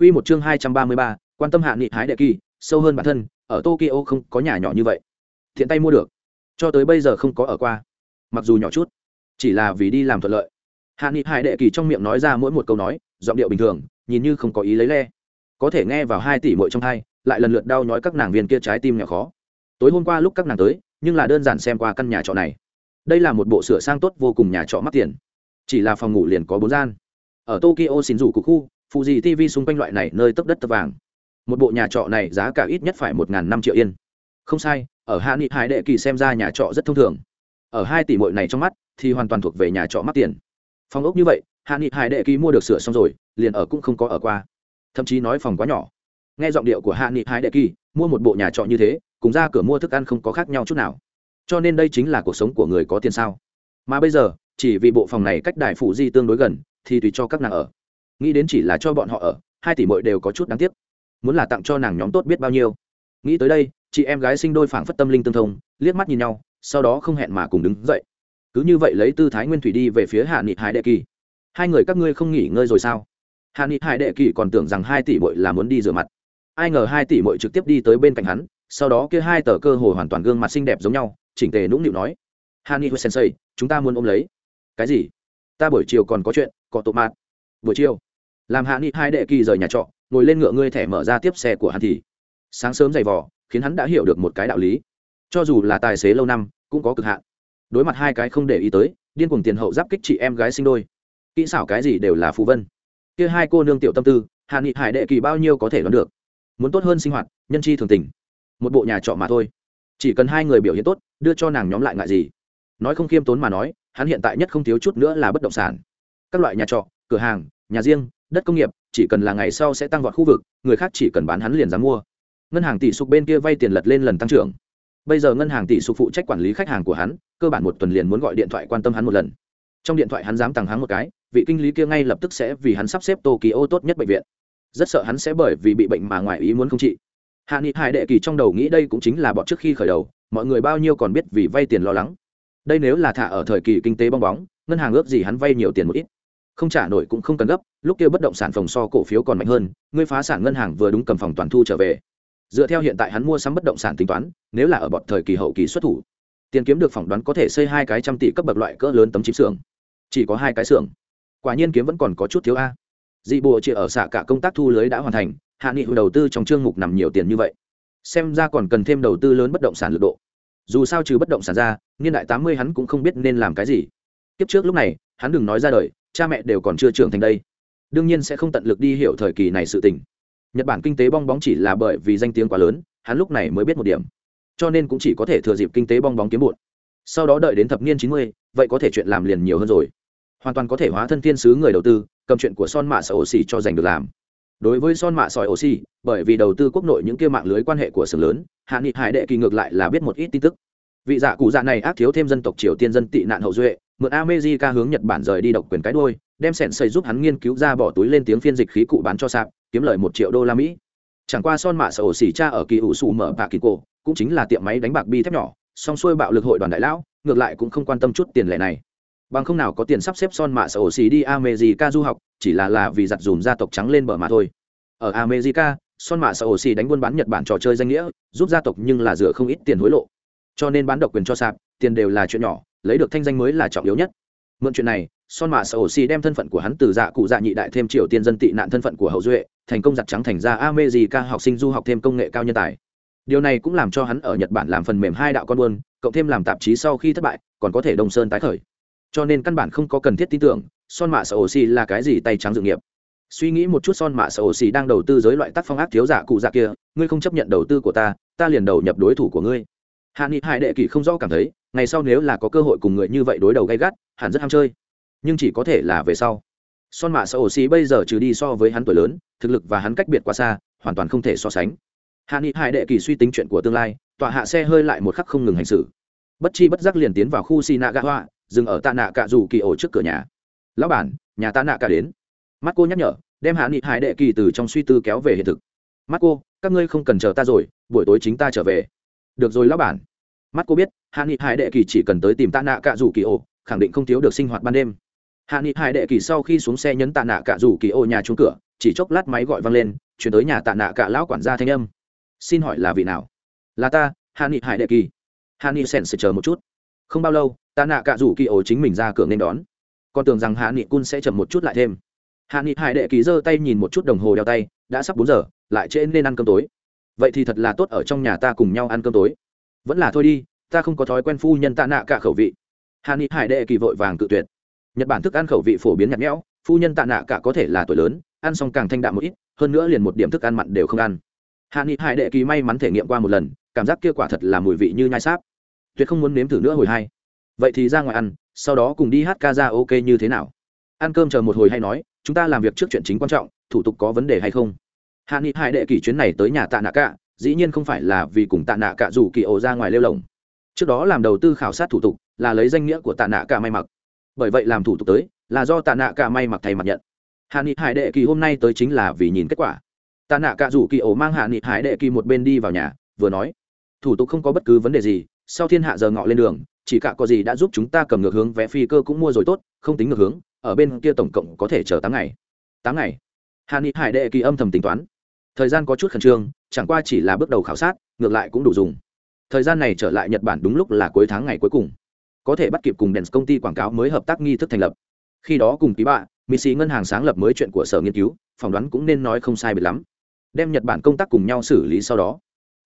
Quy một chương hai trăm ba mươi ba, quan tâm hạ nghị hái đệ kỳ, sâu hơn bản thân, ở Tokyo không có nhà nhỏ như vậy. Thiện tay mua được, cho tới bây giờ không có ở qua. Mặc dù nhỏ chút, chỉ là vì đi làm thuận lợi. Hạ nghị hải đệ kỳ trong miệng nói ra mỗi một câu nói, giọng điệu bình thường, nhìn như không có ý lấy le. Có thể nghe vào hai tỷ muội trong hai, lại lần lượt đau nhói các nàng viên kia trái tim nhỏ khó. Tối hôm qua lúc các nàng tới, nhưng là đơn giản xem qua căn nhà trọ này. Đây là một bộ sửa sang tốt vô cùng nhà trọ mắc tiền. Chỉ là phòng ngủ liền có bốn gian. Ở Tokyo xin rủ của khu, phụ gì tv xung quanh loại này nơi tấp đất tấp vàng. Một bộ nhà trọ này giá cả ít nhất phải một năm triệu yên. Không sai, ở hạ nghị hải đệ kỳ xem ra nhà trọ rất thông thường. Ở hai tỷ mội này trong mắt, thì hoàn toàn thuộc về nhà trọ mắc tiền. Phòng ốc như vậy, hạ nghị hải đệ kỳ mua được sửa xong rồi, liền ở cũng không có ở qua. Thậm chí nói phòng quá nhỏ. Nghe giọng điệu của hạ nghị hải đệ kỳ, mua một bộ nhà trọ như thế, cùng ra cửa mua thức ăn không có khác nhau chút nào. Cho nên đây chính là cuộc sống của người có tiền sao. Mà bây giờ, chỉ vì bộ phòng này cách đại phủ di tương đối gần, thì tùy cho các nàng ở nghĩ đến chỉ là cho bọn họ ở, hai tỷ mội đều có chút đáng tiếc. Muốn là tặng cho nàng nhóm tốt biết bao nhiêu. Nghĩ tới đây, chị em gái sinh đôi phảng phất tâm linh tương thông, liếc mắt nhìn nhau, sau đó không hẹn mà cùng đứng dậy. Cứ như vậy lấy tư thái nguyên thủy đi về phía hạ nghị hải đệ kỳ. Hai người các ngươi không nghỉ ngơi rồi sao? Hạ nghị hải đệ kỳ còn tưởng rằng hai tỷ bội là muốn đi rửa mặt. Ai ngờ hai tỷ bội trực tiếp đi tới bên cạnh hắn, sau đó kia hai tờ cơ hồ hoàn toàn gương mặt xinh đẹp giống nhau, chỉnh tề nũng nịu nói, hạ nghị sensei, chúng ta muốn ôm lấy. Cái gì? Ta buổi chiều còn có chuyện, có tổ mạt buổi chiều? Làm hạ nghị hai đệ kỳ rời nhà trọ, ngồi lên ngựa ngươi thẻ mở ra tiếp xe của hắn thì. Sáng sớm dày vò, khiến hắn đã hiểu được một cái đạo lý. Cho dù là tài xế lâu năm, cũng có cực hạn. Đối mặt hai cái không để ý tới, điên cuồng tiền hậu giáp kích chị em gái sinh đôi. Kỹ xảo cái gì đều là phù vân. Kia hai cô nương tiểu tâm tư, hạ nghị hải đệ kỳ bao nhiêu có thể đoán được. Muốn tốt hơn sinh hoạt, nhân chi thường tình. Một bộ nhà trọ mà thôi. Chỉ cần hai người biểu hiện tốt, đưa cho nàng nhóm lại ngại gì. Nói không khiêm tốn mà nói, hắn hiện tại nhất không thiếu chút nữa là bất động sản. Các loại nhà trọ, cửa hàng, nhà riêng đất công nghiệp, chỉ cần là ngày sau sẽ tăng vọt khu vực, người khác chỉ cần bán hắn liền dám mua. Ngân hàng tỷ sục bên kia vay tiền lật lên lần tăng trưởng. Bây giờ ngân hàng tỷ sục phụ trách quản lý khách hàng của hắn, cơ bản một tuần liền muốn gọi điện thoại quan tâm hắn một lần. Trong điện thoại hắn dám tăng hắn một cái, vị kinh lý kia ngay lập tức sẽ vì hắn sắp xếp tô tốt nhất bệnh viện. Rất sợ hắn sẽ bởi vì bị bệnh mà ngoài ý muốn không trị. Hạ nghị hải đệ kỳ trong đầu nghĩ đây cũng chính là bọn trước khi khởi đầu, mọi người bao nhiêu còn biết vì vay tiền lo lắng. Đây nếu là thả ở thời kỳ kinh tế bong bóng, ngân hàng ước gì hắn vay nhiều tiền một ít không trả nổi cũng không cần gấp, lúc kia bất động sản phòng so cổ phiếu còn mạnh hơn, ngươi phá sản ngân hàng vừa đúng cầm phòng toàn thu trở về. Dựa theo hiện tại hắn mua sắm bất động sản tính toán, nếu là ở bọn thời kỳ hậu kỳ xuất thủ, tiền kiếm được phỏng đoán có thể xây hai cái trăm tỷ cấp bậc loại cỡ lớn tấm chip xưởng. Chỉ có hai cái xưởng. Quả nhiên kiếm vẫn còn có chút thiếu a. Dị bộ chỉ ở xạ cả công tác thu lưới đã hoàn thành, hạ nghị đầu tư trong chương mục nằm nhiều tiền như vậy. Xem ra còn cần thêm đầu tư lớn bất động sản lực độ. Dù sao trừ bất động sản ra, niên đại tám mươi hắn cũng không biết nên làm cái gì. Kiếp trước lúc này, hắn đừng nói ra đời cha mẹ đều còn chưa trưởng thành đây. Đương nhiên sẽ không tận lực đi hiểu thời kỳ này sự tình. Nhật bản kinh tế bong bóng chỉ là bởi vì danh tiếng quá lớn, hắn lúc này mới biết một điểm. Cho nên cũng chỉ có thể thừa dịp kinh tế bong bóng kiếm bụn. Sau đó đợi đến thập niên chín mươi, vậy có thể chuyện làm liền nhiều hơn rồi. Hoàn toàn có thể hóa thân thiên sứ người đầu tư, cầm chuyện của son mạ sỏi ổ xì cho giành được làm. Đối với son mạ sỏi ổ xì, bởi vì đầu tư quốc nội những kia mạng lưới quan hệ của xưởng lớn, hạ nghị hải đệ kỳ ngược lại là biết một ít tin tức. Vị dạ cụ dạ này ác thiếu thêm dân tộc triều tiên dân tị nạn hậu duệ mượn America hướng Nhật Bản rời đi độc quyền cái đuôi, đem sẹn sầy giúp hắn nghiên cứu ra bỏ túi lên tiếng phiên dịch khí cụ bán cho sạp, kiếm lời một triệu đô la Mỹ. Chẳng qua son mạ sở ổ xỉ cha ở kỳ ủ sủ mở bạc kỳ cổ, cũng chính là tiệm máy đánh bạc bi thép nhỏ, song xuôi bạo lực hội đoàn đại lão, ngược lại cũng không quan tâm chút tiền lệ này. Bằng không nào có tiền sắp xếp son mạ sở ổ xỉ đi America du học, chỉ là là vì giặt dùm gia tộc trắng lên bờ mà thôi. Ở America, son mạ sở ổ xỉ đánh buôn bán Nhật Bản trò chơi danh nghĩa, giúp gia tộc nhưng là dựa không ít tiền hối lộ. Cho nên bán độc quyền cho sạp, tiền đều là chuyện nhỏ, lấy được thanh danh mới là trọng yếu nhất. Mượn chuyện này, son mạ sở xì đem thân phận của hắn từ dạ cụ dạ nhị đại thêm triều tiên dân tị nạn thân phận của hậu duệ, thành công giặt trắng thành ra america học sinh du học thêm công nghệ cao nhân tài. Điều này cũng làm cho hắn ở nhật bản làm phần mềm hai đạo con buôn, cộng thêm làm tạp chí sau khi thất bại, còn có thể đông sơn tái khởi. Cho nên căn bản không có cần thiết tin tưởng, son mạ sở xì là cái gì tay trắng dự nghiệp. Suy nghĩ một chút, son mạ sở xì đang đầu tư giới loại tác phong ác thiếu giả cụ dạ kia, ngươi không chấp nhận đầu tư của ta ta liền đầu nhập đối thủ của ngươi. Hạ nghị hải đệ kỳ không rõ cảm thấy ngày sau nếu là có cơ hội cùng người như vậy đối đầu gay gắt, hẳn rất ham chơi. Nhưng chỉ có thể là về sau. Son mạ sợ ổ xì bây giờ trừ đi so với hắn tuổi lớn, thực lực và hắn cách biệt quá xa, hoàn toàn không thể so sánh. Hạ nghị hải đệ kỳ suy tính chuyện của tương lai, tọa hạ xe hơi lại một khắc không ngừng hành xử. Bất chi bất giác liền tiến vào khu xì nạ gạ hoa dừng ở tạ nạ cạ dù kỳ ổ trước cửa nhà. Lão bản, nhà tạ nạ cạ đến. Mắt cô nhắc nhở, đem hạ nghị hải đệ kỳ từ trong suy tư kéo về hiện thực. Mắt cô các ngươi không cần chờ ta rồi, buổi tối chính ta trở về. Được rồi, lão bản mắt cô biết, hạ nghị hải đệ kỳ chỉ cần tới tìm tạ nạ cạ rủ kỳ ô, khẳng định không thiếu được sinh hoạt ban đêm. Hạ nghị hải đệ kỳ sau khi xuống xe nhấn tạ nạ cạ rủ kỳ ô nhà trúng cửa, chỉ chốc lát máy gọi văng lên, chuyển tới nhà tạ nạ cả lão quản gia thanh âm. Xin hỏi là vị nào? Là ta, hạ nghị hải đệ kỳ. Hạ nghị sèn sẽ chờ một chút. Không bao lâu, tạ nạ cả rủ kỳ ô chính mình ra cửa nên đón. Con tưởng rằng hạ nghị cun sẽ chậm một chút lại thêm. Hạ nghị hải đệ kỳ giơ tay nhìn một chút đồng hồ đeo tay, đã sắp bốn giờ, lại trễ nên ăn cơm tối. Vậy thì thật là tốt ở trong nhà ta cùng nhau ăn cơm tối vẫn là thôi đi, ta không có thói quen phu nhân tạ nạ cả khẩu vị. Hà ni hải đệ kỳ vội vàng cự tuyệt. Nhật bản thức ăn khẩu vị phổ biến nhạt nhẽo, phu nhân tạ nạ cả có thể là tuổi lớn, ăn xong càng thanh đạm một ít, hơn nữa liền một điểm thức ăn mặn đều không ăn. Hà ni hải đệ kỳ may mắn thể nghiệm qua một lần, cảm giác kia quả thật là mùi vị như nhai sáp. Tuyệt không muốn nếm thử nữa hồi hai. Vậy thì ra ngoài ăn, sau đó cùng đi hát ca ra ok như thế nào? Ăn cơm chờ một hồi hay nói, chúng ta làm việc trước chuyện chính quan trọng, thủ tục có vấn đề hay không? Hạ nghị hải đệ kỳ chuyến này tới nhà tạ nạ cả dĩ nhiên không phải là vì cùng tạ nạ cả rủ kỳ ổ ra ngoài lêu lồng. Trước đó làm đầu tư khảo sát thủ tục là lấy danh nghĩa của tạ nạ cả may mặc. Bởi vậy làm thủ tục tới là do tạ nạ cả may mặc thầy mặt nhận. Hạ nghị hải đệ kỳ hôm nay tới chính là vì nhìn kết quả. Tạ nạ cả rủ kỳ ổ mang hạ nghị hải đệ kỳ một bên đi vào nhà, vừa nói, thủ tục không có bất cứ vấn đề gì, sau thiên hạ giờ ngọ lên đường, chỉ cả có gì đã giúp chúng ta cầm ngược hướng, vé phi cơ cũng mua rồi tốt, không tính ngược hướng, ở bên kia tổng cộng có thể chờ tám ngày. Tám ngày? Hạ nghị hải đệ kỳ âm thầm tính toán thời gian có chút khẩn trương, chẳng qua chỉ là bước đầu khảo sát, ngược lại cũng đủ dùng. Thời gian này trở lại nhật bản đúng lúc là cuối tháng ngày cuối cùng. Có thể bắt kịp cùng đèn công ty quảng cáo mới hợp tác nghi thức thành lập. Khi đó cùng ký bạ mỹ ngân hàng sáng lập mới chuyện của sở nghiên cứu, phỏng đoán cũng nên nói không sai biệt lắm. Đem nhật bản công tác cùng nhau xử lý sau đó.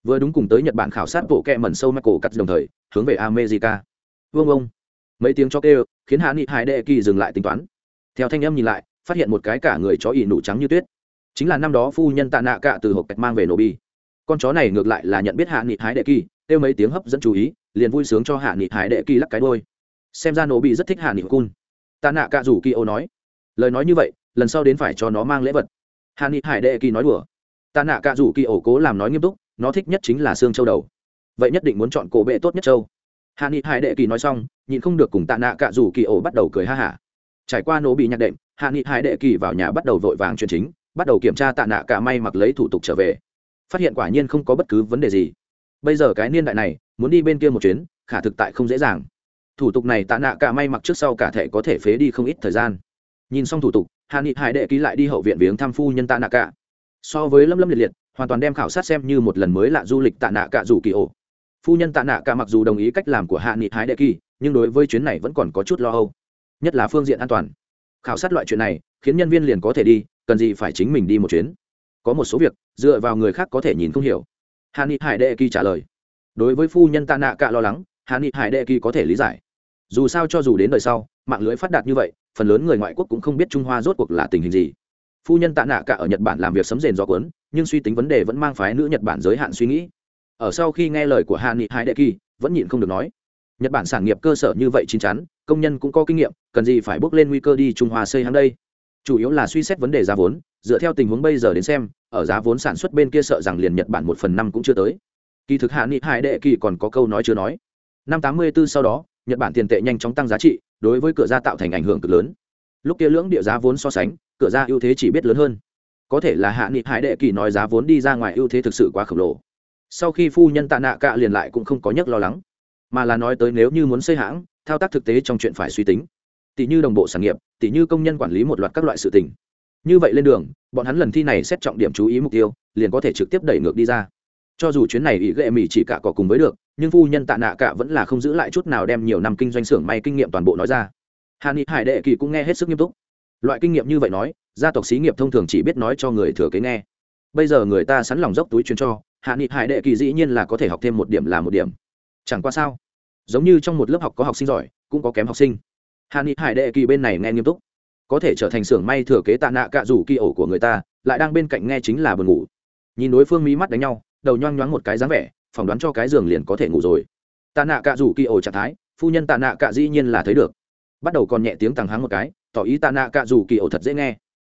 Vừa đúng cùng tới nhật bản khảo sát bộ kẹ mẩn sâu michael cắt đồng thời, hướng về america. Vương ông, mấy tiếng cho kêu, khiến hạ nghị hải đệ kỳ dừng lại tính toán. Theo thanh âm nhìn lại, phát hiện một cái cả người chó ỉ nụ trắng như tuyết chính là năm đó phu nhân tạ nạ cạ từ hộp cách mang về nổ bi. Con chó này ngược lại là nhận biết hạ nghị hái đệ kỳ, kêu mấy tiếng hấp dẫn chú ý, liền vui sướng cho hạ nghị hái đệ kỳ lắc cái đôi xem ra nổ bi rất thích hạ nghị cun. Tạ nạ cạ rủ kỳ ô nói, lời nói như vậy, lần sau đến phải cho nó mang lễ vật. Hạ nghị hải đệ kỳ nói đùa. Tạ nạ cạ rủ kỳ ổ cố làm nói nghiêm túc, nó thích nhất chính là xương châu đầu. Vậy nhất định muốn chọn cổ bệ tốt nhất châu. Hạ nghị hải đệ kỳ nói xong, nhịn không được cùng tạ nạ cạ rủ kỳ ổ bắt đầu cười ha hả. Trải qua nổ bị nhạc đệm, hạ nghị hải đệ kỳ vào nhà bắt đầu vội vàng chuyện chính bắt đầu kiểm tra tạ nạ cả may mặc lấy thủ tục trở về. Phát hiện quả nhiên không có bất cứ vấn đề gì. Bây giờ cái niên đại này, muốn đi bên kia một chuyến, khả thực tại không dễ dàng. Thủ tục này tạ nạ cả may mặc trước sau cả thể có thể phế đi không ít thời gian. Nhìn xong thủ tục hạ nghị hải đệ ký lại đi hậu viện viếng thăm phu nhân tạ nạ cả. So với lâm lâm liệt liệt, hoàn toàn đem khảo sát xem như một lần mới lạ du lịch tạ nạ cả dù kỳ ổ. Phu nhân tạ nạ cả mặc dù đồng ý cách làm của hạ nghị hải đệ kỳ nhưng đối với chuyến này vẫn còn có chút lo âu. Nhất là phương diện an toàn. Khảo sát loại chuyện này, khiến nhân viên liền có thể đi cần gì phải chính mình đi một chuyến? Có một số việc, dựa vào người khác có thể nhìn không hiểu. Hà ni hải đệ kỳ trả lời. Đối với phu nhân tạ nạ cạ lo lắng hà ni hải đệ kỳ có thể lý giải. Dù sao cho dù đến đời sau, mạng lưới phát đạt như vậy, phần lớn người ngoại quốc cũng không biết trung hoa rốt cuộc là tình hình gì. Phu nhân tạ nạ cạ ở nhật bản làm việc sấm rền do cuốn, nhưng suy tính vấn đề vẫn mang phái nữ nhật bản giới hạn suy nghĩ. Ở sau khi nghe lời của hạ nghị hải đệ kỳ, vẫn nhịn không được nói. Nhật bản sản nghiệp cơ sở như vậy chín chắn, công nhân cũng có kinh nghiệm, cần gì phải bước lên nguy cơ đi trung hoa xây hàng đây? Chủ yếu là suy xét vấn đề giá vốn, dựa theo tình huống bây giờ đến xem, ở giá vốn sản xuất bên kia sợ rằng liền nhật bản một phần năm cũng chưa tới. Kỳ thực hạ nghị hải đệ kỳ còn có câu nói chưa nói. Năm tám mươi 84 sau đó, nhật bản tiền tệ nhanh chóng tăng giá trị, đối với cửa ra tạo thành ảnh hưởng cực lớn. Lúc kia lưỡng địa giá vốn so sánh, cửa ra ưu thế chỉ biết lớn hơn. Có thể là hạ nghị hải đệ kỳ nói giá vốn đi ra ngoài ưu thế thực sự quá khổng lồ. Sau khi phu nhân tạ nạ cạ liền lại cũng không có nhắc lo lắng. Mà là nói tới nếu như muốn xây hãng, thao tác thực tế trong chuyện phải suy tính tỷ như đồng bộ sản nghiệp tỷ như công nhân quản lý một loạt các loại sự tình. Như vậy lên đường, bọn hắn lần thi này xét trọng điểm chú ý mục tiêu, liền có thể trực tiếp đẩy ngược đi ra. Cho dù chuyến này ý ghệ mỹ chỉ cả cỏ cùng với được, nhưng phu nhân tạ nạ cả vẫn là không giữ lại chút nào đem nhiều năm kinh doanh xưởng may kinh nghiệm toàn bộ nói ra. Hà ni hải đệ kỳ cũng nghe hết sức nghiêm túc. Loại kinh nghiệm như vậy nói, gia tộc xí nghiệp thông thường chỉ biết nói cho người thừa kế nghe. Bây giờ người ta sẵn lòng dốc túi chuyên cho hạ nghị hải đệ kỳ dĩ nhiên là có thể học thêm một điểm là một điểm. Chẳng qua sao? Giống như trong một lớp học có học sinh giỏi, cũng có kém học sinh hạ ni hải đệ kỳ bên này nghe nghiêm túc. Có thể trở thành xưởng may thừa kế tạ nạ cạ rủ kỳ ổ của người ta, lại đang bên cạnh nghe chính là buồn ngủ. Nhìn đối phương mí mắt đánh nhau, đầu nhoang nhoáng một cái dáng vẻ, phỏng đoán cho cái giường liền có thể ngủ rồi. Tạ nạ cạ rủ kỳ ổ trạng thái, phu nhân tạ nạ cạ dĩ nhiên là thấy được. Bắt đầu còn nhẹ tiếng tàng háng một cái, tỏ ý tạ nạ cạ rủ kỳ ổ thật dễ nghe.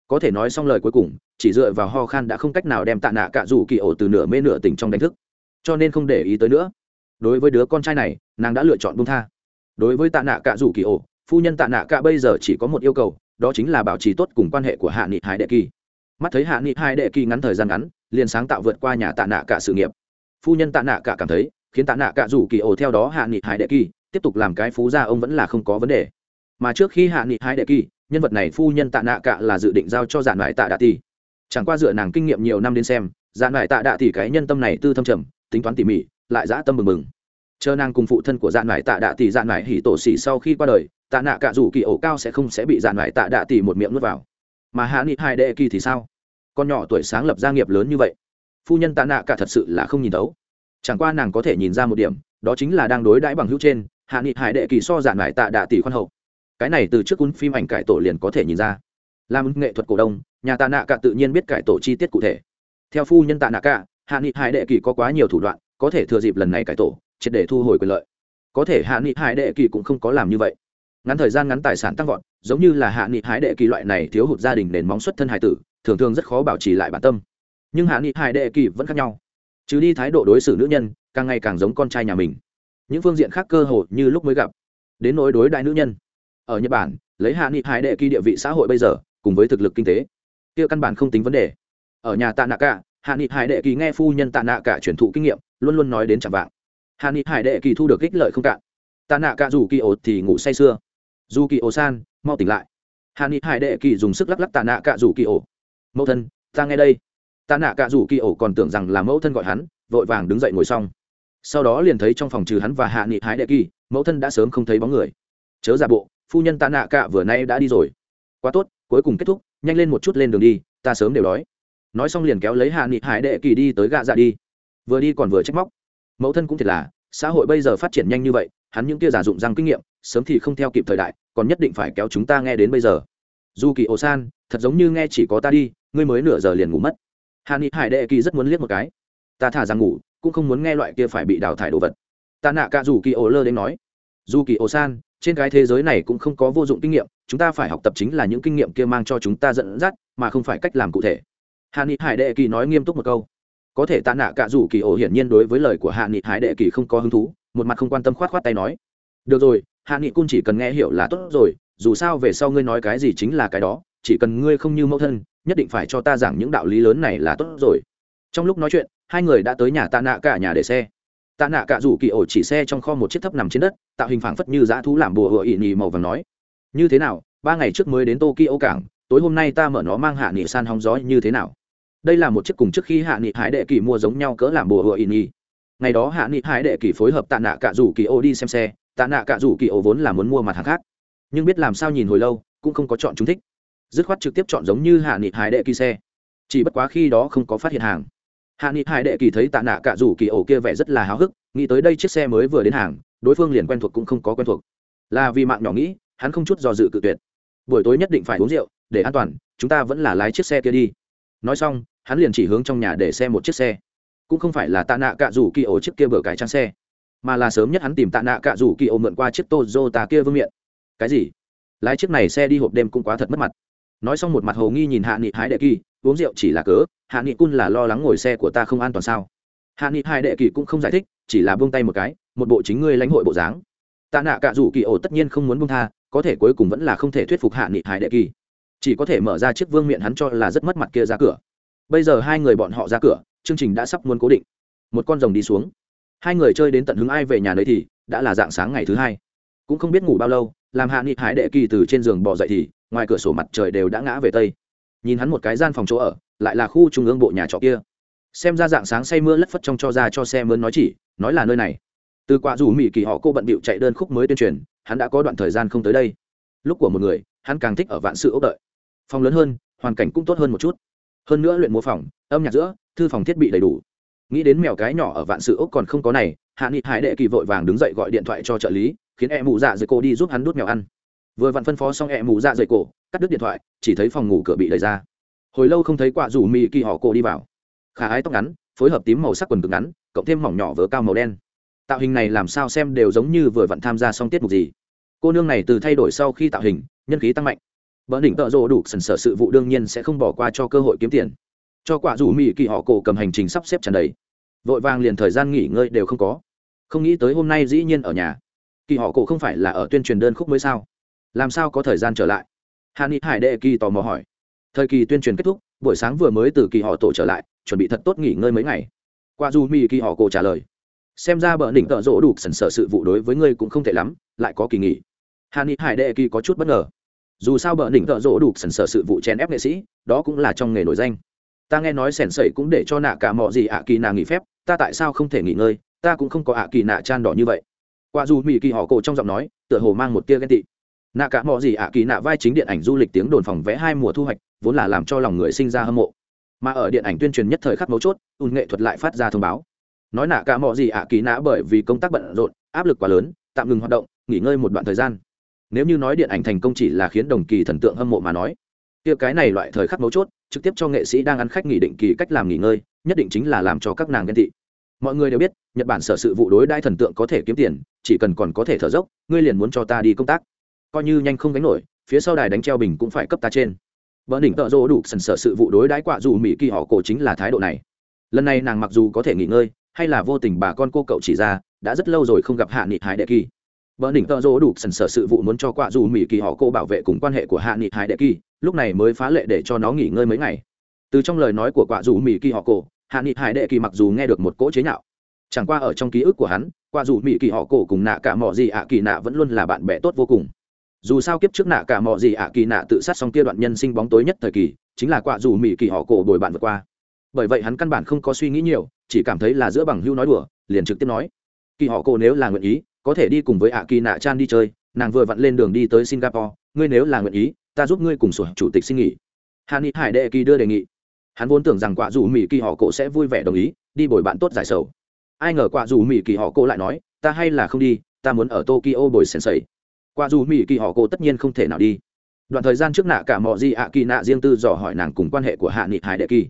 Có thể nói xong lời cuối cùng, chỉ dựa vào ho khan đã không cách nào đem tạ nạ cạ rủ kỳ ổ từ nửa mê nửa tỉnh trong đánh thức. Cho nên không để ý tới nữa. Đối với đứa con trai này, nàng đã lựa chọn bung tha. Đối với tạ nạ cạ rủ kỳ ổ phu nhân tạ nạ Cả bây giờ chỉ có một yêu cầu, đó chính là bảo trì tốt cùng quan hệ của hạ nghị hải đệ kỳ. Mắt thấy hạ nghị hai đệ kỳ ngắn thời gian ngắn, liền sáng tạo vượt qua nhà tạ nạ cả sự nghiệp. Phu nhân tạ nạ cả cảm thấy, khiến tạ nạ cả rủ kỳ ổ theo đó hạ nghị hải đệ kỳ, tiếp tục làm cái phú gia ông vẫn là không có vấn đề. Mà trước khi hạ nghị hải đệ kỳ, nhân vật này phu nhân tạ nạ cả là dự định giao cho dạ giản mãi tạ đạ Tỷ. chẳng qua dựa nàng kinh nghiệm nhiều năm đến xem dạn lại tạ đạ Tỷ cái nhân tâm này tư thâm trầm, tính toán tỉ mỉ, lại dã tâm mừng mừng chờ nàng cùng phụ thân của dạn lại tạ đạ Tỷ dạn lại hỉ tổ xỉ sau khi qua đời tạ nạ cả dù kỳ ổ cao sẽ không sẽ bị dạn lại tạ đạ tỉ một miệng nuốt vào. Mà hạ nghị hai đệ kỳ thì sao? Con nhỏ tuổi sáng lập gia nghiệp lớn như vậy. Phu nhân tạ nạ cả thật sự là không nhìn thấu. Chẳng qua nàng có thể nhìn ra một điểm, đó chính là đang đối đãi bằng hữu trên, hạ nghị hải đệ kỳ so dạn lại tạ đạ tỷ khoan hậu. Cái này từ trước cuốn phim ảnh cải tổ liền có thể nhìn ra. Làm nghệ thuật cổ đông, nhà tạ nạ cả tự nhiên biết cải tổ chi tiết cụ thể. Theo phu nhân tạ nạ cả, hạ nghị hải đệ kỳ có quá nhiều thủ đoạn, có thể thừa dịp lần này cải tổ, triệt để thu hồi quyền lợi. Có thể hạ nghị hải đệ kỳ cũng không có làm như vậy ngắn thời gian ngắn tài sản tăng vọt, giống như là hạ nghị hải đệ kỳ loại này thiếu hụt gia đình nền móng xuất thân hải tử, thường thường rất khó bảo trì lại bản tâm. Nhưng hạ nghị hải đệ kỳ vẫn khác nhau. Chứ đi thái độ đối xử nữ nhân, càng ngày càng giống con trai nhà mình. Những phương diện khác cơ hồ như lúc mới gặp. Đến nỗi đối đại nữ nhân. Ở nhật bản, lấy hạ nghị hải đệ kỳ địa vị xã hội bây giờ, cùng với thực lực kinh tế, kia căn bản không tính vấn đề. Ở nhà tạ nạ cả hạ nghị hải đệ kỳ nghe phu nhân tạ nạ cả truyền thụ kinh nghiệm, luôn luôn nói đến chẳng vạng. Hạ nghị hải đệ kỳ thu được ích lợi không cạn. Tạ nạ cả dù kỳ ột thì ngủ say sưa dù kỳ ổ san, mau tỉnh lại. Hạ nghị hải đệ kỳ dùng sức lắc lắc tạ nạ cạ rủ kỳ ổ. Mẫu thân, ta nghe đây. Tạ nạ cạ rủ kỳ ổ còn tưởng rằng là mẫu thân gọi hắn, vội vàng đứng dậy ngồi xong. Sau đó liền thấy trong phòng trừ hắn và hạ nghị hải đệ kỳ, mẫu thân đã sớm không thấy bóng người. Chớ ra bộ, phu nhân tạ nạ cạ vừa nay đã đi rồi. Quá tốt, cuối cùng kết thúc, nhanh lên một chút lên đường đi, ta sớm đều đói. Nói xong liền kéo lấy hạ nghị hải đệ kỳ đi tới gạ dạ đi. Vừa đi còn vừa trách móc. Mẫu thân cũng thiệt là, xã hội bây giờ phát triển nhanh như vậy hắn những kia giả dụng răng kinh nghiệm, sớm thì không theo kịp thời đại, còn nhất định phải kéo chúng ta nghe đến bây giờ. Dù kỳ ổ san thật giống như nghe chỉ có ta đi, ngươi mới nửa giờ liền ngủ mất. Hà ni hải đệ kỳ rất muốn liếc một cái. Ta thả rằng ngủ, cũng không muốn nghe loại kia phải bị đào thải đồ vật. Ta nạ cả dù kỳ ổ lơ đến nói. Dù kỳ ổ san trên cái thế giới này cũng không có vô dụng kinh nghiệm, chúng ta phải học tập chính là những kinh nghiệm kia mang cho chúng ta dẫn dắt, mà không phải cách làm cụ thể. Hạ nghị hải đệ kỳ nói nghiêm túc một câu. Có thể tạ nạ cả dù kỳ ổ hiển nhiên đối với lời của hạ nghị hải đệ kỳ không có hứng thú một mặt không quan tâm khoát khoát tay nói, được rồi, hạ nghị cun chỉ cần nghe hiểu là tốt rồi, dù sao về sau ngươi nói cái gì chính là cái đó, chỉ cần ngươi không như mẫu thân, nhất định phải cho ta giảng những đạo lý lớn này là tốt rồi. Trong lúc nói chuyện, hai người đã tới nhà tạ nạ cả nhà để xe. Tạ nạ cả rủ kỳ ổ chỉ xe trong kho một chiếc thấp nằm trên đất, tạo hình phảng phất như dã thú làm bùa hựa ỵ nhì màu vàng nói, như thế nào, ba ngày trước mới đến tokyo cảng, tối hôm nay ta mở nó mang hạ nghị san hóng gió như thế nào? Đây là một chiếc cùng trước khi hạ nghị hải đệ kỳ mua giống nhau cỡ làm bùa hựa ỵ nhì ngày đó hạ nghị hải đệ kỳ phối hợp tạ nạ cả rủ kỳ ô đi xem xe, tạ nạ cả rủ kỳ ô vốn là muốn mua mặt hàng khác. Nhưng biết làm sao nhìn hồi lâu, cũng không có chọn chúng thích. Dứt khoát trực tiếp chọn giống như hạ nghị hải đệ kỳ xe. Chỉ bất quá khi đó không có phát hiện hàng. Hạ nghị hải đệ kỳ thấy tạ nạ cả rủ kỳ ổ kia vẻ rất là háo hức, nghĩ tới đây chiếc xe mới vừa đến hàng, đối phương liền quen thuộc cũng không có quen thuộc. Là vì mạng nhỏ nghĩ, hắn không chút do dự cự tuyệt. Buổi tối nhất định phải uống rượu, để an toàn, chúng ta vẫn là lái chiếc xe kia đi. Nói xong, hắn liền chỉ hướng trong nhà để xe một chiếc xe cũng không phải là tạ nạ cạ rủ kỳ ổ chiếc kia bờ cái trang xe, mà là sớm nhất hắn tìm tạ nạ cạ rủ kỳ ổ mượn qua chiếc tà kia vương miện. Cái gì? Lái chiếc này xe đi hộp đêm cũng quá thật mất mặt. Nói xong một mặt hồ nghi nhìn hạ nghị hái đệ kỳ, uống rượu chỉ là cớ, hạ nghị cun là lo lắng ngồi xe của ta không an toàn sao? Hạ nghị hai đệ kỳ cũng không giải thích, chỉ là buông tay một cái, một bộ chính ngươi lãnh hội bộ dáng. Tạ nạ cạ rủ kỳ ổ tất nhiên không muốn buông tha, có thể cuối cùng vẫn là không thể thuyết phục hạ nghị hai đệ kỳ. Chỉ có thể mở ra chiếc vương miệng hắn cho là rất mất mặt kia ra cửa. Bây giờ hai người bọn họ ra cửa chương trình đã sắp muốn cố định. Một con rồng đi xuống. Hai người chơi đến tận hứng ai về nhà nơi thì đã là dạng sáng ngày thứ hai. Cũng không biết ngủ bao lâu, làm hạ nghị hái đệ kỳ từ trên giường bỏ dậy thì ngoài cửa sổ mặt trời đều đã ngã về tây. Nhìn hắn một cái gian phòng chỗ ở, lại là khu trung ương bộ nhà trọ kia. Xem ra dạng sáng say mưa lất phất trong cho ra cho xe mướn nói chỉ, nói là nơi này. Từ quả dù mỹ kỳ họ cô bận bịu chạy đơn khúc mới tuyên truyền, hắn đã có đoạn thời gian không tới đây. Lúc của một người, hắn càng thích ở vạn sự ốc đợi. Phòng lớn hơn, hoàn cảnh cũng tốt hơn một chút. Hơn nữa luyện múa phòng, âm nhạc giữa thư phòng thiết bị đầy đủ. Nghĩ đến mèo cái nhỏ ở vạn sự ốc còn không có này, hạ nghị hải đệ kỳ vội vàng đứng dậy gọi điện thoại cho trợ lý, khiến e mù dạ dày cổ đi giúp hắn đút mèo ăn. Vừa vặn phân phó xong e mù dạ dày cổ, cắt đứt điện thoại, chỉ thấy phòng ngủ cửa bị đẩy ra. Hồi lâu không thấy quả rủ mì kỳ họ cổ đi vào. Khả ái tóc ngắn, phối hợp tím màu sắc quần cực ngắn, cộng thêm mỏng nhỏ vớ cao màu đen. Tạo hình này làm sao xem đều giống như vừa vặn tham gia xong tiết mục gì. Cô nương này từ thay đổi sau khi tạo hình, nhân khí tăng mạnh. Vợ đỉnh tợ rộ đủ sần sở sự vụ đương nhiên sẽ không bỏ qua cho cơ hội kiếm tiền cho quả dù mỹ kỳ họ cổ cầm hành trình sắp xếp tràn đầy. Vội vàng liền thời gian nghỉ ngơi đều không có. Không nghĩ tới hôm nay dĩ nhiên ở nhà. Kỳ họ cổ không phải là ở tuyên truyền đơn khúc mới sao? Làm sao có thời gian trở lại? Hàn ni hải đệ kỳ tò mò hỏi. Thời kỳ tuyên truyền kết thúc, buổi sáng vừa mới từ kỳ họ tổ trở lại, chuẩn bị thật tốt nghỉ ngơi mấy ngày. Qua du mi kỳ họ cổ trả lời. Xem ra bờ đỉnh tợ rỗ đủ sần sở sự vụ đối với ngươi cũng không thể lắm, lại có kỳ nghỉ. Hàn ni hải đệ kỳ có chút bất ngờ. Dù sao bờ đỉnh tợ rỗ đủ sần sở sự vụ chèn ép nghệ sĩ, đó cũng là trong nghề nổi danh ta nghe nói sẻn sẩy cũng để cho nạ cả mọi gì ạ kỳ nạ nghỉ phép, ta tại sao không thể nghỉ ngơi, ta cũng không có ạ kỳ nạ chan đỏ như vậy. Qua dù mỹ kỳ họ cổ trong giọng nói, tựa hồ mang một tia ghen tị. Nạ cả mọi gì ạ kỳ nạ vai chính điện ảnh du lịch tiếng đồn phòng vẽ hai mùa thu hoạch, vốn là làm cho lòng người sinh ra hâm mộ. Mà ở điện ảnh tuyên truyền nhất thời khắc mấu chốt, ùn nghệ thuật lại phát ra thông báo. Nói nạ cả mọi gì ạ kỳ nạ bởi vì công tác bận rộn, áp lực quá lớn, tạm ngừng hoạt động, nghỉ ngơi một đoạn thời gian. Nếu như nói điện ảnh thành công chỉ là khiến đồng kỳ thần tượng hâm mộ mà nói kia cái này loại thời khắc mấu chốt, trực tiếp cho nghệ sĩ đang ăn khách nghỉ định kỳ cách làm nghỉ ngơi, nhất định chính là làm cho các nàng ghen tị. Mọi người đều biết, nhật bản sở sự vụ đối đai thần tượng có thể kiếm tiền, chỉ cần còn có thể thở dốc, ngươi liền muốn cho ta đi công tác. Coi như nhanh không gánh nổi, phía sau đài đánh treo bình cũng phải cấp ta trên. Vợ đỉnh tợ rỗ đủ sần sở sự vụ đối đãi quạ dù mỹ kỳ họ cổ chính là thái độ này. Lần này nàng mặc dù có thể nghỉ ngơi, hay là vô tình bà con cô cậu chỉ ra, đã rất lâu rồi không gặp hạ nghị hải đệ kỳ. Vợ đỉnh tợ rỗ đủ sần sở sự vụ muốn cho quạ dù mỹ kỳ họ cô bảo vệ cùng quan hệ của hạ nghị hải đệ kỳ lúc này mới phá lệ để cho nó nghỉ ngơi mấy ngày. Từ trong lời nói của quạ dù mỹ kỳ họ cổ, hạ nghị hải đệ kỳ mặc dù nghe được một cỗ chế nhạo, chẳng qua ở trong ký ức của hắn, quạ dù mỹ kỳ họ cổ cùng nạ cả mỏ gì ạ kỳ nạ vẫn luôn là bạn bè tốt vô cùng. Dù sao kiếp trước nạ cả mỏ gì ạ kỳ nạ tự sát xong kia đoạn nhân sinh bóng tối nhất thời kỳ, chính là quạ dù mỹ kỳ họ cổ bồi bạn vượt qua. Bởi vậy hắn căn bản không có suy nghĩ nhiều, chỉ cảm thấy là giữa bằng hưu nói đùa, liền trực tiếp nói. Kỳ họ cổ nếu là nguyện ý, có thể đi cùng với ạ kỳ nạ chan đi chơi, nàng vừa vặn lên đường đi tới singapore, ngươi nếu là nguyện ý ta giúp ngươi cùng sổ chủ tịch xin nghỉ. Hà ni hải đệ kỳ đưa đề nghị. Hắn vốn tưởng rằng quả dù mỹ kỳ họ cổ sẽ vui vẻ đồng ý, đi bồi bạn tốt giải sầu. Ai ngờ quả dù mỹ kỳ họ cổ lại nói, ta hay là không đi, ta muốn ở tokyo bồi sèn sầy quả dù mỹ kỳ họ cổ tất nhiên không thể nào đi. Đoạn thời gian trước nạ cả mọi gì ạ kỳ nạ riêng tư dò hỏi nàng cùng quan hệ của hạ nghị hải đệ kỳ.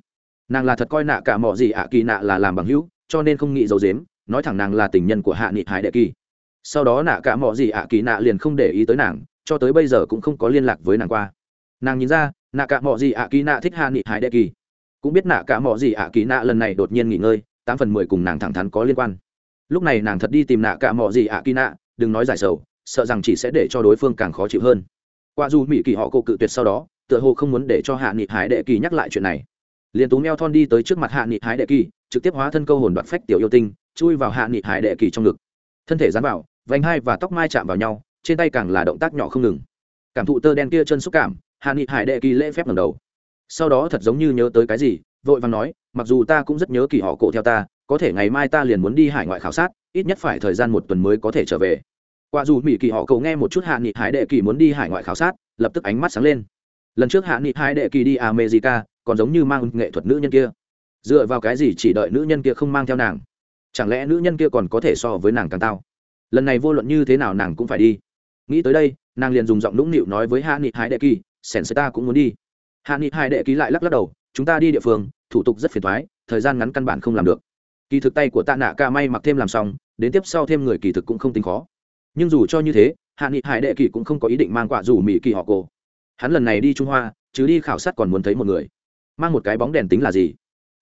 Nàng là thật coi nạ cả mọi gì ạ kỳ nạ là làm bằng hữu, cho nên không nghĩ dấu dếm nói thẳng nàng là tình nhân của hạ nghị hải đệ kỳ. Sau đó nạ cả mọi gì ạ kỳ nạ liền không để ý tới nàng cho tới bây giờ cũng không có liên lạc với nàng qua. Nàng nhìn ra, nạ cả mọi gì ạ kỳ nạ thích hạ nghị hải đệ kỳ. Cũng biết nạ cả mọi gì ạ kỳ nạ lần này đột nhiên nghỉ ngơi, tám phần mười cùng nàng thẳng thắn có liên quan. Lúc này nàng thật đi tìm nạ cả mọi gì ạ kỳ nạ, đừng nói giải sầu, sợ rằng chỉ sẽ để cho đối phương càng khó chịu hơn. Qua dù mỹ kỳ họ cô cự tuyệt sau đó, tựa hồ không muốn để cho hạ nghị hải đệ kỳ nhắc lại chuyện này. Liền tú meo thon đi tới trước mặt hạ nghị hải đệ kỳ, trực tiếp hóa thân câu hồn đoạt phách tiểu yêu tinh, chui vào hạ nghị hải đệ kỳ trong ngực. Thân thể dán vào, vành hai và tóc mai chạm vào nhau trên tay càng là động tác nhỏ không ngừng. Cảm thụ tơ đen kia chân xúc cảm hạ nghị hải đệ kỳ lễ phép lần đầu. Sau đó thật giống như nhớ tới cái gì, vội vàng nói, mặc dù ta cũng rất nhớ kỳ họ cổ theo ta, có thể ngày mai ta liền muốn đi hải ngoại khảo sát, ít nhất phải thời gian một tuần mới có thể trở về. Qua dù mỹ kỳ họ cậu nghe một chút hạ nghị hải đệ kỳ muốn đi hải ngoại khảo sát, lập tức ánh mắt sáng lên. Lần trước hạ nghị hải đệ kỳ đi america, còn giống như mang nghệ thuật nữ nhân kia. Dựa vào cái gì chỉ đợi nữ nhân kia không mang theo nàng? Chẳng lẽ nữ nhân kia còn có thể so với nàng càng tao? Lần này vô luận như thế nào nàng cũng phải đi nghĩ tới đây, nàng liền dùng giọng nũng nịu nói với hạ nghị hải đệ kỳ sèn sơ ta cũng muốn đi. Hạ nghị hải đệ kỳ lại lắc lắc đầu, chúng ta đi địa phương, thủ tục rất phiền thoái, thời gian ngắn căn bản không làm được. Kỳ thực tay của tạ nạ ca may mặc thêm làm xong, đến tiếp sau thêm người kỳ thực cũng không tính khó. Nhưng dù cho như thế, hạ nghị hải đệ kỳ cũng không có ý định mang quả dù mỹ kỳ họ cổ. Hắn lần này đi trung hoa, chứ đi khảo sát còn muốn thấy một người. Mang một cái bóng đèn tính là gì?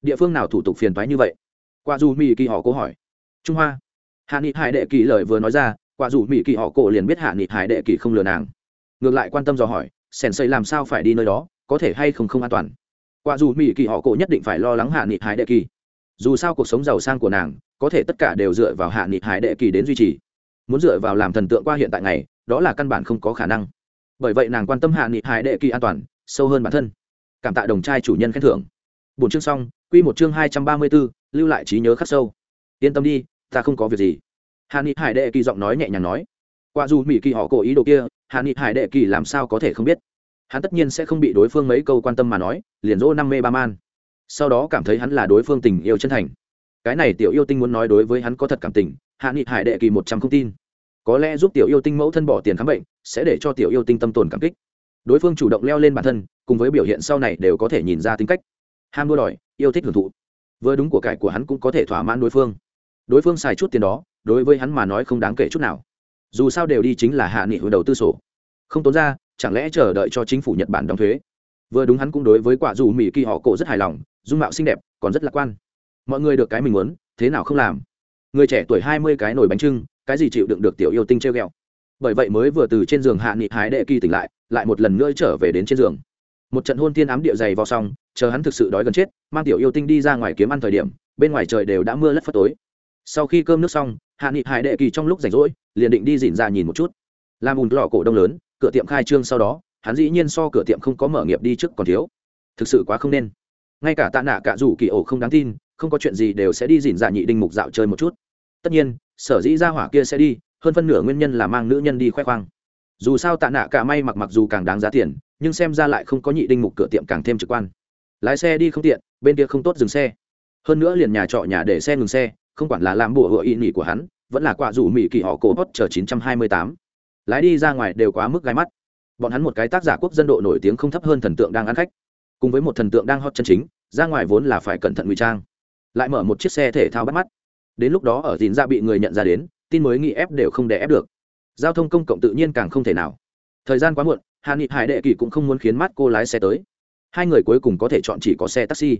Địa phương nào thủ tục phiền thoái như vậy? Quả dù mỹ kỳ họ cố hỏi. Trung hoa. Hạ nghị hải đệ kỳ lời vừa nói ra quả dù mỹ kỳ họ cổ liền biết hạ nghị hải đệ kỳ không lừa nàng. Ngược lại quan tâm dò hỏi sèn xây làm sao phải đi nơi đó có thể hay không không an toàn? Quả dù mỹ kỳ họ cổ nhất định phải lo lắng hạ nghị hải đệ kỳ. Dù sao cuộc sống giàu sang của nàng có thể tất cả đều dựa vào hạ nghị hải đệ kỳ đến duy trì. Muốn dựa vào làm thần tượng qua hiện tại ngày đó là căn bản không có khả năng. Bởi vậy nàng quan tâm hạ nghị hải đệ kỳ an toàn sâu hơn bản thân. Cảm tạ đồng trai chủ nhân khen thưởng. Bốn chương xong quy một chương hai trăm ba mươi 234, lưu lại trí nhớ khắc sâu. Yên tâm đi ta không có việc gì hàn ni hải đệ kỳ giọng nói nhẹ nhàng nói. Qua dù mỹ kỳ họ cổ ý đồ kia hàn ni hải đệ kỳ làm sao có thể không biết? Hắn tất nhiên sẽ không bị đối phương mấy câu quan tâm mà nói, liền dỗ năm mê ba man. Sau đó cảm thấy hắn là đối phương tình yêu chân thành. Cái này tiểu yêu tinh muốn nói đối với hắn có thật cảm tình hạ nghị hải đệ kỳ một trăm không tin. Có lẽ giúp tiểu yêu tinh mẫu thân bỏ tiền khám bệnh, sẽ để cho tiểu yêu tinh tâm tồn cảm kích. Đối phương chủ động leo lên bản thân, cùng với biểu hiện sau này đều có thể nhìn ra tính cách. Ham đua đòi, yêu thích hưởng thụ. Vừa đúng của cải của hắn cũng có thể thỏa mãn đối phương. Đối phương xài chút tiền đó đối với hắn mà nói không đáng kể chút nào. Dù sao đều đi chính là hạ nghị hồi đầu tư sổ. Không tốn ra, chẳng lẽ chờ đợi cho chính phủ nhật bản đóng thuế? Vừa đúng hắn cũng đối với quả dù mỹ kỳ họ cổ rất hài lòng, dung mạo xinh đẹp, còn rất lạc quan. Mọi người được cái mình muốn, thế nào không làm? Người trẻ tuổi hai mươi cái nổi bánh trưng, cái gì chịu đựng được tiểu yêu tinh treo ghẹo bởi vậy mới vừa từ trên giường hạ nghị hái đệ kỳ tỉnh lại lại một lần nữa trở về đến trên giường. Một trận hôn thiên ám địa dày vào xong, chờ hắn thực sự đói gần chết, mang tiểu yêu tinh đi ra ngoài kiếm ăn thời điểm, bên ngoài trời đều đã mưa lất phất tối. Sau khi cơm nước xong hạ nghị hải đệ kỳ trong lúc rảnh rỗi, liền định đi dìn ra nhìn một chút. Làm ùn lò cổ đông lớn, cửa tiệm khai trương sau đó, hắn dĩ nhiên so cửa tiệm không có mở nghiệp đi trước còn thiếu. Thực sự quá không nên. Ngay cả tạ nạ cả rủ kỳ ổ không đáng tin, không có chuyện gì đều sẽ đi dìn dạ nhị đinh mục dạo chơi một chút. Tất nhiên, sở dĩ ra hỏa kia sẽ đi, hơn phân nửa nguyên nhân là mang nữ nhân đi khoe khoang. Dù sao tạ nạ cả may mặc mặc dù càng đáng giá tiền, nhưng xem ra lại không có nhị đinh mục cửa tiệm càng thêm trực quan. Lái xe đi không tiện, bên kia không tốt dừng xe. Hơn nữa liền nhà trọ nhà để xe ngừng xe không quản là làm bùa hựa ý nghĩ của hắn, vẫn là quả dù mỹ kỳ họ cổ hot chờ 928. lái đi ra ngoài đều quá mức gai mắt. Bọn hắn một cái tác giả quốc dân độ nổi tiếng không thấp hơn thần tượng đang ăn khách. Cùng với một thần tượng đang hot chân chính, ra ngoài vốn là phải cẩn thận ngụy trang. Lại mở một chiếc xe thể thao bắt mắt. Đến lúc đó ở dìn ra bị người nhận ra đến, tin mới nghĩ ép đều không để ép được. Giao thông công cộng tự nhiên càng không thể nào. Thời gian quá muộn hà nghị hải đệ kỳ cũng không muốn khiến mắt cô lái xe tới. Hai người cuối cùng có thể chọn chỉ có xe taxi.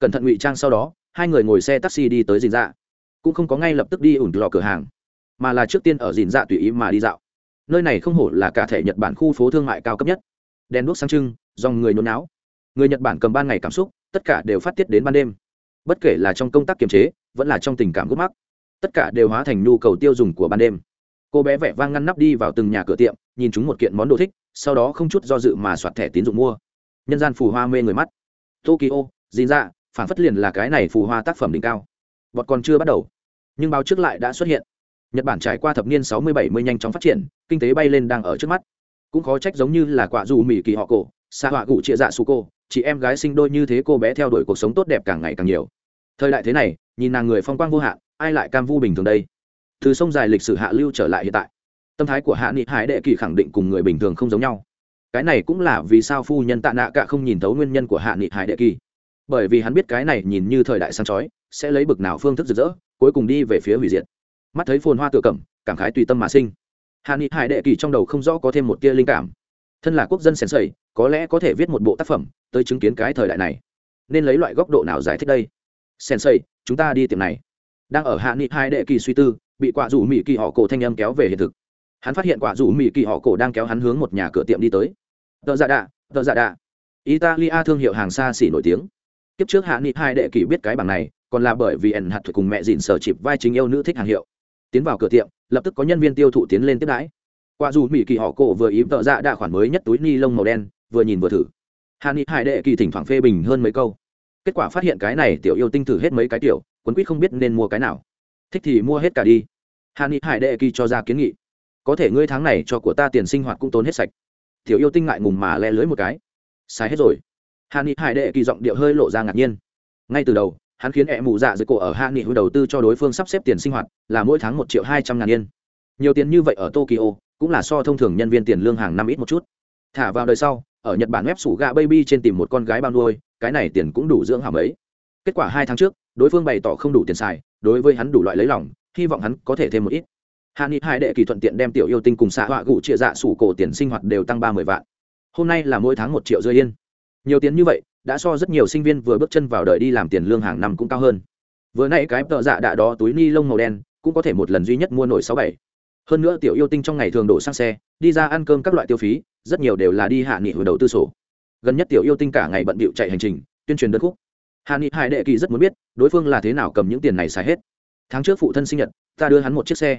Cẩn thận ngụy trang sau đó, hai người ngồi xe taxi đi tới dìn dạ cũng không có ngay lập tức đi ủn lò cửa hàng mà là trước tiên ở dìn dạ tùy ý mà đi dạo. Nơi này không hổ là cả thể nhật bản khu phố thương mại cao cấp nhất. Đèn đuốc sáng trưng dòng người nhốn náo. Người nhật bản cầm ban ngày cảm xúc tất cả đều phát tiết đến ban đêm. Bất kể là trong công tác kiềm chế vẫn là trong tình cảm gút mắc tất cả đều hóa thành nhu cầu tiêu dùng của ban đêm. Cô bé vẻ vang ngăn nắp đi vào từng nhà cửa tiệm nhìn chúng một kiện món đồ thích sau đó không chút do dự mà soạt thẻ tín dụng mua. Nhân gian phù hoa mê người mắt. Tokyo dìn dạ, phản phất liền là cái này phù hoa tác phẩm đỉnh cao bọt còn chưa bắt đầu. Nhưng báo trước lại đã xuất hiện. Nhật bản trải qua thập niên sáu mươi bảy mươi nhanh chóng phát triển, kinh tế bay lên đang ở trước mắt. Cũng khó trách giống như là quả dù mỹ kỳ họ cổ, xa họa cụ trịa dạ su cô, chị em gái sinh đôi như thế cô bé theo đuổi cuộc sống tốt đẹp càng ngày càng nhiều. Thời đại thế này, nhìn nàng người phong quang vô hạn, ai lại cam vu bình thường đây? Từ sông dài lịch sử hạ lưu trở lại hiện tại, tâm thái của hạ nghị hải đệ kỳ khẳng định cùng người bình thường không giống nhau. Cái này cũng là vì sao phu nhân tạ nạ cả không nhìn thấu nguyên nhân của hạ nghị hải đệ kỳ. Bởi vì hắn biết cái này nhìn như thời đại sáng chói sẽ lấy bực nào phương thức rực rỡ, cuối cùng đi về phía hủy diệt. Mắt thấy phồn hoa tựa cẩm, cảm khái tùy tâm mà sinh. Hạ nghị hải đệ kỳ trong đầu không rõ có thêm một tia linh cảm. Thân là quốc dân sèn sầy, có lẽ có thể viết một bộ tác phẩm tới chứng kiến cái thời đại này. Nên lấy loại góc độ nào giải thích đây? Sèn sầy, chúng ta đi tiệm này. Đang ở hạ nghị hai đệ kỳ suy tư, bị quả rủ mỹ kỳ họ cổ thanh âm kéo về hiện thực. Hắn phát hiện quả rủ mỹ kỳ họ cổ đang kéo hắn hướng một nhà cửa tiệm đi tới. Tờ dạ đạ, tờ dạ đạ. Italia thương hiệu hàng xa xỉ nổi tiếng. Kiếp trước hạ nghị hai đệ kỳ biết cái bảng này còn là bởi vì ẩn hạt thuật cùng mẹ dìn sở chịp vai chính yêu nữ thích hàng hiệu. Tiến vào cửa tiệm, lập tức có nhân viên tiêu thụ tiến lên tiếp đãi. Qua dù mỹ kỳ họ cổ vừa ý tợ dạ đa khoản mới nhất túi ni lông màu đen, vừa nhìn vừa thử. Hàn ni hải đệ kỳ thỉnh thoảng phê bình hơn mấy câu. Kết quả phát hiện cái này tiểu yêu tinh thử hết mấy cái tiểu, quấn quýt không biết nên mua cái nào. Thích thì mua hết cả đi. Hàn ni hải đệ kỳ cho ra kiến nghị. Có thể ngươi tháng này cho của ta tiền sinh hoạt cũng tốn hết sạch. Tiểu yêu tinh ngại ngùng mà le lưới một cái. Sai hết rồi. Hàn ni hải đệ kỳ giọng điệu hơi lộ ra ngạc nhiên. Ngay từ đầu hắn khiến ẹ mụ dạ dưới cổ ở hạ nghị hữu đầu tư cho đối phương sắp xếp tiền sinh hoạt là mỗi tháng một triệu hai trăm ngàn yên. Nhiều tiền như vậy ở tokyo, cũng là so thông thường nhân viên tiền lương hàng năm ít một chút. Thả vào đời sau, ở nhật bản web sủ gạ baby trên tìm một con gái bao nuôi, cái này tiền cũng đủ dưỡng hàm ấy kết quả hai tháng trước, đối phương bày tỏ không đủ tiền xài, đối với hắn đủ loại lấy lòng, hy vọng hắn có thể thêm một ít. Hạ nghị hai đệ kỳ thuận tiện đem tiểu yêu tinh cùng xạ họa gụ trịa dạ sủ cổ tiền sinh hoạt đều tăng ba mươi vạn. Hôm nay là mỗi tháng một triệu rơi yên. Nhiều tiền như vậy đã so rất nhiều sinh viên vừa bước chân vào đời đi làm tiền lương hàng năm cũng cao hơn. Vừa nãy cái tợ dạ đạ đó túi ni lông màu đen, cũng có thể một lần duy nhất mua nổi sáu bảy. Hơn nữa tiểu yêu tinh trong ngày thường đổ sang xe, đi ra ăn cơm các loại tiêu phí, rất nhiều đều là đi hạ nghị hồi đầu tư sổ. Gần nhất tiểu yêu tinh cả ngày bận bịu chạy hành trình, tuyên truyền đơn khúc. Hạ nghị hải đệ kỳ rất muốn biết, đối phương là thế nào cầm những tiền này xài hết. Tháng trước phụ thân sinh nhật, ta đưa hắn một chiếc xe.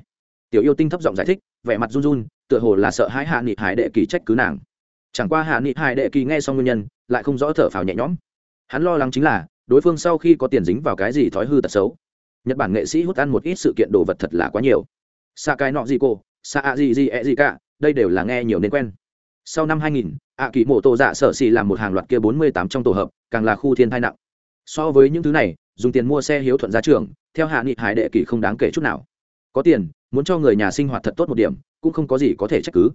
Tiểu yêu tinh thấp giọng giải thích, vẻ mặt run run, tựa hồ là sợ hãi hạ nghị hải đệ kỳ trách cứ nàng. Chẳng qua hạ nghị hải đệ kỳ nghe xong nguyên nhân lại không rõ thở phào nhẹ nhõm. Hắn lo lắng chính là đối phương sau khi có tiền dính vào cái gì thói hư tật xấu. Nhật bản nghệ sĩ hút ăn một ít sự kiện đồ vật thật là quá nhiều. Xa cái nọ gì cô xa a gì gì e gì cả đây đều là nghe nhiều nên quen. Sau năm 2000, ạ kỳ mộ tổ dạ sở xì làm một hàng loạt kia 48 trong tổ hợp càng là khu thiên thai nặng. So với những thứ này dùng tiền mua xe hiếu thuận ra trường theo hạ nghị hải đệ kỳ không đáng kể chút nào. Có tiền muốn cho người nhà sinh hoạt thật tốt một điểm cũng không có gì có thể trách cứ.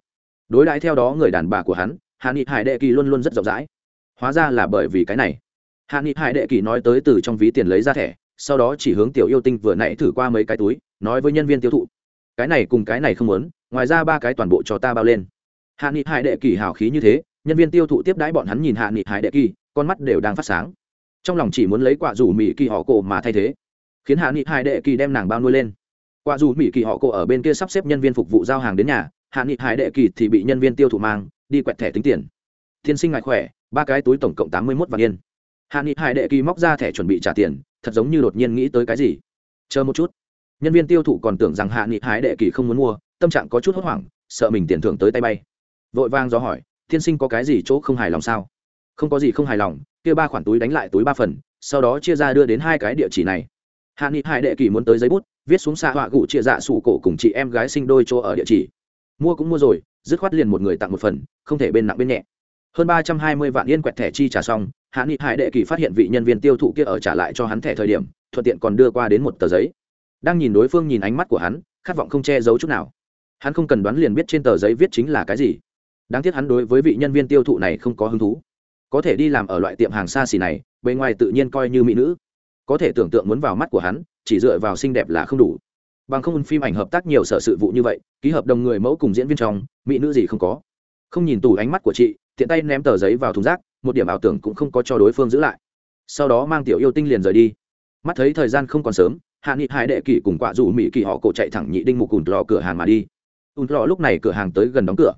Đối đãi theo đó người đàn bà của hắn hạ nghị hải đệ kỳ luôn luôn rất rộng rãi hóa ra là bởi vì cái này. Hạ nghị hải đệ kỳ nói tới từ trong ví tiền lấy ra thẻ, sau đó chỉ hướng tiểu yêu tinh vừa nãy thử qua mấy cái túi, nói với nhân viên tiêu thụ. Cái này cùng cái này không muốn, ngoài ra ba cái toàn bộ cho ta bao lên. Hạ nghị hải đệ kỳ hào khí như thế, nhân viên tiêu thụ tiếp đãi bọn hắn nhìn hạ nghị hải đệ kỳ, con mắt đều đang phát sáng. Trong lòng chỉ muốn lấy quả rủ mỹ kỳ họ cổ mà thay thế, khiến hạ nghị hải đệ kỳ đem nàng bao nuôi lên. Quả dù mỹ kỳ họ cổ ở bên kia sắp xếp nhân viên phục vụ giao hàng đến nhà, hạ nghị hải đệ kỳ thì bị nhân viên tiêu thụ mang, đi quẹt thẻ tính tiền. Thiên sinh ngại khỏe ba cái túi tổng cộng tám mươi mốt vạn yên. Hạ nghị hải đệ kỳ móc ra thẻ chuẩn bị trả tiền, thật giống như đột nhiên nghĩ tới cái gì. Chờ một chút. Nhân viên tiêu thụ còn tưởng rằng hạ nghị hải đệ kỳ không muốn mua, tâm trạng có chút hốt hoảng, sợ mình tiền thưởng tới tay bay. Vội vang do hỏi, tiên sinh có cái gì chỗ không hài lòng sao? Không có gì không hài lòng, kia ba khoản túi đánh lại túi ba phần, sau đó chia ra đưa đến hai cái địa chỉ này. Hạ nghị hải đệ kỳ muốn tới giấy bút, viết xuống xạ họa cụ chia dạ sủ cổ cùng chị em gái sinh đôi chỗ ở địa chỉ. Mua cũng mua rồi, dứt khoát liền một người tặng một phần, không thể bên nặng bên nhẹ hơn ba trăm hai mươi vạn yên quẹt thẻ chi trả xong, hạ nghị hải đệ kỳ phát hiện vị nhân viên tiêu thụ kia ở trả lại cho hắn thẻ thời điểm, thuận tiện còn đưa qua đến một tờ giấy. Đang nhìn đối phương nhìn ánh mắt của hắn, khát vọng không che giấu chút nào. Hắn không cần đoán liền biết trên tờ giấy viết chính là cái gì. Đáng tiếc hắn đối với vị nhân viên tiêu thụ này không có hứng thú. Có thể đi làm ở loại tiệm hàng xa xỉ này, bề ngoài tự nhiên coi như mỹ nữ. Có thể tưởng tượng muốn vào mắt của hắn, chỉ dựa vào xinh đẹp là không đủ. Bằng không, phim ảnh hợp tác nhiều sở sự vụ như vậy, ký hợp đồng người mẫu cùng diễn viên trong, mỹ nữ gì không có. Không nhìn tủ ánh mắt của chị tiện tay ném tờ giấy vào thùng rác, một điểm ảo tưởng cũng không có cho đối phương giữ lại. Sau đó mang tiểu yêu tinh liền rời đi. Mắt thấy thời gian không còn sớm, hạ nghị hai đệ kỷ cùng quạ dù mỹ kỳ họ cổ chạy thẳng nhị đinh mục cùn lò cửa hàng mà đi. Ùn lò lúc này cửa hàng tới gần đóng cửa.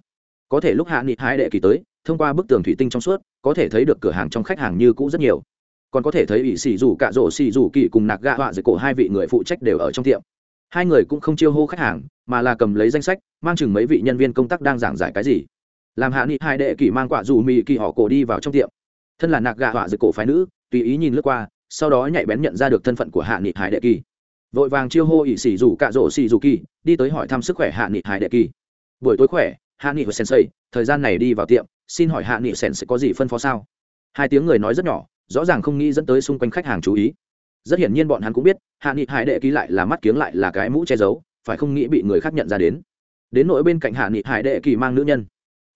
Có thể lúc hạ nghị hai đệ kỳ tới, thông qua bức tường thủy tinh trong suốt, có thể thấy được cửa hàng trong khách hàng như cũ rất nhiều. Còn có thể thấy ỷ xì dù cạ rỗ xì dù kỳ cùng nạc gạ họa dưới cổ hai vị người phụ trách đều ở trong tiệm. Hai người cũng không chiêu hô khách hàng, mà là cầm lấy danh sách, mang chừng mấy vị nhân viên công tác đang giảng giải cái gì làm hạ nghị hai đệ kỳ mang quả dù mì kỳ họ cổ đi vào trong tiệm. Thân là nạc gà họa giữa cổ phái nữ, tùy ý nhìn lướt qua, sau đó nhạy bén nhận ra được thân phận của hạ nghị hải đệ kỳ vội vàng chiêu hô ỵ xỉ dù cạ rỗ xỉ dù kỳ đi tới hỏi thăm sức khỏe hạ nghị hải đệ kỳ buổi tối khỏe, hạ nghị và sensei, thời gian này đi vào tiệm, xin hỏi hạ nghị sensei có gì phân phó sao? Hai tiếng người nói rất nhỏ, rõ ràng không nghĩ dẫn tới xung quanh khách hàng chú ý. Rất hiển nhiên bọn hắn cũng biết, hạ nghị hải đệ kỳ lại là mắt kiếng lại là cái mũ che giấu, phải không nghĩ bị người khác nhận ra đến. Đến nỗi bên cạnh hạ nghị hải đệ kỳ mang nữ nhân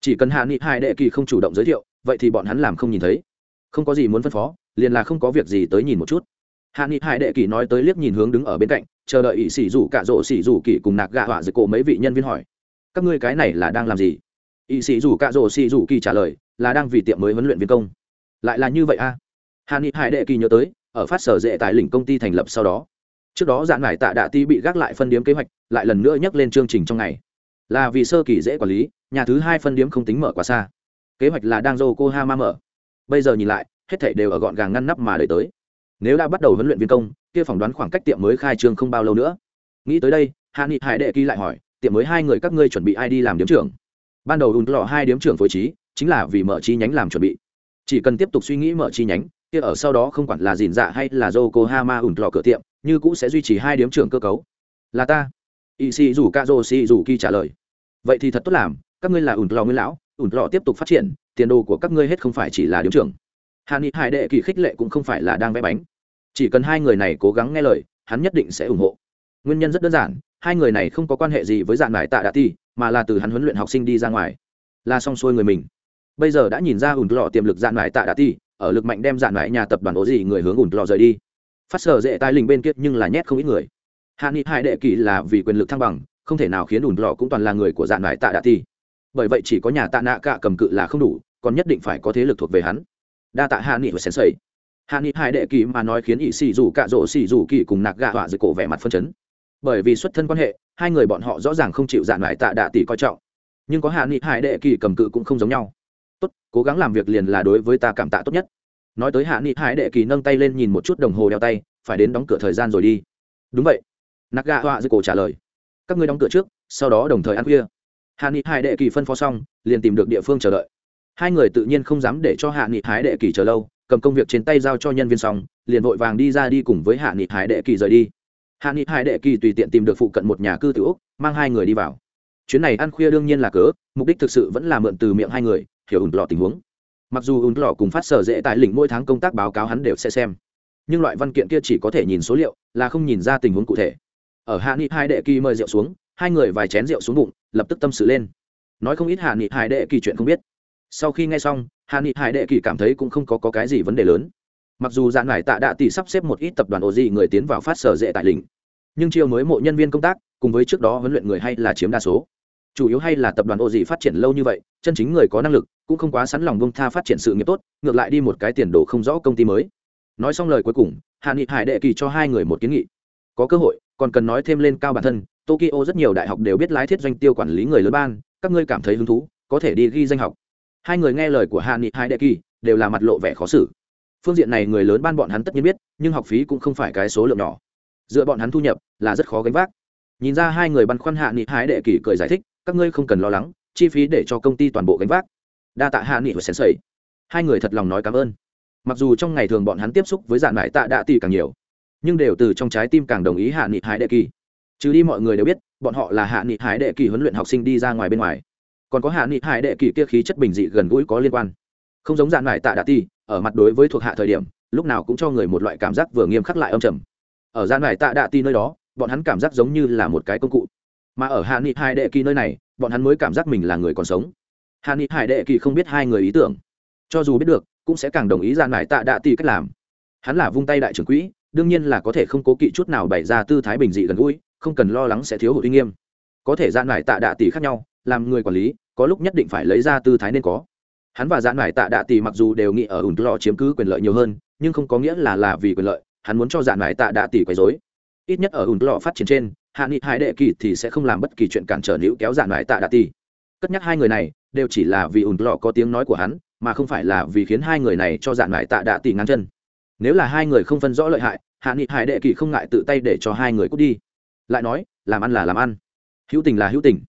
chỉ cần hạ nghị hải đệ kỳ không chủ động giới thiệu, vậy thì bọn hắn làm không nhìn thấy. Không có gì muốn phân phó, liền là không có việc gì tới nhìn một chút. Hạ nghị hải đệ kỳ nói tới liếc nhìn hướng đứng ở bên cạnh, chờ đợi ỵ sĩ rủ cả rộ xỉ rủ kỳ cùng nạc gạ họa dưới cổ mấy vị nhân viên hỏi. Các ngươi cái này là đang làm gì? Ỵ sĩ rủ cả rộ sĩ rủ kỳ trả lời, là đang vì tiệm mới huấn luyện viên công. Lại là như vậy a à? hạ nghị hải đệ kỳ nhớ tới, ở phát sở dễ tại lĩnh công ty thành lập sau đó. Trước đó dạng ngải tạ đạ ti bị gác lại phân điếm kế hoạch, lại lần nữa nhắc lên chương trình trong ngày. Là vì sơ kỳ dễ quản lý nhà thứ hai phân điếm không tính mở quá xa. Kế hoạch là đang yokohama mở. Bây giờ nhìn lại, hết thảy đều ở gọn gàng ngăn nắp mà đợi tới. Nếu đã bắt đầu huấn luyện viên công, kia phỏng đoán khoảng cách tiệm mới khai trương không bao lâu nữa. Nghĩ tới đây, hạ nghị hải đệ ký lại hỏi, tiệm mới hai người các ngươi chuẩn bị ai đi làm điếm trưởng? Ban đầu ùn lọ hai điếm trưởng phối trí, chính là vì mở chi nhánh làm chuẩn bị. Chỉ cần tiếp tục suy nghĩ mở chi nhánh, kia ở sau đó không quản là dìn dạ hay là yokohama ùn lọ cửa tiệm, như cũ sẽ duy trì hai điếm trưởng cơ cấu. Là ta. Y sĩ dù kazo si dù kỳ trả lời. Vậy thì thật tốt làm các ngươi là ủn lọ nguyên lão, ủn lọ tiếp tục phát triển, tiền đồ của các ngươi hết không phải chỉ là điếm trưởng. Hạ nghị hải đệ kỳ khích lệ cũng không phải là đang vẽ bánh. Chỉ cần hai người này cố gắng nghe lời, hắn nhất định sẽ ủng hộ. Nguyên nhân rất đơn giản, hai người này không có quan hệ gì với dạng nải tạ đạ ti, mà là từ hắn huấn luyện học sinh đi ra ngoài. Là xong xuôi người mình. Bây giờ đã nhìn ra ủn lọ tiềm lực dạng nải tạ đạ ti, ở lực mạnh đem dạng nải nhà tập đoàn ố gì người hướng ủn lọ rời đi. Phát sở dễ tai linh bên kia nhưng là nhét không ít người. Hạ nghị hải đệ kỳ là vì quyền lực thăng bằng, không thể nào khiến ủn lọ cũng toàn là người của dạng nải tạ đạ ti bởi vậy chỉ có nhà tạ nạ cạ cầm cự là không đủ, còn nhất định phải có thế lực thuộc về hắn. Đa tạ hạ nghị và sensei. Hạ nghị hai đệ kỳ mà nói khiến ỵ xì dù cạ rỗ xì dù kỳ cùng nạc gạ họa dưới cổ vẻ mặt phân chấn. Bởi vì xuất thân quan hệ, hai người bọn họ rõ ràng không chịu dạn lại tạ đạ tỷ coi trọng. Nhưng có hạ nghị hai đệ kỳ cầm cự cũng không giống nhau. Tốt, cố gắng làm việc liền là đối với ta cảm tạ tốt nhất. Nói tới hạ nghị hai đệ kỳ nâng tay lên nhìn một chút đồng hồ đeo tay, phải đến đóng cửa thời gian rồi đi. Đúng vậy. Nạc gạ họa dưới cổ trả lời. Các ngươi đóng cửa trước, sau đó đồng thời ăn khuya hạ nghị hải đệ kỳ phân phó xong, liền tìm được địa phương chờ đợi. Hai người tự nhiên không dám để cho hạ nghị hải đệ kỳ chờ lâu, cầm công việc trên tay giao cho nhân viên xong, liền vội vàng đi ra đi cùng với hạ nghị hải đệ kỳ rời đi. Hạ nghị hải đệ kỳ tùy tiện tìm được phụ cận một nhà cư tử úc, mang hai người đi vào. Chuyến này ăn khuya đương nhiên là cớ, mục đích thực sự vẫn là mượn từ miệng hai người, hiểu ủn lọ tình huống. Mặc dù ủn lọ cùng phát sở dễ tại lĩnh mỗi tháng công tác báo cáo hắn đều sẽ xem, nhưng loại văn kiện kia chỉ có thể nhìn số liệu, là không nhìn ra tình huống cụ thể. Ở hạ nghị hai đệ kỳ mời rượu xuống hai người vài chén rượu xuống bụng lập tức tâm sự lên. Nói không ít hạ nghị Hải đệ kỳ chuyện không biết. Sau khi nghe xong hà Nghị hải đệ kỳ cảm thấy cũng không có, có cái gì vấn đề lớn. Mặc dù dạn ngải tạ đạ tỷ sắp xếp một ít tập đoàn ô dị người tiến vào phát sở dễ tại lĩnh nhưng chiêu mới mộ nhân viên công tác cùng với trước đó huấn luyện người hay là chiếm đa số. Chủ yếu hay là tập đoàn ô dị phát triển lâu như vậy chân chính người có năng lực cũng không quá sẵn lòng bông tha phát triển sự nghiệp tốt ngược lại đi một cái tiền đồ không rõ công ty mới. Nói xong lời cuối cùng hạ nghị hải đệ kỳ cho hai người một kiến nghị. Có cơ hội còn cần nói thêm lên cao bản thân, tokyo rất nhiều đại học đều biết lái thiết doanh tiêu quản lý người lớn ban, các ngươi cảm thấy hứng thú, có thể đi ghi danh học. Hai người nghe lời của hạ nghị hai đệ kỳ, đều là mặt lộ vẻ khó xử. Phương diện này người lớn ban bọn hắn tất nhiên biết, nhưng học phí cũng không phải cái số lượng nhỏ. Dựa bọn hắn thu nhập, là rất khó gánh vác. Nhìn ra hai người băn khoăn hạ nghị hai đệ kỳ cười giải thích, các ngươi không cần lo lắng, chi phí để cho công ty toàn bộ gánh vác. Đa tạ hạ nghị và sensei. Hai người thật lòng nói cảm ơn. Mặc dù trong ngày thường bọn hắn tiếp xúc với dạng mải tạ đạ tỷ càng nhiều nhưng đều từ trong trái tim càng đồng ý hạ nghị hải đệ kỳ. Chứ đi mọi người đều biết, bọn họ là hạ nghị hải đệ kỳ huấn luyện học sinh đi ra ngoài bên ngoài. Còn có hạ nghị hải đệ kỳ kia khí chất bình dị gần gũi có liên quan. Không giống dạn mải tạ đạ ti, ở mặt đối với thuộc hạ thời điểm, lúc nào cũng cho người một loại cảm giác vừa nghiêm khắc lại âm trầm. Ở gian mải tạ đạ ti nơi đó, bọn hắn cảm giác giống như là một cái công cụ. Mà ở hạ nghị hải đệ kỳ nơi này, bọn hắn mới cảm giác mình là người còn sống. Hạ nghị hải đệ kỳ không biết hai người ý tưởng. Cho dù biết được, cũng sẽ càng đồng ý gian mải tạ đạ ti cách làm. Hắn là vung tay đại trưởng quỹ đương nhiên là có thể không cố kỵ chút nào bày ra tư thái bình dị gần gũi, không cần lo lắng sẽ thiếu hụt uy nghiêm. Có thể dạ gian mải tạ đạ tỷ khác nhau, làm người quản lý, có lúc nhất định phải lấy ra tư thái nên có. Hắn và dạ giãn mải tạ đạ tỷ mặc dù đều nghĩ ở ủn lò chiếm cứ quyền lợi nhiều hơn, nhưng không có nghĩa là là vì quyền lợi, hắn muốn cho dạ giãn mải tạ đạ tỷ quấy rối.ít nhất ở ủn lò phát triển trên, hạ nghị hai đệ kỳ thì sẽ không làm bất kỳ chuyện cản trở nữ kéo giãn mải tạ đạ tỷ cất nhắc hai người này, đều chỉ là vì ủn lò có tiếng nói của hắn, mà không phải là vì khiến hai người này cho dạn lại tạ đạ tỷ ngang chân nếu là hai người không phân rõ lợi hại, hạ nghị hải đệ kỳ không ngại tự tay để cho hai người cút đi. Lại nói, làm ăn là làm ăn. Hữu tình là hữu tình.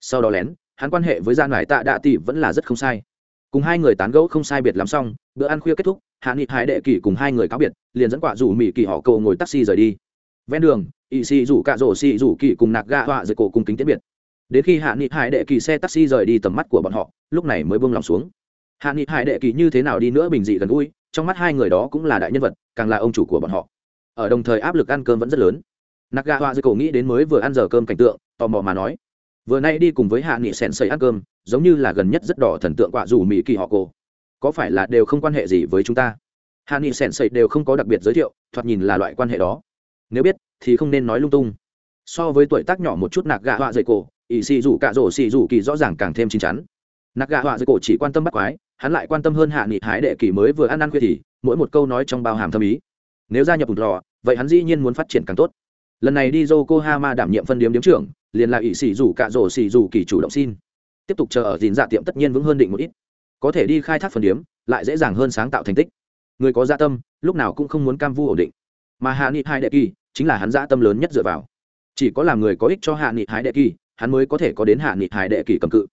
Sau đó lén, hắn quan hệ với gian ngoại tạ đạ tỷ vẫn là rất không sai. Cùng hai người tán gẫu không sai biệt lắm xong, bữa ăn khuya kết thúc, hạ nghị hải đệ kỳ cùng hai người cáo biệt, liền dẫn quả rủ mỹ kỳ họ cầu ngồi taxi rời đi. Ven đường ỵ xì rủ cạ rổ xì rủ kỳ cùng nạc ga họa dưới cổ cùng kính tiễn biệt. Đến khi hạ nghị hải đệ kỳ xe taxi rời đi tầm mắt của bọn họ, lúc này mới buông lòng xuống. Hạ nghị hải đệ kỳ như thế nào đi nữa bình dị gần gũi trong mắt hai người đó cũng là đại nhân vật, càng là ông chủ của bọn họ. Ở đồng thời áp lực ăn cơm vẫn rất lớn. Nạc gà họa dưới cổ nghĩ đến mới vừa ăn giờ cơm cảnh tượng, tò mò mà nói, vừa nay đi cùng với hạ nghị sèn xây ăn cơm, giống như là gần nhất rất đỏ thần tượng quạ dù mỹ kỳ họ cổ. có phải là đều không quan hệ gì với chúng ta? Hạ nghị sèn xây đều không có đặc biệt giới thiệu, thoạt nhìn là loại quan hệ đó. Nếu biết, thì không nên nói lung tung. So với tuổi tác nhỏ một chút nạc gạ họa dày cổ ỵ xì rủ cạ rổ xì rủ kỳ rõ ràng càng thêm chín chắn. Nạc gạ họa dày cổ chỉ quan tâm bắt quái hắn lại quan tâm hơn hạ nghị hái đệ kỳ mới vừa ăn ăn khuya thì, mỗi một câu nói trong bao hàm thâm ý. Nếu gia nhập một lò, vậy hắn dĩ nhiên muốn phát triển càng tốt. Lần này đi yokohama đảm nhiệm phân điếm điếm trưởng, liền là ỷ xì rủ cạ rổ xì rủ kỳ chủ động xin. Tiếp tục chờ ở dìn dạ tiệm tất nhiên vững hơn định một ít. Có thể đi khai thác phân điếm, lại dễ dàng hơn sáng tạo thành tích. Người có dạ tâm, lúc nào cũng không muốn cam vu ổn định. Mà hạ nghị hai đệ kỳ, chính là hắn dạ tâm lớn nhất dựa vào. Chỉ có làm người có ích cho hạ nghị hai đệ kỳ, hắn mới có thể có đến hạ nghị hai đệ kỳ cầm cự.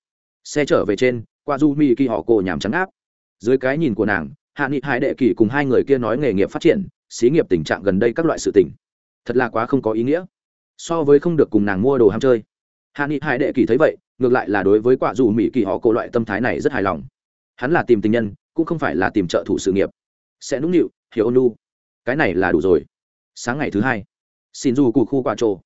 Xe trở về trên qua du mỹ kỳ họ cổ nhàm trắng áp. Dưới cái nhìn của nàng, hạ nghị hải đệ kỳ cùng hai người kia nói nghề nghiệp phát triển, xí nghiệp tình trạng gần đây các loại sự tình. Thật là quá không có ý nghĩa. So với không được cùng nàng mua đồ ham chơi. Hạ nghị hải đệ kỳ thấy vậy, ngược lại là đối với quả dù mỹ kỳ họ cổ loại tâm thái này rất hài lòng. Hắn là tìm tình nhân, cũng không phải là tìm trợ thủ sự nghiệp. Sẽ nũng nịu, hiểu ôn lu cái này là đủ rồi. Sáng ngày thứ hai, xin du cụ khu quả trộ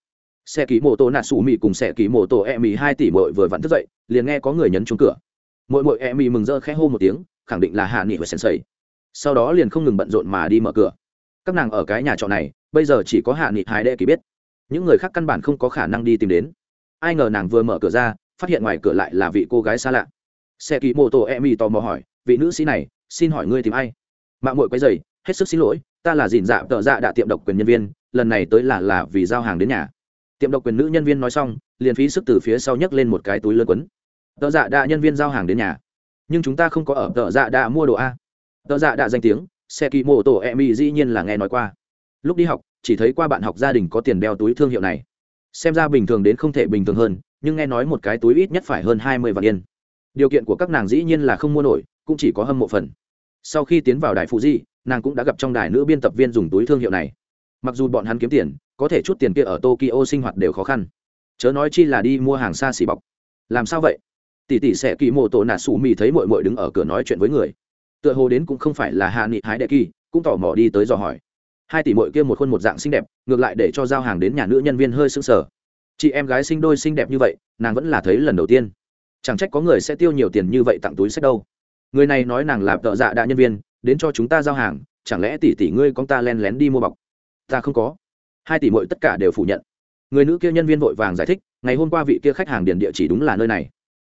xe ký mô tô nạt sủ mị cùng xe ký mô tô e mị hai tỷ mội vừa vặn thức dậy, liền nghe có người nhấn trúng cửa mỗi mỗi em mì mừng rỡ khẽ hô một tiếng, khẳng định là hạ nghị và sensei sau đó liền không ngừng bận rộn mà đi mở cửa. Các nàng ở cái nhà trọ này, bây giờ chỉ có hạ nghị hải đệ kỳ biết. Những người khác căn bản không có khả năng đi tìm đến. Ai ngờ nàng vừa mở cửa ra, phát hiện ngoài cửa lại là vị cô gái xa lạ. Xe kỳ mô tô em y tò mò hỏi, vị nữ sĩ này, xin hỏi ngươi tìm ai? Mạng mội quấy dày hết sức xin lỗi, ta là dìn dạ tợ dạ đã tiệm độc quyền nhân viên, lần này tới là là vì giao hàng đến nhà. Tiệm độc quyền nữ nhân viên nói xong, liền phí sức từ phía sau nhấc lên một cái túi lân quấn tợ dạ đã nhân viên giao hàng đến nhà. Nhưng chúng ta không có ở tợ dạ đã mua đồ a. Tợ dạ đã danh tiếng xe kỳ mô tô em y dĩ nhiên là nghe nói qua. Lúc đi học, chỉ thấy qua bạn học gia đình có tiền đeo túi thương hiệu này. Xem ra bình thường đến không thể bình thường hơn, nhưng nghe nói một cái túi ít nhất phải hơn hai mươi vạn yên. Điều kiện của các nàng dĩ nhiên là không mua nổi, cũng chỉ có hâm mộ phần. Sau khi tiến vào đài phụ di, nàng cũng đã gặp trong đài nữ biên tập viên dùng túi thương hiệu này. Mặc dù bọn hắn kiếm tiền, có thể chút tiền kia ở tokyo sinh hoạt đều khó khăn. Chớ nói chi là đi mua hàng xa xỉ bọc. Làm sao vậy? Tỷ tỷ sẽ kỳ mô tổ nạ xù mì thấy mội mội đứng ở cửa nói chuyện với người. Tựa hồ đến cũng không phải là hạ nghị hái đệ kỳ, cũng tò mò đi tới dò hỏi. Hai tỷ mội kia một khuôn một dạng xinh đẹp, ngược lại để cho giao hàng đến nhà nữ nhân viên hơi sưng sờ. Chị em gái sinh đôi xinh đẹp như vậy, nàng vẫn là thấy lần đầu tiên. Chẳng trách có người sẽ tiêu nhiều tiền như vậy tặng túi sách đâu. Người này nói nàng là tợ dạ đại nhân viên, đến cho chúng ta giao hàng, chẳng lẽ tỷ tỷ ngươi con ta len lén đi mua bọc? Ta không có. Hai tỷ mội tất cả đều phủ nhận. Người nữ kia nhân viên vội vàng giải thích, ngày hôm qua vị kia khách hàng điền địa chỉ đúng là nơi này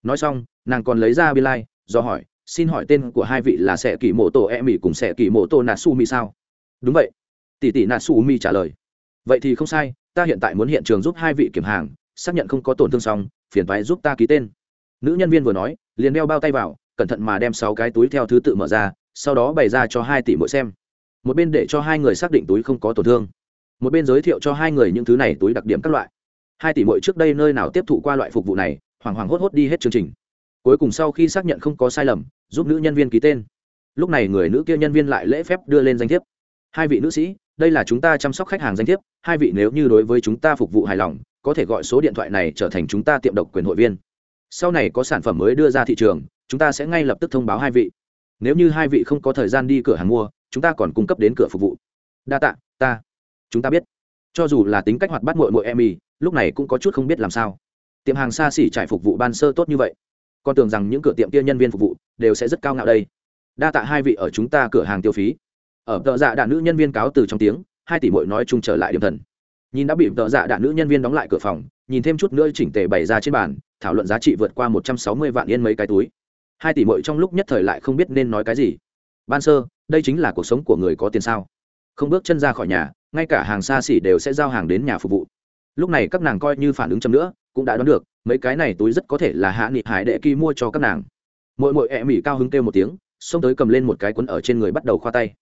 nói xong, nàng còn lấy ra bi lai do hỏi, xin hỏi tên của hai vị là sẽ kỳ mộ tổ e mỹ cùng sẽ kỳ mộ tổ nà su mi sao? Đúng vậy. Tỷ tỷ nà su mi trả lời, vậy thì không sai, ta hiện tại muốn hiện trường giúp hai vị kiểm hàng, xác nhận không có tổn thương xong, phiền thoái giúp ta ký tên. Nữ nhân viên vừa nói, liền đeo bao tay vào, cẩn thận mà đem sáu cái túi theo thứ tự mở ra, sau đó bày ra cho hai tỷ mỗi xem. Một bên để cho hai người xác định túi không có tổn thương, một bên giới thiệu cho hai người những thứ này túi đặc điểm các loại. Hai tỷ mỗi trước đây nơi nào tiếp thụ qua loại phục vụ này hoảng hoảng hốt hốt đi hết chương trình. Cuối cùng sau khi xác nhận không có sai lầm, giúp nữ nhân viên ký tên. Lúc này người nữ kia nhân viên lại lễ phép đưa lên danh thiếp. Hai vị nữ sĩ, đây là chúng ta chăm sóc khách hàng danh thiếp, hai vị nếu như đối với chúng ta phục vụ hài lòng, có thể gọi số điện thoại này trở thành chúng ta tiệm độc quyền hội viên. Sau này có sản phẩm mới đưa ra thị trường, chúng ta sẽ ngay lập tức thông báo hai vị. Nếu như hai vị không có thời gian đi cửa hàng mua, chúng ta còn cung cấp đến cửa phục vụ. Đa tạ, ta, chúng ta biết. Cho dù là tính cách hoạt bát mội mội em y, lúc này cũng có chút không biết làm sao tiệm hàng xa xỉ trải phục vụ ban sơ tốt như vậy. Con tưởng rằng những cửa tiệm kia nhân viên phục vụ đều sẽ rất cao ngạo đây. Đa tạ hai vị ở chúng ta cửa hàng tiêu phí. Ở tợ dạ đạn nữ nhân viên cáo từ trong tiếng, hai tỷ mội nói chung trở lại điểm thần. Nhìn đã bị tợ dạ đạn nữ nhân viên đóng lại cửa phòng, nhìn thêm chút nữa chỉnh tề bày ra trên bàn, thảo luận giá trị vượt qua một trăm sáu mươi vạn yên mấy cái túi. Hai tỷ mội trong lúc nhất thời lại không biết nên nói cái gì. Ban sơ, đây chính là cuộc sống của người có tiền sao? Không bước chân ra khỏi nhà, ngay cả hàng xa xỉ đều sẽ giao hàng đến nhà phục vụ. Lúc này các nàng coi như phản ứng chậm nữa cũng đã đoán được, mấy cái này túi rất có thể là hạ nghị hải đệ kỳ mua cho các nàng. Mỗi mỗi ẹ mỉ cao hứng kêu một tiếng, xông tới cầm lên một cái quấn ở trên người bắt đầu khoa tay.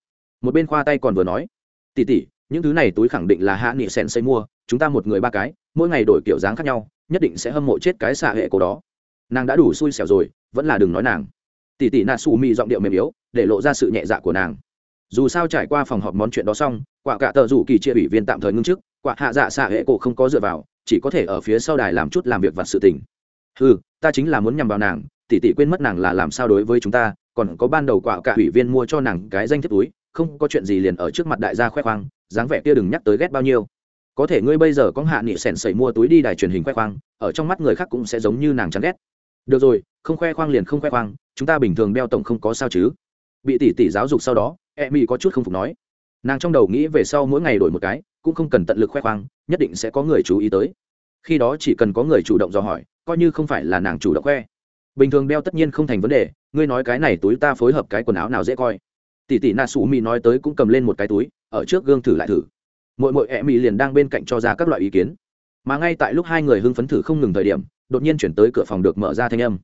Một bên khoa tay còn vừa nói tỉ tỉ những thứ này túi khẳng định là hạ nghị sen xây mua, chúng ta một người ba cái, mỗi ngày đổi kiểu dáng khác nhau, nhất định sẽ hâm mộ chết cái xạ hệ cổ đó. Nàng đã đủ xui xẻo rồi, vẫn là đừng nói nàng. Tỉ tỉ nạ xù mị giọng điệu mềm yếu, để lộ ra sự nhẹ dạ của nàng. Dù sao trải qua phòng họp món chuyện đó xong, quả cả tờ rủ kỳ chia ủy viên tạm thời ngưng chức quả hạ dạ xạ hệ cổ không có dựa vào chỉ có thể ở phía sau đài làm chút làm việc vặt sự tình. Ừ ta chính là muốn nhằm vào nàng, tỷ tỷ quên mất nàng là làm sao đối với chúng ta, còn có ban đầu quả cả ủy viên mua cho nàng cái danh thiếp túi, không có chuyện gì liền ở trước mặt đại gia khoe khoang, dáng vẻ kia đừng nhắc tới ghét bao nhiêu. Có thể ngươi bây giờ có hạ nghị sẻn sẩy mua túi đi đài truyền hình khoe khoang, ở trong mắt người khác cũng sẽ giống như nàng chán ghét. Được rồi, không khoe khoang liền không khoe khoang, chúng ta bình thường đeo tổng không có sao chứ. Bị tỷ tỷ giáo dục sau đó e mỹ có chút không phục nói nàng trong đầu nghĩ về sau mỗi ngày đổi một cái, cũng không cần tận lực khoe khoang, nhất định sẽ có người chú ý tới. Khi đó chỉ cần có người chủ động dò hỏi, coi như không phải là nàng chủ động khoe. Bình thường đeo tất nhiên không thành vấn đề, ngươi nói cái này túi ta phối hợp cái quần áo nào dễ coi. Tỷ tỷ na sủ mỹ nói tới cũng cầm lên một cái túi, ở trước gương thử lại thử. Mỗi mỗi e mỹ liền đang bên cạnh cho ra các loại ý kiến. Mà ngay tại lúc hai người hưng phấn thử không ngừng thời điểm, đột nhiên chuyển tới cửa phòng được mở ra thanh âm.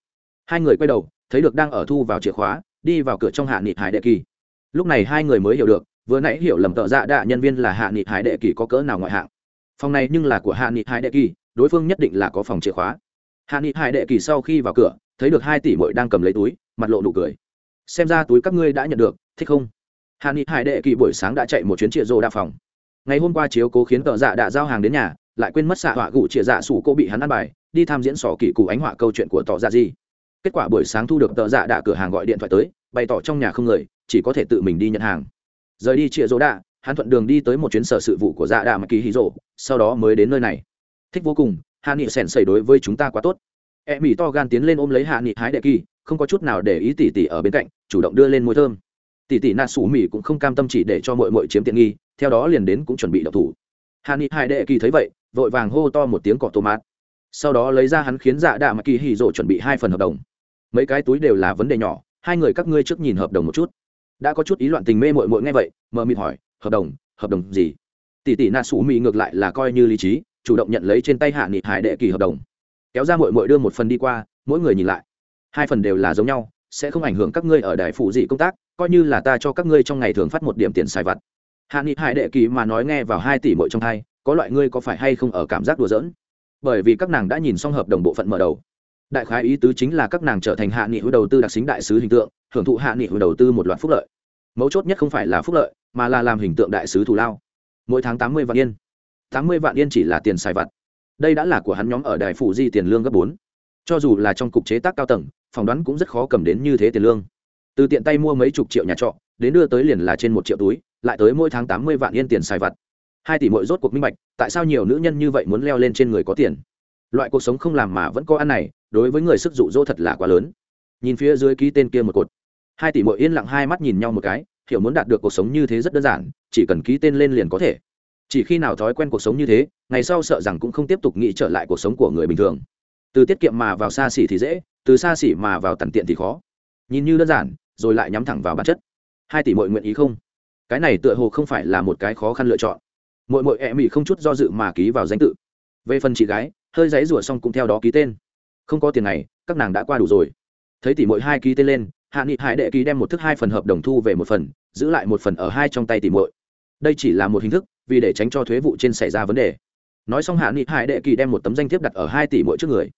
Hai người quay đầu, thấy được đang ở thu vào chìa khóa, đi vào cửa trong hạ nghị hải đệ kỳ. Lúc này hai người mới hiểu được vừa nãy hiểu lầm tợ dạ đạ nhân viên là hạ nghị hải đệ kỳ có cỡ nào ngoại hạng. Phòng này nhưng là của hạ nghị hải đệ kỳ, đối phương nhất định là có phòng chìa khóa. Hạ nghị hải đệ kỳ sau khi vào cửa, thấy được hai tỷ mội đang cầm lấy túi, mặt lộ nụ cười. Xem ra túi các ngươi đã nhận được, thích không? Hạ nghị hải đệ kỳ buổi sáng đã chạy một chuyến chịa rô đa phòng. Ngày hôm qua chiếu cố khiến tợ dạ đã giao hàng đến nhà, lại quên mất xạ họa gụ chịa dạ sủ cô bị hắn ăn bài, đi tham diễn sỏ kỳ cụ ánh họa câu chuyện của tỏ dạ gì. Kết quả buổi sáng thu được tợ dạ đạ cửa hàng gọi điện thoại tới, bày tỏ trong nhà không người, chỉ có thể tự mình đi nhận hàng rời đi chia rỗ đạ, hắn thuận đường đi tới một chuyến sở sự vụ của dạ đạ mà kỳ hí rỗ sau đó mới đến nơi này. Thích vô cùng, hạ nghị sèn xảy đối với chúng ta quá tốt. E mỹ to gan tiến lên ôm lấy hạ nghị hái đệ kỳ, không có chút nào để ý tỉ tỉ ở bên cạnh, chủ động đưa lên môi thơm. Tỉ tỉ nạ sủ mỹ cũng không cam tâm chỉ để cho mội mội chiếm tiện nghi, theo đó liền đến cũng chuẩn bị đậu thủ. Hạ nghị hai đệ kỳ thấy vậy, vội vàng hô to một tiếng cỏ tô mát. Sau đó lấy ra hắn khiến dạ đạ mà kỳ hì rộ chuẩn bị hai phần hợp đồng. Mấy cái túi đều là vấn đề nhỏ, hai người các ngươi trước nhìn hợp đồng một chút đã có chút ý loạn tình mê mội mội nghe vậy mờ mịt hỏi, hợp đồng hợp đồng gì? Tỷ tỷ nạ sủ mị ngược lại là coi như lý trí, chủ động nhận lấy trên tay hạ nghị hải đệ kỳ hợp đồng. Kéo ra mội mội đưa một phần đi qua, mỗi người nhìn lại. Hai phần đều là giống nhau, sẽ không ảnh hưởng các ngươi ở đài phụ dị công tác, coi như là ta cho các ngươi trong ngày thường phát một điểm tiền xài vặt. Hạ nghị hải đệ kỳ mà nói nghe vào hai tỷ mội trong hai, có loại ngươi có phải hay không ở cảm giác đùa giỡn? Bởi vì các nàng đã nhìn xong hợp đồng bộ phận mở đầu đại khái ý tứ chính là các nàng trở thành hạ nghị hữu đầu tư đặc xính đại sứ hình tượng, hưởng thụ hạ nghị hữu đầu tư một loạt phúc lợi. Mấu chốt nhất không phải là phúc lợi, mà là làm hình tượng đại sứ thù lao. Mỗi tháng tám mươi vạn yên. Tám mươi vạn yên chỉ là tiền xài vặt. Đây đã là của hắn nhóm ở đài phủ di tiền lương gấp bốn. Cho dù là trong cục chế tác cao tầng, phỏng đoán cũng rất khó cầm đến như thế tiền lương. Từ tiện tay mua mấy chục triệu nhà trọ, đến đưa tới liền là trên một triệu túi, lại tới mỗi tháng tám mươi vạn yên tiền xài vặt. Hai tỷ mỗi rốt cuộc minh bạch, tại sao nhiều nữ nhân như vậy muốn leo lên trên người có tiền? Loại cuộc sống không làm mà vẫn có ăn này đối với người sức dụ dỗ thật là quá lớn. Nhìn phía dưới ký tên kia một cột, hai tỷ mỗi yên lặng hai mắt nhìn nhau một cái, hiểu muốn đạt được cuộc sống như thế rất đơn giản, chỉ cần ký tên lên liền có thể. Chỉ khi nào thói quen cuộc sống như thế, ngày sau sợ rằng cũng không tiếp tục nghĩ trở lại cuộc sống của người bình thường. Từ tiết kiệm mà vào xa xỉ thì dễ, từ xa xỉ mà vào tận tiện thì khó. Nhìn như đơn giản, rồi lại nhắm thẳng vào bản chất. Hai tỷ muội nguyện ý không? Cái này tựa hồ không phải là một cái khó khăn lựa chọn. Muội muội e mỹ không chút do dự mà ký vào danh tự. Về phần chị gái, hơi giấy rủa xong cũng theo đó ký tên không có tiền này, các nàng đã qua đủ rồi. Thấy tỷ mỗi hai ký tên lên, hạ nghị hải đệ ký đem một thức hai phần hợp đồng thu về một phần, giữ lại một phần ở hai trong tay tỷ mỗi đây chỉ là một hình thức, vì để tránh cho thuế vụ trên xảy ra vấn đề. Nói xong hạ nghị hải đệ kỳ đem một tấm danh thiếp đặt ở hai tỷ mỗi trước người.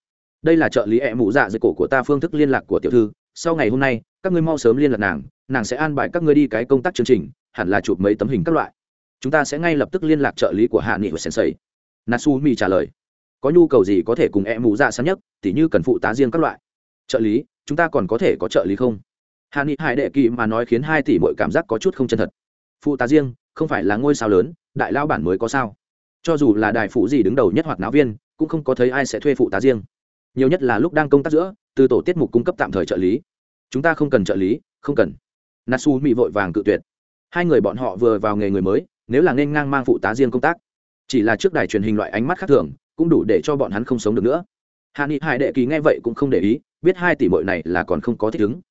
Đây là trợ lý ẹ mụ dạ dưới cổ của ta phương thức liên lạc của tiểu thư, sau ngày hôm nay, các ngươi mau sớm liên lạc nàng nàng sẽ an bài các ngươi đi cái công tác chương trình, hẳn là chụp mấy tấm hình các loại. Chúng ta sẽ ngay lập tức liên lạc trợ lý của hạ nghị và sensei. Natsumi trả lời có nhu cầu gì có thể cùng em mù dạ sẵn nhất, tỉ như cần phụ tá riêng các loại. Trợ lý, chúng ta còn có thể có trợ lý không? Hạ nghị hải đệ kỳ mà nói khiến hai tỷ mỗi cảm giác có chút không chân thật. Phụ tá riêng, không phải là ngôi sao lớn, đại lao bản mới có sao? Cho dù là đài phụ gì đứng đầu nhất hoặc náo viên, cũng không có thấy ai sẽ thuê phụ tá riêng. Nhiều nhất là lúc đang công tác giữa, từ tổ tiết mục cung cấp tạm thời trợ lý. Chúng ta không cần trợ lý, không cần. Natsu mỹ vội vàng cự tuyệt. Hai người bọn họ vừa vào nghề người mới, nếu là nên ngang mang phụ tá riêng công tác. Chỉ là trước đài truyền hình loại ánh mắt khác thường cũng đủ để cho bọn hắn không sống được nữa. Hạ nghị hải đệ kỳ nghe vậy cũng không để ý, biết hai tỷ mội này là còn không có thích ứng.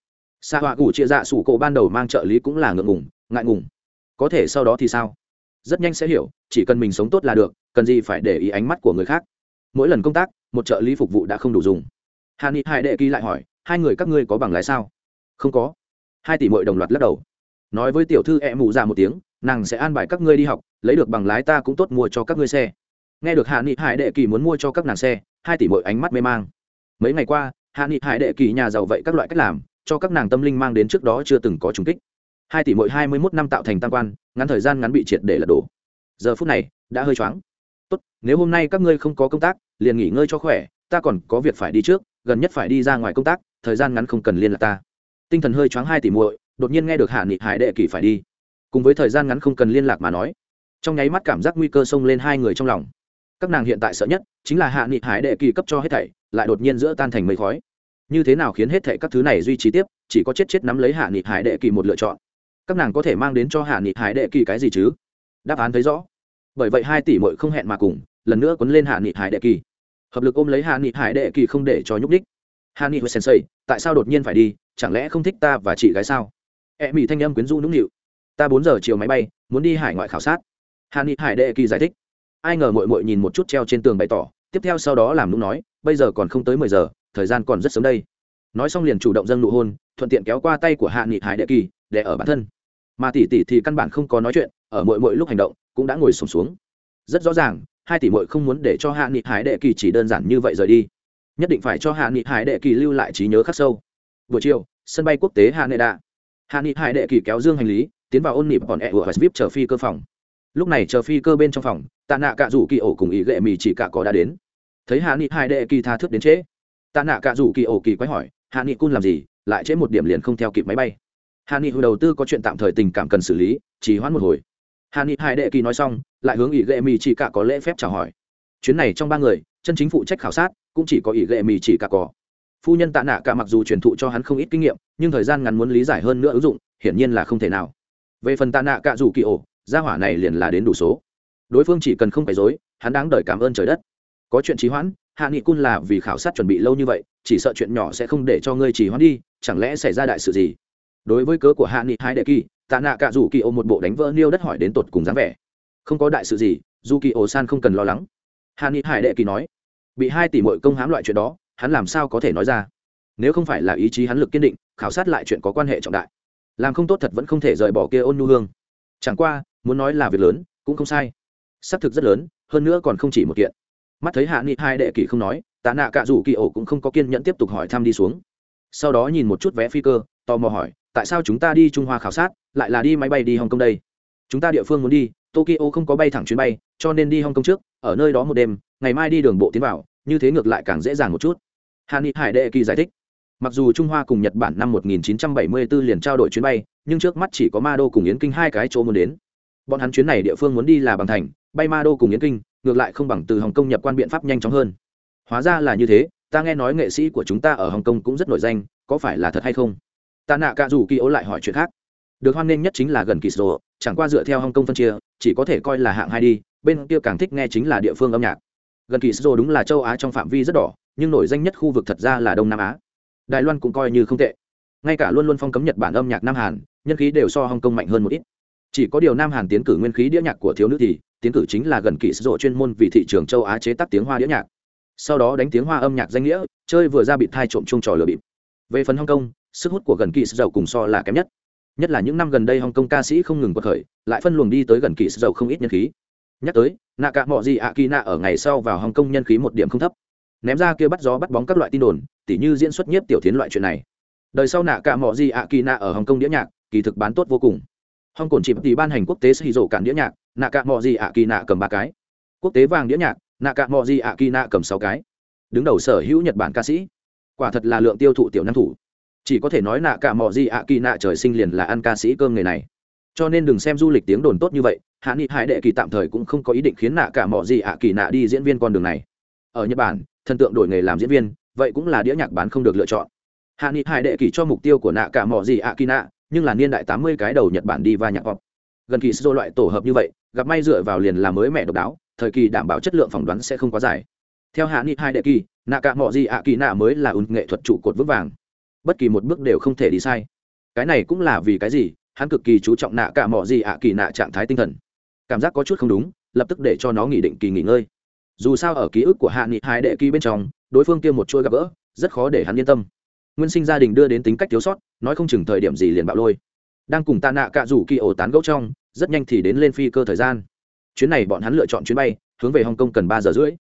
Xa họa gủ chia dạ sủ cổ ban đầu mang trợ lý cũng là ngượng ngùng, ngại ngùng. Có thể sau đó thì sao? Rất nhanh sẽ hiểu, chỉ cần mình sống tốt là được, cần gì phải để ý ánh mắt của người khác. Mỗi lần công tác, một trợ lý phục vụ đã không đủ dùng. Hạ nghị hải đệ kỳ lại hỏi, hai người các ngươi có bằng lái sao? Không có. Hai tỷ mội đồng loạt lắc đầu. Nói với tiểu thư e mụ ra một tiếng, nàng sẽ an bài các ngươi đi học, lấy được bằng lái ta cũng tốt mua cho các ngươi xe nghe được hạ nghị hải đệ kỳ muốn mua cho các nàng xe, hai tỷ mỗi ánh mắt mê mang. Mấy ngày qua, hạ nghị hải đệ kỳ nhà giàu vậy các loại cách làm, cho các nàng tâm linh mang đến trước đó chưa từng có trùng kích. Hai tỷ mỗi hai mươi mốt năm tạo thành tam quan, ngắn thời gian ngắn bị triệt để lật đổ. Giờ phút này, đã hơi choáng. Tốt, nếu hôm nay các ngươi không có công tác, liền nghỉ ngơi cho khỏe, ta còn có việc phải đi trước, gần nhất phải đi ra ngoài công tác, thời gian ngắn không cần liên lạc ta. Tinh thần hơi choáng hai tỷ muội, đột nhiên nghe được hạ nghị hải đệ kỳ phải đi. Cùng với thời gian ngắn không cần liên lạc mà nói, trong nháy mắt cảm giác nguy cơ xông lên hai người trong lòng các nàng hiện tại sợ nhất chính là hạ nghị hải đệ kỳ cấp cho hết thảy, lại đột nhiên giữa tan thành mây khói. Như thế nào khiến hết thảy các thứ này duy trì tiếp, chỉ có chết chết nắm lấy hạ nghị hải đệ kỳ một lựa chọn. Các nàng có thể mang đến cho hạ nghị hải đệ kỳ cái gì chứ? Đáp án thấy rõ. Bởi vậy hai tỷ mội không hẹn mà cùng, lần nữa quấn lên hạ nghị hải đệ kỳ. Hợp lực ôm lấy hạ nghị hải đệ kỳ không để cho nhúc ních hạ nghị hồi sensei, tại sao đột nhiên phải đi? Chẳng lẽ không thích ta và chị gái sao? E mỹ thanh âm quyến rũ nũng nịu. Ta bốn giờ chiều máy bay, muốn đi hải ngoại khảo sát. Hạ nghị hải đệ kỳ giải thích ai ngờ mội mội nhìn một chút treo trên tường bày tỏ tiếp theo sau đó làm nũng nói bây giờ còn không tới mười giờ thời gian còn rất sớm đây. Nói xong liền chủ động dâng nụ hôn thuận tiện kéo qua tay của hạ nghị hải đệ kỳ để ở bản thân. Mà tỷ tỷ thì căn bản không có nói chuyện ở mội mội lúc hành động cũng đã ngồi sùng xuống, xuống rất rõ ràng hai tỷ mội không muốn để cho hạ nghị hải đệ kỳ chỉ đơn giản như vậy rời đi. Nhất định phải cho hạ nghị hải đệ kỳ lưu lại trí nhớ khắc sâu. Buổi chiều sân bay quốc tế hạ nệ đạ hạ nghị hải đệ kỳ kéo dương hành lý tiến vào ôn nịp bọn ẹ của vip chờ phi cơ phòng lúc này chờ phi cơ bên trong phòng, tạ nạ cạ rủ kỳ ổ cùng ý gệ mì chỉ cả có đã đến. Thấy hạ nghị hai đệ kỳ tha thước đến trễ, tạ nạ cạ rủ kỳ ổ kỳ quái hỏi, hạ nghị cun làm gì? Lại trễ một điểm liền không theo kịp máy bay. Hạ nghị hồi đầu tư có chuyện tạm thời tình cảm cần xử lý chỉ hoãn một hồi. Hạ nghị hai đệ kỳ nói xong, lại hướng ý gệ mì chỉ cả có lễ phép chào hỏi. Chuyến này trong ba người, chân chính phụ trách khảo sát, cũng chỉ có ý gệ mì chỉ cả có phu nhân tạ nạ cả mặc dù truyền thụ cho hắn không ít kinh nghiệm, nhưng thời gian ngắn muốn lý giải hơn nữa ứng dụng, hiển nhiên là không thể nào. Về phần tạ nạ cả rủ kỳ ổ gia hỏa này liền là đến đủ số. Đối phương chỉ cần không phải dối hắn đáng đời cảm ơn trời đất. Có chuyện trì hoãn, hạ nghị cun là vì khảo sát chuẩn bị lâu như vậy, chỉ sợ chuyện nhỏ sẽ không để cho ngươi trì hoãn đi, chẳng lẽ xảy ra đại sự gì? Đối với cớ của hạ nghị hai đệ kỳ, tạ nạ cả dù kỳ ô một bộ đánh vỡ niêu đất hỏi đến tột cùng dáng vẻ. Không có đại sự gì dù kỳ ô san không cần lo lắng. Hạ nghị hải đệ kỳ nói, bị hai tỷ mội công hãm loại chuyện đó, hắn làm sao có thể nói ra? Nếu không phải là ý chí hắn lực kiên định, khảo sát lại chuyện có quan hệ trọng đại. Làm không tốt thật vẫn không thể rời bỏ kia ôn nhu hương. Chẳng qua muốn nói là việc lớn, cũng không sai. Xác thực rất lớn, hơn nữa còn không chỉ một kiện. Mắt thấy hạ nghị hai đệ kỳ không nói, tạ nạ cạ rủ kỳ ổ cũng không có kiên nhẫn tiếp tục hỏi thăm đi xuống. Sau đó nhìn một chút vé phi cơ, tò mò hỏi, tại sao chúng ta đi trung hoa khảo sát, lại là đi máy bay đi hồng kông đây? Chúng ta địa phương muốn đi, tokyo không có bay thẳng chuyến bay, cho nên đi hồng kông trước, ở nơi đó một đêm, ngày mai đi đường bộ tiến vào, như thế ngược lại càng dễ dàng một chút. Hạ nghị hải đệ kỳ giải thích. Mặc dù trung hoa cùng nhật bản năm 1974 liền trao đổi chuyến bay, nhưng trước mắt chỉ có ma đô cùng yến kinh hai cái chỗ muốn đến bọn hắn chuyến này địa phương muốn đi là bằng thành, bay ma đô cùng yến kinh, ngược lại không bằng từ hồng kông nhập quan biện pháp nhanh chóng hơn. Hóa ra là như thế, ta nghe nói nghệ sĩ của chúng ta ở hồng kông cũng rất nổi danh, có phải là thật hay không? Ta nạ cả dù kỳ ố lại hỏi chuyện khác. Được hoan nghênh nhất chính là gần kỳ sổ chẳng qua dựa theo hồng kông phân chia, chỉ có thể coi là hạng hai đi, bên kia càng thích nghe chính là địa phương âm nhạc. Gần kỳ sổ đúng là châu á trong phạm vi rất đỏ, nhưng nổi danh nhất khu vực thật ra là đông nam á. Đài loan cũng coi như không tệ. Ngay cả luôn luôn phong cấm nhật bản âm nhạc nam hàn, nhân khí đều so hồng kông mạnh hơn một ít chỉ có điều nam hàn tiến cử nguyên khí đĩa nhạc của thiếu nữ thì, tiến cử chính là gần kỳ sử chuyên môn vì thị trường châu á chế tác tiếng hoa đĩa nhạc. Sau đó đánh tiếng hoa âm nhạc danh nghĩa, chơi vừa ra bị thai trộm chung trò lừa bịp. Về phần hong kong, sức hút của gần kỳ sử cùng so là kém nhất. Nhất là những năm gần đây hong kong ca sĩ không ngừng bật khởi, lại phân luồng đi tới gần kỳ sử không ít nhân khí. Nhắc tới nạ cả mọi gì ạ kỳ nạ ở ngày sau vào hong kong nhân khí một điểm không thấp. Ném ra kia bắt gió bắt bóng các loại tin đồn, tỉ như diễn xuất nhiếp tiểu tiến loại chuyện này. Đời sau nạ cả mọi gì ạ kỳ nạ ở hồng kông đĩa nhạc, kỳ thực bán tốt vô cùng hong cồn chịp thì ban hành quốc tế sĩ rổ cản đĩa nhạc nạ cạ mò gì ạ kỳ nạ cầm ba cái. Quốc tế vàng đĩa nhạc nạ cạ mò gì ạ kỳ nạ cầm sáu cái. Đứng đầu sở hữu nhật bản ca sĩ. Quả thật là lượng tiêu thụ tiểu năng thủ. Chỉ có thể nói nạ cả mò gì ạ kỳ nạ trời sinh liền là ăn ca sĩ cơm nghề này. Cho nên đừng xem du lịch tiếng đồn tốt như vậy, hạ nghị hải đệ kỳ tạm thời cũng không có ý định khiến nạ cả mọ gì ạ kỳ nạ đi diễn viên con đường này. Ở nhật bản, thần tượng đổi nghề làm diễn viên, vậy cũng là đĩa nhạc bán không được lựa chọn. Hạ nghị hải đệ kỳ cho mục tiêu của nạ cả mọ gì ạ kỳ nạ nhưng là niên đại tám mươi cái đầu nhật bản đi va nhạc pop gần kỳ sô loại tổ hợp như vậy, gặp may dựa vào liền là mới mẹ độc đáo, thời kỳ đảm bảo chất lượng phỏng đoán sẽ không quá dài. Theo hạ nghị hai đệ kỳ nạ cả mỏ gì ạ kỳ nạ mới là ứng nghệ thuật trụ cột vững vàng. Bất kỳ một bước đều không thể đi sai. Cái này cũng là vì cái gì? Hắn cực kỳ chú trọng nạ cả mỏ gì ạ kỳ nạ trạng thái tinh thần. Cảm giác có chút không đúng, lập tức để cho nó nghỉ định kỳ nghỉ ngơi. Dù sao ở ký ức của hạ nghị hai đệ kỳ bên trong, đối phương kia một chuỗi gặp gỡ, rất khó để hắn yên tâm nguyên sinh gia đình đưa đến tính cách thiếu sót, nói không chừng thời điểm gì liền bạo lôi. Đang cùng tạ nạ cạ rủ kỳ ổ tán gẫu trong, rất nhanh thì đến lên phi cơ thời gian. Chuyến này bọn hắn lựa chọn chuyến bay, hướng về hồng kông cần ba giờ rưỡi.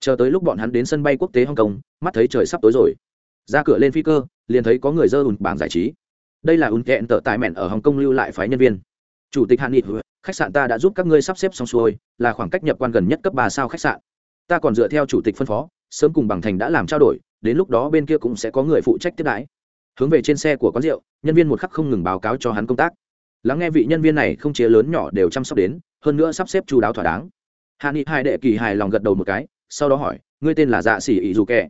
Chờ tới lúc bọn hắn đến sân bay quốc tế hồng kông, mắt thấy trời sắp tối rồi. Ra cửa lên phi cơ, liền thấy có người dơ ùn bảng giải trí. Đây là ùn kẹn tợ tại mẹn ở hồng kông lưu lại phái nhân viên. Chủ tịch hạ nghị khách sạn ta đã giúp các ngươi sắp xếp xong xuôi, là khoảng cách nhập quan gần nhất cấp ba sao khách sạn. Ta còn dựa theo chủ tịch phân phó sớm cùng bằng thành đã làm trao đổi, đến lúc đó bên kia cũng sẽ có người phụ trách tiếp đãi. Hướng về trên xe của quán rượu, nhân viên một khắc không ngừng báo cáo cho hắn công tác. Lắng nghe vị nhân viên này không chia lớn nhỏ đều chăm sóc đến, hơn nữa sắp xếp chú đáo thỏa đáng. Hạ nghị hai đệ kỳ hài lòng gật đầu một cái, sau đó hỏi, ngươi tên là dạ xỉ ỷ dù kẻ?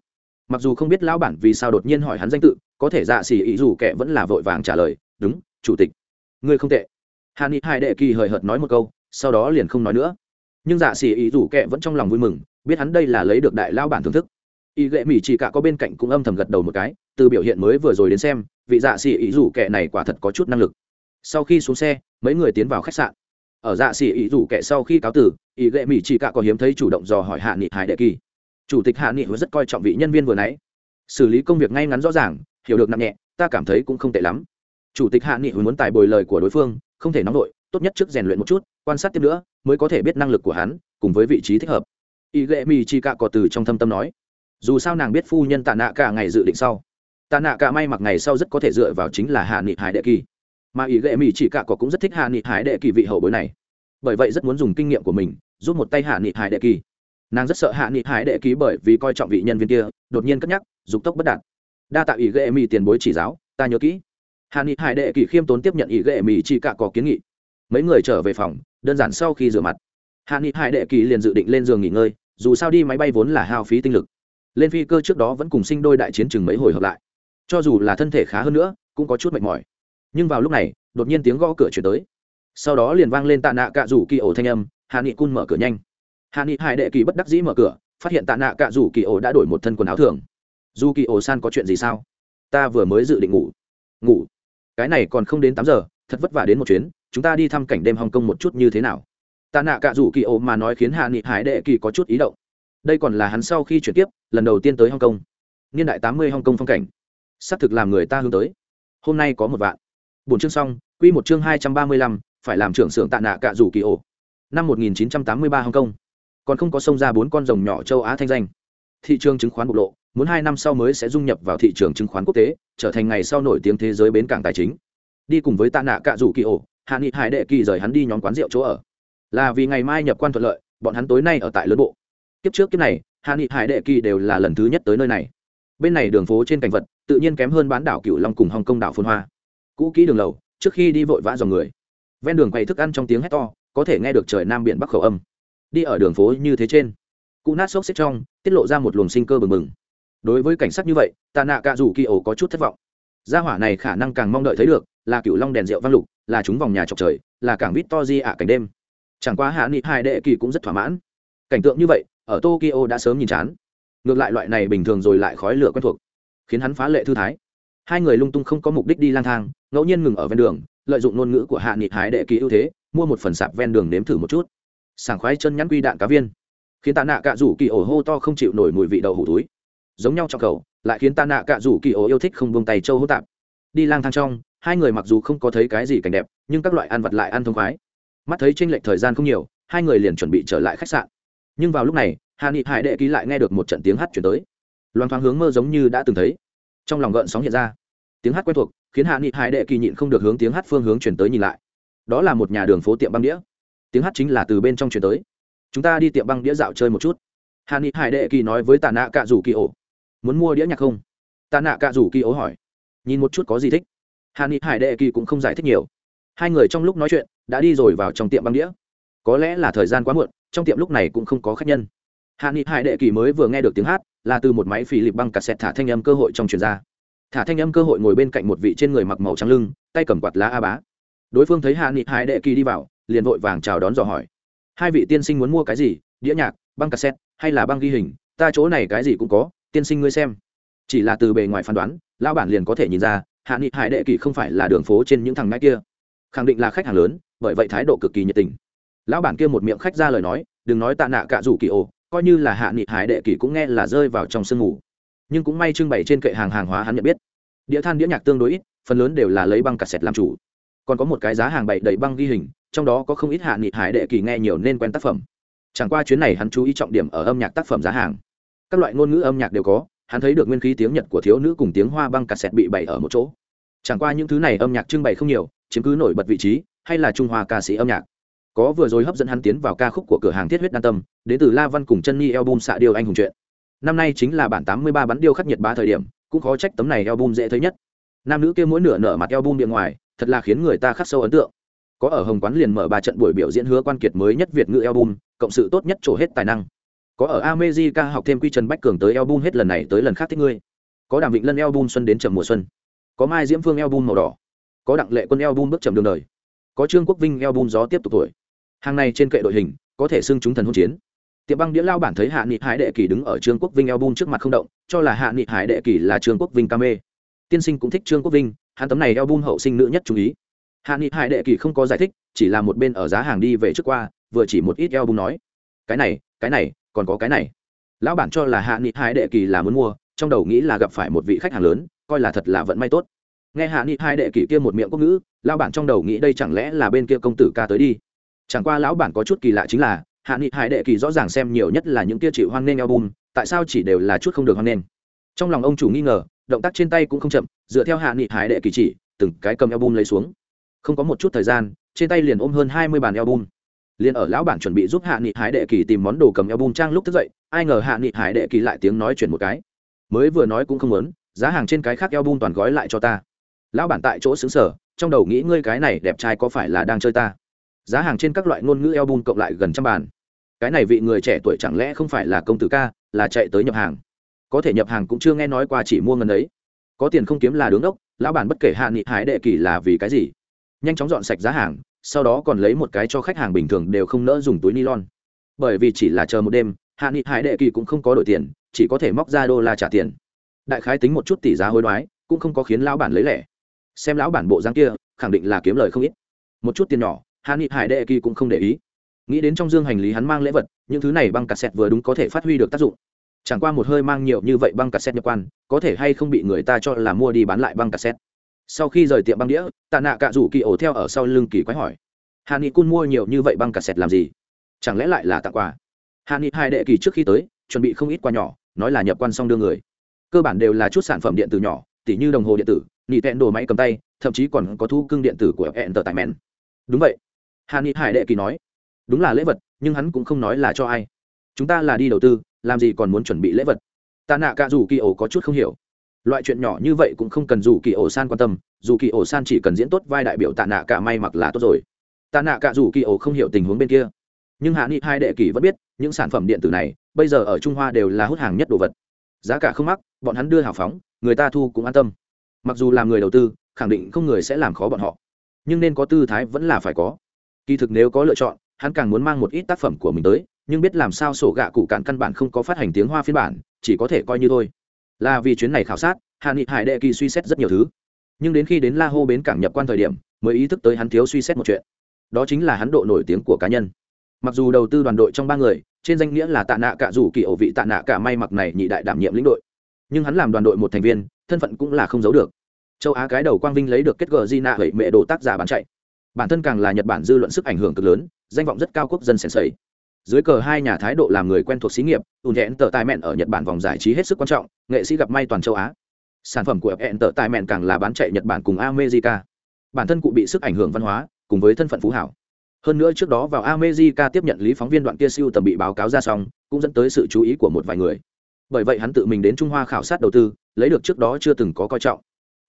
Mặc dù không biết lão bản vì sao đột nhiên hỏi hắn danh tự, có thể dạ xỉ ỷ dù kẻ vẫn là vội vàng trả lời, đúng, chủ tịch. Ngươi không tệ. Hạ nghị hai đệ kỳ hời hợt nói một câu, sau đó liền không nói nữa. Nhưng dạ xỉ ý dù kẻ vẫn trong lòng vui mừng biết hắn đây là lấy được đại lao bản thưởng thức. Y ghệ mỹ chỉ cả có bên cạnh cũng âm thầm gật đầu một cái, từ biểu hiện mới vừa rồi đến xem, vị dạ xỉ ý rủ kẻ này quả thật có chút năng lực. Sau khi xuống xe, mấy người tiến vào khách sạn. Ở dạ xỉ ý rủ kẻ sau khi cáo tử, y ghệ mỹ chỉ cả có hiếm thấy chủ động dò hỏi hạ nghị hải đệ kỳ. Chủ tịch hạ nghị rất coi trọng vị nhân viên vừa nãy. Xử lý công việc ngay ngắn rõ ràng, hiểu được nặng nhẹ, ta cảm thấy cũng không tệ lắm. Chủ tịch hạ nghị muốn tài bồi lời của đối phương, không thể nóng đội tốt nhất trước rèn luyện một chút, quan sát tiếp nữa, mới có thể biết năng lực của hắn, cùng với vị trí thích hợp y ghệ mì chỉ cả có từ trong thâm tâm nói. Dù sao nàng biết phu nhân tạ nạ cả ngày dự định sau. Tạ nạ cả may mặc ngày sau rất có thể dựa vào chính là hạ nghị hải đệ kỳ. Mà ý ghệ mì chỉ cả có cũng rất thích hạ nghị hải đệ kỳ vị hậu bối này. Bởi vậy rất muốn dùng kinh nghiệm của mình, giúp một tay hạ nghị hải đệ kỳ. Nàng rất sợ hạ nghị hải đệ kỳ bởi vì coi trọng vị nhân viên kia, đột nhiên cất nhắc, dục tốc bất đạt. Đa tạo ý ghệ mì tiền bối chỉ giáo, ta nhớ kỹ. Hạ nghị hải đệ kỳ khiêm tốn tiếp nhận ý ghệ mì chỉ cả có kiến nghị. Mấy người trở về phòng, đơn giản sau khi rửa mặt. Hạ nghị hải đệ kỳ liền dự định lên giường nghỉ ngơi dù sao đi máy bay vốn là hao phí tinh lực. Lên phi cơ trước đó vẫn cùng sinh đôi đại chiến chừng mấy hồi hợp lại. Cho dù là thân thể khá hơn nữa, cũng có chút mệt mỏi. Nhưng vào lúc này, đột nhiên tiếng gõ cửa chuyển tới. Sau đó liền vang lên tạ nạ cạ rủ kỳ ổ thanh âm, hạ nghị cun mở cửa nhanh. Hạ nghị hải đệ kỳ bất đắc dĩ mở cửa, phát hiện tạ nạ cạ rủ kỳ ổ đã đổi một thân quần áo thường. Dù kỳ ổ san có chuyện gì sao? Ta vừa mới dự định ngủ. Ngủ? Cái này còn không đến tám giờ, thật vất vả đến một chuyến, chúng ta đi thăm cảnh đêm hong Kông một chút như thế nào? Tạ nạ cạ rủ kỳ ổ mà nói khiến hạ nghị hải đệ kỳ có chút ý động. Đây còn là hắn sau khi chuyển tiếp, lần đầu tiên tới hong kong. Niên đại tám mươi hong kong phong cảnh. Xác thực làm người ta hướng tới. Hôm nay có một vạn. Bốn chương xong, quy một chương hai trăm ba mươi lăm, phải làm trưởng xưởng tạ nạ cạ rủ kỳ ổ. Năm một nghìn chín trăm tám mươi ba hong kong. Còn không có sông ra bốn con rồng nhỏ châu á thanh danh. Thị trường chứng khoán bộc lộ, muốn hai năm sau mới sẽ dung nhập vào thị trường chứng khoán quốc tế, trở thành ngày sau nổi tiếng thế giới bến cảng tài chính. Đi cùng với tạ nạ cạ rủ kỳ ổ, hạ nghị hải đệ kỳ rời hắn đi nhóm quán rượu chỗ ở là vì ngày mai nhập quan thuận lợi, bọn hắn tối nay ở tại lớn bộ. Kiếp trước kiếp này hạ nghị hải đệ kỳ đều là lần thứ nhất tới nơi này. Bên này đường phố trên cảnh vật, tự nhiên kém hơn bán đảo Cửu long cùng Hồng kông đảo phun hoa. Cũ kỹ đường lầu, trước khi đi vội vã dòng người. Ven đường quầy thức ăn trong tiếng hét to, có thể nghe được trời nam biển bắc khẩu âm. Đi ở đường phố như thế trên, cụ nát xốc xếp trong, tiết lộ ra một luồng sinh cơ bừng bừng. Đối với cảnh sát như vậy, tạ nạ cạ rủ kỳ ổ có chút thất vọng. Gia hỏa này khả năng càng mong đợi thấy được, là cựu long đèn rượu văn lục, là chúng vòng nhà trọc trời, là cảng vít to di ạ cảnh đêm chẳng qua hạ nghị hai đệ kỳ cũng rất thỏa mãn. Cảnh tượng như vậy, ở tokyo đã sớm nhìn chán. Ngược lại loại này bình thường rồi lại khói lửa quen thuộc, khiến hắn phá lệ thư thái. Hai người lung tung không có mục đích đi lang thang, ngẫu nhiên ngừng ở ven đường, lợi dụng ngôn ngữ của hạ nghị hái đệ ký ưu thế, mua một phần sạp ven đường nếm thử một chút. Sảng khoái chân nhắn quy đạn cá viên, khiến tạ nạ cạ rủ kỳ ổ hô to không chịu nổi mùi vị đậu hủ túi. Giống nhau trong cầu, lại khiến tạ nạ cạ rủ kỳ ổ yêu thích không buông tay châu hô tạp. Đi lang thang trong, hai người mặc dù không có thấy cái gì cảnh đẹp, nhưng các loại ăn vật lại ăn thông khoái mắt thấy tranh lệch thời gian không nhiều, hai người liền chuẩn bị trở lại khách sạn. Nhưng vào lúc này, hà nghị hải đệ ký lại nghe được một trận tiếng hát chuyển tới. Loan thoáng hướng mơ giống như đã từng thấy. Trong lòng gợn sóng hiện ra. Tiếng hát quen thuộc, khiến hạ nghị hải đệ kỳ nhịn không được hướng tiếng hát phương hướng chuyển tới nhìn lại. Đó là một nhà đường phố tiệm băng đĩa. Tiếng hát chính là từ bên trong chuyển tới. Chúng ta đi tiệm băng đĩa dạo chơi một chút. Hạ nghị hải đệ kỳ nói với tà nạ cạ rủ kỳ ổ. Muốn mua đĩa nhạc không? Tà nạ cạ rủ kỳ ổ hỏi. Nhìn một chút có gì thích? Hạ nghị hải đệ kỳ cũng không giải thích nhiều. Hai người trong lúc nói chuyện đã đi rồi vào trong tiệm băng đĩa. Có lẽ là thời gian quá muộn, trong tiệm lúc này cũng không có khách nhân. Hạ nghị hải đệ kỳ mới vừa nghe được tiếng hát, là từ một máy phì lịp băng cassette thả thanh âm cơ hội trong truyền ra. Thả thanh âm cơ hội ngồi bên cạnh một vị trên người mặc màu trắng lưng, tay cầm quạt lá a bá. Đối phương thấy hạ nghị hải đệ kỳ đi vào, liền vội vàng chào đón dò hỏi. Hai vị tiên sinh muốn mua cái gì, đĩa nhạc, băng cassette, hay là băng ghi hình, ta chỗ này cái gì cũng có, tiên sinh ngươi xem. Chỉ là từ bề ngoài phán đoán lao bản liền có thể nhìn ra, hạ nghị hải đệ kỳ không phải là đường phố trên những thằng ngãi kia khẳng định là khách hàng lớn, bởi vậy thái độ cực kỳ nhiệt tình. Lão bản kia một miệng khách ra lời nói, đừng nói tạ nạ cả rủ kỳ ồ, coi như là hạ nghị hải đệ kỳ cũng nghe là rơi vào trong sương ngủ nhưng cũng may trưng bày trên kệ hàng hàng hóa hắn nhận biết. Đĩa than đĩa nhạc tương đối ít, phần lớn đều là lấy băng cassette làm chủ. Còn có một cái giá hàng bậy đầy băng ghi hình, trong đó có không ít hạ nghị hải đệ kỳ nghe nhiều nên quen tác phẩm. Chẳng qua chuyến này hắn chú ý trọng điểm ở âm nhạc tác phẩm giá hàng. Các loại ngôn ngữ âm nhạc đều có, hắn thấy được nguyên khí tiếng nhật của thiếu nữ cùng tiếng hoa băng cassette bị bày ở một chỗ chẳng qua những thứ này âm nhạc trưng bày không nhiều, chiếm cứ nổi bật vị trí, hay là trung hoa ca sĩ âm nhạc. Có vừa rồi hấp dẫn hắn tiến vào ca khúc của cửa hàng thiết huyết đan tâm, đến từ la văn cùng chân Nhi album xạ điêu anh hùng chuyện. Năm nay chính là bản tám mươi ba bắn điêu khắc nhiệt ba thời điểm, cũng khó trách tấm này album dễ thấy nhất. Nam nữ kia mỗi nửa nở mặt album bên ngoài, thật là khiến người ta khắc sâu ấn tượng. Có ở hồng quán liền mở ba trận buổi biểu diễn hứa quan kiệt mới nhất việt ngữ album, cộng sự tốt nhất trổ hết tài năng. Có ở America học thêm quy trần bách cường tới album hết lần này tới lần khác thích ngươi. Có đàm vịnh lân album xuân đến trầm mùa xuân có mai diễm phương album màu đỏ. Có đặng lệ quân album bước chậm đường đời. Có trương quốc vinh album gió tiếp tục tuổi. Hàng này trên kệ đội hình, có thể xưng chúng thần hôn chiến. Tiệm băng đĩa lao bản thấy hạ nghị hải đệ kỳ đứng ở trương quốc vinh album trước mặt không động, cho là hạ nghị hải đệ kỳ là trương quốc vinh ca mê. Tiên sinh cũng thích trương quốc vinh, hắn tấm này album hậu sinh nữ nhất chú ý. Hạ nghị hải đệ kỳ không có giải thích, chỉ là một bên ở giá hàng đi về trước qua, vừa chỉ một ít album nói. Cái này cái này, còn có cái này. Lão bản cho là hạ nghị hải đệ kỳ là muốn mua, trong đầu nghĩ là gặp phải một vị khách hàng lớn coi là thật là vận may tốt. Nghe hạ nghị hai đệ kỷ kia một miệng quốc ngữ, lão bản trong đầu nghĩ đây chẳng lẽ là bên kia công tử ca tới đi. Chẳng qua lão bản có chút kỳ lạ chính là, hạ nghị hải đệ kỳ rõ ràng xem nhiều nhất là những kia chịu hoan nghênh album, tại sao chỉ đều là chút không được hoan nghênh. Trong lòng ông chủ nghi ngờ, động tác trên tay cũng không chậm, dựa theo hạ nghị hải đệ kỳ chỉ, từng cái cầm album lấy xuống. Không có một chút thời gian, trên tay liền ôm hơn hai mươi bàn album. Liền ở lão bản chuẩn bị giúp hạ nghị hải đệ kỳ tìm món đồ cầm album trang lúc thức dậy, ai ngờ hạ nghị hải đệ kỳ lại tiếng nói chuyển một cái. Mới vừa nói cũng không muốn giá hàng trên cái khác eo bun toàn gói lại cho ta. Lão bản tại chỗ xứng sở, trong đầu nghĩ ngươi cái này đẹp trai có phải là đang chơi ta? Giá hàng trên các loại ngôn ngữ eo bun cộng lại gần trăm bàn. Cái này vị người trẻ tuổi chẳng lẽ không phải là công tử ca, là chạy tới nhập hàng? Có thể nhập hàng cũng chưa nghe nói qua chỉ mua ngân ấy. Có tiền không kiếm là đứng đốc, lão bản bất kể hạ nghị hái đệ kỳ là vì cái gì? Nhanh chóng dọn sạch giá hàng, sau đó còn lấy một cái cho khách hàng bình thường đều không nỡ dùng túi nylon. Bởi vì chỉ là chờ một đêm, hạ nghị hải đệ kỳ cũng không có đổi tiền, chỉ có thể móc ra đô la trả tiền đại khái tính một chút tỷ giá hối đoái, cũng không có khiến lão bản lấy lẻ. Xem lão bản bộ dáng kia, khẳng định là kiếm lời không ít. Một chút tiền nhỏ hạ nghị hải đệ kỳ cũng không để ý. Nghĩ đến trong dương hành lý hắn mang lễ vật, những thứ này băng cassette vừa đúng có thể phát huy được tác dụng. Chẳng qua một hơi mang nhiều như vậy băng cassette nhập quan, có thể hay không bị người ta cho là mua đi bán lại băng cassette. Sau khi rời tiệm băng đĩa, tạ nạ cạ rủ kỳ ổ theo ở sau lưng kỳ quái hỏi. Hạ ni cun mua nhiều như vậy băng cassette làm gì? Chẳng lẽ lại là tặng quà? Hạ ni hai đệ kỳ trước khi tới, chuẩn bị không ít quà nhỏ, nói là nhập quan xong đưa người cơ bản đều là chút sản phẩm điện tử nhỏ, tỉ như đồng hồ điện tử, nỉ tẹn đồ máy cầm tay, thậm chí còn có thu cưng điện tử của hẹn tờ tài mẹn đúng vậy. Hà ni hải đệ kỳ nói, đúng là lễ vật, nhưng hắn cũng không nói là cho ai. Chúng ta là đi đầu tư, làm gì còn muốn chuẩn bị lễ vật? Tạ nạ cả dù kỳ ổ có chút không hiểu. Loại chuyện nhỏ như vậy cũng không cần dù kỳ ổ san quan tâm, dù kỳ ổ san chỉ cần diễn tốt vai đại biểu tạ nạ cả may mặc là tốt rồi. Tạ nạ cả dù kỳ ổ không hiểu tình huống bên kia. Nhưng hạ nghị hai đệ kỳ vẫn biết, những sản phẩm điện tử này, bây giờ ở trung hoa đều là hút hàng nhất đồ vật giá cả không mắc, bọn hắn đưa hào phóng, người ta thu cũng an tâm. Mặc dù làm người đầu tư, khẳng định không người sẽ làm khó bọn họ. Nhưng nên có tư thái vẫn là phải có. Kỳ thực nếu có lựa chọn, hắn càng muốn mang một ít tác phẩm của mình tới, nhưng biết làm sao sổ gạ cụ cạn căn bản không có phát hành tiếng hoa phiên bản, chỉ có thể coi như thôi. Là vì chuyến này khảo sát hạ nghị hải đệ kỳ suy xét rất nhiều thứ. Nhưng đến khi đến la hô bến cảng nhập quan thời điểm, mới ý thức tới hắn thiếu suy xét một chuyện. Đó chính là hắn độ nổi tiếng của cá nhân. Mặc dù đầu tư đoàn đội trong ba người trên danh nghĩa là tạ nạ cả rủ kỳ ổ vị tạ nạ cả may mặc này nhị đại đảm nhiệm lĩnh đội. Nhưng hắn làm đoàn đội một thành viên, thân phận cũng là không giấu được. Châu á cái đầu quang vinh lấy được kết gờ di nạ hẩy mệ đồ tác giả bán chạy. Bản thân càng là nhật bản dư luận sức ảnh hưởng cực lớn, danh vọng rất cao quốc dân sèn sầy dưới cờ hai nhà thái độ làm người quen thuộc xí nghiệp ùn hẹn tờ tài mẹn ở nhật bản vòng giải trí hết sức quan trọng, nghệ sĩ gặp may toàn châu á. Sản phẩm của hẹn tờ tài mẹn càng là bán chạy nhật bản cùng america. Bản thân cụ bị sức ảnh hưởng văn hóa, cùng với thân phận phú hảo hơn nữa trước đó vào amejica tiếp nhận lý phóng viên đoạn kia siêu tầm bị báo cáo ra xong, cũng dẫn tới sự chú ý của một vài người. Bởi vậy hắn tự mình đến trung hoa khảo sát đầu tư, lấy được trước đó chưa từng có coi trọng.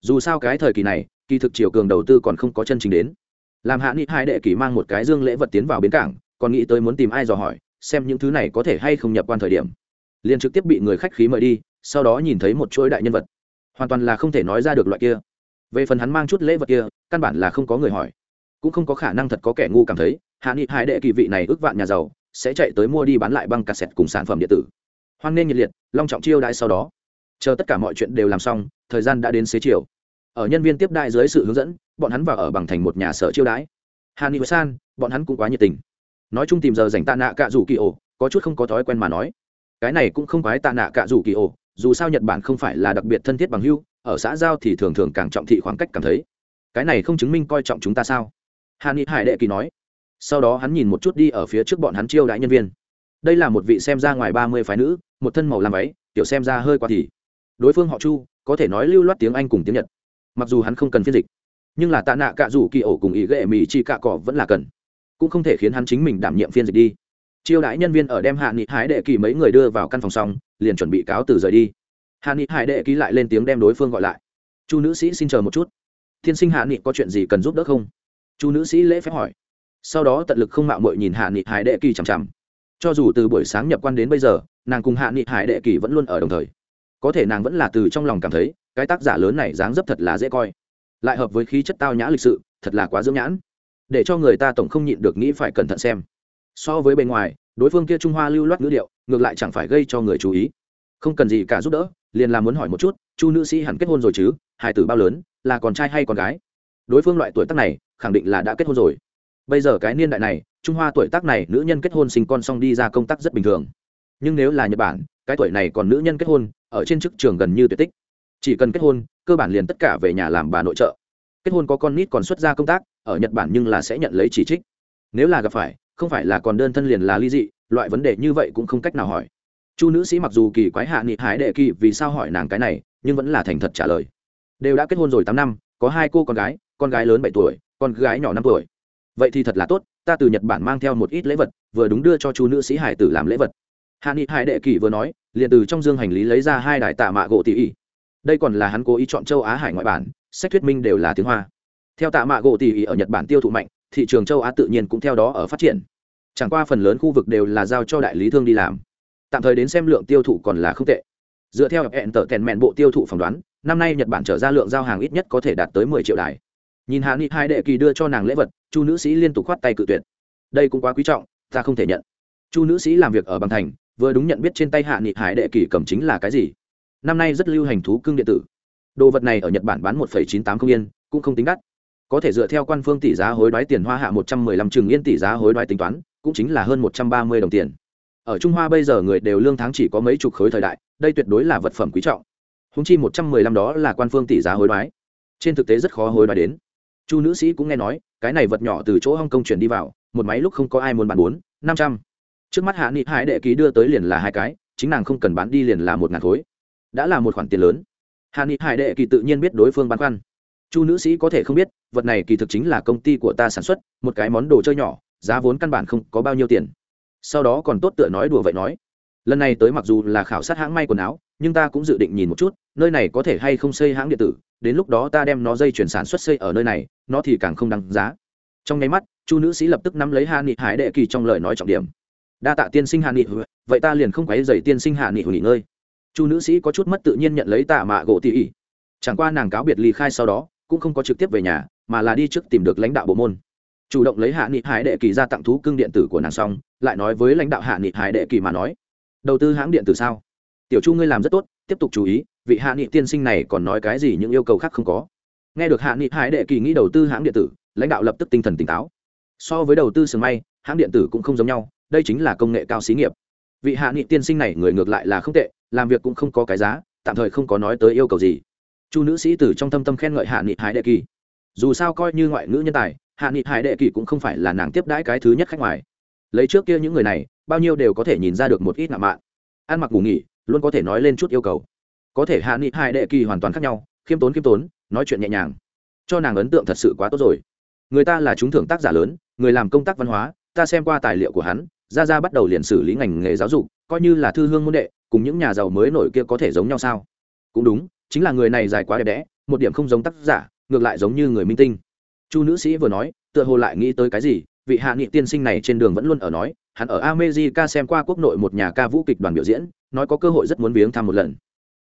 Dù sao cái thời kỳ này, kỳ thực chiều cường đầu tư còn không có chân chính đến. Làm hạ nghị hai đệ kỳ mang một cái dương lễ vật tiến vào bến cảng, còn nghĩ tới muốn tìm ai dò hỏi, xem những thứ này có thể hay không nhập quan thời điểm. Liền trực tiếp bị người khách khí mời đi, sau đó nhìn thấy một chuỗi đại nhân vật. Hoàn toàn là không thể nói ra được loại kia. Về phần hắn mang chút lễ vật kia, căn bản là không có người hỏi cũng không có khả năng thật có kẻ ngu cảm thấy, hạ nghị hải đệ kỳ vị này ước vạn nhà giàu, sẽ chạy tới mua đi bán lại băng cassette cùng sản phẩm điện tử. Hoan nên nhiệt liệt, long trọng chiêu đãi sau đó. Chờ tất cả mọi chuyện đều làm xong, thời gian đã đến xế chiều. Ở nhân viên tiếp đại dưới sự hướng dẫn, bọn hắn vào ở bằng thành một nhà sở chiêu đãi. Hà ni san, bọn hắn cũng quá nhiệt tình. Nói chung tìm giờ dành tạ nạ cạ rủ kỳ ổ, có chút không có thói quen mà nói. Cái này cũng không quái tạ nạ cạ rủ kỳ ổ, dù sao nhật bản không phải là đặc biệt thân thiết bằng hưu ở xã giao thì thường thường càng trọng thị khoảng cách cảm thấy. Cái này không chứng minh coi trọng chúng ta sao? Hà ni hải đệ kỳ nói. Sau đó hắn nhìn một chút đi ở phía trước bọn hắn chiêu đãi nhân viên. Đây là một vị xem ra ngoài ba mươi phái nữ, một thân màu làm váy, tiểu xem ra hơi quá thì. Đối phương họ chu, có thể nói lưu loát tiếng anh cùng tiếng nhật. Mặc dù hắn không cần phiên dịch, nhưng là tạ nạ cạ rủ kỳ ổ cùng ý ghệ mì chi cạ cỏ vẫn là cần. Cũng không thể khiến hắn chính mình đảm nhiệm phiên dịch đi. Chiêu đãi nhân viên ở đem hạ nghị hái đệ kỳ mấy người đưa vào căn phòng xong, liền chuẩn bị cáo từ rời đi. Hạ nghị hải đệ ký lại lên tiếng đem đối phương gọi lại. Chu nữ sĩ, xin chờ một chút. Tiên sinh hạ nghị có chuyện gì cần giúp đỡ không? Chu nữ sĩ lễ phép hỏi. Sau đó tận lực không mạo mội nhìn hạ nghị hải đệ kỳ chằm chằm. Cho dù từ buổi sáng nhập quan đến bây giờ, nàng cùng hạ nghị hải đệ kỳ vẫn luôn ở đồng thời. Có thể nàng vẫn là từ trong lòng cảm thấy, cái tác giả lớn này dáng dấp thật là dễ coi. Lại hợp với khí chất tao nhã lịch sự, thật là quá dưỡng nhãn. Để cho người ta tổng không nhịn được nghĩ phải cẩn thận xem. So với bên ngoài, đối phương kia trung hoa lưu loát ngữ điệu, ngược lại chẳng phải gây cho người chú ý. Không cần gì cả giúp đỡ, liền là muốn hỏi một chút, chu nữ sĩ hẳn kết hôn rồi chứ? Hải tử bao lớn, là con trai hay con gái? Đối phương loại tuổi tác này khẳng định là đã kết hôn rồi. Bây giờ cái niên đại này, trung hoa tuổi tác này, nữ nhân kết hôn sinh con xong đi ra công tác rất bình thường. Nhưng nếu là nhật bản, cái tuổi này còn nữ nhân kết hôn, ở trên chức trường gần như tuyệt tích. Chỉ cần kết hôn, cơ bản liền tất cả về nhà làm bà nội trợ. Kết hôn có con nít còn xuất ra công tác, ở nhật bản nhưng là sẽ nhận lấy chỉ trích. Nếu là gặp phải, không phải là còn đơn thân liền là ly dị, loại vấn đề như vậy cũng không cách nào hỏi. Chu nữ sĩ mặc dù kỳ quái hạ nghị hái đệ kỳ vì sao hỏi nàng cái này, nhưng vẫn là thành thật trả lời. Đều đã kết hôn rồi tám năm, có hai cô con gái con gái lớn bảy tuổi con gái nhỏ năm tuổi. Vậy thì thật là tốt, ta từ nhật bản mang theo một ít lễ vật, vừa đúng đưa cho chú nữ sĩ hải tử làm lễ vật. Hạ nghị hải đệ kỷ vừa nói, liền từ trong dương hành lý lấy ra hai đài tạ mạ gỗ tỉ ỉ. Đây còn là hắn cố ý chọn châu á hải ngoại bản, sách thuyết minh đều là tiếng hoa. Theo tạ mạ gỗ tỉ ỉ ở nhật bản tiêu thụ mạnh, thị trường châu á tự nhiên cũng theo đó ở phát triển. Chẳng qua phần lớn khu vực đều là giao cho đại lý thương đi làm. Tạm thời đến xem lượng tiêu thụ còn là không tệ. Dựa theo hẹn tờ kèn mẹn bộ tiêu thụ phỏng đoán, năm nay nhật bản trở ra lượng giao hàng ít nhất có thể đạt tới mười triệu đài nhìn hạ nghị hai đệ kỳ đưa cho nàng lễ vật, chu nữ sĩ liên tục khoát tay cự tuyệt. Đây cũng quá quý trọng, ta không thể nhận. Chu nữ sĩ làm việc ở bằng thành, vừa đúng nhận biết trên tay hạ nghị hải đệ kỳ cầm chính là cái gì. Năm nay rất lưu hành thú cưng điện tử. Đồ vật này ở nhật bản bán một chín tám không yên, cũng không tính đắt. Có thể dựa theo quan phương tỷ giá hối đoái tiền hoa hạ một trăm mười lăm trường yên tỷ giá hối đoái tính toán, cũng chính là hơn một trăm ba mươi đồng tiền. Ở trung hoa bây giờ người đều lương tháng chỉ có mấy chục khối thời đại, đây tuyệt đối là vật phẩm quý trọng. Húng chi một trăm mười lăm đó là quan phương tỷ giá hối đoái. Trên thực tế rất khó hối đoái đến chu nữ sĩ cũng nghe nói, cái này vật nhỏ từ chỗ hong kong chuyển đi vào, một máy lúc không có ai muốn bán bốn, năm trăm. Trước mắt hạ nghị hải đệ ký đưa tới liền là hai cái, chính nàng không cần bán đi liền là một ngàn khối. Đã là một khoản tiền lớn. Hạ nghị hải đệ kỳ tự nhiên biết đối phương bán khoăn. Chu nữ sĩ có thể không biết, vật này kỳ thực chính là công ty của ta sản xuất, một cái món đồ chơi nhỏ, giá vốn căn bản không có bao nhiêu tiền. Sau đó còn tốt tựa nói đùa vậy nói. Lần này tới mặc dù là khảo sát hãng may quần áo, nhưng ta cũng dự định nhìn một chút, nơi này có thể hay không xây hãng điện tử đến lúc đó ta đem nó dây chuyển sản xuất xây ở nơi này, nó thì càng không đăng giá. Trong nháy mắt, chu nữ sĩ lập tức nắm lấy hạ nghị hải đệ kỳ trong lời nói trọng điểm. Đa tạ tiên sinh hạ nghị vậy ta liền không quấy dày tiên sinh hạ nghị nghỉ ngơi. Chu nữ sĩ có chút mất tự nhiên nhận lấy tạ mạ gỗ tỉ ỉ. Chẳng qua nàng cáo biệt ly khai sau đó, cũng không có trực tiếp về nhà, mà là đi trước tìm được lãnh đạo bộ môn. Chủ động lấy hạ nghị hải đệ kỳ ra tặng thú cưng điện tử của nàng xong, lại nói với lãnh đạo hạ nghị hải đệ kỳ mà nói, đầu tư hãng điện tử sao? Tiểu chu ngươi làm rất tốt, tiếp tục chú ý vị hạ nghị tiên sinh này còn nói cái gì những yêu cầu khác không có. Nghe được hạ nghị hải đệ kỳ nghĩ đầu tư hãng điện tử, lãnh đạo lập tức tinh thần tỉnh táo. So với đầu tư sừng may, hãng điện tử cũng không giống nhau, đây chính là công nghệ cao xí nghiệp. Vị hạ nghị tiên sinh này người ngược lại là không tệ, làm việc cũng không có cái giá, tạm thời không có nói tới yêu cầu gì. Chu nữ sĩ tử trong thâm tâm khen ngợi hạ nghị hải đệ kỳ. Dù sao coi như ngoại ngữ nhân tài, hạ nghị hải đệ kỳ cũng không phải là nàng tiếp đãi cái thứ nhất khách ngoài. Lấy trước kia những người này, bao nhiêu đều có thể nhìn ra được một ít ngạo mạn. Ăn mặc ngủ nghỉ, luôn có thể nói lên chút yêu cầu có thể hạ nghị hai đệ kỳ hoàn toàn khác nhau, khiêm tốn khiêm tốn, nói chuyện nhẹ nhàng. Cho nàng ấn tượng thật sự quá tốt rồi. Người ta là chúng thưởng tác giả lớn, người làm công tác văn hóa, ta xem qua tài liệu của hắn ra ra bắt đầu liền xử lý ngành nghề giáo dục, coi như là thư hương môn đệ, cùng những nhà giàu mới nổi kia có thể giống nhau sao? Cũng đúng, chính là người này dài quá đẹp đẽ, một điểm không giống tác giả, ngược lại giống như người minh tinh. Chu nữ sĩ vừa nói, tựa hồ lại nghĩ tới cái gì, vị hạ nghị tiên sinh này trên đường vẫn luôn ở nói, hắn ở america xem qua quốc nội một nhà ca vũ kịch đoàn biểu diễn, nói có cơ hội rất muốn viếng thăm một lần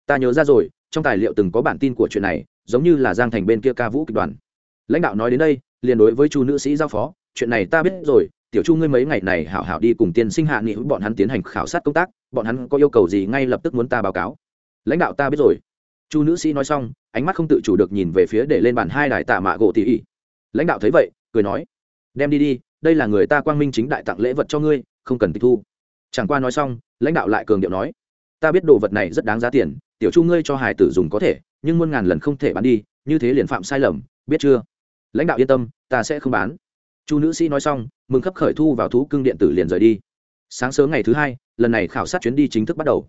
ta nhớ ra rồi, trong tài liệu từng có bản tin của chuyện này, giống như là giang thành bên kia ca vũ kịch đoàn. Lãnh đạo nói đến đây, liền đối với chu nữ sĩ giao phó, chuyện này ta biết rồi, tiểu chu ngươi mấy ngày này hảo hảo đi cùng tiên sinh hạ nghị bọn hắn tiến hành khảo sát công tác, bọn hắn có yêu cầu gì ngay lập tức muốn ta báo cáo. Lãnh đạo ta biết rồi. Chu nữ sĩ nói xong, ánh mắt không tự chủ được nhìn về phía để lên bàn hai đài tạ mạ gỗ tỉ ỉ. Lãnh đạo thấy vậy, cười nói, đem đi đi, đây là người ta quang minh chính đại tặng lễ vật cho ngươi, không cần tịch thu. Chẳng qua nói xong, lãnh đạo lại cường điệu nói, ta biết đồ vật này rất đáng giá tiền tiểu chu ngươi cho hải tử dùng có thể, nhưng muôn ngàn lần không thể bán đi, như thế liền phạm sai lầm, biết chưa? Lãnh đạo yên tâm, ta sẽ không bán. Chu nữ sĩ nói xong, mừng khấp khởi thu vào thú cưng điện tử liền rời đi. Sáng sớm ngày thứ hai, lần này khảo sát chuyến đi chính thức bắt đầu.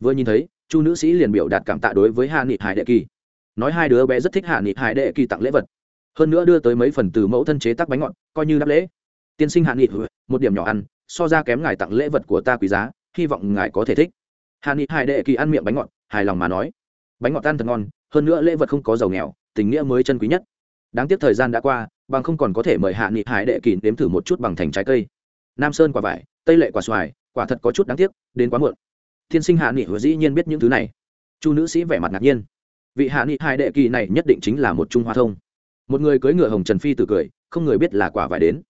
Vừa nhìn thấy, chu nữ sĩ liền biểu đạt cảm tạ đối với hạ nghị hải đệ kỳ. Nói hai đứa bé rất thích hạ nghị hải đệ kỳ tặng lễ vật. Hơn nữa đưa tới mấy phần từ mẫu thân chế tác bánh ngọt, coi như đáp lễ. Tiên sinh hạ nghị, một điểm nhỏ ăn, so ra kém ngài tặng lễ vật của ta quý giá, hy vọng ngài có thể thích. Hạ nghị hải đệ kỳ ăn miệng bánh ngọt hài lòng mà nói. Bánh ngọt tan thật ngon, hơn nữa lễ vật không có giàu nghèo, tình nghĩa mới chân quý nhất. Đáng tiếc thời gian đã qua, bằng không còn có thể mời hạ nghị hải đệ kỳ đếm thử một chút bằng thành trái cây. Nam sơn quả vải, tây lệ quả xoài, quả thật có chút đáng tiếc, đến quá muộn. Thiên sinh hạ nghị hứa dĩ nhiên biết những thứ này. Chu nữ sĩ vẻ mặt ngạc nhiên. Vị hạ nghị hải đệ kỳ này nhất định chính là một trung hoa thông. Một người cưỡi ngựa hồng trần phi từ cười, không người biết là quả vải đến.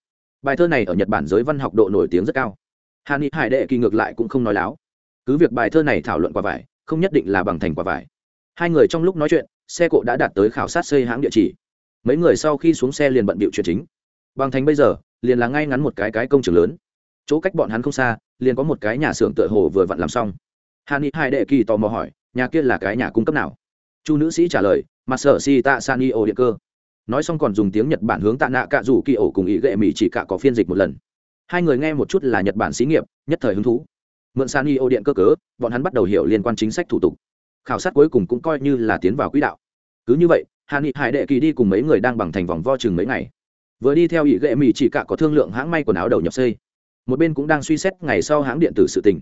Bài thơ này ở nhật bản giới văn học độ nổi tiếng rất cao. Hạ nghị hải đệ kỳ ngược lại cũng không nói láo. Cứ việc bài thơ này thảo luận quả vải không nhất định là bằng thành quả vải. Hai người trong lúc nói chuyện, xe cộ đã đạt tới khảo sát xây hãng địa chỉ. Mấy người sau khi xuống xe liền bận bịu chuyện chính. Bằng thành bây giờ, liền là ngay ngắn một cái cái công trường lớn. Chỗ cách bọn hắn không xa, liền có một cái nhà xưởng tựa hồ vừa vặn làm xong. Hàn ni hai đệ kỳ tò mò hỏi, nhà kia là cái nhà cung cấp nào? Chu nữ sĩ trả lời mặt sở si tạ sani ô điện cơ. Nói xong còn dùng tiếng nhật bản hướng tạ nạ cạ rủ kỳ ổ cùng ý gệ mỹ chỉ cả có phiên dịch một lần. Hai người nghe một chút là nhật bản xí nghiệp, nhất thời hứng thú mượn sani ô điện cơ cớ, bọn hắn bắt đầu hiểu liên quan chính sách thủ tục. Khảo sát cuối cùng cũng coi như là tiến vào quỹ đạo. Cứ như vậy hạ nghị hải đệ kỳ đi cùng mấy người đang bằng thành vòng vo chừng mấy ngày. Vừa đi theo ý ghệ mỹ chỉ cả có thương lượng hãng may quần áo đầu nhập xây. Một bên cũng đang suy xét ngày sau hãng điện tử sự tình.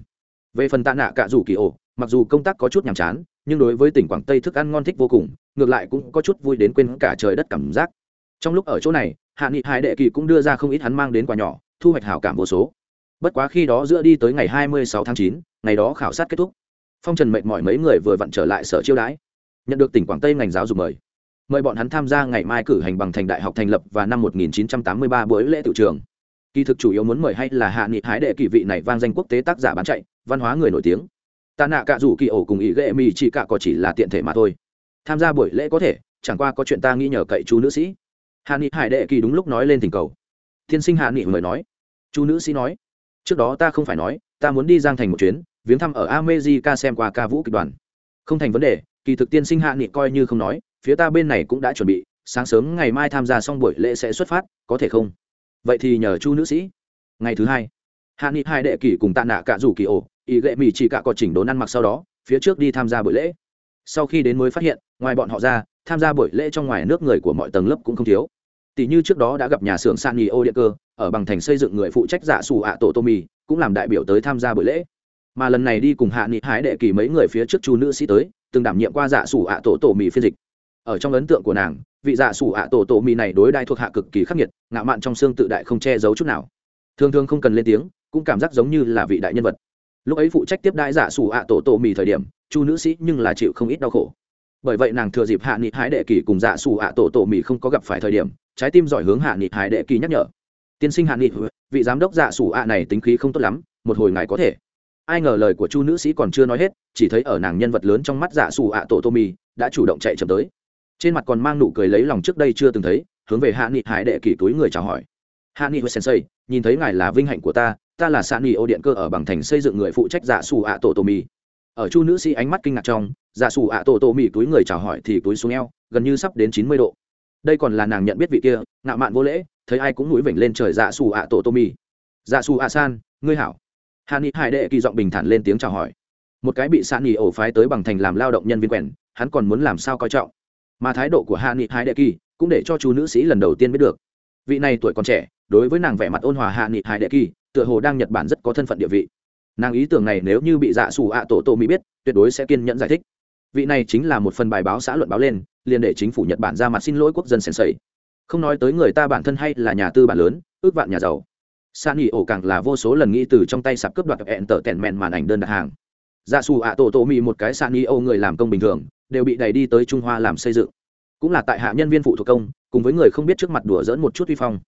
Về phần tạ nạ cả dù kỳ ổ, mặc dù công tác có chút nhàm chán, nhưng đối với tỉnh quảng tây thức ăn ngon thích vô cùng, ngược lại cũng có chút vui đến quên cả trời đất cảm giác. Trong lúc ở chỗ này hạ nghị hải đệ kỳ cũng đưa ra không ít hắn mang đến quà nhỏ, thu hoạch hảo cảm vô số bất quá khi đó giữa đi tới ngày hai mươi sáu tháng chín, ngày đó khảo sát kết thúc. Phong trần mệt mỏi mấy người vừa vặn trở lại sở chiêu đãi. Nhận được tỉnh quảng tây ngành giáo dục mời. Mời bọn hắn tham gia ngày mai cử hành bằng thành đại học thành lập và năm 1983 buổi lễ tự trường. Kỳ thực chủ yếu muốn mời hay là hạ nghị hái đệ kỳ vị này vang danh quốc tế tác giả bán chạy, văn hóa người nổi tiếng. Tạ nạ cả rủ kỳ ổ cùng ý ghệ mi chỉ cả có chỉ là tiện thể mà thôi. Tham gia buổi lễ có thể, chẳng qua có chuyện ta nghĩ nhờ cậy chú nữ sĩ. Hạ nghị hải đệ kỳ đúng lúc nói lên tình cầu. Thiên sinh hạ nghị mời nói. Chú nữ sĩ nói trước đó ta không phải nói ta muốn đi giang thành một chuyến viếng thăm ở amejica xem qua ca vũ kịch đoàn. Không thành vấn đề, kỳ thực tiên sinh hạ nghị coi như không nói, phía ta bên này cũng đã chuẩn bị, sáng sớm ngày mai tham gia xong buổi lễ sẽ xuất phát, có thể không? Vậy thì nhờ Chu nữ sĩ. Ngày thứ hai, hạ nghị hai đệ kỷ cùng tạ nạ cả rủ kỳ ổ, ý gệ mỹ chỉ cả có chỉnh đốn ăn mặc sau đó, phía trước đi tham gia buổi lễ. Sau khi đến mới phát hiện, ngoài bọn họ ra, tham gia buổi lễ trong ngoài nước người của mọi tầng lớp cũng không thiếu. Tỷ như trước đó đã gặp nhà xưởng San Ô Điện Cơ, ở bằng thành xây dựng người phụ trách giả sủ ạ tổ tô mì, cũng làm đại biểu tới tham gia buổi lễ. Mà lần này đi cùng hạ nghị hái đệ kỳ mấy người phía trước chu nữ sĩ tới từng đảm nhiệm qua dạ sủ ạ tổ tổ mì phiên dịch. Ở trong ấn tượng của nàng vị dạ sủ ạ tổ tổ mì này đối đai thuộc hạ cực kỳ khắc nghiệt ngạo mạn trong xương tự đại không che giấu chút nào. Thường thường không cần lên tiếng cũng cảm giác giống như là vị đại nhân vật. Lúc ấy phụ trách tiếp đại dạ sủ ạ tổ tổ mì thời điểm chu nữ sĩ nhưng là chịu không ít đau khổ bởi vậy nàng thừa dịp hạ nghị hái đệ kỳ cùng dạ sủ ạ tổ tổ mì không có gặp phải thời điểm, trái tim giỏi hướng hạ nghị hái đệ kỳ nhắc nhở. Tiên sinh hạ nghị vị giám đốc dạ sủ ạ này tính khí không tốt lắm, một hồi ngài có thể. Ai ngờ lời của chu nữ sĩ còn chưa nói hết, chỉ thấy ở nàng nhân vật lớn trong mắt dạ xù ạ tổ tô mì đã chủ động chạy chậm tới. Trên mặt còn mang nụ cười lấy lòng trước đây chưa từng thấy, hướng về hạ nghị hải đệ kỳ túi người chào hỏi. Hạ nghị sensei, nhìn thấy ngài là vinh hạnh của ta ta là san nghị ô điện cơ ở bằng thành xây dựng người phụ trách dạ xù ạ tổ tô mì. Ở chu nữ sĩ ánh mắt kinh ngạc trong dạ sủ ạ tổ tô mỉ túi người chào hỏi thì túi xuống eo, gần như sắp đến chín mươi độ. Đây còn là nàng nhận biết vị kia, ngạo mạn vô lễ, thấy ai cũng mũi vểnh lên trời dạ xù ạ tổ tô mì. Dạ xù ạ san, ngươi hảo. Hà ni hải đệ kỳ giọng bình thản lên tiếng chào hỏi. Một cái bị sạn nghỉ ổ phái tới bằng thành làm lao động nhân viên quèn, hắn còn muốn làm sao coi trọng. Mà thái độ của hà ni hải đệ kỳ cũng để cho chú nữ sĩ lần đầu tiên biết được. Vị này tuổi còn trẻ, đối với nàng vẻ mặt ôn hòa hạ nghị hải đệ kỳ, tựa hồ đang nhật bản rất có thân phận địa vị. Nàng ý tưởng này nếu như bị dạ xù ạ tổ tô mỹ biết, tuyệt đối sẽ kiên nhẫn giải thích vị này chính là một phần bài báo xã luận báo lên, liền để chính phủ nhật bản ra mặt xin lỗi quốc dân sèn sầy không nói tới người ta bản thân hay là nhà tư bản lớn, ước vạn nhà giàu. San nghỉ ổ càng là vô số lần nghĩ từ trong tay sạp cướp đoạt hẹn tở tèn mẹn màn ảnh đơn đặt hàng. Dạ xù ạ tổ tổ mị một cái san nghỉ ổ người làm công bình thường, đều bị đẩy đi tới trung hoa làm xây dựng. Cũng là tại hạ nhân viên phụ thuộc công, cùng với người không biết trước mặt đùa dỡn một chút vi phong.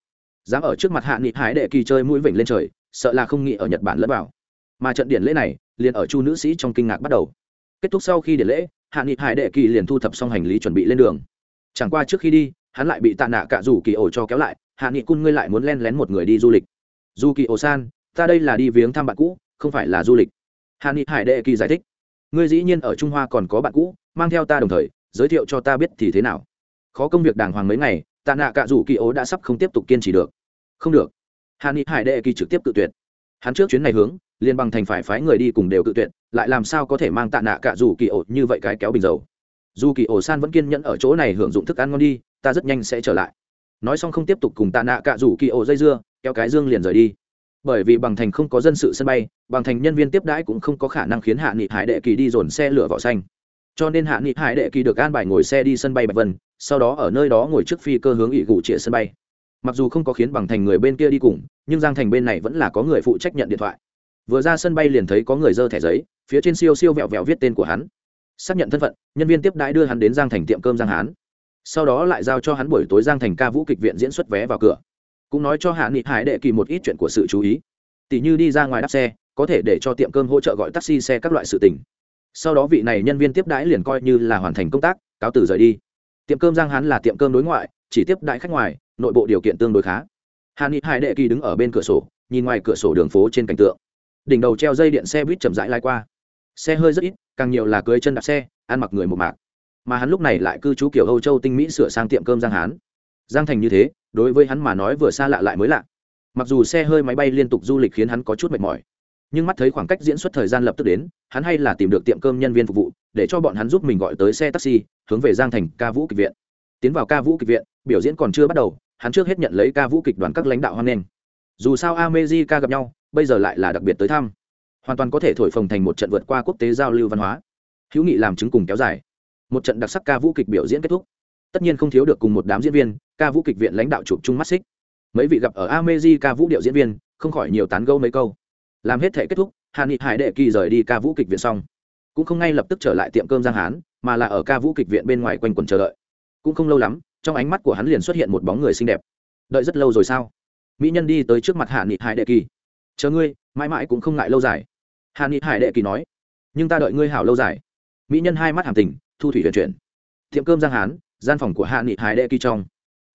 Dám ở trước mặt hạ nghị hái đệ kỳ chơi mũi vểnh lên trời, sợ là không nghĩ ở nhật bản lẫn vào. Mà trận điển lễ này, liền ở chu nữ sĩ trong kinh ngạc bắt đầu. Kết thúc sau khi điển lễ hạ nghị hải đệ kỳ liền thu thập xong hành lý chuẩn bị lên đường. Chẳng qua trước khi đi, hắn lại bị tạ nạ cả rủ kỳ ổ cho kéo lại, hạ nghị cun ngươi lại muốn len lén một người đi du lịch. Dù kỳ ổ san, ta đây là đi viếng thăm bạn cũ, không phải là du lịch. Hạ nghị hải đệ kỳ giải thích. Ngươi dĩ nhiên ở trung hoa còn có bạn cũ, mang theo ta đồng thời, giới thiệu cho ta biết thì thế nào. Khó công việc đàng hoàng mấy ngày, tạ nạ cả rủ kỳ ổ đã sắp không tiếp tục kiên trì được. Không được. Hạ nghị hải đệ kỳ trực tiếp tự tuyệt. Hắn trước chuyến này hướng liên bằng thành phải phái người đi cùng đều tự tuyệt lại làm sao có thể mang tạ nạ cả dù kỳ ổ như vậy cái kéo bình dầu. Dù kỳ ổ san vẫn kiên nhẫn ở chỗ này hưởng dụng thức ăn ngon đi, ta rất nhanh sẽ trở lại. Nói xong không tiếp tục cùng tạ nạ cả dù kỳ ổ dây dưa, kéo cái dương liền rời đi. Bởi vì bằng thành không có dân sự sân bay, bằng thành nhân viên tiếp đãi cũng không có khả năng khiến hạ nghị hải đệ kỳ đi dồn xe lửa vỏ xanh. Cho nên hạ nghị hải đệ kỳ được an bài ngồi xe đi sân bay bạch vân, sau đó ở nơi đó ngồi trước phi cơ hướng ỵ gủ trịa sân bay. Mặc dù không có khiến bằng thành người bên kia đi cùng, nhưng giang thành bên này vẫn là có người phụ trách nhận điện thoại vừa ra sân bay liền thấy có người dơ thẻ giấy, phía trên siêu siêu vẹo vẹo viết tên của hắn. Xác nhận thân phận, nhân viên tiếp đãi đưa hắn đến giang thành tiệm cơm giang hán. Sau đó lại giao cho hắn buổi tối giang thành ca vũ kịch viện diễn xuất vé vào cửa. Cũng nói cho hạ nghị hải đệ kỳ một ít chuyện của sự chú ý. Tỷ như đi ra ngoài đắp xe, có thể để cho tiệm cơm hỗ trợ gọi taxi xe các loại sự tình. Sau đó vị này nhân viên tiếp đãi liền coi như là hoàn thành công tác, cáo từ rời đi. Tiệm cơm giang hán là tiệm cơm đối ngoại, chỉ tiếp đãi khách ngoài, nội bộ điều kiện tương đối khá. Hạ nghị hải đệ kỳ đứng ở bên cửa sổ, nhìn ngoài cửa sổ đường phố trên cảnh tượng đỉnh đầu treo dây điện xe buýt chậm rãi lai qua. Xe hơi rất ít, càng nhiều là cưới chân đạp xe, ăn mặc người một mạc. Mà hắn lúc này lại cư trú kiểu âu châu tinh mỹ sửa sang tiệm cơm giang hán. Giang thành như thế, đối với hắn mà nói vừa xa lạ lại mới lạ. Mặc dù xe hơi máy bay liên tục du lịch khiến hắn có chút mệt mỏi, nhưng mắt thấy khoảng cách diễn xuất thời gian lập tức đến, hắn hay là tìm được tiệm cơm nhân viên phục vụ, để cho bọn hắn giúp mình gọi tới xe taxi, hướng về giang thành ca vũ kịch viện. Tiến vào ca vũ kịch viện, biểu diễn còn chưa bắt đầu, hắn trước hết nhận lấy ca vũ kịch đoàn các lãnh đạo hoan nghênh. Dù sao amejica gặp nhau bây giờ lại là đặc biệt tới thăm. Hoàn toàn có thể thổi phồng thành một trận vượt qua quốc tế giao lưu văn hóa. Hữu nghị làm chứng cùng kéo dài. Một trận đặc sắc ca vũ kịch biểu diễn kết thúc. Tất nhiên không thiếu được cùng một đám diễn viên, ca vũ kịch viện lãnh đạo chụp chung mắt xích. Mấy vị gặp ở ameji ca vũ điệu diễn viên, không khỏi nhiều tán gâu mấy câu. Làm hết thể kết thúc, hà nghị hải đệ kỳ rời đi ca vũ kịch viện xong. Cũng không ngay lập tức trở lại tiệm cơm giang hán, mà là ở ca vũ kịch viện bên ngoài quanh quần chờ đợi. Cũng không lâu lắm, trong ánh mắt của hắn liền xuất hiện một bóng người xinh đẹp. Đợi rất lâu rồi sao? Mỹ nhân đi tới trước mặt hạ nghị hải đệ kỳ chờ ngươi, mãi mãi cũng không ngại lâu dài. Hàn nghị hải đệ kỳ nói, nhưng ta đợi ngươi hảo lâu dài. Mỹ nhân hai mắt hàm tình, thu thủy huyền chuyển. Tiệm cơm giang hán, gian phòng của hạ nghị hải đệ kỳ trong.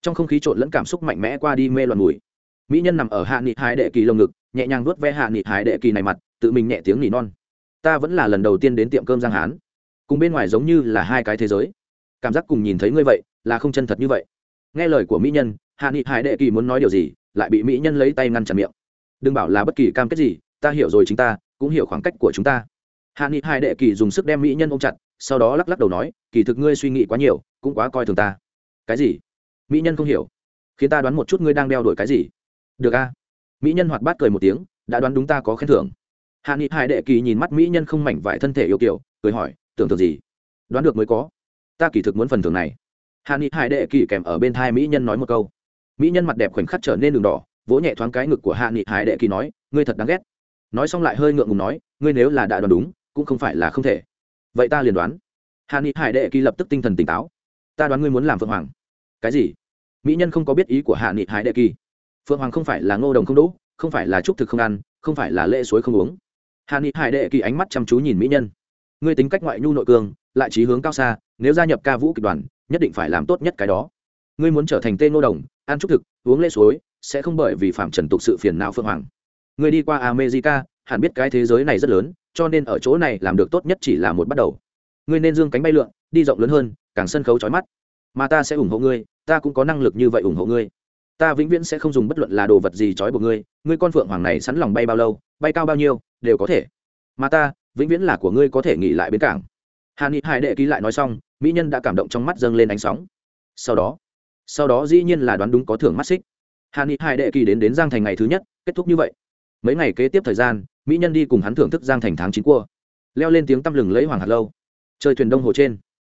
Trong không khí trộn lẫn cảm xúc mạnh mẽ qua đi mê loạn mùi. Mỹ nhân nằm ở hạ nghị hải đệ kỳ lồng ngực, nhẹ nhàng vuốt ve hạ nghị hải đệ kỳ này mặt, tự mình nhẹ tiếng nỉ non. Ta vẫn là lần đầu tiên đến tiệm cơm giang hán. Cùng bên ngoài giống như là hai cái thế giới. Cảm giác cùng nhìn thấy ngươi vậy, là không chân thật như vậy. Nghe lời của mỹ nhân hạ nghị hải đệ kỳ muốn nói điều gì, lại bị mỹ nhân lấy tay ngăn chặn miệng đừng bảo là bất kỳ cam kết gì, ta hiểu rồi chính ta, cũng hiểu khoảng cách của chúng ta. Hạ nghị hai đệ kỳ dùng sức đem mỹ nhân ôm chặt, sau đó lắc lắc đầu nói, kỳ thực ngươi suy nghĩ quá nhiều, cũng quá coi thường ta. Cái gì? Mỹ nhân không hiểu. Khiến ta đoán một chút ngươi đang đeo đuổi cái gì. Được a. Mỹ nhân hoạt bát cười một tiếng, đã đoán đúng ta có khen thưởng. Hạ nghị hải đệ kỳ nhìn mắt mỹ nhân không mảnh vải thân thể yêu kiểu cười hỏi, tưởng tượng gì? Đoán được mới có. Ta kỳ thực muốn phần thưởng này. Hạ nghị hải đệ kỳ kèm ở bên thai mỹ nhân nói một câu. Mỹ nhân mặt đẹp khoảnh khắc trở nên đường đỏ vỗ nhẹ thoáng cái ngực của hạ nghị hải đệ kỳ nói, ngươi thật đáng ghét. Nói xong lại hơi ngượng ngùng nói, ngươi nếu là đã đoán đúng, cũng không phải là không thể. Vậy ta liền đoán. Hạ nghị hải đệ kỳ lập tức tinh thần tỉnh táo. Ta đoán ngươi muốn làm phượng hoàng. Cái gì? Mỹ nhân không có biết ý của hạ nghị hải đệ kỳ. Phượng hoàng không phải là ngô đồng không đỗ, không phải là trúc thực không ăn, không phải là lễ suối không uống. Hạ nghị hải đệ kỳ ánh mắt chăm chú nhìn mỹ nhân. Ngươi tính cách ngoại nhu nội cường, lại trí hướng cao xa, nếu gia nhập ca vũ kịch đoàn, nhất định phải làm tốt nhất cái đó. Ngươi muốn trở thành tên ngô đồng, ăn trúc thực uống lễ suối, sẽ không bởi vì phạm trần tục sự phiền não phượng hoàng. Người đi qua america, hẳn biết cái thế giới này rất lớn, cho nên ở chỗ này làm được tốt nhất chỉ là một bắt đầu. Ngươi nên dương cánh bay lượn, đi rộng lớn hơn, càng sân khấu trói mắt. Mà ta sẽ ủng hộ ngươi, ta cũng có năng lực như vậy ủng hộ ngươi. Ta vĩnh viễn sẽ không dùng bất luận là đồ vật gì trói buộc ngươi ngươi con phượng hoàng này sẵn lòng bay bao lâu, bay cao bao nhiêu, đều có thể. Mà ta, vĩnh viễn là của ngươi có thể nghỉ lại bến cảng. Hà ni hải đệ ký lại nói xong, mỹ nhân đã cảm động trong mắt dâng lên ánh sóng. Sau đó sau đó dĩ nhiên là đoán đúng có thưởng mắt xích. Hàn ni hải đệ kỳ đến đến giang thành ngày thứ nhất, kết thúc như vậy. Mấy ngày kế tiếp thời gian, mỹ nhân đi cùng hắn thưởng thức giang thành tháng chín cua. Leo lên tiếng tăm lừng lấy hoàng hạt lâu. Chơi thuyền đông hồ trên.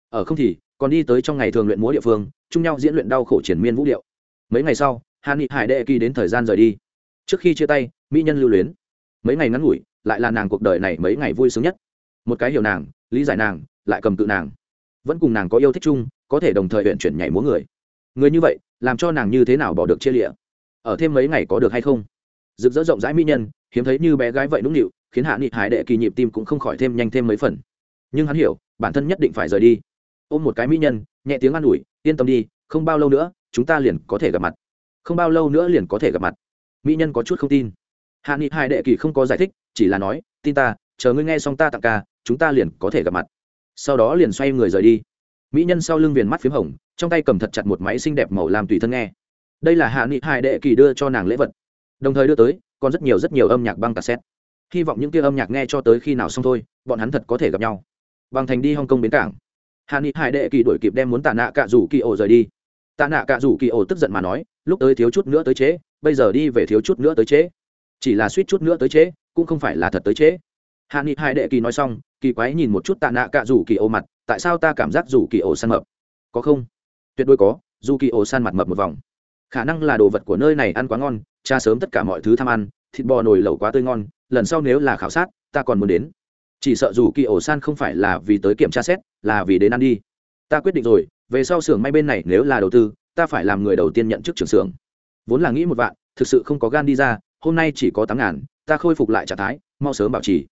Ở không thì, còn đi tới trong ngày thường luyện múa địa phương, chung nhau diễn luyện đau khổ triển miên vũ điệu. Mấy ngày sau, Hàn ni hải đệ kỳ đến thời gian rời đi. Trước khi chia tay, mỹ nhân lưu luyến. Mấy ngày ngắn ngủi, lại là nàng cuộc đời này mấy ngày vui sướng nhất. Một cái hiểu nàng, lý giải nàng, lại cầm cự nàng. Vẫn cùng nàng có yêu thích chung, có thể đồng thời huyện chuyển nhảy múa người người như vậy, làm cho nàng như thế nào bỏ được chia lịa? Ở thêm mấy ngày có được hay không? Rực rỡ rộng rãi mỹ nhân, hiếm thấy như bé gái vậy nũng nịu, khiến hạ nghị hải đệ kỳ nhịp tim cũng không khỏi thêm nhanh thêm mấy phần. Nhưng hắn hiểu, bản thân nhất định phải rời đi. Ôm một cái mỹ nhân, nhẹ tiếng an ủi, yên tâm đi, không bao lâu nữa, chúng ta liền có thể gặp mặt. Không bao lâu nữa liền có thể gặp mặt. Mỹ nhân có chút không tin. Hạ nghị hải đệ kỳ không có giải thích, chỉ là nói, tin ta, chờ ngươi nghe xong ta tặng ca, chúng ta liền có thể gặp mặt. Sau đó liền xoay người rời đi mỹ nhân sau lưng viền mắt p h í m hồng trong tay cầm thật chặt một máy xinh đẹp màu làm tùy thân nghe. Đây là hạ nghị hải đệ kỳ đưa cho nàng lễ vật. Đồng thời đưa tới còn rất nhiều rất nhiều âm nhạc băng cassette. Hy vọng những kia âm nhạc nghe cho tới khi nào xong thôi bọn hắn thật có thể gặp nhau. Bằng thành đi hong kong bến cảng. Hạ nghị hải đệ kỳ đuổi kịp đem muốn tạ nạ cạ rủ kỳ ổ rời đi. Tạ nạ cạ rủ kỳ ổ tức giận mà nói lúc tới thiếu chút nữa tới chế, bây giờ đi về thiếu chút nữa tới chế, chỉ là suýt chút nữa tới chế, cũng không phải là thật tới chế. hạ nghị hải đệ kỳ nói xong kỳ quái nhìn một chút tạ nạ cạ rủ kỳ ổ mặt tại sao ta cảm giác dù kỳ ổ săn mập? Có không? Tuyệt đối có, dù kỳ ổ san mặt mập một vòng. Khả năng là đồ vật của nơi này ăn quá ngon, cha sớm tất cả mọi thứ tham ăn, thịt bò nồi lẩu quá tươi ngon, lần sau nếu là khảo sát, ta còn muốn đến. Chỉ sợ dù kỳ ổ san không phải là vì tới kiểm tra xét, là vì đến ăn đi. Ta quyết định rồi, về sau xưởng may bên này nếu là đầu tư, ta phải làm người đầu tiên nhận chức trưởng xưởng. Vốn là nghĩ một vạn, thực sự không có gan đi ra, hôm nay chỉ có tám ngàn, ta khôi phục lại trạng thái, mau sớm bảo trì.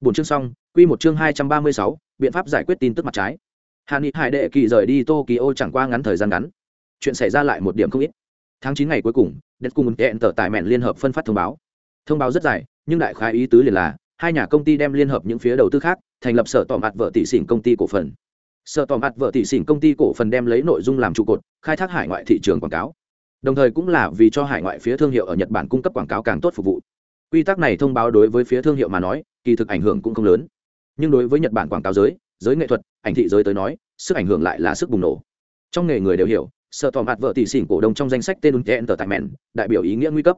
Bốn chương xong, quy một chương hai trăm ba mươi sáu biện pháp giải quyết tin tức mặt trái. Hà ni hải đệ kỳ rời đi tokyo chẳng qua ngắn thời gian ngắn. Chuyện xảy ra lại một điểm không ít. Tháng chín ngày cuối cùng đất cùng hẹn tờ tại mẹn liên hợp phân phát thông báo. Thông báo rất dài, nhưng đại khái ý tứ liền là, hai nhà công ty đem liên hợp những phía đầu tư khác, thành lập sở tỏ mặt vợ tỷ xỉn công ty cổ phần. Sở tỏ mặt vợ tỷ xỉn công ty cổ phần đem lấy nội dung làm trụ cột, khai thác hải ngoại thị trường quảng cáo. Đồng thời cũng là vì cho hải ngoại phía thương hiệu ở nhật bản cung cấp quảng cáo càng tốt phục vụ. Quy tắc này thông báo đối với phía thương hiệu mà nói, kỳ thực ảnh hưởng cũng không lớn nhưng đối với nhật bản quảng cáo giới giới nghệ thuật, ảnh thị giới tới nói, sức ảnh hưởng lại là sức bùng nổ. Trong nghề người đều hiểu sợ tòm hạt vợ tỷ xỉn cổ đông trong danh sách tên unten tờ tại mẹn đại biểu ý nghĩa nguy cấp.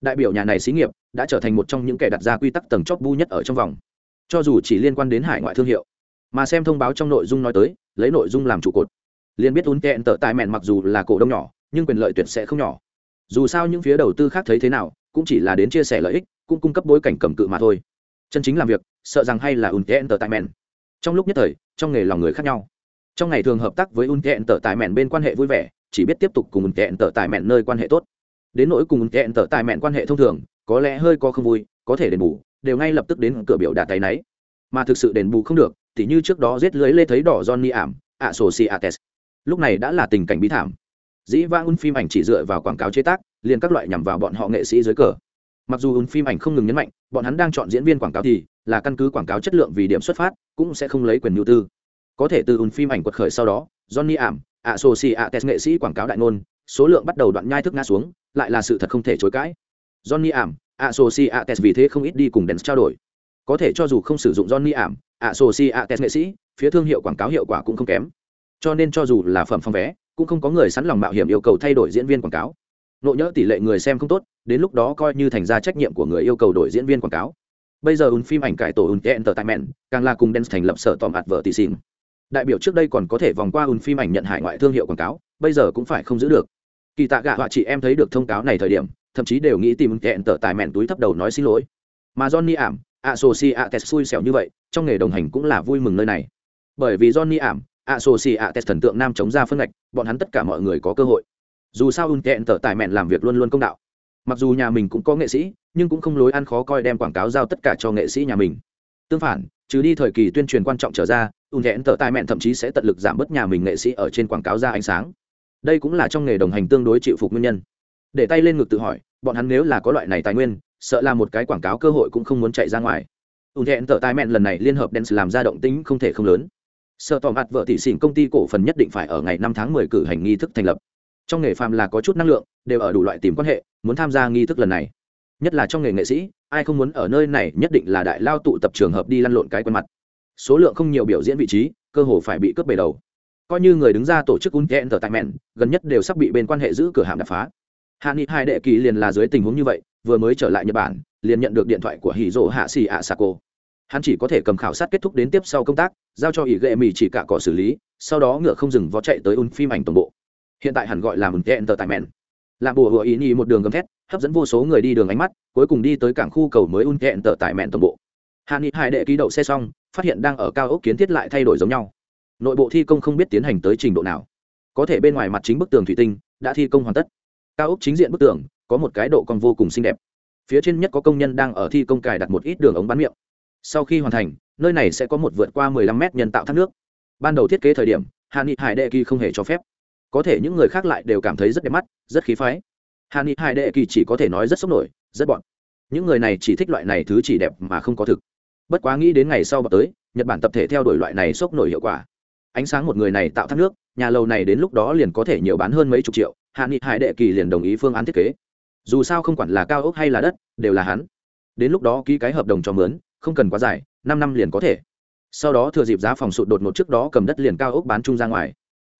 Đại biểu nhà này xí nghiệp đã trở thành một trong những kẻ đặt ra quy tắc tầng chóp bu nhất ở trong vòng. Cho dù chỉ liên quan đến hải ngoại thương hiệu, mà xem thông báo trong nội dung nói tới, lấy nội dung làm trụ cột. Liền biết unten tờ tại mẹn mặc dù là cổ đông nhỏ, nhưng quyền lợi tuyệt sẽ không nhỏ. Dù sao những phía đầu tư khác thấy thế nào, cũng chỉ là đến chia sẻ lợi ích, cũng cung cấp bối cảnh cầm cự mà thôi chân chính làm việc, sợ rằng hay là unten tờ tại mẹn trong lúc nhất thời, trong nghề lòng người khác nhau. Trong ngày thường hợp tác với unten tờ tại mẹn bên quan hệ vui vẻ, chỉ biết tiếp tục cùng unten tờ tại mẹn nơi quan hệ tốt. Đến nỗi cùng unten tờ tại mẹn quan hệ thông thường, có lẽ hơi có không vui, có thể đền bù, đều ngay lập tức đến cửa biểu đạt tay náy. Mà thực sự đền bù không được thì như trước đó giết lưới lê thấy đỏ johnny ảm, ạ sổ si ates lúc này đã là tình cảnh bí thảm. Dĩ vang un phim ảnh chỉ dựa vào quảng cáo chế tác, liền các loại nhằm vào bọn họ nghệ sĩ dưới cờ mặc dù ứng phim ảnh không ngừng nhấn mạnh, bọn hắn đang chọn diễn viên quảng cáo thì là căn cứ quảng cáo chất lượng vì điểm xuất phát, cũng sẽ không lấy quyền nhu tư. Có thể từ ứng phim ảnh quật khởi sau đó, johnny ảm ạ sô si ạ tes nghệ sĩ quảng cáo đại ngôn, số lượng bắt đầu đoạn nhai thức ngã xuống, lại là sự thật không thể chối cãi. Johnny ảm ạ sô si ạ tes vì thế không ít đi cùng đèn trao đổi. Có thể cho dù không sử dụng johnny ảm ạ sô si ạ tes nghệ sĩ, phía thương hiệu quảng cáo hiệu quả cũng không kém. Cho nên cho dù là phẩm phong vé, cũng không có người sẵn lòng mạo hiểm yêu cầu thay đổi diễn viên quảng cáo nộ nhỡ tỷ lệ người xem không tốt, đến lúc đó coi như thành ra trách nhiệm của người yêu cầu đổi diễn viên quảng cáo. Bây giờ un phim ảnh cải tổ un entertainment, càng là cùng đen thành lập sở tòm hạt vợ tỷ xin đại biểu trước đây còn có thể vòng qua un phim ảnh nhận hải ngoại thương hiệu quảng cáo, bây giờ cũng phải không giữ được. Kỳ tạ gạ họa chị em thấy được thông cáo này thời điểm, thậm chí đều nghĩ tìm un tẹn tờ tài mẹn túi thấp đầu nói xin lỗi. Mà johnny ảm associ ates xui xẻo như vậy, trong nghề đồng hành cũng là vui mừng nơi này. Bởi vì johnny ảm associ ates thần tượng nam chống ra phân ngạch, bọn hắn tất cả mọi người có cơ hội dù sao un kẹn tở tài mẹn làm việc luôn luôn công đạo. Mặc dù nhà mình cũng có nghệ sĩ, nhưng cũng không lối ăn khó coi đem quảng cáo giao tất cả cho nghệ sĩ nhà mình. Tương phản, trừ đi thời kỳ tuyên truyền quan trọng trở ra, un kẹn tở tài mẹn thậm chí sẽ tận lực giảm bớt nhà mình nghệ sĩ ở trên quảng cáo ra ánh sáng. Đây cũng là trong nghề đồng hành tương đối chịu phục nguyên nhân. Để tay lên ngực tự hỏi, bọn hắn nếu là có loại này tài nguyên, sợ là một cái quảng cáo cơ hội cũng không muốn chạy ra ngoài. Ùn thẹn tở tài mẹn lần này liên hợp đen làm ra động tính không thể không lớn. Sợ tỏ mặt vợ tỷ xỉn công ty cổ phần nhất định phải ở ngày năm tháng mười cử hành nghi thức thành lập trong nghề phàm là có chút năng lượng, đều ở đủ loại tìm quan hệ, muốn tham gia nghi thức lần này. Nhất là trong nghề nghệ sĩ, ai không muốn ở nơi này nhất định là đại lao tụ tập trường hợp đi lăn lộn cái quen mặt. Số lượng không nhiều biểu diễn vị trí, cơ hồ phải bị cướp bề đầu. Coi như người đứng ra tổ chức un tn tờ tại mẹn, gần nhất đều sắp bị bên quan hệ giữ cửa hàm đập phá. Hạ nghị hai đệ kỳ liền là dưới tình huống như vậy, vừa mới trở lại nhật bản, liền nhận được điện thoại của hì rỗ hạ xì ạ sako hắn chỉ có thể cầm khảo sát kết thúc đến tiếp sau công tác, giao cho ỷ ghệ mì chỉ cả cỏ xử lý, sau đó ngựa không dừng vó chạy tới un phim ảnh toàn bộ hiện tại hẳn gọi là un tn tờ tại mẹn là bùa hựa ý nhi một đường gầm thét, hấp dẫn vô số người đi đường ánh mắt, cuối cùng đi tới cảng khu cầu mới un tn tờ tại mẹn toàn bộ. Hạ nghị hai đệ ký đậu xe xong, phát hiện đang ở cao ốc kiến thiết lại thay đổi giống nhau. Nội bộ thi công không biết tiến hành tới trình độ nào. Có thể bên ngoài mặt chính bức tường thủy tinh, đã thi công hoàn tất. Cao ốc chính diện bức tường, có một cái độ còn vô cùng xinh đẹp. Phía trên nhất có công nhân đang ở thi công cài đặt một ít đường ống bán miệng. Sau khi hoàn thành, nơi này sẽ có một vượt qua 15 mét nhân tạo thác nước. Ban đầu thiết kế thời điểm, hạ nghị hải đệ kỳ không hề cho phép có thể những người khác lại đều cảm thấy rất đẹp mắt, rất khí phái. Hà ni hải đệ kỳ chỉ có thể nói rất sốc nổi, rất bọn. Những người này chỉ thích loại này thứ chỉ đẹp mà không có thực. Bất quá nghĩ đến ngày sau bọc tới, nhật bản tập thể theo đuổi loại này sốc nổi hiệu quả. Ánh sáng một người này tạo thác nước, nhà lầu này đến lúc đó liền có thể nhiều bán hơn mấy chục triệu hạ nghị hải đệ kỳ liền đồng ý phương án thiết kế. Dù sao không quản là cao ốc hay là đất, đều là hắn. Đến lúc đó ký cái hợp đồng cho mướn, không cần quá dài, năm năm liền có thể. Sau đó thừa dịp giá phòng sụt đột ngột trước đó cầm đất liền cao ốc bán chung ra ngoài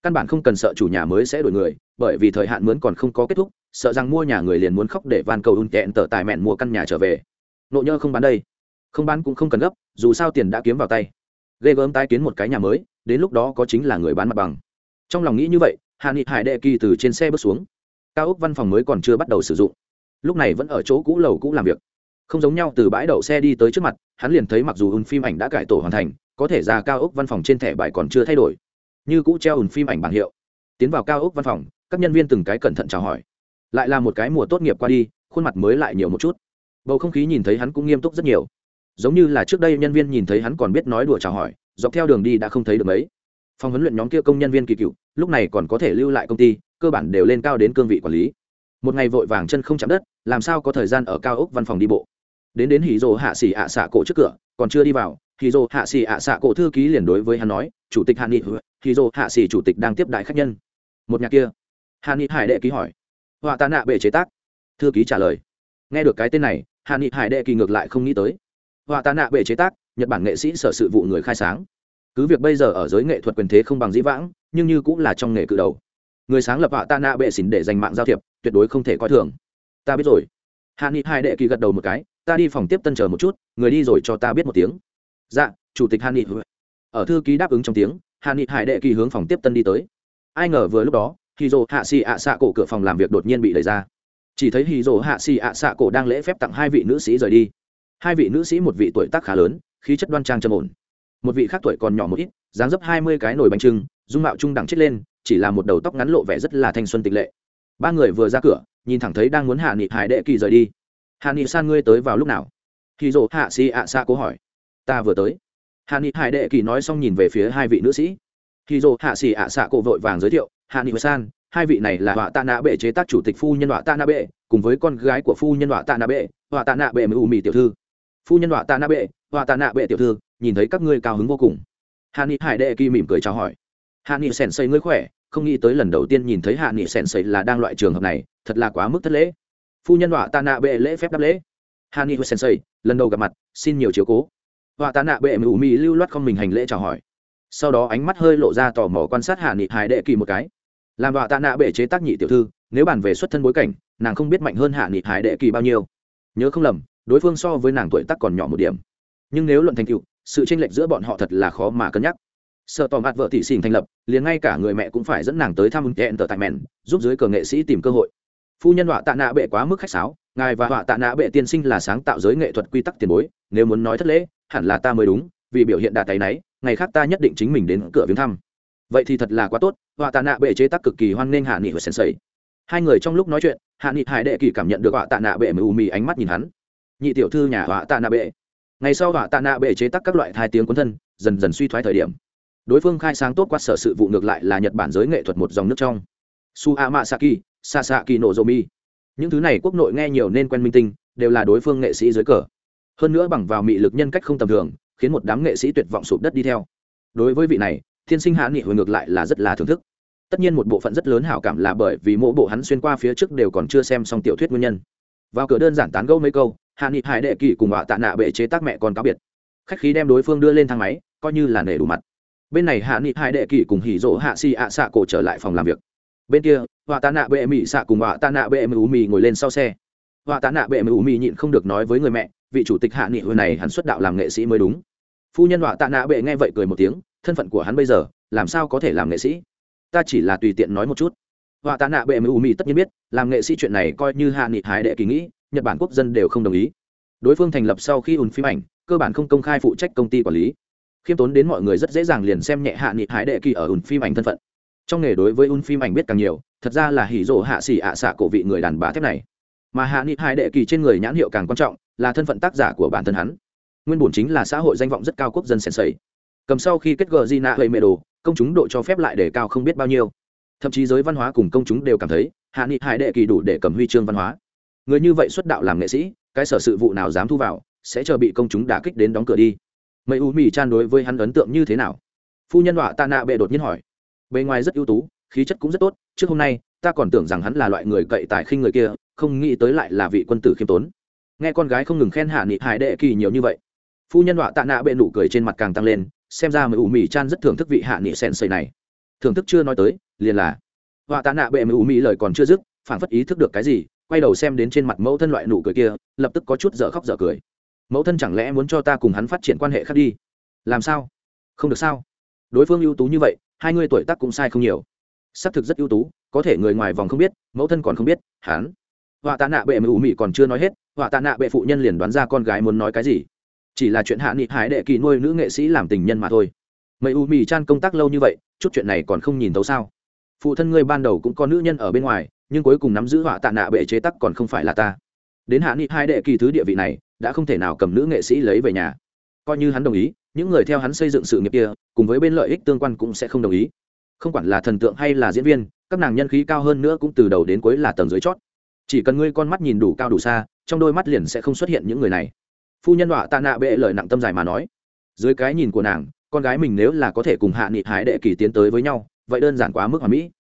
căn bản không cần sợ chủ nhà mới sẽ đổi người, bởi vì thời hạn mướn còn không có kết thúc, sợ rằng mua nhà người liền muốn khóc để van cầu un tẹn tờ tài mẹn mua căn nhà trở về. Nộ nhơ không bán đây. Không bán cũng không cần gấp, dù sao tiền đã kiếm vào tay. Ghê gớm tái kiến một cái nhà mới, đến lúc đó có chính là người bán mặt bằng. Trong lòng nghĩ như vậy hạ nghị hải đệ kỳ từ trên xe bước xuống. Cao ốc văn phòng mới còn chưa bắt đầu sử dụng. Lúc này vẫn ở chỗ cũ lầu cũ làm việc. Không giống nhau từ bãi đậu xe đi tới trước mặt, hắn liền thấy mặc dù un phim ảnh đã cải tổ hoàn thành, có thể ra cao ốc văn phòng trên thẻ bài còn chưa thay đổi như cũ treo ùn phim ảnh bảng hiệu. Tiến vào cao ốc văn phòng, các nhân viên từng cái cẩn thận chào hỏi. Lại là một cái mùa tốt nghiệp qua đi, khuôn mặt mới lại nhiều một chút. Bầu không khí nhìn thấy hắn cũng nghiêm túc rất nhiều. Giống như là trước đây nhân viên nhìn thấy hắn còn biết nói đùa chào hỏi, dọc theo đường đi đã không thấy được mấy. Phòng huấn luyện nhóm kia công nhân viên kỳ cựu, lúc này còn có thể lưu lại công ty, cơ bản đều lên cao đến cương vị quản lý. Một ngày vội vàng chân không chạm đất, làm sao có thời gian ở cao ốc văn phòng đi bộ? Đến đến hì rồ hạ xỉ ạ xạ cổ trước cửa, còn chưa đi vào hì dô hạ xì ạ xạ cổ thư ký liền đối với hắn nói, chủ tịch hạ nghị hì dô hạ xì chủ tịch đang tiếp đại khách nhân. Một nhà kia. Hạ nghị hải đệ ký hỏi. Họa tạ nạ bệ chế tác. Thư ký trả lời. Nghe được cái tên này, hạ nghị hải đệ kỳ ngược lại không nghĩ tới. Họa tạ nạ bệ chế tác, nhật bản nghệ sĩ sở sự vụ người khai sáng. Cứ việc bây giờ ở giới nghệ thuật quyền thế không bằng dĩ vãng, nhưng như cũng là trong nghề cự đầu. Người sáng lập họa tạ nạ bệ xỉn để dành mạng giao thiệp, tuyệt đối không thể coi thường. Ta biết rồi. Hạ nghị hải đệ kỳ gật đầu một cái, ta đi phòng tiếp tân chờ một chút, người đi rồi cho ta biết một tiếng dạ chủ tịch hạ nghị. Ở thư ký đáp ứng trong tiếng hạ nghị hải đệ kỳ hướng phòng tiếp tân đi tới. Ai ngờ vừa lúc đó hì dồ hạ xì ạ xạ cổ cửa phòng làm việc đột nhiên bị đẩy ra. Chỉ thấy hì dồ hạ xì ạ xạ cổ đang lễ phép tặng hai vị nữ sĩ rời đi. Hai vị nữ sĩ một vị tuổi tác khá lớn, khí chất đoan trang trầm ổn. Một vị khác tuổi còn nhỏ một ít, dáng dấp hai mươi cái nồi bánh trưng, dung mạo trung đẳng chết lên, chỉ là một đầu tóc ngắn lộ vẻ rất là thanh xuân tịch lệ. Ba người vừa ra cửa, nhìn thẳng thấy đang muốn hạ nghị hải đệ kỳ rời đi. Hạ nghị san ngươi tới vào lúc nào? Hì dỗ hạ xì ạ xạ cố hỏi ta vừa tới. Hạ nghị hải đệ kỳ nói xong nhìn về phía hai vị nữ sĩ. Khi dô hạ xì ạ xạ cổ vội vàng giới thiệu, hạ nghị san, hai vị này là họa tạ nạ bệ chế tác chủ tịch phu nhân họa tạ nạ bệ, cùng với con gái của phu nhân họa tạ nạ bệ, họa tạ nạ bệ mới mì tiểu thư. Phu nhân họa tạ nạ bệ, họa tạ nạ bệ tiểu thư, nhìn thấy các ngươi cao hứng vô cùng. Hạ nghị hải đệ kỳ mỉm cười chào hỏi. Hạ nghị sèn xây ngươi khỏe, không nghĩ tới lần đầu tiên nhìn thấy hạ nghị sèn xây là đang loại trường hợp này, thật là quá mức thất lễ. Phu nhân họa tạ nạ bệ lễ phép đáp lễ. Hạ nghị sèn xây lần đầu gặp mặt, xin nhiều chiếu cố họa tạ nạ bệ mù mì lưu loát không mình hành lễ chào hỏi. Sau đó ánh mắt hơi lộ ra tò mò quan sát hạ nghị hải đệ kỳ một cái. Làm họa tạ nạ bệ chế tác nhị tiểu thư, nếu bàn về xuất thân bối cảnh, nàng không biết mạnh hơn hạ nghị hải đệ kỳ bao nhiêu. Nhớ không lầm, đối phương so với nàng tuổi tác còn nhỏ một điểm. Nhưng nếu luận thành tựu, sự tranh lệch giữa bọn họ thật là khó mà cân nhắc. Sợ tò mặt vợ tỷ xỉn thành lập, liền ngay cả người mẹ cũng phải dẫn nàng tới thăm ứng tẹn tờ tại mẹn giúp dưới cờ nghệ sĩ tìm cơ hội. Phu nhân họa tạ nạ bệ quá mức khách sáo ngài và họa tạ nạ bệ tiên sinh là sáng tạo giới nghệ thuật quy tắc tiền bối, nếu muốn nói thất lễ, hẳn là ta mới đúng, vì biểu hiện đà tay náy, ngày khác ta nhất định chính mình đến cửa viếng thăm. Vậy thì thật là quá tốt, họa tạ nạ bệ chế tác cực kỳ hoan nghênh hạ nghị và sensei. Hai người trong lúc nói chuyện, hạ nghị hải đệ kỳ cảm nhận được họa tạ nạ bệ mù mì ánh mắt nhìn hắn. Nhị tiểu thư nhà họa tạ nạ bệ. Ngày sau họa tạ nạ bệ chế tác các loại thai tiếng cuốn thân, dần dần suy thoái thời điểm. Đối phương khai sáng tốt quát sở sự vụ ngược lại là nhật bản giới nghệ thuật một dòng nước trong. Su a ma saki sasaki no zomi những thứ này quốc nội nghe nhiều nên quen minh tinh, đều là đối phương nghệ sĩ dưới cờ. Hơn nữa bằng vào mị lực nhân cách không tầm thường, khiến một đám nghệ sĩ tuyệt vọng sụp đất đi theo. Đối với vị này, thiên sinh hạ nghị hồi ngược lại là rất là thưởng thức. Tất nhiên một bộ phận rất lớn hảo cảm là bởi vì mỗi bộ hắn xuyên qua phía trước đều còn chưa xem xong tiểu thuyết nguyên nhân. Vào cửa đơn giản tán gẫu mấy câu, hạ nghị hải đệ kỳ cùng họa tạ nạ bệ chế tác mẹ con cáo biệt. Khách khí đem đối phương đưa lên thang máy, coi như là nể đủ mặt. Bên này hạ nghị hải đệ kỳ cùng hỉ rỗ hạ Si ạ xạ cổ trở lại phòng làm việc bên kia, họa tạ nạ bệ mỹ xạ cùng họa tạ nạ bệ mỹ mì ngồi lên sau xe. Họa tạ nạ bệ mỹ mì nhịn không được nói với người mẹ, vị chủ tịch hạ nghị hồi này hắn xuất đạo làm nghệ sĩ mới đúng. Phu nhân họa tạ nạ bệ nghe vậy cười một tiếng, thân phận của hắn bây giờ, làm sao có thể làm nghệ sĩ? Ta chỉ là tùy tiện nói một chút. Họa tạ nạ bệ mỹ mì tất nhiên biết, làm nghệ sĩ chuyện này coi như hạ nghị hải đệ kỳ nghĩ, nhật bản quốc dân đều không đồng ý. Đối phương thành lập sau khi ùn phim ảnh, cơ bản không công khai phụ trách công ty quản lý. Khiêm tốn đến mọi người rất dễ dàng liền xem nhẹ hạ nghị hải đệ kỳ ở ùn phim ảnh thân phận trong nghề đối với un phim ảnh biết càng nhiều, thật ra là hỉ rộ hạ xỉ ạ xạ cổ vị người đàn bà thép này. Mà hạ nghị hai đệ kỳ trên người nhãn hiệu càng quan trọng, là thân phận tác giả của bản thân hắn. Nguyên bổn chính là xã hội danh vọng rất cao quốc dân sèn sầy. Cầm sau khi kết gờ di nạ hơi mê đồ, công chúng độ cho phép lại để cao không biết bao nhiêu. Thậm chí giới văn hóa cùng công chúng đều cảm thấy, hạ nghị hải đệ kỳ đủ để cầm huy chương văn hóa. Người như vậy xuất đạo làm nghệ sĩ, cái sở sự vụ nào dám thu vào, sẽ chờ bị công chúng đả kích đến đóng cửa đi. Mấy u mì chan đối với hắn ấn tượng như thế nào? Phu nhân họa tạ nạ bệ đột nhiên hỏi bề ngoài rất ưu tú, khí chất cũng rất tốt, trước hôm nay, ta còn tưởng rằng hắn là loại người cậy tài khinh người kia, không nghĩ tới lại là vị quân tử khiêm tốn. Nghe con gái không ngừng khen hạ nghị hải đệ kỳ nhiều như vậy. Phu nhân họa tạ nạ bệ nụ cười trên mặt càng tăng lên, xem ra mười ủ mì chan rất thưởng thức vị hạ nghị sen xây này. Thưởng thức chưa nói tới, liền là. Họa tạ nạ bệ mười ủ mì lời còn chưa dứt phản phất ý thức được cái gì, quay đầu xem đến trên mặt mẫu thân loại nụ cười kia, lập tức có chút dở khóc dở cười. Mẫu thân chẳng lẽ muốn cho ta cùng hắn phát triển quan hệ khác đi? Làm sao? Không được sao? Đối phương ưu tú như vậy hai người tuổi tác cũng sai không nhiều. Xác thực rất ưu tú, có thể người ngoài vòng không biết, mẫu thân còn không biết, hắn. Họa tạ nạ bệ mưu mị còn chưa nói hết, họa tạ nạ bệ phụ nhân liền đoán ra con gái muốn nói cái gì. Chỉ là chuyện hạ nghị hải đệ kỳ nuôi nữ nghệ sĩ làm tình nhân mà thôi. Mày u mì chan công tác lâu như vậy, chút chuyện này còn không nhìn thấu sao? Phụ thân ngươi ban đầu cũng có nữ nhân ở bên ngoài, nhưng cuối cùng nắm giữ họa tạ nạ bệ chế tắc còn không phải là ta. Đến hạ nghị hai đệ kỳ thứ địa vị này, đã không thể nào cầm nữ nghệ sĩ lấy về nhà. Coi như hắn đồng ý những người theo hắn xây dựng sự nghiệp kia, cùng với bên lợi ích tương quan cũng sẽ không đồng ý. Không quản là thần tượng hay là diễn viên, các nàng nhân khí cao hơn nữa cũng từ đầu đến cuối là tầng dưới chót. Chỉ cần ngươi con mắt nhìn đủ cao đủ xa, trong đôi mắt liền sẽ không xuất hiện những người này. Phu nhân họa tạ nạ bệ lời nặng tâm dài mà nói. Dưới cái nhìn của nàng, con gái mình nếu là có thể cùng hạ nghị hải đệ kỳ tiến tới với nhau, vậy đơn giản quá mức hòa mỹ.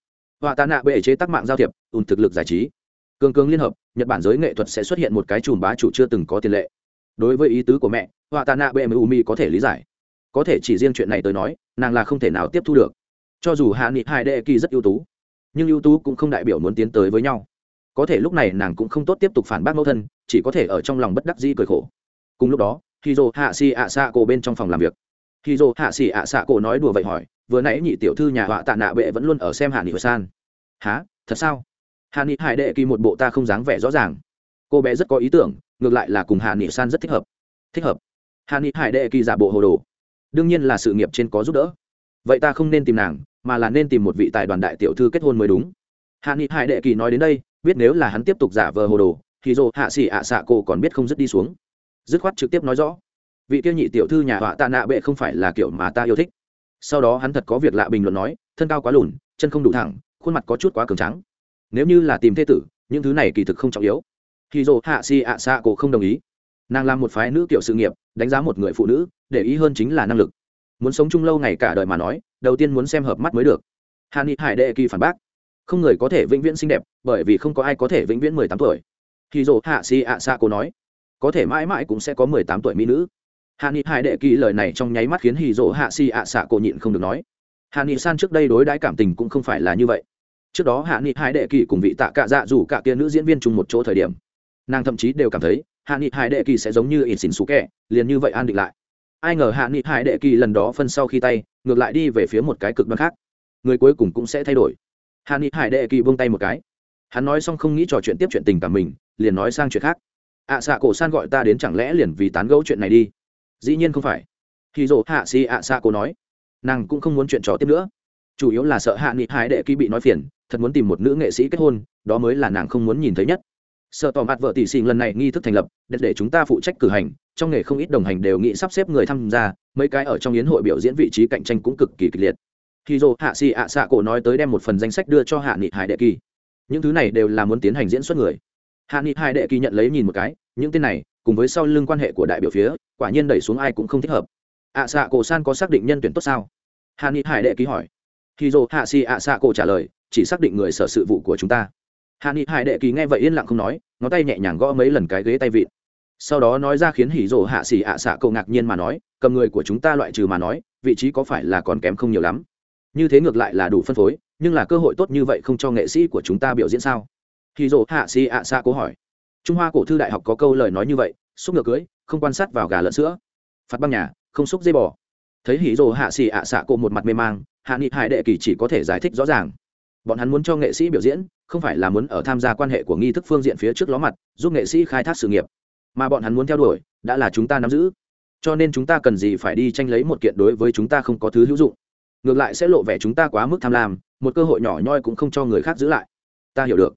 Họa tạ nạ bệ chế tác mạng giao thiệp, ùn thực lực giải trí. Cường cường liên hợp, nhật bản giới nghệ thuật sẽ xuất hiện một cái chùm bá chủ chưa từng có tiền lệ đối với ý tứ của mẹ, họa tạ nạ bệ mưu mi có thể lý giải. Có thể chỉ riêng chuyện này tới nói, nàng là không thể nào tiếp thu được. Cho dù hạ nghị hai đệ kỳ rất ưu tú, nhưng ưu tú cũng không đại biểu muốn tiến tới với nhau. Có thể lúc này nàng cũng không tốt tiếp tục phản bác mẫu thân, chỉ có thể ở trong lòng bất đắc dĩ cười khổ. Cùng lúc đó khi dô hạ xì ạ xạ cổ bên trong phòng làm việc. Khi dô hạ xì ạ xạ cổ nói đùa vậy hỏi, vừa nãy nhị tiểu thư nhà họa tạ nạ bệ vẫn luôn ở xem hạ nghị hồi san. Há thật sao? Hạ nghị hải đệ kỳ một bộ ta không dáng vẻ rõ ràng cô bé rất có ý tưởng, ngược lại là cùng hạ nghị san rất thích hợp. Thích hợp. Hạ nghị hải đệ kỳ giả bộ hồ đồ. Đương nhiên là sự nghiệp trên có giúp đỡ. Vậy ta không nên tìm nàng, mà là nên tìm một vị tài đoàn đại tiểu thư kết hôn mới đúng. Hạ nghị hải đệ kỳ nói đến đây, biết nếu là hắn tiếp tục giả vờ hồ đồ, thì dồ hạ xỉ ạ xạ cô còn biết không dứt đi xuống. Dứt khoát trực tiếp nói rõ. Vị tiêu nhị tiểu thư nhà họa tạ nạ bệ không phải là kiểu mà ta yêu thích. Sau đó hắn thật có việc lạ bình luận nói, thân cao quá lùn, chân không đủ thẳng, khuôn mặt có chút quá cường trắng nếu như là tìm thế tử, những thứ này kỳ thực không trọng yếu khi dồ hạ si ạ xạ cổ không đồng ý. Nàng làm một phái nữ kiểu sự nghiệp, đánh giá một người phụ nữ, để ý hơn chính là năng lực. Muốn sống chung lâu ngày cả đời mà nói, đầu tiên muốn xem hợp mắt mới được. Hà ni hải đệ kỳ phản bác. Không người có thể vĩnh viễn xinh đẹp, bởi vì không có ai có thể vĩnh viễn mười tám tuổi. Khi dồ hạ si ạ xạ cổ nói, có thể mãi mãi cũng sẽ có mười tám tuổi mỹ nữ. Hà ni hải đệ kỳ lời này trong nháy mắt khiến hì dỗ hạ si ạ xạ cổ nhịn không được nói. Hà ni san trước đây đối đãi cảm tình cũng không phải là như vậy. Trước đó hạ nghị hai đệ kỳ cùng vị tạ cạ dạ dù cả kia nữ diễn viên chung một chỗ thời điểm nàng thậm chí đều cảm thấy hạ nghị Hải đệ kỳ sẽ giống như in xỉn xú kẹ liền như vậy an định lại. Ai ngờ hạ nghị Hải đệ kỳ lần đó phân sau khi tay ngược lại đi về phía một cái cực đoan khác. Người cuối cùng cũng sẽ thay đổi. Hạ nghị hải đệ kỳ buông tay một cái. Hắn nói xong không nghĩ trò chuyện tiếp chuyện tình cảm mình liền nói sang chuyện khác. Ạ à, xạ cổ san gọi ta đến chẳng lẽ liền vì tán gẫu chuyện này đi? Dĩ nhiên không phải. Khi dỗ hạ si ạ xạ cổ nói. Nàng cũng không muốn chuyện trò tiếp nữa. Chủ yếu là sợ hạ nghị hải đệ kỳ bị nói phiền thật muốn tìm một nữ nghệ sĩ kết hôn đó mới là nàng không muốn nhìn thấy nhất sợ tỏ mặt vợ tỷ xin lần này nghi thức thành lập để, để chúng ta phụ trách cử hành. Trong nghề không ít đồng hành đều nghĩ sắp xếp người tham gia mấy cái ở trong yến hội biểu diễn vị trí cạnh tranh cũng cực kỳ kịch liệt. Khi dô hạ xì ạ xạ cổ nói tới đem một phần danh sách đưa cho hạ nghị hải đệ kỳ. Những thứ này đều là muốn tiến hành diễn xuất người. Hạ nghị hải đệ kỳ nhận lấy nhìn một cái những tên này cùng với sau lưng quan hệ của đại biểu phía quả nhiên đẩy xuống ai cũng không thích hợp. Ạ xạ cổ san có xác định nhân tuyển tốt sao? Hạ nghị hải đệ kỳ hỏi. Khi dô hạ xì ạ xạ cổ trả lời chỉ xác định người sở sự vụ của chúng ta hạ nghị hải đệ kỳ nghe vậy yên lặng không nói, ngón tay nhẹ nhàng gõ mấy lần cái ghế tay vịn. Sau đó nói ra khiến hỉ rộ hạ xỉ ạ xạ cậu ngạc nhiên mà nói, cầm người của chúng ta loại trừ mà nói, vị trí có phải là còn kém không nhiều lắm? Như thế ngược lại là đủ phân phối, nhưng là cơ hội tốt như vậy không cho nghệ sĩ của chúng ta biểu diễn sao? Hỉ rộ hạ xỉ ạ xạ cố hỏi. Trung hoa cổ thư đại học có câu lời nói như vậy, xúc ngược cưới, không quan sát vào gà lợn sữa. Phạt băng nhà, không xúc dây bò. Thấy hỉ rộ hạ xỉ ạ xạ cô một mặt mê mang, hạ nghị hải đệ kỳ chỉ có thể giải thích rõ ràng bọn hắn muốn cho nghệ sĩ biểu diễn, không phải là muốn ở tham gia quan hệ của nghi thức phương diện phía trước ló mặt, giúp nghệ sĩ khai thác sự nghiệp. Mà bọn hắn muốn theo đuổi, đã là chúng ta nắm giữ. Cho nên chúng ta cần gì phải đi tranh lấy một kiện đối với chúng ta không có thứ hữu dụng. Ngược lại sẽ lộ vẻ chúng ta quá mức tham lam, một cơ hội nhỏ nhoi cũng không cho người khác giữ lại. Ta hiểu được.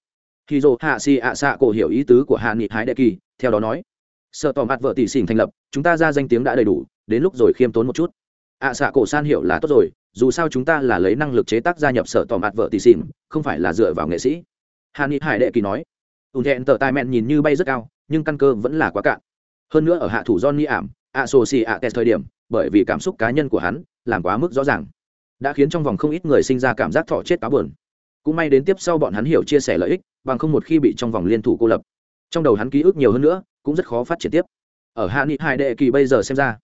Khi dồ hạ si ạ xạ cổ hiểu ý tứ của hạ nghị hái đệ kỳ, theo đó nói. Sợ tỏ mặt vợ tỷ xỉn thành lập, chúng ta ra danh tiếng đã đầy đủ, đến lúc rồi khiêm tốn một chút. Ạ xạ cổ san hiểu là tốt rồi dù sao chúng ta là lấy năng lực chế tác gia nhập sở tỏ mặt vợ tỷ xỉn không phải là dựa vào nghệ sĩ. Hạ ni hải đệ kỳ nói, ùn thẹn tờ tai mẹn nhìn như bay rất cao, nhưng căn cơ vẫn là quá cạn. Hơn nữa ở hạ thủ johnny ảm a sô xì c a thời điểm, bởi vì cảm xúc cá nhân của hắn, làm quá mức rõ ràng. Đã khiến trong vòng không ít người sinh ra cảm giác thọ chết táo bờn cũng may đến tiếp sau bọn hắn hiểu chia sẻ lợi ích, bằng không một khi bị trong vòng liên thủ cô lập. Trong đầu hắn ký ức nhiều hơn nữa, cũng rất khó phát triển tiếp. Ở hạ nghị hai đệ kỳ bây giờ xem ra,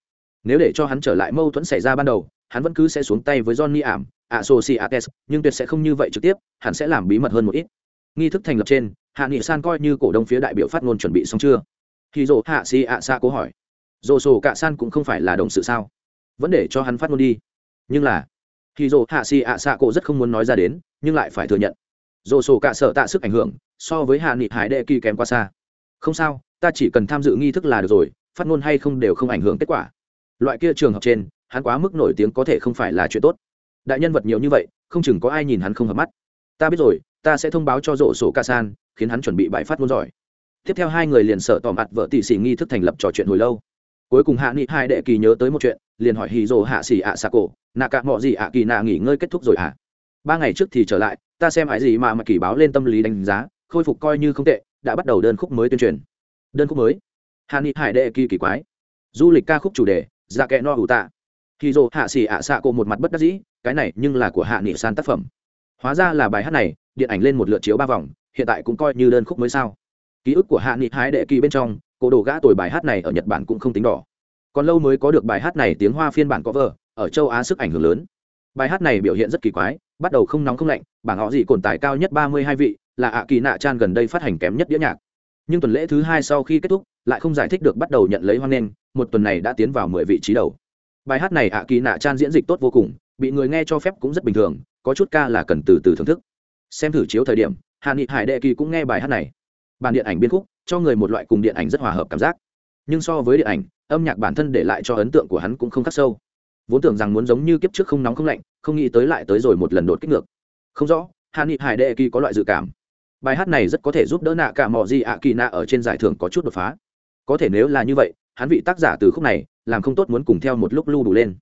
nếu để cho hắn trở lại mâu thuẫn xảy ra ban đầu hắn vẫn cứ sẽ xuống tay với johnny ảm Associates, nhưng tuyệt sẽ không như vậy trực tiếp hắn sẽ làm bí mật hơn một ít. Nghi thức thành lập trên hạ nghị san coi như cổ đông phía đại biểu phát ngôn chuẩn bị xong chưa? Khi dỗ hạ si ạ xa cố hỏi. Dỗ sổ cạ san cũng không phải là đồng sự sao? Vẫn để cho hắn phát ngôn đi. Nhưng là khi Dỗ hạ si ạ xa cổ rất không muốn nói ra đến nhưng lại phải thừa nhận. Dỗ sổ cạ sợ tạ sức ảnh hưởng so với hạ nghị hải đệ kỳ kém quá xa. Không sao ta chỉ cần tham dự nghi thức là được rồi phát ngôn hay không đều không ảnh hưởng kết quả. Loại kia trường hợp trên hắn quá mức nổi tiếng có thể không phải là chuyện tốt. Đại nhân vật nhiều như vậy, không chừng có ai nhìn hắn không hợp mắt. Ta biết rồi, ta sẽ thông báo cho rổ sổ ca san, khiến hắn chuẩn bị bài phát ngôn giỏi. Tiếp theo hai người liền sợ tỏ mặt vợ tỷ xỉ nghi thức thành lập trò chuyện hồi lâu. Cuối cùng hạ nghị hai đệ kỳ nhớ tới một chuyện, liền hỏi hì rồ hạ xỉ ạ xà cổ, nạ cạ mọi gì ạ kỳ nạ nghỉ ngơi kết thúc rồi ạ à? ba ngày trước thì trở lại, ta xem ái gì mà mà kỳ báo lên tâm lý đánh giá, khôi phục coi như không tệ, đã bắt đầu đơn khúc mới tuyên truyền. Đơn khúc mới. Hạ nghị hải đệ kỳ kỳ quái. Du lịch ca khúc chủ đề dạ kệ no ủ tạ hì dù hạ xỉ ạ xạ cổ một mặt bất đắc dĩ, cái này nhưng là của hạ nghị san tác phẩm. Hóa ra là bài hát này, điện ảnh lên một lượt chiếu ba vòng, hiện tại cũng coi như đơn khúc mới sao. Ký ức của hạ nghị hái đệ kỳ bên trong cổ đồ gã tuổi bài hát này ở nhật bản cũng không tính đỏ. Còn lâu mới có được bài hát này tiếng hoa phiên bản có ở châu á sức ảnh hưởng lớn. Bài hát này biểu hiện rất kỳ quái, bắt đầu không nóng không lạnh, bảng họ gì cồn tài cao nhất ba mươi hai vị, là ạ kỳ nạ chan gần đây phát hành kém nhất đĩa nhạc. Nhưng tuần lễ thứ hai sau khi kết thúc, lại không giải thích được bắt đầu nhận lấy hoan nghênh, một tuần này đã tiến vào mười vị trí đầu bài hát này ạ kỳ nạ chan diễn dịch tốt vô cùng, bị người nghe cho phép cũng rất bình thường, có chút ca là cần từ từ thưởng thức. Xem thử chiếu thời điểm hạ nghị hải đệ kỳ cũng nghe bài hát này. Bản điện ảnh biên khúc, cho người một loại cùng điện ảnh rất hòa hợp cảm giác. Nhưng so với điện ảnh, âm nhạc bản thân để lại cho ấn tượng của hắn cũng không khắc sâu. Vốn tưởng rằng muốn giống như kiếp trước không nóng không lạnh, không nghĩ tới lại tới rồi một lần đột kích ngược. Không rõ hạ nghị hải đệ kỳ có loại dự cảm. Bài hát này rất có thể giúp đỡ nạ cả mọi gì ạ kỳ nạ ở trên giải thưởng có chút đột phá. Có thể nếu là như vậy, hắn vị tác giả từ khúc này làm không tốt muốn cùng theo một lúc lưu đủ lên.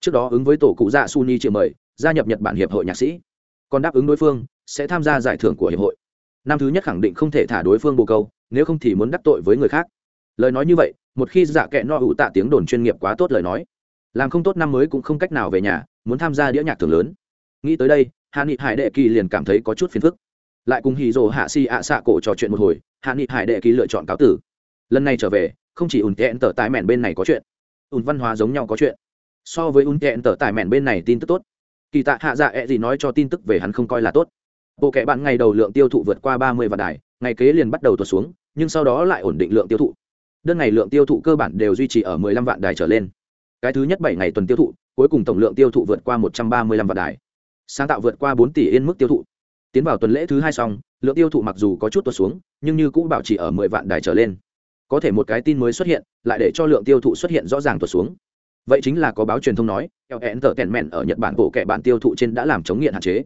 Trước đó ứng với tổ cụ dạ suni triệu mời, gia nhập nhật bản hiệp hội nhạc sĩ. Còn đáp ứng đối phương, sẽ tham gia giải thưởng của hiệp hội. Năm thứ nhất khẳng định không thể thả đối phương bồ câu, nếu không thì muốn đắc tội với người khác. Lời nói như vậy, một khi dạ kệ no ủ tạ tiếng đồn chuyên nghiệp quá tốt lời nói. Làm không tốt năm mới cũng không cách nào về nhà, muốn tham gia đĩa nhạc thường lớn. Nghĩ tới đây, hạ nghị hải đệ kỳ liền cảm thấy có chút phiền phức. Lại cùng hì rồ hạ si ạ xạ cổ trò chuyện một hồi, hạ nghị hải đệ kỳ lựa chọn cáo tử. Lần này trở về, không chỉ ủn kẹn tờ tái mẹn bên này có chuyện ùn văn hóa giống nhau có chuyện. So với ùn kẹn tở tài mẹn bên này tin tức tốt. Kỳ tạ hạ dạ ẹ、e、gì nói cho tin tức về hắn không coi là tốt. Bộ kệ bạn ngày đầu lượng tiêu thụ vượt qua ba mươi vạn đài, ngày kế liền bắt đầu tuột xuống, nhưng sau đó lại ổn định lượng tiêu thụ. Đơn ngày lượng tiêu thụ cơ bản đều duy trì ở mười lăm vạn đài trở lên. Cái thứ nhất bảy ngày tuần tiêu thụ, cuối cùng tổng lượng tiêu thụ vượt qua một trăm ba mươi lăm vạn đài. Sáng tạo vượt qua bốn tỷ yên mức tiêu thụ. Tiến vào tuần lễ thứ hai xong, lượng tiêu thụ mặc dù có chút tuột xuống, nhưng như cũ bảo trì ở mười vạn đài trở lên có thể một cái tin mới xuất hiện, lại để cho lượng tiêu thụ xuất hiện rõ ràng tuột xuống. Vậy chính là có báo truyền thông nói eo hẹn tờ tèn mẹn ở nhật bản bộ kệ bạn tiêu thụ trên đã làm chống nghiện hạn chế.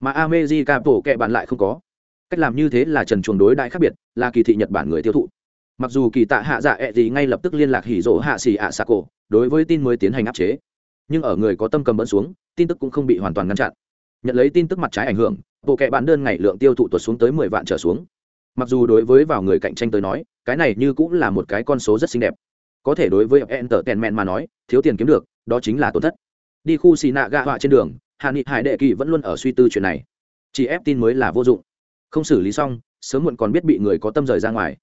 Mà america bộ kệ bạn lại không có. Cách làm như thế là trần chuồng đối đại khác biệt, là kỳ thị nhật bản người tiêu thụ. Mặc dù kỳ tạ hạ dạ ẹ、e、gì ngay lập tức liên lạc hỉ rỗ hạ xì ạ xà cổ, đối với tin mới tiến hành áp chế. Nhưng ở người có tâm cầm bẫn xuống, tin tức cũng không bị hoàn toàn ngăn chặn. Nhận lấy tin tức mặt trái ảnh hưởng bộ kệ bạn đơn ngày lượng tiêu thụ tuột xuống tới mười vạn trở xuống mặc dù đối với vào người cạnh tranh tới nói, cái này như cũng là một cái con số rất xinh đẹp. Có thể đối với entertainment mà nói, thiếu tiền kiếm được, đó chính là tổn thất. Đi khu xì nạ gạ họa trên đường hạ nghị hải đệ kỳ vẫn luôn ở suy tư chuyện này. Chỉ ép tin mới là vô dụng. Không xử lý xong, sớm muộn còn biết bị người có tâm rời ra ngoài.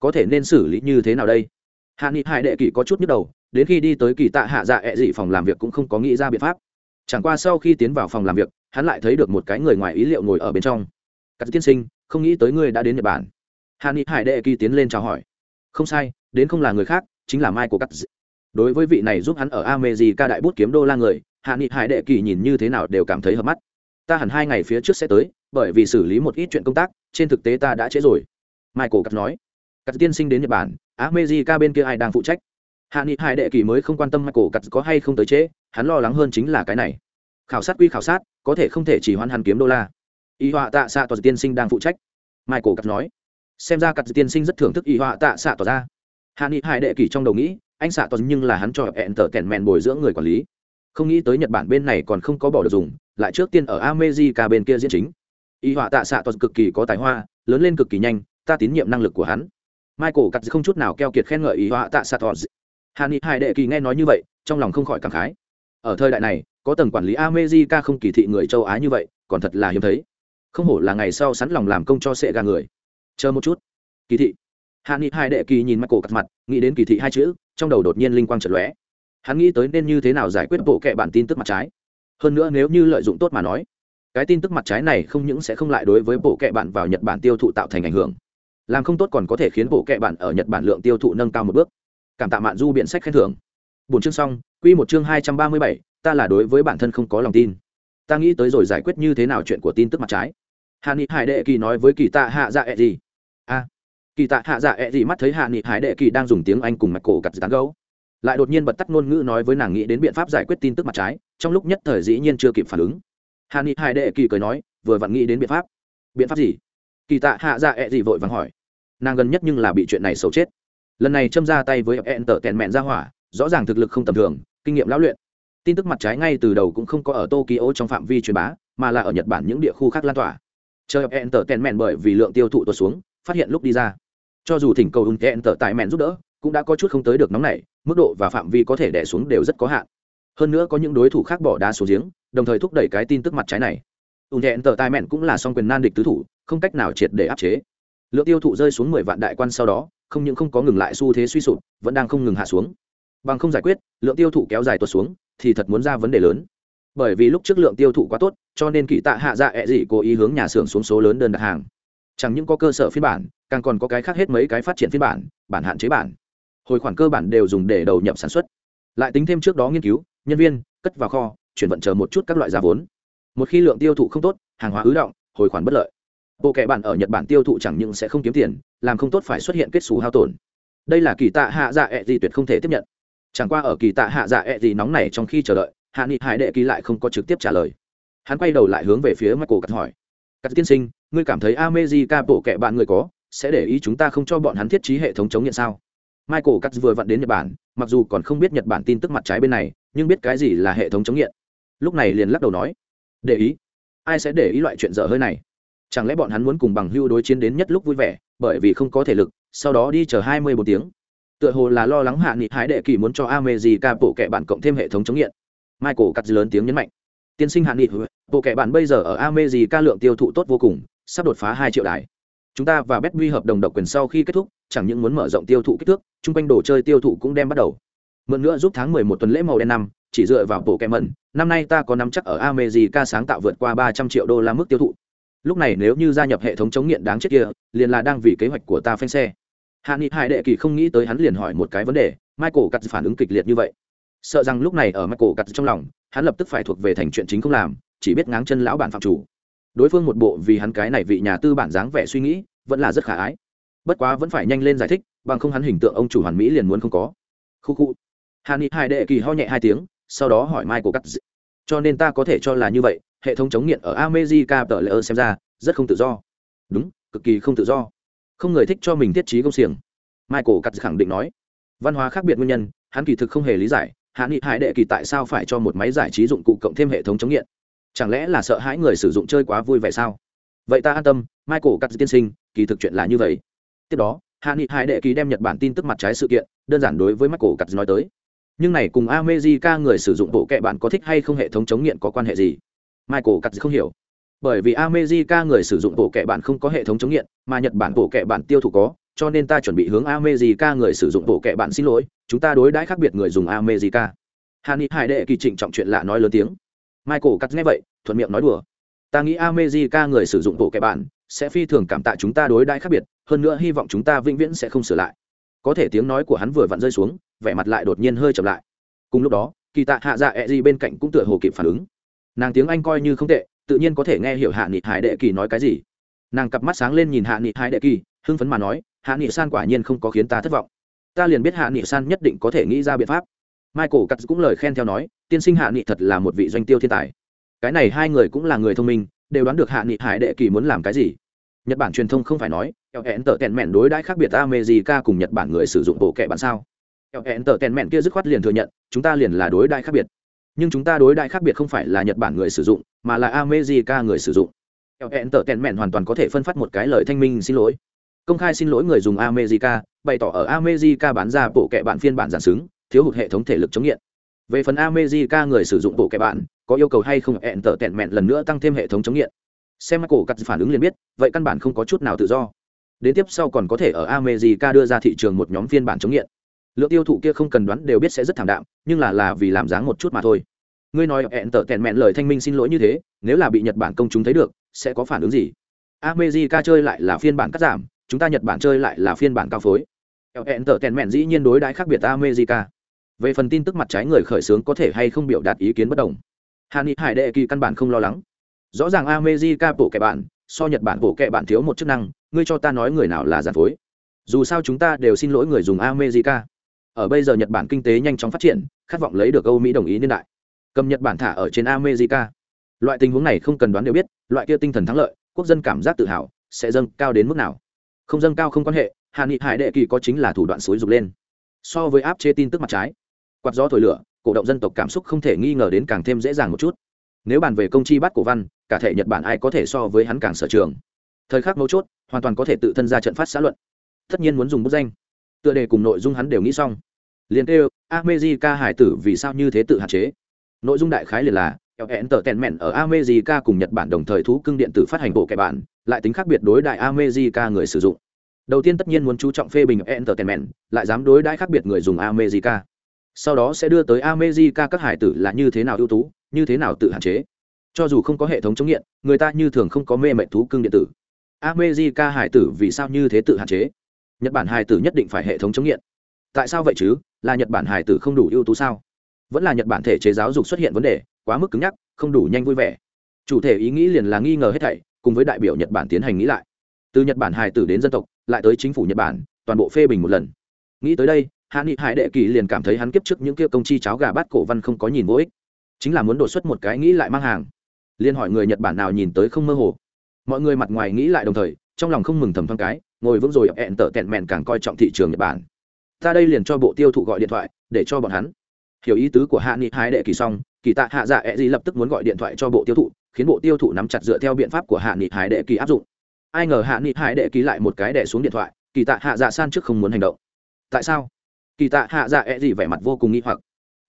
Có thể nên xử lý như thế nào đây? Hạ nghị hải đệ kỳ có chút nhức đầu, đến khi đi tới kỳ tạ hạ dạ ẹ、e、dị phòng làm việc cũng không có nghĩ ra biện pháp. Chẳng qua sau khi tiến vào phòng làm việc, hắn lại thấy được một cái người ngoài ý liệu ngồi ở bên trong các tiên sinh, không nghĩ tới ngươi đã đến nhật bản. Hà ni hải đệ kỳ tiến lên chào hỏi. Không sai, đến không là người khác, chính là mai của cắt. Đối với vị này giúp hắn ở America đại bút kiếm đô la người hạ nghị hải đệ kỳ nhìn như thế nào đều cảm thấy hợp mắt. Ta hẳn hai ngày phía trước sẽ tới, bởi vì xử lý một ít chuyện công tác, trên thực tế ta đã trễ rồi. Michael cắt nói. Cắt tiên sinh đến nhật bản America bên kia ai đang phụ trách? Hạ nghị hải đệ kỳ mới không quan tâm michael cắt có hay không tới trễ, hắn lo lắng hơn chính là cái này. Khảo sát quy khảo sát, có thể không thể chỉ hoan hắn kiếm đô la y họa tạ xạ tòa tiên sinh đang phụ trách. Michael cắt nói. Xem ra cắt tiên sinh rất thưởng thức y họa tạ xạ tòa ra. Hạ nghị hải đệ kỷ trong đầu nghĩ, anh xạ tòa nhưng là hắn cho hẹn tờ kèn mèn bồi dưỡng người quản lý. Không nghĩ tới nhật bản bên này còn không có bỏ được dùng, lại trước tiên ở america bên kia diễn chính. Y họa tạ xạ toàn cực kỳ có tài hoa, lớn lên cực kỳ nhanh, ta tín nhiệm năng lực của hắn. Michael cắt không chút nào keo kiệt khen ngợi y họa tạ xạ toàn Hàn nghị hải đệ kỳ nghe nói như vậy, trong lòng không khỏi cảm khái. Ở thời đại này, có tầng quản lý america không kỳ thị người châu á như vậy, còn thật là hiếm thấy không hổ là ngày sau sẵn lòng làm công cho sệ gà người. Chờ một chút. Kỳ thị. Hạ nghị hai đệ kỳ nhìn mắt cổ cắt mặt, nghĩ đến kỳ thị hai chữ, trong đầu đột nhiên linh quang trật lóe. Hắn nghĩ tới nên như thế nào giải quyết bộ kệ bản tin tức mặt trái. Hơn nữa nếu như lợi dụng tốt mà nói, cái tin tức mặt trái này không những sẽ không lại đối với bộ kệ bản vào nhật bản tiêu thụ tạo thành ảnh hưởng, làm không tốt còn có thể khiến bộ kệ bản ở nhật bản lượng tiêu thụ nâng cao một bước. Cảm tạ mạn du biện sách khen thưởng. Bốn chương xong, quy một chương hai trăm ba mươi bảy, ta là đối với bản thân không có lòng tin. Ta nghĩ tới rồi giải quyết như thế nào chuyện của tin tức mặt trái hạ nghị hải đệ kỳ nói với kỳ tạ hạ dạ ẹ gì a kỳ tạ hạ dạ ẹ gì mắt thấy hạ nghị hải đệ kỳ đang dùng tiếng anh cùng mạch cổ cặt tán gấu. Lại đột nhiên bật tắt ngôn ngữ nói với nàng nghĩ đến biện pháp giải quyết tin tức mặt trái, trong lúc nhất thời dĩ nhiên chưa kịp phản ứng. Hạ nghị hải đệ kỳ cười nói, vừa vặn nghĩ đến biện pháp. Biện pháp gì? Kỳ tạ hạ dạ ẹ gì vội vàng hỏi. Nàng gần nhất nhưng là bị chuyện này xấu chết. Lần này châm ra tay với ẹn tở tèn mẹn ra hỏa, rõ ràng thực lực không tầm thường, kinh nghiệm lão luyện. Tin tức mặt trái ngay từ đầu cũng không có ở tokyo trong phạm vi truyền bá, mà là ở nhật bản những địa khu khác lan tỏa chờ hẹn tở tèn mẹn bởi vì lượng tiêu thụ tuột xuống, phát hiện lúc đi ra. Cho dù thỉnh cầu ung hẹn tở tại mẹn giúp đỡ, cũng đã có chút không tới được nóng này mức độ và phạm vi có thể đẻ xuống đều rất có hạn. Hơn nữa có những đối thủ khác bỏ đá xuống giếng, đồng thời thúc đẩy cái tin tức mặt trái này. Ung hẹn tở tại mẹn cũng là song quyền nan địch tứ thủ, không cách nào triệt để áp chế. Lượng tiêu thụ rơi xuống mười vạn đại quan sau đó, không những không có ngừng lại xu thế suy sụp, vẫn đang không ngừng hạ xuống. Bằng không giải quyết, lượng tiêu thụ kéo dài tuột xuống, thì thật muốn ra vấn đề lớn bởi vì lúc trước lượng tiêu thụ quá tốt, cho nên kỳ tạ hạ dạ ẹ、e、dị cố ý hướng nhà xưởng xuống số lớn đơn đặt hàng. Chẳng những có cơ sở phiên bản, càng còn có cái khác hết mấy cái phát triển phiên bản bản hạn chế bản. Hồi khoản cơ bản đều dùng để đầu nhập sản xuất. Lại tính thêm trước đó nghiên cứu, nhân viên, cất vào kho, chuyển vận chờ một chút các loại giá vốn. Một khi lượng tiêu thụ không tốt, hàng hóa ứ động, hồi khoản bất lợi. Bộ kệ bản ở nhật bản tiêu thụ chẳng những sẽ không kiếm tiền, làm không tốt phải xuất hiện kết xù hao tổn. Đây là kỳ tạ hạ dạ ẹ、e、gì tuyệt không thể tiếp nhận. Chẳng qua ở kỳ tạ hạ dạ ẹ、e、gì nóng này trong khi chờ đợi hạ nghị hải đệ kỳ lại không có trực tiếp trả lời. Hắn quay đầu lại hướng về phía michael cắt hỏi, cắt tiên sinh, ngươi cảm thấy amejica bộ kệ bạn người có, sẽ để ý chúng ta không cho bọn hắn thiết trí hệ thống chống nghiện sao? Michael cắt vừa vặn đến nhật bản, mặc dù còn không biết nhật bản tin tức mặt trái bên này, nhưng biết cái gì là hệ thống chống nghiện. Lúc này liền lắc đầu nói, để ý, ai sẽ để ý loại chuyện dở hơi này? Chẳng lẽ bọn hắn muốn cùng bằng hưu đối chiến đến nhất lúc vui vẻ, bởi vì không có thể lực, sau đó đi chờ hai mươi một tiếng? Tựa hồ là lo lắng hạ nghị hái đệ kỳ muốn cho amejica bộ kệ bạn cộng thêm hệ thống chống nghiện michael cắt lớn tiếng nhấn mạnh. Tiên sinh hạn nghị, bộ kệ bạn bây giờ ở amejica lượng tiêu thụ tốt vô cùng, sắp đột phá hai triệu đài. Chúng ta và betwi hợp đồng độc quyền sau khi kết thúc, chẳng những muốn mở rộng tiêu thụ kích thước, chung quanh đồ chơi tiêu thụ cũng đem bắt đầu. Mượn nữa giúp tháng mười một tuần lễ màu đen năm, chỉ dựa vào bộ kẹ mẩn, năm nay ta có nắm chắc ở amejica sáng tạo vượt qua ba trăm triệu đô la mức tiêu thụ. Lúc này nếu như gia nhập hệ thống chống nghiện đáng chết kia, liền là đang vì kế hoạch của ta phanh xe. Hạ nghị hải đệ kỳ không nghĩ tới hắn liền hỏi một cái vấn đề, michael cắt phản ứng kịch liệt như vậy sợ rằng lúc này ở michael cắt trong lòng, hắn lập tức phải thuộc về thành chuyện chính không làm, chỉ biết ngáng chân lão bản phạm chủ. Đối phương một bộ vì hắn cái này vị nhà tư bản dáng vẻ suy nghĩ, vẫn là rất khả ái. Bất quá vẫn phải nhanh lên giải thích, bằng không hắn hình tượng ông chủ hoàn mỹ liền muốn không có. Khu khu. Hàn ni hai đệ kỳ ho nhẹ hai tiếng, sau đó hỏi mai cổ cắt cho nên ta có thể cho là như vậy, hệ thống chống nghiện ở amejica tờ lỡ xem ra, rất không tự do. Đúng, cực kỳ không tự do. Không người thích cho mình thiết trí công xiềng. Michael cắt khẳng định nói. Văn hóa khác biệt nguyên nhân, hắn kỳ thực không hề lý giải hạ nghị hải đệ kỳ tại sao phải cho một máy giải trí dụng cụ cộng thêm hệ thống chống nghiện? Chẳng lẽ là sợ hãi người sử dụng chơi quá vui vẻ sao? Vậy ta an tâm, michael cắt tiên sinh, kỳ thực chuyện là như vậy. Tiếp đó, hạ nghị hải đệ kỳ đem nhật bản tin tức mặt trái sự kiện, đơn giản đối với michael cắt nói tới. Nhưng này cùng amejica người sử dụng bộ kệ bạn có thích hay không hệ thống chống nghiện có quan hệ gì? Michael cắt không hiểu. Bởi vì amejica người sử dụng bộ kệ bạn không có hệ thống chống nghiện, mà nhật bản bộ kệ bạn tiêu thụ có cho nên ta chuẩn bị hướng America người sử dụng bộ kệ bạn xin lỗi, chúng ta đối đãi khác biệt người dùng America. Hàn hải đệ kỳ trịnh trọng chuyện lạ nói lớn tiếng. Michael cắt nghe vậy, thuận miệng nói đùa. Ta nghĩ America người sử dụng bộ kệ bạn sẽ phi thường cảm tạ chúng ta đối đãi khác biệt, hơn nữa hy vọng chúng ta vĩnh viễn sẽ không sửa lại. Có thể tiếng nói của hắn vừa vặn rơi xuống, vẻ mặt lại đột nhiên hơi chậm lại. Cùng lúc đó, kỳ tạ hạ dạ e ẹ gì bên cạnh cũng tựa hồ kịp phản ứng. Nàng tiếng anh coi như không tệ, tự nhiên có thể nghe hiểu hạ nghị hải đệ kỳ nói cái gì. Nàng cặp mắt sáng lên nhìn hạ nghị hải đệ kỳ, hưng phấn mà nói hạ nghị san quả nhiên không có khiến ta thất vọng. Ta liền biết hạ nghị san nhất định có thể nghĩ ra biện pháp. Michael cắt cũng lời khen theo nói, tiên sinh hạ nghị thật là một vị doanh tiêu thiên tài. Cái này hai người cũng là người thông minh, đều đoán được hạ nghị hải đệ kỳ muốn làm cái gì. Nhật bản truyền thông không phải nói eo hẹn tờ tèn mẹn đối đãi khác biệt america cùng nhật bản người sử dụng bộ kệ bản sao? Eo hẹn tờ tèn mẹn kia dứt khoát liền thừa nhận, chúng ta liền là đối đãi khác biệt. Nhưng chúng ta đối đãi khác biệt không phải là nhật bản người sử dụng, mà là america người sử dụng. Eo hẹn tờ tèn mẹn hoàn toàn có thể phân phát một cái lời thanh minh xin lỗi công khai xin lỗi người dùng america bày tỏ ở america bán ra bộ kệ bạn phiên bản giản xứng thiếu hụt hệ thống thể lực chống nghiện. Về phần america người sử dụng bộ kệ bạn, có yêu cầu hay không hẹn tở tẹn mẹn lần nữa tăng thêm hệ thống chống nghiện. Xem mắt cổ cắt phản ứng liền biết vậy căn bản không có chút nào tự do. Đến tiếp sau còn có thể ở america đưa ra thị trường một nhóm phiên bản chống nghiện. Lượng tiêu thụ kia không cần đoán đều biết sẽ rất thảm đạm nhưng là là vì làm dáng một chút mà thôi. Ngươi nói hẹn tở tẹn mẹn lời thanh minh xin lỗi như thế nếu là bị nhật bản công chúng thấy được sẽ có phản ứng gì? America chơi lại là phiên bản cắt giảm chúng ta nhật bản chơi lại là phiên bản cao phối. Hẹn tở tèn mẹn dĩ nhiên đối đãi khác biệt america. Về phần tin tức mặt trái người khởi xướng có thể hay không biểu đạt ý kiến bất đồng. Hàn ni hải đệ kỳ căn bản không lo lắng. Rõ ràng america bổ kẻ bạn, so nhật bản bổ kẻ bạn thiếu một chức năng, ngươi cho ta nói người nào là giàn phối. Dù sao chúng ta đều xin lỗi người dùng america. Ở bây giờ nhật bản kinh tế nhanh chóng phát triển, khát vọng lấy được âu mỹ đồng ý niên đại. Cầm nhật bản thả ở trên america. Loại tình huống này không cần đoán đều biết, loại kia tinh thần thắng lợi, quốc dân cảm giác tự hào, sẽ dâng cao đến mức nào không dâng cao không quan hệ hạ nghị hải đệ kỳ có chính là thủ đoạn xối dục lên. So với áp chế tin tức mặt trái, quạt gió thổi lửa, cổ động dân tộc cảm xúc không thể nghi ngờ đến càng thêm dễ dàng một chút. Nếu bàn về công chi bắt cổ văn, cả thể nhật bản ai có thể so với hắn càng sở trường. Thời khắc mấu chốt, hoàn toàn có thể tự thân ra trận phát xã luận. Tất nhiên muốn dùng bút danh. Tựa đề cùng nội dung hắn đều nghĩ xong. Liền kêu America hải tử vì sao như thế tự hạn chế? Nội dung đại khái liền là hẹn tờ tèn mẹn ở America cùng Nhật Bản đồng thời thú cưng điện tử phát hành bộ kẻ bản lại tính khác biệt đối đại America người sử dụng. Đầu tiên tất nhiên muốn chú trọng phê bình entertainment lại dám đối đãi khác biệt người dùng america. Sau đó sẽ đưa tới america các hải tử là như thế nào ưu tú, như thế nào tự hạn chế. Cho dù không có hệ thống chống nghiện, người ta như thường không có mê mệnh thú cưng điện tử. America hải tử vì sao như thế tự hạn chế? Nhật bản hải tử nhất định phải hệ thống chống nghiện. Tại sao vậy chứ? Là nhật bản hải tử không đủ ưu tú sao? Vẫn là nhật bản thể chế giáo dục xuất hiện vấn đề quá mức cứng nhắc, không đủ nhanh vui vẻ. Chủ thể ý nghĩ liền là nghi ngờ hết thảy, cùng với đại biểu nhật bản tiến hành nghĩ lại. Từ nhật bản hải tử đến dân tộc, lại tới chính phủ nhật bản, toàn bộ phê bình một lần. Nghĩ tới đây, hạ nghị hải đệ kỳ liền cảm thấy hắn kiếp trước những kia công chi cháo gà bát cổ văn không có nhìn vô ích. Chính là muốn đột xuất một cái nghĩ lại mang hàng. Liên hỏi người nhật bản nào nhìn tới không mơ hồ. Mọi người mặt ngoài nghĩ lại đồng thời, trong lòng không mừng thầm thoáng cái, ngồi vững rồi ẹn tở tẹn mẹn càng coi trọng thị trường nhật bản. Ta đây liền cho bộ tiêu thụ gọi điện thoại, để cho bọn hắn. Hiểu ý tứ của hạ nghị hải đệ kỳ xong kỳ tạ hạ dạ ẹ gì lập tức muốn gọi điện thoại cho bộ tiêu thụ, khiến bộ tiêu thụ nắm chặt dựa theo biện pháp của hạ nghị hải đệ kỳ áp dụng. Ai ngờ hạ nghị hải đệ ký lại một cái đẻ xuống điện thoại, kỳ tạ hạ dạ san trước không muốn hành động. Tại sao? Kỳ tạ hạ dạ e gì vẻ mặt vô cùng nghi hoặc.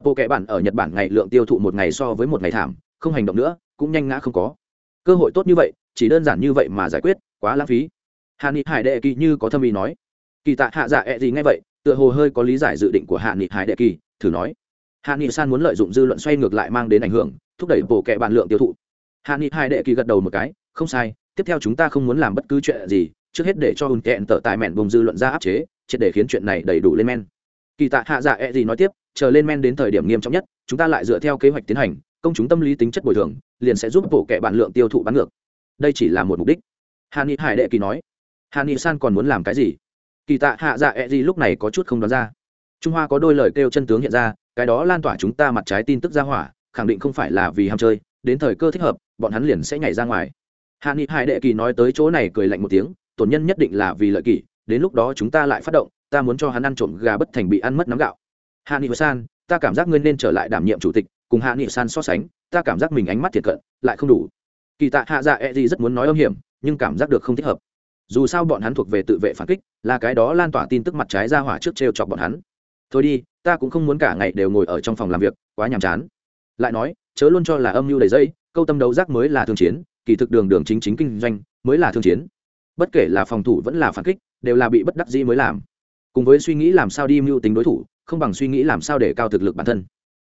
Bộ kẻ bản ở nhật bản ngày lượng tiêu thụ một ngày so với một ngày thảm, không hành động nữa, cũng nhanh ngã không có. Cơ hội tốt như vậy, chỉ đơn giản như vậy mà giải quyết, quá lãng phí. Hạ nghị hải đệ kỳ như có thâm ý nói. Kỳ tạ hạ dạ e gì ngay vậy, tựa hồ hơi có lý giải dự định của hạ nghị hải đệ kỳ thử nói hạ nghị san muốn lợi dụng dư luận xoay ngược lại mang đến ảnh hưởng, thúc đẩy bộ kệ bản lượng tiêu thụ. Hạ nghị hải đệ kỳ gật đầu một cái, không sai, tiếp theo chúng ta không muốn làm bất cứ chuyện gì, trước hết để cho hùn kẹn tở tài mẹn vùng dư luận ra áp chế, triệt để khiến chuyện này đầy đủ lên men. Kỳ tạ hạ dạ e gì nói tiếp, chờ lên men đến thời điểm nghiêm trọng nhất, chúng ta lại dựa theo kế hoạch tiến hành, công chúng tâm lý tính chất bồi thường, liền sẽ giúp bộ kệ bản lượng tiêu thụ bán ngược. Đây chỉ là một mục đích. Hà ni hải đệ kỳ nói. Hà ni san còn muốn làm cái gì? Kỳ tạ hạ dạ e gì lúc này có chút không đoán ra. Trung hoa có đôi lời kêu chân tướng hiện ra cái đó lan tỏa chúng ta mặt trái tin tức ra hỏa, khẳng định không phải là vì ham chơi, đến thời cơ thích hợp, bọn hắn liền sẽ nhảy ra ngoài. Hạ nghị hải đệ kỳ nói tới chỗ này cười lạnh một tiếng, tổn nhân nhất định là vì lợi kỷ, đến lúc đó chúng ta lại phát động, ta muốn cho hắn ăn trộm gà bất thành bị ăn mất nắm gạo. Hạ nghị san, ta cảm giác ngươi nên trở lại đảm nhiệm chủ tịch, cùng hạ nghị san so sánh, ta cảm giác mình ánh mắt thiệt cận, lại không đủ. Kỳ tạ hạ dạ e gì rất muốn nói âm hiểm, nhưng cảm giác được không thích hợp. Dù sao bọn hắn thuộc về tự vệ phản kích, là cái đó lan tỏa tin tức mặt trái ra hỏa trước t chọc bọn hắn thôi đi, ta cũng không muốn cả ngày đều ngồi ở trong phòng làm việc, quá nhàm chán. Lại nói, chớ luôn cho là âm mưu đầy dây câu tâm đấu giác mới là thương chiến, kỳ thực đường đường chính chính kinh doanh mới là thương chiến. Bất kể là phòng thủ vẫn là phản kích, đều là bị bất đắc dĩ mới làm. Cùng với suy nghĩ làm sao đi mưu tính đối thủ, không bằng suy nghĩ làm sao để cao thực lực bản thân.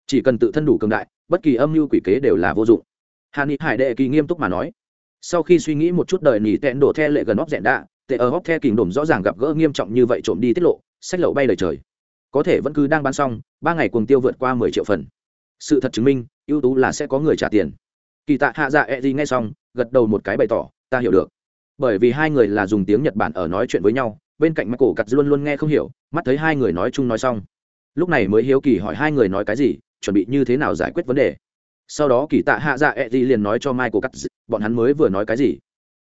Chỉ cần tự thân đủ cường đại, bất kỳ âm mưu quỷ kế đều là vô dụng. Hà ni hải đệ kỳ nghiêm túc mà nói, sau khi suy nghĩ một chút đời nỉ tẹn đổ the lệ gần óc rẽn đạ, tệ ở óc the kình đổm rõ ràng gặp gỡ nghiêm trọng như vậy trộm đi tiết lộ, sách lậu bay lời trời có thể vẫn cứ đang bán xong, ba ngày cuồng tiêu vượt qua mười triệu phần. Sự thật chứng minh, ưu tú là sẽ có người trả tiền. Kỳ tạ hạ dạ e gì ngay xong, gật đầu một cái bày tỏ, ta hiểu được. Bởi vì hai người là dùng tiếng nhật bản ở nói chuyện với nhau, bên cạnh mắt cổ cặt luôn luôn nghe không hiểu, mắt thấy hai người nói chung nói xong. Lúc này mới hiếu kỳ hỏi hai người nói cái gì, chuẩn bị như thế nào giải quyết vấn đề. Sau đó kỳ tạ hạ dạ e gì liền nói cho michael cắt bọn hắn mới vừa nói cái gì?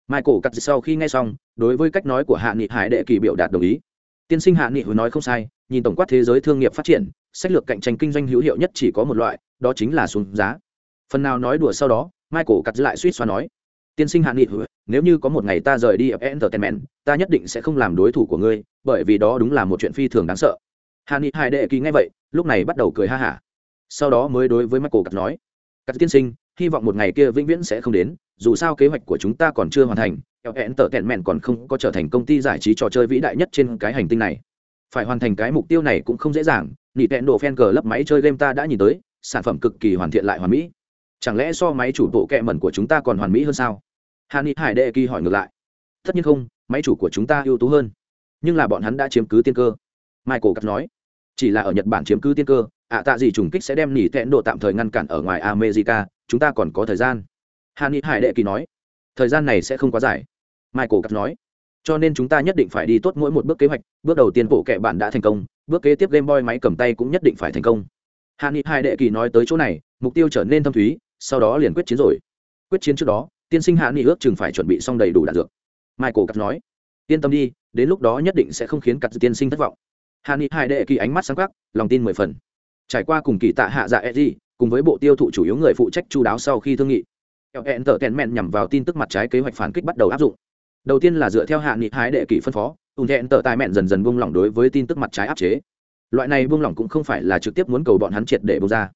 Michael cắt sau khi nghe xong, đối với cách nói của hạ nghị hải đệ kỳ biểu đạt đồng ý tiên sinh hạ nghị hồi nói không sai, nhìn tổng quát thế giới thương nghiệp phát triển, sách lược cạnh tranh kinh doanh hữu hiệu nhất chỉ có một loại, đó chính là xuống giá. Phần nào nói đùa sau đó, michael cắt lại suýt xoa nói, tiên sinh hạ nghị nếu như có một ngày ta rời đi entertainment, ta nhất định sẽ không làm đối thủ của ngươi, bởi vì đó đúng là một chuyện phi thường đáng sợ. Hạ nghị hải đệ kỳ nghe vậy, lúc này bắt đầu cười ha hả. Sau đó mới đối với michael cắt nói cắt tiên sinh, hy vọng một ngày kia vĩnh viễn sẽ không đến dù sao kế hoạch của chúng ta còn chưa hoàn thành entertainment còn không có trở thành công ty giải trí trò chơi vĩ đại nhất trên cái hành tinh này. Phải hoàn thành cái mục tiêu này cũng không dễ dàng nị tẹn đồ fan cờ lấp máy chơi game ta đã nhìn tới, sản phẩm cực kỳ hoàn thiện lại hoàn mỹ. Chẳng lẽ so máy chủ bộ kẹ mẩn của chúng ta còn hoàn mỹ hơn sao? Hà ni hải đệ kỳ hỏi ngược lại. Tất nhiên không, máy chủ của chúng ta ưu tú hơn. Nhưng là bọn hắn đã chiếm cứ tiên cơ. Michael cắt nói. Chỉ là ở nhật bản chiếm cứ tiên cơ, ạ tạ gì trùng kích sẽ đem nỉ tẹn độ tạm thời ngăn cản ở ngoài america, chúng ta còn có thời gian hà ni hải đệ kỳ nói, thời gian này sẽ không quá dài. Michael cắt nói, cho nên chúng ta nhất định phải đi tốt mỗi một bước kế hoạch. Bước đầu tiên bộ kệ bạn đã thành công, bước kế tiếp game boy máy cầm tay cũng nhất định phải thành công. Hạ nghị hải đệ kỳ nói tới chỗ này, mục tiêu trở nên thâm thúy, sau đó liền quyết chiến rồi. Quyết chiến trước đó, tiên sinh hạ nghị ước chừng phải chuẩn bị xong đầy đủ đạn dược. Michael cắt nói, yên tâm đi, đến lúc đó nhất định sẽ không khiến cắt tiên sinh thất vọng. Hạ nghị hải đệ kỳ ánh mắt sáng khắc lòng tin mười phần. Trải qua cùng kỳ tạ hạ dạ e cùng với bộ tiêu thụ chủ yếu người phụ trách chú đáo sau khi thương nghị hẹn tờ tèn mẹn nhằm vào tin tức mặt trái kế hoạch phản kích bắt đầu áp dụng. Đầu tiên là dựa theo hạ nghị hái đệ kỷ phân phó ùn hẹn tờ tài mẹn dần dần buông lỏng đối với tin tức mặt trái áp chế. Loại này buông lỏng cũng không phải là trực tiếp muốn cầu bọn hắn triệt để bông ra.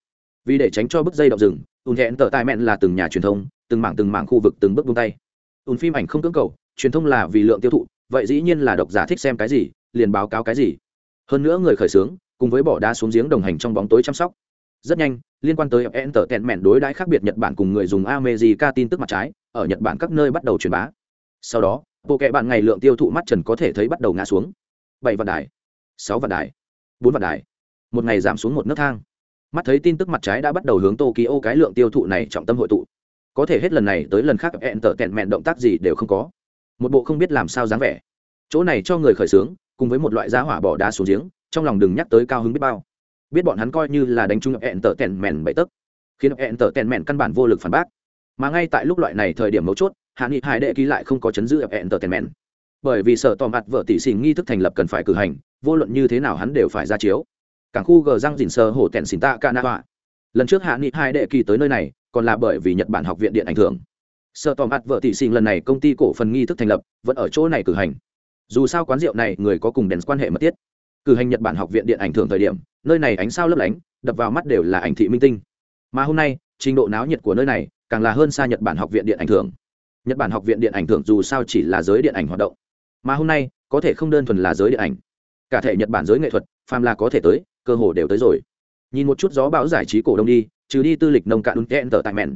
Vì để tránh cho bức dây động rừng ùn hẹn tờ tài mẹn là từng nhà truyền thông, từng mảng từng mảng khu vực từng bước buông tay. Ùn phim ảnh không cưỡng cầu, truyền thông là vì lượng tiêu thụ, vậy dĩ nhiên là độc giả thích xem cái gì, liền báo cáo cái gì. Hơn nữa người khởi xướng, cùng với bỏ đá xuống giếng đồng hành trong bóng tối chăm sóc rất nhanh, liên quan tới entertainment đối đãi khác biệt nhật bản cùng người dùng america tin tức mặt trái, ở nhật bản các nơi bắt đầu truyền bá. Sau đó, bộ kệ bạn ngày lượng tiêu thụ mắt trần có thể thấy bắt đầu ngã xuống. Bảy vạn đài, sáu vạn đài, bốn vạn đài. Một ngày giảm xuống một nấc thang. Mắt thấy tin tức mặt trái đã bắt đầu hướng tokyo cái lượng tiêu thụ này trọng tâm hội tụ. Có thể hết lần này tới lần khác enter tở tẹn mẹn động tác gì đều không có. Một bộ không biết làm sao dáng vẻ. Chỗ này cho người khởi xướng, cùng với một loại giá hỏa bỏ đá xuống giếng, trong lòng đừng nhắc tới cao hứng biết bao biết bọn hắn coi như là đánh trúng hẹn tở tèn mèn bậy tấc, khiến hẹn tở tèn mèn căn bản vô lực phản bác. Mà ngay tại lúc loại này thời điểm mấu chốt, hạ nghị hải đệ ký lại không có chấn giữ hẹn tở tèn mèn bởi vì sở tò mặt vợ tỷ xỉn nghi thức thành lập cần phải cử hành, vô luận như thế nào hắn đều phải ra chiếu. Cảng khu gờ răng dình sơ hổ tèn xỉn tạ ca na họa lần trước hạ nghị hai đệ kỳ tới nơi này, còn là bởi vì nhật bản học viện điện ảnh thưởng. Sợ tò mặt vợ tỷ xỉn lần này công ty cổ phần nghi thức thành lập, vẫn ở chỗ này cử hành. Dù sao quán rượu này người có cùng đèn quan hệ mật thiết. Cử hành nhật bản học viện điện ảnh thường thời điểm nơi này ánh sao lấp lánh, đập vào mắt đều là ảnh thị minh tinh. Mà hôm nay, trình độ náo nhiệt của nơi này càng là hơn xa nhật bản học viện điện ảnh thường nhật bản học viện điện ảnh thường dù sao chỉ là giới điện ảnh hoạt động, mà hôm nay có thể không đơn thuần là giới điện ảnh. Cả thể nhật bản giới nghệ thuật, phàm là có thể tới, cơ hồ đều tới rồi. Nhìn một chút gió bão giải trí cổ đông đi, trừ đi tư lịch nông cạn unten tờ tại mẹn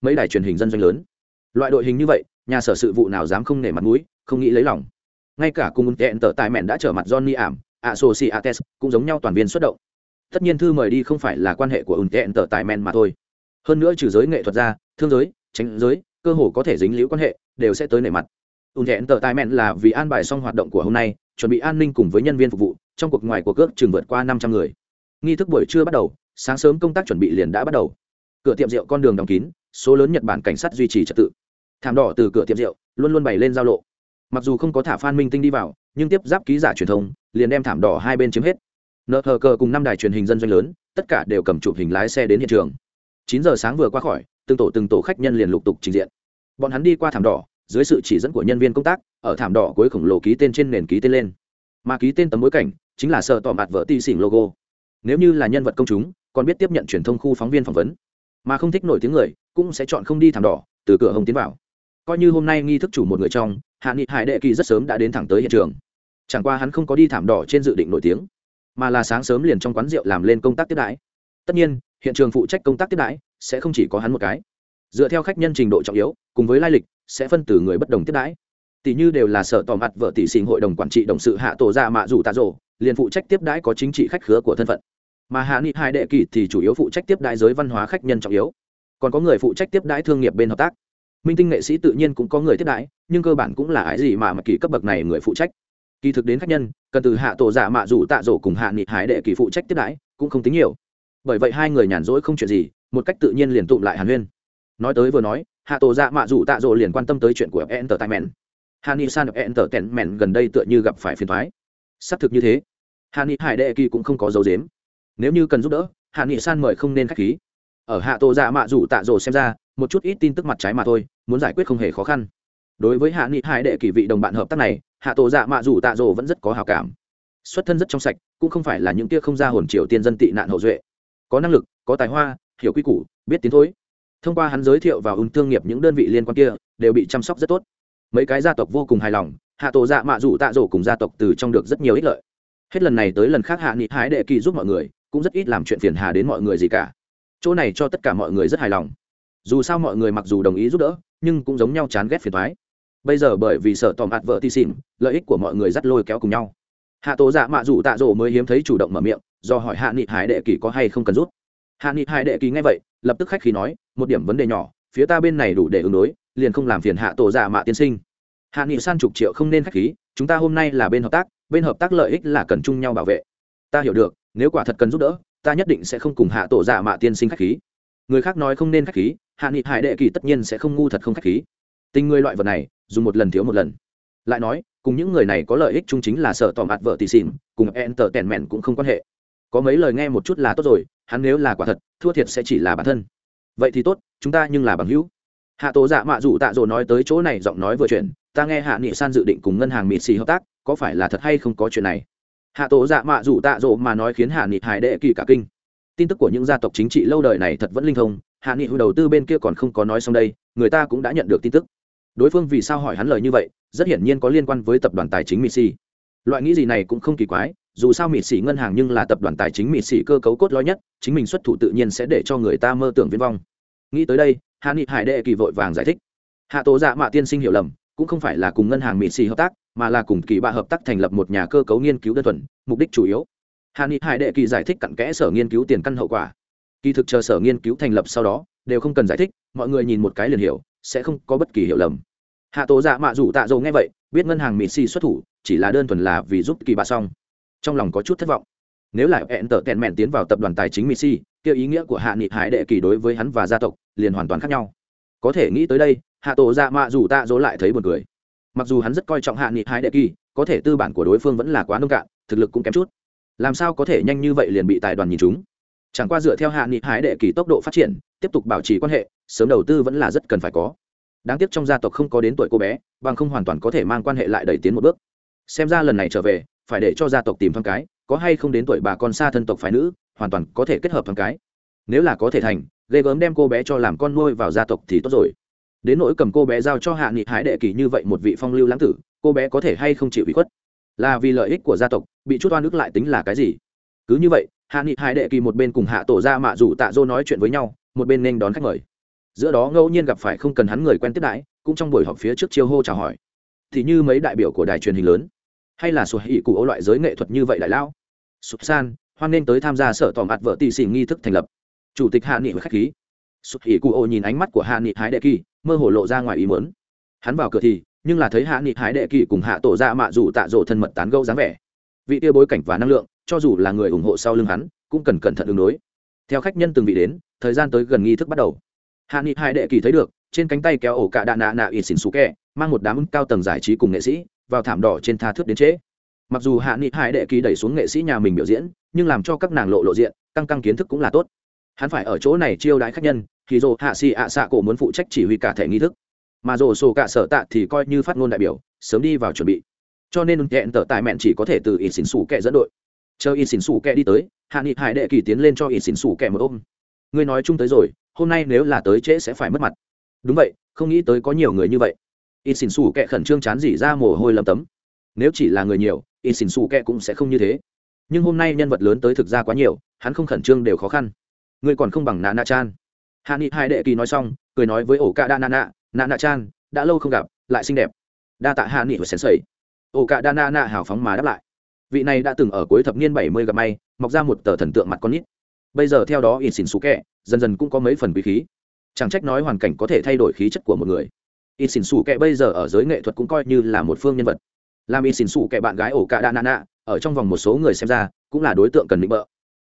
mấy đài truyền hình dân doanh lớn. Loại đội hình như vậy, nhà sở sự vụ nào dám không nể mặt mũi, không nghĩ lấy lòng. Ngay cả cùng unten tờ tại mẹn đã trở mặt johnny ảm associates cũng giống nhau toàn viên xuất động. Tất nhiên thư mời đi không phải là quan hệ của unten tờ tại men mà thôi. Hơn nữa trừ giới nghệ thuật ra, thương giới, tránh giới, cơ hồ có thể dính liễu quan hệ, đều sẽ tới nảy mặt. Ùn thẹn tờ tài men là vì an bài xong hoạt động của hôm nay, chuẩn bị an ninh cùng với nhân viên phục vụ, trong cuộc ngoài cuộc cước chừng vượt qua năm trăm người. Nghi thức buổi trưa bắt đầu, sáng sớm công tác chuẩn bị liền đã bắt đầu. Cửa tiệm rượu con đường đóng kín, số lớn nhật bản cảnh sát duy trì trật tự. Thảm đỏ từ cửa tiệm rượu, luôn luôn bày lên giao lộ mặc dù không có thả phan minh tinh đi vào, nhưng tiếp giáp ký giả truyền thông liền đem thảm đỏ hai bên chiếm hết. Nợ thờ cờ cùng năm đài truyền hình dân doanh lớn, tất cả đều cầm chụp hình lái xe đến hiện trường. Chín giờ sáng vừa qua khỏi, từng tổ từng tổ khách nhân liền lục tục trình diện. Bọn hắn đi qua thảm đỏ, dưới sự chỉ dẫn của nhân viên công tác, ở thảm đỏ cuối khổng lồ ký tên trên nền ký tên lên. Mà ký tên tấm bối cảnh, chính là sợ tỏ mặt vợ ti xỉn logo. Nếu như là nhân vật công chúng, còn biết tiếp nhận truyền thông khu phóng viên phỏng vấn. Mà không thích nổi tiếng người, cũng sẽ chọn không đi thảm đỏ, từ cửa hồng tiến vào coi như hôm nay nghi thức chủ một người trong, hạ nghị hải đệ kỳ rất sớm đã đến thẳng tới hiện trường. Chẳng qua hắn không có đi thảm đỏ trên dự định nổi tiếng, mà là sáng sớm liền trong quán rượu làm lên công tác tiếp đãi. Tất nhiên, hiện trường phụ trách công tác tiếp đãi sẽ không chỉ có hắn một cái. Dựa theo khách nhân trình độ trọng yếu, cùng với lai lịch, sẽ phân từ người bất đồng tiếp đãi. Tỷ như đều là sở tỏ mặt vợ tỷ sinh hội đồng quản trị đồng sự hạ tổ ra mạ dù tạ rổ liền phụ trách tiếp đãi có chính trị khách khứa của thân phận. Mà hạ nghị hai đệ kỳ thì chủ yếu phụ trách tiếp đãi giới văn hóa khách nhân trọng yếu. Còn có người phụ trách tiếp đãi thương nghiệp bên hợp tác minh tinh nghệ sĩ tự nhiên cũng có người tiếp đãi, nhưng cơ bản cũng là ái gì mà mặc kỳ cấp bậc này người phụ trách. Kỳ thực đến khách nhân, cần từ hạ tổ giả mạ dù tạ rổ cùng hạ nghị hải đệ kỳ phụ trách tiếp đãi, cũng không tính nhiều. Bởi vậy hai người nhàn rỗi không chuyện gì, một cách tự nhiên liền tụm lại hàn huyên. Nói tới vừa nói, hạ tổ dạ mạ dù tạ rổ liền quan tâm tới chuyện của entertainment. Hạ nghị san entertainment gần đây tựa như gặp phải phiền thoái xác thực như thế. Hạ nghị hải đệ kỳ cũng không có dấu dếm nếu như cần giúp đỡ, hạ nghị san mời không nên khách khí. Ở hạ tổ dạ mạ dù tạ rổ xem ra, một chút ít tin tức mặt trái mà thôi muốn giải quyết không hề khó khăn. Đối với hạ nghị hải đệ kỳ vị đồng bạn hợp tác này, hạ tổ dạ mạ dù tạ rổ vẫn rất có hào cảm. Xuất thân rất trong sạch, cũng không phải là những tia không ra hồn triều tiên dân tị nạn hậu duệ. Có năng lực, có tài hoa, hiểu quy củ, biết tiến thối. Thông qua hắn giới thiệu vào ứng thương nghiệp những đơn vị liên quan kia, đều bị chăm sóc rất tốt. Mấy cái gia tộc vô cùng hài lòng, hạ tổ dạ mạ dù tạ rổ cùng gia tộc từ trong được rất nhiều ích lợi. Hết lần này tới lần khác hạ nghị hái đệ kỳ giúp mọi người, cũng rất ít làm chuyện phiền hà đến mọi người gì cả. Chỗ này cho tất cả mọi người rất hài lòng dù sao mọi người mặc dù đồng ý giúp đỡ, nhưng cũng giống nhau chán ghét phiền thoái bây giờ bởi vì sợ tòm ạt vợ ti xỉn, lợi ích của mọi người dắt lôi kéo cùng nhau. Hạ tổ dạ mạ dù tạ rỗ mới hiếm thấy chủ động mở miệng, do hỏi hạ nghị hải đệ kỳ có hay không cần rút hạ nghị hải đệ kỳ nghe vậy, lập tức khách khí nói, một điểm vấn đề nhỏ, phía ta bên này đủ để ứng đối, liền không làm phiền hạ tổ dạ mạ tiên sinh. Hạ nghị san chục triệu không nên khách khí, chúng ta hôm nay là bên hợp tác, bên hợp tác lợi ích là cần chung nhau bảo vệ. Ta hiểu được, nếu quả thật cần giúp đỡ, ta nhất định sẽ không cùng hạ tổ dạ mạ tiên sinh khách khí người khác nói không nên khách khí, hạ nghị hải đệ kỳ tất nhiên sẽ không ngu thật không khách khí. Tình người loại vật này, dùng một lần thiếu một lần. Lại nói, cùng những người này có lợi ích chung chính là sợ tỏ mặt vợ tỷ xỉn, cùng enter tèn mẹn cũng không quan hệ. Có mấy lời nghe một chút là tốt rồi, hắn nếu là quả thật, thua thiệt sẽ chỉ là bản thân. Vậy thì tốt, chúng ta nhưng là bằng hữu. Hạ tổ dạ mạ dù tạ dỗ nói tới chỗ này giọng nói vừa chuyện ta nghe hạ nghị san dự định cùng ngân hàng mịt xì hợp tác, có phải là thật hay không có chuyện này? Hạ tổ dạ mạ dù tạ dỗ mà nói khiến hạ nghị hải đệ kỳ cả kinh tin tức của những gia tộc chính trị lâu đời này thật vẫn linh thông, hạ nghị hữu đầu tư bên kia còn không có nói xong đây, người ta cũng đã nhận được tin tức. Đối phương vì sao hỏi hắn lời như vậy, rất hiển nhiên có liên quan với tập đoàn tài chính mỹ xì loại nghĩ gì này cũng không kỳ quái, dù sao mỹ xì ngân hàng nhưng là tập đoàn tài chính mỹ xì cơ cấu cốt lõi nhất, chính mình xuất thủ tự nhiên sẽ để cho người ta mơ tưởng viễn vong. Nghĩ tới đây, hạ nghị hải đệ kỳ vội vàng giải thích. Hạ tổ dạ mạ tiên sinh hiểu lầm, cũng không phải là cùng ngân hàng mỹ xì hợp tác, mà là cùng kỳ bạ hợp tác thành lập một nhà cơ cấu nghiên cứu đơn thuần, mục đích chủ yếu hạ ni hải đệ kỳ giải thích cặn kẽ sở nghiên cứu tiền căn hậu quả. Kỳ thực chờ sở nghiên cứu thành lập sau đó, đều không cần giải thích, mọi người nhìn một cái liền hiểu, sẽ không có bất kỳ hiểu lầm. Hạ tổ dạ mạ dù tạ dầu nghe vậy, biết ngân hàng mỹ xì xuất thủ, chỉ là đơn thuần là vì giúp kỳ bà xong. Trong lòng có chút thất vọng. Nếu là hẹn tở tẹn mẹn tiến vào tập đoàn tài chính mỹ xì kia ý nghĩa của hạ nghị hải đệ kỳ đối với hắn và gia tộc liền hoàn toàn khác nhau. Có thể nghĩ tới đây, hạ tổ dạ mạ dù tạ dỗ lại thấy buồn cười. Mặc dù hắn rất coi trọng hạ nghị hải đệ kỳ, có thể tư bản của đối phương vẫn là quá nông cạn, thực lực cũng kém chút làm sao có thể nhanh như vậy liền bị tài đoàn nhìn chúng? Chẳng qua dựa theo hạ nghị hải đệ kỳ tốc độ phát triển, tiếp tục bảo trì quan hệ, sớm đầu tư vẫn là rất cần phải có. Đáng tiếc trong gia tộc không có đến tuổi cô bé, bằng không hoàn toàn có thể mang quan hệ lại đẩy tiến một bước. Xem ra lần này trở về, phải để cho gia tộc tìm thoáng cái, có hay không đến tuổi bà con xa thân tộc phái nữ, hoàn toàn có thể kết hợp thoáng cái. Nếu là có thể thành, ghê gớm đem cô bé cho làm con nuôi vào gia tộc thì tốt rồi. Đến nỗi cầm cô bé giao cho hạ nghị hải đệ kỳ như vậy một vị phong lưu lãng tử, cô bé có thể hay không chịu ủy khuất? Là vì lợi ích của gia tộc, bị chút oan ức lại tính là cái gì? Cứ như vậy, hạ nghị hải đệ kỳ một bên cùng hạ tổ ra mạ dù tạ dô nói chuyện với nhau, một bên nên đón khách mời. Giữa đó ngẫu nhiên gặp phải không cần hắn người quen tiếp đãi, cũng trong buổi họp phía trước chiêu hô chào hỏi. Thì như mấy đại biểu của đài truyền hình lớn, hay là sổ hỉ cụ ô loại giới nghệ thuật như vậy đại lao. Sụp san, hoan nên tới tham gia sở tỏ mặt vợ tì xỉ nghi thức thành lập. Chủ tịch hạ nghị với khách khí. Sụp hỉ cụ ô nhìn ánh mắt của hạ nghị hái đệ kỳ, mơ hồ lộ ra ngoài ý muốn. Hắn vào cửa thì nhưng là thấy hạ nghị hái đệ kỳ cùng hạ tổ ra mạ dù tạ rỗ thân mật tán gâu dáng vẻ. Vị tia bối cảnh và năng lượng, cho dù là người ủng hộ sau lưng hắn, cũng cần cẩn thận ứng đối. Theo khách nhân từng vị đến, thời gian tới gần nghi thức bắt đầu. Hạ nghị hai đệ kỳ thấy được, trên cánh tay kéo ổ cạ đạ nạ nạ ỉ xỉn xú kẹ, mang một đám cao tầng giải trí cùng nghệ sĩ, vào thảm đỏ trên tha thước đến trễ. Mặc dù hạ nghị hai đệ kỳ đẩy xuống nghệ sĩ nhà mình biểu diễn, nhưng làm cho các nàng lộ lộ diện, căng căng kiến thức cũng là tốt. Hắn phải ở chỗ này chiêu đãi khách nhân thì dù hạ xì ạ xạ cổ muốn phụ trách chỉ huy cả thể nghi thức mà rổ sổ cả sở tạ thì coi như phát ngôn đại biểu, sớm đi vào chuẩn bị. Cho nên hẹn tở tài mẹn chỉ có thể từ ít xỉn xù kẹ dẫn đội. Chờ ít xỉn xù kẹ đi tới, hạ nghị hải đệ kỳ tiến lên cho ít xỉn xù kẹ một ôm. Ngươi nói chung tới rồi, hôm nay nếu là tới trễ sẽ phải mất mặt. Đúng vậy, không nghĩ tới có nhiều người như vậy. Ít xỉn xù kẹ khẩn trương chán dỉ ra mồ hôi lầm tấm. Nếu chỉ là người nhiều ít xỉn xù kẹ cũng sẽ không như thế. Nhưng hôm nay nhân vật lớn tới thực ra quá nhiều, hắn không khẩn trương đều khó khăn. Ngươi còn không bằng nạ nạ chan. Hạ nghị hải đệ kỳ nói xong, cười nói với ổ ca đa nạ nạ nạ nạ chan, đã lâu không gặp, lại xinh đẹp. Đa tạ hạ nghị và sèn sầy ổ Cả đa Na nạ hào phóng mà đáp lại. Vị này đã từng ở cuối thập niên bảy mươi gặp may, mọc ra một tờ thần tượng mặt con nít. Bây giờ theo đó in xỉn xú kẹ, dần dần cũng có mấy phần quý khí. Chẳng trách nói hoàn cảnh có thể thay đổi khí chất của một người. In xỉn xù kẹ bây giờ ở giới nghệ thuật cũng coi như là một phương nhân vật. Làm in xỉn xù kẹ bạn gái ổ cạ đa nạ nạ ở trong vòng một số người xem ra, cũng là đối tượng cần định bợ.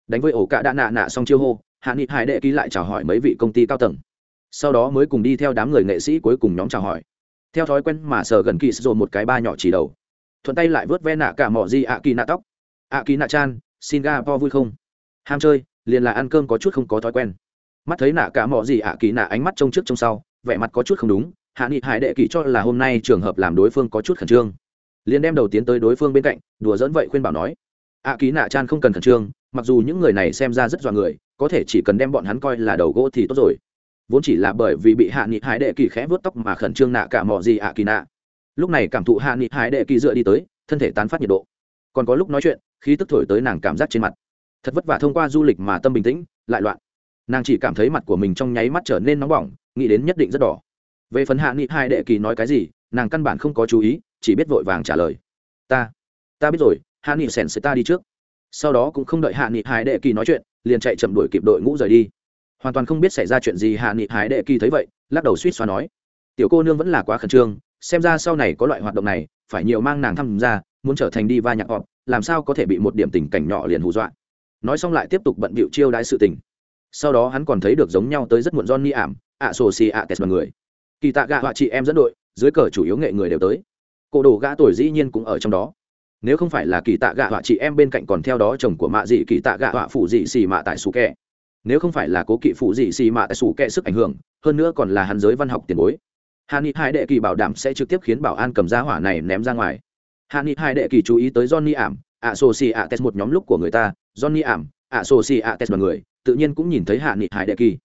Đánh với ổ cạ đa nạ nạ xong chiêu hô, hạ nghị hải đệ ký lại chào hỏi mấy vị công ty cao tầng sau đó mới cùng đi theo đám người nghệ sĩ cuối cùng nhóm chào hỏi. Theo thói quen mà sờ gần kỳ rồi một cái ba nhỏ chỉ đầu. Thuận tay lại vớt ve nạ cả mỏ di ạ kỳ nạ tóc. Ạ kỳ nạ chan singapore vui không? Ham chơi, liền là ăn cơm có chút không có thói quen. Mắt thấy nạ cả mỏ gì ạ kỳ nạ ánh mắt trông trước trông sau, vẻ mặt có chút không đúng, hạ nghị hải đệ kỳ cho là hôm nay trường hợp làm đối phương có chút khẩn trương. Liền đem đầu tiến tới đối phương bên cạnh, đùa dẫn vậy khuyên bảo nói ạ kỳ nạ chan không cần khẩn trương, mặc dù những người này xem ra rất dọa người, có thể chỉ cần đem bọn hắn coi là đầu gỗ thì tốt rồi vốn chỉ là bởi vì bị hạ nghị hải đệ kỳ khẽ vớt tóc mà khẩn trương nạ cả mò gì ạ kỳ nạ. Lúc này cảm thụ hạ nghị hải đệ kỳ dựa đi tới, thân thể tán phát nhiệt độ. Còn có lúc nói chuyện, khí tức thổi tới nàng cảm giác trên mặt. Thật vất vả thông qua du lịch mà tâm bình tĩnh, lại loạn. Nàng chỉ cảm thấy mặt của mình trong nháy mắt trở nên nóng bỏng, nghĩ đến nhất định rất đỏ. Về phần hạ nghị hai đệ kỳ nói cái gì, nàng căn bản không có chú ý, chỉ biết vội vàng trả lời. Ta ta biết rồi, hạ nghị sèn sẽ ta đi trước. Sau đó cũng không đợi hạ nghị hai đệ kỳ nói chuyện, liền chạy chậm đuổi kịp đội ngũ rời đi hoàn toàn không biết xảy ra chuyện gì hạ nghị hai đệ kỳ thấy vậy, lắc đầu suýt xoa nói, tiểu cô nương vẫn là quá khẩn trương, xem ra sau này có loại hoạt động này, phải nhiều mang nàng tham gia, muốn trở thành đi va nhạc họp làm sao có thể bị một điểm tình cảnh nhỏ liền hù dọa. Nói xong lại tiếp tục bận bịu chiêu đãi sự tình. Sau đó hắn còn thấy được giống nhau tới rất muộn johnny ảm, ạ sổ xì ạ tes mọi người. Kỳ tạ gạ họa chị em dẫn đội, dưới cờ chủ yếu nghệ người đều tới. Cổ đồ gã tuổi dĩ nhiên cũng ở trong đó. Nếu không phải là kỳ tạ gạ họa chị em bên cạnh còn theo đó chồng của mạ dị kỳ tạ gạ họa phụ dị xì mạ tại sủ kẹ nếu không phải là cố kỵ phụ dị xì mạ tại sủ kệ sức ảnh hưởng, hơn nữa còn là hắn giới văn học tiền bối. Hạ nghị hai đệ kỳ bảo đảm sẽ trực tiếp khiến bảo an cầm giá hỏa này ném ra ngoài. Hạ nghị hai đệ kỳ chú ý tới johnny ảm ạ sô xì ạ tes một nhóm lúc của người ta, johnny ảm ạ sô xì ạ tes đoàn người, tự nhiên cũng nhìn thấy hạ nghị hải đệ kỳ.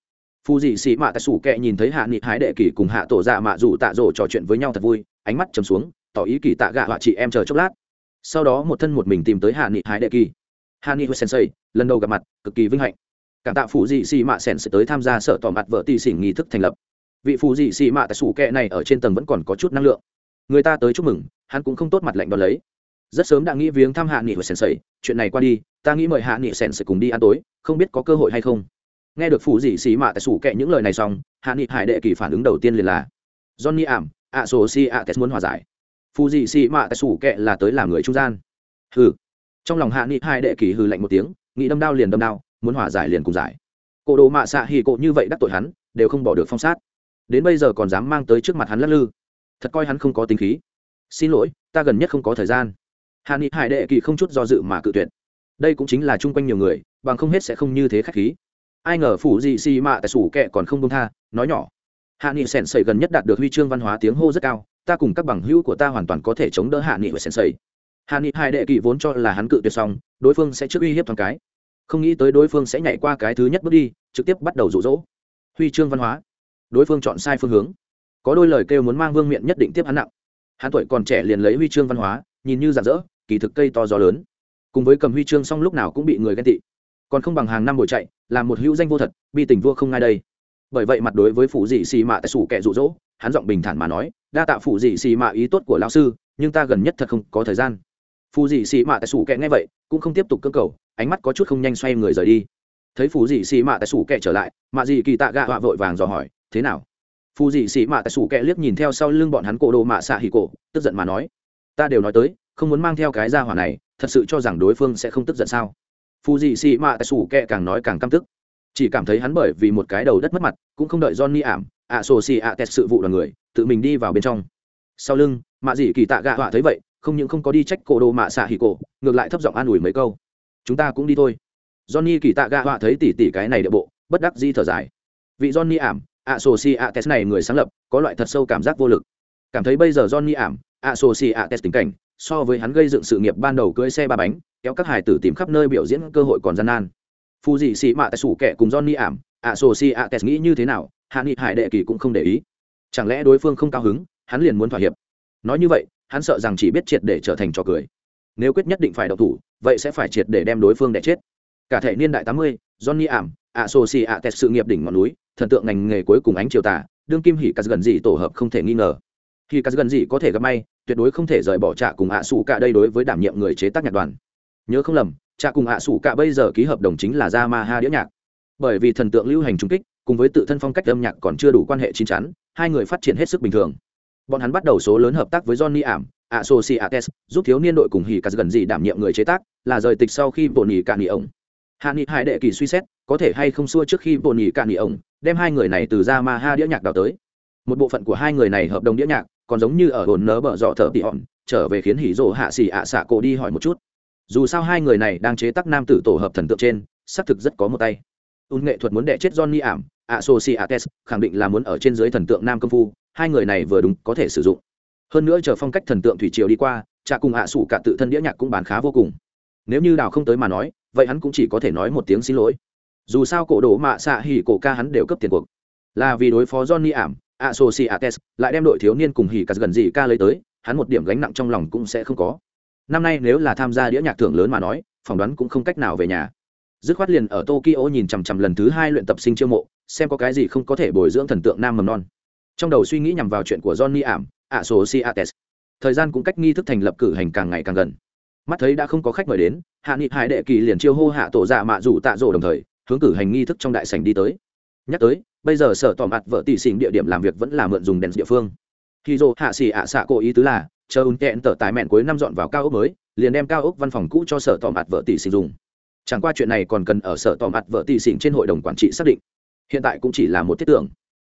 Phù dị xì mạ tại sủ kệ nhìn thấy hạ nghị hải đệ kỳ cùng hạ tổ dạ mạ dù tạ rổ trò chuyện với nhau thật vui, ánh mắt chầm xuống, tỏ ý kỳ tạ gạ họa chị em chờ chốc lát. Sau đó một thân một mình tìm tới hạ nghị hải đệ kỳ. Hạ nghị sensei, lần đầu gặp mặt, cực kỳ vinh hạnh cảm tạ phù dị xì mạ sen sẽ tới tham gia sở tỏ mặt vợ tì xỉn nghi thức thành lập. Vị phù dị xì mạ tại sủ kệ này ở trên tầng vẫn còn có chút năng lượng. Người ta tới chúc mừng, hắn cũng không tốt mặt lạnh đón lấy. Rất sớm đã nghĩ viếng thăm hạ nghị và sầy. Chuyện này qua đi, ta nghĩ mời hạ nghị sensei cùng đi ăn tối, không biết có cơ hội hay không. Nghe được phụ dị xì mạ tại sủ kệ những lời này xong, hạ nghị hải đệ kỳ phản ứng đầu tiên liền là, johnny ảm, ạ sổ si ạ tes muốn hòa giải. Phụ dị xì mạ tại sủ kệ là tới làm người trung gian. Hừ. Trong lòng hạ nghị hải đệ kỳ hừ lạnh một tiếng, nghĩ đâm đao liền đâm đao muốn hòa giải liền cùng giải. Cổ đồ mạ xạ hì cộ như vậy đắc tội hắn, đều không bỏ được phong sát. Đến bây giờ còn dám mang tới trước mặt hắn lắc lư. Thật coi hắn không có tính khí. Xin lỗi, ta gần nhất không có thời gian. Hạ nghị hải đệ kỳ không chút do dự mà cự tuyệt. Đây cũng chính là chung quanh nhiều người, bằng không hết sẽ không như thế khách khí. Ai ngờ phủ gì xì mạ tại sủ kệ còn không công tha, nói nhỏ. Hạ nghị sèn sầy gần nhất đạt được huy chương văn hóa tiếng hô rất cao, ta cùng các bằng hữu của ta hoàn toàn có thể chống đỡ hạ nghị và sèn sầy. Hạ nghị hai đệ kỳ vốn cho là hắn cự tuyệt xong, đối phương sẽ trước uy hiếp thằng cái không nghĩ tới đối phương sẽ nhảy qua cái thứ nhất bước đi, trực tiếp bắt đầu rụ rỗ. Huy chương văn hóa. Đối phương chọn sai phương hướng. Có đôi lời kêu muốn mang vương miện nhất định tiếp hắn nặng. Hắn tuổi còn trẻ liền lấy huy chương văn hóa, nhìn như rạng rỡ, kỳ thực cây to gió lớn. Cùng với cầm huy chương xong lúc nào cũng bị người ghen tị. Còn không bằng hàng năm buổi chạy là một hữu danh vô thật, bi tình vua không ngay đây. Bởi vậy mặt đối với phụ dị xì mạ tại sủ kẻ rụ rỗ, hắn giọng bình thản mà nói, đa tạ phụ dị xì mạ ý tốt của lão sư, nhưng ta gần nhất thật không có thời gian. Phù dị xì mạ tại sủ kẹ nghe vậy, cũng không tiếp tục cơ cầu, ánh mắt có chút không nhanh xoay người rời đi. Thấy phù dị xì mạ tại sủ kẹ trở lại, mạ dị kỳ tạ gạ họa vội vàng dò hỏi, thế nào? Phù dị xì mạ tại sủ kẹ liếc nhìn theo sau lưng bọn hắn cổ đồ mạ xạ hì cổ, tức giận mà nói, ta đều nói tới, không muốn mang theo cái ra hỏa này, thật sự cho rằng đối phương sẽ không tức giận sao? Phù dị xì mạ tại sủ kẹ càng nói càng căm tức, chỉ cảm thấy hắn bởi vì một cái đầu đất mất mặt, cũng không đợi johnny ảm, ạ sổ xì ạ tẹt sự vụ đoàn người, tự mình đi vào bên trong. Sau lưng, mạ dị kỳ tạ gạ họa thấy vậy không những không có đi trách cổ đồ mạ xạ hì cổ, ngược lại thấp giọng an ủi mấy câu. Chúng ta cũng đi thôi. Johnny kỳ tạ gạ họa thấy tỉ tỉ cái này địa bộ, bất đắc di thở dài. Vị johnny ảm ạ sổ si ạ test này người sáng lập, có loại thật sâu cảm giác vô lực. Cảm thấy bây giờ johnny ảm ạ sổ si ạ test tình cảnh, so với hắn gây dựng sự nghiệp ban đầu cưỡi xe ba bánh, kéo các hải tử tìm khắp nơi biểu diễn cơ hội còn gian nan. Phù dị xị mạ tại sủ kẻ cùng johnny ảm ạ sổ si ạ test nghĩ như thế nào, hạ nghị hải đệ kỳ cũng không để ý. Chẳng lẽ đối phương không cao hứng, hắn liền muốn thỏa hiệp? Nói như vậy hắn sợ rằng chỉ biết triệt để trở thành trò cười. Nếu quyết nhất định phải đậu thủ vậy sẽ phải triệt để đem đối phương đẻ chết. Cả thể niên đại tám mươi johnny ảm ạ sô si ạ tẹt sự nghiệp đỉnh ngọn núi thần tượng ngành nghề cuối cùng ánh chiều tả, đương kim hỉ cắt gần gì tổ hợp không thể nghi ngờ. Khi cắt gần gì có thể gặp may tuyệt đối không thể rời bỏ trạ cùng ạ sủ cả đây đối với đảm nhiệm người chế tác nhạc đoàn. Nhớ không lầm trạ cùng ạ sủ cả bây giờ ký hợp đồng chính là ra ma ha đĩa nhạc. Bởi vì thần tượng lưu hành trung kích cùng với tự thân phong cách âm nhạc còn chưa đủ quan hệ chín chắn hai người phát triển hết sức bình thường bọn hắn bắt đầu số lớn hợp tác với johnny ảm, associates, giúp thiếu niên đội cùng hỉ cắt gần gì đảm nhiệm người chế tác, là rời tịch sau khi bồn nhì cạn nhì ổng. Hạ nghị hải đệ kỳ suy xét, có thể hay không xua trước khi bồn nhì cạn nhì ổng, đem hai người này từ ra ma ha đĩa nhạc đào tới. Một bộ phận của hai người này hợp đồng đĩa nhạc, còn giống như ở hồn nớ bở dọ thở tị hòn, trở về khiến hỉ rộ hạ xỉ ạ xạ cổ đi hỏi một chút. Dù sao hai người này đang chế tác nam tử tổ hợp thần tượng trên, xác thực rất có một tay. Ùn nghệ thuật muốn đẻ chết johnny ảm Tes khẳng định là muốn ở trên dưới thần tượng nam công phu hai người này vừa đúng có thể sử dụng. Hơn nữa chờ phong cách thần tượng thủy triều đi qua cha cùng hạ sủ cả tự thân đĩa nhạc cũng bán khá vô cùng. Nếu như đào không tới mà nói, vậy hắn cũng chỉ có thể nói một tiếng xin lỗi. Dù sao cổ đồ mạ xạ hỉ cổ ca hắn đều cấp tiền cuộc. Là vì đối phó johnny ảm, associates, lại đem đội thiếu niên cùng hỉ cắt gần gì ca lấy tới, hắn một điểm gánh nặng trong lòng cũng sẽ không có. Năm nay nếu là tham gia đĩa nhạc thưởng lớn mà nói, phỏng đoán cũng không cách nào về nhà. Dứt khoát liền ở tokyo nhìn chằm chằm lần thứ hai luyện tập sinh chiêu mộ, xem có cái gì không có thể bồi dưỡng thần tượng nam mầm non trong đầu suy nghĩ nhằm vào chuyện của johnny ảm, associates. Thời gian cũng cách nghi thức thành lập cử hành càng ngày càng gần. Mắt thấy đã không có khách mời đến, hạ nghị hải đệ kỳ liền chiêu hô hạ tổ dạ mạ rủ tạ rổ đồng thời, hướng cử hành nghi thức trong đại sảnh đi tới. Nhắc tới, bây giờ sở tỏ mặt vợ tỷ xỉn địa điểm làm việc vẫn là mượn dùng đèn địa phương. Khi dô hạ xỉ ạ xạ cố ý tứ là, chờ ưng tẹn tờ tài mẹn cuối năm dọn vào cao ốc mới, liền đem cao ốc văn phòng cũ cho sở tỏ mặt vợ tỷ xỉn dùng. Chẳng qua chuyện này còn cần ở sở tỏ mặt vợ tỷ xỉn trên hội đồng quản trị xác định. Hiện tại cũng chỉ là một thiết tưởng.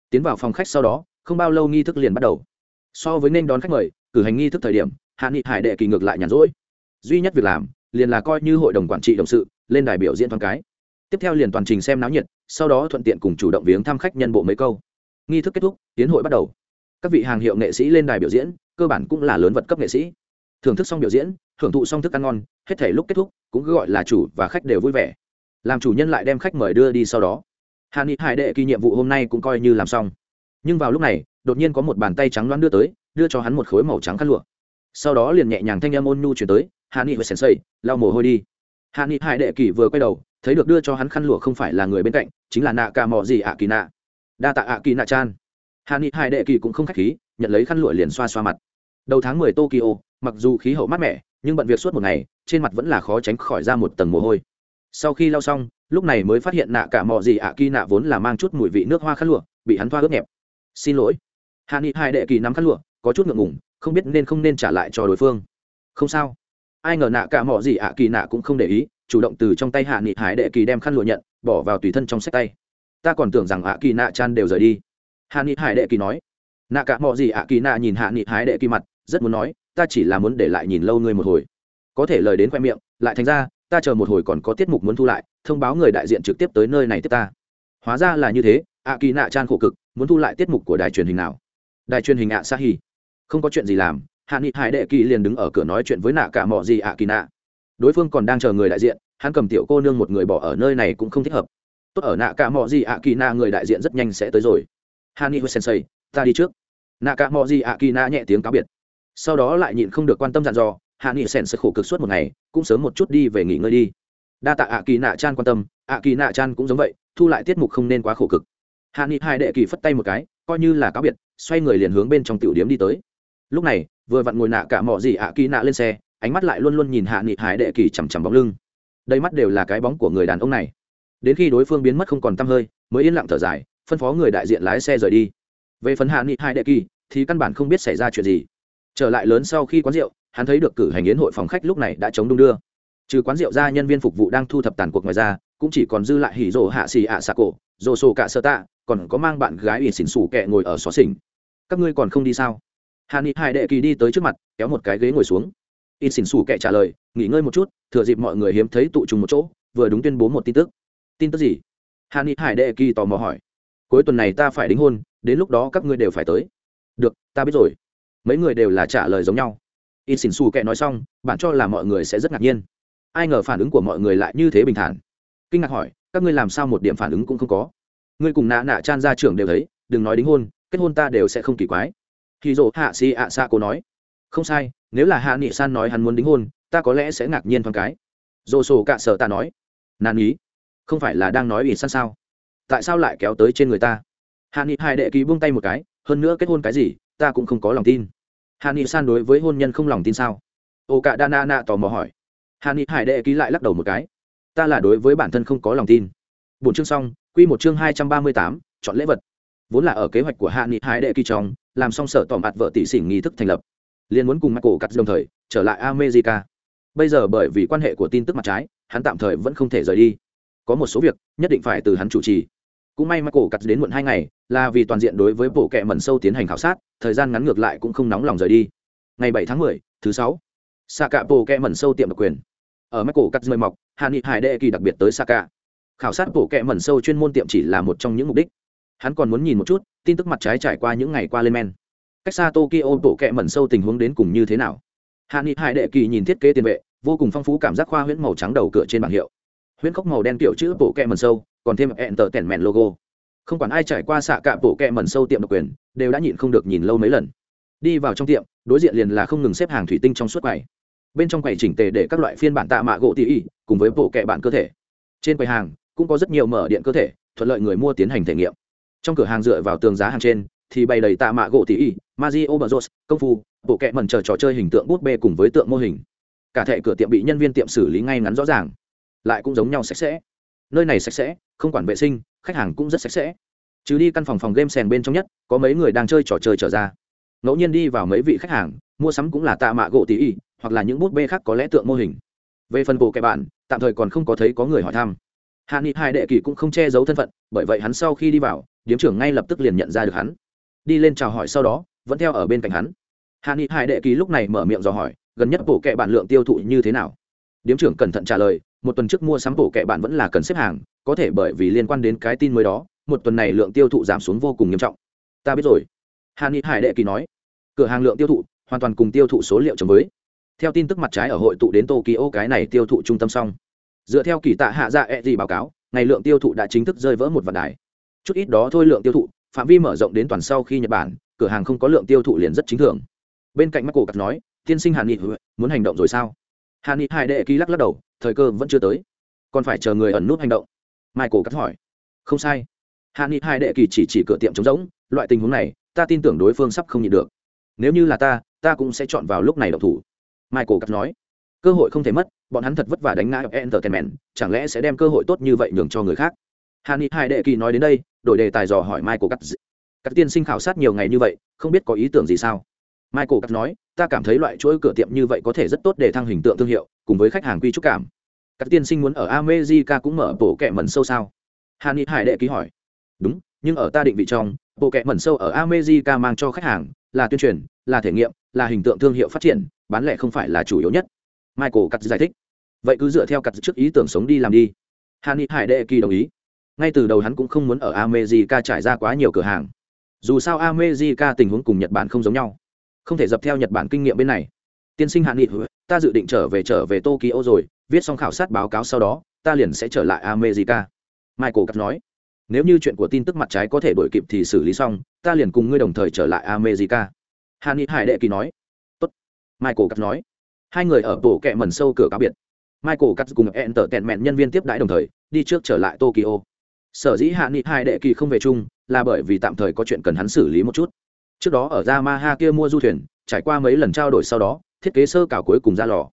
Tiến vào phòng khách sau đó không bao lâu nghi thức liền bắt đầu. So với nên đón khách mời, cử hành nghi thức thời điểm, hạ nghị hải đệ kỳ ngược lại nhàn rỗi. Duy nhất việc làm, liền là coi như hội đồng quản trị đồng sự, lên đài biểu diễn thoáng cái. Tiếp theo liền toàn trình xem náo nhiệt, sau đó thuận tiện cùng chủ động viếng thăm khách nhân bộ mấy câu. Nghi thức kết thúc, tiến hội bắt đầu. Các vị hàng hiệu nghệ sĩ lên đài biểu diễn, cơ bản cũng là lớn vật cấp nghệ sĩ. Thưởng thức xong biểu diễn, thưởng thụ xong thức ăn ngon, hết thể lúc kết thúc, cũng gọi là chủ và khách đều vui vẻ. Làm chủ nhân lại đem khách mời đưa đi sau đó. Hàn nghị hải đệ kỳ nhiệm vụ hôm nay cũng coi như làm xong nhưng vào lúc này, đột nhiên có một bàn tay trắng loáng đưa tới, đưa cho hắn một khối màu trắng khăn lụa. Sau đó liền nhẹ nhàng thanh âm ôn nhu chuyển tới, hạ nghị và sensei, lau mồ hôi đi. Hạ nghị hải đệ kỳ vừa quay đầu, thấy được đưa cho hắn khăn lụa không phải là người bên cạnh, chính là nạ cả mò gì ạ kỳ nạ đa tạ ạ kỳ nạ chan hạ nghị hải đệ kỳ cũng không k h á c h khí, nhận lấy khăn lụa liền xoa xoa mặt. Đầu tháng mười tokyo, mặc dù khí hậu mát mẻ, nhưng bận việc suốt một ngày, trên mặt vẫn là khó tránh khỏi ra một tầng mồ hôi. Sau khi lau xong, lúc này mới phát hiện nạ cả mò gì ạ kỳ nạ vốn là mang chút mùi vị nước hoa khăn lụa, bị hắn thoa ướt nhẹp xin lỗi. Hạ nghị hai đệ kỳ nắm khăn lụa, có chút ngượng ngùng, không biết nên không nên trả lại cho đối phương. Không sao. Ai ngờ nạ cả mỏ gì ạ, kỳ nạ cũng không để ý, chủ động từ trong tay hạ nghị hải đệ kỳ đem khăn lụa nhận, bỏ vào tùy thân trong sách tay. Ta còn tưởng rằng ạ, kỳ nạ chan đều rời đi. Hạ nghị hải đệ kỳ nói. Nạ cả mỏ gì ạ, kỳ nạ nhìn hạ nghị hải đệ kỳ mặt, rất muốn nói, ta chỉ là muốn để lại nhìn lâu ngươi một hồi. Có thể lời đến khoe miệng, lại thành ra, ta chờ một hồi còn có tiết mục muốn thu lại, thông báo người đại diện trực tiếp tới nơi này tiếp ta. Hóa ra là như thế, ạ, kỳ nạ chan khổ cực muốn thu lại tiết mục của đài truyền hình nào? Đài truyền hình ạ sa hi không có chuyện gì làm, hạ nghị hải đệ kỳ liền đứng ở cửa nói chuyện với nạ cả mọ gì ạ, kỳ nạ. Đối phương còn đang chờ người đại diện, hắn cầm tiểu cô nương một người bỏ ở nơi này cũng không thích hợp. Tốt ở nạ cả mọ gì ạ, kỳ nạ, người đại diện rất nhanh sẽ tới rồi. Hani hussein sensei, ta đi trước. Nạ cả mọ gì ạ, kỳ nạ nhẹ tiếng cáo biệt. Sau đó lại nhịn không được quan tâm dặn dò, hạ nghị sen sẽ khổ cực suốt một ngày, cũng sớm một chút đi về nghỉ ngơi đi. Đa tạ ạ, kỳ nạ chan quan tâm. Ạ, kỳ nạ chan cũng giống vậy, thu lại tiết mục không nên quá khổ cực hạ nghị hai đệ kỳ phất tay một cái, coi như là cáo biệt, xoay người liền hướng bên trong tiểu điếm đi tới. Lúc này, vừa vặn ngồi nạ cả mỏ gì ạ kỳ nạ lên xe, ánh mắt lại luôn luôn nhìn hạ nghị hải đệ kỳ chằm chằm bóng lưng. Đây mắt đều là cái bóng của người đàn ông này. Đến khi đối phương biến mất không còn t hơi, mới yên lặng thở dài, phân phó người đại diện lái xe rời đi. Về phần hạ nghị hai đệ kỳ, thì căn bản không biết xảy ra chuyện gì. Trở lại lớn sau khi quán rượu, hắn thấy được cử hành yến hội phòng khách lúc này đã chống đung đưa. Trừ quán rượu ra, nhân viên phục vụ đang thu thập tàn cuộc ngoài ra, cũng chỉ còn dư lại hỉ rồ hạ xì ạ xà cổ, rồ sổ cả sơ tạ còn có mang bạn gái ỉ xỉn xù kẹ ngồi ở xó xỉnh. Các ngươi còn không đi sao? Hà ni hai đệ kỳ đi tới trước mặt, kéo một cái ghế ngồi xuống. Ỉ xỉn xù kẹ trả lời, nghỉ ngơi một chút, thừa dịp mọi người hiếm thấy tụ trùng một chỗ, vừa đúng tuyên bố một tin tức. Tin tức gì? Hà ni hải đệ kỳ tò mò hỏi. Cuối tuần này ta phải đính hôn, đến lúc đó các ngươi đều phải tới. Được, ta biết rồi. Mấy người đều là trả lời giống nhau. In xỉn xù kệ nói xong, bạn cho là mọi người sẽ rất ngạc nhiên. Ai ngờ phản ứng của mọi người lại như thế bình thản. Kinh ngạc hỏi, các ngươi làm sao một điểm phản ứng cũng không có? Ngươi cùng nạ nạ chan ra trưởng đều thấy, đừng nói đính hôn, kết hôn ta đều sẽ không kỳ quái. Khi dỗ hạ xì ạ xạ cô nói. Không sai, nếu là hạ nghị san nói hắn muốn đính hôn, ta có lẽ sẽ ngạc nhiên thoáng cái. Dồ sổ cạ sợ ta nói. Nàn ý. Không phải là đang nói ủy san sao? Tại sao lại kéo tới trên người ta? Hạ nghị hai đệ ký buông tay một cái, hơn nữa kết hôn cái gì, ta cũng không có lòng tin. Hạ nghị san đối với hôn nhân không lòng tin sao? Ô cạ đa na na tò mò hỏi. Hạ nghị hải đệ ký lại lắc đầu một cái. Ta là đối với bản thân không có lòng tin. Bốn chương xong quy một chương hai trăm ba mươi tám, chọn lễ vật. Vốn là ở kế hoạch của hạ nghị hải đệ kỳ trong, làm xong sở tỏ mặt vợ tỷ xỉn nghi thức thành lập. Liền muốn cùng Michael cắt đồng thời, trở lại america. Bây giờ bởi vì quan hệ của tin tức mặt trái, hắn tạm thời vẫn không thể rời đi. Có một số việc, nhất định phải từ hắn chủ trì. Cũng may Michael cắt đến muộn hai ngày, là vì toàn diện đối với bộ kệ mẩn sâu tiến hành khảo sát, thời gian ngắn ngược lại cũng không nóng lòng rời đi. Ngày bảy tháng mười, thứ sáu, Saka bộ kệ mẩn sâu tiệm độc quyền. Ở Michael cắt mời mọc, hạ nghị hải đệ kỳ đặc biệt tới Saka khảo sát bộ kệ mẩn sâu chuyên môn tiệm chỉ là một trong những mục đích. Hắn còn muốn nhìn một chút, tin tức mặt trái trải qua những ngày qua lên men. Cách xa tokyo bộ kệ mẩn sâu tình huống đến cùng như thế nào? Hạ nghị hải đệ kỳ nhìn thiết kế tiền vệ, vô cùng phong phú cảm giác khoa huyễn màu trắng đầu cửa trên bảng hiệu. Huyễn khốc màu đen kiểu chữ bộ kệ mẩn sâu, còn thêm ẹn tờ tẻn mẹn logo. Không quản ai trải qua xạ cạ bộ kệ mẩn sâu tiệm độc quyền, đều đã nhịn không được nhìn lâu mấy lần. Đi vào trong tiệm, đối diện liền là không ngừng xếp hàng thủy tinh trong suốt quầy. Bên trong quầy chỉnh tề để các loại phiên bản tạ mạ gỗ tỉ ỉ, cùng với bộ kệ bản cơ thể. Trên quầy hàng cũng có rất nhiều mở điện cơ thể, thuận lợi người mua tiến hành thể nghiệm. Trong cửa hàng dựa vào tường giá hàng trên, thì bày đầy tạ mạ gỗ tỉ y mazio bờ công phu, bộ kẹ mẩn chờ trò chơi hình tượng bút bê cùng với tượng mô hình. Cả thệ cửa tiệm bị nhân viên tiệm xử lý ngay ngắn rõ ràng, lại cũng giống nhau sạch sẽ. Nơi này sạch sẽ, không quản vệ sinh, khách hàng cũng rất sạch sẽ. Chứ đi căn phòng phòng game sèn bên trong nhất, có mấy người đang chơi trò chơi trở ra. Ngẫu nhiên đi vào mấy vị khách hàng, mua sắm cũng là tạ mạ gỗ tỉ y hoặc là những bút bê khác có lẽ tượng mô hình. Về phần bộ kẹ bạn, tạm thời còn không có thấy có người hỏi thăm hạ nghị hai đệ kỳ cũng không che giấu thân phận, bởi vậy hắn sau khi đi vào, điếm trưởng ngay lập tức liền nhận ra được hắn. Đi lên chào hỏi sau đó, vẫn theo ở bên cạnh hắn. Hạ nghị hai đệ kỳ lúc này mở miệng dò hỏi, gần nhất bộ kệ bản lượng tiêu thụ như thế nào? Điếm trưởng cẩn thận trả lời, một tuần trước mua sắm bộ kệ bản vẫn là cần xếp hàng, có thể bởi vì liên quan đến cái tin mới đó, một tuần này lượng tiêu thụ giảm xuống vô cùng nghiêm trọng. Ta biết rồi. Hạ nghị hải đệ kỳ nói. Cửa hàng lượng tiêu thụ, hoàn toàn cùng tiêu thụ số liệu chấm với. Theo tin tức mặt trái ở hội tụ đến tokyo cái này tiêu thụ trung tâm xong dựa theo kỳ tạ hạ dạ e gì báo cáo, ngày lượng tiêu thụ đã chính thức rơi vỡ một vạn đài. Chút ít đó thôi lượng tiêu thụ, phạm vi mở rộng đến toàn sau khi nhật bản, cửa hàng không có lượng tiêu thụ liền rất chính thường. Bên cạnh mắt cổ cắt nói, tiên sinh hàn nghị, muốn hành động rồi sao? Hàn nghị hai đệ ký lắc lắc đầu, thời cơ vẫn chưa tới. Còn phải chờ người ẩn nút hành động. Michael cắt hỏi, không sai. Hàn nghị hai đệ kỳ chỉ chỉ cửa tiệm trống rỗng, loại tình huống này, ta tin tưởng đối phương sắp không nhịn được. Nếu như là ta ta cũng sẽ chọn vào lúc này động thủ. Michael cắt nói, cơ hội không thể mất bọn hắn thật vất vả đánh ngã entertainment, chẳng lẽ sẽ đem cơ hội tốt như vậy nhường cho người khác? Hàn ni hai đệ kỳ nói đến đây, đổi đề tài dò hỏi michael cắt các tiên sinh khảo sát nhiều ngày như vậy, không biết có ý tưởng gì sao? Michael cắt nói, ta cảm thấy loại chuỗi cửa tiệm như vậy có thể rất tốt để thăng hình tượng thương hiệu, cùng với khách hàng quy trúc cảm. Các tiên sinh muốn ở america cũng mở bộ kẹ mẩn sâu sao? Hàn ni hải đệ ký hỏi. Đúng, nhưng ở ta định vị trong, bộ kẹ mẩn sâu ở america mang cho khách hàng là tuyên truyền, là thể nghiệm, là hình tượng thương hiệu phát triển, bán lẻ không phải là chủ yếu nhất. Michael cắt giải thích vậy cứ dựa theo cặt trước ý tưởng sống đi làm đi. Hàn ni hải đệ kỳ đồng ý. Ngay từ đầu hắn cũng không muốn ở america trải ra quá nhiều cửa hàng. Dù sao america tình huống cùng nhật bản không giống nhau. Không thể dập theo nhật bản kinh nghiệm bên này. Tiên sinh hạn nghị ta dự định trở về trở về tokyo rồi, viết xong khảo sát báo cáo sau đó, ta liền sẽ trở lại america. Michael cắt nói. Nếu như chuyện của tin tức mặt trái có thể đổi kịp thì xử lý xong, ta liền cùng ngươi đồng thời trở lại america. Hàn ni hải đệ kỳ nói. Tốt. Michael cắt nói. Hai người ở bộ kẹ mần sâu cửa cá biệt michael cắt cùng enter tẹn mẹn nhân viên tiếp đãi đồng thời, đi trước trở lại tokyo. Sở dĩ hạ nghị hai đệ kỳ không về chung là bởi vì tạm thời có chuyện cần hắn xử lý một chút. Trước đó ở yamaha kia mua du thuyền, trải qua mấy lần trao đổi sau đó, thiết kế sơ cảo cuối cùng ra lò.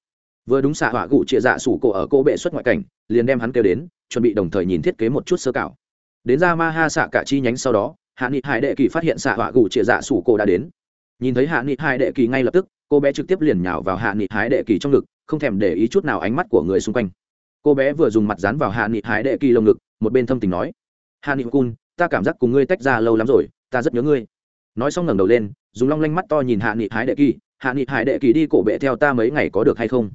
Vừa đúng xạ họa gụ trịa dạ sủ cổ ở cô bệ xuất ngoại cảnh, liền đem hắn kêu đến, chuẩn bị đồng thời nhìn thiết kế một chút sơ cảo. Đến yamaha xạ cả chi nhánh sau đó, hạ nghị Hải đệ kỳ phát hiện xạ họa gụ trịa dạ sủ cổ đã đến. Nhìn thấy hạ nghị Hải đệ kỳ ngay lập tức cô bé trực tiếp liền nhào vào hạ nghị hái đệ kỳ trong ngực, không thèm để ý chút nào ánh mắt của người xung quanh. Cô bé vừa dùng mặt dán vào hạ nghị hái đệ kỳ lồng ngực, một bên thâm tình nói, hạ nghị cun, ta cảm giác cùng ngươi tách ra lâu lắm rồi, ta rất nhớ ngươi. Nói xong ngẩng đầu lên, dùng long lanh mắt to nhìn hạ nghị hái đệ kỳ, hạ nghị hải đệ kỳ đi cổ bệ theo ta mấy ngày có được hay không?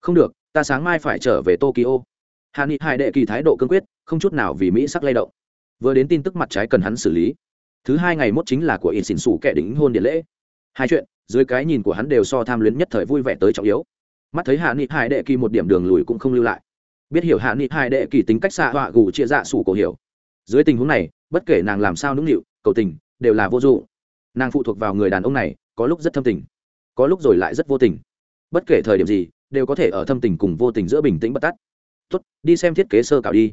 Không được, ta sáng mai phải trở về tokyo. Hạ nghị hải đệ kỳ thái độ cương quyết, không chút nào vì mỹ sắc lay động. Vừa đến tin tức mặt trái cần hắn xử lý. Thứ hai ngày mốt chính là của in xỉn xủ kẻ đính hôn điện lễ hai chuyện, dưới cái nhìn của hắn đều so tham luyến nhất thời vui vẻ tới trọng yếu. Mắt thấy hạ nghị hai đệ kỳ một điểm đường lùi cũng không lưu lại. Biết hiểu hạ nghị hai đệ kỳ tính cách xạ họa gù chia dạ sủ cổ hiểu. Dưới tình huống này, bất kể nàng làm sao nũng nịu, cầu tình, đều là vô dụng nàng phụ thuộc vào người đàn ông này, có lúc rất thâm tình, có lúc rồi lại rất vô tình. Bất kể thời điểm gì, đều có thể ở thâm tình cùng vô tình giữa bình tĩnh bất tắt. Tốt, đi xem thiết kế sơ cảo đi.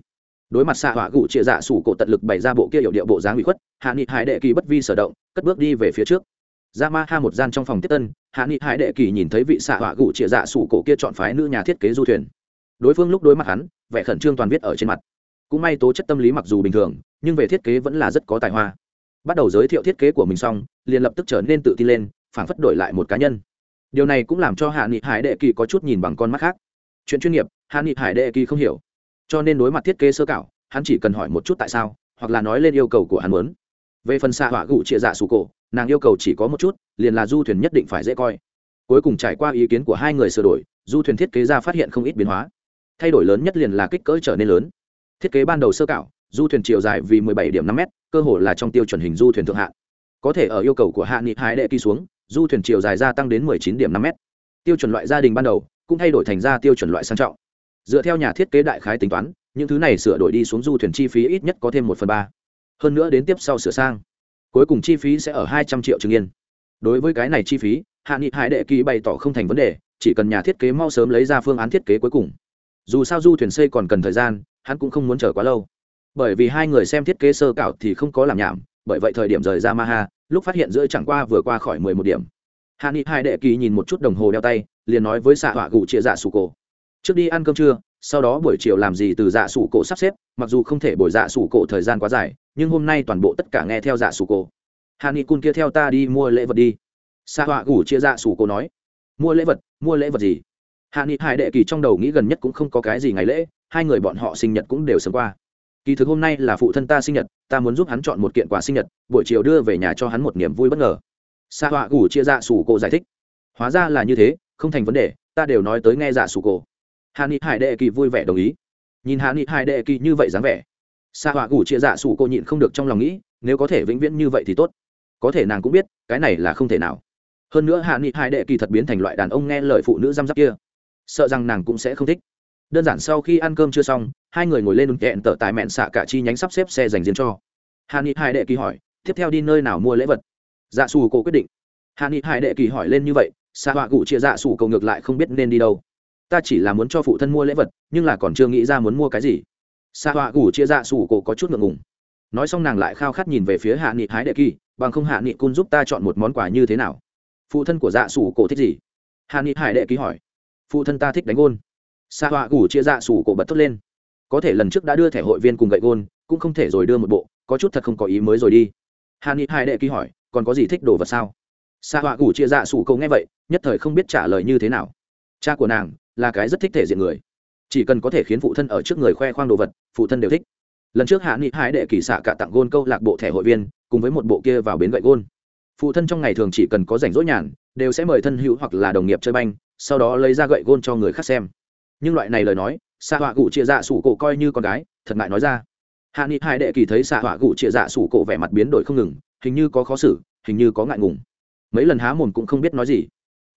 Đối mặt xạ họa gụ chia dạ sủ cổ tận lực bày ra bộ kia hiệu điệu bộ dáng bị khuất, hạ nghị hải đệ kỳ bất vi sở động, cất bước đi về phía trước ra ma ha một gian trong phòng tiếp tân, hạ nghị hải đệ kỳ nhìn thấy vị xạ họa gụ trịa dạ sủ cổ kia chọn phái nữ nhà thiết kế du thuyền. Đối phương lúc đối mặt hắn, vẻ khẩn trương toàn viết ở trên mặt. Cũng may tố chất tâm lý mặc dù bình thường, nhưng về thiết kế vẫn là rất có tài hoa. Bắt đầu giới thiệu thiết kế của mình xong, liền lập tức trở nên tự tin lên, phảng phất đổi lại một cá nhân. Điều này cũng làm cho hạ nghị hải đệ kỳ có chút nhìn bằng con mắt khác. Chuyện chuyên nghiệp, hạ nghị hải đệ kỳ không hiểu. Cho nên đối mặt thiết kế sơ cảo, hắn chỉ cần hỏi một chút tại sao, hoặc là nói lên yêu cầu của hắn muốn. Về phần xạ họa gụ trịa dạ sủ cổ nàng yêu cầu chỉ có một chút, liền là du thuyền nhất định phải dễ coi. Cuối cùng trải qua ý kiến của hai người sửa đổi, du thuyền thiết kế ra phát hiện không ít biến hóa. Thay đổi lớn nhất liền là kích cỡ trở nên lớn. Thiết kế ban đầu sơ cảo du thuyền chiều dài vì 17 điểm 5 m cơ hồ là trong tiêu chuẩn hình du thuyền thượng hạng. Có thể ở yêu cầu của hạ nghị hai đệ kỳ xuống, du thuyền chiều dài gia tăng đến 19 điểm 5 m tiêu chuẩn loại gia đình ban đầu cũng thay đổi thành ra tiêu chuẩn loại sang trọng. Dựa theo nhà thiết kế đại khái tính toán, những thứ này sửa đổi đi xuống du thuyền chi phí ít nhất có thêm một phần ba. Hơn nữa đến tiếp sau sửa sang cuối cùng chi phí sẽ ở hai trăm triệu trừng yên. Đối với cái này chi phí, hạ nghị hải đệ kỳ bày tỏ không thành vấn đề, chỉ cần nhà thiết kế mau sớm lấy ra phương án thiết kế cuối cùng. Dù sao du thuyền xây còn cần thời gian, hắn cũng không muốn chờ quá lâu. Bởi vì hai người xem thiết kế sơ cảo thì không có làm nhảm, bởi vậy thời điểm rời ra maha, lúc phát hiện giữa chẳng qua vừa qua khỏi mười một điểm. Hạ nghị hai đệ kỳ nhìn một chút đồng hồ đeo tay, liền nói với xạ họa gụ chia dạ sủ cổ. Trước đi ăn cơm trưa, sau đó buổi chiều làm gì từ dạ sủ cổ sắp xếp mặc dù không thể bồi dạ sủ cổ thời gian quá dài, nhưng hôm nay toàn bộ tất cả nghe theo dạ sủ cổ. Hà ni cun kia theo ta đi mua lễ vật đi. Sa họa gủ chia dạ sủ cổ nói, mua lễ vật, mua lễ vật gì? Hạ nghị hải đệ kỳ trong đầu nghĩ gần nhất cũng không có cái gì ngày lễ, hai người bọn họ sinh nhật cũng đều sớm qua. Kỳ thực hôm nay là phụ thân ta sinh nhật, ta muốn giúp hắn chọn một kiện quà sinh nhật, buổi chiều đưa về nhà cho hắn một niềm vui bất ngờ. Sa họa gủ chia dạ sủ cổ giải thích, hóa ra là như thế, không thành vấn đề, ta đều nói tới nghe dạ sủ cổ. Hạ nghị hải đệ kỳ vui vẻ đồng ý nhìn hạ nghị hai đệ kỳ như vậy dáng vẻ, sa họa gủ chia dạ sủ cô nhịn không được trong lòng nghĩ, nếu có thể vĩnh viễn như vậy thì tốt. Có thể nàng cũng biết, cái này là không thể nào. Hơn nữa hạ nghị hai đệ kỳ thật biến thành loại đàn ông nghe lời phụ nữ răm rắp kia. Sợ rằng nàng cũng sẽ không thích. Đơn giản sau khi ăn cơm chưa xong, hai người ngồi lên ứng kẹn tở tại mẹn xạ cả chi nhánh sắp xếp xe dành riêng cho. Hạ nghị hai đệ kỳ hỏi, tiếp theo đi nơi nào mua lễ vật? Dạ sù cô quyết định. Hạ nghị hai đệ kỳ hỏi lên như vậy xạ họa cụ chia dạ xù cầu ngược lại không biết nên đi đâu ta chỉ là muốn cho phụ thân mua lễ vật, nhưng là còn chưa nghĩ ra muốn mua cái gì. Xạ họa cụ chia dạ sủ cổ có chút ngượng ngùng. Nói xong nàng lại khao khát nhìn về phía hạ nghị hái đệ kỳ, bằng không hạ nghị cun giúp ta chọn một món quà như thế nào? Phụ thân của dạ sủ cổ thích gì? Hạ nghị hải đệ kỳ hỏi. Phụ thân ta thích đánh gôn. Xạ họa gủ chia dạ sủ cổ bật thốt lên. Có thể lần trước đã đưa thẻ hội viên cùng gậy gôn, cũng không thể rồi đưa một bộ, có chút thật không có ý mới rồi đi. Hạ nghị hải đệ ký hỏi, còn có gì thích đồ vật sao? Xạ họa gủ chia dạ sủ cổ nghe vậy, nhất thời không biết trả lời như thế nào. Cha của nàng là cái rất thích thể diện người. Chỉ cần có thể khiến phụ thân ở trước người khoe khoang đồ vật, phụ thân đều thích. Lần trước hạ nghị hai đệ kỳ xạ cả tặng gôn câu lạc bộ thẻ hội viên, cùng với một bộ kia vào bến gậy gôn. Phụ thân trong ngày thường chỉ cần có rảnh rỗi nhàn, đều sẽ mời thân hữu hoặc là đồng nghiệp chơi banh, sau đó lấy ra gậy gôn cho người khác xem. Nhưng loại này lời nói xạ họa gụ chia dạ sủ cổ coi như con gái, thật ngại nói ra. Hạ nghị hai đệ kỳ thấy xạ họa gụ chia dạ sủ cổ vẻ mặt biến đổi không ngừng, hình như có khó xử, hình như có ngại ngùng. Mấy lần há mồm cũng không biết nói gì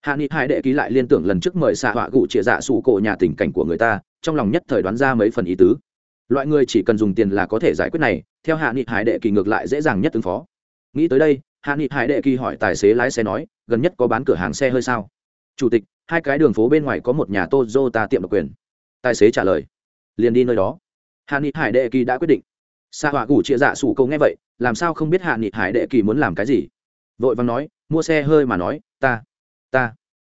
hạ nghị hai đệ ký lại liên tưởng lần trước mời xạ họa gụ chia dạ sủ cổ nhà tình cảnh của người ta trong lòng nhất thời đoán ra mấy phần ý tứ loại người chỉ cần dùng tiền là có thể giải quyết này theo hạ nghị hải đệ kỳ ngược lại dễ dàng nhất ứng phó nghĩ tới đây hạ nghị hải đệ kỳ hỏi tài xế lái xe nói gần nhất có bán cửa hàng xe hơi sao chủ tịch hai cái đường phố bên ngoài có một nhà Tozota tiệm độc quyền. Tài xế trả lời, liền đi nơi đó. Hạ Nghị Hải Đệ Kỳ đã quyết định. xạ Hỏa Gủ chia dạ sủ câu nghe vậy, làm sao không biết Hạ Nghị Hải Đệ Kỳ muốn làm cái gì? Vội vàng nói, mua xe hơi mà nói, ta, ta.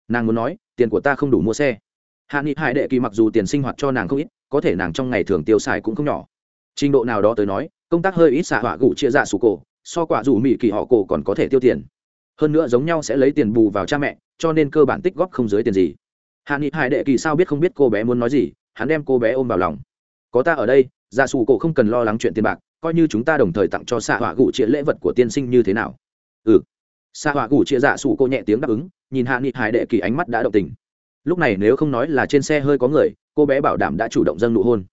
Nàng muốn nói, tiền của ta không đủ mua xe. Hạ Nghị Hải Đệ Kỳ mặc dù tiền sinh hoạt cho nàng không ít, có thể nàng trong ngày thường tiêu xài cũng không nhỏ. Trình độ nào đó tới nói, công tác hơi ít xạ Hỏa Gủ chia dạ sủ cổ, so quả dù mỹ kỳ họ cổ còn có thể tiêu tiền. Hơn nữa giống nhau sẽ lấy tiền bù vào cha mẹ, cho nên cơ bản tích góp không dưới tiền gì hạ nghị hải đệ kỳ sao biết không biết cô bé muốn nói gì hắn đem cô bé ôm vào lòng có ta ở đây dạ sủ cổ không cần lo lắng chuyện tiền bạc coi như chúng ta đồng thời tặng cho xạ họa gụ chia lễ vật của tiên sinh như thế nào ừ xạ họa gụ chia dạ sủ cổ nhẹ tiếng đáp ứng nhìn hạ nghị hải đệ kỳ ánh mắt đã động tình. Lúc này nếu không nói là trên xe hơi có người, cô bé bảo đảm đã chủ động dâng nụ hôn.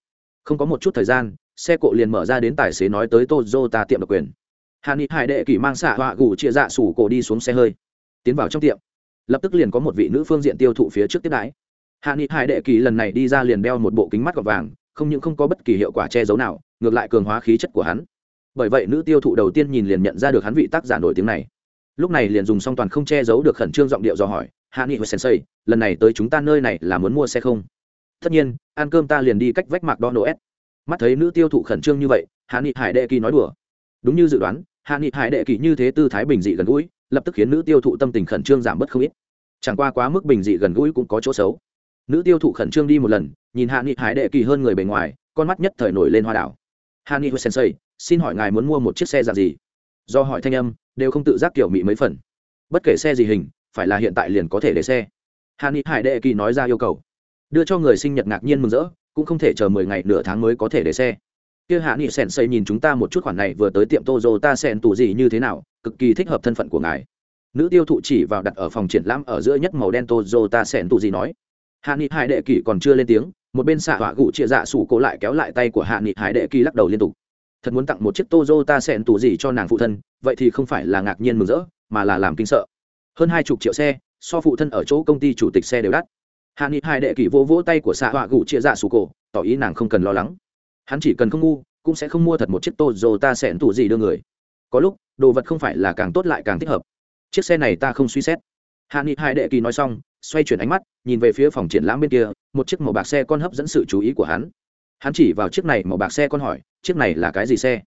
Không có một chút thời gian, xe cộ liền mở ra đến tài xế nói tới tozota tiệm độc quyền. Hạ nghị hải đệ kỳ mang xạ họa gù chia dạ sủ cổ đi xuống xe hơi. Tiến vào trong tiệm. Lập tức liền có một vị nữ phương diện tiêu thụ phía trước tiếp đãi. Hạ nghị hải đệ kỳ lần này đi ra liền đeo một bộ kính mắt gọt vàng, không những không có bất kỳ hiệu quả che giấu nào, ngược lại cường hóa khí chất của hắn. Bởi vậy nữ tiêu thụ đầu tiên nhìn liền nhận ra được hắn vị tác giả nổi tiếng này lúc này liền dùng song toàn không che giấu được khẩn trương giọng điệu do hỏi, hạ nghị và sensei, lần này tới chúng ta nơi này là muốn mua xe không? Tất nhiên, ăn cơm ta liền đi cách vách mạc đo nổ s mắt thấy nữ tiêu thụ khẩn trương như vậy, hạ nghị hải đệ kỳ nói đùa. Đúng như dự đoán, hạ nghị hải đệ kỳ như thế tư thái bình dị gần gũi, lập tức khiến nữ tiêu thụ tâm tình khẩn trương giảm bớt không ít. Chẳng qua quá mức bình dị gần gũi cũng có chỗ xấu. Nữ tiêu thụ khẩn trương đi một lần, nhìn hạ nghị hải đệ kỳ hơn người bề ngoài, con mắt nhất thời nổi lên hoa đảo. Hạ nghị sensei, xin hỏi ngài muốn mua một chiếc xe dạng gì? Do hỏi thanh âm đều không tự giác kiểu mị mấy phần. Bất kể xe gì hình, phải là hiện tại liền có thể để xe. Hà ni hải đệ kỳ nói ra yêu cầu. Đưa cho người sinh nhật ngạc nhiên mừng rỡ, cũng không thể chờ mười ngày, nửa tháng mới có thể để xe. Kia hạ nghị sèn xây nhìn chúng ta một chút khoản này vừa tới tiệm tozo ta sèn tủ gì như thế nào, cực kỳ thích hợp thân phận của ngài. Nữ tiêu thụ chỉ vào đặt ở phòng triển lãm ở giữa nhất màu đen tozo ta sèn tủ gì nói. Hạ nghị hải đệ kỳ còn chưa lên tiếng, một bên xạ hỏa gụ chia dạ sủ cố lại kéo lại tay của hạ nghị hải đệ kỳ lắc đầu liên tục thật muốn tặng một chiếc Toyota ta tủ gì cho nàng phụ thân vậy thì không phải là ngạc nhiên mừng rỡ mà là làm kinh sợ hơn hai chục triệu xe so phụ thân ở chỗ công ty chủ tịch xe đều đắt hạ nghị hải đệ kỳ vỗ vỗ tay của xạ họa gụ chia dạ sủ cổ tỏ ý nàng không cần lo lắng hắn chỉ cần không ngu cũng sẽ không mua thật một chiếc Toyota sẹn tủ gì đưa người. Có lúc, đồ vật không phải là càng tốt lại càng thích hợp. Chiếc xe này ta không suy xét. Hạ Nghị Hải Đệ Kỳ nói xong, xoay chuyển ánh mắt, nhìn về phía phòng triển lãm bên kia, một chiếc màu bạc xe con hấp dẫn sự chú ý của hắn. Hắn chỉ vào chiếc này màu bạc xe con hỏi, chiếc này là cái gì xe?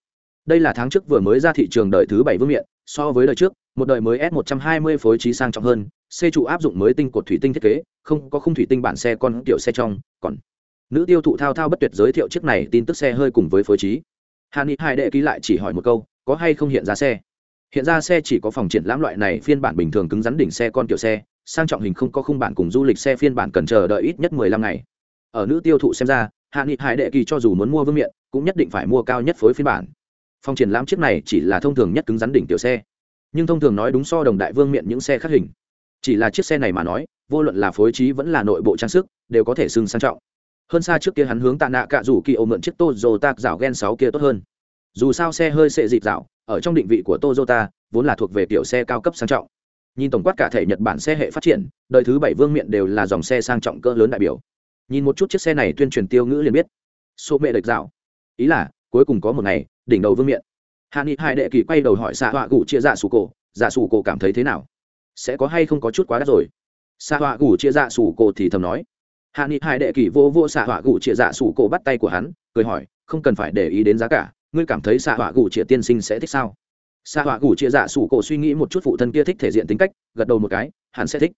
Đây là tháng trước vừa mới ra thị trường đời thứ bảy vương miện, so với đời trước, một đời mới S120 phối trí sang trọng hơn, xe trụ áp dụng mới tinh cột thủy tinh thiết kế, không có khung thủy tinh bản xe con kiểu xe trong, còn nữ tiêu thụ thao thao bất tuyệt giới thiệu chiếc này tin tức xe hơi cùng với phối trí. Hàn ni hai đệ ký lại chỉ hỏi một câu có hay không hiện ra xe? Hiện ra xe chỉ có phòng triển lãm loại này phiên bản bình thường cứng rắn đỉnh xe con kiểu xe sang trọng hình không có khung bản cùng du lịch xe phiên bản cần chờ đợi ít nhất mười lăm ngày. Ở nữ tiêu thụ xem ra hạ nghị hải đệ kỳ cho dù muốn mua vương miện, cũng nhất định phải mua cao nhất phối phiên bản. Phòng triển lãm chiếc này chỉ là thông thường nhất cứng rắn đỉnh tiểu xe. Nhưng thông thường nói đúng so đồng đại vương miện những xe khác hình. Chỉ là chiếc xe này mà nói, vô luận là phối trí vẫn là nội bộ trang sức, đều có thể xưng sang trọng. Hơn xa trước kia hắn hướng tạ nạ cạ rủ kỳ ô mượn chiếc tozota rảo gen sáu kia tốt hơn. Dù sao xe hơi sệ dịp dạo ở trong định vị của tozota vốn là thuộc về kiểu xe cao cấp sang trọng. Nhìn tổng quát cả thể nhật bản xe hệ phát triển, đời thứ bảy vương miện đều là dòng xe sang trọng cỡ lớn đại biểu nhìn một chút chiếc xe này tuyên truyền tiêu ngữ liền biết. Số mẹ đệch dạo. Ý là, cuối cùng có một ngày, đỉnh đầu vương miện. Hạ nghị hai đệ kỳ quay đầu hỏi xạ họa gủ chia dạ sủ cổ dạ sủ cổ cảm thấy thế nào? Sẽ có hay không có chút quá đắt rồi? Xạ họa gủ chia dạ sủ cổ thì thầm nói. Hạ nghị hai đệ kỳ vô vô xạ họa gủ chia dạ sủ cổ bắt tay của hắn, cười hỏi, không cần phải để ý đến giá cả, ngươi cảm thấy xạ họa gủ chia tiên sinh sẽ thích sao? Xạ họa gủ chia dạ sủ cổ suy nghĩ một chút phụ thân kia thích thể diện tính cách, gật đầu một cái, hắn sẽ thích.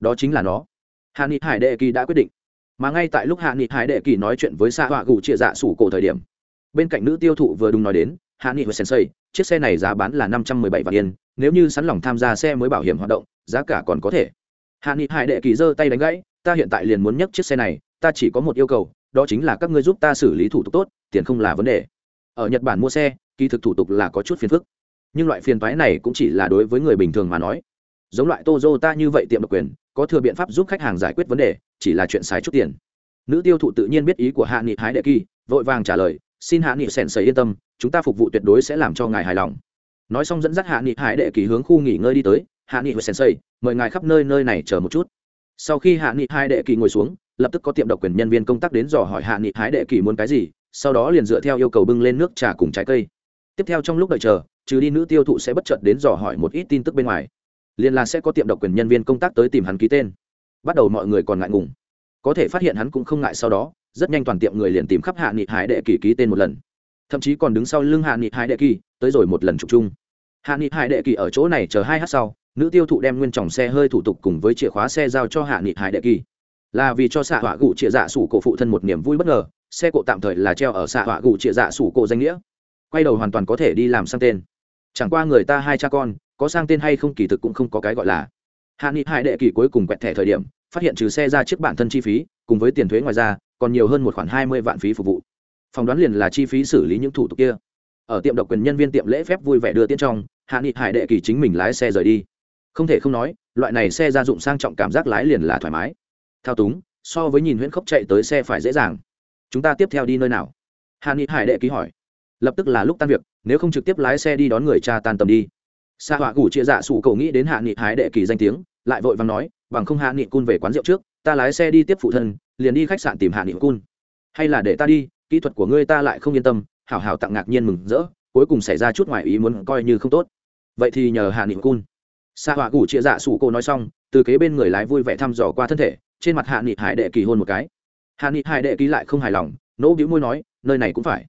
Đó chính là nó. Hạ nghị hải đệ kỳ đã quyết định mà ngay tại lúc hạ nghị hải đệ kỳ nói chuyện với xạ họa gù chia dạ sủ cổ thời điểm, bên cạnh nữ tiêu thụ vừa đúng nói đến, hạ nghị và sensei, chiếc xe này giá bán là năm trăm mười bảy vạn yên, nếu như sẵn lòng tham gia xe mới bảo hiểm hoạt động, giá cả còn có thể. Hạ nghị hải đệ kỳ giơ tay đánh gãy, ta hiện tại liền muốn nhấc chiếc xe này, ta chỉ có một yêu cầu, đó chính là các ngươi giúp ta xử lý thủ tục tốt, tiền không là vấn đề. Ở nhật bản mua xe, kỳ thực thủ tục là có chút phiền phức, nhưng loại phiền toái này cũng chỉ là đối với người bình thường mà nói. Giống loại Toyota như vậy tiệm độc quyền có thừa biện pháp giúp khách hàng giải quyết vấn đề, chỉ là chuyện xài chút tiền. Nữ tiêu thụ tự nhiên biết ý của hạ nghị hái đệ kỳ, vội vàng trả lời, xin hạ nghị sèn sầy yên tâm, chúng ta phục vụ tuyệt đối sẽ làm cho ngài hài lòng. Nói xong dẫn dắt hạ nghị hái đệ kỳ hướng khu nghỉ ngơi đi tới, hạ nghị và sensei mời ngài khắp nơi nơi này chờ một chút. Sau khi hạ nghị hai đệ kỳ ngồi xuống, lập tức có tiệm độc quyền nhân viên công tác đến dò hỏi hạ nghị hái đệ kỳ muốn cái gì, sau đó liền dựa theo yêu cầu bưng lên nước trà cùng trái cây. Tiếp theo trong lúc đợi chờ, trừ đi nữ tiêu thụ sẽ bất chợt đến dò hỏi một ít tin tức bên ngoài liền là sẽ có tiệm độc quyền nhân viên công tác tới tìm hắn ký tên. Bắt đầu mọi người còn ngại ngùng. Có thể phát hiện hắn cũng không ngại sau đó, rất nhanh toàn tiệm người liền tìm khắp hạ nghị hải đệ kỳ ký tên một lần. Thậm chí còn đứng sau lưng hạ nghị hải đệ kỳ, tới rồi một lần chụp chung. Hạ nghị hải đệ kỳ ở chỗ này chờ hai h sau, nữ tiêu thụ đem nguyên tròng xe hơi thủ tục cùng với chìa khóa xe giao cho hạ nghị hải đệ kỳ. Là vì cho xạ họa gụ chĩa dạ sủ cổ phụ thân một niềm vui bất ngờ, xe cộ tạm thời là treo ở xạ họa gụ chĩa dạ sủ cổ danh nghĩa. Quay đầu hoàn toàn có thể đi làm sang tên chẳng qua người ta hai cha con, có sang tên hay không kỳ thực cũng không có cái gọi là. Hạ nghị hải đệ kỳ cuối cùng quẹt thẻ thời điểm, phát hiện trừ xe ra chiếc bản thân chi phí, cùng với tiền thuế ngoài ra, còn nhiều hơn một khoản hai mươi vạn phí phục vụ. Phỏng đoán liền là chi phí xử lý những thủ tục kia. Ở tiệm độc quyền nhân viên tiệm lễ phép vui vẻ đưa tiễn trong, hạ nghị hải đệ kỳ chính mình lái xe rời đi. Không thể không nói, loại này xe gia dụng sang trọng cảm giác lái liền là thoải mái. Thao túng, so với nhìn huyễn khốc chạy tới xe phải dễ dàng. Chúng ta tiếp theo đi nơi nào? Hạ nghị hải đệ ký hỏi. Lập tức là lúc tan việc nếu không trực tiếp lái xe đi đón người cha tan tầm đi. Xa họa gủ chia dạ sủ cậu nghĩ đến hạ nghị hải đệ kỳ danh tiếng, lại vội vàng nói, bằng không hạ nghị cun về quán rượu trước, ta lái xe đi tiếp phụ thân, liền đi khách sạn tìm hạ nghị cun. Hay là để ta đi, kỹ thuật của ngươi ta lại không yên tâm. Hảo hảo tặng ngạc nhiên mừng rỡ, cuối cùng xảy ra chút ngoài ý muốn coi như không tốt. Vậy thì nhờ hạ nghị cun. Xa họa gủ chia dạ sủ cô nói xong, từ kế bên người lái vui vẻ thăm dò qua thân thể, trên mặt hạ nghị hải đệ kỳ hôn một cái. Hạ nghị hải đệ kỳ lại không hài lòng, nỗ bĩu môi nói, nơi này cũng phải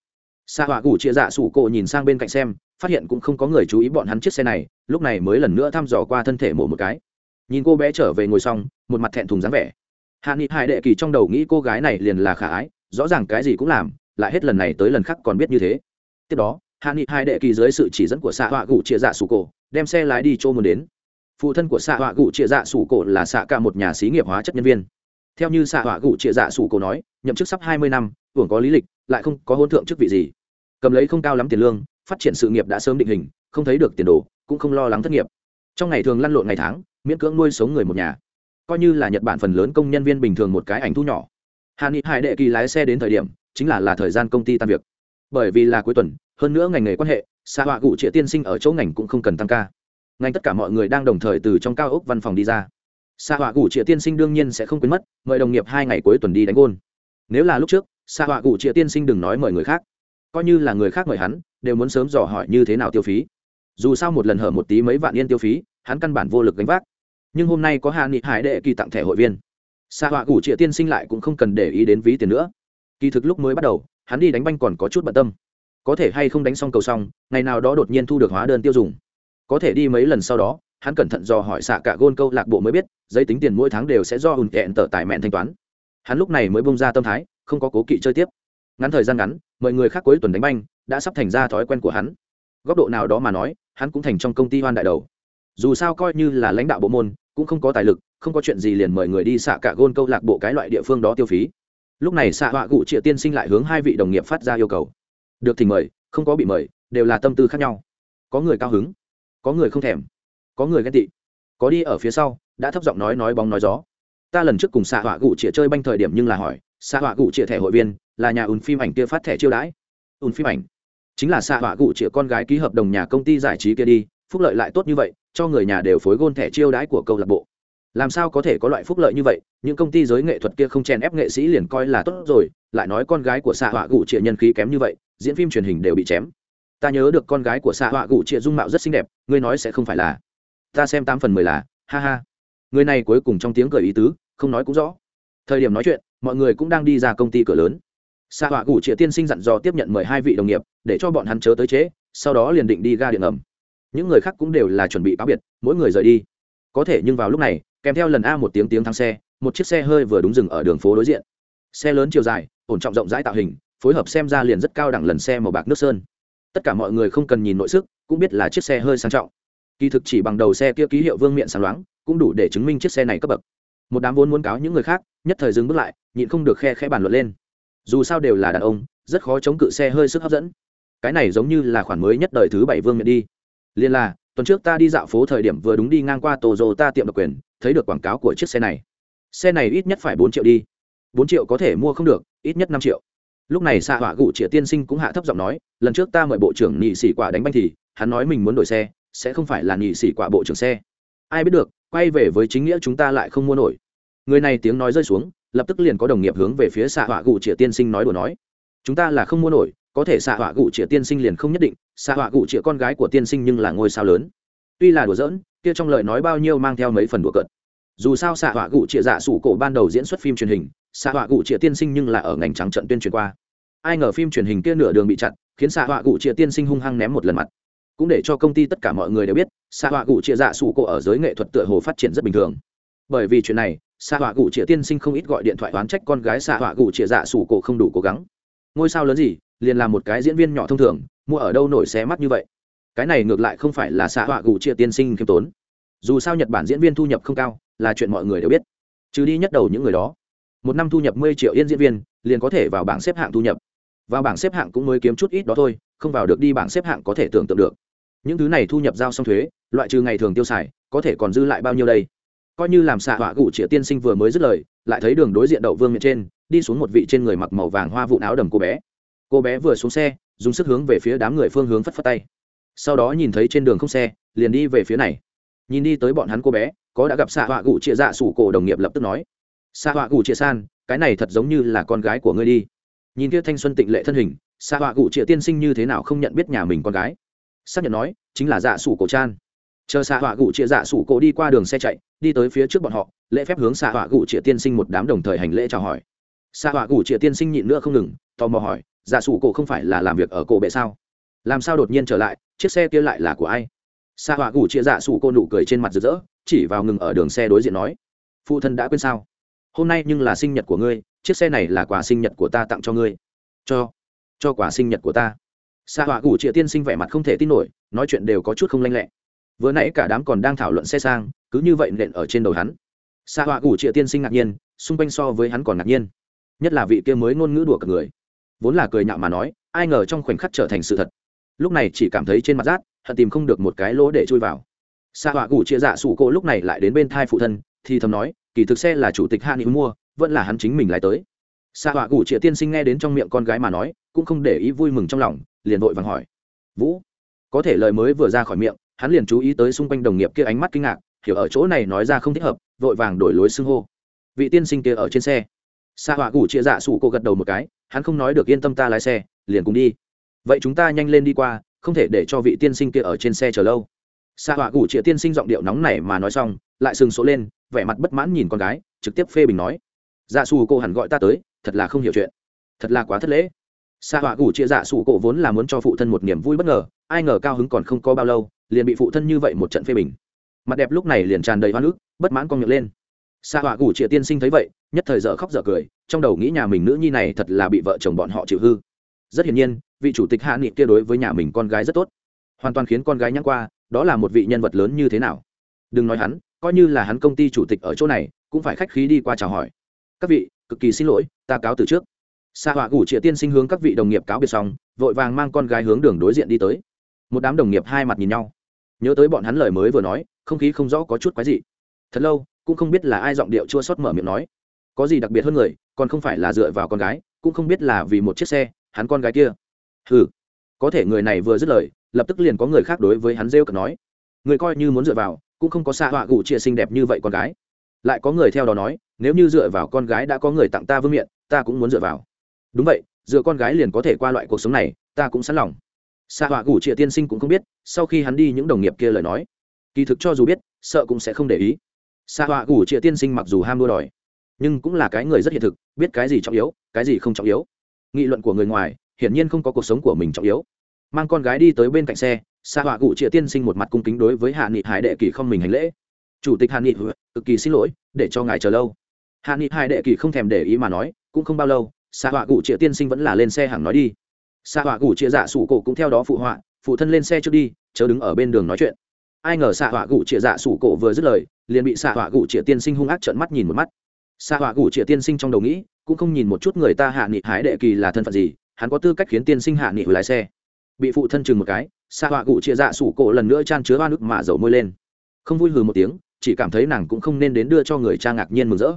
xạ họa gủ chia dạ sủ cổ nhìn sang bên cạnh xem, phát hiện cũng không có người chú ý bọn hắn chiếc xe này, lúc này mới lần nữa thăm dò qua thân thể mổ một cái. Nhìn cô bé trở về ngồi xong, một mặt thẹn thùng dáng vẻ. Hạ nghị hải đệ kỳ trong đầu nghĩ cô gái này liền là khả ái, rõ ràng cái gì cũng làm, lại hết lần này tới lần khác còn biết như thế. Tiếp đó, hạ nghị hải đệ kỳ dưới sự chỉ dẫn của xạ họa gụ chia dạ sủ cổ, đem xe lái đi chỗ muốn đến. Phụ thân của xạ họa gụ chia dạ sủ cổ là xạ cả một nhà xí nghiệp hóa chất nhân viên. Theo như xạ họa gụ chia dạ sủ cổ nói, nhậm chức sắp hai mươi năm, hưởng có lý lịch lại không có hôn thượng chức vị gì. Cầm lấy không cao lắm tiền lương, phát triển sự nghiệp đã sớm định hình, không thấy được tiền đồ, cũng không lo lắng thất nghiệp. Trong ngày thường lăn lộn ngày tháng, miễn cưỡng nuôi sống người một nhà. Coi như là nhật bản phần lớn công nhân viên bình thường một cái ảnh thu nhỏ. Hà nghị hải đệ kỳ lái xe đến thời điểm, chính là là thời gian công ty tan việc. Bởi vì là cuối tuần, hơn nữa ngành nghề quan hệ xa họa cụ trịa tiên sinh ở chỗ ngành cũng không cần tăng ca. Ngành tất cả mọi người đang đồng thời từ trong cao ốc văn phòng đi ra. Xa họa cụ trịa tiên sinh đương nhiên sẽ không quên mất, mời đồng nghiệp hai ngày cuối tuần đi đánh gôn. Nếu là lúc trước xa họa cụ trịa tiên sinh đừng nói mời người khác. Coi như là người khác mời hắn, đều muốn sớm dò hỏi như thế nào tiêu phí. Dù sao một lần hở một tí mấy vạn yên tiêu phí, hắn căn bản vô lực gánh vác. Nhưng hôm nay có hạ nghị hải đệ kỳ tặng thẻ hội viên. Xa họa cụ trịa tiên sinh lại cũng không cần để ý đến ví tiền nữa. Kỳ thực lúc mới bắt đầu, hắn đi đánh banh còn có chút bận tâm. Có thể hay không đánh xong cầu xong, ngày nào đó đột nhiên thu được hóa đơn tiêu dùng. Có thể đi mấy lần sau đó, hắn cẩn thận dò hỏi xạ cả gôn câu lạc bộ mới biết, giấy tính tiền mỗi tháng đều sẽ do hùn kẹn tờ tài mẹn thanh toán. Hắn lúc này mới bông ra tâm thái không có cố kỵ chơi tiếp. Ngắn thời gian ngắn mọi người khác cuối tuần đánh banh, đã sắp thành ra thói quen của hắn. Góc độ nào đó mà nói, hắn cũng thành trong công ty hoan đại đầu. Dù sao coi như là lãnh đạo bộ môn, cũng không có tài lực, không có chuyện gì liền mời người đi xạ cả gôn câu lạc bộ cái loại địa phương đó tiêu phí. Lúc này xạ họa cụ triệu tiên sinh lại hướng hai vị đồng nghiệp phát ra yêu cầu. Được thì mời, không có bị mời, đều là tâm tư khác nhau. Có người cao hứng, có người không thèm, có người ghen tị. Có đi ở phía sau, đã thấp giọng nói nói bóng nói gió. Ta lần trước cùng xạ họa cụ triệu chơi banh thời điểm nhưng là hỏi xạ họa cụ triệu thẻ hội viên là nhà ùn phim ảnh kia phát thẻ chiêu đãi. Ùn phim ảnh. Chính là xạ họa cụ triệu con gái ký hợp đồng nhà công ty giải trí kia đi, phúc lợi lại tốt như vậy, cho người nhà đều phối gôn thẻ chiêu đãi của câu lạc bộ. Làm sao có thể có loại phúc lợi như vậy, những công ty giới nghệ thuật kia không chèn ép nghệ sĩ liền coi là tốt rồi, lại nói con gái của xạ họa cụ chĩa nhân khí kém như vậy, diễn phim truyền hình đều bị chém. Ta nhớ được con gái của xạ họa cụ chĩa dung mạo rất xinh đẹp, ngươi nói sẽ không phải là. Ta xem tám phần mười là, ha ha. Người này cuối cùng trong tiếng cười ý tứ, không nói cũng rõ thời điểm nói chuyện mọi người cũng đang đi ra công ty cửa lớn. Xạ họa gụ trịa tiên sinh dặn dò tiếp nhận mời hai vị đồng nghiệp để cho bọn hắn chớ tới chế, sau đó liền định đi ga điện ngầm. Những người khác cũng đều là chuẩn bị cáo biệt mỗi người rời đi. Có thể nhưng vào lúc này kèm theo lần a một tiếng tiếng thắng xe một chiếc xe hơi vừa đúng dừng ở đường phố đối diện. Xe lớn chiều dài ổn trọng rộng rãi tạo hình phối hợp xem ra liền rất cao đẳng lần xe màu bạc nước sơn. Tất cả mọi người không cần nhìn nội sức cũng biết là chiếc xe hơi sang trọng. Kỳ thực chỉ bằng đầu xe kia ký hiệu vương miện sáng loáng cũng đủ để chứng minh chiếc xe này cấp bậc một đám vốn muốn cáo những người khác, nhất thời dừng bước lại, nhịn không được khe khẽ bàn luận lên. Dù sao đều là đàn ông, rất khó chống cự xe hơi sức hấp dẫn. Cái này giống như là khoản mới nhất đời thứ bảy vương miện đi. Liên là, tuần trước ta đi dạo phố thời điểm vừa đúng đi ngang qua tổ rồ ta tiệm độc quyền, thấy được quảng cáo của chiếc xe này. Xe này ít nhất phải bốn triệu đi. Bốn triệu có thể mua không được, ít nhất năm triệu. Lúc này xạ hỏa gụ trịa tiên sinh cũng hạ thấp giọng nói, lần trước ta mời bộ trưởng nhị sĩ quả đánh banh thì, hắn nói mình muốn đổi xe, sẽ không phải là nhị sĩ quả bộ trưởng xe. Ai biết được quay về với chính nghĩa chúng ta lại không mua nổi. Người này tiếng nói rơi xuống, lập tức liền có đồng nghiệp hướng về phía xạ họa gụ trịa tiên sinh nói đùa nói. Chúng ta là không mua nổi, có thể xạ họa gụ trịa tiên sinh liền không nhất định, xạ họa gụ trịa con gái của tiên sinh nhưng là ngôi sao lớn. Tuy là đùa giỡn, kia trong lời nói bao nhiêu mang theo mấy phần đùa cợt. Dù sao xạ họa gụ trịa giả sủ cổ ban đầu diễn xuất phim truyền hình, xạ họa gụ trịa tiên sinh nhưng là ở ngành trắng trận tuyên truyền qua. Ai ngờ phim truyền hình kia nửa đường bị chặn khiến xạ họa gụ trịa tiên sinh hung hăng ném một lần mặt cũng để cho công ty tất cả mọi người đều biết xạ họa gụ trịa dạ sủ cổ ở giới nghệ thuật tựa hồ phát triển rất bình thường. Bởi vì chuyện này xạ họa gụ trịa tiên sinh không ít gọi điện thoại oán trách con gái xạ họa gụ trịa dạ sủ cổ không đủ cố gắng. Ngôi sao lớn gì, liền là một cái diễn viên nhỏ thông thường, mua ở đâu nổi xé mắt như vậy. Cái này ngược lại không phải là xạ họa gù chia tiên sinh khiêm tốn. Dù sao nhật bản diễn viên thu nhập không cao, là chuyện mọi người đều biết. Trừ đi nhất đầu những người đó. Một năm thu nhập mười triệu yên diễn viên, liền có thể vào bảng xếp hạng thu nhập. Vào bảng xếp hạng cũng mới kiếm chút ít đó thôi, không vào được đi bảng xếp hạng có thể tưởng tượng được những thứ này thu nhập giao xong thuế, loại trừ ngày thường tiêu xài, có thể còn dư lại bao nhiêu đây? Coi như làm xạ họa gụ chĩa tiên sinh vừa mới dứt lời, lại thấy đường đối diện đậu vương miệng trên, đi xuống một vị trên người mặc màu vàng hoa vụn áo đầm cô bé. Cô bé vừa xuống xe, dùng sức hướng về phía đám người phương hướng phất phất tay. Sau đó nhìn thấy trên đường không xe, liền đi về phía này. Nhìn đi tới bọn hắn cô bé, có đã gặp xạ họa gụ chia dạ sủ cổ đồng nghiệp lập tức nói, xạ họa gụ chia san, cái này thật giống như là con gái của ngươi đi. Nhìn kia thanh xuân tịnh lệ thân hình, xạ họa cụ trịa tiên sinh như thế nào không nhận biết nhà mình con gái xác nhận nói, chính là dạ sủ cổ chan. Chờ xạ họa gụ trịa dạ sủ cổ đi qua đường xe chạy, đi tới phía trước bọn họ, lễ phép hướng xạ họa gụ trịa tiên sinh một đám đồng thời hành lễ chào hỏi. Xạ họa gụ trịa tiên sinh nhịn nữa không ngừng, tò mò hỏi dạ sủ cổ không phải là làm việc ở cổ bệ sao? Làm sao đột nhiên trở lại, chiếc xe kia lại là của ai? Xạ họa gụ trịa dạ sủ cổ nụ cười trên mặt rực rỡ, chỉ vào ngừng ở đường xe đối diện nói, phụ thân đã quên sao? Hôm nay nhưng là sinh nhật của ngươi, chiếc xe này là quà sinh nhật của ta tặng cho ngươi. Cho cho quà sinh nhật của ta xạ họa cụ trịa tiên sinh vẻ mặt không thể tin nổi, nói chuyện đều có chút không lanh lẹ. Vừa nãy cả đám còn đang thảo luận xe sang, cứ như vậy nện ở trên đầu hắn. Xạ họa cụ trịa tiên sinh ngạc nhiên, xung quanh so với hắn còn ngạc nhiên. Nhất là vị kia mới ngôn ngữ đùa cả người. Vốn là cười nhạo mà nói, ai ngờ trong khoảnh khắc trở thành sự thật. Lúc này chỉ cảm thấy trên mặt rát, hận tìm không được một cái lỗ để chui vào. Xạ họa cụ chia dạ Sụ cỗ lúc này lại đến bên thai phụ thân, thì thầm nói, kỳ thực xe là chủ tịch hạ nghị mua, vẫn là hắn chính mình lại tới. Xạ họa cụ chia tiên sinh nghe đến trong miệng con gái mà nói cũng không để ý vui mừng trong lòng, liền vội vàng hỏi. Vũ, có thể lời mới vừa ra khỏi miệng, hắn liền chú ý tới xung quanh đồng nghiệp kia ánh mắt kinh ngạc, hiểu ở chỗ này nói ra không thích hợp, vội vàng đổi lối xưng hô. Vị tiên sinh kia ở trên xe. Xa họa gủ chia dạ sủ cô gật đầu một cái, hắn không nói được yên tâm ta lái xe, liền cùng đi. Vậy chúng ta nhanh lên đi qua, không thể để cho vị tiên sinh kia ở trên xe chờ lâu. Xa họa gủ chia tiên sinh giọng điệu nóng này mà nói xong, lại sừng số lên, vẻ mặt bất mãn nhìn con gái, trực tiếp phê bình nói. Dạ xù cô hẳn gọi ta tới, thật là không hiểu chuyện. Thật là quá thất lễ xạ họa gủ chia dạ sụ, cổ vốn là muốn cho phụ thân một niềm vui bất ngờ ai ngờ cao hứng còn không có bao lâu liền bị phụ thân như vậy một trận phê bình. Mặt đẹp lúc này liền tràn đầy hoa nước bất mãn con miệng lên. Xạ họa gủ chia tiên sinh thấy vậy nhất thời dở khóc dở cười trong đầu nghĩ nhà mình nữ nhi này thật là bị vợ chồng bọn họ chịu hư. Rất hiển nhiên vị chủ tịch hạ nghị kia đối với nhà mình con gái rất tốt. Hoàn toàn khiến con gái nhắc qua đó là một vị nhân vật lớn như thế nào? Đừng nói hắn coi như là hắn công ty chủ tịch ở chỗ này cũng phải khách khí đi qua chào hỏi. Các vị cực kỳ xin lỗi ta cáo từ trước xạ họa gủ trịa tiên sinh hướng các vị đồng nghiệp cáo biệt xong, vội vàng mang con gái hướng đường đối diện đi tới. Một đám đồng nghiệp hai mặt nhìn nhau. Nhớ tới bọn hắn lời mới vừa nói, không khí không rõ có chút quái gì thật lâu, cũng không biết là ai giọng điệu chua xót mở miệng nói. Có gì đặc biệt hơn người, còn không phải là dựa vào con gái, cũng không biết là vì một chiếc xe, hắn con gái kia. Ừ có thể người này vừa dứt lời, lập tức liền có người khác đối với hắn rêu cực nói. Người coi như muốn dựa vào, cũng không có xạ họa gủ chia xinh đẹp như vậy con gái. Lại có người theo đó nói, nếu như dựa vào con gái đã có người tặng ta vương miện, ta cũng muốn dựa vào đúng vậy, dựa con gái liền có thể qua loại cuộc sống này, ta cũng sẵn lòng. Xa họa gủ chia tiên sinh cũng không biết, sau khi hắn đi những đồng nghiệp kia lời nói, kỳ thực cho dù biết, sợ cũng sẽ không để ý. Xa họa gủ chia tiên sinh mặc dù ham đua đòi, nhưng cũng là cái người rất hiện thực, biết cái gì trọng yếu, cái gì không trọng yếu. Nghị luận của người ngoài, hiển nhiên không có cuộc sống của mình trọng yếu. Mang con gái đi tới bên cạnh xe xa họa gủ trịa tiên sinh một mặt cung kính đối với hạ nghị hải đệ kỳ không mình hành lễ. Chủ tịch hạ nghị ừ, cực kỳ xin lỗi, để cho ngài chờ lâu. Hạ nghị hải đệ kỳ không thèm để ý mà nói, cũng không bao lâu xạ họa cụ trịa tiên sinh vẫn là lên xe hàng nói đi. Xạ họa cụ trịa dạ sủ cổ cũng theo đó phụ họa, phụ thân lên xe trước đi, chớ đứng ở bên đường nói chuyện. Ai ngờ xạ họa cụ trịa dạ sủ cổ vừa dứt lời, liền bị xạ họa cụ trịa tiên sinh hung ác trợn mắt nhìn một mắt. Xạ họa cụ trịa tiên sinh trong đầu nghĩ, cũng không nhìn một chút người ta hạ nghị hái đệ kỳ là thân phận gì, hắn có tư cách khiến tiên sinh hạ nghị lái xe. Bị phụ thân chừng một cái xạ họa cụ trịa dạ sủ cổ lần nữa chan chứa ba nước mạ dầu môi lên. Không vui hừ một tiếng, chỉ cảm thấy nàng cũng không nên đến đưa cho người cha ngạc nhiên mừng rỡ.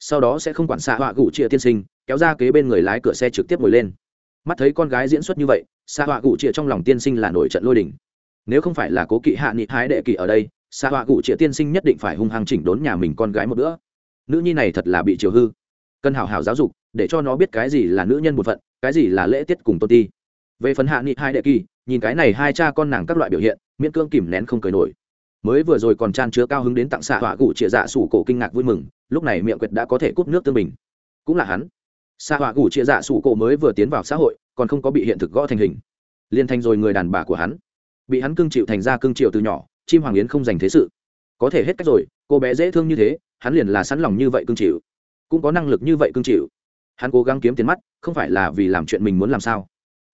Sau đó sẽ không quản xạ họa cụ trịa tiên sinh kéo ra kế bên người lái cửa xe trực tiếp ngồi lên. Mắt thấy con gái diễn xuất như vậy xa họa cụ chia trong lòng tiên sinh là nổi trận lôi đình. Nếu không phải là cố kỵ hạ nghị hái đệ kỳ ở đây xa họa cụ chia tiên sinh nhất định phải hung hăng chỉnh đốn nhà mình con gái một bữa. Nữ nhi này thật là bị chiều hư. Cần hảo hảo giáo dục, để cho nó biết cái gì là nữ nhân một phận, cái gì là lễ tiết cùng tôn ti. Về phần hạ nghị hai đệ kỳ nhìn cái này hai cha con nàng các loại biểu hiện, miễn cương kìm nén không cười nổi. Mới vừa rồi còn chan chứa cao hứng đến tặng xạ họa cụ chĩa dạ sủ cổ kinh ngạc vui mừng, lúc này miệng quyệt đã có thể cúp nước tương bình. Cũng là hắn xa họa cụ chia dạ sủ cổ mới vừa tiến vào xã hội, còn không có bị hiện thực gõ thành hình. Liên thành rồi người đàn bà của hắn. Bị hắn cưng chịu thành ra cưng chịu từ nhỏ, chim hoàng yến không dành thế sự. Có thể hết cách rồi, cô bé dễ thương như thế, hắn liền là sẵn lòng như vậy cưng chịu. Cũng có năng lực như vậy cưng chịu. Hắn cố gắng kiếm tiền mắt, không phải là vì làm chuyện mình muốn làm sao.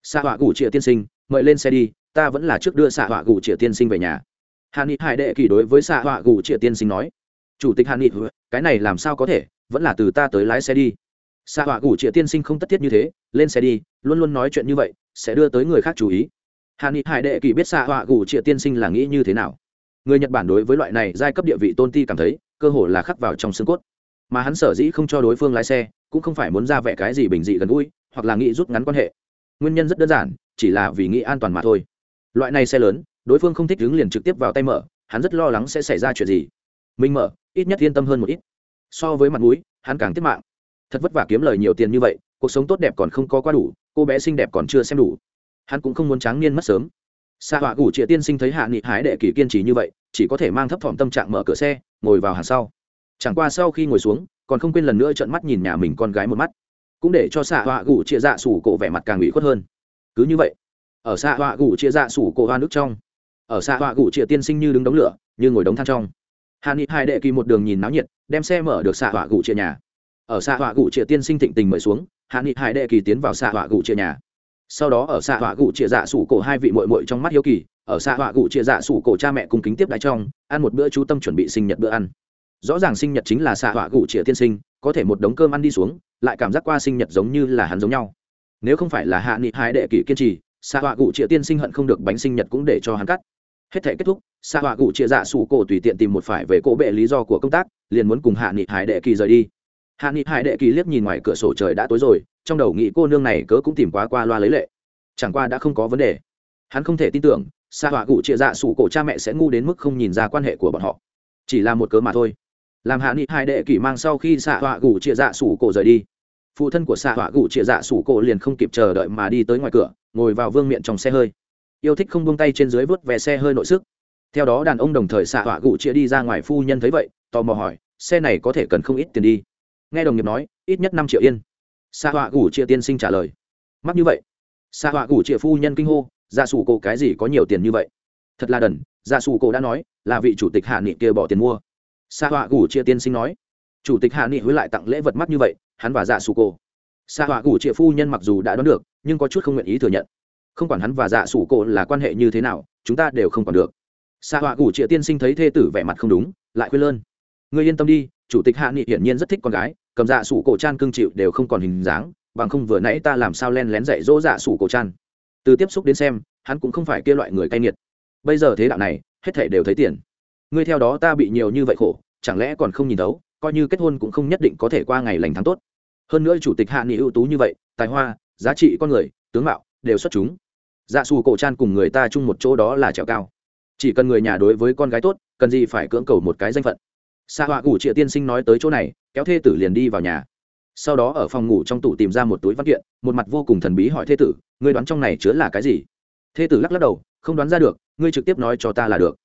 Xạ họa gủ trịa tiên sinh, mời lên xe đi, ta vẫn là trước đưa xạ họa gủ trịa tiên sinh về nhà. Hàn ni hải đệ kỳ đối với xạ họa gủ trịa tiên sinh nói. Chủ tịch Hàn ni cái này làm sao có thể? Vẫn là từ ta tới lái xe đi xạ họa gủ trịa tiên sinh không tất thiết như thế, lên xe đi, luôn luôn nói chuyện như vậy, sẽ đưa tới người khác chú ý. Hàn ni hải đệ kỳ biết xạ họa gủ trịa tiên sinh là nghĩ như thế nào. Người nhật bản đối với loại này giai cấp địa vị tôn ti cảm thấy, cơ hồ là khắc vào trong xương cốt. Mà hắn sở dĩ không cho đối phương lái xe, cũng không phải muốn ra vẻ cái gì bình dị gần gũi, hoặc là nghĩ rút ngắn quan hệ. Nguyên nhân rất đơn giản, chỉ là vì nghĩ an toàn mà thôi. Loại này xe lớn, đối phương không thích đứng liền trực tiếp vào tay mở, hắn rất lo lắng sẽ xảy ra chuyện gì. Mình mở, ít nhất yên tâm hơn một ít. So với mặt mũi, hắn càng tiết mạng thật vất vả kiếm lời nhiều tiền như vậy, cuộc sống tốt đẹp còn không có quá đủ, cô bé xinh đẹp còn chưa xem đủ. Hắn cũng không muốn tráng niên mất sớm. Xạ họa gủ trịa tiên sinh thấy hạ nghị hái đệ kỳ kiên trì như vậy, chỉ có thể mang thấp thỏm tâm trạng mở cửa xe, ngồi vào hàng sau. Chẳng qua sau khi ngồi xuống, còn không quên lần nữa trợn mắt nhìn nhà mình con gái một mắt. Cũng để cho xạ họa gủ trịa dạ sủ cổ vẻ mặt càng ủy khuất hơn. Cứ như vậy, ở xạ họa gủ trịa dạ sủ cổ hoa nước trong, ở xạ họa gủ trịa tiên sinh như đứng đống lửa, như ngồi đống than trong. Hạ nghị hai đệ kỳ một đường nhìn náo nhiệt, đem xe mở được xạ họa gủ trịa nhà ở xạ họa gụ trịa tiên sinh thịnh tình mời xuống, hạ nghị hải đệ kỳ tiến vào xạ họa gụ trịa nhà. Sau đó ở xạ họa gụ trịa dạ sủ cổ hai vị mội mội trong mắt hiếu kỳ, ở xạ họa gụ trịa dạ sủ cổ cha mẹ cùng kính tiếp đái trong, ăn một bữa chú tâm chuẩn bị sinh nhật bữa ăn. Rõ ràng sinh nhật chính là xạ họa gụ trịa tiên sinh, có thể một đống cơm ăn đi xuống, lại cảm giác qua sinh nhật giống như là hắn giống nhau. Nếu không phải là hạ nghị hải đệ kỳ kiên trì, xạ họa gụ trịa tiên sinh hận không được bánh sinh nhật cũng để cho hắn cắt. Hết thể kết thúc, xạ họa gụ trịa dạ sủ cổ tùy tiện tìm một phải về cổ bệ lý do của công tác, liền muốn cùng hạ nghị hải đệ kỳ rời đi hạ nghị hải đệ kỳ liếc nhìn ngoài cửa sổ trời đã tối rồi, trong đầu nghĩ cô nương này cớ cũng tìm quá qua loa lấy lệ. Chẳng qua đã không có vấn đề. Hắn không thể tin tưởng xa họa cụ trịa dạ sủ cổ cha mẹ sẽ ngu đến mức không nhìn ra quan hệ của bọn họ. Chỉ là một cớ mà thôi. Làm hạ nghị hai đệ kỷ mang sau khi xạ họa Cụ trịa dạ sủ cổ rời đi. Phụ thân của xạ họa Cụ trịa dạ sủ cổ liền không kịp chờ đợi mà đi tới ngoài cửa, ngồi vào vương miệng trong xe hơi. Yêu thích không buông tay trên dưới vớt về xe hơi nội sức. Theo đó đàn ông đồng thời xạ họa gủ chia đi ra ngoài phu nhân thấy vậy, tò mò hỏi, xe này có thể cần không ít tiền đi? Nghe đồng nghiệp nói, ít nhất năm triệu yên. Sa họa gủ chia tiên sinh trả lời. Mắc như vậy, sa họa gủ chia phu nhân kinh hô dạ sủ cổ cái gì có nhiều tiền như vậy? Thật là đần dạ sủ cổ đã nói, là vị chủ tịch hạ nghị kia bỏ tiền mua. Sa họa gủ chia tiên sinh nói, chủ tịch hạ nghị hứa lại tặng lễ vật mắt như vậy, hắn và dạ sủ cổ. Sa họa gủ chia phu nhân mặc dù đã đoán được, nhưng có chút không nguyện ý thừa nhận. Không quản hắn và dạ sủ cổ là quan hệ như thế nào, chúng ta đều không còn được. Sa họa gủ chia tiên sinh thấy thê tử vẻ mặt không đúng, lại khuyên lơn người yên tâm đi chủ tịch hạ nghị hiển nhiên rất thích con gái, cầm dạ sủ cổ chan cương chịu đều không còn hình dáng, bằng không vừa nãy ta làm sao len lén dạy dỗ dạ sủ cổ chan. Từ tiếp xúc đến xem, hắn cũng không phải kia loại người cay nghiệt. Bây giờ thế đạo này, hết thể đều thấy tiền. Ngươi theo đó ta bị nhiều như vậy khổ, chẳng lẽ còn không nhìn thấu, coi như kết hôn cũng không nhất định có thể qua ngày lành tháng tốt. Hơn nữa chủ tịch hạ nghị ưu tú như vậy, tài hoa, giá trị con người, tướng mạo, đều xuất chúng. Dạ xù cổ chan cùng người ta chung một chỗ đó là trèo cao. Chỉ cần người nhà đối với con gái tốt, cần gì phải cưỡng cầu một cái danh phận xạ họa gủ trịa tiên sinh nói tới chỗ này, kéo thê tử liền đi vào nhà. Sau đó ở phòng ngủ trong tủ tìm ra một túi văn kiện, một mặt vô cùng thần bí hỏi thê tử, ngươi đoán trong này chứa là cái gì? Thê tử lắc lắc đầu, không đoán ra được, ngươi trực tiếp nói cho ta là được.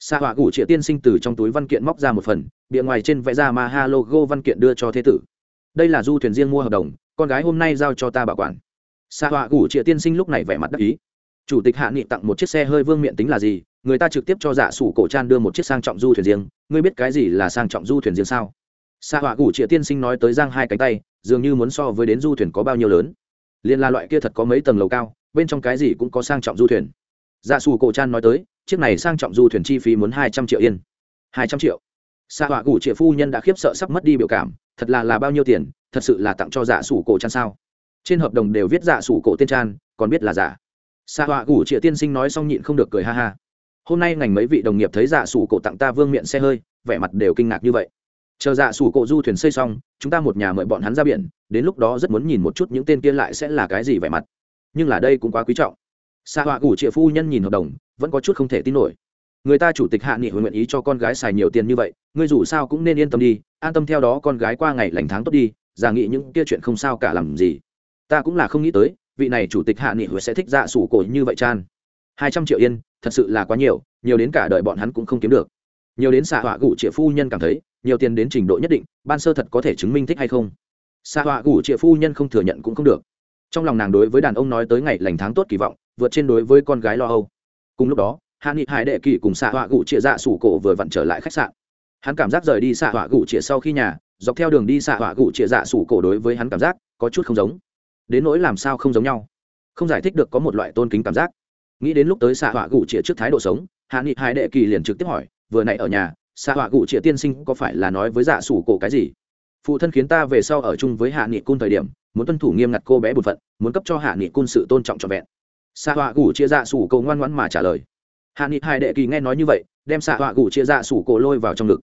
Xạ họa gủ trịa tiên sinh từ trong túi văn kiện móc ra một phần, bìa ngoài trên vẽ ra ma ha logo văn kiện đưa cho thê tử. Đây là du thuyền riêng mua hợp đồng, con gái hôm nay giao cho ta bảo quản. Xạ họa gủ trịa tiên sinh lúc này vẻ mặt đắc ý. Chủ tịch hạ nghị tặng một chiếc xe hơi vương miện tính là gì? Người ta trực tiếp cho dạ sủ cổ chan đưa một chiếc sang trọng du thuyền riêng. Ngươi biết cái gì là sang trọng du thuyền riêng sao? Xạ họa gủ trịa tiên sinh nói tới giang hai cánh tay, dường như muốn so với đến du thuyền có bao nhiêu lớn. Liên là loại kia thật có mấy tầng lầu cao, bên trong cái gì cũng có sang trọng du thuyền. Dạ Sủ cổ chan nói tới, chiếc này sang trọng du thuyền chi phí muốn hai trăm triệu yên. Hai trăm triệu. Xạ họa gủ triệu phu nhân đã khiếp sợ sắp mất đi biểu cảm, thật là là bao nhiêu tiền, thật sự là tặng cho dạ Sủ cổ chan sao? Trên hợp đồng đều viết dạ Sủ cổ tên chan, còn biết là giả. Xạ họa gủ triệu tiên sinh nói xong nhịn không được cười ha ha hôm nay ngành mấy vị đồng nghiệp thấy dạ sủ cổ tặng ta vương miệng xe hơi, vẻ mặt đều kinh ngạc như vậy. Chờ dạ sủ cổ du thuyền xây xong, chúng ta một nhà mời bọn hắn ra biển, đến lúc đó rất muốn nhìn một chút những tên kia lại sẽ là cái gì vẻ mặt. Nhưng là đây cũng quá quý trọng. Xa họa củ triệu phu nhân nhìn hợp đồng, vẫn có chút không thể tin nổi. Người ta chủ tịch hạ nghị hội nguyện ý cho con gái xài nhiều tiền như vậy, ngươi dù sao cũng nên yên tâm đi, an tâm theo đó con gái qua ngày lành tháng tốt đi giả nghị những kia chuyện không sao cả làm gì. Ta cũng là không nghĩ tới, vị này chủ tịch hạ nghị hội sẽ thích dạ sủ cổ như vậy chan hai trăm triệu yên, thật sự là quá nhiều nhiều đến cả đời bọn hắn cũng không kiếm được. Nhiều đến xạ họa gủ triệu phu nhân cảm thấy, nhiều tiền đến trình độ nhất định, ban sơ thật có thể chứng minh thích hay không. Xạ họa gủ triệu phu nhân không thừa nhận cũng không được. Trong lòng nàng đối với đàn ông nói tới ngày lành tháng tốt kỳ vọng, vượt trên đối với con gái lo âu. Cùng lúc đó, hạ nghị hải đệ kỳ cùng xạ họa gủ triệu dạ sủ cổ vừa vặn trở lại khách sạn. Hắn cảm giác rời đi xạ họa gủ triệu sau khi nhà, dọc theo đường đi xạ họa gủ triệu dạ sủ cổ đối với hắn cảm giác có chút không giống. Đến nỗi làm sao không giống nhau. Không giải thích được có một loại tôn kính cảm giác nghĩ đến lúc tới xạ họa gủ chĩa trước thái độ sống, hạ nghị hải đệ kỳ liền trực tiếp hỏi, vừa nãy ở nhà xạ họa gụ chĩa tiên sinh có phải là nói với dạ sủ cổ cái gì? Phụ thân khiến ta về sau ở chung với hạ nghị cun thời điểm, muốn tuân thủ nghiêm ngặt cô bé bột phận, muốn cấp cho hạ nghị cun sự tôn trọng trọn vẹn. Xạ họa gụ chĩa dạ sủ cổ ngoan ngoãn mà trả lời. Hạ nghị hai đệ kỳ nghe nói như vậy, đem xạ họa gụ chĩa dạ sủ cổ lôi vào trong ngực.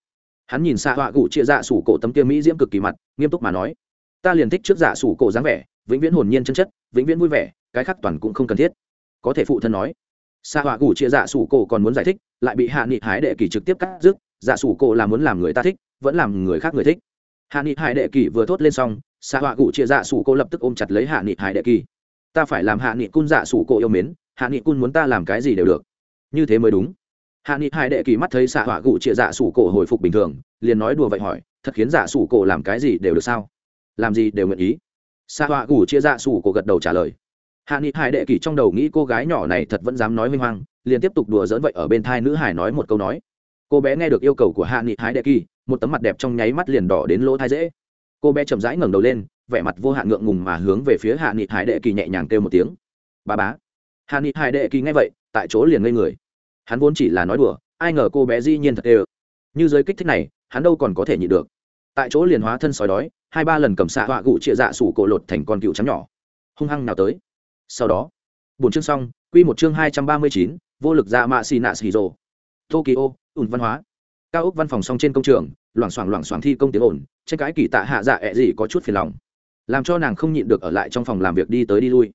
Hắn nhìn xạ họa gụ chĩa dạ sủ cổ tấm kia mỹ diễm cực kỳ mặt, nghiêm túc mà nói, ta liền thích trước dạ sủ cổ dáng vẻ, vĩnh viễn hồn nhiên chân chất, vĩnh viễn vui vẻ, cái khác toàn cũng không cần thiết có thể phụ thân nói. Xa họa gủ chia dạ sủ cổ còn muốn giải thích, lại bị hạ nghị hái đệ kỳ trực tiếp cắt dứt dạ sủ cổ là muốn làm người ta thích, vẫn làm người khác người thích. Hạ nghị hải đệ kỳ vừa thốt lên xong xa họa gủ chia dạ sủ cổ lập tức ôm chặt lấy hạ nghị hải đệ kỳ. Ta phải làm hạ nghị cun dạ sủ cổ yêu mến, hạ nghị cun muốn ta làm cái gì đều được. Như thế mới đúng. Hạ nghị hải đệ kỳ mắt thấy xạ họa gụ chịa dạ sủ cổ hồi phục bình thường, liền nói đùa vậy hỏi, thật khiến dạ sủ cổ làm cái gì đều được sao? Làm gì đều nguyện ý. Xạ họa gụ chia dạ sủ cổ gật đầu trả lời hạ nghị Hải đệ kỳ trong đầu nghĩ cô gái nhỏ này thật vẫn dám nói minh hoang, liền tiếp tục đùa dỡn vậy ở bên thai nữ hải nói một câu nói. Cô bé nghe được yêu cầu của hạ nghị Hải đệ kỳ một tấm mặt đẹp trong nháy mắt liền đỏ đến lỗ thai dễ. Cô bé chậm rãi ngẩng đầu lên, vẻ mặt vô hạn ngượng ngùng mà hướng về phía hạ nghị hải đệ kỳ nhẹ nhàng kêu một tiếng. Ba bá. Hạ nghị hải đệ kỳ nghe vậy, tại chỗ liền ngây người. Hắn vốn chỉ là nói đùa, ai ngờ cô bé dĩ nhiên thật ê như giới kích thích này, hắn đâu còn có thể nhịn được. Tại chỗ liền hóa thân sói đói, hai ba lần cầm xạ họa gụ chịa dạ sủ cổ lột thành con cựu trắng nhỏ. Hung hăng nào tới sau đó bốn chương xong, quy một chương hai trăm ba mươi chín, vô lực dạ mạ xì nạ xì rồ. Tokyo ủn văn hóa. Cao ốc văn phòng xong trên công trường, loảng xoảng loảng xoảng thi công tiếng ồn, tranh cãi kỳ tạ hạ dạ ẹ gì có chút phiền lòng. Làm cho nàng không nhịn được ở lại trong phòng làm việc đi tới đi lui.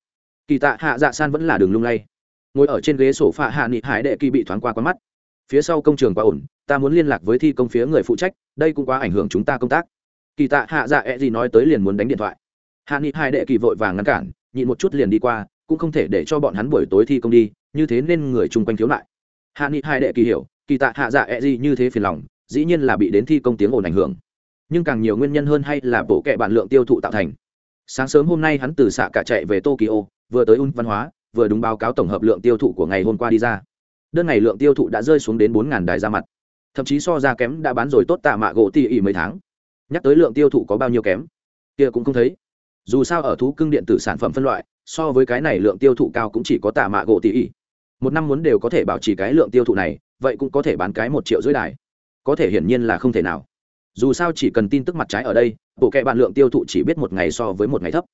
Kỳ tạ hạ dạ san vẫn là đường lung lay. Ngồi ở trên ghế sổ phạ hạ nghị hải đệ kỳ bị thoáng qua quán mắt. Phía sau công trường quá ổn, ta muốn liên lạc với thi công phía người phụ trách, đây cũng quá ảnh hưởng chúng ta công tác. Kỳ tạ hạ dạ ẹ gì nói tới liền muốn đánh điện thoại. Hạ nghị hải đệ kỳ vội vàng ngăn cản nhịn một chút liền đi qua, cũng không thể để cho bọn hắn buổi tối thi công đi, như thế nên người chung quanh thiếu lại hạ nghị hai đệ kỳ hiểu, kỳ tạ hạ dạ e gì như thế phiền lòng, dĩ nhiên là bị đến thi công tiếng ồn ảnh hưởng. Nhưng càng nhiều nguyên nhân hơn hay là bộ kệ bản lượng tiêu thụ tạo thành. Sáng sớm hôm nay hắn từ xạ cả chạy về tokyo, vừa tới un văn hóa, vừa đúng báo cáo tổng hợp lượng tiêu thụ của ngày hôm qua đi ra. Đơn ngày lượng tiêu thụ đã rơi xuống đến bốn đài ra mặt. Thậm chí so ra kém đã bán rồi tốt tạ mạ gỗ tỉ ỉ mấy tháng. Nhắc tới lượng tiêu thụ có bao nhiêu kém? Kia cũng không thấy dù sao ở thú cưng điện tử sản phẩm phân loại, so với cái này lượng tiêu thụ cao cũng chỉ có tạ mạ gỗ tỷ ỉ. Một năm muốn đều có thể bảo trì cái lượng tiêu thụ này, vậy cũng có thể bán cái một triệu dưới đài. Có thể hiển nhiên là không thể nào. Dù sao chỉ cần tin tức mặt trái ở đây, bộ kệ bạn lượng tiêu thụ chỉ biết một ngày so với một ngày thấp.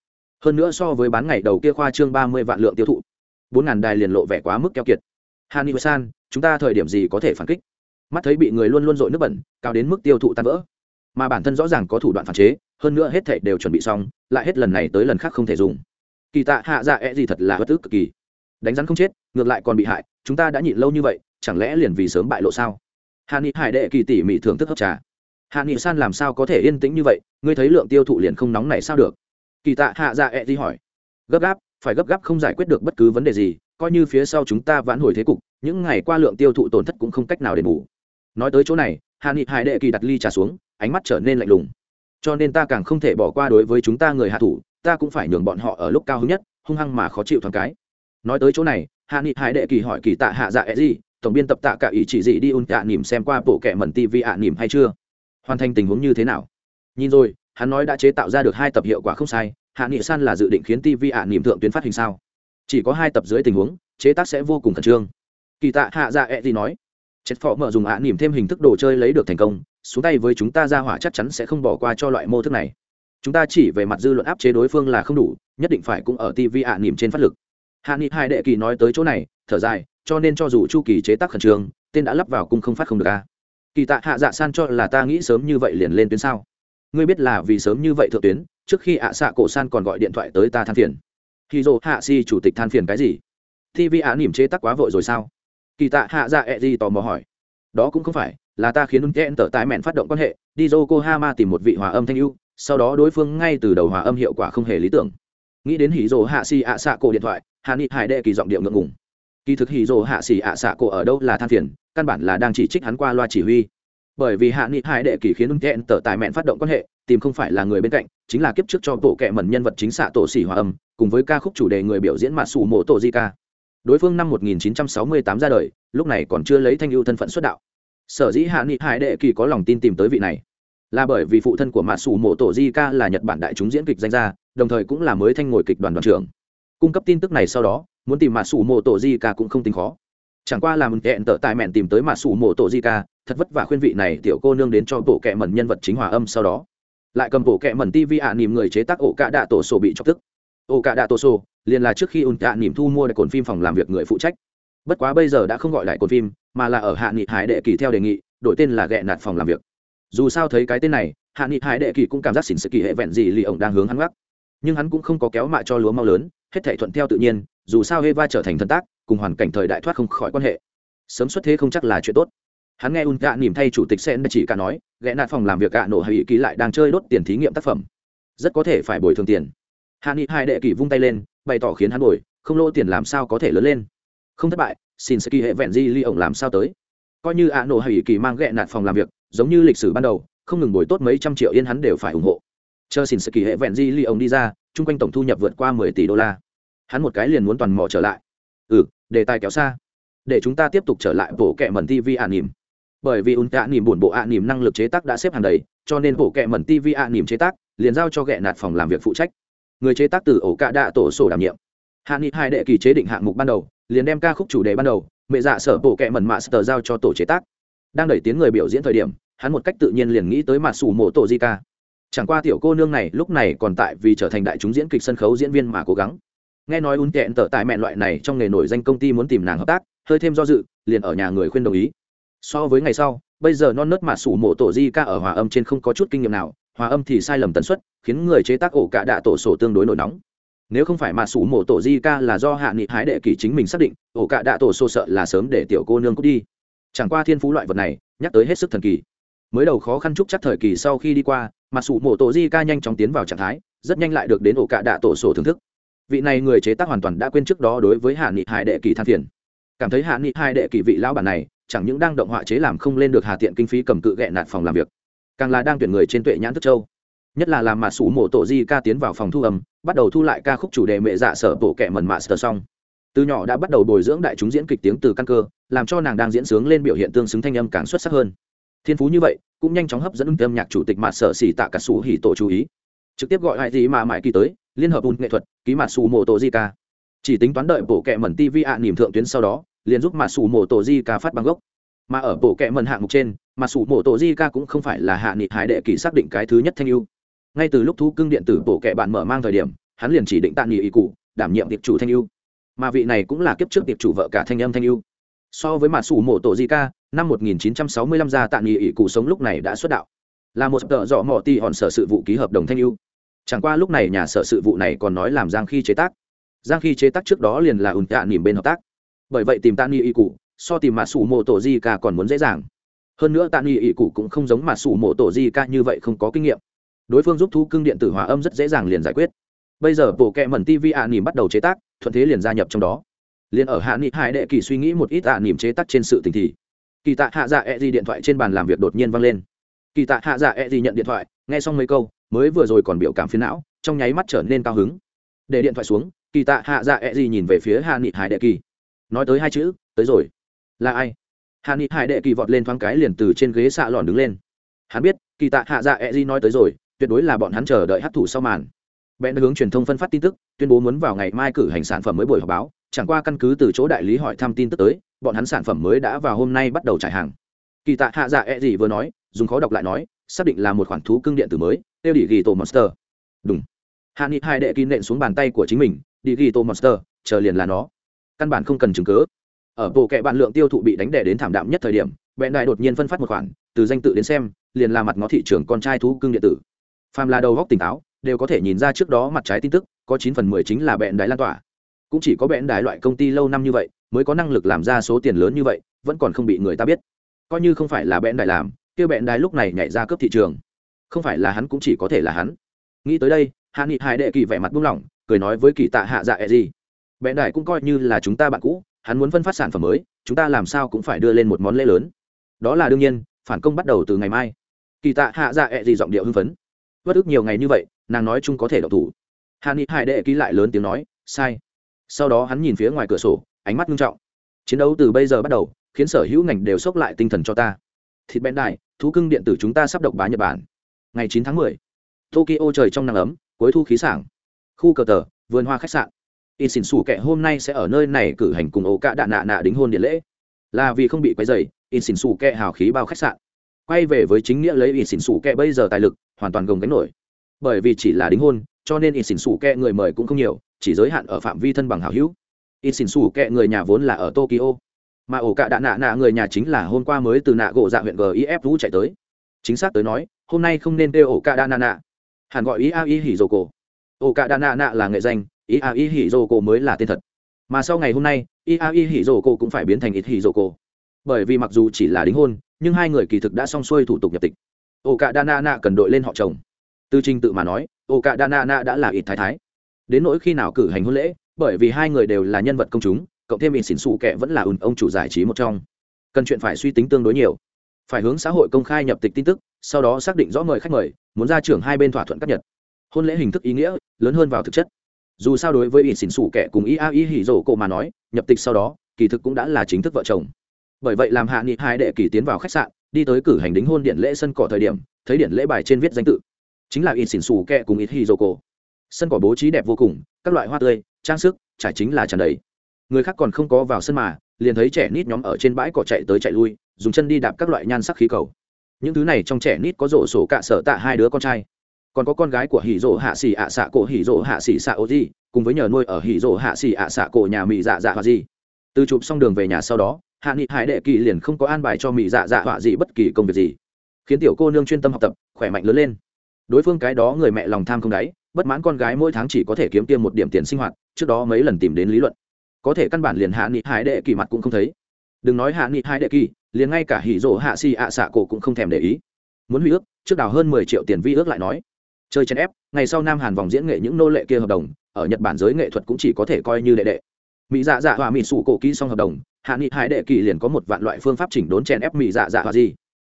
Hơn nữa so với bán ngày đầu kia khoa trương ba mươi vạn lượng tiêu thụ. Bốn ngàn đài liền lộ vẻ quá mức keo kiệt. Hani san chúng ta thời điểm gì có thể phản kích? Mắt thấy bị người luôn luôn dội nước bẩn, cao đến mức tiêu thụ tan vỡ mà bản thân rõ ràng có thủ đoạn phản chế, hơn nữa hết thệ đều chuẩn bị xong, lại hết lần này tới lần khác không thể dùng. Kỳ tạ hạ dạ e gì thật là bất ức cực kỳ. Đánh rắn không chết, ngược lại còn bị hại, chúng ta đã nhịn lâu như vậy, chẳng lẽ liền vì sớm bại lộ sao? Hà ni hải đệ kỳ tỉ mỉ thưởng thức hấp trà. Hạ nghị san làm sao có thể yên tĩnh như vậy, ngươi thấy lượng tiêu thụ liền không nóng này sao được? Kỳ tạ hạ dạ e gì hỏi. Gấp gáp, phải gấp gáp không giải quyết được bất cứ vấn đề gì, coi như phía sau chúng ta vãn hồi thế cục, những ngày qua lượng tiêu thụ tổn thất cũng không cách nào đền bù. Nói tới chỗ này hạ nghị hải đệ kỳ đặt ly trà xuống, ánh mắt trở nên lạnh lùng. Cho nên ta càng không thể bỏ qua đối với chúng ta người hạ thủ, ta cũng phải nhường bọn họ ở lúc cao hứng nhất, hung hăng mà khó chịu thoáng cái. Nói tới chỗ này hạ nghị hải đệ kỳ hỏi kỳ tạ hạ dạ e gì tổng biên tập tạ cả ý chỉ gì đi un tạ nỉm xem qua bộ kệ mẩn tv ạ nỉm hay chưa? Hoàn thành tình huống như thế nào? Nhìn rồi, hắn nói đã chế tạo ra được hai tập hiệu quả không sai, hạ nghị san là dự định khiến tv ạ nỉm thượng tuyến phát hình sao? Chỉ có hai tập dưới tình huống, chế tác sẽ vô cùng khẩn trương. Kỳ tạ hạ dạ e gì nói chết phỏ mở dùng ạ nỉm thêm hình thức đồ chơi lấy được thành công, xuống tay với chúng ta ra hỏa chắc chắn sẽ không bỏ qua cho loại mô thức này. Chúng ta chỉ về mặt dư luận áp chế đối phương là không đủ, nhất định phải cũng ở tv ạ nỉm trên phát lực. Hạ nghị hai đệ kỳ nói tới chỗ này, thở dài, cho nên cho dù chu kỳ chế tác khẩn trương, tên đã lắp vào cung không phát không được a kỳ tạ hạ dạ san cho là ta nghĩ sớm như vậy liền lên tuyến sao? Ngươi biết là vì sớm như vậy thượng tuyến, trước khi ạ à xạ cổ san còn gọi điện thoại tới ta than phiền. Khi dô hạ si chủ tịch than phiền cái gì? tv ạ nỉm chế tắc quá vội rồi sao? Kỳ tạ hạ dạ ẹ gì tò mò hỏi. Đó cũng không phải, là ta khiến unten tở tái mẹn phát động quan hệ, đi yokohama tìm một vị hòa âm thanh ưu, sau đó đối phương ngay từ đầu hòa âm hiệu quả không hề lý tưởng. Nghĩ đến hỉ dồ hạ xì ạ xạ cổ điện thoại, hà nị hải đệ kỳ giọng điệu ngượng ngùng. Kỳ thực hỉ dồ hạ xì ạ xạ cổ ở đâu là than phiền, căn bản là đang chỉ trích hắn qua loa chỉ huy. Bởi vì hạ nghị hải đệ kỳ khiến unten tở tài mẹn phát động quan hệ, tìm không phải là người bên cạnh, chính là kiếp trước cho tổ kẹ mẩn nhân vật chính xạ tổ xỉ hòa âm, cùng với ca khúc chủ đề người biểu diễn mạ sủ mộ tổ di ca đối phương năm 1968 ra đời, lúc này còn chưa lấy thanh ưu thân phận xuất đạo. Sở dĩ hạ nghị hải đệ kỳ có lòng tin tìm tới vị này, là bởi vì phụ thân của mạ sủ mộ tổ di ca là nhật bản đại chúng diễn kịch danh gia, đồng thời cũng là mới thanh ngồi kịch đoàn đoàn trưởng. Cung cấp tin tức này sau đó, muốn tìm mạ sủ mộ tổ di ca cũng không tính khó. Chẳng qua là một kẹn tợ tài mẹn tìm tới mạ sủ mộ tổ di ca, thật vất vả khuyên vị này tiểu cô nương đến cho bộ kẹ mẩn nhân vật chính hòa âm sau đó. Lại cầm bộ kẹ mẩn tivi ạ à người chế tác ổ cạ đạ tổ sổ bị chọc tức. Ổ cạ đạ tổ sổ liền là trước khi ùn cạ nỉm thu mua đại cồn phim phòng làm việc người phụ trách. Bất quá bây giờ đã không gọi lại cồn phim, mà là ở hạ nghị hải đệ kỳ theo đề nghị, đổi tên là ghẹ nạt phòng làm việc. Dù sao thấy cái tên này, hạ nghị hải đệ kỳ cũng cảm giác xỉn sự kỳ hệ vẹn gì lì ổng đang hướng hắn gác. Nhưng hắn cũng không có kéo mạ cho lúa mau lớn, hết thể thuận theo tự nhiên, dù sao Eva trở thành thân tác, cùng hoàn cảnh thời đại thoát không khỏi quan hệ. Sớm xuất thế không chắc là chuyện tốt. Hắn nghe un cạ nỉm thay chủ tịch sen chỉ cả nói, ghẹ nạt phòng làm việc cả nổ hay ký lại đang chơi đốt tiền thí nghiệm tác phẩm. Rất có thể phải bồi thường tiền. Hạ nghị hai đệ kỳ vung tay lên bày tỏ khiến hắn bồi, không lỗ tiền làm sao có thể lớn lên. Không thất bại, xin sẽ kỳ hệ vẹn di ly ổng làm sao tới. Coi như ạ nổ hay kỳ mang ghẹ nạt phòng làm việc, giống như lịch sử ban đầu, không ngừng bồi tốt mấy trăm triệu yên hắn đều phải ủng hộ. Chờ xin sẽ kỳ hệ vẹn di ly ổng đi ra, chung quanh tổng thu nhập vượt qua mười tỷ đô la. Hắn một cái liền muốn toàn mò trở lại. Ừ đề tài kéo xa. Để chúng ta tiếp tục trở lại bộ kệ mẩn tv ạ nỉm. Bởi vì ùn tạ nỉm buồn bộ ạ nỉm năng lực chế tác đã xếp hàng đầy, cho nên bộ kệ mẩn tv ạ nỉm chế tác, liền giao cho ghẹ nạt phòng làm việc phụ trách người chế tác từ ổ cạ đạ tổ sổ đảm nhiệm. Hạ nghị hai đệ kỳ chế định hạng mục ban đầu, liền đem ca khúc chủ đề ban đầu, mẹ dạ sở bộ kệ mẩn mạ sờ giao cho tổ chế tác. Đang đẩy tiếng người biểu diễn thời điểm, hắn một cách tự nhiên liền nghĩ tới mặt sủ mộ tổ di ca. Chẳng qua tiểu cô nương này lúc này còn tại vì trở thành đại chúng diễn kịch sân khấu diễn viên mà cố gắng. Nghe nói un kẹn tở tại mẹ loại này trong nghề nổi danh công ty muốn tìm nàng hợp tác, hơi thêm do dự, liền ở nhà người khuyên đồng ý. So với ngày sau, bây giờ non nớt mà sủ mộ tổ di ca ở hòa âm trên không có chút kinh nghiệm nào hòa âm thì sai lầm tần suất, khiến người chế tác ổ cả đạ tổ sổ tương đối nổi nóng. Nếu không phải mà sủ mổ tổ di ca là do hạ nghị hái đệ kỷ chính mình xác định, ổ cả đạ tổ sổ sợ là sớm để tiểu cô nương cút đi. Chẳng qua thiên phú loại vật này, nhắc tới hết sức thần kỳ. Mới đầu khó khăn chúc chắc thời kỳ sau khi đi qua, mà sủ mổ tổ di ca nhanh chóng tiến vào trạng thái, rất nhanh lại được đến ổ cả đạ tổ sổ thưởng thức. Vị này người chế tác hoàn toàn đã quên trước đó đối với hạ nghị hải đệ kỳ than phiền. Cảm thấy hạ nghị hai đệ kỳ vị lão bản này, chẳng những đang động họa chế làm không lên được hà tiện kinh phí cầm cự ghẹ nạt phòng làm việc càng là đang tuyển người trên tuệ nhãn thức châu. Nhất là làm mà sủ mộ tổ di ca tiến vào phòng thu âm bắt đầu thu lại ca khúc chủ đề mẹ dạ sở bộ kệ mần mạ sờ xong từ nhỏ đã bắt đầu bồi dưỡng đại chúng diễn kịch tiếng từ căn cơ làm cho nàng đang diễn sướng lên biểu hiện tương xứng thanh âm càng xuất sắc hơn. Thiên phú như vậy cũng nhanh chóng hấp dẫn âm nhạc chủ tịch mạ sở xỉ tạ cả sủ hỉ tổ chú ý. Trực tiếp gọi hai gì mà mãi kỳ tới liên hợp ùn nghệ thuật ký mạ sủ mộ tổ di ca. Chỉ tính toán đợi bộ kệ mẩn tv ạ à, thượng tuyến sau đó liền giúp mạ sủ mộ tổ di ca phát bằng gốc mà ở bộ kệ mần hạng mục trên, mà sủ mộ tổ di ca cũng không phải là hạ nghị hải đệ kỳ xác định cái thứ nhất thanh ưu. Ngay từ lúc thu cưng điện tử bộ kệ bạn mở mang thời điểm, hắn liền chỉ định tạm nghị ý cụ, đảm nhiệm tiệp chủ thanh ưu. Mà vị này cũng là kiếp trước tiệp chủ vợ cả thanh âm thanh ưu. So với mặt sủ mộ tổ di ca năm 1965 ra tạm nghị ý cụ sống lúc này đã xuất đạo. Là một tợ dọ mỏ ti hòn sở sự vụ ký hợp đồng thanh ưu. Chẳng qua lúc này nhà sở sự vụ này còn nói làm giang khi chế tác. Giang khi chế tác trước đó liền là ùn tạ nỉm bên hợp tác. Bởi vậy tìm tạ nghị ý cụ so tìm mã sủ mộ tổ di ca còn muốn dễ dàng. Hơn nữa tạ nghị ỵ cụ cũng không giống mã sủ mộ tổ di ca như vậy không có kinh nghiệm. Đối phương giúp thu cưng điện tử hòa âm rất dễ dàng liền giải quyết. Bây giờ bộ kẹ mẩn tv ạ à nỉm bắt đầu chế tác, thuận thế liền gia nhập trong đó. Liền ở hạ nghị hải đệ kỳ suy nghĩ một ít ạ à nỉm chế tác trên sự tình thì, kỳ tạ hạ dạ e di điện thoại trên bàn làm việc đột nhiên vang lên. Kỳ tạ hạ dạ e di nhận điện thoại, nghe xong mấy câu, mới vừa rồi còn biểu cảm phiến não, trong nháy mắt trở nên cao hứng. Để điện thoại xuống, kỳ tạ hạ dạ e di nhìn về phía hạ nghị hải đệ kỳ nói tới hai chữ, tới rồi là ai? Hạ nghị hải đệ kỳ vọt lên thoáng cái liền từ trên ghế xạ lòn đứng lên. Hắn biết, kỳ tạ hạ dạ e di nói tới rồi, tuyệt đối là bọn hắn chờ đợi hấp thụ sau màn. Bèn hướng truyền thông phân phát tin tức, tuyên bố muốn vào ngày mai cử hành sản phẩm mới buổi họp báo, chẳng qua căn cứ từ chỗ đại lý hỏi thăm tin tức tới, bọn hắn sản phẩm mới đã vào hôm nay bắt đầu trải hàng. Kỳ tạ hạ dạ e gì vừa nói, dùng khó đọc lại nói, xác định là một khoản thú cưng điện tử mới, tiêu đỉ ghi tổ monster. Đúng. Hạ nghị hai đệ kỳ nện xuống bàn tay của chính mình đi ghi tổ monster, chờ liền là nó. Căn bản không cần chứng cớ ở bộ kệ bạn lượng tiêu thụ bị đánh đẻ đến thảm đạm nhất thời điểm, bẹn đại đột nhiên phân phát một khoản, từ danh tự đến xem, liền là mặt ngó thị trường con trai thú cưng điện tử. Phàm là đầu góc tỉnh táo, đều có thể nhìn ra trước đó mặt trái tin tức, có chín phần mười chính là bẹn đại lan tỏa. Cũng chỉ có bẹn đại loại công ty lâu năm như vậy, mới có năng lực làm ra số tiền lớn như vậy, vẫn còn không bị người ta biết. Coi như không phải là bẹn đại làm, kia bẹn đại lúc này nhảy ra cướp thị trường. Không phải là hắn cũng chỉ có thể là hắn. Nghĩ tới đây, hạ nghị hải đệ kỳ vẻ mặt buông lỏng, cười nói với kỳ tạ hạ dạ e gì bẹn đại cũng coi như là chúng ta bạn cũ hắn muốn phân phát sản phẩm mới, chúng ta làm sao cũng phải đưa lên một món lễ lớn. Đó là đương nhiên, phản công bắt đầu từ ngày mai. Kỳ tạ hạ dạ e giọng điệu hưng phấn. Vất ức nhiều ngày như vậy, nàng nói chung có thể độc thủ. Hạ nghị hải đệ ký lại lớn tiếng nói, sai. Sau đó hắn nhìn phía ngoài cửa sổ, ánh mắt nghiêm trọng. Chiến đấu từ bây giờ bắt đầu, khiến sở hữu ngành đều sốc lại tinh thần cho ta. Thịt bén đại thú cưng điện tử chúng ta sắp độc bá nhật bản. Ngày 9 tháng 10. tokyo trời trong nắng ấm, cuối thu khí sảng. Khu cờ tờ, vườn hoa khách sạn y xin xủ kệ hôm nay sẽ ở nơi này cử hành cùng ổ cạ đạ nạ nạ đính hôn điện lễ. Là vì không bị quấy dày y xin xủ kệ hào khí bao khách sạn. Quay về với chính nghĩa lấy y xin xủ kệ bây giờ tài lực, hoàn toàn gồng gánh nổi. Bởi vì chỉ là đính hôn, cho nên y xin xù Kệ người mời cũng không nhiều, chỉ giới hạn ở phạm vi thân bằng hảo hữu. Y xin xù Kệ người nhà vốn là ở tokyo, mà ổ cạ đạ nạ nạ người nhà chính là hôm qua mới từ nạ gỗ dạ huyện gif vũ chạy tới. Chính xác tới nói, hôm nay không nên kêu ổ cạ đạ nạ nạ. Hẳn gọi ý a ý hỉ dô cổ. Ổ cạ đạ nạ nạ là nghệ danh ý a ý hỉ dô cổ mới là tên thật. Mà sau ngày hôm nay ý a ý hỉ dô cổ cũng phải biến thành ít hỉ dô cổ bởi vì mặc dù chỉ là đính hôn, nhưng hai người kỳ thực đã xong xuôi thủ tục nhập tịch. Ô cả đa na na cần đội lên họ chồng. Từ trình tự mà nói ô cả đa na na đã là ít thái thái. Đến nỗi khi nào cử hành hôn lễ, bởi vì hai người đều là nhân vật công chúng, cộng thêm Ít xỉn xù kệ vẫn là ùn ông chủ giải trí một trong. Cần chuyện phải suy tính tương đối nhiều. Phải hướng xã hội công khai nhập tịch tin tức, sau đó xác định rõ mời khách mời, muốn ra trưởng hai bên thỏa thuận cắt nhật. Hôn lễ hình thức ý nghĩa, lớn hơn vào thực chất dù sao đối với in xỉn xủ kẻ cùng ia y hỉ rổ cổ mà nói, nhập tịch sau đó, kỳ thực cũng đã là chính thức vợ chồng. Bởi vậy làm hạ nghị hai đệ kỳ tiến vào khách sạn, đi tới cử hành đính hôn điện lễ sân cỏ thời điểm, thấy điện lễ bài trên viết danh tự. Chính là in xỉn xù Kẻ cùng ít hỉ rổ cổ. Sân cỏ bố trí đẹp vô cùng, các loại hoa tươi, trang sức, trải chính là tràn đầy. Người khác còn không có vào sân mà, liền thấy trẻ nít nhóm ở trên bãi cỏ chạy tới chạy lui, dùng chân đi đạp các loại nhan sắc khí cầu. Những thứ này trong trẻ nít có rổ sổ cạ sở tạ hai đứa con trai còn có con gái của hỉ rổ hạ xỉ ạ xạ cổ hỉ rổ hạ xỉ xạ ô di, cùng với nhờ nuôi ở hỉ rổ hạ xỉ ạ xạ cổ nhà mỹ dạ dạ hoa di. Từ chụp xong đường về nhà sau đó, hạ nghị hải đệ kỳ liền không có an bài cho mỹ dạ dạ họa gì bất kỳ công việc gì. Khiến tiểu cô nương chuyên tâm học tập, khỏe mạnh lớn lên. Đối phương cái đó người mẹ lòng tham không đáy, bất mãn con gái mỗi tháng chỉ có thể kiếm tiêm một điểm tiền sinh hoạt, trước đó mấy lần tìm đến lý luận. Có thể căn bản liền hạ nghị hải đệ kỳ mặt cũng không thấy. Đừng nói hạ nghị hải đệ kỳ, liền ngay cả hỉ rỗ hạ xì ạ xạ cổ cũng không thèm để ý. Muốn hủy ước, trước đào hơn mười triệu tiền vi ước lại nói chơi chèn ép, ngày sau nam hàn vòng diễn nghệ những nô lệ kia hợp đồng, ở nhật bản giới nghệ thuật cũng chỉ có thể coi như đệ đệ. Mỹ dạ dạ hòa mỹ sụ cổ ký xong hợp đồng, hạ nghị hải đệ kỳ liền có một vạn loại phương pháp chỉnh đốn chèn ép mỹ dạ dạ hòa gì.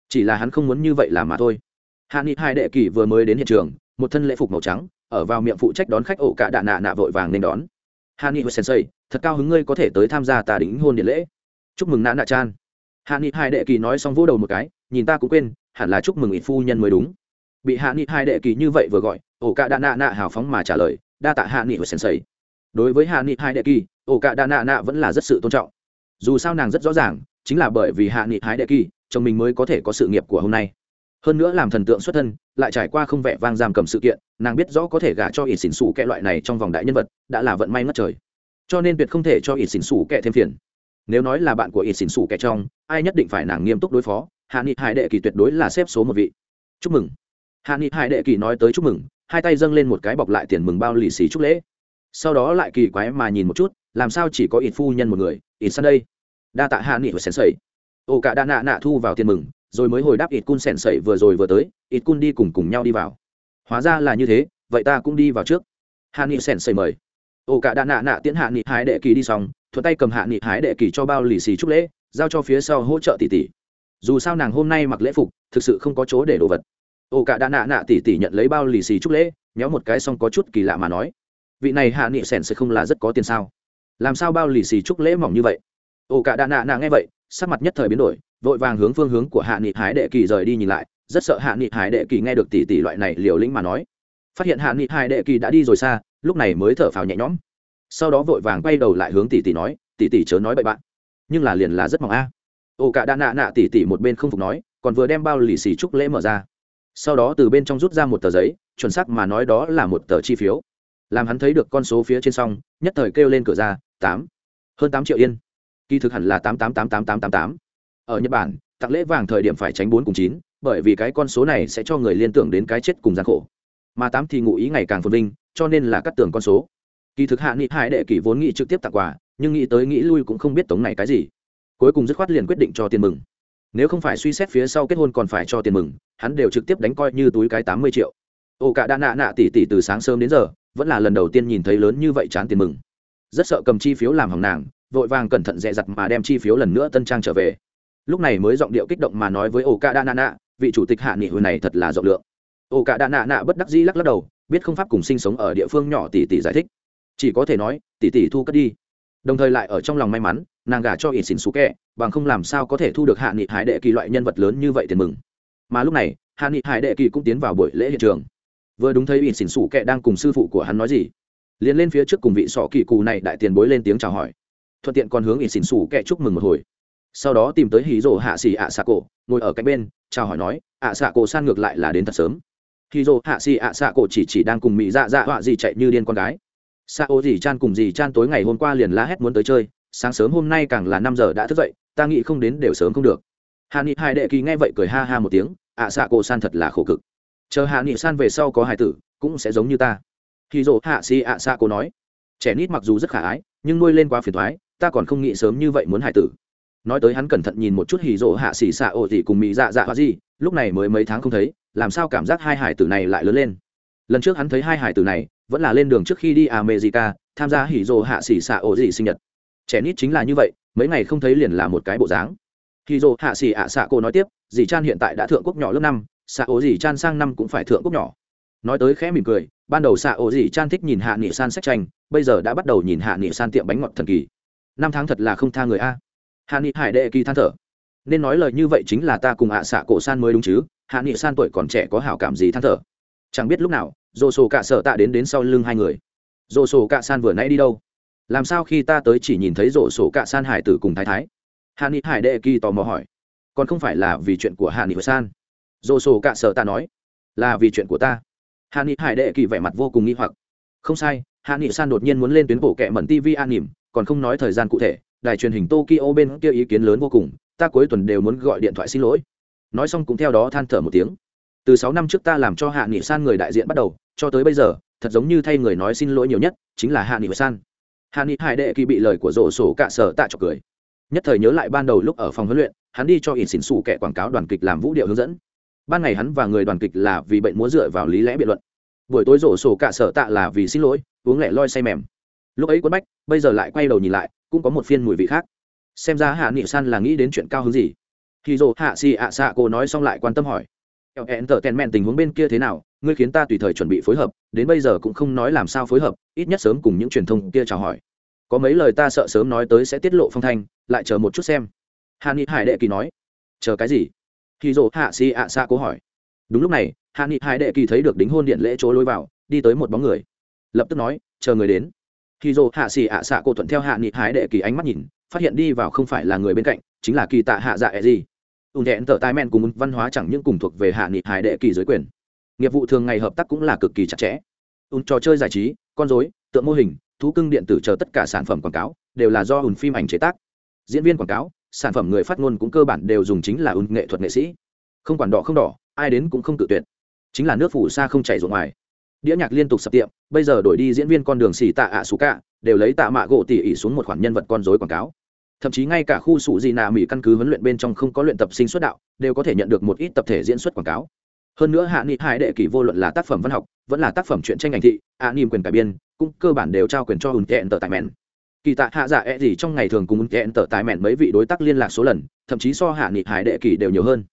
Chỉ là hắn không muốn như vậy làm mà thôi. Hạ nghị hải đệ kỳ vừa mới đến hiện trường, một thân lễ phục màu trắng, ở vào miệng phụ trách đón khách ổ cả đạ nạ nạ vội vàng nên đón. Hạ nghị sensei thật cao hứng ngươi có thể tới tham gia tà đính hôn điện lễ. Chúc mừng nã nạ chan. Hạ nghị Hải đệ kỳ nói xong vỗ đầu một cái, nhìn ta cũng quên, hẳn là chúc mừng ít phu nhân mới đúng bị hạ nghị hai đệ kỳ như vậy vừa gọi, ổ cả đạ nạ nạ hào phóng mà trả lời, đa tạ hạ nghị và sensei. Đối với hạ nghị hai đệ kỳ, ổ cả đạ nạ nạ vẫn là rất sự tôn trọng. Dù sao nàng rất rõ ràng, chính là bởi vì hạ nghị hai đệ kỳ, chồng mình mới có thể có sự nghiệp của hôm nay. Hơn nữa làm thần tượng xuất thân, lại trải qua không vẻ vang giam cầm sự kiện, nàng biết rõ có thể gả cho ỷ xỉn xù kệ loại này trong vòng đại nhân vật, đã là vận may mất trời. Cho nên tuyệt không thể cho ỷ xỉn xù kệ thêm phiền. Nếu nói là bạn của ỷ xỉn xù kệ trong, ai nhất định phải nàng nghiêm túc đối phó, hạ nghị hải đệ kỳ tuyệt đối là xếp số một vị. Chúc mừng hạ nghị hải đệ kỳ nói tới chúc mừng, hai tay dâng lên một cái bọc lại tiền mừng bao lì xì chúc lễ. Sau đó lại kỳ quái mà nhìn một chút, làm sao chỉ có ít phu nhân một người, ít sang đây? Đa tạ hạ nghị và sèn sầy ô cả đa nạ nạ thu vào tiền mừng, rồi mới hồi đáp ít cun sèn sẩy vừa rồi vừa tới, ít cun đi cùng cùng nhau đi vào. Hóa ra là như thế, vậy ta cũng đi vào trước. Hạ nghị sèn sẩy mời. Ô cả đa nạ nạ tiễn hạ nghị hái đệ kỳ đi xong, thuận tay cầm hạ nghị hái đệ kỳ cho bao lì xì chúc lễ, giao cho phía sau hỗ trợ tỷ tỷ. Dù sao nàng hôm nay mặc lễ phục, thực sự không có chỗ để đồ vật ô cả đã nạ nạ tỷ tỷ nhận lấy bao lì xì chúc lễ, nhéo một cái xong có chút kỳ lạ mà nói, vị này hạ nghị sèn sẽ không là rất có tiền sao? Làm sao bao lì xì chúc lễ mỏng như vậy? Ô cả đã nạ nạ nghe vậy, sắc mặt nhất thời biến đổi, vội vàng hướng phương hướng của hạ nghị hái đệ kỳ rời đi nhìn lại, rất sợ hạ nghị hải đệ kỳ nghe được tỷ tỷ loại này liều lĩnh mà nói. Phát hiện hạ nghị hải đệ kỳ đã đi rồi xa, lúc này mới thở phào nhẹ nhõm. Sau đó vội vàng quay đầu lại hướng tỷ tỷ nói tỷ tỷ chớ nói bậy bạn, nhưng là liền là rất mỏng a. À. ô cả đã nạ nạ tỷ tỷ một bên không phục nói, còn vừa đem bao lì xì chúc lễ mở ra sau đó từ bên trong rút ra một tờ giấy, chuẩn xác mà nói đó là một tờ chi phiếu. Làm hắn thấy được con số phía trên xong, nhất thời kêu lên cửa ra, tám, hơn tám triệu yên. Kỳ thực hẳn là tám tám tám tám tám tám tám. Ở nhật bản, tặng lễ vàng thời điểm phải tránh bốn cùng chín, bởi vì cái con số này sẽ cho người liên tưởng đến cái chết cùng gian khổ. Mà tám thì ngụ ý ngày càng phồn vinh, cho nên là cắt tường con số. Kỳ thực hạ nghị hải đệ kỷ vốn nghĩ trực tiếp tặng quà, nhưng nghĩ tới nghĩ lui cũng không biết tống này cái gì. Cuối cùng dứt khoát liền quyết định cho tiền mừng nếu không phải suy xét phía sau kết hôn còn phải cho tiền mừng, hắn đều trực tiếp đánh coi như túi cái tám mươi triệu. Ô cả đã nạ nạ tỉ tỉ từ sáng sớm đến giờ, vẫn là lần đầu tiên nhìn thấy lớn như vậy chán tiền mừng. Rất sợ cầm chi phiếu làm hỏng nàng, vội vàng cẩn thận dẹ dặt mà đem chi phiếu lần nữa tân trang trở về. Lúc này mới giọng điệu kích động mà nói với ô cả đã nạ nạ, vị chủ tịch hạ nghị hồi này thật là rộng lượng. Ô cả đã nạ nạ bất đắc dĩ lắc lắc đầu, biết không pháp cùng sinh sống ở địa phương nhỏ tỷ tỷ giải thích. Chỉ có thể nói tỷ tỷ thu cất đi. Đồng thời lại ở trong lòng may mắn nàng gả cho ít xỉn xú kẹ, bằng không làm sao có thể thu được hạ nghị hải đệ kỳ loại nhân vật lớn như vậy tiền mừng. Mà lúc này, hạ nghị hải đệ kỳ cũng tiến vào buổi lễ hiện trường. Vừa đúng thấy ít xỉn xú kẹ đang cùng sư phụ của hắn nói gì, liền lên phía trước cùng vị sọ kỳ cụ này đại tiền bối lên tiếng chào hỏi. Thuận tiện còn hướng ít xỉn xú kẹ chúc mừng một hồi. Sau đó tìm tới hí rồ hạ xì ạ xạ cổ, ngồi ở cạnh bên, chào hỏi nói, ạ xạ cổ san ngược lại là đến thật sớm. Hí rồ hạ xì ạ xạ cổ chỉ chỉ đang cùng mỹ dạ dạ họa gì chạy như điên con gái. Xạ ô gì chan cùng gì chan tối ngày hôm qua liền la hét muốn tới chơi sáng sớm hôm nay càng là năm giờ đã thức dậy, ta nghĩ không đến đều sớm không được. Hà nghị hai đệ kỳ nghe vậy cười ha ha một tiếng, ạ xạ cổ san thật là khổ cực. Chờ hạ nghị san về sau có hài tử, cũng sẽ giống như ta. Khi dỗ hạ xì ạ xạ cổ nói, trẻ nít mặc dù rất khả ái, nhưng nuôi lên quá phiền thoái ta còn không nghĩ sớm như vậy muốn hài tử. Nói tới hắn cẩn thận nhìn một chút hì dỗ hạ xỉ xạ ổ gì cùng mỹ dạ dạ hoa gì lúc này mới mấy tháng không thấy, làm sao cảm giác hai hải tử này lại lớn lên. Lần trước hắn thấy hai hải tử này, vẫn là lên đường trước khi đi america, tham gia hỉ dỗ hạ xỉ xạ ổ gì sinh nhật trẻ nít chính là như vậy, mấy ngày không thấy liền là một cái bộ dáng. Khi rồ hạ xì ạ xạ cô nói tiếp, dì chan hiện tại đã thượng quốc nhỏ lớp năm xạ ố dì chan sang năm cũng phải thượng quốc nhỏ. Nói tới khẽ mỉm cười, ban đầu xạ ố dì chan thích nhìn hạ nghị san sách tranh, bây giờ đã bắt đầu nhìn hạ nghị san tiệm bánh ngọt thần kỳ. Năm tháng thật là không tha người a. Hạ nghị hải đệ kỳ than thở. Nên nói lời như vậy chính là ta cùng ạ xạ cổ san mới đúng chứ, hạ nghị san tuổi còn trẻ có hảo cảm gì than thở. Chẳng biết lúc nào dồ sổ cạ sợ tạ đến đến sau lưng hai người. Dồ sổ cạ san vừa nãy đi đâu? Làm sao khi ta tới chỉ nhìn thấy rổ sổ cạ san hải tử cùng thái thái? Hạ nghị hải đệ kỳ tò mò hỏi. Còn không phải là vì chuyện của hạ nghị san? Rổ sổ cạ sợ ta nói. Là vì chuyện của ta. Hạ nghị hải đệ kỳ vẻ mặt vô cùng nghi hoặc. Không sai, hạ nghị san đột nhiên muốn lên tuyến bộ kệ mẩn tv an nỉm, còn không nói thời gian cụ thể, đài truyền hình tokyo bên kia ý kiến lớn vô cùng, ta cuối tuần đều muốn gọi điện thoại xin lỗi. Nói xong cũng theo đó than thở một tiếng. Từ sáu năm trước ta làm cho hạ nghị san người đại diện bắt đầu, cho tới bây giờ, thật giống như thay người nói xin lỗi nhiều nhất, chính là hạ nghị san hạ nghị hải đệ kỳ bị lời của rổ sổ cạ sở tạ trọc cười. Nhất thời nhớ lại ban đầu lúc ở phòng huấn luyện, hắn đi cho ỉn xỉn xù kẻ quảng cáo đoàn kịch làm vũ điệu hướng dẫn. Ban ngày hắn và người đoàn kịch là vì bệnh múa dựa vào lý lẽ biện luận. Buổi tối rổ sổ cạ sở tạ là vì xin lỗi, uống lẻ loi say mềm. Lúc ấy quấn bách, bây giờ lại quay đầu nhìn lại, cũng có một phiên mùi vị khác. Xem ra hạ nghị san là nghĩ đến chuyện cao hứng gì? Khi rổ hạ xì ạ xạ cô nói xong lại quan tâm hỏi. Eo hẹn tờ tèn mẹn tình huống bên kia thế nào? Ngươi khiến ta tùy thời chuẩn bị phối hợp, đến bây giờ cũng không nói làm sao phối hợp, ít nhất sớm cùng những truyền thông kia chào hỏi. Có mấy lời ta sợ sớm nói tới sẽ tiết lộ phong thanh, lại chờ một chút xem. Hạ nghị hải đệ kỳ nói. Chờ cái gì? Khi dỗ hạ si ạ xạ cố hỏi. Đúng lúc này hạ nghị hải đệ kỳ thấy được đính hôn điện lễ chỗ lối vào, đi tới một bóng người. Lập tức nói, chờ người đến. Khi dỗ hạ xì ạ xạ cô thuận theo hạ nghị hải đệ kỳ ánh mắt nhìn, phát hiện đi vào không phải là người bên cạnh, chính là kỳ tạ hạ dạ e gì ùn thẹn tở tai men cùng văn hóa chẳng những cùng thuộc về hạ nghị hải đệ kỳ dưới quyền nghiệp vụ thường ngày hợp tác cũng là cực kỳ chặt chẽ. Ùn trò chơi giải trí, con dối tượng mô hình, thú cưng điện tử chờ tất cả sản phẩm quảng cáo đều là do ùn phim ảnh chế tác. Diễn viên quảng cáo, sản phẩm người phát ngôn cũng cơ bản đều dùng chính là ùn nghệ thuật nghệ sĩ. Không quản đỏ không đỏ, ai đến cũng không tự tuyệt. Chính là nước phủ xa không chảy ruộng ngoài. Đĩa nhạc liên tục sập tiệm, bây giờ đổi đi diễn viên con đường xì tạ ạ xú cả, đều lấy tạ mạ gỗ tỉ ỉ xuống một khoản nhân vật con dối quảng cáo. Thậm chí ngay cả khu sủ gì nà mỹ căn cứ huấn luyện bên trong không có luyện tập sinh xuất đạo, đều có thể nhận được một ít tập thể diễn xuất quảng cáo hơn nữa hạ nghị hai đệ kỷ vô luận là tác phẩm văn học, vẫn là tác phẩm truyện tranh ảnh thị ạ niềm quyền cải biên cũng cơ bản đều trao quyền cho ùn kẹn tờ tài mẹn kỳ tạ hạ giả e gì trong ngày thường cùng ùn kẹn tờ tài mẹn mấy vị đối tác liên lạc số lần, thậm chí so hạ nghị hải đệ kỷ đều nhiều hơn.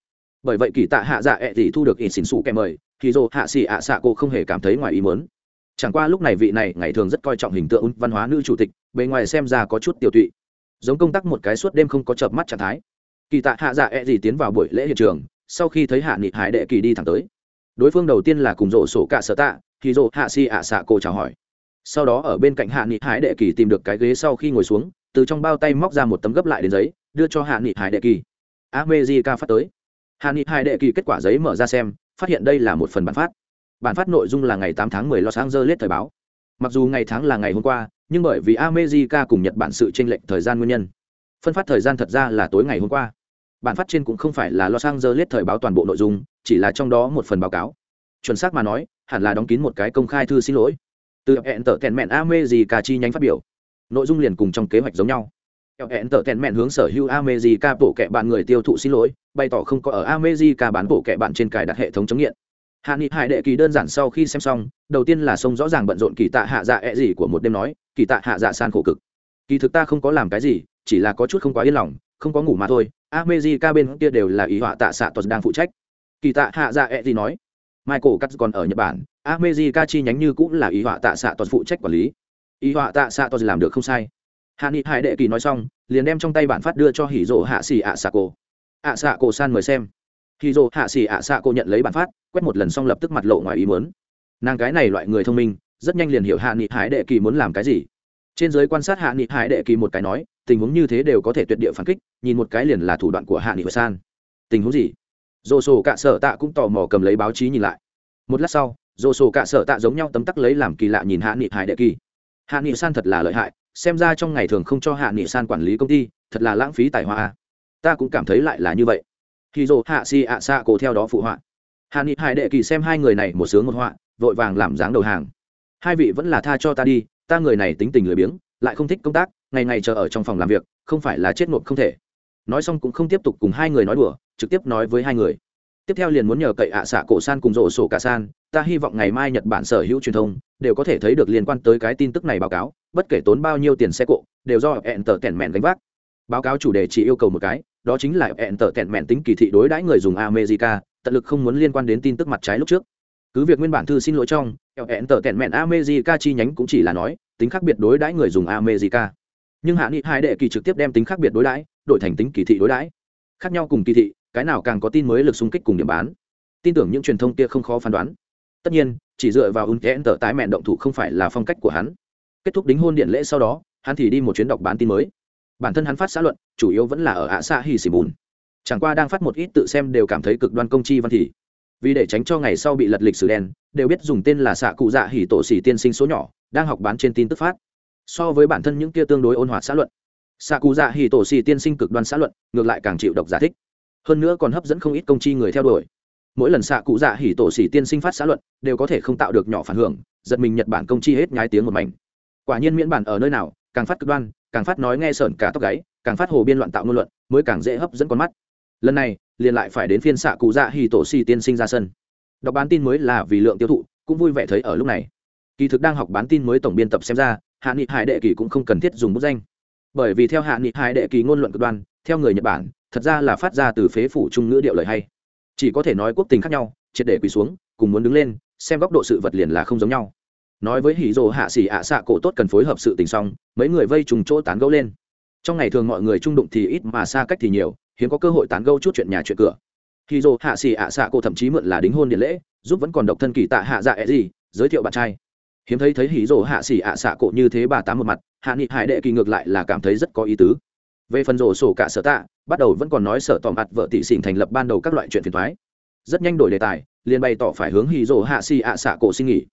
Bởi vậy kỳ tạ hạ giả e gì thu được ít xỉn xù kèm mời, thì dồ hạ xỉ ạ xạ cô không hề cảm thấy ngoài ý muốn. Chẳng qua lúc này vị này ngày thường rất coi trọng hình tượng văn hóa nữ chủ tịch, bề ngoài xem ra có chút tiêu tụy. Giống công tác một cái suốt đêm không có chợp mắt trạng thái. Kỳ tạ hạ dạ e gì tiến vào buổi lễ hiện trường sau khi thấy hạ nghị hải đệ kỳ đi thẳng tới. Đối phương đầu tiên là cùng rộ sổ cả sở tạ thì rộ hạ si ạ xạ cô chào hỏi. Sau đó ở bên cạnh hạ nghị hải đệ kỳ tìm được cái ghế sau khi ngồi xuống từ trong bao tay móc ra một tấm gấp lại đến giấy đưa cho hạ nghị hải đệ kỳ. Amejica phát tới. Hạ nghị hải đệ kỳ kết quả giấy mở ra xem phát hiện đây là một phần bản phát. Bản phát nội dung là ngày 8 tháng 10 Los Angeles thời báo. Mặc dù ngày tháng là ngày hôm qua, nhưng bởi vì America cùng Nhật Bản sự chênh lệch thời gian nguyên nhân, phân phát thời gian thật ra là tối ngày hôm qua. Bản phát trên cũng không phải là Los Angeles thời báo toàn bộ nội dung, chỉ là trong đó một phần báo cáo. Chuẩn xác mà nói, hẳn là đóng kín một cái công khai thư xin lỗi. Từ hẹn tở kèn mẹn America chi nhánh phát biểu. Nội dung liền cùng trong kế hoạch giống nhau. hẹn tở kèn mẹn hướng sở hữu America bộ kệ bạn người tiêu thụ xin lỗi, bày tỏ không có ở America bán bộ kệ bạn trên cài đặt hệ thống chống nghiện hạ nghị hải đệ kỳ đơn giản sau khi xem xong đầu tiên là sông rõ ràng bận rộn kỳ tạ hạ dạ ẹ、e、gì của một đêm nói kỳ tạ hạ dạ san khổ cực kỳ thực ta không có làm cái gì chỉ là có chút không quá yên lòng không có ngủ mà thôi amejica bên kia đều là ý họa tạ xạ tuật đang phụ trách. Kỳ tạ hạ dạ ẹ、e、gì nói, michael cắt còn ở nhật bản amejica chi nhánh như cũng là ý họa tạ xạ tuật phụ trách quản lý. Ý họa tạ xạ tuật làm được không sai. Hạ nghị hải đệ kỳ nói xong, liền đem trong tay bản phát đưa cho hỉ rỗ hạ xì ạ xạ cổ. Ạ xạ cổ san mời xem. Hỉ rỗ hạ xì ạ xạ cổ nhận lấy bản phát, quét một lần xong lập tức mặt lộ ngoài ý muốn. Nàng cái này loại người thông minh, rất nhanh liền hiểu hạ nghị hải đệ kỳ muốn làm cái gì trên giới quan sát hạ nghị hải đệ kỳ một cái nói, tình huống như thế đều có thể tuyệt địa phản kích, nhìn một cái liền là thủ đoạn của hạ nghị san. Tình huống gì? Dồ sổ cạ sở tạ cũng tò mò cầm lấy báo chí nhìn lại. Một lát sau dồ sổ cạ sở tạ giống nhau tấm tắc lấy làm kỳ lạ nhìn hạ nghị hải đệ kỳ. Hạ nghị san thật là lợi hại, xem ra trong ngày thường không cho hạ nghị san quản lý công ty, thật là lãng phí tài hoa à. ta cũng cảm thấy lại là như vậy. Khi dồ hạ si ạ xạ cổ theo đó phụ họa. Hạ nghị hải đệ kỳ xem hai người này một sướng một họa, vội vàng làm dáng đầu hàng. Hai vị vẫn là tha cho ta đi ta người này tính tình lười biếng, lại không thích công tác, ngày ngày chờ ở trong phòng làm việc, không phải là chết nộp không thể. Nói xong cũng không tiếp tục cùng hai người nói đùa, trực tiếp nói với hai người. Tiếp theo liền muốn nhờ cậy ạ xạ cổ san cùng rổ sổ cả san, ta hy vọng ngày mai nhật bản sở hữu truyền thông đều có thể thấy được liên quan tới cái tin tức này báo cáo, bất kể tốn bao nhiêu tiền xe cộ, đều do hẹn tờ tẻn mẹn gánh vác. Báo cáo chủ đề chỉ yêu cầu một cái, đó chính là hẹn tờ tẻn mẹn tính kỳ thị đối đãi người dùng america, tận lực không muốn liên quan đến tin tức mặt trái lúc trước. Cứ việc nguyên bản thư xin lỗi trong hẹn tờ tẻn mẹn america chi nhánh cũng chỉ là nói tính khác biệt đối đãi người dùng america. Nhưng hạ nghị hai đệ kỳ trực tiếp đem tính khác biệt đối đãi, đổi thành tính kỳ thị đối đãi. Khác nhau cùng kỳ thị, cái nào càng có tin mới lực xung kích cùng điểm bán. Tin tưởng những truyền thông kia không khó phán đoán. Tất nhiên, chỉ dựa vào un kẽn tờ tái mẹn động thủ không phải là phong cách của hắn. Kết thúc đính hôn điện lễ sau đó, hắn thì đi một chuyến đọc bán tin mới. Bản thân hắn phát xã luận, chủ yếu vẫn là ở ạ xa hi xì bùn. Chẳng qua đang phát một ít tự xem đều cảm thấy cực đoan công chi văn thì vì để tránh cho ngày sau bị lật lịch sử đen, đều biết dùng tên là xạ cụ dạ hỉ tổ xỉ tiên sinh số nhỏ, đang học bán trên tin tức phát. So với bản thân những kia tương đối ôn hòa xã luận xạ cụ dạ hỉ tổ xỉ tiên sinh cực đoan xã luận, ngược lại càng chịu độc giả thích. Hơn nữa còn hấp dẫn không ít công chi người theo đuổi. Mỗi lần xạ cụ dạ hỉ tổ xỉ tiên sinh phát xã luận, đều có thể không tạo được nhỏ phản hưởng, giật mình nhật bản công chi hết nhái tiếng một mảnh. Quả nhiên miễn bản ở nơi nào, càng phát cực đoan, càng phát nói nghe sởn cả tóc gáy, càng phát hồ biên loạn tạo ngôn luận, mới càng dễ hấp dẫn con mắt lần này, liền lại phải đến phiên xạ cụ dạ hỉ tổ xì tiên sinh ra sân. Đọc bán tin mới là vì lượng tiêu thụ, cũng vui vẻ thấy ở lúc này. Kỳ thực đang học bán tin mới tổng biên tập xem ra, hạ nghị hải đệ kỳ cũng không cần thiết dùng bút danh. Bởi vì theo hạ nghị hải đệ kỳ ngôn luận cực đoan, theo người nhật bản, thật ra là phát ra từ phế phủ trung ngữ điệu lời hay. Chỉ có thể nói quốc tình khác nhau, triệt để quỳ xuống, cùng muốn đứng lên, xem góc độ sự vật liền là không giống nhau. Nói với hỉ rồ hạ xỉ ạ xạ cổ tốt cần phối hợp sự tình xong, mấy người vây trùng chỗ tán gẫu lên. Trong ngày thường mọi người trung đụng thì ít mà xa cách thì nhiều hiếm có cơ hội tán gẫu chút chuyện nhà chuyện cửa. Khi dô hạ xì ạ xạ cô thậm chí mượn là đính hôn điện lễ, giúp vẫn còn độc thân kỳ tạ hạ dạ e gì giới thiệu bạn trai. Hiếm thấy thấy hí rồ hạ xỉ ạ xạ cổ như thế bà tám một mặt, hạ nghị hải đệ kỳ ngược lại là cảm thấy rất có ý tứ. Về phần rổ sổ cả sở tạ, bắt đầu vẫn còn nói sở tỏ ạt vợ tỷ xỉn thành lập ban đầu các loại chuyện phiền thoái. Rất nhanh đổi đề tài, liền bày tỏ phải hướng hí rổ hạ xì ạ xạ cổ xin nghỉ.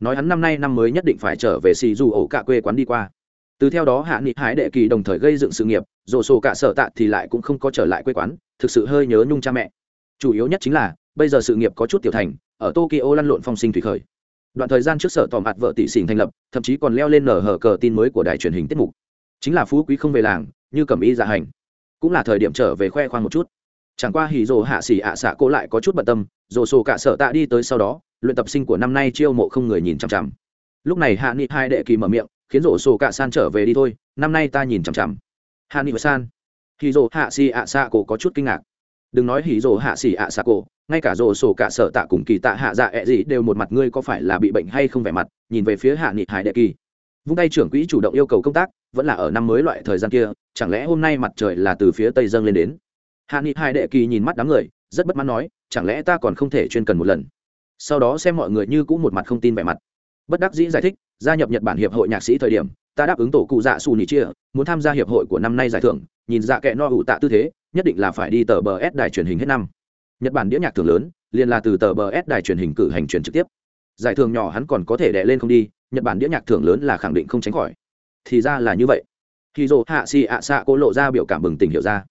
Nói hắn năm nay năm mới nhất định phải trở về xì dù ổ cả quê quán đi qua từ theo đó hạ nghị hái đệ kỳ đồng thời gây dựng sự nghiệp rổ sổ cả sở tạ thì lại cũng không có trở lại quê quán, thực sự hơi nhớ nhung cha mẹ. Chủ yếu nhất chính là, bây giờ sự nghiệp có chút tiểu thành, ở tokyo lăn lộn phong sinh thủy khởi. Đoạn thời gian trước sở tỏ mặt vợ tỷ xỉn thành lập, thậm chí còn leo lên nở hở cờ tin mới của đài truyền hình tiết mục. Chính là phú quý không về làng, như cẩm y dạ hành. Cũng là thời điểm trở về khoe khoang một chút. Chẳng qua hỉ rồ hạ xỉ ạ à xạ cô lại có chút bận tâm rồ sổ cả sở tạ đi tới sau đó, luyện tập sinh của năm nay chiêu mộ không người nhìn chằm chằm. Lúc này hạ nghị hai đệ kỳ mở miệng khiến rổ sổ cả san trở về đi thôi, năm nay ta nhìn chằm chằm. Hà ni san. Hì rổ hạ xì ạ xạ cô có chút kinh ngạc. Đừng nói hì rổ hạ xì ạ xạ cô ngay cả rồ sổ cả sợ tạ cùng kỳ tạ hạ dạ ẹ gì đều một mặt ngươi có phải là bị bệnh hay không vẻ mặt, nhìn về phía hạ nghị hải đệ kỳ. Vung tay trưởng quỹ chủ động yêu cầu công tác, vẫn là ở năm mới loại thời gian kia, chẳng lẽ hôm nay mặt trời là từ phía tây dâng lên đến? Hạ nghị Hải đệ kỳ nhìn mắt đám người, rất bất mãn nói, chẳng lẽ ta còn không thể chuyên cần một lần? Sau đó xem mọi người như cũng một mặt không tin vẻ mặt bất đắc dĩ giải thích, gia nhập nhật bản hiệp hội nhạc sĩ thời điểm, ta đáp ứng tổ cụ dạ xù nỉ chia, muốn tham gia hiệp hội của năm nay giải thưởng, nhìn dạ kệ no ủ tạ tư thế, nhất định là phải đi tờ bờ s đài truyền hình hết năm. Nhật bản đĩa nhạc thường lớn, liền là từ tờ bờ s đài truyền hình cử hành truyền trực tiếp. Giải thưởng nhỏ hắn còn có thể đè lên không đi, nhật bản đĩa nhạc thưởng lớn là khẳng định không tránh khỏi. Thì ra là như vậy. Khi dồ hạ xì ạ xạ cô lộ ra biểu cảm bừng tỉnh hiểu ra.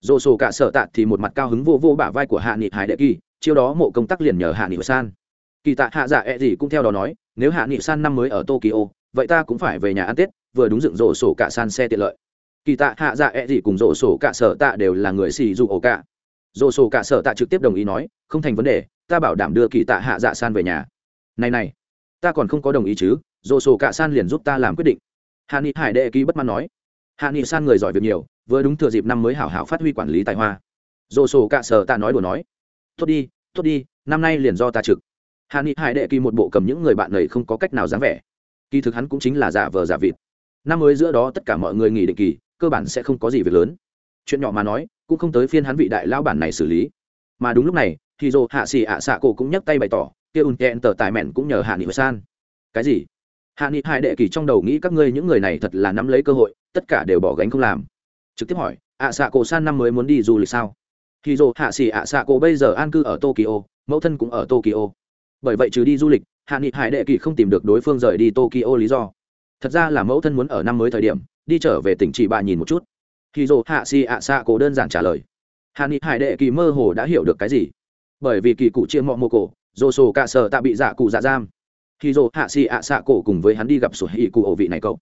Dồ sổ cả sợ tạ thì một mặt cao hứng vô vô bả vai của hạ nghị hải đệ kỳ, chiêu đó mộ công tác liền nhờ hạ nghị san kỳ tạ hạ dạ ẹ、e、gì cũng theo đó nói, nếu hạ nghị san năm mới ở tokyo, vậy ta cũng phải về nhà ăn tết, vừa đúng dựng rổ sổ cả san xe tiện lợi. Kỳ tạ hạ dạ ẹ、e、gì cùng rổ sổ cả sở tạ đều là người xì dù ổ cả. Rổ sổ cả sở tạ trực tiếp đồng ý nói, không thành vấn đề, ta bảo đảm đưa kỳ tạ hạ dạ san về nhà. Này này, ta còn không có đồng ý chứ, rổ sổ cả san liền giúp ta làm quyết định. Hạ nghị hải đệ ký bất mãn nói. Hạ nghị san người giỏi việc nhiều, vừa đúng thừa dịp năm mới hảo hảo phát huy quản lý tài hoa. Dồ sổ cả sở ta nói đùa nói. Tốt đi tốt đi, năm nay liền do ta trực hà ni hải đệ kỳ một bộ cầm những người bạn này không có cách nào dáng vẻ. Kỳ thực hắn cũng chính là giả vờ giả vịt. Năm mới giữa đó tất cả mọi người nghỉ định kỳ, cơ bản sẽ không có gì việc lớn. Chuyện nhỏ mà nói, cũng không tới phiên hắn vị đại lao bản này xử lý. Mà đúng lúc này thì dồ hạ xì ạ xạ cổ cũng nhấc tay bày tỏ kia ùn kẹn tờ tài mẹn cũng nhờ hạ nghị san. Cái gì? Hạ nghị hai đệ kỳ trong đầu nghĩ các ngươi những người này thật là nắm lấy cơ hội, tất cả đều bỏ gánh không làm. Trực tiếp hỏi, ạ xạ cổ san năm mới muốn đi du lịch sao? Thì dồ hạ xì ạ xạ cổ bây giờ an cư ở tokyo, mẫu thân cũng ở tokyo bởi vậy trừ đi du lịch, hạ nghị hải đệ kỳ không tìm được đối phương rời đi tokyo lý do. Thật ra là mẫu thân muốn ở năm mới thời điểm, đi trở về tỉnh chỉ bà nhìn một chút. Khi dồ hạ xỉ ạ xạ cổ đơn giản trả lời. Hạ nghị hải đệ kỳ mơ hồ đã hiểu được cái gì? Bởi vì kỳ cụ chia mọ mô cổ dồ sổ cả sở tạ bị giả cụ dạ giam. Khi dồ hạ xỉ ạ xạ cổ cùng với hắn đi gặp sổ hỉ cụ ổ vị này cậu.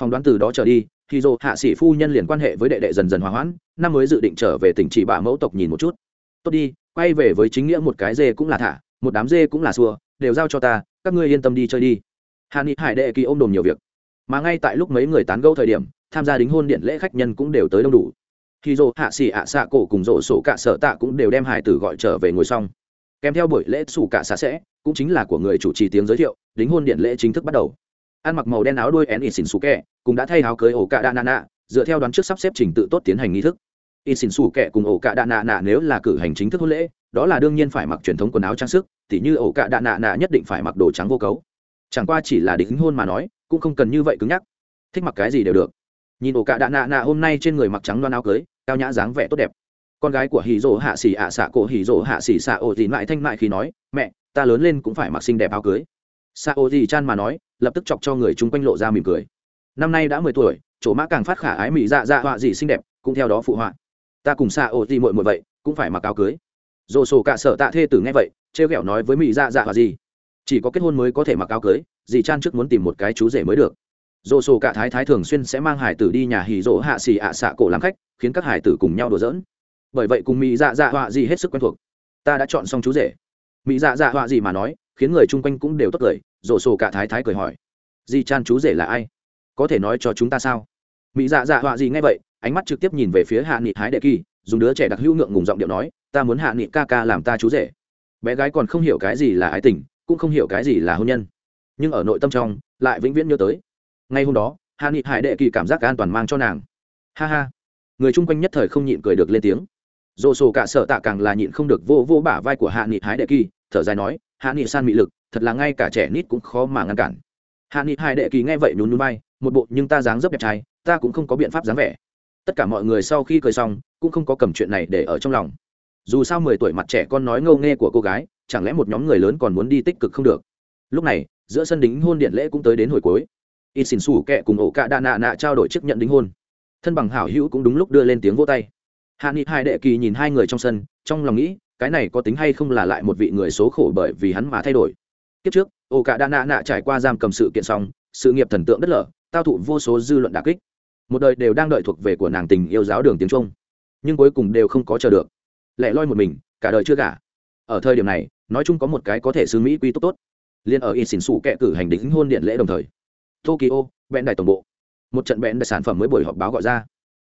Phỏng đoán từ đó trở đi khi dồ hạ sĩ phu nhân liền quan hệ với đệ đệ dần dần hòa hoãn, năm mới dự định trở về tỉnh chỉ bà mẫu tộc nhìn một chút. Tốt đi, quay về với chính nghĩa một cái dê cũng là thả một đám dê cũng là xua, đều giao cho ta, các ngươi yên tâm đi chơi đi. Hàn ni hải đệ kỳ ôm đồm nhiều việc, mà ngay tại lúc mấy người tán gẫu thời điểm, tham gia đính hôn điện lễ khách nhân cũng đều tới đông đủ. Khi dô hạ xì ạ xạ cổ cùng rổ sổ cả sở tạ cũng đều đem hải tử gọi trở về ngồi xong. Kèm theo buổi lễ xù cả xạ sẽ, cũng chính là của người chủ trì tiếng giới thiệu, đính hôn điện lễ chính thức bắt đầu. Ăn mặc màu đen áo đuôi én ỉ xỉn xù kẹ cũng đã thay áo cưới ổ cạ đa nana, dựa theo đoán trước sắp xếp trình tự tốt tiến hành nghi thức y xỉn xù kẻ cùng ổ cạ đạ nạ nạ nếu là cử hành chính thức hôn lễ, đó là đương nhiên phải mặc truyền thống quần áo trang sức, tỉ như ổ cạ đạ nạ nạ nhất định phải mặc đồ trắng vô cấu. Chẳng qua chỉ là đính hôn mà nói, cũng không cần như vậy cứng nhắc. Thích mặc cái gì đều được. Nhìn ổ cạ đạ nạ nạ hôm nay trên người mặc trắng đoan áo cưới, cao nhã dáng vẻ tốt đẹp. Con gái của hì rỗ hạ xỉ ạ xạ cổ hì rỗ hạ xỉ xạ ổ dì mại thanh mại khi nói, mẹ, ta lớn lên cũng phải mặc xinh đẹp áo cưới. Xạ ổ dì chan mà nói, lập tức chọc cho người chung quanh lộ ra mỉm cười. Năm nay đã mười tuổi, chỗ mã càng phát khả ái mỹ dạ dạ họa gì xinh đẹp, cũng theo đó phụ họa ta cùng xạ ô gì muội muội vậy, cũng phải mặc áo cưới. Dồ sổ cả sở tạ thê tử nghe vậy, trêu ghẹo nói với mỹ dạ dạ họa gì chỉ có kết hôn mới có thể mặc áo cưới, dì chan trước muốn tìm một cái chú rể mới được. Dồ sổ cả thái thái thường xuyên sẽ mang hải tử đi nhà hì dỗ hạ xì ạ xạ cổ làm khách, khiến các hải tử cùng nhau đùa giỡn. Bởi vậy cùng mỹ dạ dạ họa gì hết sức quen thuộc. Ta đã chọn xong chú rể. Mỹ dạ dạ họa gì mà nói, khiến người chung quanh cũng đều tốt cười dồ sổ cả thái thái cười hỏi, dì chan chú rể là ai? Có thể nói cho chúng ta sao? Mỹ dạ dạ họa gì nghe vậy ánh mắt trực tiếp nhìn về phía hạ nghị hái đệ kỳ, dùng đứa trẻ đặc hữu ngượng ngùng giọng điệu nói, ta muốn hạ nghị ca ca làm ta chú rể. Bé gái còn không hiểu cái gì là ái tình, cũng không hiểu cái gì là hôn nhân. Nhưng ở nội tâm trong, lại vĩnh viễn nhớ tới. Ngay hôm đó, hạ nghị hải đệ kỳ cảm giác an toàn mang cho nàng. Ha ha. Người chung quanh nhất thời không nhịn cười được lên tiếng. Dồ sổ cả sợ tạ càng là nhịn không được vô vô bả vai của hạ nghị hái đệ kỳ, thở dài nói, hạ nghị san mị lực, thật là ngay cả trẻ nít cũng khó mà ngăn cản. Hạ nghị Hải đệ kỳ nghe vậy nhún nhún bay một bộ, nhưng ta dáng dấp đẹp trai, ta cũng không có biện pháp dáng vẻ tất cả mọi người sau khi cười xong, cũng không có cầm chuyện này để ở trong lòng. Dù sao mười tuổi mặt trẻ con nói ngâu nghe của cô gái, chẳng lẽ một nhóm người lớn còn muốn đi tích cực không được? Lúc này, giữa sân đính hôn điện lễ cũng tới đến hồi cuối. In xin xù kẹ cùng ổ cạ đạ nạ nạ trao đổi chức nhận đính hôn. Thân bằng hảo hữu cũng đúng lúc đưa lên tiếng vô tay. Hạ nghị hai đệ kỳ nhìn hai người trong sân, trong lòng nghĩ, cái này có tính hay không là lại một vị người số khổ bởi vì hắn mà thay đổi. Kiếp trước ổ cạ đa nạ nạ trải qua giam cầm sự kiện xong, sự nghiệp thần tượng đất lở, tao thụ vô số dư luận đà kích một đời đều đang đợi thuộc về của nàng tình yêu giáo đường tiếng trung. Nhưng cuối cùng đều không có chờ được. Lẻ loi một mình, cả đời chưa gả. Ở thời điểm này, nói chung có một cái có thể xứ mỹ quy tốt tốt. Liên ở in xỉn xù kẹ cử hành đính hôn điện lễ đồng thời, tokyo bẽn đài tổng bộ, một trận bẽn đài sản phẩm mới buổi họp báo gọi ra.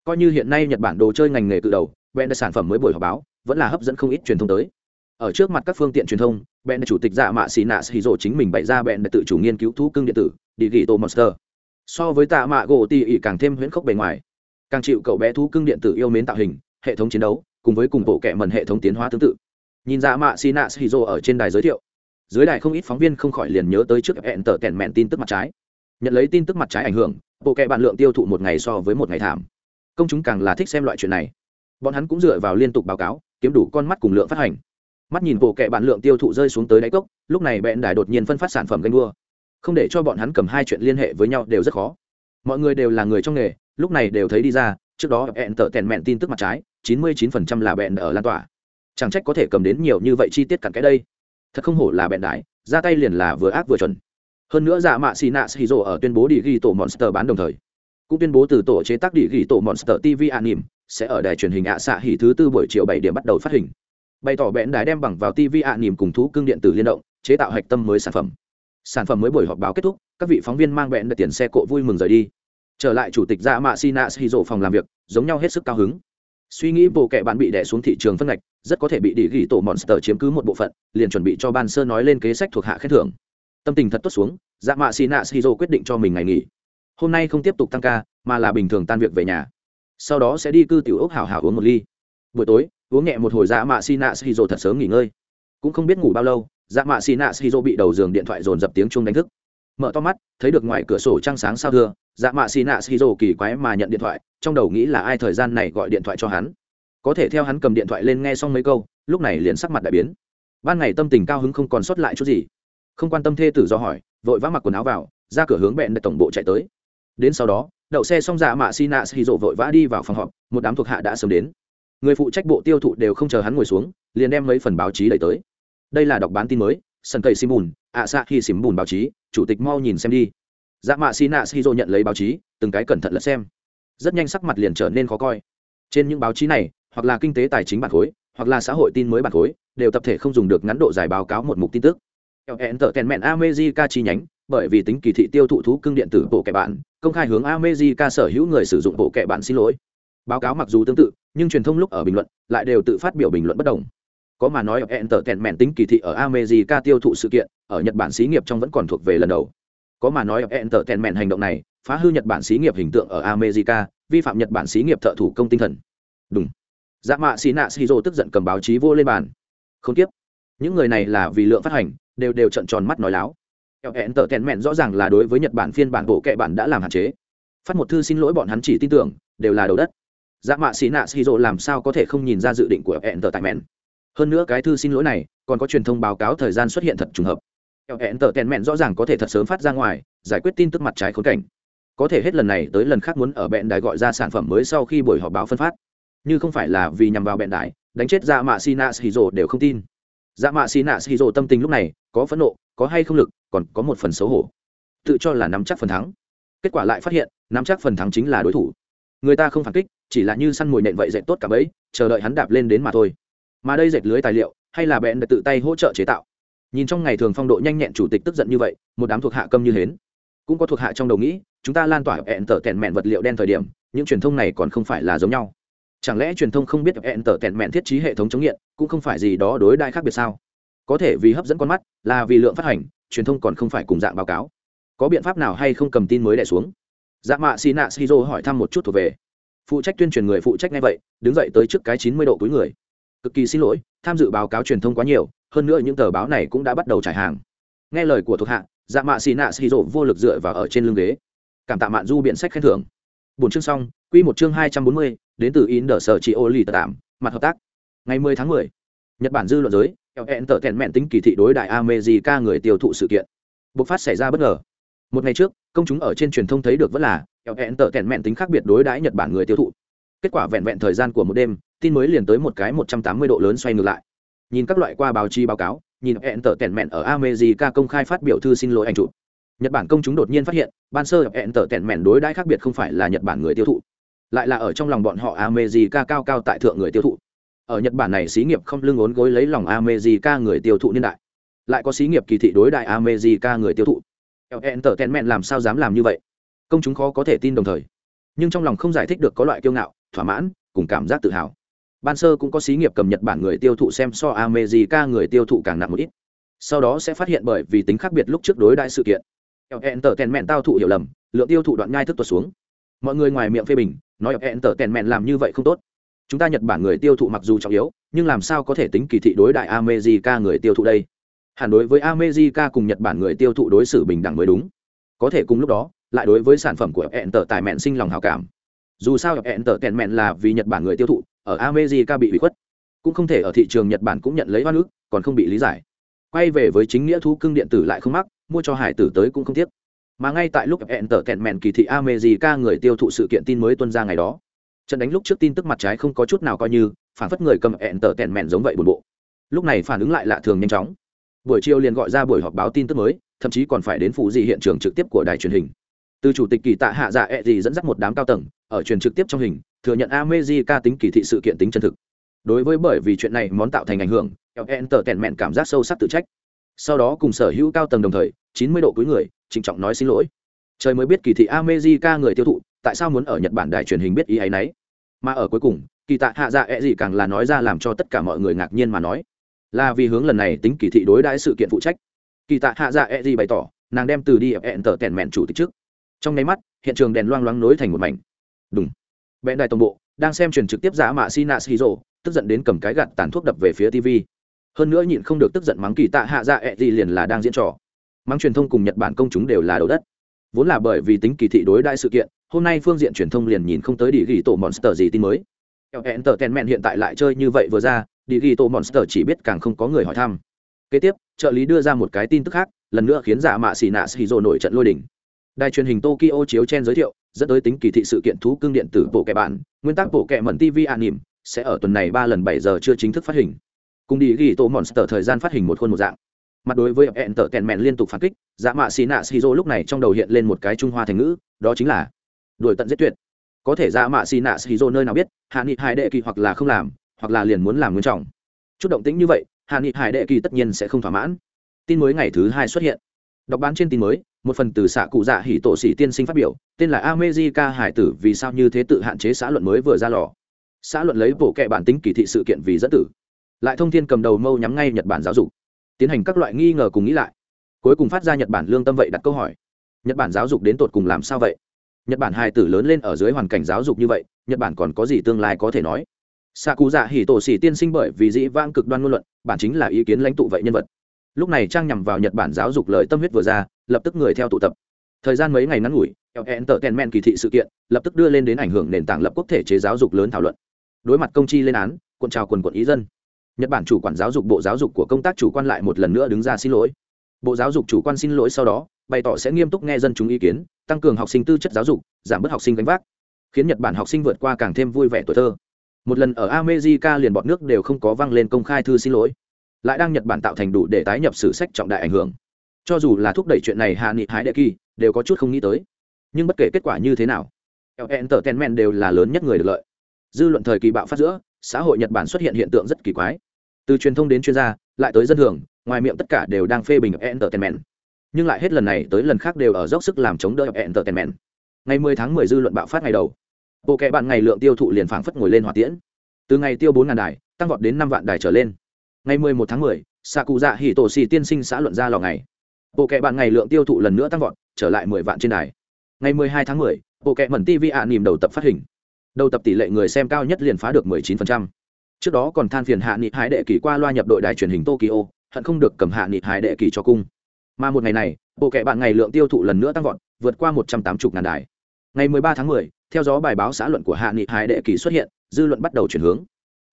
Coi như hiện nay nhật bản đồ chơi ngành nghề cự đầu bẽn đài sản phẩm mới buổi họp báo vẫn là hấp dẫn không ít truyền thông tới. Ở trước mặt các phương tiện truyền thông bèn chủ tịch dạ mạ xì nạ xì rộ chính mình bày ra bèn tự chủ nghiên cứu thú cưng điện tử địa ghi tô monster so với tạ mạ gỗ tỉ ỉ càng thêm huyễn khốc bề ngoài. Càng chịu cậu bé thú cưng điện tử yêu mến tạo hình, hệ thống chiến đấu, cùng với cùng bộ kệ mần hệ thống tiến hóa tương tự. Nhìn ra mạ xì nạ xì rộ ở trên đài giới thiệu. Dưới đài không ít phóng viên không khỏi liền nhớ tới trước hẹn tờ kèn mẹn tin tức mặt trái. Nhận lấy tin tức mặt trái ảnh hưởng, bộ kệ bản lượng tiêu thụ một ngày so với một ngày thảm. Công chúng càng là thích xem loại chuyện này. Bọn hắn cũng dựa vào liên tục báo cáo, kiếm đủ con mắt cùng lượng phát hành. Mắt nhìn bộ kệ bản lượng tiêu thụ rơi xuống tới đáy cốc, lúc này bẹn đài đột nhiên phân phát sản phẩm ganh đua không để cho bọn hắn cầm hai chuyện liên hệ với nhau đều rất khó. Mọi người đều là người trong nghề lúc này đều thấy đi ra trước đó bẹn tở tèn mẹn tin tức mặt trái chín mươi chín phần trăm là bẹn ở lan tỏa. Chẳng trách có thể cầm đến nhiều như vậy chi tiết cặn cái đây. Thật không hổ là bẹn đại, ra tay liền là vừa ác vừa chuẩn. Hơn nữa dạ mạ xì nạ xì rồ ở tuyên bố đi ghi tổ monster bán đồng thời cũng tuyên bố từ tổ chế tác đi ghi tổ monster tv anim sẽ ở đài truyền hình ạ xạ hỉ thứ tư buổi chiều bảy điểm bắt đầu phát hình. Bày tỏ bẽn đài đem bằng vào tv ạ nỉm cùng thú cưng điện tử liên động chế tạo hạch tâm mới sản phẩm sản phẩm mới buổi họp báo kết thúc, các vị phóng viên mang bẹn được tiền xe cộ vui mừng rời đi. Trở lại chủ tịch dạ mạ sina shizu phòng làm việc, giống nhau hết sức cao hứng. Suy nghĩ bộ kệ bạn bị đẻ xuống thị trường phân ngạch, rất có thể bị đỉ ghi tổ monster chiếm cứ một bộ phận, liền chuẩn bị cho ban sơ nói lên kế sách thuộc hạ khen thưởng. Tâm tình thật tốt xuống dạ mạ sina shizu quyết định cho mình ngày nghỉ. Hôm nay không tiếp tục tăng ca, mà là bình thường tan việc về nhà. Sau đó sẽ đi cư tiểu ốc hảo hảo uống một ly. Buổi tối, uống nhẹ một hồi dạ mạ xì nạ xì rồ thật sớm nghỉ ngơi. Cũng không biết ngủ bao lâu dạ mạ xì nạ xì dô bị đầu giường điện thoại dồn dập tiếng chuông đánh thức. Mở to mắt, thấy được ngoài cửa sổ trăng sáng sao thưa dạ mạ xì nạ xì dô kỳ quái mà nhận điện thoại, trong đầu nghĩ là ai thời gian này gọi điện thoại cho hắn. Có thể theo hắn cầm điện thoại lên nghe xong mấy câu, lúc này liền sắc mặt đại biến. Ban ngày tâm tình cao hứng không còn sót lại chút gì. Không quan tâm thê tử do hỏi, vội vã mặc quần áo vào, ra cửa hướng bẹn để tổng bộ chạy tới. Đến sau đó, đậu xe xong dạ mạ xì nạ xì rộ vội vã đi vào phòng họp, một đám thuộc hạ đã sớm đến. Người phụ trách bộ tiêu thụ đều không chờ hắn ngồi xuống, liền đem mấy phần báo chí đẩy tới đây là đọc bán tin mới, sân cây sim bùn ạ xạ khi xìm bùn báo chí, chủ tịch mau nhìn xem đi. Dạ mạ xì nạ xì dô nhận lấy báo chí, từng cái cẩn thận lật xem. Rất nhanh sắc mặt liền trở nên khó coi. Trên những báo chí này, hoặc là kinh tế tài chính bản khối, hoặc là xã hội tin mới bản khối, đều tập thể không dùng được ngắn độ dài báo cáo một mục tin tức. Hẹn tợ kèn mẹn amejica chi nhánh, bởi vì tính kỳ thị tiêu thụ thú cưng điện tử bộ kẻ bạn, công khai hướng amejica sở hữu người sử dụng bộ kẻ bạn xin lỗi. Báo cáo mặc dù tương tự, nhưng truyền thông lúc ở bình luận, lại đều tự phát biểu bình luận bất đồng có mà nói hẹn tờ tèn mẹn tính kỳ thị ở america tiêu thụ sự kiện, ở nhật bản xí nghiệp trong vẫn còn thuộc về lần đầu. Có mà nói hẹn tờ tèn mẹn hành động này, phá hư nhật bản xí nghiệp hình tượng ở america, vi phạm nhật bản xí nghiệp thợ thủ công tinh thần. Đúng. Dạ mạ xì nạ xì rô tức giận cầm báo chí vô lên bàn. Không tiếp. Những người này là vì lượng phát hành, đều đều trận tròn mắt nói láo. Hẹn tờ tèn mẹn rõ ràng là đối với nhật bản phiên bản bộ kệ bản đã làm hạn chế. Phát một thư xin lỗi bọn hắn chỉ tin tưởng, đều là đầu đất. Dạ mạ xì nạ xì rô làm sao có thể không nhìn ra dự định của hẹn tờ tại mẹn hơn nữa cái thư xin lỗi này, còn có truyền thông báo cáo thời gian xuất hiện thật trùng hợp. Hẹn tờ tèn mẹn rõ ràng có thể thật sớm phát ra ngoài, giải quyết tin tức mặt trái khốn cảnh. Có thể hết lần này tới lần khác muốn ở bẹn đài gọi ra sản phẩm mới sau khi buổi họp báo phân phát. Như không phải là vì nhằm vào bẹn đài, đánh chết dạ mạ sina shizu đều không tin. Dạ mạ sina shizu tâm tình lúc này, có phẫn nộ, có hay không lực, còn có một phần xấu hổ. Tự cho là nắm chắc phần thắng. Kết quả lại phát hiện, nắm chắc phần thắng chính là đối thủ. Người ta không phản kích, chỉ là như săn mồi nện vậy dạy tốt cả bấy chờ đợi hắn đạp lên đến mà thôi mà đây dệt lưới tài liệu, hay là bẹn tự tay hỗ trợ chế tạo. Nhìn trong ngày thường phong độ nhanh nhẹn chủ tịch tức giận như vậy, một đám thuộc hạ câm như hến. Cũng có thuộc hạ trong đầu nghĩ, chúng ta lan tỏa hẹn tở tèn mẹn vật liệu đen thời điểm, những truyền thông này còn không phải là giống nhau. Chẳng lẽ truyền thông không biết hẹn tở tèn mẹn thiết trí hệ thống chống nghiện, cũng không phải gì đó đối đại khác biệt sao? Có thể vì hấp dẫn con mắt, là vì lượng phát hành, truyền thông còn không phải cùng dạng báo cáo. Có biện pháp nào hay không cầm tin mới đẻ xuống? Dạ mạ xì nạ shizu hỏi thăm một chút thuộc về. Phụ trách tuyên truyền người phụ trách ngay vậy, đứng dậy tới trước cái chín mươi độ túi người cực kỳ xin lỗi, tham dự báo cáo truyền thông quá nhiều, hơn nữa những tờ báo này cũng đã bắt đầu trải hàng. Nghe lời của thuộc hạ dạ mạ xì nạ xì rộ vô lực dựa vào ở trên lưng ghế. Cảm tạ mạn du biện sách khen thưởng. Bốn chương xong, quy một chương hai trăm bốn mươi, đến từ in đờ sở chị ô lì tạm, mặt hợp tác. Ngày mười tháng mười, nhật bản dư luận giới hẹn tờ tèn mẹn tính kỳ thị đối đại amejica người tiêu thụ sự kiện. Bộc phát xảy ra bất ngờ. Một ngày trước, công chúng ở trên truyền thông thấy được vẫn là hẹn tờ tèn mẹn tính khác biệt đối đãi nhật bản người tiêu thụ. Kết quả vẹn vẹn thời gian của một đêm tin mới liền tới một cái một trăm tám mươi độ lớn xoay ngược lại. Nhìn các loại qua báo chí báo cáo, nhìn hẹn tờ tèn mẹn ở america công khai phát biểu thư xin lỗi anh chụp. Nhật bản công chúng đột nhiên phát hiện, ban sơ hẹn tờ tèn mẹn đối đãi khác biệt không phải là nhật bản người tiêu thụ, lại là ở trong lòng bọn họ america cao cao tại thượng người tiêu thụ. Ở nhật bản này xí nghiệp không lưng ốn gối lấy lòng america người tiêu thụ niên đại, lại có xí nghiệp kỳ thị đối đại america người tiêu thụ. hẹn tờ tèn mẹn làm sao dám làm như vậy? Công chúng khó có thể tin đồng thời, nhưng trong lòng không giải thích được có loại kiêu ngạo, thỏa mãn, cùng cảm giác tự hào ban sơ cũng có xí nghiệp cầm nhật bản người tiêu thụ xem so amejica người tiêu thụ càng nặng một ít. Sau đó sẽ phát hiện bởi vì tính khác biệt lúc trước đối đại sự kiện. Hẹn tở tèn mẹn tao thụ hiểu lầm, lượng tiêu thụ đoạn nhai thức tuột xuống. Mọi người ngoài miệng phê bình, nói hẹn tở tèn mẹn làm như vậy không tốt. Chúng ta nhật bản người tiêu thụ mặc dù trọng yếu, nhưng làm sao có thể tính kỳ thị đối đại amejica người tiêu thụ đây? Hẳn đối với amejica cùng nhật bản người tiêu thụ đối xử bình đẳng mới đúng. Có thể cùng lúc đó, lại đối với sản phẩm của hẹn tở tài mẹn sinh lòng hào cảm. Dù sao hẹn tở tèn mẹn là vì nhật bản người tiêu thụ ở america bị hủy khuất. Cũng không thể ở thị trường nhật bản cũng nhận lấy oan ức, còn không bị lý giải. Quay về với chính nghĩa thú cưng điện tử lại không mắc mua cho hải tử tới cũng không tiếc. Mà ngay tại lúc hẹn tờ tèn mẹn kỳ thị america người tiêu thụ sự kiện tin mới tuân ra ngày đó. Trận đánh lúc trước tin tức mặt trái không có chút nào coi như phản phất người cầm hẹn tờ tèn mẹn giống vậy buồn bộ. Lúc này phản ứng lại lạ thường nhanh chóng. Buổi chiều liền gọi ra buổi họp báo tin tức mới thậm chí còn phải đến phụ gì hiện trường trực tiếp của đài truyền hình. Từ chủ tịch kỳ tạ hạ dạ ẹ、e、gì dẫn dắt một đám cao tầng ở truyền trực tiếp trong hình thừa nhận amejica tính kỳ thị sự kiện tính chân thực. Đối với bởi vì chuyện này món tạo thành ảnh hưởng ln tèn mẹn cảm giác sâu sắc tự trách. Sau đó cùng sở hữu cao tầng đồng thời, chín mươi độ cuối người, trịnh trọng nói xin lỗi. Trời mới biết kỳ thị amejica người tiêu thụ, tại sao muốn ở nhật bản đài truyền hình biết ý ấy nấy. Mà ở cuối cùng, kỳ tạ hạ dạ e gì càng là nói ra làm cho tất cả mọi người ngạc nhiên mà nói. Là vì hướng lần này tính kỳ thị đối đãi sự kiện phụ trách. Kỳ tạ hạ dạ e gì bày tỏ, nàng đem từ đi hẹn tèn mẹn chủ tịch trước. Trong nháy mắt, hiện trường đèn loang loáng nối thành một mảnh. Đùng vẽ đài tổng bộ, đang xem truyền trực tiếp giả mạ sina shizu, tức giận đến cầm cái gạt tàn thuốc đập về phía tv hơn nữa nhịn không được tức giận mắng kỳ tạ hạ dạ ẹ gì liền là đang diễn trò. Mắng truyền thông cùng nhật bản công chúng đều là đầu đất. Vốn là bởi vì tính kỳ thị đối đại sự kiện, hôm nay phương diện truyền thông liền nhìn không tới đi ghi tổ monster gì tin mới. Hẹn tờ hiện tại lại chơi như vậy vừa ra đi ghi tổ monster chỉ biết càng không có người hỏi thăm. Kế tiếp, trợ lý đưa ra một cái tin tức khác, lần nữa khiến giả mạ xì nạ xì rồ nổi trận lôi đỉnh đài truyền hình tokyo chiếu chen giới thiệu dẫn tới tính kỳ thị sự kiện thú cưng điện tử bộ kẻ bạn, nguyên tắc bộ kẻ mẩn tv an à nỉm, sẽ ở tuần này ba lần bảy giờ chưa chính thức phát hình. Cùng đi ghi tổ monster thời gian phát hình một khuôn một dạng. Mặt đối với hẹn tờ kèn mẹn liên tục phản kích dạ mạ xì nạ xì lúc này trong đầu hiện lên một cái trung hoa thành ngữ, đó chính là đuổi tận giết tuyệt. Có thể dạ mạ xì nạ xì nơi nào biết, hạ nghị hải đệ kỳ hoặc là không làm, hoặc là liền muốn làm nguyên trọng. Chút động tĩnh như vậy, hạ nghị hải đệ kỳ tất nhiên sẽ không thỏa mãn. Tin mới ngày thứ hai xuất hiện. Đọc bán trên tin mới một phần từ xạ cụ dạ hỉ tổ sĩ tiên sinh phát biểu, tên là amejica hải tử vì sao như thế tự hạn chế xã luận mới vừa ra lò. Xã luận lấy bộ kệ bản tính kỳ thị sự kiện vì dẫn tử. Lại thông tin cầm đầu mâu nhắm ngay nhật bản giáo dục. Tiến hành các loại nghi ngờ cùng nghĩ lại. Cuối cùng phát ra nhật bản lương tâm vậy đặt câu hỏi. Nhật bản giáo dục đến tột cùng làm sao vậy? Nhật bản hài tử lớn lên ở dưới hoàn cảnh giáo dục như vậy, nhật bản còn có gì tương lai có thể nói? Xạ cụ dạ hỉ tổ xỉ tiên sinh bởi vì dĩ vang cực đoan ngôn luận, bản chính là ý kiến lãnh tụ vậy nhân vật. Lúc này trang nhằm vào nhật bản giáo dục lời tâm huyết vừa ra lập tức người theo tụ tập. Thời gian mấy ngày ngắn ngủi ln tờ tèn men kỳ thị sự kiện lập tức đưa lên đến ảnh hưởng nền tảng lập quốc thể chế giáo dục lớn thảo luận. Đối mặt công chi lên án quần trào quần quận ý dân. Nhật bản chủ quản giáo dục, bộ giáo dục của công tác chủ quan lại một lần nữa đứng ra xin lỗi. Bộ giáo dục chủ quan xin lỗi sau đó, bày tỏ sẽ nghiêm túc nghe dân chúng ý kiến, tăng cường học sinh tư chất giáo dục, giảm bớt học sinh gánh vác, khiến nhật bản học sinh vượt qua càng thêm vui vẻ tuổi thơ. Một lần ở america liền bọn nước đều không có văng lên công khai thư xin lỗi. Lại đang nhật bản tạo thành đủ để tái nhập sử sách trọng đại ảnh hưởng cho dù là thúc đẩy chuyện này hạ nghị hái đệ kỳ đều có chút không nghĩ tới. Nhưng bất kể kết quả như thế nào entertainment đều là lớn nhất người được lợi. Dư luận thời kỳ bạo phát giữa xã hội nhật bản xuất hiện hiện tượng rất kỳ quái. Từ truyền thông đến chuyên gia lại tới dân thường ngoài miệng tất cả đều đang phê bình entertainment. Nhưng lại hết lần này tới lần khác đều ở dốc sức làm chống đỡ entertainment. Ngày 10 tháng 10 dư luận bạo phát ngày đầu bộ kệ bạn ngày lượng tiêu thụ liền phảng phất ngồi lên hỏa tiễn. Từ ngày tiêu bốn ngàn đài tăng vọt đến năm vạn đài trở lên. Ngày 11 tháng 10, xạ cụ dạ hỉ tổ xì tiên sinh xã luận ra lò ngày bộ kệ bạn ngày lượng tiêu thụ lần nữa tăng vọt trở lại 10 vạn trên đài. Ngày 12 tháng 10, bộ kệ mẩn tv ạ nỉm đầu tập phát hình. Đầu tập tỷ lệ người xem cao nhất liền phá được 19%. trước đó còn than phiền hạ nghị hải đệ kỳ qua loa nhập đội đài truyền hình tokyo hận không được cầm hạ nghị hải đệ kỳ cho cung. Mà một ngày này bộ kệ bạn ngày lượng tiêu thụ lần nữa tăng vọt vượt qua 180 ngàn đài. Ngày 13 tháng 10, theo gió bài báo xã luận của hạ nghị hải đệ kỳ xuất hiện dư luận bắt đầu chuyển hướng.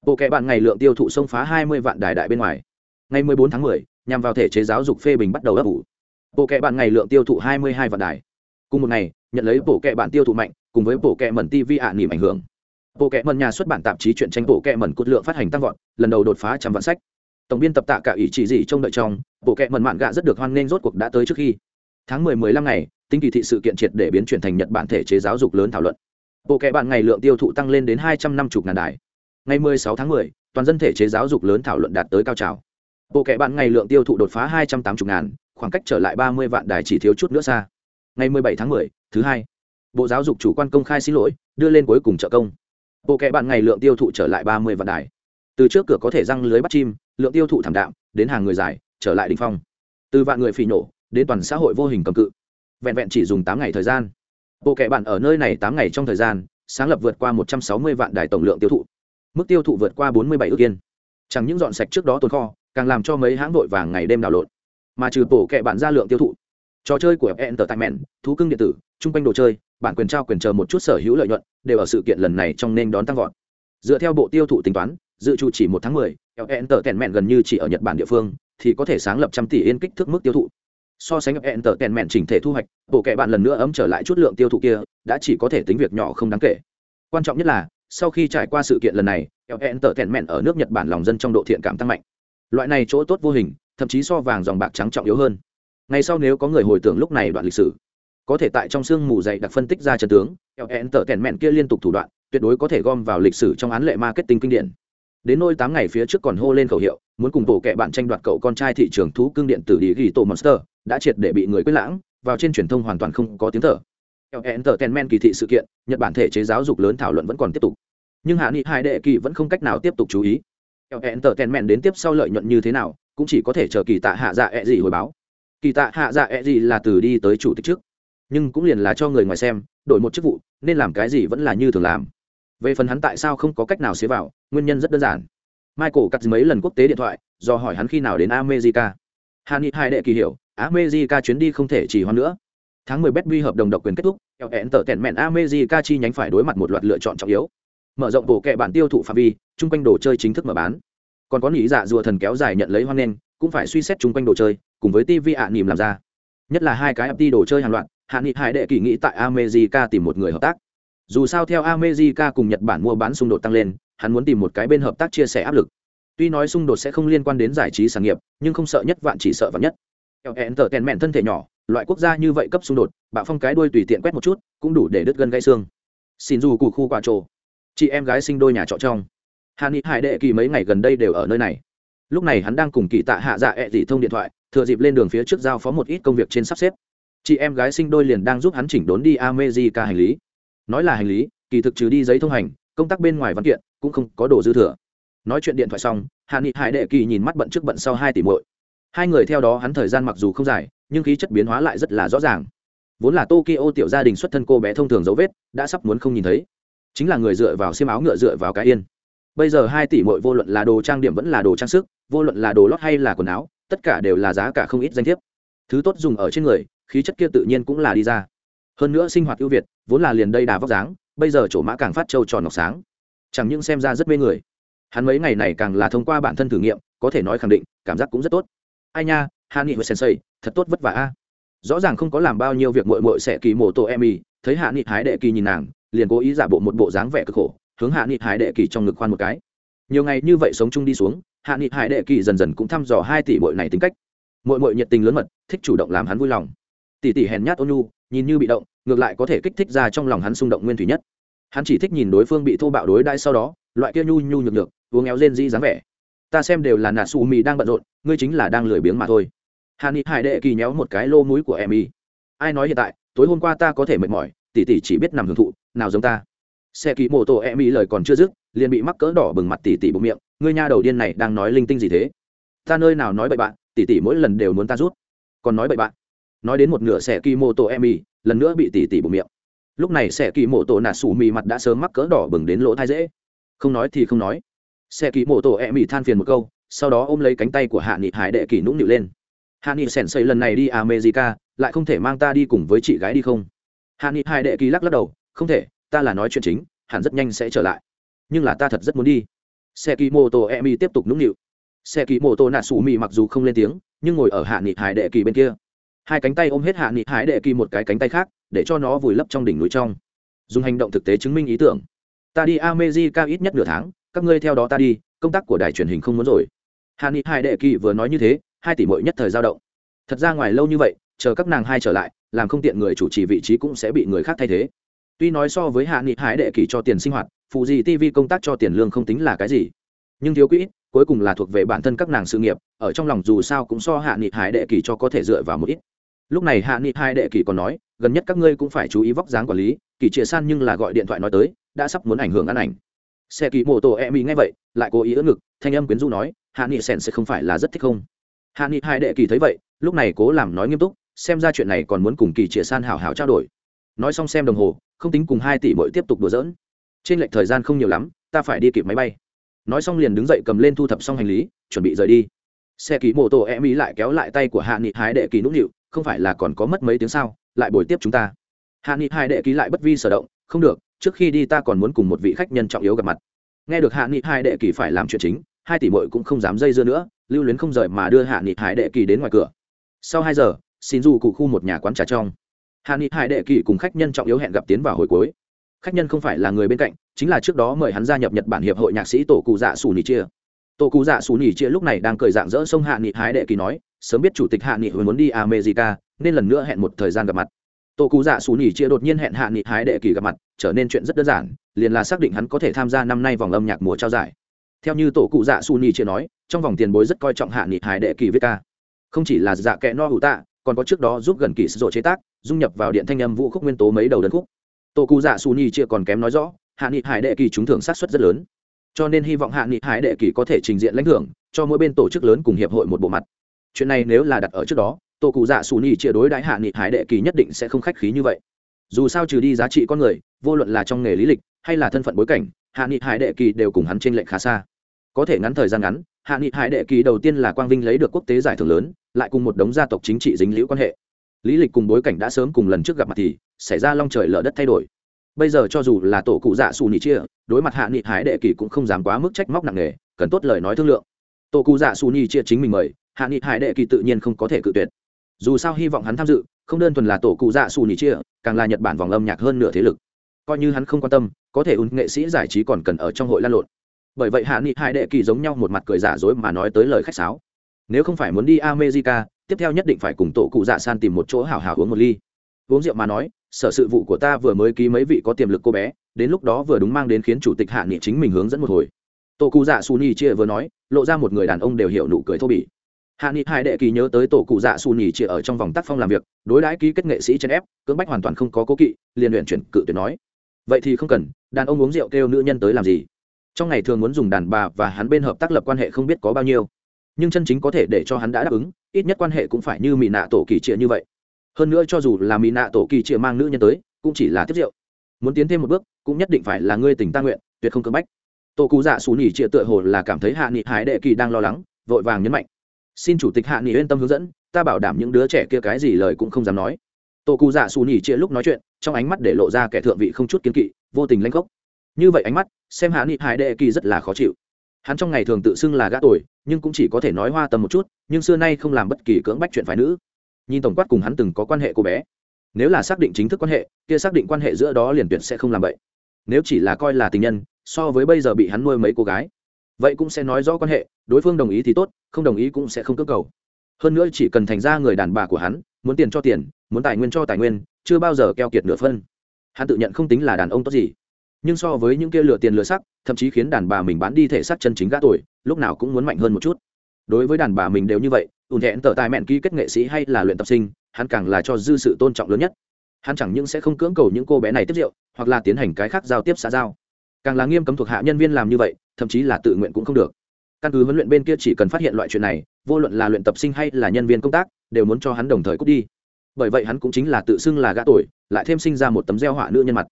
Bộ kệ bạn ngày lượng tiêu thụ xông phá 20 vạn đài đại bên ngoài. Ngày 14 tháng 10, nhằm vào thể chế giáo dục phê bình bắt đầu ấp ủ. Bộ kệ bạn ngày lượng tiêu thụ 22 vạn đài. Cùng một ngày nhận lấy bộ kệ bạn tiêu thụ mạnh cùng với bộ kệ mẩn tv ạ nỉm ảnh hưởng. Bộ kệ mẩn nhà xuất bản tạp chí truyện tranh bộ kệ mẩn cốt lượng phát hành tăng vọt lần đầu đột phá trăm vạn sách. Tổng biên tập tạ cả ý chỉ gì trong đợi trong bộ kệ mẩn mạn gạ rất được hoan nghênh rốt cuộc đã tới trước khi. Tháng 10 15 ngày tinh kỳ thị sự kiện triệt để biến chuyển thành nhật bản thể chế giáo dục lớn thảo luận. Bộ kệ bạn ngày lượng tiêu thụ tăng lên đến hai trăm năm mươi ngàn đài. Ngày 16 tháng 10, toàn dân thể chế giáo dục lớn thảo luận đạt tới cao trào bộ kệ bạn ngày lượng tiêu thụ đột phá hai trăm tám mươi ngàn khoảng cách trở lại ba mươi vạn đài chỉ thiếu chút nữa xa. Ngày 17 tháng 10, thứ hai. Bộ giáo dục chủ quan công khai xin lỗi đưa lên cuối cùng trợ công. Bộ kệ bạn ngày lượng tiêu thụ trở lại ba mươi vạn đài. Từ trước cửa có thể răng lưới bắt chim lượng tiêu thụ thảm đạm đến hàng người dài trở lại đỉnh phong. Từ vạn người phỉ nổ đến toàn xã hội vô hình cầm cự. Vẹn vẹn chỉ dùng tám ngày thời gian. Bộ kệ bạn ở nơi này tám ngày trong thời gian sáng lập vượt qua một trăm sáu mươi vạn đài tổng lượng tiêu thụ. Mức tiêu thụ vượt qua bốn mươi bảy ước yên. Chẳng những dọn sạch trước đó tồn kho càng làm cho mấy hãng vội vàng ngày đêm đảo lộn. Mà trừ bộ kệ bản ra lượng tiêu thụ. Trò chơi của entertainment, thú cưng điện tử, chung quanh đồ chơi, bản quyền trao quyền chờ một chút sở hữu lợi nhuận, đều ở sự kiện lần này trong nên đón tăng vọt. Dựa theo bộ tiêu thụ tính toán, dự trù chỉ một tháng mười entertainment gần như chỉ ở nhật bản địa phương, thì có thể sáng lập trăm tỷ yên kích thước mức tiêu thụ. So sánh entertainment chỉnh thể thu hoạch bộ kệ bạn lần nữa ấm trở lại chút lượng tiêu thụ kia, đã chỉ có thể tính việc nhỏ không đáng kể. Quan trọng nhất là, sau khi trải qua sự kiện lần này entertainment ở nước nhật bản lòng dân trong độ thiện cảm tăng mạnh loại này chỗ tốt vô hình, thậm chí so vàng dòng bạc trắng trọng yếu hơn. Ngay sau nếu có người hồi tưởng lúc này đoạn lịch sử, có thể tại trong sương mù dày đặc phân tích ra trận tướng entertainment kia liên tục thủ đoạn, tuyệt đối có thể gom vào lịch sử trong án lệ marketing kinh điển. Đến nôi tám ngày phía trước còn hô lên khẩu hiệu, muốn cùng bộ kệ bạn tranh đoạt cậu con trai thị trường thú cương điện tử đi ghi tổ monster, đã triệt để bị người quyết lãng, vào trên truyền thông hoàn toàn không có tiếng thở. Entertainment kỳ thị sự kiện, nhật bản thể chế giáo dục lớn thảo luận vẫn còn tiếp tục. Nhưng hạ nghị hai đệ kỳ vẫn không cách nào tiếp tục chú ý entertainment đến tiếp sau lợi nhuận như thế nào, cũng chỉ có thể chờ kỳ tạ hạ dạ ẹ gì hồi báo. Kỳ tạ hạ dạ ẹ gì là từ đi tới chủ tịch trước, nhưng cũng liền là cho người ngoài xem, đổi một chức vụ, nên làm cái gì vẫn là như thường làm. Về phần hắn tại sao không có cách nào xế vào, nguyên nhân rất đơn giản. Michael cắt mấy lần quốc tế điện thoại, do hỏi hắn khi nào đến america. Hàn ni hai đệ kỳ hiểu, america chuyến đi không thể chỉ hoãn nữa. Tháng 10 bet hợp đồng độc quyền kết thúc hẹn tờ tèn mẹn america chi nhánh phải đối mặt một loạt lựa chọn trọng yếu mở rộng bộ kệ bản tiêu thụ phạm vi, chung quanh đồ chơi chính thức mở bán. Còn có nghĩ dạ rùa thần kéo dài nhận lấy hoan nghênh, cũng phải suy xét chung quanh đồ chơi, cùng với tv ạ nỉm làm ra. Nhất là hai cái FT đồ chơi hàng loạt, hạ nghị hải đệ kỳ nghĩ tại america tìm một người hợp tác. Dù sao theo america cùng nhật bản mua bán xung đột tăng lên, hắn muốn tìm một cái bên hợp tác chia sẻ áp lực. Tuy nói xung đột sẽ không liên quan đến giải trí sản nghiệp, nhưng không sợ nhất vạn chỉ sợ vạn nhất. Hẹn tở tèn mẹn thân thể nhỏ, loại quốc gia như vậy cấp xung đột, bạo phong cái đuôi tùy tiện quét một chút, cũng đủ để đứt gân gãy xương. Xin dù cụ khu quả trồ chị em gái sinh đôi nhà trọ trong. Hàn ni hải đệ kỳ mấy ngày gần đây đều ở nơi này. Lúc này hắn đang cùng kỳ tạ hạ dạ ẹ、e、dị thông điện thoại, thừa dịp lên đường phía trước giao phó một ít công việc trên sắp xếp. Chị em gái sinh đôi liền đang giúp hắn chỉnh đốn đi amejica hành lý. Nói là hành lý, kỳ thực trừ đi giấy thông hành, công tác bên ngoài văn kiện cũng không có đồ dư thừa. Nói chuyện điện thoại xong hạ nghị hải đệ kỳ nhìn mắt bận trước bận sau hai tỷ muội. Hai người theo đó hắn thời gian mặc dù không dài, nhưng khí chất biến hóa lại rất là rõ ràng. Vốn là tokyo tiểu gia đình xuất thân cô bé thông thường dấu vết, đã sắp muốn không nhìn thấy chính là người dựa vào xiêm áo ngựa dựa vào cái yên. Bây giờ hai tỷ mỗi vô luận là đồ trang điểm vẫn là đồ trang sức, vô luận là đồ lót hay là quần áo, tất cả đều là giá cả không ít danh thiếp. Thứ tốt dùng ở trên người, khí chất kia tự nhiên cũng là đi ra. Hơn nữa sinh hoạt ưu việt, vốn là liền đây đà vóc dáng, bây giờ chỗ mã càng phát trâu tròn ngọc sáng. Chẳng những xem ra rất mê người. Hắn mấy ngày này càng là thông qua bản thân thử nghiệm, có thể nói khẳng định, cảm giác cũng rất tốt. Ai nha hà nghị và sensei, thật tốt vất vả a. Rõ ràng không có làm bao nhiêu việc mội mội sẽ kỳ mổ tổ em y thấy hạ nghị hái đệ kỳ nhìn nàng liền cố ý giả bộ một bộ dáng vẻ cực khổ, hướng hạ nghị hải đệ kỳ trong ngực khoan một cái. Nhiều ngày như vậy sống chung đi xuống, hạ nghị hải đệ kỳ dần dần cũng thăm dò hai tỷ bội này tính cách. Mội mội nhiệt tình lớn mật, thích chủ động làm hắn vui lòng. Tỷ tỷ hèn nhát ôn nhu, nhìn như bị động, ngược lại có thể kích thích ra trong lòng hắn xung động nguyên thủy nhất. Hắn chỉ thích nhìn đối phương bị thô bạo đối đãi sau đó, loại kia nhu nhu nhược nhược, uống éo rên di dáng vẻ. Ta xem đều là nà su mì đang bận rộn, ngươi chính là đang lười biếng mà thôi. Hà ni hải đệ kỳ nhéo một cái lô múi của em y. Ai nói hiện tại, tối hôm qua ta có thể mệt mỏi, tỷ tỷ chỉ biết nằm hưởng thụ nào giống ta? Xe kỳ mô tô e mỹ lời còn chưa dứt, liền bị mắc cỡ đỏ bừng mặt tỷ tỷ bụng miệng, ngươi nha đầu điên này đang nói linh tinh gì thế? Ta nơi nào nói bậy bạn tỷ tỷ mỗi lần đều muốn ta rút. Còn nói bậy bạn. Nói đến một nửa xe kỳ mô tô e mỹ lần nữa bị tỷ tỷ bụng miệng. Lúc này xe kỳ mô tô nà sủ mì mặt đã sớm mắc cỡ đỏ bừng đến lỗ thai dễ. Không nói thì không nói. Xe kỳ mô tô e mỹ than phiền một câu, sau đó ôm lấy cánh tay của hạ nghị hải đệ kỳ nũng nịu lên. Hạ nghị sèn xây lần này đi america, lại không thể mang ta đi cùng với chị gái đi không? Hạ nghị hải đệ kỳ lắc lắc đầu không thể, ta là nói chuyện chính, hẳn rất nhanh sẽ trở lại. Nhưng là ta thật rất muốn đi. Xe kỳ mô tô emi tiếp tục nũng nịu. Xe kỳ mô tô nạ xù mì mặc dù không lên tiếng, nhưng ngồi ở hạ nghị hải đệ kỳ bên kia. Hai cánh tay ôm hết hạ nghị hải đệ kỳ một cái cánh tay khác, để cho nó vùi lấp trong đỉnh núi trong. Dùng hành động thực tế chứng minh ý tưởng. Ta đi america ít nhất nửa tháng, các ngươi theo đó ta đi, công tác của đài truyền hình không muốn rồi. Hạ nghị hải đệ kỳ vừa nói như thế, hai tỷ mội nhất thời giao động. Thật ra ngoài lâu như vậy, chờ các nàng hai trở lại, làm không tiện người chủ trì vị trí cũng sẽ bị người khác thay thế tuy nói so với hạ nghị hải đệ kỳ cho tiền sinh hoạt, phụ gì tv công tác cho tiền lương không tính là cái gì. Nhưng thiếu quỹ, cuối cùng là thuộc về bản thân các nàng sự nghiệp, ở trong lòng dù sao cũng so hạ nghị hải đệ kỳ cho có thể dựa vào một ít. Lúc này hạ nghị hải đệ kỳ còn nói, gần nhất các ngươi cũng phải chú ý vóc dáng quản lý, kỳ chia san nhưng là gọi điện thoại nói tới, đã sắp muốn ảnh hưởng ăn ảnh. Xe kỳ mô tô em ý nghe vậy, lại cố ý ưỡn ngực, thanh âm quyến du nói, hạ nghị sen sẽ không phải là rất thích không? Hạ nghị hải đệ kỳ thấy vậy, lúc này cố làm nói nghiêm túc, xem ra chuyện này còn muốn cùng kỳ chia san hào hào trao đổi. Nói xong xem đồng hồ không tính cùng hai tỷ mỗi tiếp tục đùa dỡn trên lệch thời gian không nhiều lắm, ta phải đi kịp máy bay. Nói xong liền đứng dậy cầm lên thu thập xong hành lý, chuẩn bị rời đi. Xe ký mô tô em ý lại kéo lại tay của hạ nghị hái đệ kỳ nũng nịu, không phải là còn có mất mấy tiếng sao, lại bồi tiếp chúng ta. Hạ nghị hai đệ ký lại bất vi sở động, không được, trước khi đi ta còn muốn cùng một vị khách nhân trọng yếu gặp mặt. Nghe được hạ nghị hai đệ kỳ phải làm chuyện chính, hai tỷ mội cũng không dám dây dưa nữa, lưu luyến không rời mà đưa hạ nghị hải đệ kỳ đến ngoài cửa. Sau hai giờ, xin du cụ khu một nhà quán trà trong hạ nghị hải đệ kỳ cùng khách nhân trọng yếu hẹn gặp tiến vào hồi cuối. Khách nhân không phải là người bên cạnh, chính là trước đó mời hắn gia nhập nhật bản hiệp hội nhạc sĩ tổ cụ dạ xù nỉ chia. Tổ cụ dạ xù nỉ chia lúc này đang cười dạng dỡ sông hạ nghị hái đệ kỳ nói, sớm biết chủ tịch hạ nghị muốn đi america, nên lần nữa hẹn một thời gian gặp mặt. Tổ cụ dạ xù nỉ chia đột nhiên hẹn hạ nghị hái đệ kỳ gặp mặt, trở nên chuyện rất đơn giản, liền là xác định hắn có thể tham gia năm nay vòng âm nhạc mùa trao giải. Theo như tổ cụ dạ xù nỉ chia nói, trong vòng tiền bối rất coi trọng hạ nghị hái đệ kỳ viết ca không chỉ là dạ kẽ no hữu tạ còn có trước đó giúp gần kỳ sử chế tác, dung nhập vào điện thanh âm vũ khúc nguyên tố mấy đầu đơn khúc. Tổ cụ dạ su nhi chia còn kém nói rõ, hạ nghị hải đệ kỳ trúng thưởng sát xuất rất lớn. Cho nên hy vọng hạ nghị hải đệ kỳ có thể trình diện lãnh thưởng, cho mỗi bên tổ chức lớn cùng hiệp hội một bộ mặt. Chuyện này nếu là đặt ở trước đó tổ cụ dạ su nhi chia đối đãi hạ nghị hải đệ kỳ nhất định sẽ không khách khí như vậy. Dù sao trừ đi giá trị con người, vô luận là trong nghề lý lịch hay là thân phận bối cảnh, hạ nghị hải đệ kỳ đều cùng hắn trên lệnh khá xa. Có thể ngắn thời gian ngắn hạ nghị hải đệ kỳ đầu tiên là quang vinh lấy được quốc tế giải thưởng lớn, lại cùng một đống gia tộc chính trị dính liễu quan hệ. Lý lịch cùng bối cảnh đã sớm cùng lần trước gặp mặt thì, xảy ra long trời lở đất thay đổi. Bây giờ cho dù là tổ cụ dạ xù nị chia, đối mặt hạ nghị hải đệ kỳ cũng không dám quá mức trách móc nặng nề, cần tốt lời nói thương lượng. Tổ cụ dạ xù nị chia chính mình mời, hạ nghị hải đệ kỳ tự nhiên không có thể cự tuyệt. Dù sao hy vọng hắn tham dự, không đơn thuần là tổ cụ dạ xù nị chia, càng là nhật bản vòng âm nhạc hơn nửa thế lực. Coi như hắn không quan tâm, có thể ứng nghệ sĩ giải trí còn cần ở trong hội lan lộn bởi vậy hạ nghị hai đệ kỳ giống nhau một mặt cười giả dối mà nói tới lời khách sáo. Nếu không phải muốn đi america, tiếp theo nhất định phải cùng tổ cụ dạ san tìm một chỗ hào hào uống một ly. Uống rượu mà nói, sở sự vụ của ta vừa mới ký mấy vị có tiềm lực cô bé, đến lúc đó vừa đúng mang đến khiến chủ tịch hạ nghị chính mình hướng dẫn một hồi. Tổ cụ dạ su ni chia vừa nói, lộ ra một người đàn ông đều hiểu nụ cười thô bỉ. Hạ nghị hai đệ kỳ nhớ tới tổ cụ dạ su nhì chia ở trong vòng tác phong làm việc, đối đãi ký kết nghệ sĩ trên ép cưỡng bách hoàn toàn không có cố kỵ, liền luyện chuyển cự tuyệt nói. Vậy thì không cần, đàn ông uống rượu kêu nữ nhân tới làm gì? Trong ngày thường muốn dùng đàn bà và hắn bên hợp tác lập quan hệ không biết có bao nhiêu. Nhưng chân chính có thể để cho hắn đã đáp ứng, ít nhất quan hệ cũng phải như mỹ nạ tổ kỳ trịa như vậy. Hơn nữa cho dù là mỹ nạ tổ kỳ trịa mang nữ nhân tới, cũng chỉ là tiếp rượu. Muốn tiến thêm một bước, cũng nhất định phải là ngươi tình ta nguyện, tuyệt không cưỡng bách. Tổ cụ dạ xù nỉ trịa tựa hồ là cảm thấy hạ nghị hải đệ kỳ đang lo lắng, vội vàng nhấn mạnh. Xin chủ tịch hạ nghị yên tâm hướng dẫn, ta bảo đảm những đứa trẻ kia cái gì lời cũng không dám nói. Tổ cụ dạ xù nỉ trịa lúc nói chuyện, trong ánh mắt để lộ ra kẻ thượng vị không chút kiến kỵ, vô tình lanh gốc như vậy ánh mắt xem hạ nghị hải đệ kỳ rất là khó chịu. Hắn trong ngày thường tự xưng là gã tuổi nhưng cũng chỉ có thể nói hoa tầm một chút, nhưng xưa nay không làm bất kỳ cưỡng bách chuyện phái nữ. Nhìn tổng quát cùng hắn từng có quan hệ cô bé. Nếu là xác định chính thức quan hệ, kia xác định quan hệ giữa đó liền tuyệt sẽ không làm vậy. Nếu chỉ là coi là tình nhân, so với bây giờ bị hắn nuôi mấy cô gái, vậy cũng sẽ nói rõ quan hệ, đối phương đồng ý thì tốt, không đồng ý cũng sẽ không cưỡng cầu. Hơn nữa chỉ cần thành ra người đàn bà của hắn, muốn tiền cho tiền, muốn tài nguyên cho tài nguyên, chưa bao giờ keo kiệt nửa phân. Hắn tự nhận không tính là đàn ông tốt gì nhưng so với những kia lựa tiền lựa sắc, thậm chí khiến đàn bà mình bán đi thể xác chân chính gã tuổi, lúc nào cũng muốn mạnh hơn một chút. Đối với đàn bà mình đều như vậy, ùn thẹn tờ tài mẹn ký kết nghệ sĩ hay là luyện tập sinh, hắn càng là cho dư sự tôn trọng lớn nhất. Hắn chẳng những sẽ không cưỡng cầu những cô bé này tiếp rượu, hoặc là tiến hành cái khác giao tiếp xã giao. Càng là nghiêm cấm thuộc hạ nhân viên làm như vậy, thậm chí là tự nguyện cũng không được. Căn cứ huấn luyện bên kia chỉ cần phát hiện loại chuyện này, vô luận là luyện tập sinh hay là nhân viên công tác, đều muốn cho hắn đồng thời cút đi. Bởi vậy hắn cũng chính là tự xưng là gã tuổi, lại thêm sinh ra một tấm gieo họa nữ nhân mặt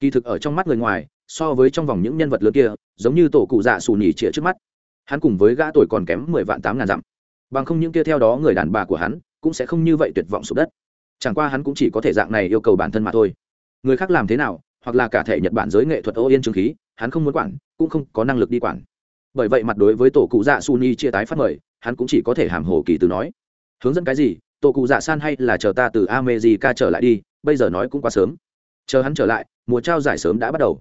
kỳ thực ở trong mắt người ngoài, so với trong vòng những nhân vật lớn kia, giống như tổ cụ dạ xù nhì chĩa trước mắt. Hắn cùng với gã tuổi còn kém mười vạn tám ngàn dặm. Bằng không những kia theo đó người đàn bà của hắn, cũng sẽ không như vậy tuyệt vọng sụp đất. Chẳng qua hắn cũng chỉ có thể dạng này yêu cầu bản thân mà thôi. Người khác làm thế nào, hoặc là cả thể nhật bản giới nghệ thuật ô yên trường khí, hắn không muốn quản, cũng không có năng lực đi quản. Bởi vậy mặt đối với tổ cụ dạ su ni chia tái phát mời, hắn cũng chỉ có thể hàm hồ kỳ từ nói. Hướng dẫn cái gì, tổ cụ dạ san hay là chờ ta từ amejica trở lại đi, bây giờ nói cũng quá sớm. Chờ hắn trở lại mùa trao giải sớm đã bắt đầu.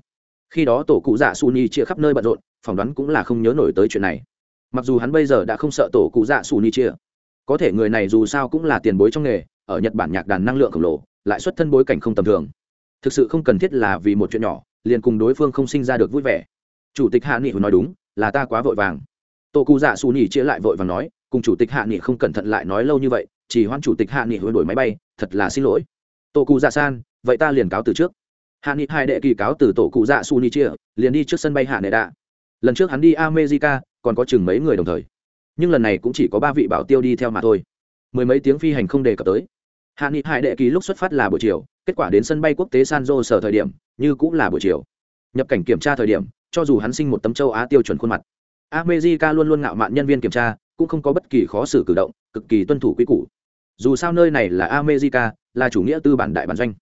Khi đó tổ cụ dạ su ni chia khắp nơi bận rộn, phỏng đoán cũng là không nhớ nổi tới chuyện này. Mặc dù hắn bây giờ đã không sợ tổ cụ dạ su ni chia, có thể người này dù sao cũng là tiền bối trong nghề, ở nhật bản nhạc đàn năng lượng khổng lồ, lại xuất thân bối cảnh không tầm thường. Thực sự không cần thiết là vì một chuyện nhỏ, liền cùng đối phương không sinh ra được vui vẻ. Chủ tịch hạ nghị nói đúng, là ta quá vội vàng. Tổ cụ dạ su ni chia lại vội vàng nói, cùng chủ tịch hạ nghị không cẩn thận lại nói lâu như vậy, chỉ hoan chủ tịch hạ nghị hồi đổi máy bay, thật là xin lỗi. Tổ cụ dạ san, vậy ta liền cáo từ trước hạ nghị hai đệ kỳ cáo từ tổ cụ dạ su ni chia liền đi trước sân bay hạ nệ đạ. Lần trước hắn đi america, còn có chừng mấy người đồng thời. Nhưng lần này cũng chỉ có ba vị bảo tiêu đi theo mà thôi. Mười mấy tiếng phi hành không đề cập tới. Hạ nghị hải đệ kỳ lúc xuất phát là buổi chiều, kết quả đến sân bay quốc tế san jose sở thời điểm, như cũng là buổi chiều. Nhập cảnh kiểm tra thời điểm, cho dù hắn sinh một tấm châu á tiêu chuẩn khuôn mặt, america luôn luôn ngạo mạn nhân viên kiểm tra, cũng không có bất kỳ khó xử cử động, cực kỳ tuân thủ quy củ. Dù sao nơi này là america, là chủ nghĩa tư bản đại bản doanh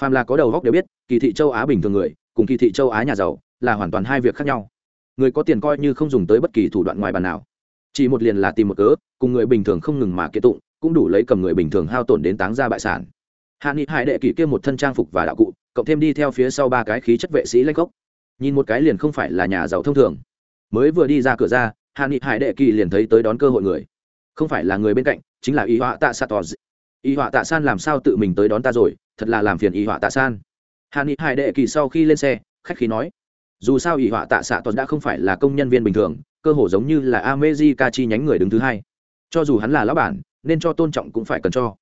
phàm là có đầu góc đều biết, kỳ thị châu á bình thường người, cùng kỳ thị châu á nhà giàu là hoàn toàn hai việc khác nhau. Người có tiền coi như không dùng tới bất kỳ thủ đoạn ngoài bàn nào. Chỉ một liền là tìm một cớ, cùng người bình thường không ngừng mà kế tụng, cũng đủ lấy cầm người bình thường hao tổn đến táng ra bại sản. Hạ nghị hải đệ kỷ kia một thân trang phục và đạo cụ, cộng thêm đi theo phía sau ba cái khí chất vệ sĩ lanh gốc. Nhìn một cái liền không phải là nhà giàu thông thường. Mới vừa đi ra cửa ra, hạ nghị hải đệ kỳ liền thấy tới đón cơ hội người. Không phải là người bên cạnh, chính là y họa tạ sa tò y họa tạ san làm sao tự mình tới đón ta rồi? Thật là làm phiền y họa tạ san. Hà ni hải đệ kỳ sau khi lên xe, khách khí nói, dù sao y họa tạ xạ tuần đã không phải là công nhân viên bình thường, cơ hồ giống như là ameji chi nhánh người đứng thứ hai. Cho dù hắn là lão bản, nên cho tôn trọng cũng phải cần cho.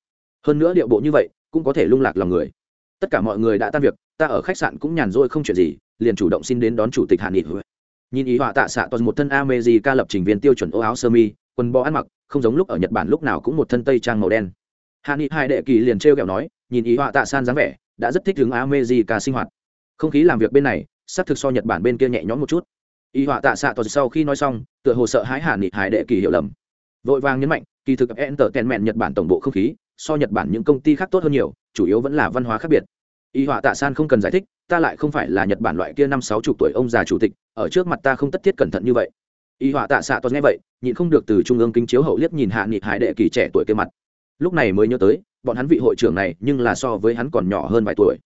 Hơn nữa điệu bộ như vậy, cũng có thể lung lạc lòng người. Tất cả mọi người đã tan việc, ta ở khách sạn cũng nhàn rỗi không chuyện gì, liền chủ động xin đến đón chủ tịch hạ nghị nhìn ý họa tạ xạ toàn một thân amezi ca lập trình viên tiêu chuẩn ô áo sơ mi, quần bò ăn mặc, không giống lúc ở nhật bản lúc nào cũng một thân tây trang màu đen. Hạ nghị hai đệ kỳ liền trêu kẹo nói nhìn ý họa tạ san dáng vẻ, đã rất thích hướng ameji ca sinh hoạt. Không khí làm việc bên này sắp thực so nhật bản bên kia nhẹ nhõm một chút. Ý họa tạ xạ toàn sau khi nói xong, tựa hồ sợ hãi hạ nị hải đệ kỳ hiểu lầm. Vội vàng nhấn mạnh, kỳ thực enter tèn mẹn nhật bản tổng bộ không khí, so nhật bản những công ty khác tốt hơn nhiều, chủ yếu vẫn là văn hóa khác biệt. Y họa tạ san không cần giải thích, ta lại không phải là nhật bản loại kia năm sáu chục tuổi ông già chủ tịch, ở trước mặt ta không tất thiết cẩn thận như vậy. Y họa tạ xạ toàn nghe vậy, nhịn không được từ trung ương kính chiếu hậu liếc nhìn hạ nghị hải đệ kỳ trẻ tuổi kia mặt. Lúc này mới nhớ tới bọn hắn vị hội trưởng này nhưng là so với hắn còn nhỏ hơn vài tuổi.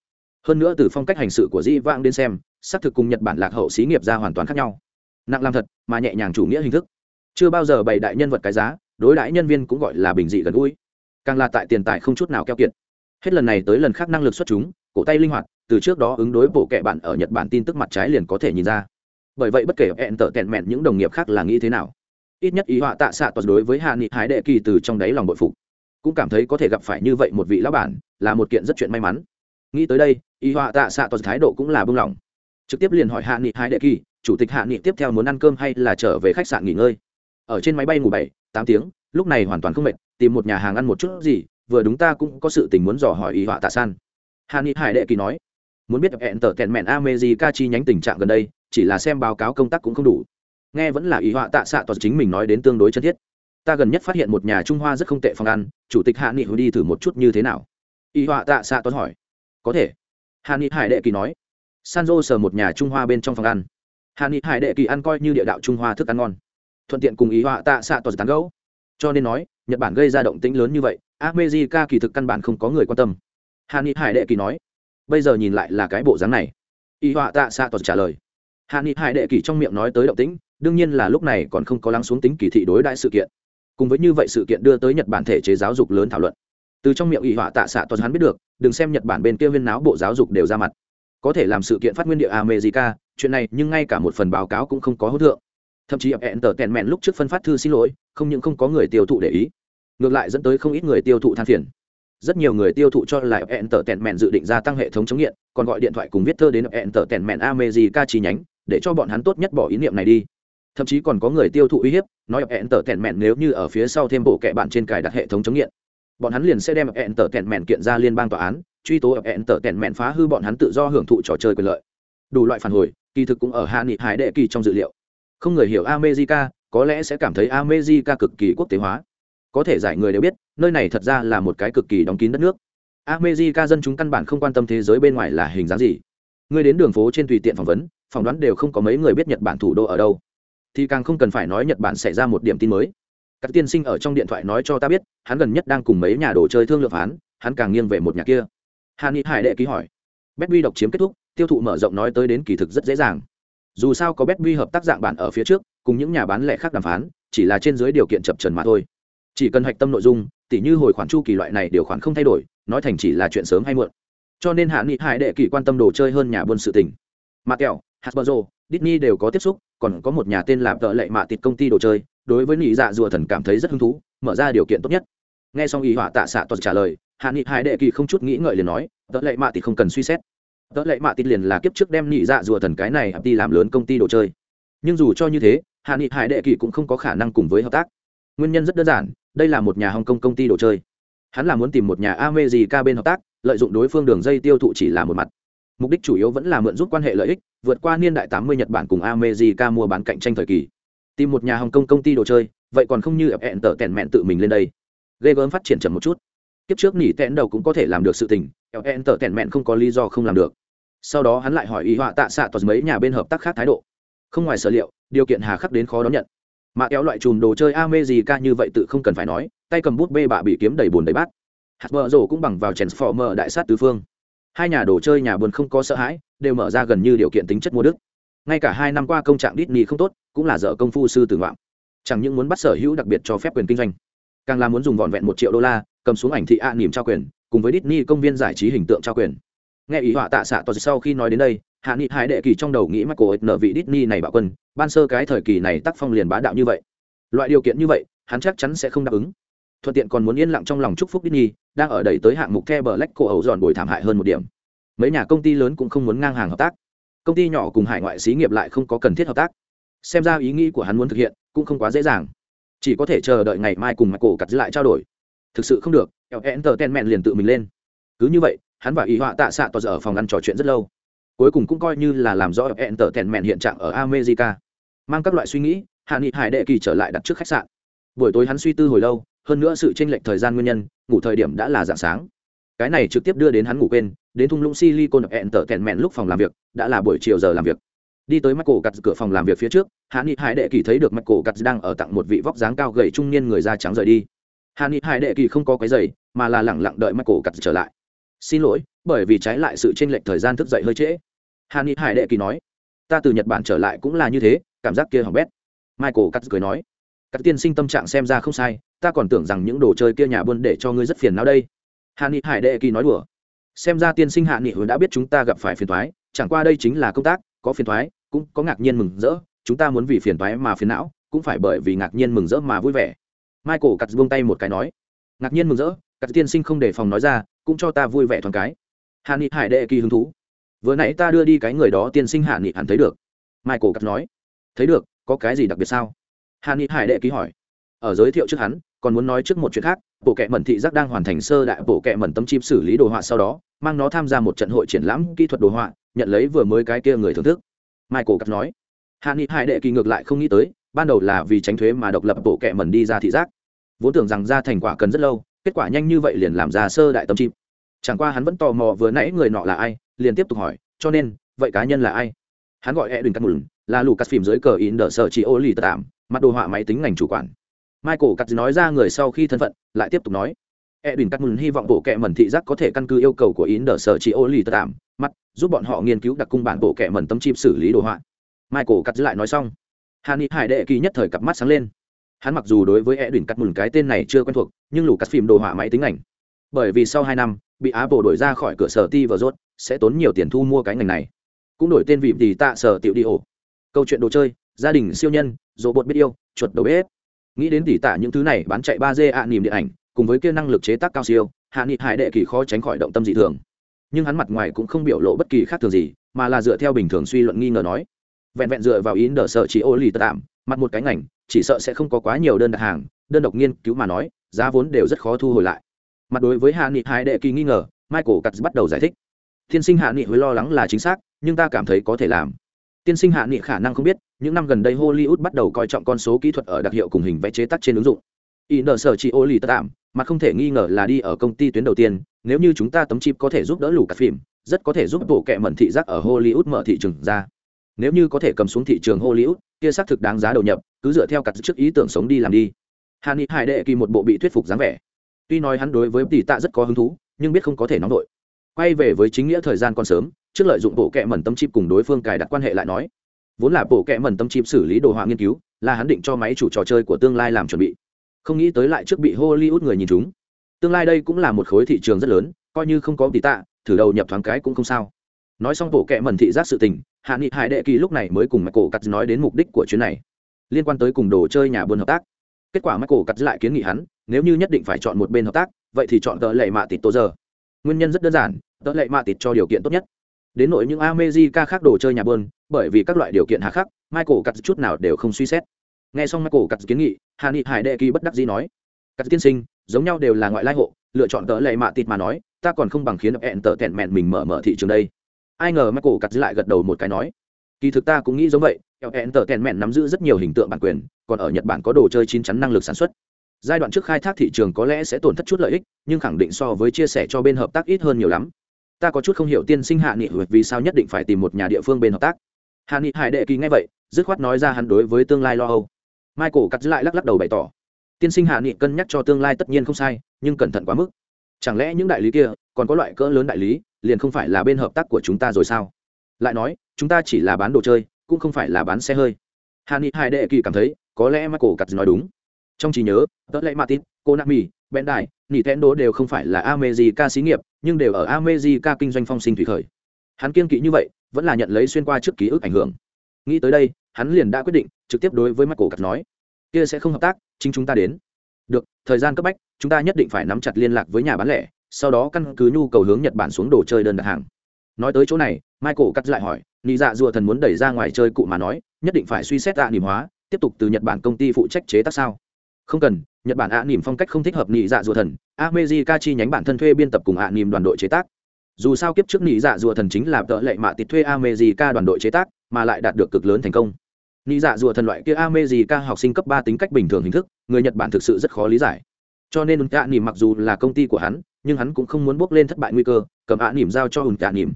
Hơn nữa từ phong cách hành sự của dĩ vang đến xem, xác thực cùng nhật bản lạc hậu xí nghiệp ra hoàn toàn khác nhau. Nặng làm thật, mà nhẹ nhàng chủ nghĩa hình thức. Chưa bao giờ bày đại nhân vật cái giá, đối đãi nhân viên cũng gọi là bình dị gần gũi. Càng là tại tiền tài không chút nào keo kiệt. Hết lần này tới lần khác năng lực xuất chúng, cổ tay linh hoạt, từ trước đó ứng đối bộ kệ bạn ở nhật bản tin tức mặt trái liền có thể nhìn ra. Bởi vậy bất kể hẹn tở tẹn mẹn những đồng nghiệp khác là nghĩ thế nào, ít nhất ý họa tạ xạ toàn đối với hạ nghị hái đệ kỳ từ trong đáy lòng bội phục cũng cảm thấy có thể gặp phải như vậy một vị lão bản, là một kiện rất chuyện may mắn. Nghĩ tới đây ý họa tạ xạ toàn thái độ cũng là bưng lòng. Trực tiếp liền hỏi hạ nghị hai đệ kỳ, chủ tịch hạ nghị tiếp theo muốn ăn cơm hay là trở về khách sạn nghỉ ngơi? Ở trên máy bay ngủ bảy, tám tiếng, lúc này hoàn toàn không mệt, tìm một nhà hàng ăn một chút gì, vừa đúng ta cũng có sự tình muốn dò hỏi ý họa tạ san. Hạ nghị hải đệ kỳ nói, muốn biết hẹn tờ tèn mẹn amejica chi nhánh tình trạng gần đây, chỉ là xem báo cáo công tác cũng không đủ. Nghe vẫn là ý họa tạ xạ toàn chính mình nói đến tương đối chân thiết ta gần nhất phát hiện một nhà trung hoa rất không tệ phòng ăn, chủ tịch hạ nghị đi thử một chút như thế nào? Ý họa tạ xạ toàn hỏi. Có thể. Hạ nghị hải đệ kỳ nói. Sanjo sờ một nhà trung hoa bên trong phòng ăn. Hạ nghị hải đệ kỳ ăn coi như địa đạo trung hoa thức ăn ngon. Thuận tiện cùng ý họa tạ xạ toàn tán gấu cho nên nói, nhật bản gây ra động tĩnh lớn như vậy armezika kỳ thực căn bản không có người quan tâm. Hạ nghị hải đệ kỳ nói. Bây giờ nhìn lại là cái bộ dáng này. Y họa tạ xạ toàn trả lời. Hạ nghị hải đệ kỳ trong miệng nói tới động tĩnh, đương nhiên là lúc này còn không có lắng xuống tính kỳ thị đối đại sự kiện cùng với như vậy sự kiện đưa tới nhật bản thể chế giáo dục lớn thảo luận. Từ trong miệng ủy họa tạ xạ toàn hắn biết được, đừng xem nhật bản bên kia viên náo bộ giáo dục đều ra mặt. Có thể làm sự kiện phát nguyên địa america, chuyện này nhưng ngay cả một phần báo cáo cũng không có hỗ thượng. Thậm chí hẹn tờ tèn mẹn lúc trước phân phát thư xin lỗi, không những không có người tiêu thụ để ý, ngược lại dẫn tới không ít người tiêu thụ than phiền. Rất nhiều người tiêu thụ cho là hẹn tờ tèn mẹn dự định gia tăng hệ thống chống nghiện, còn gọi điện thoại cùng viết thơ đến hẹn tờ tèn mẹn america chi nhánh, để cho bọn hắn tốt nhất bỏ ý niệm này đi thậm chí còn có người tiêu thụ uy hiếp, nói hẹn tở tẹn mẹn nếu như ở phía sau thêm bộ kệ bạn trên cài đặt hệ thống chống nghiện. Bọn hắn liền sẽ đem hẹn tở tẹn mẹn kiện ra liên bang tòa án, truy tố hẹn tở tẹn mẹn phá hư bọn hắn tự do hưởng thụ trò chơi quyền lợi. Đủ loại phản hồi, kỳ thực cũng ở hạ nghị hải đệ kỳ trong dự liệu. Không người hiểu america, có lẽ sẽ cảm thấy america cực kỳ quốc tế hóa. Có thể giải người đều biết, nơi này thật ra là một cái cực kỳ đóng kín đất nước. America dân chúng căn bản không quan tâm thế giới bên ngoài là hình dáng gì. Người đến đường phố trên tùy tiện phỏng vấn, phỏng đoán đều không có mấy người biết nhật bản thủ đô ở đâu thì càng không cần phải nói nhật bản xảy ra một điểm tin mới. Các tiên sinh ở trong điện thoại nói cho ta biết, hắn gần nhất đang cùng mấy nhà đồ chơi thương lượng phán hắn càng nghiêng về một nhà kia. Hàn ni hải đệ ký hỏi. Bet độc chiếm kết thúc, tiêu thụ mở rộng nói tới đến kỳ thực rất dễ dàng. Dù sao có bet hợp tác dạng bản ở phía trước, cùng những nhà bán lẻ khác đàm phán, chỉ là trên dưới điều kiện chập trần mà thôi. Chỉ cần hạch tâm nội dung, tỉ như hồi khoản chu kỳ loại này điều khoản không thay đổi, nói thành chỉ là chuyện sớm hay muộn. Cho nên hạ nghị hải đệ kỳ quan tâm đồ chơi hơn nhà buôn sự tình. Mặt kẹo, hasbro, Disney đều có tiếp xúc còn có một nhà tên là tợ lệ mạ tịt công ty đồ chơi, đối với nị dạ rùa thần cảm thấy rất hứng thú, mở ra điều kiện tốt nhất. Nghe xong ý họa tạ xạ tuật trả lời, hạ nghị hải đệ kỳ không chút nghĩ ngợi liền nói tợ lệ mạ tịt không cần suy xét. Tợ lệ mạ tịt liền là kiếp trước đem nị dạ rùa thần cái này đi làm lớn công ty đồ chơi. Nhưng dù cho như thế, hạ nghị hải đệ kỳ cũng không có khả năng cùng với hợp tác. Nguyên nhân rất đơn giản, đây là một nhà hồng kông công ty đồ chơi. Hắn là muốn tìm một nhà ame gì ca bên hợp tác, lợi dụng đối phương đường dây tiêu thụ chỉ là một mặt mục đích chủ yếu vẫn là mượn giúp quan hệ lợi ích, vượt qua niên đại tám mươi nhật bản cùng america mua bán cạnh tranh thời kỳ. Tìm một nhà hồng kông công ty đồ chơi, vậy còn không như ập hẹn tở tèn mẹn tự mình lên đây. Ghê gớm phát triển chậm một chút. Kiếp trước nỉ tẹn đầu cũng có thể làm được sự tình, ập hẹn tở tèn mẹn không có lý do không làm được. Sau đó hắn lại hỏi ý họa tạ xạ toàn mấy nhà bên hợp tác khác thái độ. Không ngoài sở liệu, điều kiện hà khắc đến khó đón nhận. Mà kéo loại chùm đồ chơi america như vậy tự không cần phải nói, tay cầm bút bê bạ bị kiếm đầy bùn đầy bát. Hạt vợ rổ cũng bằng vào transformer đại sát tứ phương hai nhà đồ chơi nhà buồn không có sợ hãi, đều mở ra gần như điều kiện tính chất mua đức. Ngay cả hai năm qua công trạng Disney không tốt, cũng là dở công phu sư tử ngoạm chẳng những muốn bắt sở hữu đặc biệt cho phép quyền kinh doanh, càng là muốn dùng vòn vẹn một triệu đô la, cầm xuống ảnh thị ạ à niềm trao quyền, cùng với Disney công viên giải trí hình tượng trao quyền. Nghe ý họa tạ xạ toàn sau khi nói đến đây, hạ nghị hải đệ kỳ trong đầu nghĩ michael nợ vị Disney này bạo quân, ban sơ cái thời kỳ này tác phong liền bá đạo như vậy. Loại điều kiện như vậy, hắn chắc chắn sẽ không đáp ứng. Thuận tiện còn muốn yên lặng trong lòng chúc phúc Disney đang ở đẩy tới hạng mục The Black cổ ẩu giòn bồi thảm hại hơn một điểm mấy nhà công ty lớn cũng không muốn ngang hàng hợp tác công ty nhỏ cùng hải ngoại xí nghiệp lại không có cần thiết hợp tác xem ra ý nghĩ của hắn muốn thực hiện cũng không quá dễ dàng chỉ có thể chờ đợi ngày mai cùng mặt cổ cặt lại trao đổi thực sự không được enter ten mẹn liền tự mình lên cứ như vậy hắn và ý họa tạ xạ tỏ ở phòng ăn trò chuyện rất lâu cuối cùng cũng coi như là làm rõ enter ten mẹn hiện trạng ở america mang các loại suy nghĩ hạ nghị hải đệ kỳ trở lại đặt trước khách sạn buổi tối hắn suy tư hồi lâu hơn nữa sự chênh lệch thời gian nguyên nhân, ngủ thời điểm đã là dạng sáng. Cái này trực tiếp đưa đến hắn ngủ quên, đến thung lũng silicon hẹn tở tẹn mẹn lúc phòng làm việc, đã là buổi chiều giờ làm việc. Đi tới mắt cổ gật cửa phòng làm việc phía trước, hạ nghị hải đệ kỳ thấy được mắt cổ gật đang ở tặng một vị vóc dáng cao gầy trung niên người da trắng rời đi. Hạ nghị hải đệ kỳ không có cái giày mà là lẳng lặng đợi mắt cổ gật trở lại. Xin lỗi, bởi vì trái lại sự chênh lệch thời gian thức dậy hơi trễ. Hạ nghị hải đệ kỳ nói. Ta từ nhật bản trở lại cũng là như thế, cảm giác kia hỏng bét. Michael cắt cười nói. Các tiên sinh tâm trạng xem ra không sai ta còn tưởng rằng những đồ chơi kia nhà buôn để cho ngươi rất phiền não đây. Hạ nghị hải đệ kỳ nói đùa. Xem ra tiên sinh hạ nghị đã biết chúng ta gặp phải phiền thoái chẳng qua đây chính là công tác, có phiền thoái cũng có ngạc nhiên mừng rỡ, chúng ta muốn vì phiền thoái mà phiền não, cũng phải bởi vì ngạc nhiên mừng rỡ mà vui vẻ. Michael cắt buông tay một cái nói. Ngạc nhiên mừng rỡ cắt tiên sinh không để phòng nói ra, cũng cho ta vui vẻ thoáng cái hạ nghị hải đệ kỳ hứng thú. Vừa nãy ta đưa đi cái người đó, tiên sinh hạ nghị hẳn thấy được. Michael cắt nói. Thấy được, có cái gì đặc biệt sao? Hạ nghị hải đệ ký hỏi. Ở giới thiệu trước hắn còn muốn nói trước một chuyện khác, bộ kệ mẩn thị giác đang hoàn thành sơ đại bộ kệ mẩn tấm chip xử lý đồ họa sau đó, mang nó tham gia một trận hội triển lãm kỹ thuật đồ họa, nhận lấy vừa mới cái kia người thưởng thức. Michael cắt nói, hạ nghị hải đệ kỳ ngược lại không nghĩ tới, ban đầu là vì tránh thuế mà độc lập bộ kệ mẩn đi ra thị giác. Vốn tưởng rằng ra thành quả cần rất lâu, kết quả nhanh như vậy liền làm ra sơ đại tấm chip. Chẳng qua hắn vẫn tò mò vừa nãy người nọ là ai, liền tiếp tục hỏi, cho nên, vậy cá nhân là ai? Hắn gọi edwin cắt mừng là lù cắt phim dưới cờ in đỡ sở chỉ ô lì tạm, mặt đồ họa máy tính ngành chủ quản michael cắt nói ra người sau khi thân phận, lại tiếp tục nói. Edwin cắt mùn hy vọng bộ kệ mẩn thị giác có thể căn cứ yêu cầu của in đỡ sở chỉ ô lì tạm mắt giúp bọn họ nghiên cứu đặc cung bản bộ kệ mẩn tấm chip xử lý đồ họa. Michael cắt lại nói xong. Hàn ni hải đệ kỳ nhất thời cặp mắt sáng lên. Hắn mặc dù đối với edwin cắt mùn cái tên này chưa quen thuộc, nhưng lù cắt phim đồ họa máy tính ảnh. Bởi vì sau hai năm, bị apple đổi ra khỏi cửa sở ti và rốt, sẽ tốn nhiều tiền thu mua cái ngành này. Cũng đổi tên vị thì tạ sở tiểu đi ổ. Câu chuyện đồ chơi, gia đình, siêu nhân dỗ bột biết yêu, chuột đầu bếp nghĩ đến tỉ tạ những thứ này, bán chạy ba d ạ niềm điện ảnh, cùng với kia năng lực chế tác cao siêu, hạ nghị hải đệ kỳ khó tránh khỏi động tâm dị thường. Nhưng hắn mặt ngoài cũng không biểu lộ bất kỳ khác thường gì, mà là dựa theo bình thường suy luận nghi ngờ nói. Vẹn vẹn dựa vào ý đờ sợ chỉ ô lì tạm, mặt một cái ngành, chỉ sợ sẽ không có quá nhiều đơn đặt hàng, đơn độc nghiên cứu mà nói, giá vốn đều rất khó thu hồi lại. Mặt đối với hạ nghị hải đệ kỳ nghi ngờ, michael cắt bắt đầu giải thích. Tiên sinh hạ nghị với lo lắng là chính xác, nhưng ta cảm thấy có thể làm. Tiên sinh hạ nghị khả năng không biết những năm gần đây hollywood bắt đầu coi trọng con số kỹ thuật ở đặc hiệu cùng hình vẽ chế tác trên ứng dụng. In sở chỉ ô lì tạm, mà không thể nghi ngờ là đi ở công ty tuyến đầu tiên, nếu như chúng ta tấm chip có thể giúp đỡ lù cả phim, rất có thể giúp bộ kệ mẩn thị giác ở hollywood mở thị trường ra. Nếu như có thể cầm xuống thị trường hollywood, kia xác thực đáng giá đầu nhập, cứ dựa theo cặt trước ý tưởng sống đi làm đi. Hà ni hải đệ kỳ một bộ bị thuyết phục dáng vẻ. Tuy nói hắn đối với tỷ tạ rất có hứng thú, nhưng biết không có thể nóng đội quay về với chính nghĩa thời gian còn sớm, trước lợi dụng bộ kệ mẩn tâm chip cùng đối phương cài đặt quan hệ lại nói vốn là bộ kệ mẩn tâm chip xử lý đồ họa nghiên cứu, là hắn định cho máy chủ trò chơi của tương lai làm chuẩn bị. Không nghĩ tới lại trước bị hollywood người nhìn chúng. Tương lai đây cũng là một khối thị trường rất lớn, coi như không có tỷ tạ, thử đầu nhập thoáng cái cũng không sao. Nói xong bộ kệ mẩn thị giác sự tình, hạ nghị hải đệ kỳ lúc này mới cùng michael cắt nói đến mục đích của chuyến này. Liên quan tới cùng đồ chơi nhà buôn hợp tác. Kết quả michael cắt lại kiến nghị hắn, nếu như nhất định phải chọn một bên hợp tác, vậy thì chọn tờ lệ mạ tịt tô giờ. Nguyên nhân rất đơn giản tờ lệ mạ tịt cho điều kiện tốt nhất. Đến nội những amejica khác đồ chơi nhà buôn bởi vì các loại điều kiện hạ khắc, michael cắt chút nào đều không suy xét. Nghe xong michael cắt kiến nghị hạ nghị hải đệ kỳ bất đắc dĩ nói cắt tiên sinh, giống nhau đều là ngoại lai hộ, lựa chọn tờ lệ mạ tịt mà nói, ta còn không bằng khiến hẹn tờ tẹn mẹn mình mở mở thị trường đây. Ai ngờ michael cắt lại gật đầu một cái nói, kỳ thực ta cũng nghĩ giống vậy hẹn tờ tẹn mẹn nắm giữ rất nhiều hình tượng bản quyền, còn ở nhật bản có đồ chơi chín chắn năng lực sản xuất. Giai đoạn trước khai thác thị trường có lẽ sẽ tổn thất chút lợi ích, nhưng khẳng định so với chia sẻ cho bên hợp tác ít hơn nhiều lắm. Ta có chút không hiểu tiên sinh hạ nghị huyệt vì sao nhất định phải tìm một nhà địa phương bên hợp tác hạ nghị hải đệ kỳ nghe vậy, dứt khoát nói ra hắn đối với tương lai lo âu. Michael cắt lại lắc lắc đầu bày tỏ. Tiên sinh hạ nghị cân nhắc cho tương lai tất nhiên không sai, nhưng cẩn thận quá mức. Chẳng lẽ những đại lý kia còn có loại cỡ lớn đại lý, liền không phải là bên hợp tác của chúng ta rồi sao? Lại nói, chúng ta chỉ là bán đồ chơi, cũng không phải là bán xe hơi. Hạ nghị hải đệ kỳ cảm thấy, có lẽ michael cắt nói đúng. Trong trí nhớ, tớ lẽ martin, konami bandai nintendo đều không phải là amejica xí nghiệp, nhưng đều ở amejica kinh doanh phong sinh thủy khởi. Hắn kiên kỵ như vậy vẫn là nhận lấy xuyên qua trước ký ức ảnh hưởng. Nghĩ tới đây, hắn liền đã quyết định, trực tiếp đối với michael cắt nói, kia sẽ không hợp tác, chính chúng ta đến. Được, thời gian cấp bách, chúng ta nhất định phải nắm chặt liên lạc với nhà bán lẻ, sau đó căn cứ nhu cầu hướng nhật bản xuống đồ chơi đơn đặt hàng. Nói tới chỗ này, michael cắt lại hỏi, nị dạ dùa thần muốn đẩy ra ngoài chơi cụ mà nói, nhất định phải suy xét tạ niềm hóa, tiếp tục từ nhật bản công ty phụ trách chế tác sao? Không cần, nhật bản ạ nỉm phong cách không thích hợp nị dạ dùa thần amejica chi nhánh bản thân thuê biên tập cùng ạ nỉm đoàn đội chế tác dù sao kiếp trước nị dạ rùa thần chính là tợ lệ mạ tịt thuê amejica đoàn đội chế tác, mà lại đạt được cực lớn thành công. Nị dạ rùa thần loại kia amejica học sinh cấp ba tính cách bình thường hình thức, người nhật bản thực sự rất khó lý giải. Cho nên ạ nỉm mặc dù là công ty của hắn, nhưng hắn cũng không muốn bước lên thất bại nguy cơ, cầm ạ nỉm giao cho ùn ạ nỉm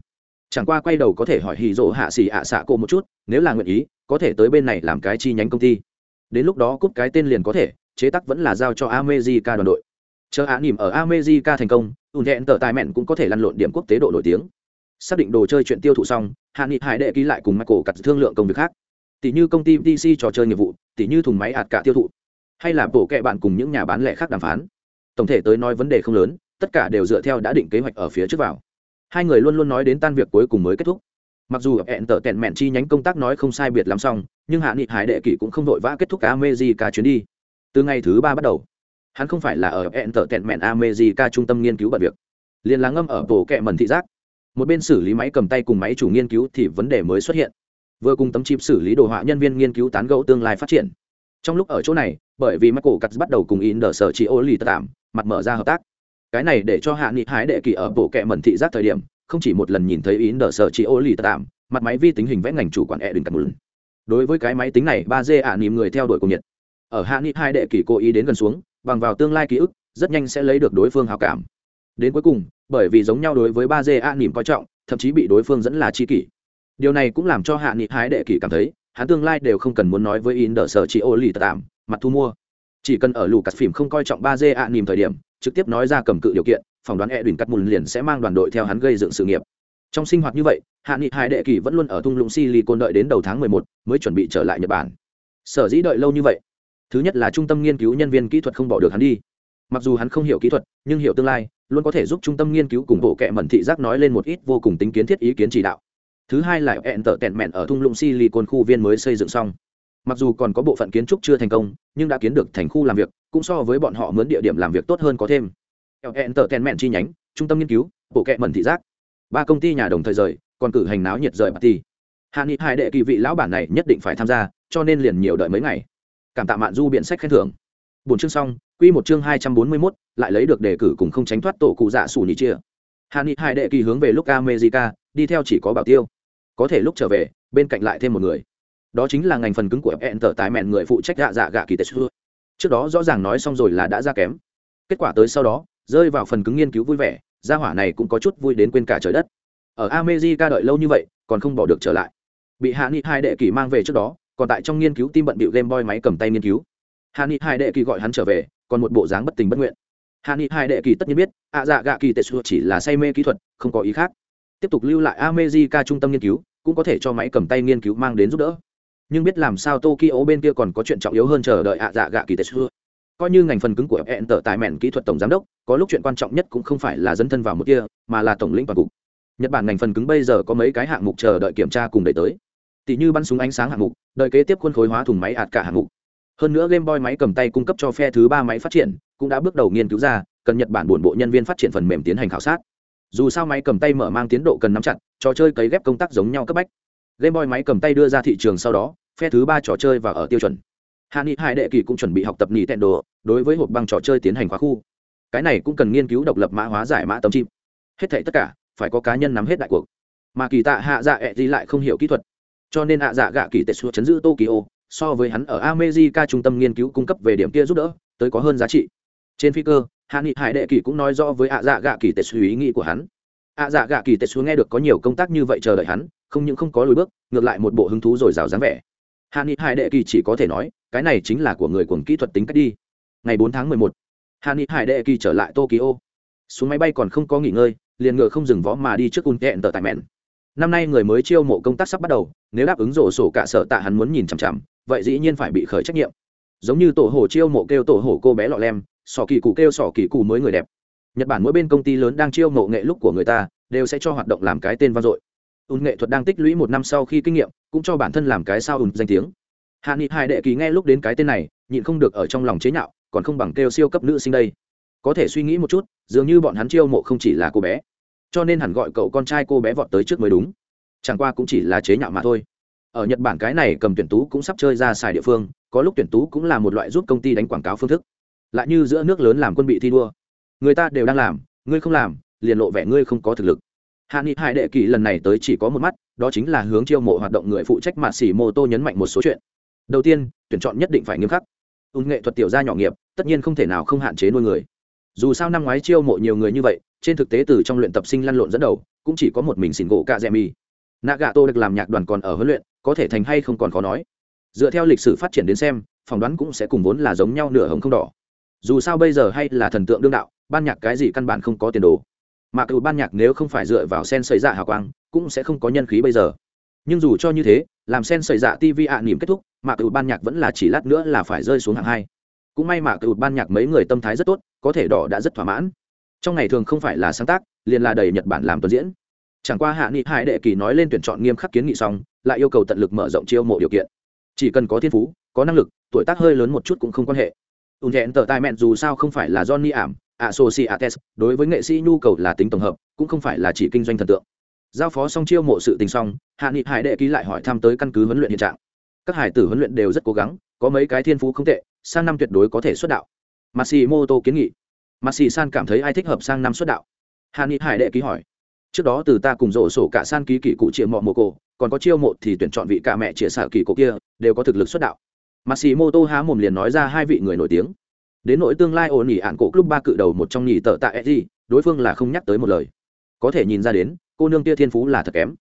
chẳng qua quay đầu có thể hỏi hì rỗ hạ xỉ ạ xạ cô một chút, nếu là nguyện ý, có thể tới bên này làm cái chi nhánh công ty. Đến lúc đó cúp cái tên liền có thể, chế tác vẫn là giao cho America đoàn đội. Chờ á nỉm ở America thành công, ủn hẹn tờ tài mẹn cũng có thể lăn lộn điểm quốc tế độ nổi tiếng. Xác định đồ chơi chuyện tiêu thụ xong, Hạ Nghị Hải đệ ký lại cùng Michael cặt thương lượng công việc khác. Tỷ như công ty DC trò chơi nghiệp vụ, tỷ như thùng máy ạt cả tiêu thụ, hay là bộ kệ bạn cùng những nhà bán lẻ khác đàm phán. Tổng thể tới nói vấn đề không lớn, tất cả đều dựa theo đã định kế hoạch ở phía trước vào. Hai người luôn luôn nói đến tan việc cuối cùng mới kết thúc. mặc dù hẹn tở tẹn mẹn chi nhánh công tác nói không sai biệt lắm xong nhưng hạ nghị hải đệ kỷ cũng không vội vã kết thúc cả Amérique chuyến đi từ ngày thứ ba bắt đầu hắn không phải là ở hẹn tở tẹn mẹn amejica trung tâm nghiên cứu bật việc, liền là ngâm ở bộ kẹ mần thị giác. Một bên xử lý máy cầm tay cùng máy chủ nghiên cứu thì vấn đề mới xuất hiện. Vừa cùng tấm chip xử lý đồ họa nhân viên nghiên cứu tán gẫu tương lai phát triển. Trong lúc ở chỗ này, bởi vì michael cắt bắt đầu cùng in đờ sở chị ô lì tạm, mặt mở ra hợp tác. Cái này để cho hạ nghị hái đệ kỳ ở bộ kệ mẩn thị giác thời điểm, không chỉ một lần nhìn thấy in đờ sở chị ô lì tạm, mặt máy vi tính hình vẽ ngành chủ quản e đình cắt đối với cái máy tính này, ba d ả nỉm người theo đuổi cùng nhiệt ở hạ nghị hai đệ kỳ cố ý đến gần xuống, bằng vào tương lai ký ức, rất nhanh sẽ lấy được đối phương hào cảm. Đến cuối cùng, bởi vì giống nhau đối với ba d a nỉm coi trọng, thậm chí bị đối phương dẫn là chi kỷ. Điều này cũng làm cho hạ nghị hái đệ kỳ cảm thấy, hắn tương lai đều không cần muốn nói với in đờ sở chị ô lì tạm mặt thu mua. Chỉ cần ở lù cắt phim không coi trọng ba d a nỉm thời điểm, trực tiếp nói ra cầm cự điều kiện, phỏng đoán e đùn cắt mùn liền sẽ mang đoàn đội theo hắn gây dựng sự nghiệp. Trong sinh hoạt như vậy, hạ nghị hải đệ kỳ vẫn luôn ở thung lũng silicon đợi đến đầu tháng mười một mới chuẩn bị trở lại nhật bản. Sở dĩ đợi lâu như vậy thứ nhất là trung tâm nghiên cứu nhân viên kỹ thuật không bỏ được hắn đi. Mặc dù hắn không hiểu kỹ thuật, nhưng hiểu tương lai, luôn có thể giúp trung tâm nghiên cứu cùng bộ kệ mẩn thị giác nói lên một ít vô cùng tính kiến thiết ý kiến chỉ đạo. Thứ hai là hẹn tở tẹn mẹn ở thung lũng silicon khu viên mới xây dựng xong. Mặc dù còn có bộ phận kiến trúc chưa thành công, nhưng đã kiến được thành khu làm việc, cũng so với bọn họ mướn địa điểm làm việc tốt hơn có thêm. Hẹn tở tẹn mẹn chi nhánh, trung tâm nghiên cứu, bộ kệ mẩn thị giác. Ba công ty nhà đồng thời rời, còn cử hành náo nhiệt rời party. Hạ nghị hai đệ kỳ vị lão bản này nhất định phải tham gia, cho nên liền nhiều đợi mấy ngày cảm tạ mạn du biện sách khen thưởng. Bốn chương xong quy một chương hai trăm bốn mươi 241, lại lấy được đề cử cùng không tránh thoát tổ cụ dạ sủ nhị chia. Hạ nghị hai đệ kỳ hướng về lúc america đi theo chỉ có bảo tiêu. Có thể lúc trở về bên cạnh lại thêm một người. Đó chính là ngành phần cứng của ẹn tờ tài mẹn người phụ trách gạ dạ gạ kỳ tệ xưa. Trước đó rõ ràng nói xong rồi là đã ra kém. Kết quả tới sau đó rơi vào phần cứng nghiên cứu vui vẻ gia hỏa này cũng có chút vui đến quên cả trời đất. Ở america đợi lâu như vậy còn không bỏ được trở lại. Bị hạ nghị hai đệ kỳ mang về trước đó còn tại trong nghiên cứu tim bận bịu game boy máy cầm tay nghiên cứu. Hà ni hai đệ kỳ gọi hắn trở về, còn một bộ dáng bất tình bất nguyện. Hà ni hai đệ kỳ tất nhiên biết, ạ dạ gạ kỳ tệ xua chỉ là say mê kỹ thuật, không có ý khác. Tiếp tục lưu lại america trung tâm nghiên cứu, cũng có thể cho máy cầm tay nghiên cứu mang đến giúp đỡ. Nhưng biết làm sao tokyo bên kia còn có chuyện trọng yếu hơn chờ đợi ạ dạ gạ kỳ tệ xưa coi như ngành phần cứng của hẹn tở tài mẹn kỹ thuật tổng giám đốc, có lúc chuyện quan trọng nhất cũng không phải là dấn thân vào một kia, mà là tổng lĩnh toàn cục. Nhật bản ngành phần cứng bây giờ có mấy cái hạng mục chờ đợi kiểm tra cùng đẩy tới tỷ như bắn súng ánh sáng hạng mục, đợi kế tiếp khuôn khối hóa thùng máy ạt cả hạng mục. Hơn nữa game boy máy cầm tay cung cấp cho phe thứ ba máy phát triển, cũng đã bước đầu nghiên cứu ra, cần nhật bản buồn bộ nhân viên phát triển phần mềm tiến hành khảo sát. Dù sao máy cầm tay mở mang tiến độ cần nắm chặt, trò chơi cấy ghép công tác giống nhau cấp bách. Game boy máy cầm tay đưa ra thị trường sau đó, phe thứ ba trò chơi và ở tiêu chuẩn. Hạ nghị hai đệ kỳ cũng chuẩn bị học tập nghỉ tẹn đồ, đối với hộp băng trò chơi tiến hành khóa khu. Cái này cũng cần nghiên cứu độc lập mã hóa giải mã tấm chim hết thảy tất cả, phải có cá nhân nắm hết đại cuộc. Mà kỳ tạ hạ dạ ẹ gì lại không hiểu kỹ thuật cho nên hạ dạ gạ kỳ tệ xua chấn giữ tokyo, so với hắn ở amejica trung tâm nghiên cứu cung cấp về điểm kia giúp đỡ, tới có hơn giá trị. Trên phi cơ, hạ nghị hải đệ kỳ cũng nói rõ với hạ dạ gạ kỳ tệ xua ý nghĩ của hắn. Hạ dạ gạ kỳ tệ xua nghe được có nhiều công tác như vậy chờ đợi hắn, không những không có lùi bước, ngược lại một bộ hứng thú rồi rào dáng vẻ. Hạ nghị hải đệ kỳ chỉ có thể nói, cái này chính là của người cuồng kỹ thuật tính cách đi. Ngày bốn tháng mười một, hạ nghị hải đệ kỳ trở lại tokyo. Xuống máy bay còn không có nghỉ ngơi, liền ngựa không dừng võ mà đi trước cung tẹn tờ tại mẹn năm nay người mới chiêu mộ công tác sắp bắt đầu, nếu đáp ứng rổ sổ cả sở tạ hắn muốn nhìn chằm chằm, vậy dĩ nhiên phải bị khởi trách nhiệm. Giống như tổ hồ chiêu mộ kêu tổ hồ cô bé lọ lem, sỏ kỳ cụ kêu sỏ kỳ cụ mới người đẹp. Nhật bản mỗi bên công ty lớn đang chiêu mộ nghệ lúc của người ta, đều sẽ cho hoạt động làm cái tên vang dội. Ùn nghệ thuật đang tích lũy một năm sau khi kinh nghiệm, cũng cho bản thân làm cái sao ùn danh tiếng. Hạ nghị hai đệ kỳ nghe lúc đến cái tên này, nhịn không được ở trong lòng chế nhạo, còn không bằng kêu siêu cấp nữ sinh đây. Có thể suy nghĩ một chút, dường như bọn hắn chiêu mộ không chỉ là cô bé cho nên hẳn gọi cậu con trai cô bé vọt tới trước mới đúng. Chẳng qua cũng chỉ là chế nhạo mà thôi. Ở nhật bản cái này cầm tuyển tú cũng sắp chơi ra xài địa phương, có lúc tuyển tú cũng là một loại giúp công ty đánh quảng cáo phương thức. Lại như giữa nước lớn làm quân bị thi đua. Người ta đều đang làm, ngươi không làm, liền lộ vẻ ngươi không có thực lực. Hạ nghị hải đệ kỳ lần này tới chỉ có một mắt, đó chính là hướng chiêu mộ hoạt động người phụ trách mạ xỉ mô tô nhấn mạnh một số chuyện. Đầu tiên, tuyển chọn nhất định phải nghiêm khắc. Ung nghệ thuật tiểu gia nhỏ nghiệp, tất nhiên không thể nào không hạn chế nuôi người. Dù sao năm ngoái chiêu mộ nhiều người như vậy trên thực tế từ trong luyện tập sinh lăn lộn dẫn đầu, cũng chỉ có một mình xỉn gỗ cạ dẹ mi naga tô được làm nhạc đoàn còn ở huấn luyện, có thể thành hay không còn khó nói. Dựa theo lịch sử phát triển đến xem, phỏng đoán cũng sẽ cùng vốn là giống nhau nửa hồng không đỏ. Dù sao bây giờ hay là thần tượng đương đạo, ban nhạc cái gì căn bản không có tiền đồ. Mà cựu ban nhạc nếu không phải dựa vào sen xảy dạ hào quang, cũng sẽ không có nhân khí bây giờ. Nhưng dù cho như thế, làm sen xảy dạ tv ạ à nỉm kết thúc, mà cựu ban nhạc vẫn là chỉ lát nữa là phải rơi xuống hạng hai. Cũng may mà cựu ban nhạc mấy người tâm thái rất tốt, có thể đỏ đã rất thỏa mãn trong ngày thường không phải là sáng tác, liền là đầy nhật bản làm tuần diễn. Chẳng qua hạ nghị hải đệ kỳ nói lên tuyển chọn nghiêm khắc kiến nghị xong, lại yêu cầu tận lực mở rộng chiêu mộ điều kiện. Chỉ cần có thiên phú, có năng lực, tuổi tác hơi lớn một chút cũng không quan hệ. Ùn thẹn tờ tai mẹn dù sao không phải là johnny ảm associates đối với nghệ sĩ nhu cầu là tính tổng hợp, cũng không phải là chỉ kinh doanh thần tượng. Giao phó xong chiêu mộ sự tình xong, hạ nghị hải đệ ký lại hỏi thăm tới căn cứ huấn luyện hiện trạng. Các hải tử huấn luyện đều rất cố gắng, có mấy cái thiên phú không tệ, sang năm tuyệt đối có thể xuất đạo. Matsumoto kiến nghị. Matsi San cảm thấy ai thích hợp sang năm xuất đạo. Hàn Ni hải đệ ký hỏi, trước đó từ ta cùng rổ sổ cả san ký kỷ cụ triệu mọ mồ cổ, còn có chiêu mộ thì tuyển chọn vị cả mẹ chia xả kỳ cổ kia, đều có thực lực xuất đạo. Matsumoto há mồm liền nói ra hai vị người nổi tiếng. Đến nỗi tương lai ổn nhỉ ạn cổ club ba cự đầu một trong nhỉ tợ tại edgy đối phương là không nhắc tới một lời. Có thể nhìn ra đến, cô nương tia thiên phú là thật kém.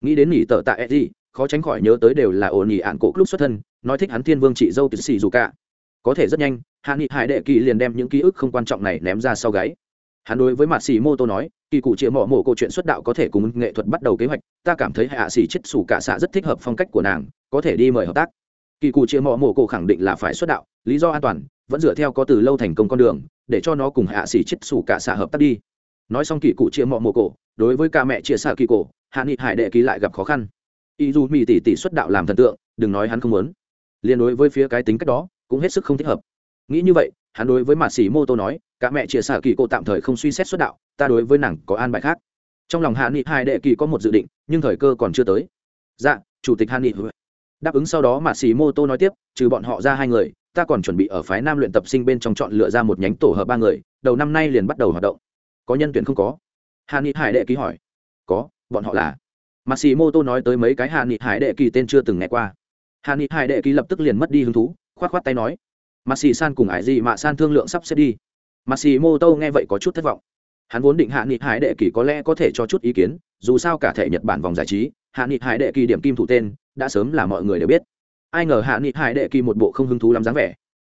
Nghĩ đến nhỉ tợ tại edgy khó tránh khỏi nhớ tới đều là ổn nhỉ ạn cổ club xuất thân, nói thích hắn thiên vương chị dâu tiến sĩ dù cả có thể rất nhanh hạ nghị hải đệ kỳ liền đem những ký ức không quan trọng này ném ra sau gáy. Hắn đối với mạt xì mô tô nói, kỳ cụ chĩa mỏ mổ câu chuyện xuất đạo có thể cùng nghệ thuật bắt đầu kế hoạch, ta cảm thấy hạ xì chết xù cả xạ rất thích hợp phong cách của nàng, có thể đi mời hợp tác. Kỳ cụ chĩa mỏ mổ câu khẳng định là phải xuất đạo, lý do an toàn, vẫn dựa theo có từ lâu thành công con đường, để cho nó cùng hạ xì chết xù cả xạ hợp tác đi. Nói xong kỳ cụ chia mỏ mồ cổ, đối với ca mẹ chia xạ kỳ cổ, hạ nghị hải đệ ký lại gặp khó khăn. Y dù mỹ tỷ tỷ xuất đạo làm thần tượng, đừng nói hắn không muốn. Liên đối với phía cái tính cách đó, cũng hết sức không thích hợp nghĩ như vậy, hắn đối với mạt xỉ mô tô nói, cả mẹ chia xạ kỳ cô tạm thời không suy xét xuất đạo, ta đối với nàng có an bài khác. Trong lòng hạ nghị hải đệ kỳ có một dự định, nhưng thời cơ còn chưa tới. Dạ chủ tịch hạ nghị. Đáp ứng sau đó, mạt xỉ mô tô nói tiếp, trừ bọn họ ra hai người, ta còn chuẩn bị ở phái nam luyện tập sinh bên trong chọn lựa ra một nhánh tổ hợp ba người, đầu năm nay liền bắt đầu hoạt động. Có nhân tuyển không có? Hạ nghị hải đệ ký hỏi. Có, bọn họ là. Mặt xì mô tô nói tới mấy cái hạ nghị hải đệ kỳ tên chưa từng nghe qua. Hạ nghị hải đệ kỳ lập tức liền mất đi hứng thú k h o á t k h o á t tay nói Maxi san cùng ải gì mà san thương lượng sắp xếp đi. Maxi Moto nghe vậy có chút thất vọng. Hắn vốn định hạ nghị hải đệ kỳ có lẽ có thể cho chút ý kiến, dù sao cả thể nhật bản vòng giải trí, hạ nghị hải đệ kỳ điểm kim thủ tên, đã sớm là mọi người đều biết. Ai ngờ hạ nghị Hải đệ kỳ một bộ không hứng thú lắm dáng vẻ.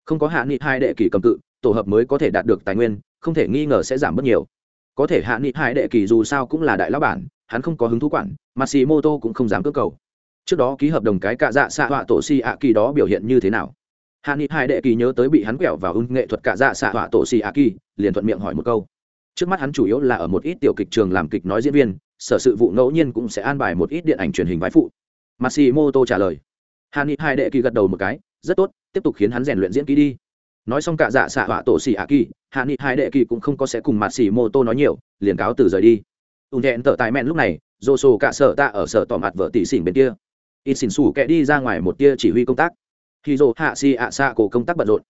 Không có hạ nghị Hải đệ kỳ cầm cự, tổ hợp mới có thể đạt được tài nguyên, không thể nghi ngờ sẽ giảm bớt nhiều. Có thể hạ nghị Hải đệ kỳ dù sao cũng là đại lão bản, hắn không có hứng thú quản Maxi Moto cũng không dám cưỡng cầu. Trước đó ký hợp đồng cái cạ dạ xạ họa tổ si ạ kỳ đó biểu hiện như thế nào? Hạ nghị hai đệ kỳ nhớ tới bị hắn quẹo vào ưng nghệ thuật cả dạ xạ họa tổ xì a kỳ, liền thuận miệng hỏi một câu. Trước mắt hắn chủ yếu là ở một ít tiểu kịch trường làm kịch nói diễn viên, sở sự vụ ngẫu nhiên cũng sẽ an bài một ít điện ảnh truyền hình vái phụ. Masimoto trả lời. Hà ni hai đệ kỳ gật đầu một cái, rất tốt, tiếp tục khiến hắn rèn luyện diễn kỹ đi. Nói xong cả dạ xạ họa tổ xì a kỳ, hạ nghị hai đệ kỳ cũng không có sẽ cùng masimoto nói nhiều, liền cáo từ rời đi. Ùn thẹn tở tài mẹn lúc này dô sô cả sở ta ở sở tỏ mặt vợ tỷ xỉn bên kia. Ít xỉn xủ kẹ đi ra ngoài một tia chỉ huy công tác khi dồ hạ xì ạ xạ cổ công tác bận rộn.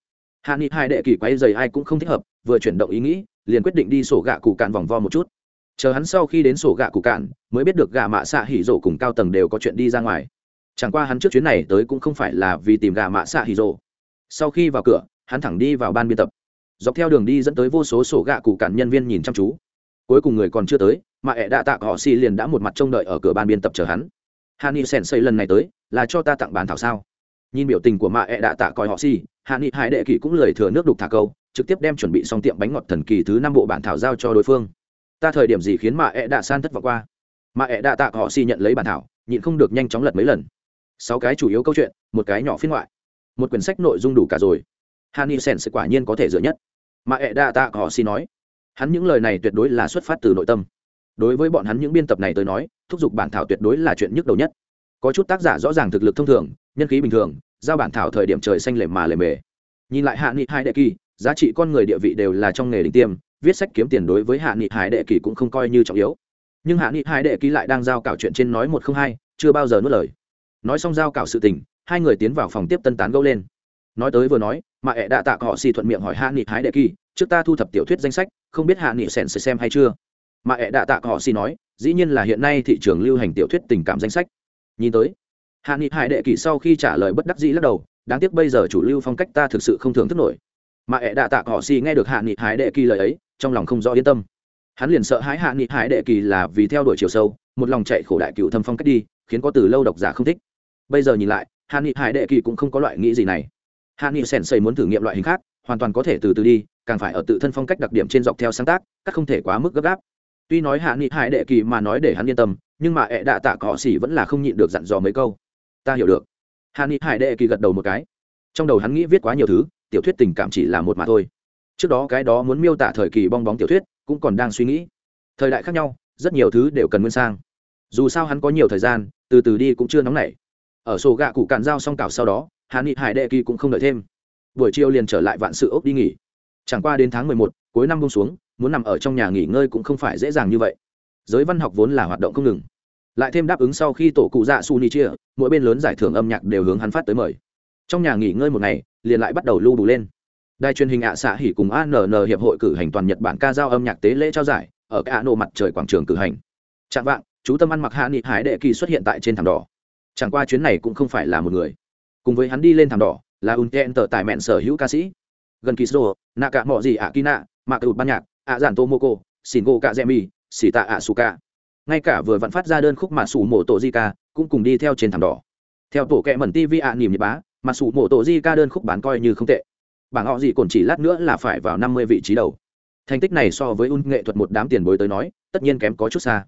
Hạ nghị hai đệ kỳ quay dày ai cũng không thích hợp, vừa chuyển động ý nghĩ, liền quyết định đi sổ gạ cụ cạn vòng vo một chút. Chờ hắn sau khi đến sổ gạ cụ cạn, mới biết được gạ mạ xạ hỉ rổ cùng cao tầng đều có chuyện đi ra ngoài. Chẳng qua hắn trước chuyến này tới cũng không phải là vì tìm gạ mạ xạ hỉ rồ sau khi vào cửa, hắn thẳng đi vào ban biên tập. Dọc theo đường đi dẫn tới vô số sổ gạ cụ cản nhân viên nhìn chăm chú. Cuối cùng người còn chưa tới, mà ẹ đạ tạ họ xì liền đã một mặt trông đợi ở cửa ban biên tập chờ hắn. Hani sèn xây lần này tới, là cho ta tặng bàn thảo sao? Nhìn biểu tình của mạ ẹ e đạ tạ coi họ xì Nghị hải đệ kỳ cũng lời thừa nước đục thả câu, trực tiếp đem chuẩn bị xong tiệm bánh ngọt thần kỳ thứ năm bộ bản thảo giao cho đối phương. Ta thời điểm gì khiến mạ ẹ e đạ san thất vọng qua? Mạ ẹ e đạ tạ họ xì nhận lấy bản thảo, nhịn không được nhanh chóng lật mấy lần. Sáu cái chủ yếu câu chuyện, một cái nhỏ phiên ngoại. Một quyển sách nội dung đủ cả rồi. Hani sen sẽ quả nhiên có thể dựa nhất. Mà ẹ đa tạ họ xin nói, hắn những lời này tuyệt đối là xuất phát từ nội tâm. Đối với bọn hắn những biên tập này tới nói, thúc giục bản thảo tuyệt đối là chuyện nhức đầu nhất. Có chút tác giả rõ ràng thực lực thông thường nhân khí bình thường, giao bản thảo thời điểm trời xanh lề mà lề mề. Nhìn lại hạ nghị hai đệ kỳ, giá trị con người địa vị đều là trong nghề đỉnh tiêm, viết sách kiếm tiền đối với hạ nghị hai đệ kỳ cũng không coi như trọng yếu. Nhưng hạ nghị hai đệ kỳ lại đang giao cảo chuyện trên nói một không hai, chưa bao giờ nuốt lời. Nói xong giao cảo sự tình, hai người tiến vào phòng tiếp tân tán gẫu lên. Nói tới vừa nói, mà ẹ đã tạ họ xì thuận miệng hỏi hạ nghị hái đệ kỳ, trước ta thu thập tiểu thuyết danh sách, không biết hạ nghị sèn sẽ xem hay chưa? Mà ẹ đã tạ họ xì nói, dĩ nhiên là hiện nay thị trường lưu hành tiểu thuyết tình cảm danh sách. Nhìn tới hạ nghị hải đệ kỳ sau khi trả lời bất đắc dĩ lắc đầu, đáng tiếc bây giờ chủ lưu phong cách ta thực sự không thường thức nổi. Mà ẹ đạ tạ họ xì nghe được hạ nghị hải đệ kỳ lời ấy, trong lòng không rõ yên tâm. Hắn liền sợ hãi hạ nghị hải đệ kỳ là vì theo đuổi chiều sâu, một lòng chạy khổ đại cựu thâm phong cách đi, khiến có từ lâu độc giả không thích. Bây giờ nhìn lại, hạ nghị hải đệ kỳ cũng không có loại nghĩ gì này. Hạ nghị sèn xây muốn thử nghiệm loại hình khác, hoàn toàn có thể từ từ đi, càng phải ở tự thân phong cách đặc điểm trên dọc theo sáng tác, các không thể quá mức gấp gáp. Tuy nói hạ nghị hải đệ kỳ mà nói để hắn yên tâm, nhưng mà ẹ đạ tạ họ xỉ vẫn là không nhịn được dặn dò mấy câu ta hiểu được. Hà nghị hải đệ kỳ gật đầu một cái. Trong đầu hắn nghĩ viết quá nhiều thứ, tiểu thuyết tình cảm chỉ là một mà thôi. Trước đó cái đó muốn miêu tả thời kỳ bong bóng tiểu thuyết, cũng còn đang suy nghĩ. Thời đại khác nhau, rất nhiều thứ đều cần nguyên sang. Dù sao hắn có nhiều thời gian, từ từ đi cũng chưa nóng nảy. Ở sổ gạ cụ cạn dao xong cảo sau đó hà nghị hải đệ kỳ cũng không đợi thêm. Buổi chiều liền trở lại vạn sự ốc đi nghỉ. Chẳng qua đến tháng mười một, cuối năm bông xuống, muốn nằm ở trong nhà nghỉ ngơi cũng không phải dễ dàng như vậy. Giới văn học vốn là hoạt động không ngừng lại thêm đáp ứng sau khi tổ cụ dạ su ni chia, mỗi bên lớn giải thưởng âm nhạc đều hướng hắn phát tới mời. Trong nhà nghỉ ngơi một ngày, liền lại bắt đầu lưu bù lên. Đài truyền hình ạ xạ hỉ cùng ann hiệp hội cử hành toàn nhật bản ca giao âm nhạc tế lễ trao giải, ở cả nộ mặt trời quảng trường cử hành. Chạm vạng, chú tâm ăn mặc hạ nghị hải đệ kỳ xuất hiện tại trên thảm đỏ. Chẳng qua chuyến này cũng không phải là một người. Cùng với hắn đi lên thảm đỏ, là un ten tờ tài mẹn sở hữu ca sĩ. Gần kỳ sô nạ cả mọi gì ạ kina mạ ụt ban nhạc ạ giản tomoko xin gô cả mi xì tạ ạ suka ngay cả vừa vặn phát ra đơn khúc mà sủ mổ tổ di ca cũng cùng đi theo trên thảm đỏ. Theo tổ kẹ mẩn tv ạ nỉm nhật bá, mà sủ mổ tổ di ca đơn khúc bán coi như không tệ. Bảng họ gì còn chỉ lát nữa là phải vào năm mươi vị trí đầu. Thành tích này so với un nghệ thuật một đám tiền bối tới nói, tất nhiên kém có chút xa.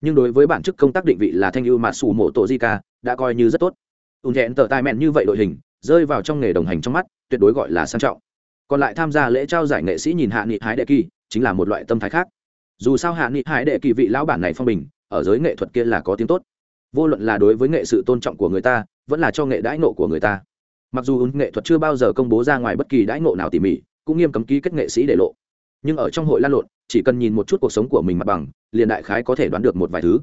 Nhưng đối với bản chức công tác định vị là thanh ưu mà sủ mổ tổ di ca đã coi như rất tốt. Un thẹn tờ tai mẹn như vậy đội hình, rơi vào trong nghề đồng hành trong mắt, tuyệt đối gọi là sang trọng. Còn lại tham gia lễ trao giải nghệ sĩ nhìn hạ nghị hái đệ kỳ, chính là một loại tâm thái khác dù sao hạ nghị hải đệ kỳ vị lão bản này phong bình, ở giới nghệ thuật kia là có tiếng tốt. Vô luận là đối với nghệ sự tôn trọng của người ta, vẫn là cho nghệ đãi nộ của người ta. Mặc dù ứng nghệ thuật chưa bao giờ công bố ra ngoài bất kỳ đãi ngộ nào tỉ mỉ, cũng nghiêm cấm ký kết nghệ sĩ để lộ. Nhưng ở trong hội lan lộn, chỉ cần nhìn một chút cuộc sống của mình mặt bằng, liền đại khái có thể đoán được một vài thứ.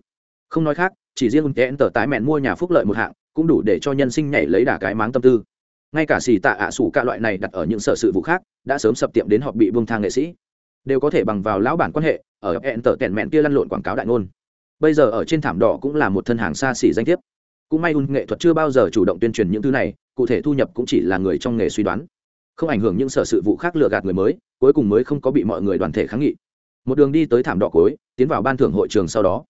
Không nói khác, chỉ riêng ứng tén tờ tái mẹn mua nhà phúc lợi một hạng, cũng đủ để cho nhân sinh nhảy lấy đà cái máng tâm tư. Ngay cả xì tạ ạ à sủ cả loại này đặt ở những sở sự vụ khác, đã sớm sập tiệm đến họ bị buông thang nghệ sĩ. Đều có thể bằng vào lão bản quan hệ ở hẹn tở tẹn mẹn kia lăn lộn quảng cáo đại ngôn. Bây giờ ở trên thảm đỏ cũng là một thân hàng xa xỉ danh thiếp. Cũng may un nghệ thuật chưa bao giờ chủ động tuyên truyền những thứ này, cụ thể thu nhập cũng chỉ là người trong nghề suy đoán. Không ảnh hưởng những sở sự vụ khác lừa gạt người mới, cuối cùng mới không có bị mọi người đoàn thể kháng nghị. Một đường đi tới thảm đỏ cối tiến vào ban thưởng hội trường sau đó.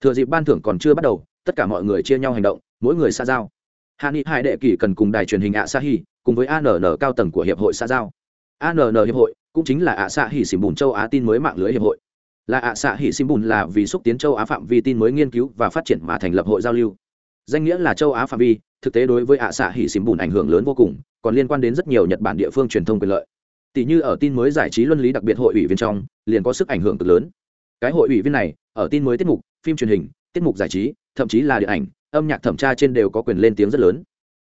Thừa dịp ban thưởng còn chưa bắt đầu, tất cả mọi người chia nhau hành động, mỗi người xa giao. Hạ nghị hai đệ kỷ cần cùng đài truyền hình ạ sa hi, cùng với ann cao tầng của hiệp hội xa giao. Ann hiệp hội cũng chính là ạ sa hi xỉm bùn châu á tin mới mạng lưới hiệp hội là ạ xạ hỉ sim bùn là vì xúc tiến châu á phạm vi tin mới nghiên cứu và phát triển mà thành lập hội giao lưu. Danh nghĩa là châu á phạm vi, thực tế đối với ạ xạ hỉ sim bùn ảnh hưởng lớn vô cùng, còn liên quan đến rất nhiều nhật bản địa phương truyền thông quyền lợi. Tỷ như ở tin mới giải trí luân lý đặc biệt hội ủy viên trong, liền có sức ảnh hưởng cực lớn. Cái hội ủy viên này, ở tin mới tiết mục, phim truyền hình, tiết mục giải trí, thậm chí là điện ảnh, âm nhạc thẩm tra trên đều có quyền lên tiếng rất lớn.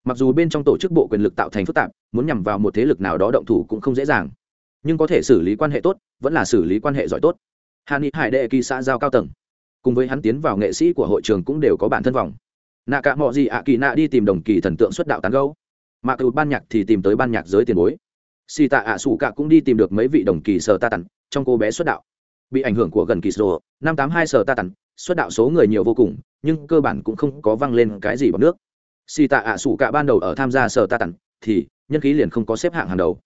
Mặc dù bên trong tổ chức bộ quyền lực tạo thành phức tạp, muốn nhằm vào một thế lực nào đó động thủ cũng không dễ dàng. Nhưng có thể xử lý quan hệ tốt, vẫn là xử lý quan hệ giỏi tốt hà ni hải đệ kỳ xã giao cao tầng. Cùng với hắn tiến vào nghệ sĩ của hội trường cũng đều có bản thân vòng. Nạ cả mọi gì ạ kỳ nạ đi tìm đồng kỳ thần tượng xuất đạo tán gấu mạc cựu ban nhạc thì tìm tới ban nhạc giới tiền bối. Si tạ ạ sủ cả cũng đi tìm được mấy vị đồng kỳ sở ta tặng, trong cô bé xuất đạo. Bị ảnh hưởng của gần kỳ sổ năm tám hai sở ta tặng, xuất đạo số người nhiều vô cùng, nhưng cơ bản cũng không có văng lên cái gì bằng nước. Si tạ ạ sủ cả ban đầu ở tham gia sở ta tặng, thì nhân khí liền không có xếp hạng hàng đầu.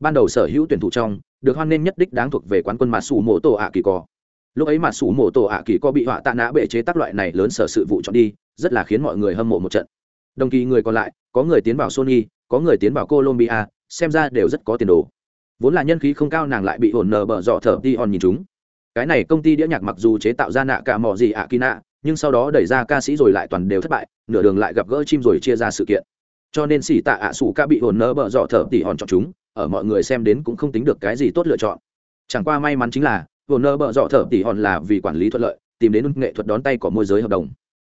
Ban đầu sở hữu tuyển thủ trong, được hoan nghênh nhất đích đáng thuộc về quán quân mà sủ mộ tổ ạ kỳ cò lúc ấy mà sủ mổ tổ ạ kỳ co bị họa tạ nã bệ chế tác loại này lớn sở sự vụ chọn đi, rất là khiến mọi người hâm mộ một trận. Đồng kỳ người còn lại, có người tiến vào sony, có người tiến vào colombia, xem ra đều rất có tiền đồ. Vốn là nhân khí không cao nàng lại bị hồn nờ bở dọ thở đi hòn nhìn chúng. Cái này công ty đĩa nhạc mặc dù chế tạo ra nạ cả mỏ gì ạ kỳ nạ, nhưng sau đó đẩy ra ca sĩ rồi lại toàn đều thất bại, nửa đường lại gặp gỡ chim rồi chia ra sự kiện. Cho nên xỉ tạ ạ sủ ca bị hồn nơ bở dọ thở tỉ hòn chọn chúng, ở mọi người xem đến cũng không tính được cái gì tốt lựa chọn. Chẳng qua may mắn chính là hồn nơ bợ dọ thở tỉ hòn là vì quản lý thuận lợi, tìm đến nghệ thuật đón tay có môi giới hợp đồng.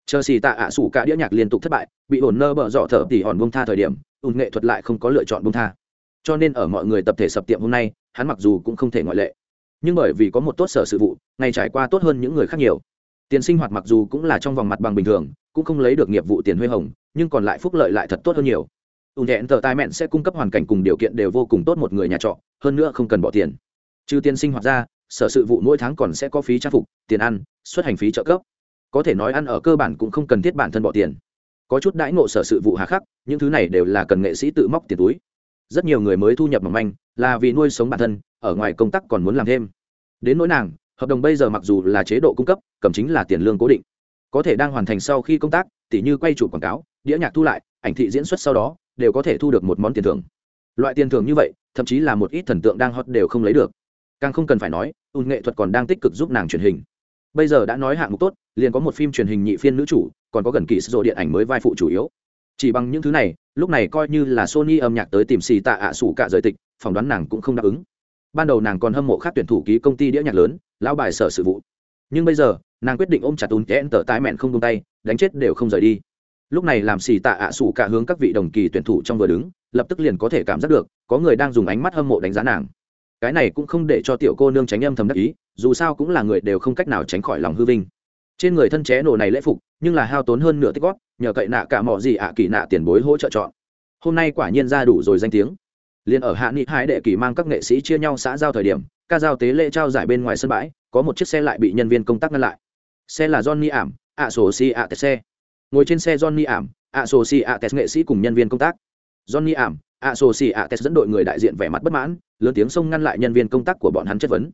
Chờ xì tạ ạ sủ cả đĩa nhạc liên tục thất bại, bị hồn nơ bợ dọ thở tỉ hòn bông tha thời điểm, ùn nghệ thuật lại không có lựa chọn bông tha. Cho nên ở mọi người tập thể sập tiệm hôm nay, hắn mặc dù cũng không thể ngoại lệ. Nhưng bởi vì có một tốt sở sự vụ, ngày trải qua tốt hơn những người khác nhiều. Tiền sinh hoạt mặc dù cũng là trong vòng mặt bằng bình thường, cũng không lấy được nghiệp vụ tiền huê hồng, nhưng còn lại phúc lợi lại thật tốt hơn nhiều. Ùn hẹn tờ tai mẹn sẽ cung cấp hoàn cảnh cùng điều kiện đều vô cùng tốt một người nhà trọ, hơn nữa không cần bỏ tiền. Trừ tiền sinh hoạt ra sở sự vụ mỗi tháng còn sẽ có phí trang phục, tiền ăn, xuất hành phí trợ cấp. Có thể nói ăn ở cơ bản cũng không cần thiết bản thân bỏ tiền. Có chút đãi ngộ sở sự vụ hà khắc, những thứ này đều là cần nghệ sĩ tự móc tiền túi. Rất nhiều người mới thu nhập mỏng manh, là vì nuôi sống bản thân, ở ngoài công tác còn muốn làm thêm. Đến nỗi nàng, hợp đồng bây giờ mặc dù là chế độ cung cấp, cầm chính là tiền lương cố định. Có thể đang hoàn thành sau khi công tác, tỉ như quay chủ quảng cáo, đĩa nhạc thu lại, ảnh thị diễn xuất sau đó, đều có thể thu được một món tiền thưởng. Loại tiền thưởng như vậy, thậm chí là một ít thần tượng đang hot đều không lấy được càng không cần phải nói, ùn nghệ thuật còn đang tích cực giúp nàng truyền hình. Bây giờ đã nói hạng mục tốt, liền có một phim truyền hình nhị phiên nữ chủ, còn có gần kỳ sổ điện ảnh mới vai phụ chủ yếu. Chỉ bằng những thứ này, lúc này coi như là sony âm nhạc tới tìm xì tạ ạ sủ cả giới tịch, phỏng đoán nàng cũng không đáp ứng. Ban đầu nàng còn hâm mộ khác tuyển thủ ký công ty đĩa nhạc lớn, lão bài sở sự vụ. Nhưng bây giờ, nàng quyết định ôm chặt tún kẽn tờ tái mẹn không tung tay, đánh chết đều không rời đi. Lúc này làm xì tạ ạ sủ cả hướng các vị đồng kỳ tuyển thủ trong vừa đứng, lập tức liền có thể cảm giác được, có người đang dùng ánh mắt hâm mộ đánh giá nàng cái này cũng không để cho tiểu cô nương tránh âm thầm đắc ý, dù sao cũng là người đều không cách nào tránh khỏi lòng hư vinh. Trên người thân ché nổ này lễ phục, nhưng là hao tốn hơn nửa tích góp, nhờ cậy nạ cả mọi gì ạ kỳ nạ tiền bối hỗ trợ chọn. Hôm nay quả nhiên ra đủ rồi danh tiếng. Liền ở hạ nghị hai đệ kỳ mang các nghệ sĩ chia nhau xã giao thời điểm, ca giao tế lễ trao giải bên ngoài sân bãi, có một chiếc xe lại bị nhân viên công tác ngăn lại. Xe là johnny ảm, ạ sổ si ạ tes xe. Ngồi trên xe johnny ảm, ạ sổ si ạ tes nghệ sĩ cùng nhân viên công tác. Johnny ảm ạ sổ si ạ test dẫn đội người đại diện vẻ mặt bất mãn, lớn tiếng xông ngăn lại nhân viên công tác của bọn hắn chất vấn.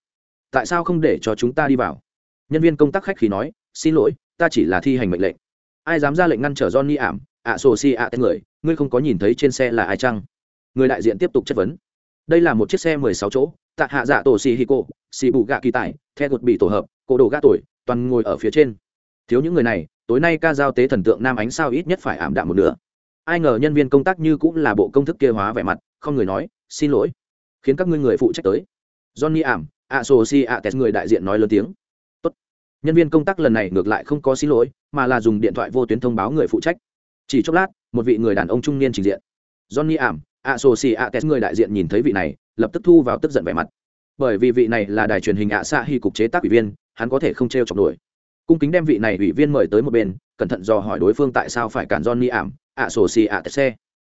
Tại sao không để cho chúng ta đi vào? Nhân viên công tác khách khí nói, xin lỗi, ta chỉ là thi hành mệnh lệnh. Ai dám ra lệnh ngăn trở johnny ảm? Ạ sổ si ạ test người, ngươi không có nhìn thấy trên xe là ai chăng? Người đại diện tiếp tục chất vấn. Đây là một chiếc xe mười sáu chỗ, tạ hạ dạ tổ xì hì cô, xì bù gạ kỳ tải, the gột bị tổ hợp, cổ đồ gạ tuổi, toàn ngồi ở phía trên. Thiếu những người này, tối nay ca giao tế thần tượng nam ánh sao ít nhất phải ảm đạm một nửa ai ngờ nhân viên công tác như cũng là bộ công thức kia hóa vẻ mặt, không người nói, xin lỗi, khiến các ngươi người phụ trách tới. Johnny ảm a so si a tes người đại diện nói lớn tiếng. Tốt. nhân viên công tác lần này ngược lại không có xin lỗi, mà là dùng điện thoại vô tuyến thông báo người phụ trách. Chỉ chốc lát, một vị người đàn ông trung niên trình diện. Johnny ảm a so si a tes người đại diện nhìn thấy vị này, lập tức thu vào tức giận vẻ mặt. Bởi vì vị này là đài truyền hình ạ xạ hy cục chế tác ủy viên, hắn có thể không t r e o chọc đuổi cung kính đem vị này ủy viên mời tới một bên, cẩn thận dò hỏi đối phương tại sao phải cản johnny ảm ạ sổ xì ạ tệ xe.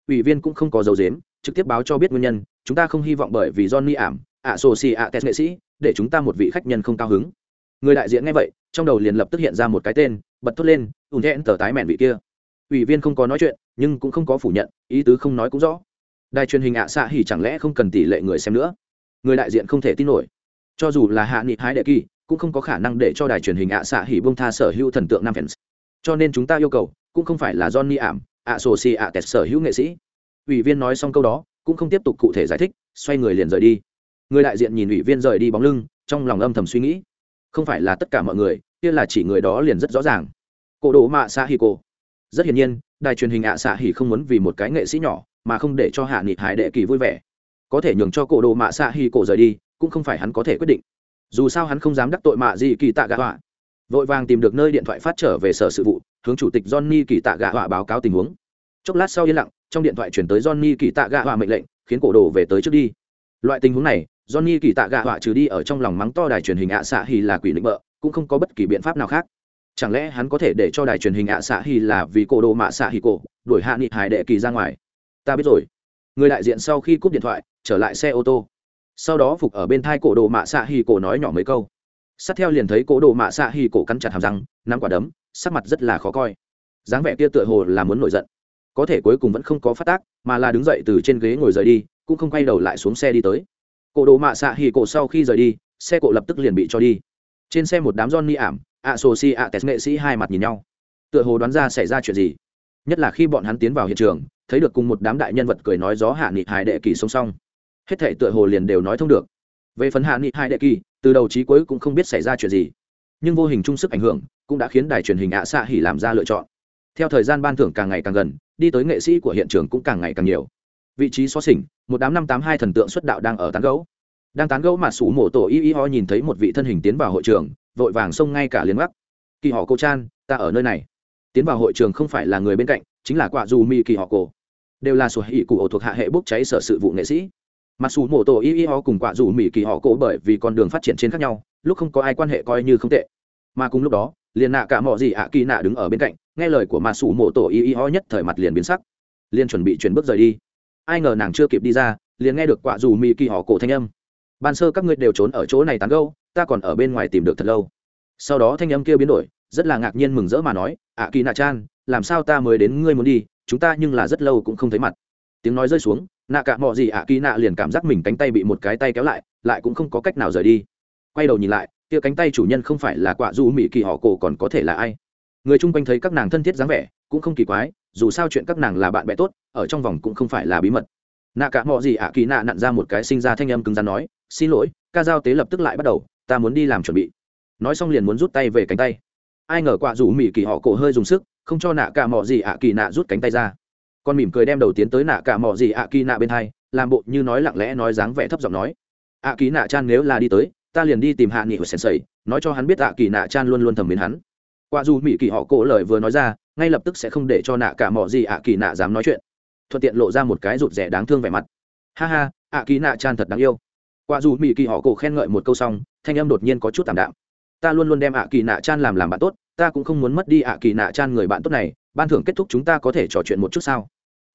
Ủy viên cũng không có dấu dếm trực tiếp báo cho biết nguyên nhân, chúng ta không hy vọng bởi vì johnny ảm, ạ sổ xì ạ tệ nghệ sĩ, để chúng ta một vị khách nhân không cao hứng. Người đại diện nghe vậy, trong đầu liền lập tức hiện ra một cái tên, bật thốt lên, ùn thẹn tờ tái mẹn vị kia. Ủy viên không có nói chuyện, nhưng cũng không có phủ nhận, ý tứ không nói cũng rõ. Đài truyền hình ạ xạ hỉ chẳng lẽ không cần tỷ lệ người xem nữa? Người đại diện không thể tin nổi. Cho dù là hạ nghị hái đệ kỳ, cũng không có khả năng để cho đài truyền hình ạ xạ hỉ bông tha sở hữu thần tượng nam fans. Cho nên chúng ta yêu cầu, cũng không phải là johnny ảm ạ sổ xì ạ tẹt sở hữu nghệ sĩ. Ủy viên nói xong câu đó, cũng không tiếp tục cụ thể giải thích, xoay người liền rời đi. Người đại diện nhìn ủy viên rời đi bóng lưng, trong lòng âm thầm suy nghĩ. Không phải là tất cả mọi người, kia là chỉ người đó liền rất rõ ràng. Cổ đồ mạ xạ hỉ cổ. Rất hiển nhiên, đài truyền hình ạ xạ hỉ không muốn vì một cái nghệ sĩ nhỏ, mà không để cho hạ nghị hải đệ kỳ vui vẻ. Có thể nhường cho cổ đồ mạ xạ hi cổ rời đi, cũng không phải hắn có thể quyết định. Dù sao hắn không dám đắc tội mạ gì kỳ tạ gạ họa. Vội vàng tìm được nơi điện thoại phát trở về sở sự vụ hướng chủ tịch johnny kỳ tạ gạ họa báo cáo tình huống. Chốc lát sau yên lặng, trong điện thoại chuyển tới johnny kỳ tạ gạ họa mệnh lệnh, khiến cổ đồ về tới trước đi. Loại tình huống này, johnny kỳ tạ gạ họa trừ đi ở trong lòng mắng to đài truyền hình ạ xạ hi là quỷ lĩnh bợ, cũng không có bất kỳ biện pháp nào khác. Chẳng lẽ hắn có thể để cho đài truyền hình ạ xạ hi là vì cổ đồ mạ xạ hi cổ, đuổi hạ nghị hải đệ kỳ ra ngoài? Ta biết rồi. Người đại diện sau khi cúp điện thoại, trở lại xe ô tô. Sau đó phục ở bên thai cổ đồ mạ xạ hì cổ nói nhỏ mấy câu sát theo liền thấy cố đồ mạ xạ hì cổ cắn chặt hàm răng, nắm quả đấm, sắc mặt rất là khó coi. Dáng vẻ kia tựa hồ là muốn nổi giận. Có thể cuối cùng vẫn không có phát tác, mà là đứng dậy từ trên ghế ngồi rời đi, cũng không quay đầu lại xuống xe đi tới. Cổ đồ mạ xạ hì cổ sau khi rời đi, xe cổ lập tức liền bị cho đi. Trên xe một đám johnny ảm ạ sô si ạ tes nghệ sĩ hai mặt nhìn nhau. Tựa hồ đoán ra xảy ra chuyện gì. Nhất là khi bọn hắn tiến vào hiện trường, thấy được cùng một đám đại nhân vật cười nói gió hạ nghị hải đệ kỳ song song. Hết thể tựa hồ liền đều nói thông được. Về phần hạ nghị hải đệ kỳ từ đầu chí cuối cũng không biết xảy ra chuyện gì. Nhưng vô hình chung sức ảnh hưởng cũng đã khiến đài truyền hình ạ xạ hỉ làm ra lựa chọn. Theo thời gian ban thưởng càng ngày càng gần, đi tới nghệ sĩ của hiện trường cũng càng ngày càng nhiều. Vị trí xó xỉnh, một đám năm tám hai thần tượng xuất đạo đang ở tán gấu đang tán gấu mà sủ mổ tổ y y ho nhìn thấy một vị thân hình tiến vào hội trường, vội vàng xông ngay cả liền gác kỳ họ cô chan, ta ở nơi này. Tiến vào hội trường không phải là người bên cạnh, chính là quả dù mi kỳ họ cổ đều là sổ hỉ cụ ổ thuộc hạ hệ bốc cháy sở sự vụ nghệ sĩ mặc dù mổ tổ y y ho cùng quả dù mỹ kỳ họ cổ bởi vì con đường phát triển trên khác nhau, lúc không có ai quan hệ coi như không tệ. Mà cùng lúc đó, liền nạ cả mọi gì ạ kỳ nạ đứng ở bên cạnh, nghe lời của mặc dù mổ tổ y y ho nhất thời mặt liền biến sắc. Liền chuẩn bị chuyển bước rời đi. Ai ngờ nàng chưa kịp đi ra, liền nghe được quả dù mỹ kỳ họ cổ thanh âm. Ban sơ các ngươi đều trốn ở chỗ này tán gâu ta còn ở bên ngoài tìm được thật lâu. Sau đó thanh âm kia biến đổi, rất là ngạc nhiên mừng rỡ mà nói, ạ kỳ nạ chan, làm sao ta mới đến ngươi muốn đi, chúng ta nhưng là rất lâu cũng không thấy mặt. Tiếng nói rơi xuống nạ cả mọi gì ạ, kỳ nạ liền cảm giác mình cánh tay bị một cái tay kéo lại lại cũng không có cách nào rời đi. Quay đầu nhìn lại, kia cánh tay chủ nhân không phải là quả du mỹ kỳ họ cổ còn có thể là ai. Người chung quanh thấy các nàng thân thiết dáng vẻ, cũng không kỳ quái, dù sao chuyện các nàng là bạn bè tốt, ở trong vòng cũng không phải là bí mật. Nạ cả mọi gì ạ, kỳ nạ nặn ra một cái sinh ra thanh âm cứng rắn nói, xin lỗi, ca giao tế lập tức lại bắt đầu, ta muốn đi làm chuẩn bị. Nói xong liền muốn rút tay về cánh tay. Ai ngờ quả rủ mỹ kỳ họ cổ hơi dùng sức, không cho nạ cả mọ gì ạ, kỳ nạ rút cánh tay ra con mỉm cười đem đầu tiến tới nạ cả mỏ gì ạ kỳ nạ bên hai, làm bộ như nói lặng lẽ nói dáng vẻ thấp giọng nói. ạ kỳ nạ chan nếu là đi tới, ta liền đi tìm hạ nghị của sensei nói cho hắn biết ạ kỳ nạ chan luôn luôn thầm mến hắn. Qua dù mỹ kỳ họ cổ lời vừa nói ra, ngay lập tức sẽ không để cho nạ cả mỏ gì ạ kỳ nạ dám nói chuyện. Thuận tiện lộ ra một cái rụt rẻ đáng thương vẻ mặt. Ha ha, ạ kỳ nạ chan thật đáng yêu. Qua dù mỹ kỳ họ cổ khen ngợi một câu xong, thanh âm đột nhiên có chút tạm đạm. Ta luôn luôn đem ạ kỳ nạ chan làm làm bạn tốt, ta cũng không muốn mất đi ạ kỳ nạ chan người bạn tốt này ban thưởng kết thúc chúng ta có thể trò chuyện một chút sao?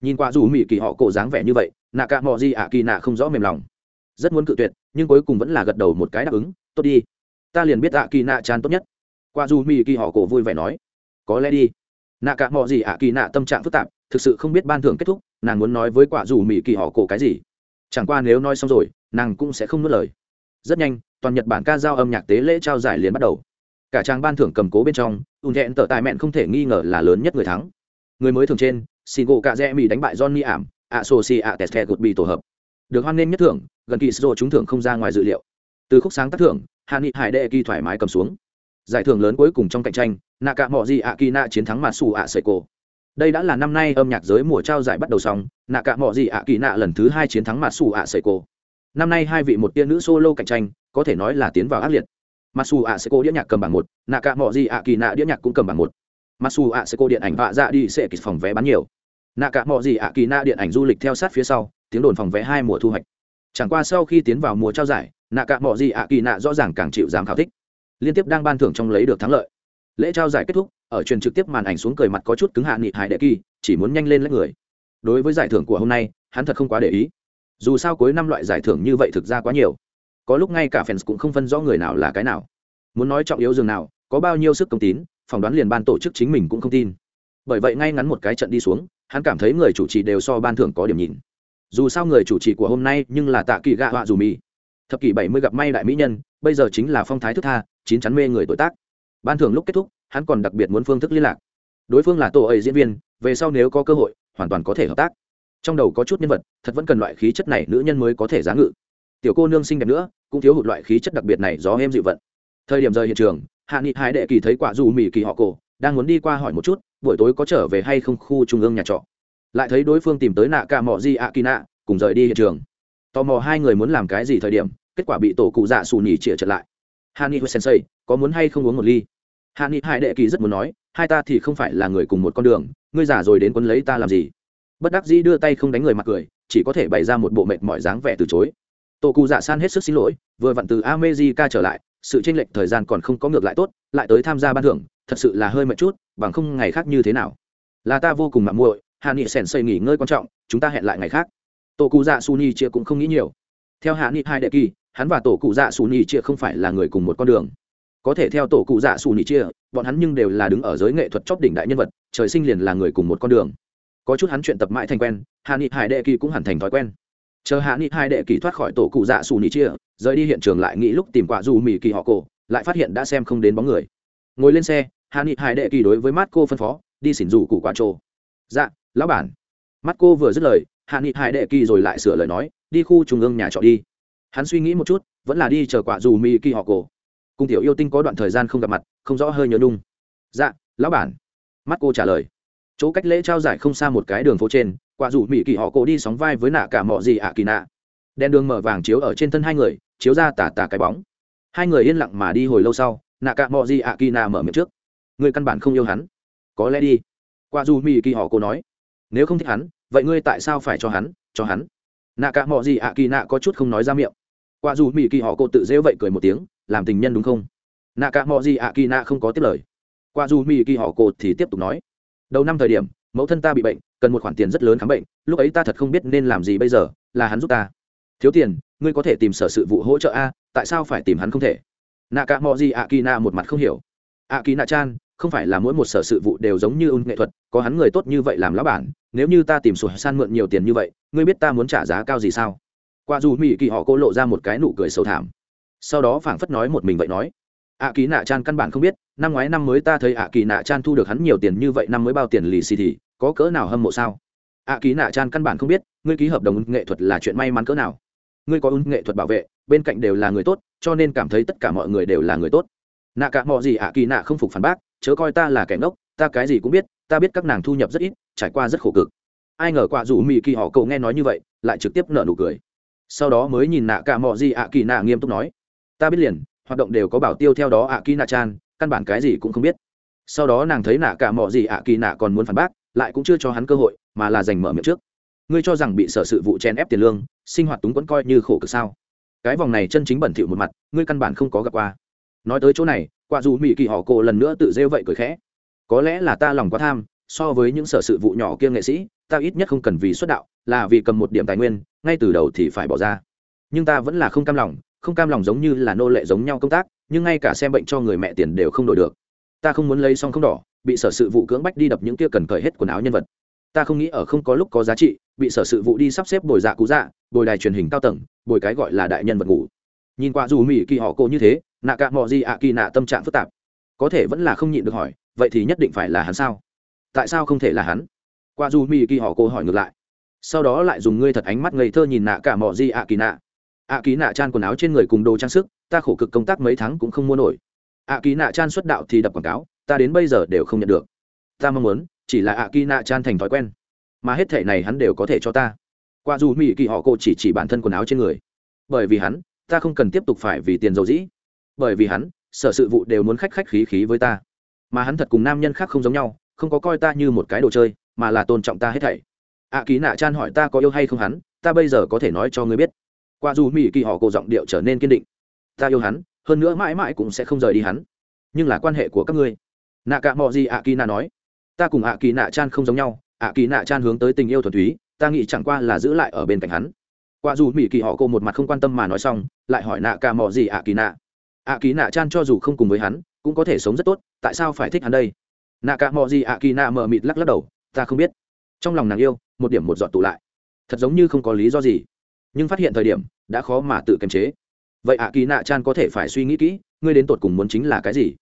Nhìn qua dù mỹ kỳ họ cổ dáng vẻ như vậy, nạ cả mò gì ạ kỳ nạ không rõ mềm lòng. Rất muốn cự tuyệt, nhưng cuối cùng vẫn là gật đầu một cái đáp ứng, tốt đi, ta liền biết ạ kỳ nạ chan tốt nhất. Qua dù mỹ kỳ họ cổ vui vẻ nói, có lẽ đi. Nạ cả mò gì ạ kỳ nạ tâm trạng phức tạp, thực sự không biết ban thưởng kết thúc, nàng muốn nói với quả dù mỹ kỳ họ cổ cái gì. Chẳng qua nếu nói xong rồi, nàng cũng sẽ không nuốt lời. Rất nhanh, toàn nhật bản ca giao âm nhạc tế lễ trao giải liền bắt đầu cả trang ban thưởng cầm cố bên trong, ùn thẹn tở tài mẹn không thể nghi ngờ là lớn nhất người thắng. Người mới thường trên xin gỗ cạ rẽ mỹ đánh bại johnny ảm ạ sô si ạ tè gột bị tổ hợp. Được hoan nghênh nhất thưởng, gần kỳ sô trúng thưởng không ra ngoài dự liệu. Từ khúc sáng tác thưởng hạ nghị hải đệ kỳ thoải mái cầm xuống. Giải thưởng lớn cuối cùng trong cạnh tranh nạ cả mọi gì ạ kỳ nạ chiến thắng mà xù ạ sợi cổ đây đã là năm nay âm nhạc giới mùa trao giải bắt đầu xong nạ cả mọi gì ạ kỳ nạ lần thứ hai chiến thắng mà xù ạ sợi cổ năm nay hai vị một tia nữ solo cạnh tranh, có thể nói là tiến vào ác liệt masu a seco đĩa nhạc cầm bảng một nạ cả mọi gì ạ kỳ nạ đĩa nhạc cũng cầm bảng một. Masu a điện ảnh vạ dạ đi sẽ kịch phòng vé bán nhiều. Nạ cả mọi gì ạ kỳ nạ điện ảnh du lịch theo sát phía sau, tiếng đồn phòng vé hai mùa thu hoạch. Chẳng qua sau khi tiến vào mùa trao giải nạ cả mọi gì ạ kỳ nạ rõ ràng càng chịu dám khảo thích. Liên tiếp đang ban thưởng trong lấy được thắng lợi. Lễ trao giải kết thúc, ở truyền trực tiếp màn ảnh xuống cười mặt có chút cứng hạ nghị hải đệ kỳ, chỉ muốn nhanh lên lấy người. Đối với giải thưởng của hôm nay, hắn thật không quá để ý. Dù sao cuối năm loại giải thưởng như vậy thực ra quá nhiều có lúc ngay cả fans cũng không phân rõ người nào là cái nào. Muốn nói trọng yếu dường nào, có bao nhiêu sức công tín, phỏng đoán liền ban tổ chức chính mình cũng không tin. Bởi vậy ngay ngắn một cái trận đi xuống, hắn cảm thấy người chủ trì đều so ban thưởng có điểm nhìn. Dù sao người chủ trì của hôm nay nhưng là tạ kỳ gạ họa dù mì. Thập kỷ bảy mươi gặp may đại mỹ nhân, bây giờ chính là phong thái thức tha, chín chắn mê người tuổi tác. Ban thưởng lúc kết thúc, hắn còn đặc biệt muốn phương thức liên lạc. Đối phương là tổ ấy diễn viên, về sau nếu có cơ hội, hoàn toàn có thể hợp tác. Trong đầu có chút nhân vật, thật vẫn cần loại khí chất này nữ nhân mới có thể giá ngự tiểu cô nương xinh đẹp nữa, cũng thiếu hụt loại khí chất đặc biệt này, gió êm dịu vận. Thời điểm rời hiện trường, hạ nghị hải đệ kỳ thấy quả dù mỹ kỳ họ cổ, đang muốn đi qua hỏi một chút, buổi tối có trở về hay không khu trung ương nhà trọ. Lại thấy đối phương tìm tới nạ ca mò di ạ kỳ nạ, cùng rời đi hiện trường. Tò mò hai người muốn làm cái gì thời điểm, kết quả bị tổ cụ dạ xù nhỉ chĩa trở lại. Hạ nghị sensei, có muốn hay không uống một ly? Hạ nghị hải đệ kỳ rất muốn nói, hai ta thì không phải là người cùng một con đường, ngươi giả rồi đến quân lấy ta làm gì? Bất đắc dĩ đưa tay không đánh người mặt cười, chỉ có thể bày ra một bộ mệt mỏi dáng vẻ từ chối tổ cụ dạ san hết sức xin lỗi, vừa vặn từ amejica trở lại, sự tranh lệch thời gian còn không có ngược lại tốt, lại tới tham gia ban thưởng, thật sự là hơi mệt chút, bằng không ngày khác như thế nào. Là ta vô cùng mạng muội hạ nghị sèn xây nghỉ ngơi quan trọng, chúng ta hẹn lại ngày khác. Tổ cụ dạ su ni chia cũng không nghĩ nhiều. Theo hạ nghị hai đệ kỳ hắn và tổ cụ dạ su ni chia không phải là người cùng một con đường. Có thể theo tổ cụ dạ su ni chia, bọn hắn nhưng đều là đứng ở giới nghệ thuật chóp đỉnh đại nhân vật, trời sinh liền là người cùng một con đường. Có chút hắn chuyện tập mãi thành quen hạ nghị hải đệ kỳ cũng hẳn thành thói quen chờ hạ nghị hai đệ kỳ thoát khỏi tổ cụ dạ xù nỉ chia, rời đi hiện trường lại nghĩ lúc tìm quả dù mì kỳ họ cổ, lại phát hiện đã xem không đến bóng người. Ngồi lên xe, hạ nghị hai đệ kỳ đối với mắt cô phân phó, đi xỉn rủ cụ quả trô. Dạ lão bản. Mắt cô vừa dứt lời, hạ nghị hai đệ kỳ rồi lại sửa lời nói, đi khu trung ương nhà trọ đi. Hắn suy nghĩ một chút, vẫn là đi chờ quả dù mì kỳ họ cổ. Cung tiểu yêu tinh có đoạn thời gian không gặp mặt, không rõ hơi nhớ nung dạ lão bản. Mắt cô trả lời. Chỗ cách lễ trao giải không xa một cái đường phố trên quả dù mỹ kỳ họ cổ đi sóng vai với nạ cả mọi gì ạ kỳ nạ. Đèn đường mở vàng chiếu ở trên thân hai người, chiếu ra tà tà cái bóng. Hai người yên lặng mà đi hồi lâu sau, nạ cả mọi gì ạ kỳ nạ mở miệng trước. Người căn bản không yêu hắn. Có lẽ đi. Quả dù mỹ kỳ họ cổ nói. Nếu không thích hắn, vậy ngươi tại sao phải cho hắn cho hắn? Nạ cả mọi gì ạ kỳ nạ có chút không nói ra miệng. Quả dù mỹ kỳ họ cổ tự dễu vậy cười một tiếng, làm tình nhân đúng không? Nạ cả mọi gì ạ kỳ nạ không có tiếp lời. Quả dù mỹ kỳ họ cổ thì tiếp tục nói. Đầu năm thời điểm, mẫu thân ta bị bệnh cần một khoản tiền rất lớn khám bệnh, lúc ấy ta thật không biết nên làm gì bây giờ, là hắn giúp ta. Thiếu tiền, ngươi có thể tìm sở sự vụ hỗ trợ a, tại sao phải tìm hắn không thể? Nạ cả mọi gì ạ kỳ nạ một mặt không hiểu. Ạ kỳ nạ chan không phải là mỗi một sở sự vụ đều giống như ung nghệ thuật, có hắn người tốt như vậy làm lá bản, nếu như ta tìm sổ san mượn nhiều tiền như vậy, ngươi biết ta muốn trả giá cao gì sao? Qua dù mỹ kỳ họ cô lộ ra một cái nụ cười sâu thảm. Sau đó phảng phất nói một mình vậy nói. Ạ kỳ nạ chan căn bản không biết, năm ngoái năm mới ta thấy ạ kỳ nạ chan thu được hắn nhiều tiền như vậy, năm mới bao tiền lì xì thì có cỡ nào hâm mộ sao? Ạ kỳ nạ chan căn bản không biết, ngươi ký hợp đồng nghệ thuật là chuyện may mắn cỡ nào. Ngươi có ứng nghệ thuật bảo vệ, bên cạnh đều là người tốt, cho nên cảm thấy tất cả mọi người đều là người tốt. Nạ cả mọi gì ạ kỳ nạ không phục phản bác, chớ coi ta là kẻ ngốc, ta cái gì cũng biết, ta biết các nàng thu nhập rất ít, trải qua rất khổ cực. Ai ngờ quả dù mỹ kỳ họ cậu nghe nói như vậy, lại trực tiếp nở nụ cười. Sau đó mới nhìn nạ cả mọi gì ạ kỳ nạ nghiêm túc nói, ta biết liền, hoạt động đều có bảo tiêu theo đó ạ kỳ nạ chan, căn bản cái gì cũng không biết. Sau đó nàng thấy nạ cả mọi gì ạ kỳ nạ còn muốn phản bác lại cũng chưa cho hắn cơ hội, mà là giành mở miệng trước. Ngươi cho rằng bị sở sự vụ chen ép tiền lương, sinh hoạt túng quẫn coi như khổ cực sao? Cái vòng này chân chính bẩn thỉu một mặt, ngươi căn bản không có gặp qua. Nói tới chỗ này, quả dù mỹ kỳ họ cổ lần nữa tự rêu vậy cười khẽ. Có lẽ là ta lòng quá tham, so với những sở sự vụ nhỏ kia nghệ sĩ, ta ít nhất không cần vì xuất đạo, là vì cầm một điểm tài nguyên, ngay từ đầu thì phải bỏ ra. Nhưng ta vẫn là không cam lòng, không cam lòng giống như là nô lệ giống nhau công tác, nhưng ngay cả xem bệnh cho người mẹ tiền đều không đổi được. Ta không muốn lấy xong không đỏ bị sở sự vụ cưỡng bách đi đập những kia cần cởi hết quần áo nhân vật. Ta không nghĩ ở không có lúc có giá trị, bị sở sự vụ đi sắp xếp bồi dạ cú dạ bồi đài truyền hình cao tầng, bồi cái gọi là đại nhân vật ngủ. Nhìn qua dù mỹ kỳ họ cô như thế, nạ cả mò gì ạ kỳ nạ tâm trạng phức tạp. Có thể vẫn là không nhịn được hỏi, vậy thì nhất định phải là hắn sao? Tại sao không thể là hắn? Qua dù mỹ kỳ họ cô hỏi ngược lại. Sau đó lại dùng ngươi thật ánh mắt ngây thơ nhìn nạ cả mò gì ạ kỳ nạ. Ạ kỳ nạ chan quần áo trên người cùng đồ trang sức, ta khổ cực công tác mấy tháng cũng không mua nổi. Ạ kỳ nạ chan xuất đạo thì đập quảng cáo ta đến bây giờ đều không nhận được. Ta mong muốn, chỉ là ạ kỳ nạ chan thành thói quen. Mà hết thể này hắn đều có thể cho ta. Qua dù mỹ kỳ họ cô chỉ chỉ bản thân quần áo trên người. Bởi vì hắn, ta không cần tiếp tục phải vì tiền dầu dĩ. Bởi vì hắn, sở sự vụ đều muốn khách khách khí khí với ta. Mà hắn thật cùng nam nhân khác không giống nhau, không có coi ta như một cái đồ chơi, mà là tôn trọng ta hết thảy. Ạ ký nạ chan hỏi ta có yêu hay không hắn, ta bây giờ có thể nói cho ngươi biết. Qua dù mỹ kỳ họ cổ giọng điệu trở nên kiên định. Ta yêu hắn, hơn nữa mãi mãi cũng sẽ không rời đi hắn. Nhưng là quan hệ của các ngươi nạ cả mọi gì ạ kỳ nạ nói, ta cùng ạ kỳ nạ chan không giống nhau ạ kỳ nạ chan hướng tới tình yêu thuần túy, ta nghĩ chẳng qua là giữ lại ở bên cạnh hắn. Qua dù mỹ kỳ họ cô một mặt không quan tâm mà nói xong, lại hỏi nạ cả mọi gì ạ kỳ nạ ạ kỳ nạ chan cho dù không cùng với hắn, cũng có thể sống rất tốt, tại sao phải thích hắn đây? Nạ cả mọi gì ạ kỳ nạ mờ mịt lắc lắc đầu, ta không biết. Trong lòng nàng yêu, một điểm một giọt tụ lại. Thật giống như không có lý do gì, nhưng phát hiện thời điểm, đã khó mà tự kiềm chế. Vậy ạ kỳ nạ chan có thể phải suy nghĩ kỹ, ngươi đến tột cùng muốn chính là cái gì?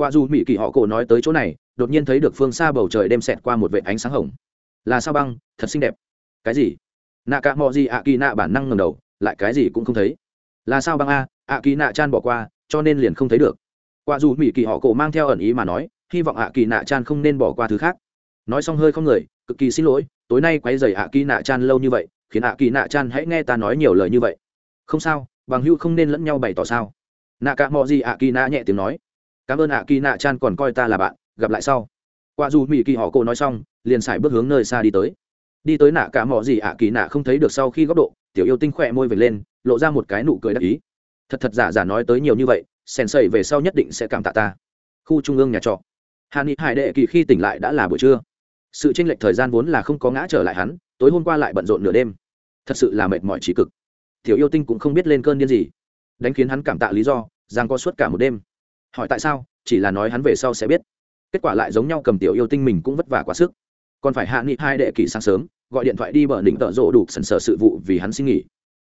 Qua dù mỹ kỳ họ cổ nói tới chỗ này, đột nhiên thấy được phương xa bầu trời đem xẹt qua một vệ ánh sáng hồng. Là sao băng, thật xinh đẹp. Cái gì? Nạ cả mò gì ạ kỳ nạ bản năng ngầm đầu, lại cái gì cũng không thấy. Là sao băng a? Ạ kỳ nạ chan bỏ qua, cho nên liền không thấy được. Qua dù mỹ kỳ họ cổ mang theo ẩn ý mà nói, hy vọng ạ kỳ nạ chan không nên bỏ qua thứ khác. Nói xong hơi không người, cực kỳ xin lỗi, tối nay quấy rầy ạ kỳ nạ chan lâu như vậy, khiến ạ kỳ nạ chan hãy nghe ta nói nhiều lời như vậy. Không sao, bằng hữu không nên lẫn nhau bày tỏ sao? Nạ cả mò gì ạ kỳ nạ nhẹ tiếng nói cảm ơn ạ, kỳ nạ chan còn coi ta là bạn, gặp lại sau. Qua dù mỹ kỳ họ cổ nói xong, liền xài bước hướng nơi xa đi tới. Đi tới nạ cả mỏ gì ạ, kỳ nạ không thấy được sau khi góc độ, tiểu yêu tinh khỏe môi về lên, lộ ra một cái nụ cười đắc ý. Thật thật giả giả nói tới nhiều như vậy, sèn sầy về sau nhất định sẽ cảm tạ ta. Khu trung ương nhà trọ. Hà ni hải đệ kỳ khi tỉnh lại đã là buổi trưa. Sự tranh lệch thời gian vốn là không có ngã trở lại hắn, tối hôm qua lại bận rộn nửa đêm. Thật sự là mệt mỏi trí cực. Tiểu yêu tinh cũng không biết lên cơn điên gì. Đánh khiến hắn cảm tạ lý do, giang có suốt cả một đêm hỏi tại sao, chỉ là nói hắn về sau sẽ biết. Kết quả lại giống nhau cầm tiểu yêu tinh mình cũng vất vả quá sức. Còn phải hạ nghị hai đệ kỳ sáng sớm, gọi điện thoại đi bờ đỉnh tợ rộ đủ sần sở sự vụ vì hắn xin nghỉ.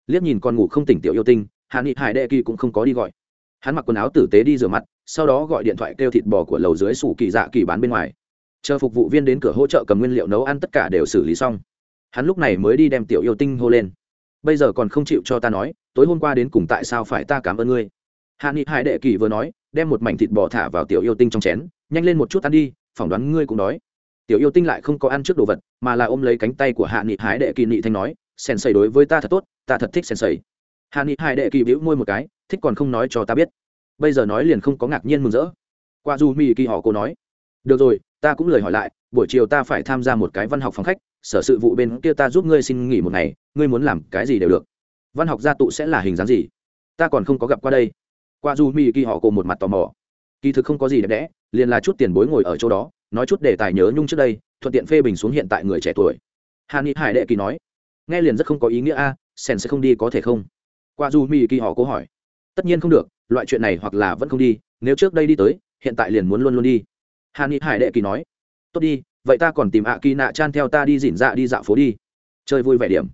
Liếc nhìn con ngủ không tỉnh tiểu yêu tinh, hạ nghị hải đệ kỳ cũng không có đi gọi. Hắn mặc quần áo tử tế đi rửa mặt, sau đó gọi điện thoại kêu thịt bò của lầu dưới sủ kỳ dạ kỳ bán bên ngoài. Chờ phục vụ viên đến cửa hỗ trợ cầm nguyên liệu nấu ăn tất cả đều xử lý xong. Hắn lúc này mới đi đem tiểu yêu tinh hô lên. Bây giờ còn không chịu cho ta nói, tối hôm qua đến cùng tại sao phải ta cảm ơn ngươi? Hạ nghị hải đệ kỳ vừa nói đem một mảnh thịt bò thả vào tiểu yêu tinh trong chén, nhanh lên một chút ăn đi, phỏng đoán ngươi cũng đói. Tiểu yêu tinh lại không có ăn trước đồ vật, mà là ôm lấy cánh tay của hạ nghị hải đệ kỳ nị thanh nói sen sầy đối với ta thật tốt, ta thật thích sen sầy hạ nghị hải đệ kỳ bĩu môi một cái, thích còn không nói cho ta biết. Bây giờ nói liền không có ngạc nhiên mừng rỡ. Qua du mỹ kỳ họ cô nói, được rồi, ta cũng lời hỏi lại, buổi chiều ta phải tham gia một cái văn học phòng khách, sở sự vụ bên kia ta giúp ngươi xin nghỉ một ngày, ngươi muốn làm cái gì đều được. Văn học gia tụ sẽ là hình dáng gì? Ta còn không có gặp qua đây qua du mỹ kỳ họ cô một mặt tò mò. Kỳ thực không có gì đẹp đẽ, liền là chút tiền bối ngồi ở chỗ đó, nói chút đề tài nhớ nhung trước đây, thuận tiện phê bình xuống hiện tại người trẻ tuổi. Hàn ni hải đệ kỳ nói, nghe liền rất không có ý nghĩa a sen sẽ không đi có thể không? Qua du mỹ kỳ họ cố hỏi, tất nhiên không được, loại chuyện này hoặc là vẫn không đi, nếu trước đây đi tới, hiện tại liền muốn luôn luôn đi. Hàn ni hải đệ kỳ nói, tốt đi, vậy ta còn tìm ạ kỳ nạ chan theo ta đi dỉn dạ đi dạo phố đi. Chơi vui vẻ điểm.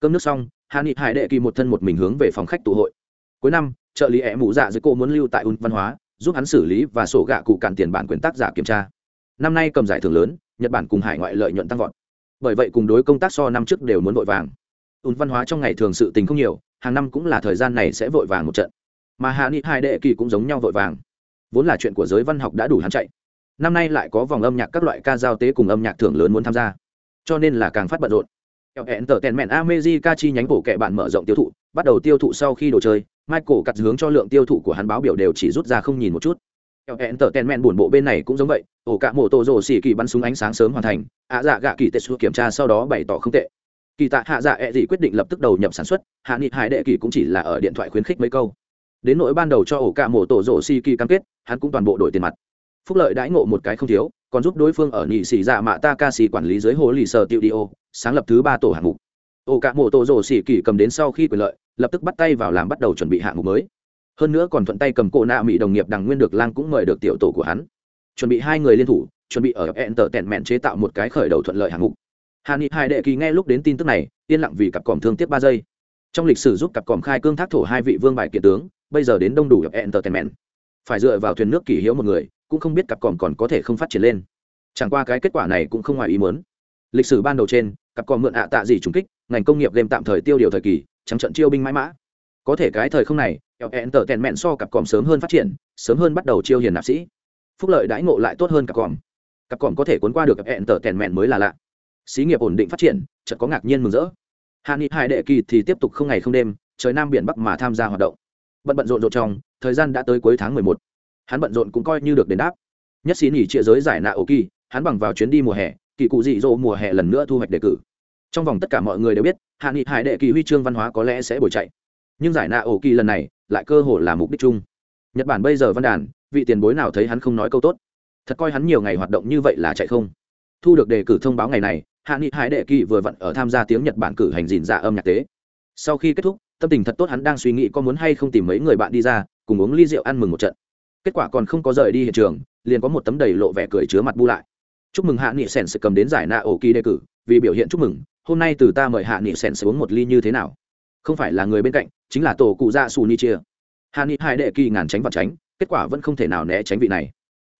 Cơm nước xong, hàn ni hải đệ kỳ một thân một mình hướng về phòng khách tụ hội. Cuối năm trợ lý ẻ mụ dạ dưới cô muốn lưu tại un văn hóa, giúp hắn xử lý và sổ gạ cụ cản tiền bản quyền tác giả kiểm tra. Năm nay cầm giải thưởng lớn, nhật bản cùng hải ngoại lợi nhuận tăng vọt. Bởi vậy cùng đối công tác so năm trước đều muốn vội vàng. Un văn hóa trong ngày thường sự tình không nhiều, hàng năm cũng là thời gian này sẽ vội vàng một trận. Mà hạ nghị hai đệ kỳ cũng giống nhau vội vàng. Vốn là chuyện của giới văn học đã đủ hắn chạy. Năm nay lại có vòng âm nhạc các loại ca giao tế cùng âm nhạc thưởng lớn muốn tham gia. Cho nên là càng phát bận rộn. Hẹn tờ tèn mẹn ameji ca chi nhánh bổ kệ bạn mở rộng tiêu thụ, bắt đầu tiêu thụ sau khi đồ chơi michael cắt hướng cho lượng tiêu thụ của hắn báo biểu đều chỉ rút ra không nhìn một chút. Hẹn tờ tèn men buồn bộ bên này cũng giống vậy, ổ cả mộ tổ rồ xỉ kỳ bắn súng ánh sáng sớm hoàn thành, ạ dạ gạ kỳ tệ xuống kiểm tra sau đó bày tỏ không tệ. Kỳ tạ hạ dạ ẹ、e、gì quyết định lập tức đầu nhập sản xuất, hạ nghị hải đệ kỳ cũng chỉ là ở điện thoại khuyến khích mấy câu. Đến nỗi ban đầu cho ổ cả mộ tổ rồ xỉ kỳ cam kết, hắn cũng toàn bộ đổi tiền mặt. Phúc lợi đãi ngộ một cái không thiếu, còn giúp đối phương ở nhị xỉ dạ mạ ta ca quản lý dưới hồ lì sờ tiêu sáng lập thứ ba tổ hạng mục. Ổ cả mộ tổ rồ xỉ kỳ cầm đến sau khi quyền lợi lập tức bắt tay vào làm bắt đầu chuẩn bị hạng mục mới. Hơn nữa còn thuận tay cầm cổ nạ mỹ đồng nghiệp đằng nguyên được lang cũng mời được tiểu tổ của hắn. Chuẩn bị hai người liên thủ, chuẩn bị ở hẹn tờ tẹn mẹn chế tạo một cái khởi đầu thuận lợi hạng mục hà nghị hai đệ kỳ nghe lúc đến tin tức này, yên lặng vì cặp còm thương tiếp ba giây. Trong lịch sử giúp cặp còm khai cương thác thổ hai vị vương bài kiện tướng, bây giờ đến đông đủ enter tèn mẹn phải dựa vào thuyền nước kỷ hiếu một người, cũng không biết cặp còm còn có thể không phát triển lên. Chẳng qua cái kết quả này cũng không ngoài ý muốn. Lịch sử ban đầu trên, cặp còm mượn ạ tạ gì trùng kích, ngành công nghiệp game tạm thời tiêu điều thời kỳ trắng trận chiêu binh mãi mã. Có thể cái thời không này hẹn tở tèn mẹn so cặp còm sớm hơn phát triển, sớm hơn bắt đầu chiêu hiền nạp sĩ. Phúc lợi đãi ngộ lại tốt hơn cặp còm. Cặp còm có thể cuốn qua được hẹn tở tèn mẹn mới là lạ. Xí nghiệp ổn định phát triển, chợt có ngạc nhiên mừng rỡ. Hạ nghị hai đệ kỳ thì tiếp tục không ngày không đêm, trời nam biển bắc mà tham gia hoạt động. Bận bận rộn rộn trong, thời gian đã tới cuối tháng mười một. Hắn bận rộn cũng coi như được đền đáp. Nhất xí nghỉ trịa giới giải nạ ổ kỳ, hắn bằng vào chuyến đi mùa hè, kỳ cụ dị dỗ mùa hè lần nữa thu hoạch đề cử trong vòng tất cả mọi người đều biết, hạ nghị hải đệ kỳ huy chương văn hóa có lẽ sẽ bồi chạy. Nhưng giải nạ ổ kỳ lần này, lại cơ hội là mục đích chung. Nhật bản bây giờ văn đàn, vị tiền bối nào thấy hắn không nói câu tốt? Thật coi hắn nhiều ngày hoạt động như vậy là chạy không? Thu được đề cử thông báo ngày này, hạ nghị hải đệ kỳ vừa vặn ở tham gia tiếng nhật bản cử hành dìn dạ âm nhạc tế. Sau khi kết thúc, tâm tình thật tốt hắn đang suy nghĩ có muốn hay không tìm mấy người bạn đi ra, cùng uống ly rượu ăn mừng một trận. Kết quả còn không có rời đi hiện trường, liền có một tấm đầy lộ vẻ cười chứa mặt bu lại. Chúc mừng hạ nghị sèn sự cầm đến giải nạ ổ kỳ đề cử, vì biểu hiện chúc mừng hôm nay từ ta mời hạ nghị sèn xuống uống một ly như thế nào? Không phải là người bên cạnh, chính là tổ cụ dạ xù ni chia. Hạ nghị hai đệ kỳ ngàn tránh và tránh, kết quả vẫn không thể nào né tránh vị này.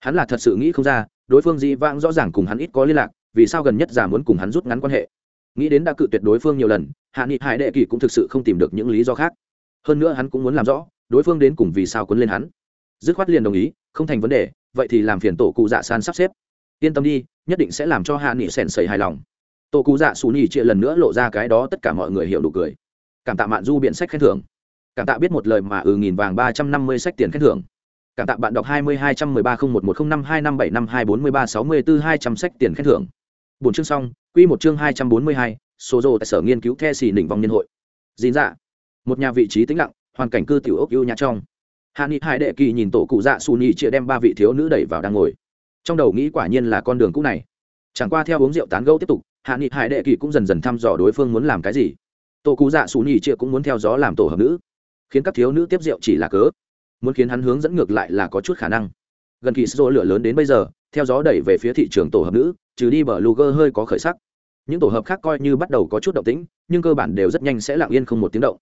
Hắn là thật sự nghĩ không ra, đối phương dĩ vãng rõ ràng cùng hắn ít có liên lạc, vì sao gần nhất già muốn cùng hắn rút ngắn quan hệ? Nghĩ đến đã cự tuyệt đối phương nhiều lần, hạ nghị hải đệ kỳ cũng thực sự không tìm được những lý do khác. Hơn nữa hắn cũng muốn làm rõ, đối phương đến cùng vì sao quấn lên hắn. Dứt khoát liền đồng ý, không thành vấn đề, vậy thì làm phiền tổ cụ dạ san sắp xếp. Yên tâm đi, nhất định sẽ làm cho hạ nghị sèn sầy hài lòng. Tô Cú dạ xù nhì chia lần nữa lộ ra cái đó tất cả mọi người hiểu đủ cười. Cảm tạ mạn du biện sách khen thưởng. Cảm tạ biết một lời mà ừ nghìn vàng ba trăm năm mươi sách tiền khen thưởng. Cảm tạ bạn đọc hai mươi hai trăm mười ba không một một không năm hai năm bảy năm hai bốn mươi ba sáu mươi bốn hai trăm sách tiền khen thưởng. Bốn chương xong, quy một chương hai trăm bốn mươi hai, số rồ tại sở nghiên cứu the xì đỉnh vòng nhân hội. Dín dạ. Một nhà vị trí tĩnh lặng, hoàn cảnh cư tiểu ốc ưu nhà trong. Hạ nghị hai đệ kỳ nhìn tổ cụ dạ xù nhì chia đem ba vị thiếu nữ đẩy vào đang ngồi. Trong đầu nghĩ quả nhiên là con đường cũ này. Chẳng qua theo uống rượu tán gẫu tiếp tục hạ nghị hải đệ kỳ cũng dần dần thăm dò đối phương muốn làm cái gì. Tổ cụ dạ xù nhị chia cũng muốn theo gió làm tổ hợp nữ. Khiến các thiếu nữ tiếp rượu chỉ là cớ. Muốn khiến hắn hướng dẫn ngược lại là có chút khả năng. Gần kỳ sô lửa lớn đến bây giờ, theo gió đẩy về phía thị trường tổ hợp nữ, trừ đi bờ luger hơi có khởi sắc. Những tổ hợp khác coi như bắt đầu có chút động tĩnh, nhưng cơ bản đều rất nhanh sẽ lặng yên không một tiếng động.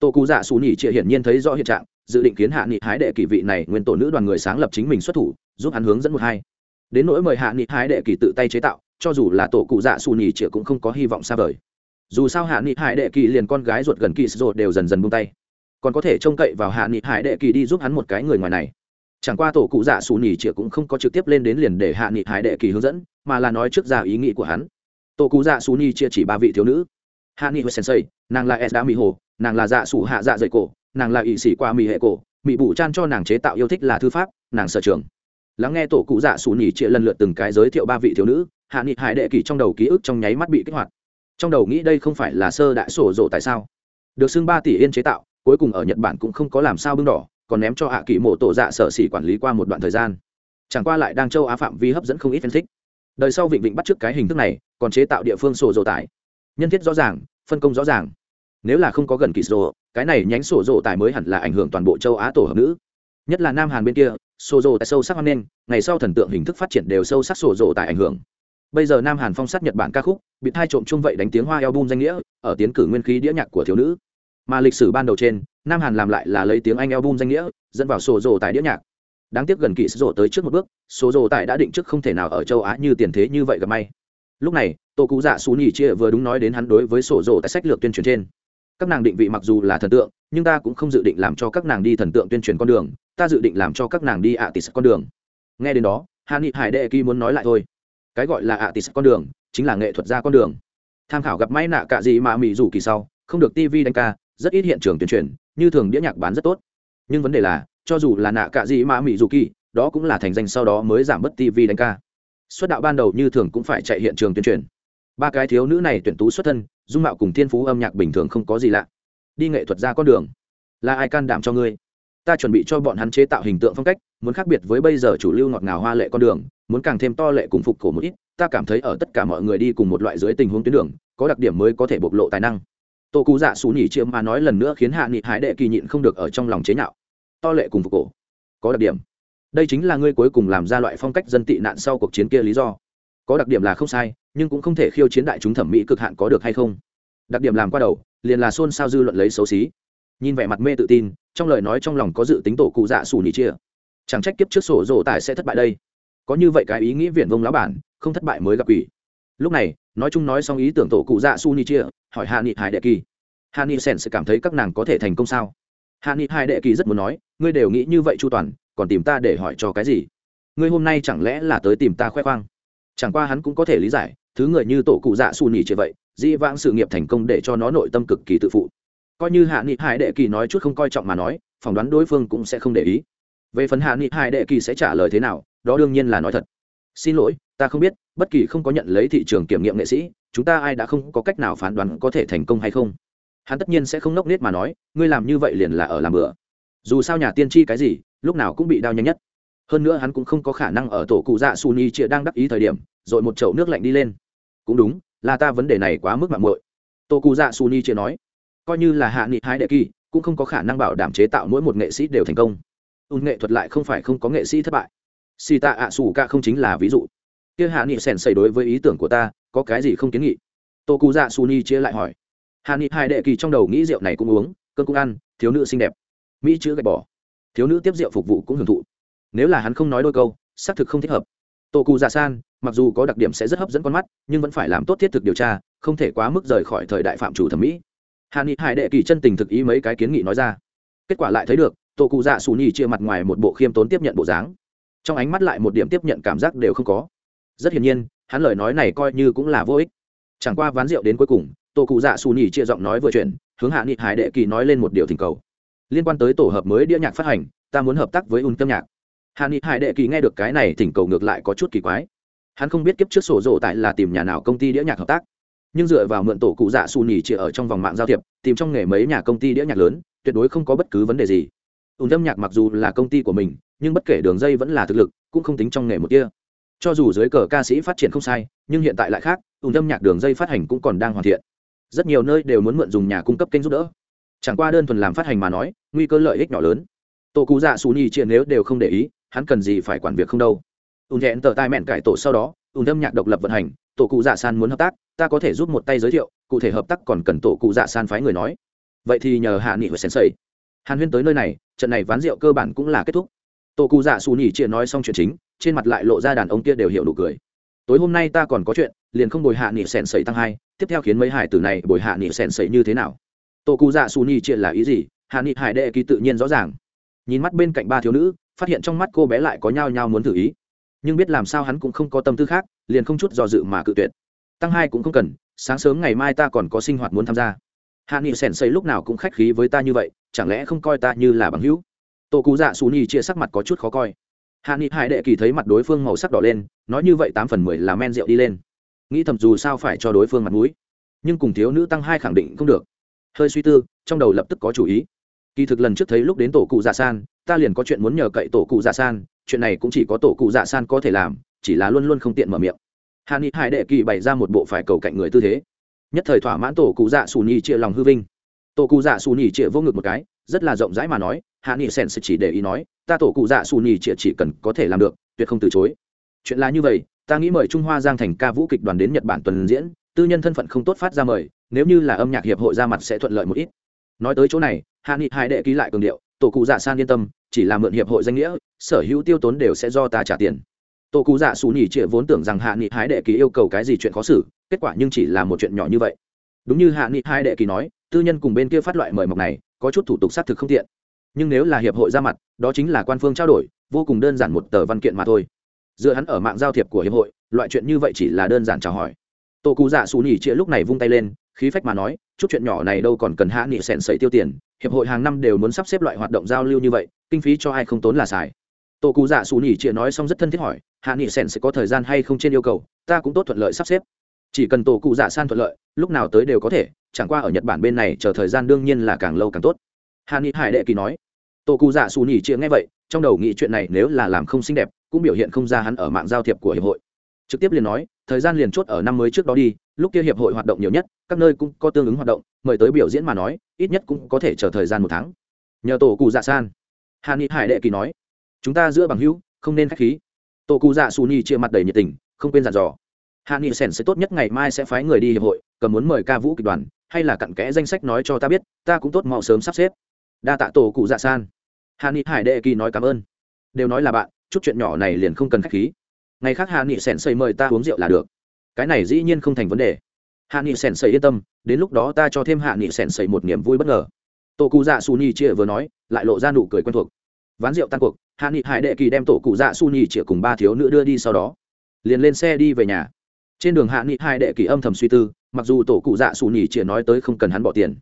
Tổ cụ dạ xù nhị chia hiển nhiên thấy rõ hiện trạng, dự định kiến hạ nghị hái đệ kỳ vị này nguyên tổ nữ đoàn người sáng lập chính mình xuất thủ, giúp hắn hướng dẫn một hai. Đến nỗi mời hạ nghị hái đệ kỳ tự tay chế tạo cho dù là tổ cụ dạ xù nhì chĩa cũng không có hy vọng xa vời. Dù sao hạ nghị hải đệ kỳ liền con gái ruột gần kỳ rồi đều dần dần buông tay. Còn có thể trông cậy vào hạ nghị hải đệ kỳ đi giúp hắn một cái người ngoài này. Chẳng qua tổ cụ dạ xù nhì chĩa cũng không có trực tiếp lên đến liền để hạ nghị hải đệ kỳ hướng dẫn, mà là nói trước ra ý nghĩ của hắn. Tổ cụ dạ xù nhì chĩa chỉ ba vị thiếu nữ. Hạ nghị hồi sensei, nàng là s đã mỹ hồ, nàng là dạ xù hạ dạ dày cổ, nàng là ỵ sĩ qua mỹ hệ cổ mỹ bụ chan cho nàng chế tạo yêu thích là thư pháp, nàng sở trường. Lắng nghe tổ cụ dạ xù nhì chĩa lần lượt từng cái giới thiệu ba vị thiếu nữ hạ nghị hải đệ kỳ trong đầu ký ức trong nháy mắt bị kích hoạt. Trong đầu nghĩ đây không phải là sơ đại sổ rộ tại sao? Được xưng ba tỷ yên chế tạo, cuối cùng ở nhật bản cũng không có làm sao bưng đỏ, còn ném cho hạ kỳ mộ tổ dạ sở xỉ quản lý qua một đoạn thời gian. Chẳng qua lại đang châu á phạm vi hấp dẫn không ít phân tích. Đời sau vịnh vịnh bắt t r ư ớ c cái hình thức này, còn chế tạo địa phương sổ rộ tải. Nhân thiết rõ ràng, phân công rõ ràng. Nếu là không có gần kỳ sổ, cái này nhánh sổ rộ tải mới hẳn là ảnh hưởng toàn bộ châu á tổ hợp nữ. Nhất là nam hàn bên kia, sổ rộ tại sâu sắc hoan nghênh, ngày sau thần tượng hình thức phát triển đều sâu sắc sổ rộ tại ảnh hưởng bây giờ nam hàn phong sát nhật bản ca khúc, bị thai trộm chung vậy đánh tiếng hoa album danh nghĩa, ở tiến cử nguyên khí đĩa nhạc của thiếu nữ. Mà lịch sử ban đầu trên, nam hàn làm lại là lấy tiếng anh album danh nghĩa, dẫn vào sổ rồ tại đĩa nhạc. Đáng tiếc gần kỳ sổ tới trước một bước, sổ rồ tại đã định trước không thể nào ở châu á như tiền thế như vậy gặp may. Lúc này tô cụ dạ xú nhì chia vừa đúng nói đến hắn đối với sổ rồ tại sách lược tuyên truyền trên. Các nàng định vị mặc dù là thần tượng, nhưng ta cũng không dự định làm cho các nàng đi thần tượng tuyên truyền con đường, ta dự định làm cho các nàng đi ạ tịt con đường. Nghe đến đó hà nghị hải đệ kỳ muốn nói lại thôi cái gọi là ạ tịt con đường, chính là nghệ thuật gia con đường. Tham khảo gặp may nạ cả gì mà mỹ rủ kỳ sau, không được tv đánh ca, rất ít hiện trường tuyên truyền, như thường đĩa nhạc bán rất tốt. Nhưng vấn đề là, cho dù là nạ cạ gì mà mỹ dù kỳ, đó cũng là thành danh sau đó mới giảm bớt tv đánh ca. Xuất đạo ban đầu như thường cũng phải chạy hiện trường tuyên truyền. Ba cái thiếu nữ này tuyển tú xuất thân, dung mạo cùng thiên phú âm nhạc bình thường không có gì lạ. Đi nghệ thuật ra con đường. Là ai can đảm cho ngươi? Ta chuẩn bị cho bọn hắn chế tạo hình tượng phong cách, muốn khác biệt với bây giờ chủ lưu ngọt ngào hoa lệ con đường, muốn càng thêm to lệ cùng phục cổ một ít. Ta cảm thấy ở tất cả mọi người đi cùng một loại dưới tình huống tuyến đường, có đặc điểm mới có thể bộc lộ tài năng. Tô Cú dạ xù nhỉ chiêm mà nói lần nữa khiến hạ nghị hải đệ kỳ nhịn không được ở trong lòng chế nhạo. To lệ cùng phục cổ, có đặc điểm. Đây chính là ngươi cuối cùng làm ra loại phong cách dân tị nạn sau cuộc chiến kia lý do. Có đặc điểm là không sai, nhưng cũng không thể khiêu chiến đại chúng thẩm mỹ cực hạn có được hay không. Đặc điểm làm qua đầu, liền là xôn xao dư luận lấy xấu xí nhìn vẻ mặt mê tự tin, trong lời nói trong lòng có dự tính tổ cụ dạ xù nhỉ chia. Chẳng trách kiếp trước sổ rổ tài sẽ thất bại đây. Có như vậy cái ý nghĩ viển vông lão bản, không thất bại mới gặp quỷ. Lúc này, nói chung nói xong ý tưởng tổ cụ dạ su ni chia, hỏi hạ nghị hải đệ kỳ. Hạ nghị sen sẽ cảm thấy các nàng có thể thành công sao? Hạ nghị hải đệ kỳ rất muốn nói, ngươi đều nghĩ như vậy chu toàn, còn tìm ta để hỏi cho cái gì? Ngươi hôm nay chẳng lẽ là tới tìm ta khoe khoang? Chẳng qua hắn cũng có thể lý giải, thứ người như tổ cụ dạ su ni chia vậy, dĩ vãng sự nghiệp thành công để cho nó nội tâm cực kỳ tự phụ coi như hạ nghị hải đệ kỳ nói chút không coi trọng mà nói, phỏng đoán đối phương cũng sẽ không để ý. Về phần hạ nghị hải đệ kỳ sẽ trả lời thế nào, đó đương nhiên là nói thật. Xin lỗi, ta không biết, bất kỳ không có nhận lấy thị trường kiểm nghiệm nghệ sĩ, chúng ta ai đã không có cách nào phán đoán có thể thành công hay không. Hắn tất nhiên sẽ không nốc nết mà nói, ngươi làm như vậy liền là ở làm bữa dù sao nhà tiên tri cái gì, lúc nào cũng bị đau nhanh nhất. Hơn nữa hắn cũng không có khả năng ở tổ cụ dạ su ni chịa đang đắc ý thời điểm, rồi một chậu nước lạnh đi lên. Cũng đúng, là ta vấn đề này quá mức mạng muội. Tổ cụ dạ su ni chịa nói coi như là hạ nghị hai đệ kỳ, cũng không có khả năng bảo đảm chế tạo mỗi một nghệ sĩ đều thành công. Ùn nghệ thuật lại không phải không có nghệ sĩ thất bại. Xì tạ ạ xù ca không chính là ví dụ. Kia hạ nghị sèn xây đối với ý tưởng của ta, có cái gì không kiến nghị? Tô cụ dạ su ni chia lại hỏi. Hạ nghị hai đệ kỳ trong đầu nghĩ rượu này cũng uống cơn cũng ăn, thiếu nữ xinh đẹp. Mỹ chữ gạch bỏ. Thiếu nữ tiếp rượu phục vụ cũng hưởng thụ. Nếu là hắn không nói đôi câu, xác thực không thích hợp. Tô cụ dạ san, mặc dù có đặc điểm sẽ rất hấp dẫn con mắt, nhưng vẫn phải làm tốt thiết thực điều tra, không thể quá mức rời khỏi thời đại phạm chủ thẩm mỹ hàn ni hải đệ kỳ chân tình thực ý mấy cái kiến nghị nói ra. Kết quả lại thấy được, tổ cụ dạ xù nhì chia mặt ngoài một bộ khiêm tốn tiếp nhận bộ dáng. Trong ánh mắt lại một điểm tiếp nhận cảm giác đều không có. Rất hiển nhiên, hắn lời nói này coi như cũng là vô ích. Chẳng qua ván rượu đến cuối cùng, tổ cụ dạ xù nhì chia giọng nói vừa chuyển, hướng hạ nghị hải đệ kỳ nói lên một điều thỉnh cầu. Liên quan tới tổ hợp mới đĩa nhạc phát hành, ta muốn hợp tác với un tâm nhạc. Hạ nghị hải đệ kỳ nghe được cái này thỉnh cầu ngược lại có chút kỳ quái. Hắn không biết kiếp trước sổ rộ tại là tìm nhà nào công ty đĩa nhạc hợp tác nhưng dựa vào mượn tổ cụ dạ xù nhì chỉ ở trong vòng mạng giao thiệp, tìm trong nghề mấy nhà công ty đĩa nhạc lớn, tuyệt đối không có bất cứ vấn đề gì. Ùn âm nhạc mặc dù là công ty của mình, nhưng bất kể đường dây vẫn là thực lực, cũng không tính trong nghề một kia. Cho dù dưới cờ ca sĩ phát triển không sai, nhưng hiện tại lại khác, ùn âm nhạc đường dây phát hành cũng còn đang hoàn thiện. Rất nhiều nơi đều muốn mượn dùng nhà cung cấp kênh giúp đỡ. Chẳng qua đơn thuần làm phát hành mà nói, nguy cơ lợi ích nhỏ lớn. Tổ cụ dạ xù nhì chia nếu đều không để ý, hắn cần gì phải quản việc không đâu. Ùn hẹn tờ tai mẹn cải tổ sau đó, ùn âm nhạc độc lập vận hành tổ cụ dạ san muốn hợp tác, ta có thể giúp một tay giới thiệu, cụ thể hợp tác còn cần tổ cụ dạ san phái người nói. Vậy thì nhờ hạ nghị và sen sầy. Hàn huyên tới nơi này, trận này ván rượu cơ bản cũng là kết thúc. Tổ cụ dạ xù nhỉ chia nói xong chuyện chính, trên mặt lại lộ ra đàn ông kia đều hiểu đủ cười. Tối hôm nay ta còn có chuyện, liền không bồi hạ nghị sèn sẩy tăng hai, tiếp theo khiến mấy hải tử này bồi hạ nghị sèn sẩy như thế nào? Tổ cụ dạ xù nhỉ chia là ý gì? Hạ nghị hải đệ ký tự nhiên rõ ràng. Nhìn mắt bên cạnh ba thiếu nữ, phát hiện trong mắt cô bé lại có nhao nhao muốn thử ý nhưng biết làm sao hắn cũng không có tâm tư khác, liền không chút do dự mà cự tuyệt. Tăng hai cũng không cần, sáng sớm ngày mai ta còn có sinh hoạt muốn tham gia. Hạ nghị sèn xây lúc nào cũng khách khí với ta như vậy, chẳng lẽ không coi ta như là bằng hữu? Tổ cụ dạ xù nhi chia sắc mặt có chút khó coi. Hạ nghị hải đệ kỳ thấy mặt đối phương màu sắc đỏ lên, nói như vậy tám phần mười là men rượu đi lên. Nghĩ thầm dù sao phải cho đối phương mặt mũi, nhưng cùng thiếu nữ tăng hai khẳng định không được. Hơi suy tư, trong đầu lập tức có chủ ý. Kỳ thực lần trước thấy lúc đến tổ cụ dạ san ta liền có chuyện muốn nhờ cậy tổ cụ dạ san, chuyện này cũng chỉ có tổ cụ dạ san có thể làm, chỉ là luôn luôn không tiện mở miệng. Hà ni hải đệ kỳ bày ra một bộ phải cầu cạnh người tư thế. Nhất thời thỏa mãn tổ cụ dạ xù nhì chịa lòng hư vinh. Tổ cụ dạ xù nhì chịa vô ngực một cái, rất là rộng rãi mà nói hạ nghị sen sẽ chỉ để ý nói, ta tổ cụ dạ xù nhì chịa chỉ cần có thể làm được, tuyệt không từ chối. Chuyện là như vậy, ta nghĩ mời trung hoa giang thành ca vũ kịch đoàn đến nhật bản tuần diễn, tư nhân thân phận không tốt phát ra mời, nếu như là âm nhạc hiệp hội ra mặt sẽ thuận lợi một ít. Nói tới chỗ này hạ nghị hai đệ ký lại cường điệu tổ cụ dạ san yên tâm, chỉ là mượn hiệp hội danh nghĩa, sở hữu tiêu tốn đều sẽ do ta trả tiền. Tổ cụ dạ xù nhì chịa vốn tưởng rằng hạ nghị hái đệ kỳ yêu cầu cái gì chuyện khó xử, kết quả nhưng chỉ là một chuyện nhỏ như vậy. Đúng như hạ nghị hai đệ kỳ nói, tư nhân cùng bên kia phát loại mời mọc này, có chút thủ tục xác thực không tiện. Nhưng nếu là hiệp hội ra mặt, đó chính là quan phương trao đổi, vô cùng đơn giản một tờ văn kiện mà thôi. Dựa hắn ở mạng giao thiệp của hiệp hội, loại chuyện như vậy chỉ là đơn giản chào hỏi. Tổ cụ dạ xù Nhỉ chịa lúc này vung tay lên, khí phách mà nói, chút chuyện nhỏ này đâu còn cần hạ nghị sèn sẩy tiêu tiền hiệp hội hàng năm đều muốn sắp xếp loại hoạt động giao lưu như vậy, kinh phí cho ai không tốn là xài. Tổ cụ dạ xù nhỉ chịa nói xong rất thân thiết hỏi, hạ nghị sèn sẽ có thời gian hay không trên yêu cầu? Ta cũng tốt thuận lợi sắp xếp. Chỉ cần tổ cụ dạ san thuận lợi, lúc nào tới đều có thể, chẳng qua ở nhật bản bên này chờ thời gian đương nhiên là càng lâu càng tốt. Hạ nghị hải đệ kỳ nói tổ cụ dạ xù nhỉ chịa nghe vậy, trong đầu nghĩ chuyện này nếu là làm không xinh đẹp, cũng biểu hiện không ra hắn ở mạng giao thiệp của hiệp hội. Trực tiếp liền nói thời gian liền chốt ở năm mới trước đó đi, lúc kia hiệp hội hoạt động nhiều nhất, các nơi cũng có tương ứng hoạt động, mời tới biểu diễn mà nói, ít nhất cũng có thể chờ thời gian một tháng. Nhờ tổ cụ dạ san. Hàn ni hải đệ kỳ nói, chúng ta giữa bằng hữu, không nên k h á c h khí. Tổ cụ dạ xù ni chia mặt đầy nhiệt tình, không quên dặn dò. Hàn ni sen sẽ tốt nhất ngày mai sẽ phái người đi hiệp hội cần muốn mời ca vũ kịch đoàn, hay là cặn kẽ danh sách nói cho ta biết, ta cũng tốt mau sớm sắp xếp. Đa tạ tổ cụ dạ san. Hàn ni hải đệ kỳ nói cảm ơn. Đều nói là bạn, chút chuyện nhỏ này liền không cần k khí ngày khác hạ nghị sèn xây mời ta uống rượu là được. Cái này dĩ nhiên không thành vấn đề. Hạ nghị sèn xây yên tâm, đến lúc đó ta cho thêm hạ nghị sèn xây một niềm vui bất ngờ. Tổ cụ dạ su nhi chia vừa nói, lại lộ ra nụ cười quen thuộc. Ván rượu tan cuộc, hạ nghị hải đệ kỳ đem tổ cụ dạ su nhi chia cùng ba thiếu nữ đưa đi sau đó. Liền lên xe đi về nhà. Trên đường hạ nghị hải đệ kỳ âm thầm suy tư, mặc dù tổ cụ dạ su nhi chia nói tới không cần hắn bỏ tiền,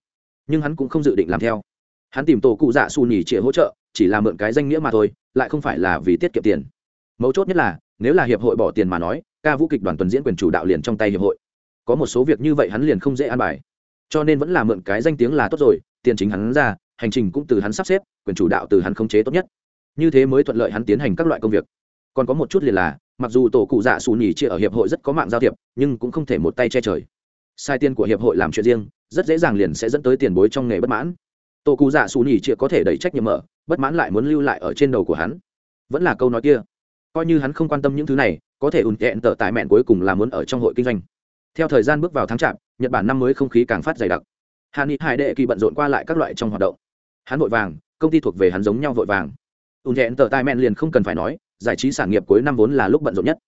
nhưng hắn cũng không dự định làm theo. Hắn tìm tổ cụ dạ su nhi chia hỗ trợ, chỉ là mượn cái danh nghĩa mà thôi, lại không phải là vì tiết kiệm tiền mấu chốt nhất là, nếu là hiệp hội bỏ tiền mà nói, ca vũ kịch đoàn tuần diễn quyền chủ đạo liền trong tay hiệp hội. Có một số việc như vậy hắn liền không dễ an bài. Cho nên vẫn là mượn cái danh tiếng là tốt rồi, tiền chính hắn ra, hành trình cũng từ hắn sắp xếp, quyền chủ đạo từ hắn khống chế tốt nhất. Như thế mới thuận lợi hắn tiến hành các loại công việc. Còn có một chút liền là, mặc dù tổ cụ dạ xù nhì chia ở hiệp hội rất có mạng giao thiệp, nhưng cũng không thể một tay che trời. Sai tiền của hiệp hội làm chuyện riêng, rất dễ dàng liền sẽ dẫn tới tiền bối trong nghề bất mãn. Tổ cụ dạ xù nhì chia có thể đẩy trách nhiệm mở, bất mãn lại muốn lưu lại ở trên đầu của hắn. Vẫn là câu nói kia coi như hắn không quan tâm những thứ này, có thể ủn hẹn tờ tại mẹn cuối cùng là muốn ở trong hội kinh doanh. Theo thời gian bước vào tháng chạp, nhật bản năm mới không khí càng phát dày đặc. Hà ni hải đệ kỳ bận rộn qua lại các loại trong hoạt động. Hắn vội vàng, công ty thuộc về hắn giống nhau vội vàng. Ủn hẹn tờ tại mẹn liền không cần phải nói, giải trí sản nghiệp cuối năm vốn là lúc bận rộn nhất.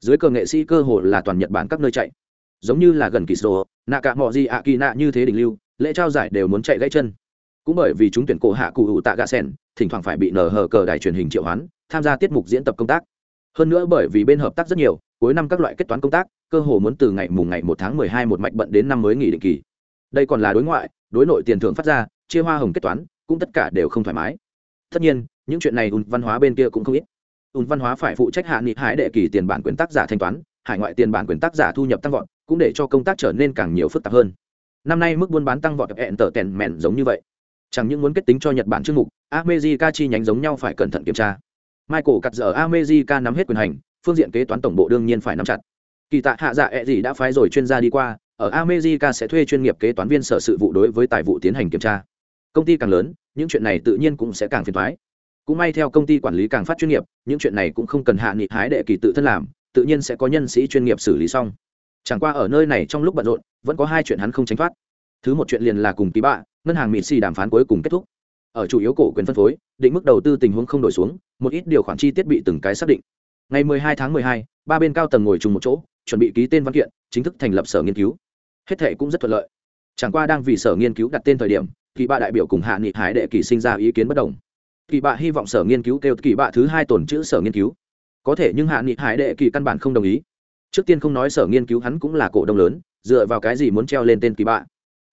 Dưới cờ nghệ sĩ cơ hội là toàn nhật bản các nơi chạy. Giống như là gần kỳ sô nạ cả mọi gì ạ kỳ nạ như thế đình lưu, lễ trao giải đều muốn chạy gãy chân. Cũng bởi vì chúng tuyển cổ hạ cụ hữu tạ gạ sen thỉnh thoảng phải bị nở hờ cờ đài truyền hình triệu hoán, tham gia tiết mục diễn tập công tác hơn nữa bởi vì bên hợp tác rất nhiều, cuối năm các loại kết toán công tác, cơ hồ muốn từ ngày mùng ngày một tháng mười hai một mạch bận đến năm mới nghỉ định kỳ. Đây còn là đối ngoại, đối nội tiền thưởng phát ra, chia hoa hồng kết toán, cũng tất cả đều không thoải mái. Tất nhiên, những chuyện này ùn văn hóa bên kia cũng không ít. Ùn văn hóa phải phụ trách hạ nghị hải đệ kỳ tiền bản quyền tác giả thanh toán, hải ngoại tiền bản quyền tác giả thu nhập tăng vọt, cũng để cho công tác trở nên càng nhiều phức tạp hơn. Năm nay mức buôn bán tăng vọt hẹn tờ tèn mẹn giống như vậy. Chẳng những muốn kết tính cho nhật bản chương mục amejica chi nhánh giống nhau phải cẩn thận kiểm tra michael cắt giờ America nắm hết quyền hành, phương diện kế toán tổng bộ đương nhiên phải nắm chặt. Kỳ tạ hạ dạ ẹ gì đã phái rồi chuyên gia đi qua, ở America sẽ thuê chuyên nghiệp kế toán viên sở sự vụ đối với tài vụ tiến hành kiểm tra. Công ty càng lớn, những chuyện này tự nhiên cũng sẽ càng phiền toái. cũng may theo công ty quản lý càng phát chuyên nghiệp, những chuyện này cũng không cần hạ nghị hái đệ kỳ tự thân làm, tự nhiên sẽ có nhân sĩ chuyên nghiệp xử lý xong. Chẳng qua ở nơi này trong lúc bận rộn, vẫn có hai chuyện hắn không tránh thoát. Thứ một chuyện liền là cùng tí bạ, ngân hàng mỹ xì đàm phán cuối cùng kết thúc ở chủ yếu cổ quyền phân phối định mức đầu tư tình huống không đổi xuống một ít điều khoản chi tiết bị từng cái xác định. Ngày 12 tháng 12, ba bên cao tầng ngồi chung một chỗ chuẩn bị ký tên văn kiện chính thức thành lập sở nghiên cứu. Hết thể cũng rất thuận lợi. Chẳng qua đang vì sở nghiên cứu đặt tên thời điểm kỳ bạ đại biểu cùng hạ nghị hải đệ kỳ sinh ra ý kiến bất đồng. Kỳ bạ hy vọng sở nghiên cứu kêu kỳ bạ thứ hai tổn chữ sở nghiên cứu. Có thể nhưng hạ nghị hải đệ kỳ căn bản không đồng ý. Trước tiên không nói sở nghiên cứu hắn cũng là cổ đông lớn dựa vào cái gì muốn treo lên tên kỳ bạ.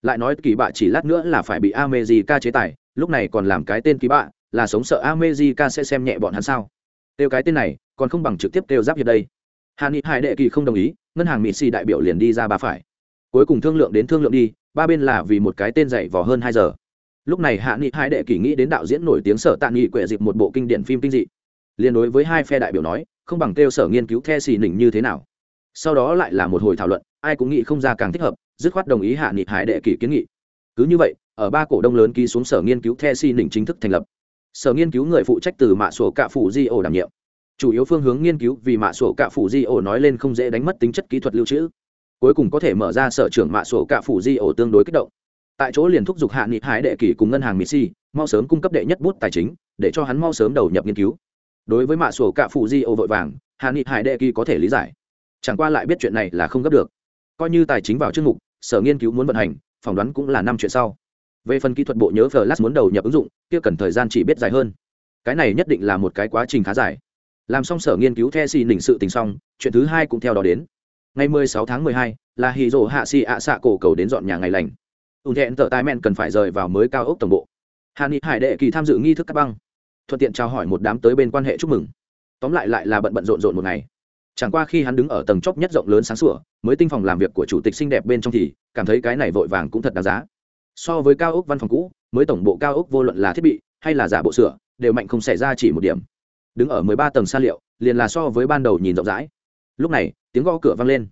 Lại nói kỳ bạ chỉ lát nữa là phải bị amejica chế tài lúc này còn làm cái tên ký bạ, là sống sợ amejica sẽ xem nhẹ bọn hắn sao? Kêu cái tên này, còn không bằng trực tiếp kêu giáp hiệp đây. Hà ni hải đệ kỳ không đồng ý, ngân hàng mỹ xì đại biểu liền đi ra ba phải. Cuối cùng thương lượng đến thương lượng đi, ba bên là vì một cái tên dạy vò hơn hai giờ. Lúc này hạ nghị hai đệ kỳ nghĩ đến đạo diễn nổi tiếng sở tạ nghị quệ dịp một bộ kinh điển phim kinh dị. Liên đối với hai phe đại biểu nói, không bằng kêu sở nghiên cứu the xì nỉnh như thế nào. Sau đó lại là một hồi thảo luận, ai cũng nghĩ không ra càng thích hợp, dứt khoát đồng ý hạ nghị hải đệ kỳ kiến nghị. Cứ như vậy ở ba cổ đông lớn ký xuống sở nghiên cứu the si nỉnh chính thức thành lập. Sở nghiên cứu người phụ trách từ mạ sổ cạ phủ di ổ đảm nhiệm. Chủ yếu phương hướng nghiên cứu vì mạ sổ cạ phủ di ổ nói lên không dễ đánh mất tính chất kỹ thuật lưu trữ. Cuối cùng có thể mở ra sở trưởng mạ sổ cạ phủ di ổ tương đối kích động. Tại chỗ liền thúc giục hạ nghị hải đệ kỳ cùng ngân hàng mỹ si, mau sớm cung cấp đệ nhất bút tài chính, để cho hắn mau sớm đầu nhập nghiên cứu. Đối với mạ sổ cạ phủ di ổ vội vàng, hạ nghị hải đệ kỳ có thể lý giải. Chẳng qua lại biết chuyện này là không gấp được. Coi như tài chính vào chương mục, sở nghiên cứu muốn vận hành, phỏng đoán cũng là năm chuyện sau về phần kỹ thuật bộ nhớ flash muốn đầu nhập ứng dụng kia cần thời gian chỉ biết dài hơn. Cái này nhất định là một cái quá trình khá dài. Làm xong sở nghiên cứu the xì nỉnh sự tình xong chuyện thứ hai cũng theo đó đến. Ngày 16 tháng 12, là hì rồ hạ xì ạ xạ cổ cầu đến dọn nhà ngày lành. Ủng thẹn tờ tai mẹn cần phải rời vào mới cao ốc tổng bộ. Hà ni hải đệ kỳ tham dự nghi thức cắt băng. Thuận tiện trao hỏi một đám tới bên quan hệ chúc mừng. Tóm lại lại là bận bận rộn rộn một ngày. Chẳng qua khi hắn đứng ở tầng chóp nhất rộng lớn sáng sủa mới tinh phòng làm việc của chủ tịch xinh đẹp bên trong thì cảm thấy cái này vội vàng cũng thật đáng giá so với cao ốc văn phòng cũ, mới tổng bộ cao ốc vô luận là thiết bị hay là giả bộ sửa, đều mạnh không xảy ra chỉ một điểm. Đứng ở mười ba tầng xa liệu, liền là so với ban đầu nhìn rộng rãi. Lúc này, tiếng gõ cửa vang lên.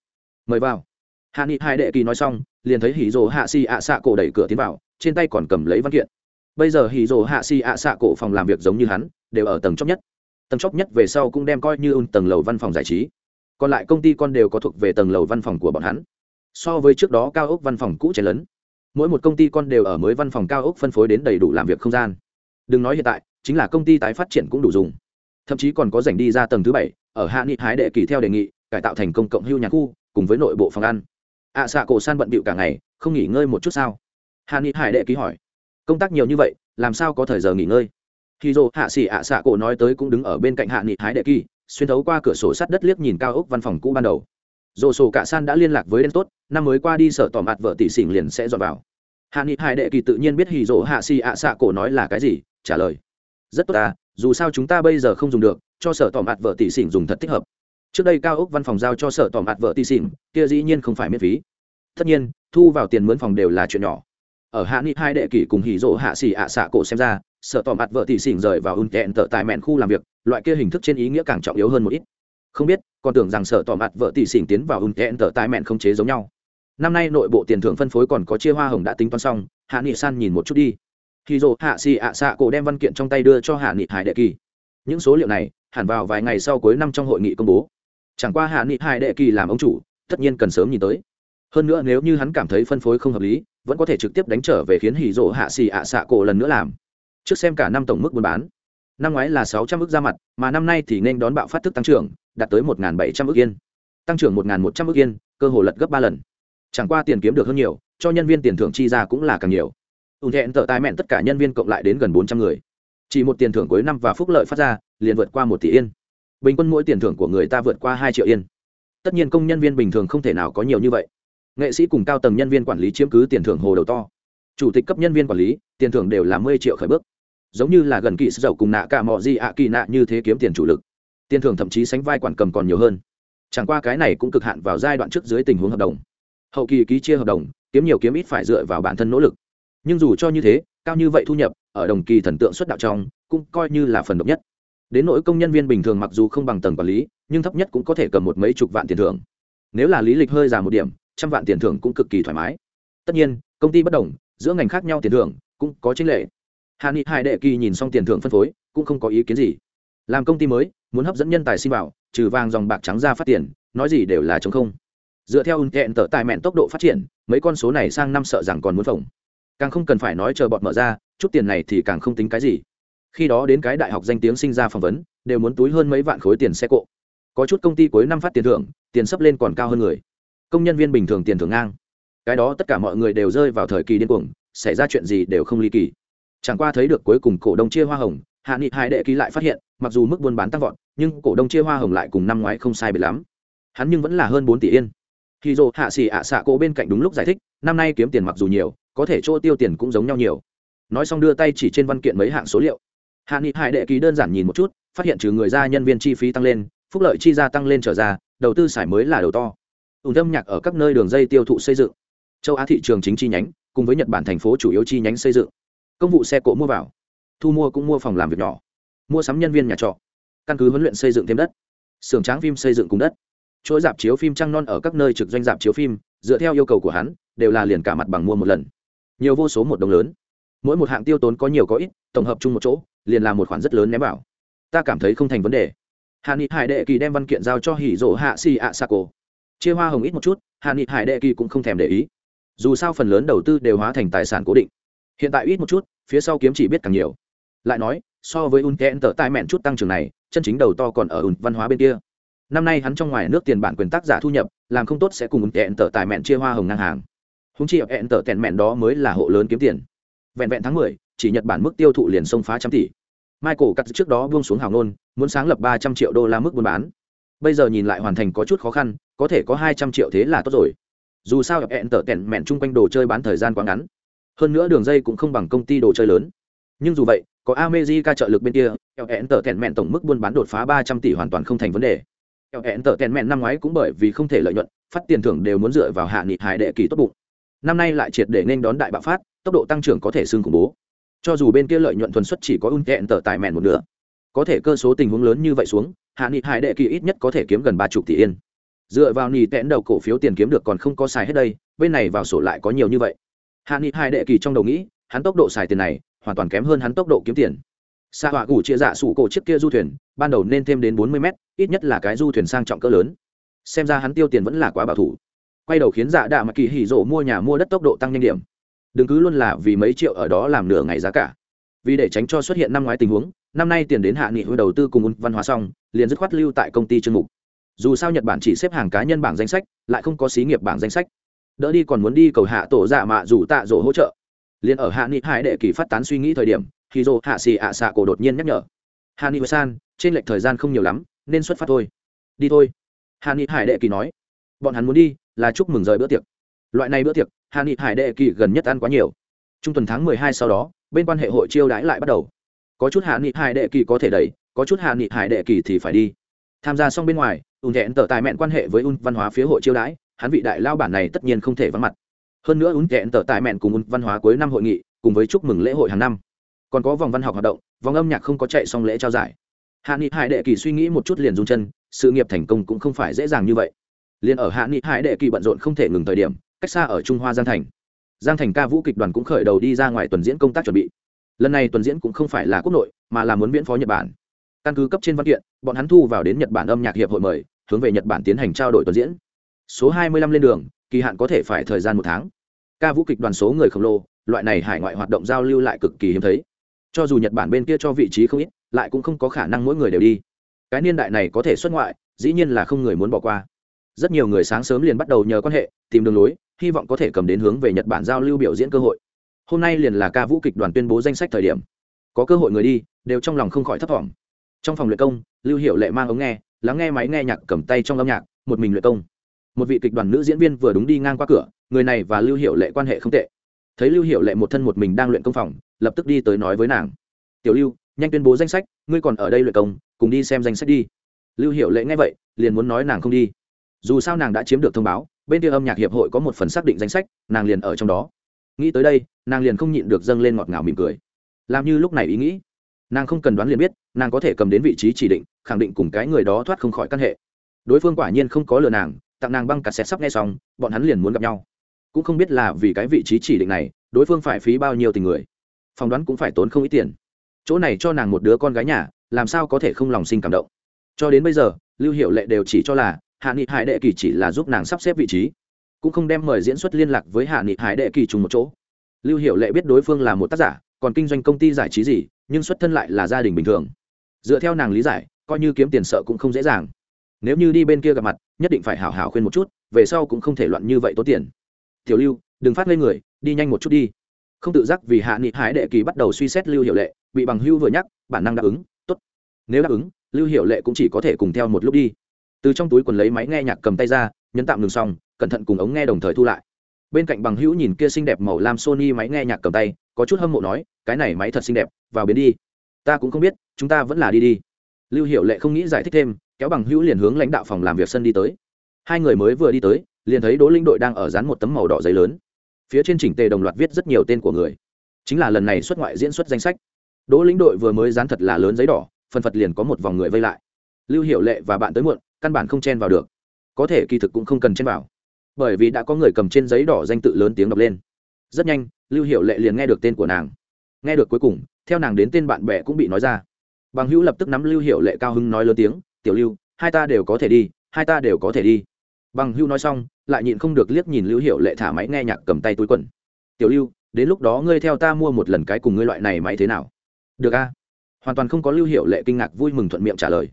Mời vào. Hạ nghị hai đệ kỳ nói xong, liền thấy hỉ rồ hạ xì ạ xạ cổ đẩy cửa tiến vào, trên tay còn cầm lấy văn kiện. Bây giờ hỉ rồ hạ xì ạ xạ cổ phòng làm việc giống như hắn, đều ở tầng chóp nhất. Tầng chóp nhất về sau cũng đem coi như un tầng lầu văn phòng giải trí. Còn lại công ty con đều có thuộc về tầng lầu văn phòng của bọn hắn. So với trước đó cao ốc văn phòng cũ chen lấn mỗi một công ty con đều ở mới văn phòng cao ốc phân phối đến đầy đủ làm việc không gian. Đừng nói hiện tại chính là công ty tái phát triển cũng đủ dùng. Thậm chí còn có dành đi ra tầng thứ bảy ở hạ nghị hái đệ kỳ theo đề nghị cải tạo thành công cộng hưu nhà khu cùng với nội bộ phòng ăn. Ạ à, xạ cổ san bận bịu cả ngày không nghỉ ngơi một chút sao? Hạ nghị hải đệ ký hỏi. Công tác nhiều như vậy làm sao có thời giờ nghỉ ngơi? Khi dô hạ xỉ ạ xạ cổ nói tới cũng đứng ở bên cạnh hạ nghị hái đệ kỳ xuyên thấu qua cửa sổ sắt đất liếc nhìn cao ốc văn phòng cũ ban đầu dồ sổ cả san đã liên lạc với đen tốt, năm mới qua đi sở tỏ mặt vợ tỷ xỉn liền sẽ dọn vào. Hạ nghị hải đệ kỳ tự nhiên biết hì dỗ hạ xì ạ xạ cổ nói là cái gì, trả lời. Rất tốt ta, dù sao chúng ta bây giờ không dùng được, cho sở tỏ mặt vợ tỷ xỉn dùng thật thích hợp. Trước đây cao ốc văn phòng giao cho sở tỏ mặt vợ tỷ xỉn, kia dĩ nhiên không phải miễn phí. Tất nhiên, thu vào tiền mướn phòng đều là chuyện nhỏ. Ở hạ nghị hai đệ kỷ cùng hì dỗ hạ xì ạ xạ cổ xem ra, sở tỏ mặt vợ tỷ xỉn rời vào ưng kẹn tợ tại mẹn khu làm việc, loại kia hình thức trên ý nghĩa càng trọng yếu hơn một ít không biết, còn tưởng rằng sở tỏ mặt vợ tỷ xỉn tiến vào ung kẹn tờ tai mẹn không chế giống nhau. Năm nay nội bộ tiền thưởng phân phối còn có chia hoa hồng đã tính toán xong, hạ nghị san nhìn một chút đi. Khi dồ hạ xì ạ xạ cổ đem văn kiện trong tay đưa cho hạ nghị hải đệ kỳ. Những số liệu này, hẳn vào vài ngày sau cuối năm trong hội nghị công bố. Chẳng qua hạ nghị hải đệ kỳ làm ông chủ, tất nhiên cần sớm nhìn tới. Hơn nữa nếu như hắn cảm thấy phân phối không hợp lý, vẫn có thể trực tiếp đánh trở về khiến hỉ rộ hạ xì ạ xạ cổ lần nữa làm. Trước xem cả năm tổng mức buôn bán. Năm ngoái là sáu trăm ước ra mặt, mà năm nay thì nên đón bạo phát thức tăng trưởng đạt tới một bảy trăm ước yên. Tăng trưởng một một trăm ước yên, cơ hồ lật gấp ba lần. Chẳng qua tiền kiếm được hơn nhiều, cho nhân viên tiền thưởng chi ra cũng là càng nhiều. Ủng thẹn tờ tài mẹn tất cả nhân viên cộng lại đến gần bốn trăm người. Chỉ một tiền thưởng cuối năm và phúc lợi phát ra, liền vượt qua một tỷ yên. Bình quân mỗi tiền thưởng của người ta vượt qua hai triệu yên. Tất nhiên công nhân viên bình thường không thể nào có nhiều như vậy. Nghệ sĩ cùng cao tầng nhân viên quản lý chiếm cứ tiền thưởng hồ đầu to. Chủ tịch cấp nhân viên quản lý, tiền thưởng đều là mươi triệu khởi bước. Giống như là gần kỵ sức giàu cùng nạ cả mọi gì ạ kỳ nạ như thế kiếm tiền chủ lực tiền thưởng thậm chí sánh vai quản cầm còn nhiều hơn. Chẳng qua cái này cũng cực hạn vào giai đoạn trước dưới tình huống hợp đồng. Hậu kỳ ký chia hợp đồng, kiếm nhiều kiếm ít phải dựa vào bản thân nỗ lực. Nhưng dù cho như thế, cao như vậy thu nhập, ở đồng kỳ thần tượng xuất đạo trong, cũng coi như là phần độc nhất. Đến nỗi công nhân viên bình thường mặc dù không bằng tầng quản lý, nhưng thấp nhất cũng có thể cầm một mấy chục vạn tiền thưởng. Nếu là lý lịch hơi già một điểm, trăm vạn tiền thưởng cũng cực kỳ thoải mái. Tất nhiên, công ty bất đồng, giữa ngành khác nhau tiền thưởng cũng có chính lệ hà ni hai đệ kỳ nhìn xong tiền thưởng phân phối, cũng không có ý kiến gì. Làm công ty mới muốn hấp dẫn nhân tài xin vào, trừ vàng dòng bạc trắng ra phát tiền, nói gì đều là chống không. Dựa theo ưng kẹn tở tài mẹn tốc độ phát triển, mấy con số này sang năm sợ rằng còn muốn phồng. Càng không cần phải nói chờ bọn mở ra, chút tiền này thì càng không tính cái gì. Khi đó đến cái đại học danh tiếng sinh ra phỏng vấn, đều muốn túi hơn mấy vạn khối tiền xe cộ. Có chút công ty cuối năm phát tiền thưởng, tiền sấp lên còn cao hơn người. Công nhân viên bình thường tiền thưởng ngang. Cái đó tất cả mọi người đều rơi vào thời kỳ điên cuồng, xảy ra chuyện gì đều không ly kỳ. Chẳng qua thấy được cuối cùng cổ đông chia hoa hồng hạ nghị hai đệ ký lại phát hiện, mặc dù mức buôn bán tăng vọt, nhưng cổ đông chia hoa hồng lại cùng năm ngoái không sai biệt lắm. Hắn nhưng vẫn là hơn bốn tỷ yên. Khi dồ hạ xì ạ xạ cổ bên cạnh đúng lúc giải thích, năm nay kiếm tiền mặc dù nhiều, có thể chỗ tiêu tiền cũng giống nhau nhiều. Nói xong đưa tay chỉ trên văn kiện mấy hạng số liệu. Hạ nghị hải đệ ký đơn giản nhìn một chút, phát hiện trừ người ra nhân viên chi phí tăng lên, phúc lợi chi ra tăng lên trở ra, đầu tư xài mới là đầu to. Ủng âm nhạc ở các nơi đường dây tiêu thụ xây dựng. Châu á thị trường chính chi nhánh, cùng với nhật bản thành phố chủ yếu chi nhánh xây dựng. Công vụ xe cộ mua vào thu mua cũng mua phòng làm việc nhỏ, mua sắm nhân viên nhà trọ, căn cứ huấn luyện xây dựng thêm đất, xưởng tráng phim xây dựng cùng đất. Chuỗi dạp chiếu phim trăng non ở các nơi trực doanh dạp chiếu phim, dựa theo yêu cầu của hắn, đều là liền cả mặt bằng mua một lần. Nhiều vô số một đồng lớn. Mỗi một hạng tiêu tốn có nhiều có ít, tổng hợp chung một chỗ, liền là một khoản rất lớn ném vào. Ta cảm thấy không thành vấn đề. Hà ni hải đệ kỳ đem văn kiện giao cho hỉ rỗ hạ xì ạ xà cổ. Chia hoa hồng ít một chút hà ni hải đệ kỳ cũng không thèm để ý. Dù sao phần lớn đầu tư đều hóa thành tài sản cố định. Hiện tại ít một chút, phía sau kiếm chỉ biết càng nhiều lại nói, so với un kẽn tở tai mẹn chút tăng trưởng này, chân chính đầu to còn ở un văn hóa bên kia. Năm nay hắn trong ngoài nước tiền bản quyền tác giả thu nhập, làm không tốt sẽ cùng un kẽn tở tài mẹn chia hoa hồng ngang hàng. Húng chi hẹn tở tẹn mẹn đó mới là hộ lớn kiếm tiền. Vẹn vẹn tháng mười, chỉ nhật bản mức tiêu thụ liền xông phá trăm tỷ. Michael cắt trước đó buông xuống hào nôn muốn sáng lập ba trăm triệu đô la mức buôn bán. Bây giờ nhìn lại hoàn thành có chút khó khăn, có thể có hai trăm triệu thế là tốt rồi. Dù sao hẹn tở tẹn mẹn chung quanh đồ chơi bán thời gian quá ngắn. Hơn nữa đường dây cũng không bằng công ty đồ chơi lớn. Nhưng dù vậy có America trợ lực bên kia eo hẹn tờ tèn mện tổng mức buôn bán đột phá ba trăm tỷ hoàn toàn không thành vấn đề. Eo hẹn tờ tèn mện năm ngoái cũng bởi vì không thể lợi nhuận, phát tiền thưởng đều muốn dựa vào hạ nghị hải đệ kỳ tốt bụng. Năm nay lại triệt để nên đón đại bạo phát, tốc độ tăng trưởng có thể xương khủng bố. Cho dù bên kia lợi nhuận thuần suất chỉ có un hẹn tờ tại mẹn một nửa, có thể cơ số tình huống lớn như vậy xuống, hạ nghị hải đệ kỳ ít nhất có thể kiếm gần ba chục tỷ yên. Dựa vào nỉ tẹn đầu cổ phiếu tiền kiếm được còn không có xài hết đây, bên này vào sổ lại có nhiều như vậy. Hạ nghị hải đệ kỳ trong đầu nghĩ, hắn tốc độ xài tiền này hoàn toàn kém hơn hắn tốc độ kiếm tiền. Xa họa gủ chia dạ sủ cổ chiếc kia du thuyền, ban đầu nên thêm đến bốn mươi mét, ít nhất là cái du thuyền sang trọng cỡ lớn. Xem ra hắn tiêu tiền vẫn là quá bảo thủ. Quay đầu khiến dạ đạ mà kỳ hỉ rộ mua nhà mua đất tốc độ tăng nhanh điểm. Đừng cứ luôn là vì mấy triệu ở đó làm nửa ngày giá cả. Vì để tránh cho xuất hiện năm ngoái tình huống, năm nay tiền đến hạ nghị hội đầu tư cùng văn hóa xong, liền dứt khoát lưu tại công ty chương mục. Dù sao nhật bản chỉ xếp hàng cá nhân bảng danh sách, lại không có xí nghiệp bảng danh sách. Đỡ đi còn muốn đi cầu hạ tổ dạ mạ dù tạ dỗ hỗ trợ liền ở hạ nghị hải đệ kỳ phát tán suy nghĩ thời điểm thì dồ hạ xì ạ xạ cổ đột nhiên nhắc nhở. Hạ nghị san, trên lệch thời gian không nhiều lắm, nên xuất phát thôi. Đi thôi. Hạ nghị hải đệ kỳ nói. Bọn hắn muốn đi, là chúc mừng rời bữa tiệc. Loại này bữa tiệc, hạ nghị hải đệ kỳ gần nhất ăn quá nhiều. Trung tuần tháng mười hai sau đó, bên quan hệ hội chiêu đãi lại bắt đầu. Có chút hạ nghị hải đệ kỳ có thể đẩy, có chút hạ nghị hải đệ kỳ thì phải đi. Tham gia xong bên ngoài ùn thẹn tờ tài mẹn quan hệ với un văn hóa phía hội chiêu đãi, hắn vị đại lao bản này tất nhiên không thể vắng mặt hơn nữa ún kẹn tờ tại mẹn cùng ún văn hóa cuối năm hội nghị, cùng với chúc mừng lễ hội hàng năm. Còn có vòng văn học hoạt động, vòng âm nhạc không có chạy xong lễ trao giải. Hạ nghị hải đệ kỳ suy nghĩ một chút liền run chân, sự nghiệp thành công cũng không phải dễ dàng như vậy. Liền ở hạ nghị hải đệ kỳ bận rộn không thể ngừng thời điểm, cách xa ở trung hoa giang thành. Giang thành ca vũ kịch đoàn cũng khởi đầu đi ra ngoài tuần diễn công tác chuẩn bị. Lần này tuần diễn cũng không phải là quốc nội, mà là muốn viễn phó nhật bản. Căn cứ cấp trên văn kiện, bọn hắn thu vào đến nhật bản âm nhạc hiệp hội mời, hướng về nhật bản tiến hành trao đổi tuần diễn. Số 25 lên đường kỳ hạn có thể phải thời gian một tháng. Ca vũ kịch đoàn số người khổng lồ, loại này hải ngoại hoạt động giao lưu lại cực kỳ hiếm thấy. Cho dù nhật bản bên kia cho vị trí không ít, lại cũng không có khả năng mỗi người đều đi. Cái niên đại này có thể xuất ngoại, dĩ nhiên là không người muốn bỏ qua. Rất nhiều người sáng sớm liền bắt đầu nhờ quan hệ, tìm đường lối, hy vọng có thể cầm đến hướng về nhật bản giao lưu biểu diễn cơ hội. Hôm nay liền là ca vũ kịch đoàn tuyên bố danh sách thời điểm. Có cơ hội người đi, đều trong lòng không khỏi thấp t trong phòng luyện công, lưu hiệu lệ mang ống nghe, lắng nghe máy nghe nhạc cầm tay trong âm nhạc, một mình luyện công một vị kịch đoàn nữ diễn viên vừa đúng đi ngang qua cửa, người này và lưu hiệu lệ quan hệ không tệ. Thấy lưu hiệu lệ một thân một mình đang luyện công phòng, lập tức đi tới nói với nàng. Tiểu lưu, nhanh tuyên bố danh sách, ngươi còn ở đây luyện công, cùng đi xem danh sách đi. Lưu hiệu lệ nghe vậy, liền muốn nói nàng không đi. Dù sao nàng đã chiếm được thông báo, bên kia âm nhạc hiệp hội có một phần xác định danh sách, nàng liền ở trong đó. Nghĩ tới đây, nàng liền không nhịn được dâng lên ngọt ngào mỉm cười. Làm như lúc này ý nghĩ. Nàng không cần đoán liền biết, nàng có thể cầm đến vị trí chỉ định, khẳng định cùng cái người đó thoát không khỏi căn hệ. Đối phương quả nhiên không có lừa nàng tặng nàng băng cà xét sắp nghe xong, bọn hắn liền muốn gặp nhau. Cũng không biết là vì cái vị trí chỉ định này, đối phương phải phí bao nhiêu tình người. Phỏng đoán cũng phải tốn không ít tiền. Chỗ này cho nàng một đứa con gái nhà, làm sao có thể không lòng sinh cảm động. Cho đến bây giờ, lưu hiệu lệ đều chỉ cho là hạ nghị hải đệ kỳ chỉ là giúp nàng sắp xếp vị trí. Cũng không đem mời diễn xuất liên lạc với hạ nghị hải đệ kỳ trùng một chỗ. Lưu hiệu lệ biết đối phương là một tác giả, còn kinh doanh công ty giải trí gì, nhưng xuất thân lại là gia đình bình thường. Dựa theo nàng lý giải, coi như kiếm tiền sợ cũng không dễ dàng. Nếu như đi bên kia gặp mặt nhất định phải hảo hảo khuyên một chút, về sau cũng không thể loạn như vậy tốn tiền. Tiểu lưu, đừng phát lên người, đi nhanh một chút đi. Không tự giác vì hạ nghị hái đệ kỳ bắt đầu suy xét lưu hiệu lệ, bị bằng hưu vừa nhắc, bản năng đáp ứng t ố t nếu đáp ứng, lưu hiệu lệ cũng chỉ có thể cùng theo một lúc đi. Từ trong túi quần lấy máy nghe nhạc cầm tay ra, nhấn tạm ngừng xong, cẩn thận cùng ống nghe đồng thời thu lại. Bên cạnh bằng hữu nhìn kia xinh đẹp màu lam sony máy nghe nhạc cầm tay, có chút hâm mộ nói, cái này máy thật xinh đẹp, vào biến đi. Ta cũng không biết, chúng ta vẫn là đi đi. Lưu hiệu lệ không nghĩ giải thích thêm kéo bằng hữu liền hướng lãnh đạo phòng làm việc sân đi tới. Hai người mới vừa đi tới, liền thấy đỗ linh đội đang ở dán một tấm màu đỏ giấy lớn. Phía trên chỉnh tề đồng loạt viết rất nhiều tên của người. Chính là lần này xuất ngoại diễn xuất danh sách. Đỗ lĩnh đội vừa mới dán thật là lớn giấy đỏ, phần phật liền có một vòng người vây lại. Lưu hiệu lệ và bạn tới muộn, căn bản không chen vào được. Có thể kỳ thực cũng không cần chen vào. Bởi vì đã có người cầm trên giấy đỏ danh tự lớn tiếng đọc lên. Rất nhanh, lưu hiệu lệ liền nghe được tên của nàng. Nghe được cuối cùng, theo nàng đến tên bạn bè cũng bị nói ra. Bằng hữu lập tức nắm lưu hiệu lệ cao hưng nói lớn tiếng tiểu lưu, hai ta đều có thể đi, hai ta đều có thể đi. Bằng Hưu nói xong, lại nhịn không được liếc nhìn lưu hiệu lệ thả máy nghe nhạc cầm tay túi quần. Tiểu lưu, đến lúc đó ngươi theo ta mua một lần cái cùng ngươi loại này máy thế nào? Được a. Hoàn toàn không có lưu hiệu lệ kinh ngạc vui mừng thuận miệng trả lời.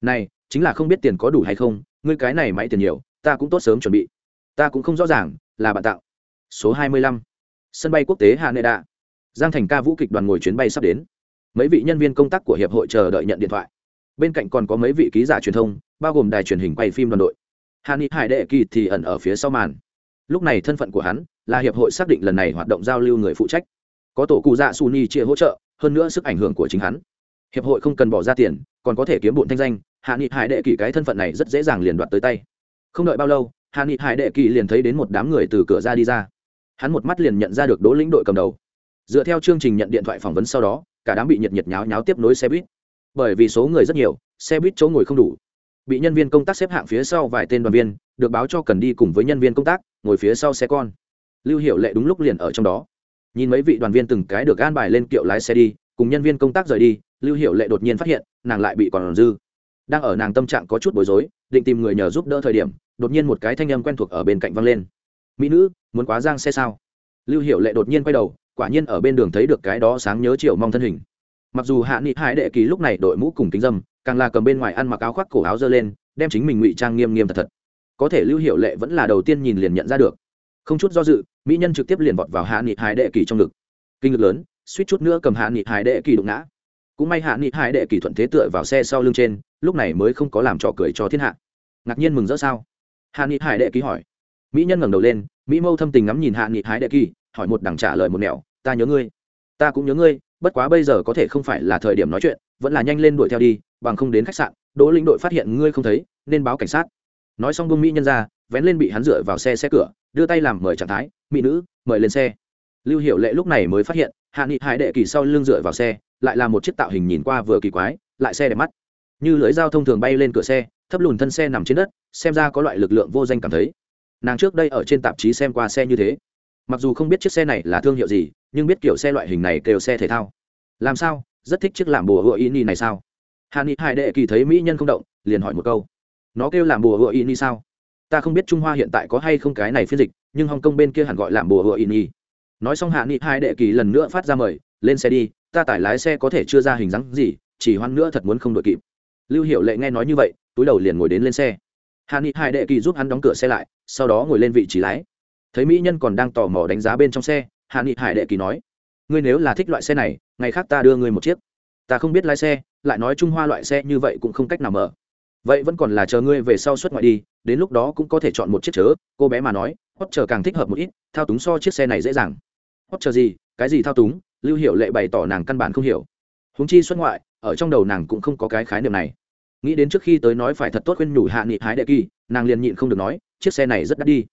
Này, chính là không biết tiền có đủ hay không, ngươi cái này máy tiền nhiều, ta cũng tốt sớm chuẩn bị. Ta cũng không rõ ràng, là bạn tạo. Số hai mươi lăm. Sân bay quốc tế hà nê đạ. Giang thành ca vũ kịch đoàn ngồi chuyến bay sắp đến. Mấy vị nhân viên công tác của hiệp hội chờ đợi nhận điện thoại bên cạnh còn có mấy vị ký giả truyền thông, bao gồm đài truyền hình quay phim đoàn đội. Hàn ni hải đệ kỳ thì ẩn ở phía sau màn. Lúc này thân phận của hắn là hiệp hội xác định lần này hoạt động giao lưu người phụ trách. Có tổ cụ dạ su ni chia hỗ trợ, hơn nữa sức ảnh hưởng của chính hắn. Hiệp hội không cần bỏ ra tiền, còn có thể kiếm bụn thanh danh hạ nghị hải đệ kỳ cái thân phận này rất dễ dàng liền đoạt tới tay. Không đợi bao lâu hạ nghị hải đệ kỳ liền thấy đến một đám người từ cửa ra đi ra. Hắn một mắt liền nhận ra được đỗ lĩnh đội cầm đầu. Dựa theo chương trình nhận điện thoại phỏng vấn sau đó, cả đám bị nhiệt nhiệt nháo nháo tiếp nối xe buýt bởi vì số người rất nhiều, xe buýt chỗ ngồi không đủ. Bị nhân viên công tác xếp hạng phía sau vài tên đoàn viên, được báo cho cần đi cùng với nhân viên công tác, ngồi phía sau xe con. Lưu hiệu lệ đúng lúc liền ở trong đó. Nhìn mấy vị đoàn viên từng cái được gan bài lên kiệu lái xe đi, cùng nhân viên công tác rời đi, lưu hiệu lệ đột nhiên phát hiện, nàng lại bị còn dư. Đang ở nàng tâm trạng có chút bối rối, định tìm người nhờ giúp đỡ thời điểm, đột nhiên một cái thanh âm quen thuộc ở bên cạnh văng lên. Mỹ nữ, muốn quá giang xe sao? Lưu hiệu lệ đột nhiên quay đầu, quả nhiên ở bên đường thấy được cái đó sáng nhớ chiều mong thân hình mặc dù hạ nghị hải đệ kỳ lúc này đội mũ cùng kính dâm, càng là cầm bên ngoài ăn mặc áo khoác cổ áo dơ lên, đem chính mình ngụy trang nghiêm nghiêm thật thật. Có thể lưu hiệu lệ vẫn là đầu tiên nhìn liền nhận ra được. Không chút do dự, mỹ nhân trực tiếp liền vọt vào hạ nghị hải đệ kỳ trong ngực. Kinh ngực lớn, suýt chút nữa cầm hạ nghị hải đệ kỳ đụng ngã. Cũng may hạ nghị hải đệ kỳ thuận thế tựa vào xe sau lưng trên, lúc này mới không có làm trò cười cho thiên hạ. Ngạc nhiên mừng rỡ sao? Hạ nghị hải đệ kỳ hỏi. Mỹ nhân ngẩng đầu lên, mỹ mâu thâm tình ngắm nhìn hạ nghị hải đệ kỳ, hỏi một đằng trả lời một nẻo, ta nhớ ngươi. Ta cũng nhớ ngươi bất quá bây giờ có thể không phải là thời điểm nói chuyện, vẫn là nhanh lên đuổi theo đi, bằng không đến khách sạn, đỗ lĩnh đội phát hiện ngươi không thấy, nên báo cảnh sát. Nói xong bông mỹ nhân ra, vén lên bị hắn dựa vào xe xe cửa, đưa tay làm mời trạng thái, mỹ nữ, mời lên xe. Lưu hiệu lệ lúc này mới phát hiện, hạ nghị hải đệ kỳ sau lưng dựa vào xe, lại là một chiếc tạo hình nhìn qua vừa kỳ quái, lại xe đẹp mắt. Như lưới dao thông thường bay lên cửa xe, thấp lùn thân xe nằm trên đất, xem ra có loại lực lượng vô danh cảm thấy. Nàng trước đây ở trên tạp chí xem qua xe như thế mặc dù không biết chiếc xe này là thương hiệu gì, nhưng biết kiểu xe loại hình này kêu xe thể thao. Làm sao? Rất thích chiếc làm bùa hựa ini này sao? Hà ni hải đệ kỳ thấy mỹ nhân không động, liền hỏi một câu. Nó kêu làm bùa hựa ini sao? Ta không biết trung hoa hiện tại có hay không cái này phiên dịch, nhưng hồng kông bên kia hẳn gọi làm bùa hựa ini nói xong hạ nghị hai đệ kỳ lần nữa phát ra mời, lên xe đi, ta tải lái xe có thể chưa ra hình dáng gì, chỉ hoan nữa thật muốn không đội kịp. Lưu hiệu lệ nghe nói như vậy, túi đầu liền ngồi đến lên xe. Hạ nghị hai đệ kỳ giúp hắn đóng cửa xe lại, sau đó ngồi lên vị trí lái thấy mỹ nhân còn đang tò mò đánh giá bên trong xe, hạ nghị hải đệ kỳ nói, ngươi nếu là thích loại xe này, ngày khác ta đưa ngươi một chiếc. Ta không biết lái xe, lại nói trung hoa loại xe như vậy cũng không cách nào mở. Vậy vẫn còn là chờ ngươi về sau xuất ngoại đi, đến lúc đó cũng có thể chọn một chiếc chớ. Cô bé mà nói hót chờ càng thích hợp một ít, thao túng so chiếc xe này dễ dàng. Hót chờ gì, cái gì thao túng? Lưu hiệu lệ bày tỏ nàng căn bản không hiểu. Húng chi xuất ngoại, ở trong đầu nàng cũng không có cái khái niệm này. Nghĩ đến trước khi tới nói phải thật tốt khuyên nhủ hạ nghị hái đệ kỳ, nàng liền nhịn không được nói, chiếc xe này rất đắt đi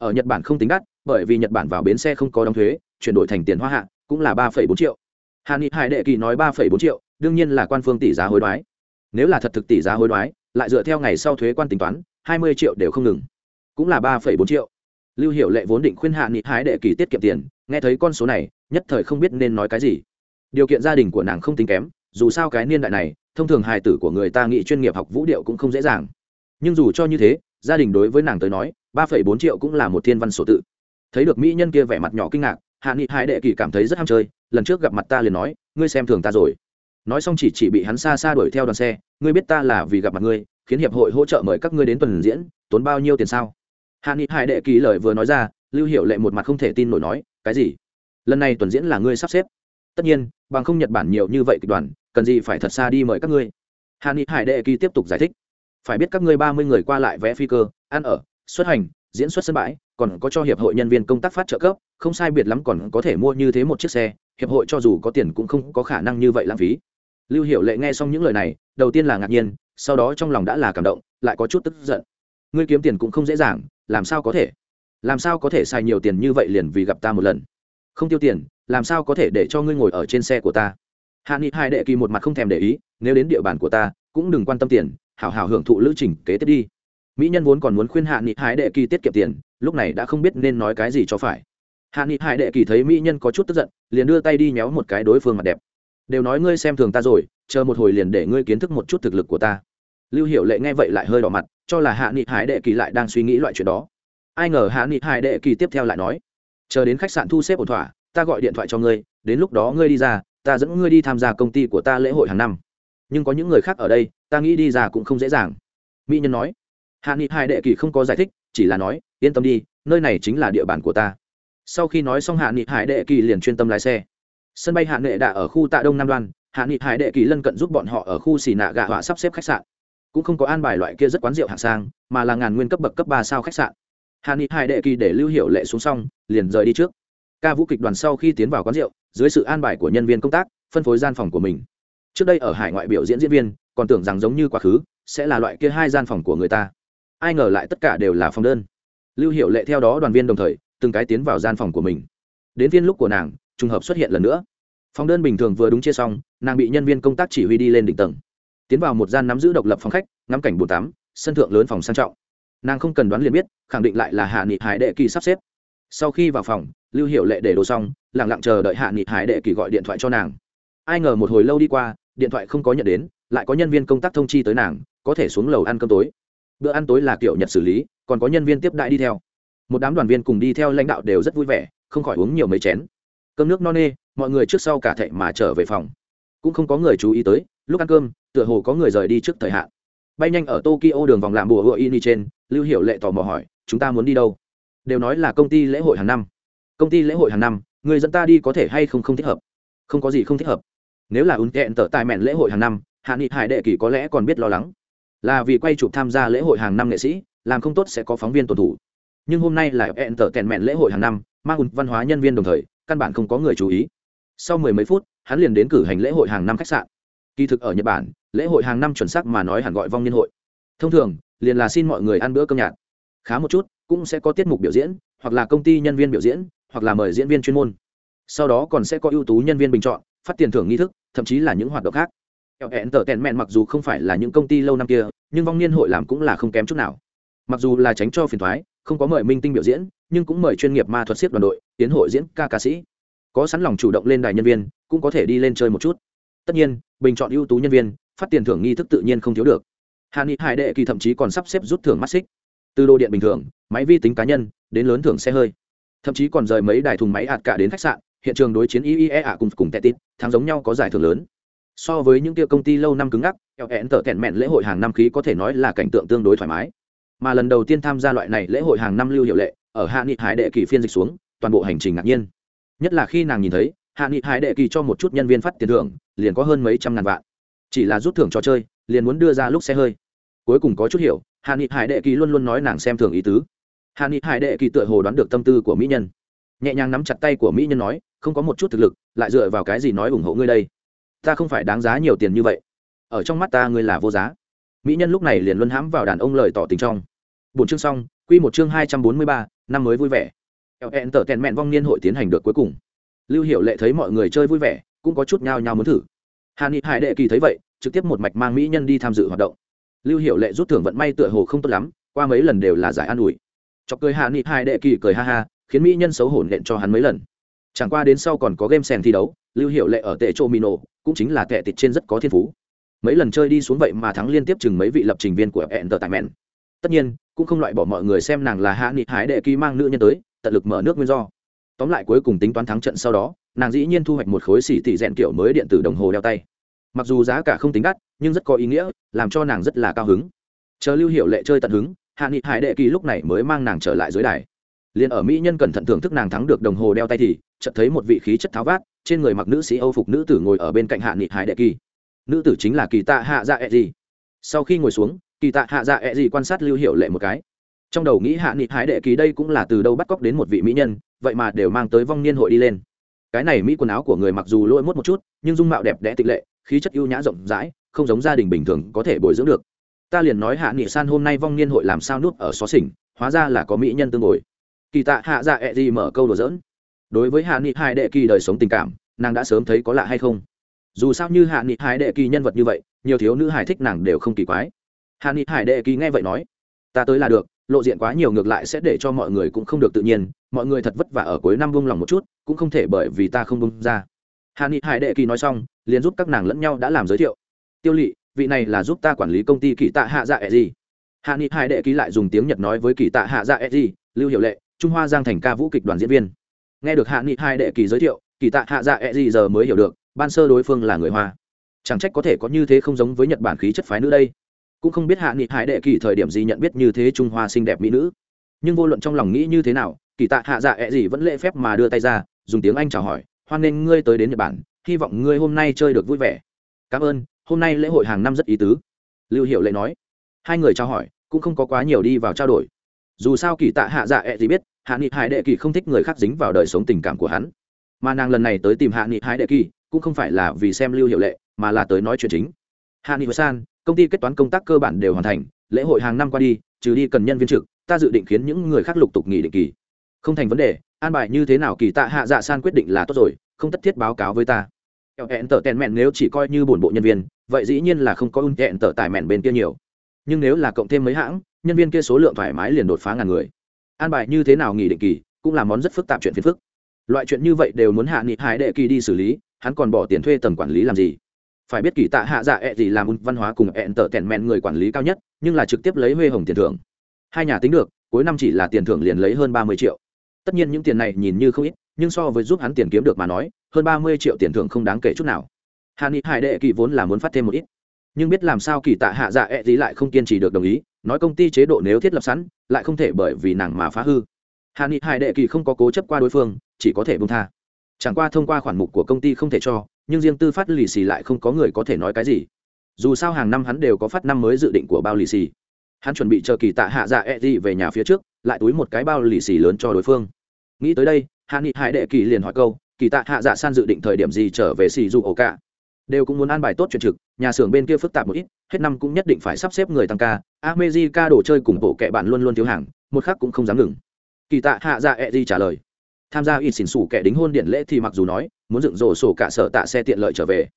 ở nhật bản không tính đắt, bởi vì nhật bản vào bến xe không có đóng thuế, chuyển đổi thành tiền hoa hạ, cũng là ba bốn triệu. Hàn nghị hải đệ kỳ nói ba bốn triệu, đương nhiên là quan phương tỷ giá hối đoái. Nếu là thật thực tỷ giá hối đoái, lại dựa theo ngày sau thuế quan tính toán, hai mươi triệu đều không ngừng. Cũng là ba bốn triệu. Lưu hiệu lệ vốn định khuyên hạ nghị hái đệ kỳ tiết kiệm tiền, nghe thấy con số này, nhất thời không biết nên nói cái gì. Điều kiện gia đình của nàng không tính kém, dù sao cái niên đại này, thông thường hài tử của người ta nghĩ chuyên nghiệp học vũ điệu cũng không dễ dàng. Nhưng dù cho như thế, gia đình đối với nàng tới nói ba phẩy bốn triệu cũng là một thiên văn sổ tự. Thấy được mỹ nhân kia vẻ mặt nhỏ kinh ngạc, hạ nghị hải đệ kỳ cảm thấy rất ham chơi, lần trước gặp mặt ta liền nói, ngươi xem thường ta rồi. Nói xong chỉ chỉ bị hắn xa xa đuổi theo đoàn xe, ngươi biết ta là vì gặp mặt ngươi, khiến hiệp hội hỗ trợ mời các ngươi đến tuần diễn, tốn bao nhiêu tiền sao? Hạ nghị hải đệ kỳ lời vừa nói ra, lưu hiệu lệ một mặt không thể tin nổi nói, cái gì? Lần này tuần diễn là ngươi sắp xếp? Tất nhiên, bằng không nhật bản nhiều như vậy kịch đoàn, cần gì phải thật xa đi mời các ngươi? Hạ nghị hải đệ kỳ tiếp tục giải thích, phải biết các ngươi ba mươi người qua lại vẽ phi cơ, ăn ở xuất hành, diễn xuất sân bãi, còn có cho hiệp hội nhân viên công tác phát trợ cấp, không sai biệt lắm còn có thể mua như thế một chiếc xe, hiệp hội cho dù có tiền cũng không có khả năng như vậy lãng phí. Lưu hiệu lệ nghe xong những lời này, đầu tiên là ngạc nhiên, sau đó trong lòng đã là cảm động, lại có chút tức giận. Ngươi kiếm tiền cũng không dễ dàng, làm sao có thể? Làm sao có thể xài nhiều tiền như vậy liền vì gặp ta một lần? Không tiêu tiền, làm sao có thể để cho ngươi ngồi ở trên xe của ta? Hạ nghị hai đệ kỳ một mặt không thèm để ý, nếu đến địa bàn của ta, cũng đừng quan tâm tiền, hảo hảo hưởng thụ lữ trình kế tiếp đi mỹ nhân vốn còn muốn khuyên hạ nghị hải đệ kỳ tiết kiệm tiền, lúc này đã không biết nên nói cái gì cho phải. Hạ nghị hải đệ kỳ thấy mỹ nhân có chút tức giận, liền đưa tay đi nhéo một cái đối phương mặt đẹp. Đều nói ngươi xem thường ta rồi, chờ một hồi liền để ngươi kiến thức một chút thực lực của ta. Lưu hiệu lệ nghe vậy lại hơi đỏ mặt, cho là hạ nghị hải đệ kỳ lại đang suy nghĩ loại chuyện đó. Ai ngờ hạ nghị hải đệ kỳ tiếp theo lại nói, chờ đến khách sạn thu xếp ổn thỏa, ta gọi điện thoại cho ngươi, đến lúc đó ngươi đi ra, ta dẫn ngươi đi tham gia công ty của ta lễ hội hàng năm. Nhưng có những người khác ở đây, ta nghĩ đi ra cũng không dễ dàng. Mỹ nhân nói hạ nghị hai đệ kỳ không có giải thích, chỉ là nói, yên tâm đi, nơi này chính là địa bàn của ta. Sau khi nói xong hạ nghị hải đệ kỳ liền chuyên tâm lái xe. Sân bay hạ nghệ đã ở khu tạ đông nam đoan, hạ nghị hải đệ kỳ lân cận giúp bọn họ ở khu xì nạ gạ họa sắp xếp khách sạn. Cũng không có an bài loại kia rất quán rượu hạng sang, mà là ngàn nguyên cấp bậc cấp ba sao khách sạn. Hạ nghị hải đệ kỳ để lưu hiệu lệ xuống xong, liền rời đi trước. Ca vũ kịch đoàn sau khi tiến vào quán rượu, dưới sự an bài của nhân viên công tác, phân phối gian phòng của mình. Trước đây ở hải ngoại biểu diễn diễn viên, còn tưởng rằng giống như quá khứ, sẽ là loại kia hai gian phòng của người ta ai ngờ lại tất cả đều là phòng đơn. Lưu hiệu lệ theo đó đoàn viên đồng thời, từng cái tiến vào gian phòng của mình. Đến viên lúc của nàng, trùng hợp xuất hiện lần nữa. Phòng đơn bình thường vừa đúng chia xong, nàng bị nhân viên công tác chỉ huy đi lên đỉnh tầng. Tiến vào một gian nắm giữ độc lập phòng khách, ngắm cảnh bồn tắm, sân thượng lớn phòng sang trọng. Nàng không cần đoán liền biết, khẳng định lại là hạ nghị hải đệ kỳ sắp xếp. Sau khi vào phòng, lưu hiệu lệ để đồ xong lẳng lặng chờ đợi hạ nghị hải đệ kỳ gọi điện thoại cho nàng. Ai ngờ một hồi lâu đi qua, điện thoại không có nhận đến, lại có nhân viên công tác thông chi tới nàng, có thể xuống lầu ăn cơm tối bữa ăn tối là kiểu nhật xử lý, còn có nhân viên tiếp đại đi theo. Một đám đoàn viên cùng đi theo lãnh đạo đều rất vui vẻ, không khỏi uống nhiều mấy chén. Cơm nước no nê, mọi người trước sau cả thệ mà trở về phòng. Cũng không có người chú ý tới, lúc ăn cơm, tựa hồ có người rời đi trước thời hạn. Bay nhanh ở tokyo đường vòng làm bùa hựa ini trên, lưu hiệu lệ tò mò hỏi, chúng ta muốn đi đâu? Đều nói là công ty lễ hội hàng năm. Công ty lễ hội hàng năm, người dẫn ta đi có thể hay không không thích hợp? Không có gì không thích hợp. Nếu là ứng kẹn tở tài mẹn lễ hội hàng năm, hạ nghị hải đệ kỷ có lẽ còn biết lo lắng là vì quay chụp tham gia lễ hội hàng năm nghệ sĩ, làm không tốt sẽ có phóng viên tuần thủ. Nhưng hôm nay là hẹn tở tèn mẹn lễ hội hàng năm, mang ùn văn hóa nhân viên đồng thời, căn bản không có người chú ý. Sau mười mấy phút, hắn liền đến cử hành lễ hội hàng năm khách sạn. Kỳ thực ở nhật bản, lễ hội hàng năm chuẩn xác mà nói hẳn gọi vong niên hội. Thông thường, liền là xin mọi người ăn bữa cơm nhạt. Khá một chút, cũng sẽ có tiết mục biểu diễn, hoặc là công ty nhân viên biểu diễn, hoặc là mời diễn viên chuyên môn. Sau đó còn sẽ có ưu tú nhân viên bình chọn, phát tiền thưởng nghi thức, thậm chí là những hoạt động khác hẹn tở tèn mẹn mặc dù không phải là những công ty lâu năm kia, nhưng vong niên hội làm cũng là không kém chút nào. Mặc dù là tránh cho phiền thoái, không có mời minh tinh biểu diễn, nhưng cũng mời chuyên nghiệp ma thuật siết đoàn đội, tiến hội diễn ca ca sĩ. Có sẵn lòng chủ động lên đài nhân viên, cũng có thể đi lên chơi một chút. Tất nhiên, bình chọn ưu tú nhân viên, phát tiền thưởng nghi thức tự nhiên không thiếu được. Hạ nghị hải đệ kỳ thậm chí còn sắp xếp rút thưởng mắt xích từ đồ điện bình thường, máy vi tính cá nhân, đến lớn thưởng xe hơi. Thậm chí còn rời mấy đài thùng máy ạt cả đến khách sạn, hiện trường đối chiến iea cùng cùng tệ tít thắng giống nhau có giải thưởng lớn so với những kia công ty lâu năm cứng ngắc eo hẹn tở thẹn mẹn lễ hội hàng năm khí có thể nói là cảnh tượng tương đối thoải mái. Mà lần đầu tiên tham gia loại này lễ hội hàng năm lưu hiệu lệ, ở hạ nghị hải đệ kỳ phiên dịch xuống, toàn bộ hành trình ngạc nhiên. Nhất là khi nàng nhìn thấy, hạ nghị hải đệ kỳ cho một chút nhân viên phát tiền thưởng, liền có hơn mấy trăm ngàn vạn. Chỉ là rút thưởng trò chơi, liền muốn đưa ra lúc xe hơi. Cuối cùng có chút hiểu, hạ nghị hải đệ kỳ luôn luôn nói nàng xem thường ý tứ. Hạ nghị hải đệ kỳ tựa hồ đoán được tâm tư của mỹ nhân. Nhẹ nhàng nắm chặt tay của mỹ nhân nói, không có một chút thực lực, lại dựa vào cái gì nói ủng hộ ngươi đây? Ta không phải đáng giá nhiều tiền như vậy. Ở trong mắt ta ngươi là vô giá. Mỹ nhân lúc này liền luân hãm vào đàn ông lời tỏ tình trong. Bốn chương xong, quy một chương hai trăm bốn mươi ba, năm mới vui vẻ. Hẹn tở tèn mẹn vong niên hội tiến hành được cuối cùng. Lưu hiệu lệ thấy mọi người chơi vui vẻ, cũng có chút nhao nhao muốn thử. Hà nghị hải đệ kỳ thấy vậy, trực tiếp một mạch mang mỹ nhân đi tham dự hoạt động. Lưu hiệu lệ rút thưởng vận may tựa hồ không tốt lắm, qua mấy lần đều là giải an ủi. Chọc cười hà nghị hải đệ kỳ cười ha ha, khiến mỹ nhân xấu hổ nện cho hắn mấy lần. Chẳng qua đến sau còn có game sèn thi đấu lưu hiệu lệ ở tệ chỗ mino, cũng chính là tệ tịt trên rất có thiên phú. Mấy lần chơi đi xuống vậy mà thắng liên tiếp chừng mấy vị lập trình viên của hẹn tờ tại mẹn tất nhiên, cũng không loại bỏ mọi người xem nàng là hạ nghị hái đệ kỳ mang nữ nhân tới, tận lực mở nước nguyên do. Tóm lại cuối cùng tính toán thắng trận sau đó, nàng dĩ nhiên thu hoạch một khối xỉ tỷ rèn kiểu mới điện tử đồng hồ đeo tay. Mặc dù giá cả không tính đắt, nhưng rất có ý nghĩa, làm cho nàng rất là cao hứng. Chờ lưu hiệu lệ chơi tận hứng, hạ nghị hải đệ kỳ lúc này mới mang nàng trở lại dưới đài. Liền ở mỹ nhân cẩn thận thưởng thức nàng thắng được đồng hồ đeo tay thì, chợt thấy một vị khí chất tháo vát trên người mặc nữ sĩ âu phục nữ tử ngồi ở bên cạnh hạ nghị hải đệ kỳ. Nữ tử chính là kỳ tạ hạ dạ ẹ、e、gì sau khi ngồi xuống, kỳ tạ hạ dạ ẹ、e、gì quan sát lưu hiệu lệ một cái. Trong đầu nghĩ hạ nghị hải đệ kỳ đây cũng là từ đâu bắt cóc đến một vị mỹ nhân, vậy mà đều mang tới vong niên hội đi lên. Cái này mỹ quần áo của người mặc dù lỗi mốt một chút, nhưng dung mạo đẹp đẽ tịch lệ, khí chất ưu nhã rộng rãi, không giống gia đình bình thường có thể bồi dưỡng được. Ta liền nói hạ nghị san hôm nay vong niên hội làm sao núp ở xó xỉnh, hóa ra là có mỹ nhân tương ngồi kỳ tạ hạ dạ ẹ、e、gì mở câu đùa dỡn đối với hạ nghị hai đệ kỳ đời sống tình cảm, nàng đã sớm thấy có lạ hay không? Dù sao như hạ nghị hải đệ kỳ nhân vật như vậy, nhiều thiếu nữ hải thích nàng đều không kỳ quái. Hạ nghị hải đệ kỳ nghe vậy nói, ta tới là được, lộ diện quá nhiều ngược lại sẽ để cho mọi người cũng không được tự nhiên, mọi người thật vất vả ở cuối năm vung lòng một chút, cũng không thể bởi vì ta không bung ra. Hạ nghị hải đệ kỳ nói xong, liền giúp các nàng lẫn nhau đã làm giới thiệu. Tiêu lỵ vị này là giúp ta quản lý công ty kỳ tạ hạ dạ e gì hạ nghị hải đệ ký lại dùng tiếng nhật nói với kỳ tạ hạ dạ e gì lưu hiệu lệ, trung hoa giang thành ca vũ kịch đoàn diễn viên nghe được hạ nghị hai đệ kỳ giới thiệu, kỳ tạ hạ dạ e gì giờ mới hiểu được, ban sơ đối phương là người hoa. Chẳng trách có thể có như thế không giống với nhật bản khí chất phái nữ đây. Cũng không biết hạ nghị hải đệ kỳ thời điểm gì nhận biết như thế trung hoa xinh đẹp mỹ nữ. Nhưng vô luận trong lòng nghĩ như thế nào, kỳ tạ hạ dạ ẹ gì vẫn lễ phép mà đưa tay ra, dùng tiếng anh chào hỏi, hoan nghênh ngươi tới đến nhật bản, hy vọng ngươi hôm nay chơi được vui vẻ. Cảm ơn, hôm nay lễ hội hàng năm rất ý tứ, lưu hiệu lệ nói. Hai người trao hỏi, cũng không có quá nhiều đi vào trao đổi. Dù sao kỳ tạ hạ dạ ẹ、e、gì biết hạ nghị hải đệ kỳ không thích người khác dính vào đời sống tình cảm của hắn. Mà nàng lần này tới tìm hạ nghị hải đệ kỳ, cũng không phải là vì xem lưu hiệu lệ, mà là tới nói chuyện chính. Hạ nghị san, công ty kết toán công tác cơ bản đều hoàn thành, lễ hội hàng năm qua đi, trừ đi cần nhân viên trực, ta dự định khiến những người khác lục tục nghỉ định kỳ. Không thành vấn đề, an bài như thế nào kỳ tạ hạ dạ san quyết định là tốt rồi, không tất thiết báo cáo với ta. Hẹn tở tèn mẹn nếu chỉ coi như bổn bộ nhân viên, vậy dĩ nhiên là không có ưng hẹn tở tài mẹn bên kia nhiều. Nhưng nếu là cộng thêm mấy hãng, nhân viên kia số lượng thoải mái liền đột phá ngàn người an bài như thế nào nghỉ định kỳ, cũng là món rất phức tạp chuyện phiền phức. Loại chuyện như vậy đều muốn hạ nghị hải đệ kỳ đi xử lý, hắn còn bỏ tiền thuê tầng quản lý làm gì? Phải biết kỳ tạ hạ dạ ẹ、e、gì làm un văn hóa cùng hẹn tở tèn mẹn người quản lý cao nhất, nhưng là trực tiếp lấy huê hồng tiền thưởng. Hai nhà tính được, cuối năm chỉ là tiền thưởng liền lấy hơn ba mươi triệu. Tất nhiên những tiền này nhìn như không ít, nhưng so với giúp hắn tiền kiếm được mà nói, hơn ba mươi triệu tiền thưởng không đáng kể chút nào. Hạ nghị hải đệ kỳ vốn là muốn phát thêm một ít. Nhưng biết làm sao kỳ tạ hạ dạ ẹ、e、gì lại không kiên trì được đồng ý nói công ty chế độ nếu thiết lập sẵn, lại không thể bởi vì nàng mà phá hư. Hà ni hải đệ kỳ không có cố chấp qua đối phương, chỉ có thể bung tha. Chẳng qua thông qua khoản mục của công ty không thể cho, nhưng riêng tư phát lì xì lại không có người có thể nói cái gì. Dù sao hàng năm hắn đều có phát năm mới dự định của bao lì xì. Hắn chuẩn bị chờ kỳ tạ hạ dạ e gì về nhà phía trước, lại túi một cái bao lì xì lớn cho đối phương. Nghĩ tới đây hạ nghị hải đệ kỳ liền hỏi câu, kỳ tạ hạ dạ san dự định thời điểm gì trở về xì dù ổ cả? Đều cũng muốn an bài tốt chuyện trực, nhà xưởng bên kia phức tạp một ít, hết năm cũng nhất định phải sắp xếp người tăng ca. Amejica đồ chơi cùng bộ kệ bạn luôn luôn thiếu hàng, một khắc cũng không dám ngừng. Kỳ tạ hạ dạ e di trả lời. Tham gia ít xỉn xủ kẻ đính hôn điện lễ thì mặc dù nói, muốn dựng rổ sổ cả sở tạ xe tiện lợi trở về.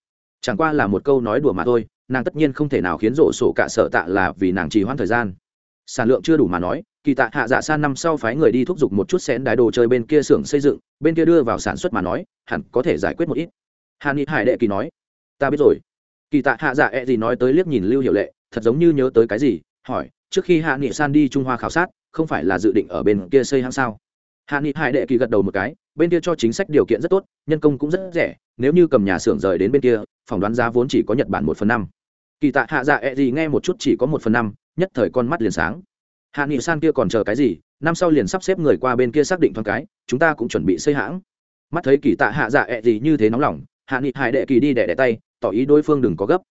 Chẳng qua là một câu nói đùa mà thôi, nàng tất nhiên không thể nào khiến rổ sổ cả sở tạ là vì nàng trì hoãn thời gian. Sản lượng chưa đủ mà nói, kỳ tạ hạ dạ san năm sau phái người đi thúc giục một chút xén đái đồ chơi bên kia xưởng xây dựng, bên kia đưa vào sản xuất mà nói, hẳn có thể giải quyết một ít. Hàn ni hải đệ kỳ nói ta biết rồi. Kỳ tạ hạ dạ e gì nói tới liếc nhìn lưu hiệu lệ, thật giống như nhớ tới cái gì, hỏi, trước khi hạ nghị san đi trung hoa khảo sát, không phải là dự định ở bên kia xây hãng sao? Hạ nghị hải đệ kỳ gật đầu một cái, bên kia cho chính sách điều kiện rất tốt, nhân công cũng rất rẻ, nếu như cầm nhà xưởng rời đến bên kia, phỏng đoán giá vốn chỉ có nhật bản một phần năm. Kỳ tạ hạ dạ e gì nghe một chút chỉ có một phần năm, nhất thời con mắt liền sáng. Hạ nghị san kia còn chờ cái gì, năm sau liền sắp xếp người qua bên kia xác định thoáng cái, chúng ta cũng chuẩn bị xây hãng. Mắt thấy kỳ tạ hạ dạ E gì như thế nóng lòng, hạ nghị hải đệ kỳ đi đẻ đẻ tay tỏ ý đối phương đừng có gấp.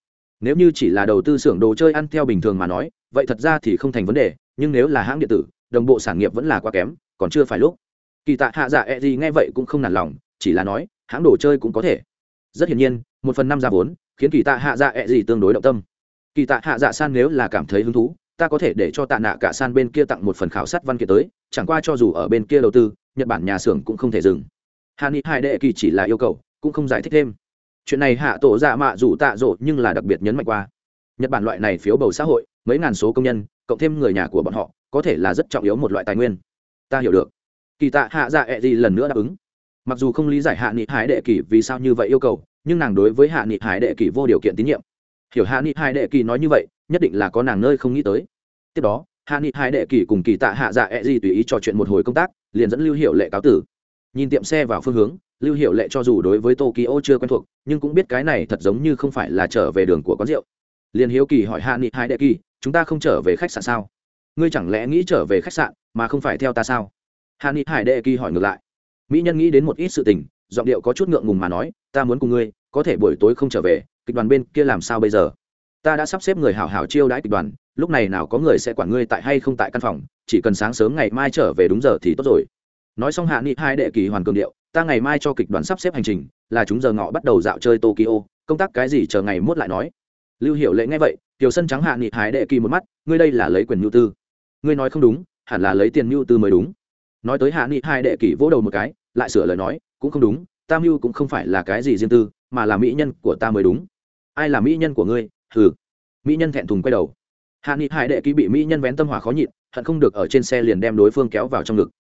Nếu như chỉ là đầu tư xưởng đồ chơi ăn theo bình thường mà nói, vậy thật ra thì không thành vấn đề, nhưng nếu là hãng điện tử, đồng bộ sản nghiệp vẫn là quá kém, còn chưa phải lúc. Kỳ tạ hạ dạ E gì nghe vậy cũng không nản lòng, chỉ là nói, hãng đồ chơi cũng có thể. Rất hiển nhiên, một phần năm ra vốn, khiến kỳ tạ hạ dạ E gì tương đối động tâm. Kỳ tạ hạ dạ san nếu là cảm thấy hứng thú, ta có thể để cho tạ nạ cả san bên kia tặng một phần khảo sát văn kiện tới, chẳng qua cho dù ở bên kia đầu tư, nhật bản nhà xưởng cũng không thể dừng. Hà ni hai đệ kỳ chỉ là yêu cầu, cũng không giải thích thêm chuyện này hạ tổ dạ mạ dù tạ rộ nhưng là đặc biệt nhấn mạnh qua. Nhật bản loại này phiếu bầu xã hội, mấy ngàn số công nhân, cộng thêm người nhà của bọn họ, có thể là rất trọng yếu một loại tài nguyên. Ta hiểu được. Kỳ tạ hạ dạ ẹ、e、gì gì lần nữa đáp ứng. Mặc dù không lý giải hạ nghị hải đệ kỳ vì sao như vậy yêu cầu, nhưng nàng đối với hạ nghị hải đệ kỳ vô điều kiện tín nhiệm. Hiểu hạ nghị hải đệ kỳ nói như vậy, nhất định là có nàng nơi không nghĩ tới. Tiếp đó, hạ nghị hải đệ kỳ cùng kỳ tạ hạ dạ e tùy ý trò chuyện một hồi công tác, liền dẫn lưu hiệu lệ cáo tử. Nhìn tiệm xe vào phương hướng lưu hiệu lệ cho dù đối với tokyo chưa quen thuộc, nhưng cũng biết cái này thật giống như không phải là trở về đường của quán rượu. Liền hiếu kỳ hỏi hạ nghị hai đệ kỳ, chúng ta không trở về khách sạn sao? Ngươi chẳng lẽ nghĩ trở về khách sạn mà không phải theo ta sao? Hạ nghị hải đệ kỳ hỏi ngược lại, mỹ nhân nghĩ đến một ít sự tình, giọng điệu có chút ngượng ngùng mà nói, ta muốn cùng ngươi, có thể buổi tối không trở về, kịch đoàn bên kia làm sao bây giờ? Ta đã sắp xếp người hảo hảo chiêu đãi kịch đoàn, lúc này nào có người sẽ quản ngươi tại hay không tại căn phòng, chỉ cần sáng sớm ngày mai trở về đúng giờ thì tốt rồi. Nói xong hạ nghị hai đệ kỳ hoàn cường điệu ta ngày mai cho kịch đoàn sắp xếp hành trình, là chúng giờ ngọ bắt đầu dạo chơi tokyo, công tác cái gì chờ ngày mốt lại nói. Lưu hiểu lệ nghe vậy, tiểu sân trắng hạ nghị hái đệ kỳ một mắt, ngươi đây là lấy quyền nhu tư. Ngươi nói không đúng, hẳn là lấy tiền nhu tư mới đúng. Nói tới hạ nghị hai đệ kỳ vỗ đầu một cái, lại sửa lời nói, cũng không đúng, ta mưu cũng không phải là cái gì riêng tư, mà là mỹ nhân của ta mới đúng. Ai là mỹ nhân của ngươi? Hừ. Mỹ nhân thẹn thùng quay đầu. Hạ nghị hai đệ kỳ bị mỹ nhân vén tâm hỏa khó nhịn, hận không được ở trên xe liền đem đối phương kéo vào trong ngực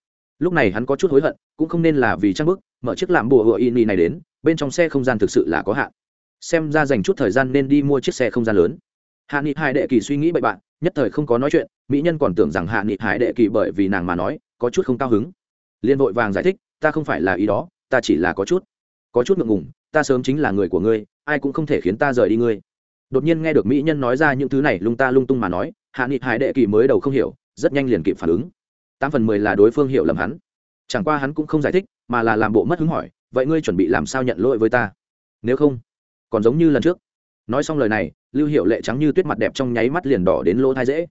lúc này hắn có chút hối hận, cũng không nên là vì trang bức, mở chiếc làm bùa hựa in này đến, bên trong xe không gian thực sự là có hạn. Xem ra dành chút thời gian nên đi mua chiếc xe không gian lớn. Hạ nghị hải đệ kỳ suy nghĩ bậy bạn, nhất thời không có nói chuyện, mỹ nhân còn tưởng rằng hạ nghị hải đệ kỳ bởi vì nàng mà nói, có chút không cao hứng. Liên vội vàng giải thích, ta không phải là ý đó, ta chỉ là có chút có chút ngượng ngùng, ta sớm chính là người của ngươi, ai cũng không thể khiến ta rời đi ngươi. Đột nhiên nghe được mỹ nhân nói ra những thứ này lung ta lung tung mà nói, hạ nghị hải đệ kỳ mới đầu không hiểu, rất nhanh liền kịp phản ứng tám phần mười là đối phương hiểu lầm hắn. Chẳng qua hắn cũng không giải thích, mà là làm bộ mất hứng hỏi, vậy ngươi chuẩn bị làm sao nhận lỗi với ta? Nếu không, còn giống như lần trước. Nói xong lời này, lưu hiệu lệ trắng như tuyết mặt đẹp trong nháy mắt liền đỏ đến lỗ thai dễ.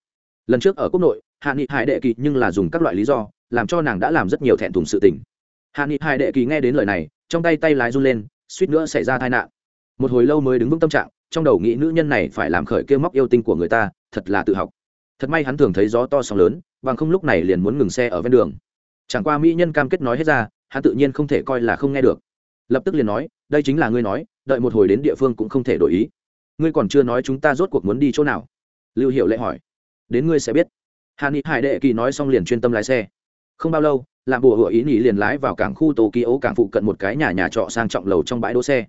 Lần trước ở quốc nội, hạ nghị hải đệ kỳ nhưng là dùng các loại lý do, làm cho nàng đã làm rất nhiều thẹn thùng sự tình. Hạ nghị hải đệ kỳ nghe đến lời này, trong tay tay lái run lên, suýt nữa xảy ra tai nạn. Một hồi lâu mới đứng vững tâm trạng, trong đầu nghĩ nữ nhân này phải làm khởi kêu móc yêu tinh của người ta, thật là tự học thật may hắn thường thấy gió to sóng lớn, bằng không lúc này liền muốn ngừng xe ở ven đường. Chẳng qua mỹ nhân cam kết nói hết ra, hắn tự nhiên không thể coi là không nghe được. Lập tức liền nói, đây chính là ngươi nói, đợi một hồi đến địa phương cũng không thể đổi ý. Ngươi còn chưa nói chúng ta rốt cuộc muốn đi chỗ nào? Lưu hiệu lệ hỏi. Đến ngươi sẽ biết. Hà ni hải đệ kỳ nói xong liền chuyên tâm lái xe. Không bao lâu làm bùa hựa ý nghĩ liền lái vào cảng khu tokyo cảng phụ cận một cái nhà nhà trọ sang trọng lầu trong bãi đỗ xe.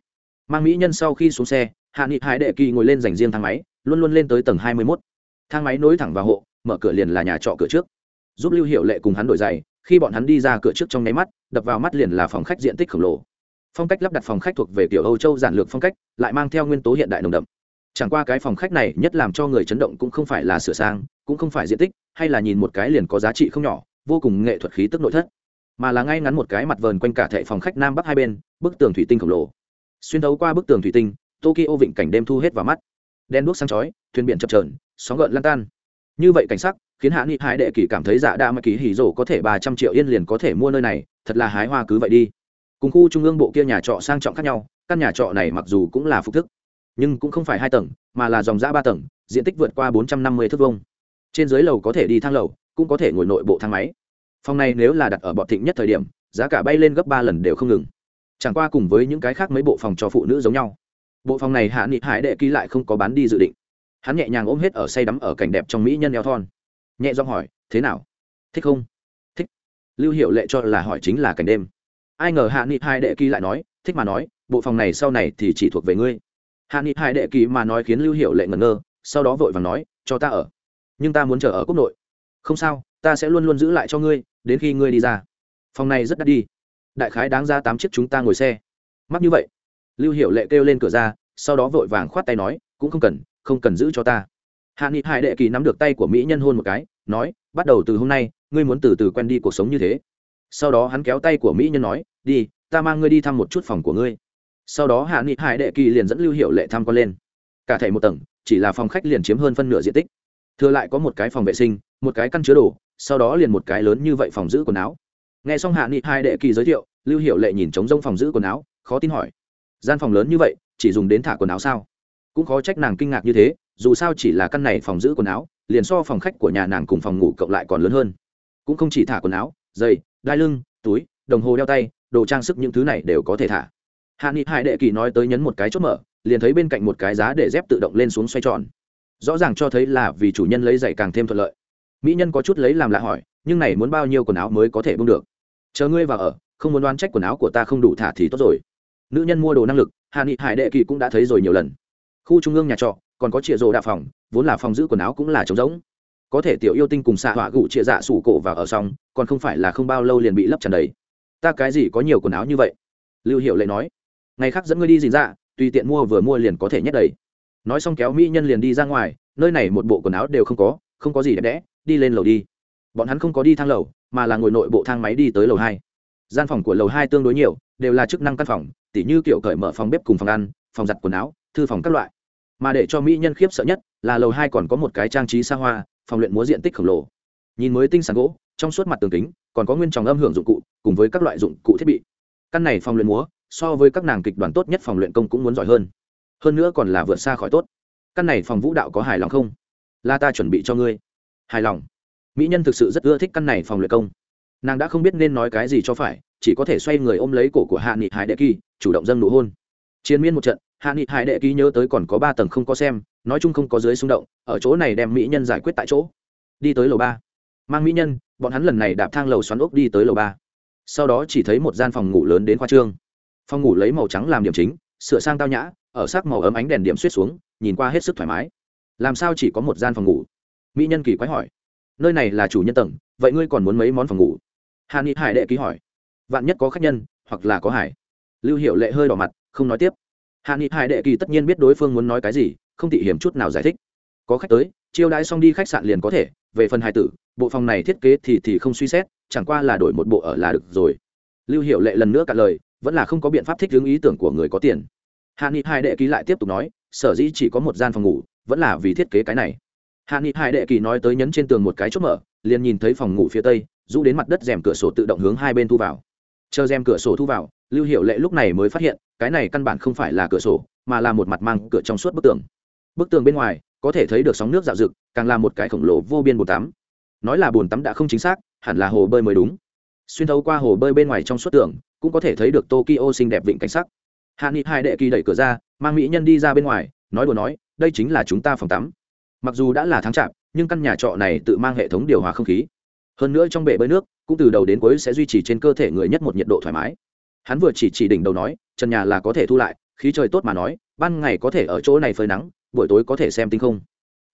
Mang mỹ nhân sau khi xuống xe hạ nghị hải đệ kỳ ngồi lên dành riêng thang máy, luôn luôn lên tới tầng hai mươi mốt thang máy nối thẳng vào hộ, mở cửa liền là nhà trọ cửa trước. Giúp lưu hiệu lệ cùng hắn đổi giày, khi bọn hắn đi ra cửa trước trong nháy mắt, đập vào mắt liền là phòng khách diện tích khổng lồ. Phong cách lắp đặt phòng khách thuộc về kiểu âu châu giản lược phong cách, lại mang theo nguyên tố hiện đại nồng đậm. Chẳng qua cái phòng khách này nhất làm cho người chấn động cũng không phải là sửa sang, cũng không phải diện tích, hay là nhìn một cái liền có giá trị không nhỏ, vô cùng nghệ thuật khí tức nội thất. Mà là ngay ngắn một cái mặt vờn quanh cả thệ phòng khách nam bắc hai bên, bức tường thủy tinh khổng lồ. Xuyên thấu qua bức tường thủy tinh, tokyo vịnh cảnh đêm thu hết vào mắt. Đen đuốc sáng chói, thuyền biển chập trờn sóng gợn lan tan. Như vậy cảnh sắc, khiến hạ nghị hải đệ kỷ cảm thấy dạ đa mà kỳ hỉ rổ có thể ba trăm triệu yên liền có thể mua nơi này, thật là hái hoa cứ vậy đi. Cùng khu trung ương bộ kia nhà trọ sang trọng khác nhau, căn nhà trọ này mặc dù cũng là phục thức, nhưng cũng không phải hai tầng, mà là dòng giã ba tầng, diện tích vượt qua bốn trăm năm mươi thước vông trên dưới lầu có thể đi thang lầu, cũng có thể ngồi nội bộ thang máy. Phòng này nếu là đặt ở bọn thịnh nhất thời điểm, giá cả bay lên gấp ba lần đều không ngừng. Chẳng qua cùng với những cái khác mấy bộ phòng cho phụ nữ giống nhau. Bộ phòng này hạ nghị hải đệ ký lại không có bán đi dự định hắn nhẹ nhàng ôm hết ở say đắm ở cảnh đẹp trong mỹ nhân eo thon. Nhẹ giọng hỏi, thế nào? Thích không? Thích. Lưu hiệu lệ cho là hỏi chính là cảnh đêm. Ai ngờ hạ nghị hai đệ kỳ lại nói, thích mà nói, bộ phòng này sau này thì chỉ thuộc về ngươi. Hạ nghị hai đệ kỳ mà nói khiến lưu hiệu lệ ngẩn ngơ, sau đó vội vàng nói, cho ta ở. Nhưng ta muốn chờ ở quốc nội. Không sao, ta sẽ luôn luôn giữ lại cho ngươi, đến khi ngươi đi ra. Phòng này rất đắt đi. Đại khái đáng ra tám chiếc chúng ta ngồi xe. Mắc như vậy. Lưu hiệu lệ kêu lên cửa ra, sau đó vội vàng khoát tay nói, cũng không cần không cần giữ cho ta. Hạ nghị hải đệ kỳ nắm được tay của mỹ nhân hôn một cái, nói, bắt đầu từ hôm nay, ngươi muốn từ từ quen đi cuộc sống như thế. Sau đó hắn kéo tay của mỹ nhân nói, đi, ta mang ngươi đi thăm một chút phòng của ngươi. Sau đó hạ nghị hải đệ kỳ liền dẫn lưu hiệu lệ tham quan lên. Cả thảy một tầng, chỉ là phòng khách liền chiếm hơn phân nửa diện tích. Thừa lại có một cái phòng vệ sinh, một cái căn chứa đồ, sau đó liền một cái lớn như vậy phòng giữ quần áo. Nghe xong hạ nghị hai đệ kỳ giới thiệu, lưu hiệu lệ nhìn trống rông phòng giữ quần áo, khó tin hỏi, gian phòng lớn như vậy, chỉ dùng đến thả quần áo sao? Cũng khó trách nàng kinh ngạc như thế, dù sao chỉ là căn này phòng giữ quần áo, liền so phòng khách của nhà nàng cùng phòng ngủ cộng lại còn lớn hơn. Cũng không chỉ thả quần áo, giày, đai lưng, túi, đồng hồ đeo tay, đồ trang sức những thứ này đều có thể thả. Hạ nghị Hải đệ kỳ nói tới nhấn một cái chốt mở, liền thấy bên cạnh một cái giá để dép tự động lên xuống xoay tròn. Rõ ràng cho thấy là vì chủ nhân lấy giày càng thêm thuận lợi. Mỹ nhân có chút lấy làm lạ hỏi, nhưng này muốn bao nhiêu quần áo mới có thể bưng được? Chờ ngươi vào ở, không muốn đoán trách quần áo của ta không đủ thả thì tốt rồi. Nữ nhân mua đồ năng lực, hạ nghị hải đệ kỳ cũng đã thấy rồi nhiều lần khu trung ương nhà trọ, còn có chĩa rồ đạ phòng, vốn là phòng giữ quần áo cũng là trống rỗng. Có thể tiểu yêu tinh cùng xạ họa gụ chĩa dạ sủ cổ và ở xong, còn không phải là không bao lâu liền bị lấp tràn đầy. Ta cái gì có nhiều quần áo như vậy? Lưu hiệu lệ nói. Ngày khác dẫn ngươi đi dìn ra dạ, tùy tiện mua vừa mua liền có thể nhét đầy. Nói xong kéo mỹ nhân liền đi ra ngoài, nơi này một bộ quần áo đều không có không có gì đẹp đẽ, đi lên lầu đi. Bọn hắn không có đi thang lầu, mà là ngồi nội bộ thang máy đi tới lầu hai. Gian phòng của lầu hai tương đối nhiều, đều là chức năng căn phòng, tỉ như kiểu cởi mở phòng bếp cùng phòng ăn, phòng giặt quần áo thư phòng các loại. Mà để cho mỹ nhân khiếp sợ nhất là lầu hai còn có một cái trang trí xa hoa, phòng luyện múa diện tích khổng lồ. Nhìn mới tinh sản gỗ, trong suốt mặt tường kính, còn có nguyên tròng âm hưởng dụng cụ, cùng với các loại dụng cụ thiết bị. Căn này phòng luyện múa, so với các nàng kịch đoàn tốt nhất phòng luyện công cũng muốn giỏi hơn. Hơn nữa còn là vượt xa khỏi tốt. Căn này phòng vũ đạo có hài lòng không? Là ta chuẩn bị cho ngươi. Hài lòng. Mỹ nhân thực sự rất ưa thích căn này phòng luyện công. Nàng đã không biết nên nói cái gì cho phải, chỉ có thể xoay người ôm lấy cổ của hạ nghị hải đệ kỳ, chủ động dâng nụ hôn. Chiến miên một trận hạ nghị hải đệ ký nhớ tới còn có ba tầng không có xem, nói chung không có dưới xung động, ở chỗ này đem mỹ nhân giải quyết tại chỗ. Đi tới lầu ba. Mang mỹ nhân, bọn hắn lần này đạp thang lầu xoắn ốc đi tới lầu ba. Sau đó chỉ thấy một gian phòng ngủ lớn đến khoa trương. Phòng ngủ lấy màu trắng làm điểm chính, sửa sang tao nhã, ở sắc màu ấm ánh đèn điểm suýt xuống, nhìn qua hết sức thoải mái. Làm sao chỉ có một gian phòng ngủ? Mỹ nhân kỳ quái hỏi. Nơi này là chủ nhân tầng, vậy ngươi còn muốn mấy món phòng ngủ? Hà ni hải đệ ký hỏi. Vạn nhất có khách nhân, hoặc là có hải. Lưu hiệu lệ hơi đỏ mặt, không nói tiếp hạ nghị hải đệ kỳ tất nhiên biết đối phương muốn nói cái gì, không thị hiểm chút nào giải thích. Có khách tới, chiêu đãi xong đi khách sạn liền có thể, về phần hải tử, bộ phòng này thiết kế thì thì không suy xét, chẳng qua là đổi một bộ ở là được rồi. Lưu hiệu lệ lần nữa cả lời, vẫn là không có biện pháp thích ứng ý tưởng của người có tiền. Hạ nghị hải đệ ký lại tiếp tục nói, sở dĩ chỉ có một gian phòng ngủ, vẫn là vì thiết kế cái này. Hạ nghị hải đệ kỳ nói tới nhấn trên tường một cái chốt mở, liền nhìn thấy phòng ngủ phía tây, rũ đến mặt đất rèm cửa sổ tự động hướng hai bên thu vào chờ rèm cửa sổ thu vào, lưu hiệu lệ lúc này mới phát hiện, cái này căn bản không phải là cửa sổ, mà là một mặt mang cửa trong suốt bức tường. Bức tường bên ngoài, có thể thấy được sóng nước dạo rực, càng là một cái khổng lồ vô biên bồn tắm. Nói là bồn tắm đã không chính xác, hẳn là hồ bơi mới đúng. Xuyên thấu qua hồ bơi bên ngoài trong suốt tường, cũng có thể thấy được tokyo xinh đẹp vịnh cảnh sắc. Hạ nghị hai đệ kỳ đẩy cửa ra, mang mỹ nhân đi ra bên ngoài, nói đùa nói, đây chính là chúng ta phòng tắm. Mặc dù đã là tháng chạp, nhưng căn nhà trọ này tự mang hệ thống điều hòa không khí. Hơn nữa trong bể bơi nước cũng từ đầu đến cuối sẽ duy trì trên cơ thể người nhất một nhiệt độ thoải mái. Hắn vừa chỉ chỉ đỉnh đầu nói, trần nhà là có thể thu lại, khí trời tốt mà nói, ban ngày có thể ở chỗ này phơi nắng, buổi tối có thể xem tinh không.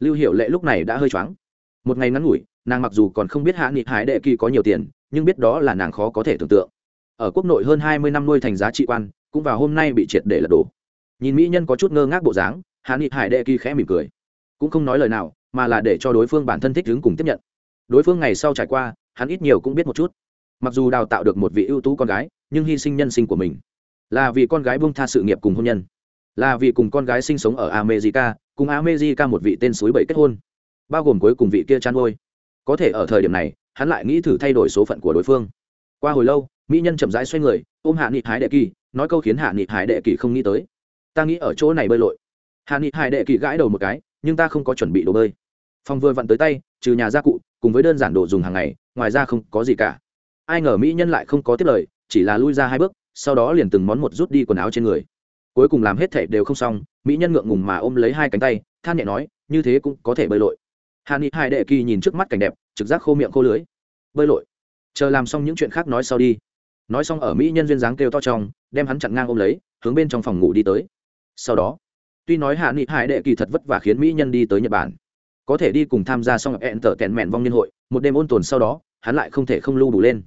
Lưu hiệu lệ lúc này đã hơi choáng. Một ngày ngắn ngủi, nàng mặc dù còn không biết hạ nghị hải đệ kỳ có nhiều tiền, nhưng biết đó là nàng khó có thể tưởng tượng. Ở quốc nội hơn hai mươi năm nuôi thành giá trị quan, cũng vào hôm nay bị triệt để lật đổ. Nhìn mỹ nhân có chút ngơ ngác bộ dáng, hạ nghị hải đệ kỳ khẽ mỉm cười. Cũng không nói lời nào, mà là để cho đối phương bản thân thích ứng cùng tiếp nhận. Đối phương ngày sau trải qua hắn ít nhiều cũng biết một chút. Mặc dù đào tạo được một vị ưu tú con gái, nhưng hy sinh nhân sinh của mình là vì con gái buông tha sự nghiệp cùng hôn nhân, là vì cùng con gái sinh sống ở america, cùng america một vị tên suối bảy kết hôn, bao gồm cuối cùng vị kia chăn ngôi có thể ở thời điểm này, hắn lại nghĩ thử thay đổi số phận của đối phương. Qua hồi lâu, mỹ nhân chậm rãi xoay người, ôm hạ nghị hái đệ kỳ, nói câu khiến hạ nghị hái đệ kỳ không nghĩ tới. Ta nghĩ ở chỗ này bơi lội. Hạ nghị hải đệ kỳ gãi đầu một cái, nhưng ta không có chuẩn bị đồ bơi. Phòng vừa vặn tới tay, trừ nhà gia cụ cùng với đơn giản đồ dùng hàng ngày, ngoài ra không có gì cả. Ai ngờ mỹ nhân lại không có tiết lời, chỉ là lui ra hai bước, sau đó liền từng món một rút đi quần áo trên người. Cuối cùng làm hết thể đều không xong, mỹ nhân ngượng ngùng mà ôm lấy hai cánh tay, than nhẹ nói, như thế cũng có thể bơi lội. Hàn ni hai đệ kỳ nhìn trước mắt cảnh đẹp, trực giác khô miệng khô lưới bơi lội? Chờ làm xong những chuyện khác nói sau đi. Nói xong ở mỹ nhân duyên dáng kêu to trong, đem hắn chặn ngang ôm lấy, hướng bên trong phòng ngủ đi tới. Sau đó, tuy nói hạ nghị hải đệ kỳ thật vất vả khiến mỹ nhân đi tới nhật bản có thể đi cùng tham gia xong hẹn tở tẹn mẹn vong niên hội một đêm ôn tồn sau đó hắn lại không thể không lưu đủ lên.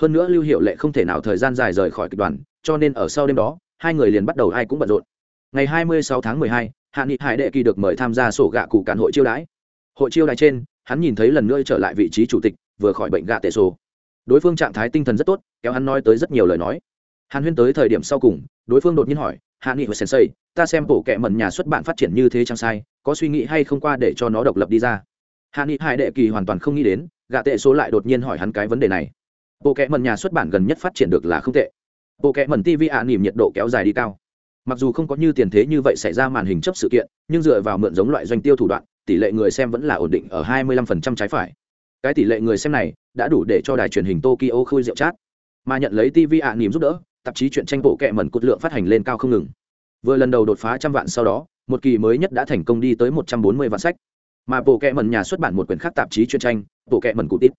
Hơn nữa lưu hiệu lệ không thể nào thời gian dài rời khỏi kịch đoàn cho nên ở sau đêm đó hai người liền bắt đầu ai cũng bận rộn. Ngày 26 tháng 12, hạ nghị hải đệ kỳ được mời tham gia sổ gạ cụ cản hội chiêu đãi. Hội chiêu đãi trên hắn nhìn thấy lần nữa trở lại vị trí chủ tịch vừa khỏi bệnh gạ tệ sổ. Đối phương trạng thái tinh thần rất tốt kéo hắn nói tới rất nhiều lời nói. Hàn huyên tới thời điểm sau cùng đối phương đột nhiên hỏi hạ nghị hồi sensei, ta xem bộ kệ mẩn nhà xuất bản phát triển như thế chẳng sai, có suy nghĩ hay không qua để cho nó độc lập đi ra. Hạ nghị hải đệ kỳ hoàn toàn không nghĩ đến gạ tệ số lại đột nhiên hỏi hắn cái vấn đề này. Bộ kệ mẩn nhà xuất bản gần nhất phát triển được là không tệ. Bộ kệ mẩn tv ạ nỉm nhiệt độ kéo dài đi cao. Mặc dù không có như tiền thế như vậy xảy ra màn hình chấp sự kiện, nhưng dựa vào mượn giống loại doanh tiêu thủ đoạn, tỷ lệ người xem vẫn là ổn định ở 25% trái phải. Cái tỷ lệ người xem này, đã đủ để cho đài truyền hình tokyo khui rượu chát. Mà nhận lấy tv ạ nỉm giúp đỡ tạp chí truyện tranh bộ kệ mẩn cột lượng phát hành lên cao không ngừng. Vừa lần đầu đột phá trăm vạn sau đó, một kỳ mới nhất đã thành công đi tới một trăm bốn mươi vạn sách. Mà bộ kệ mẩn nhà xuất bản một quyển khác tạp chí truyện tranh, bộ kệ mẩn cụ ít.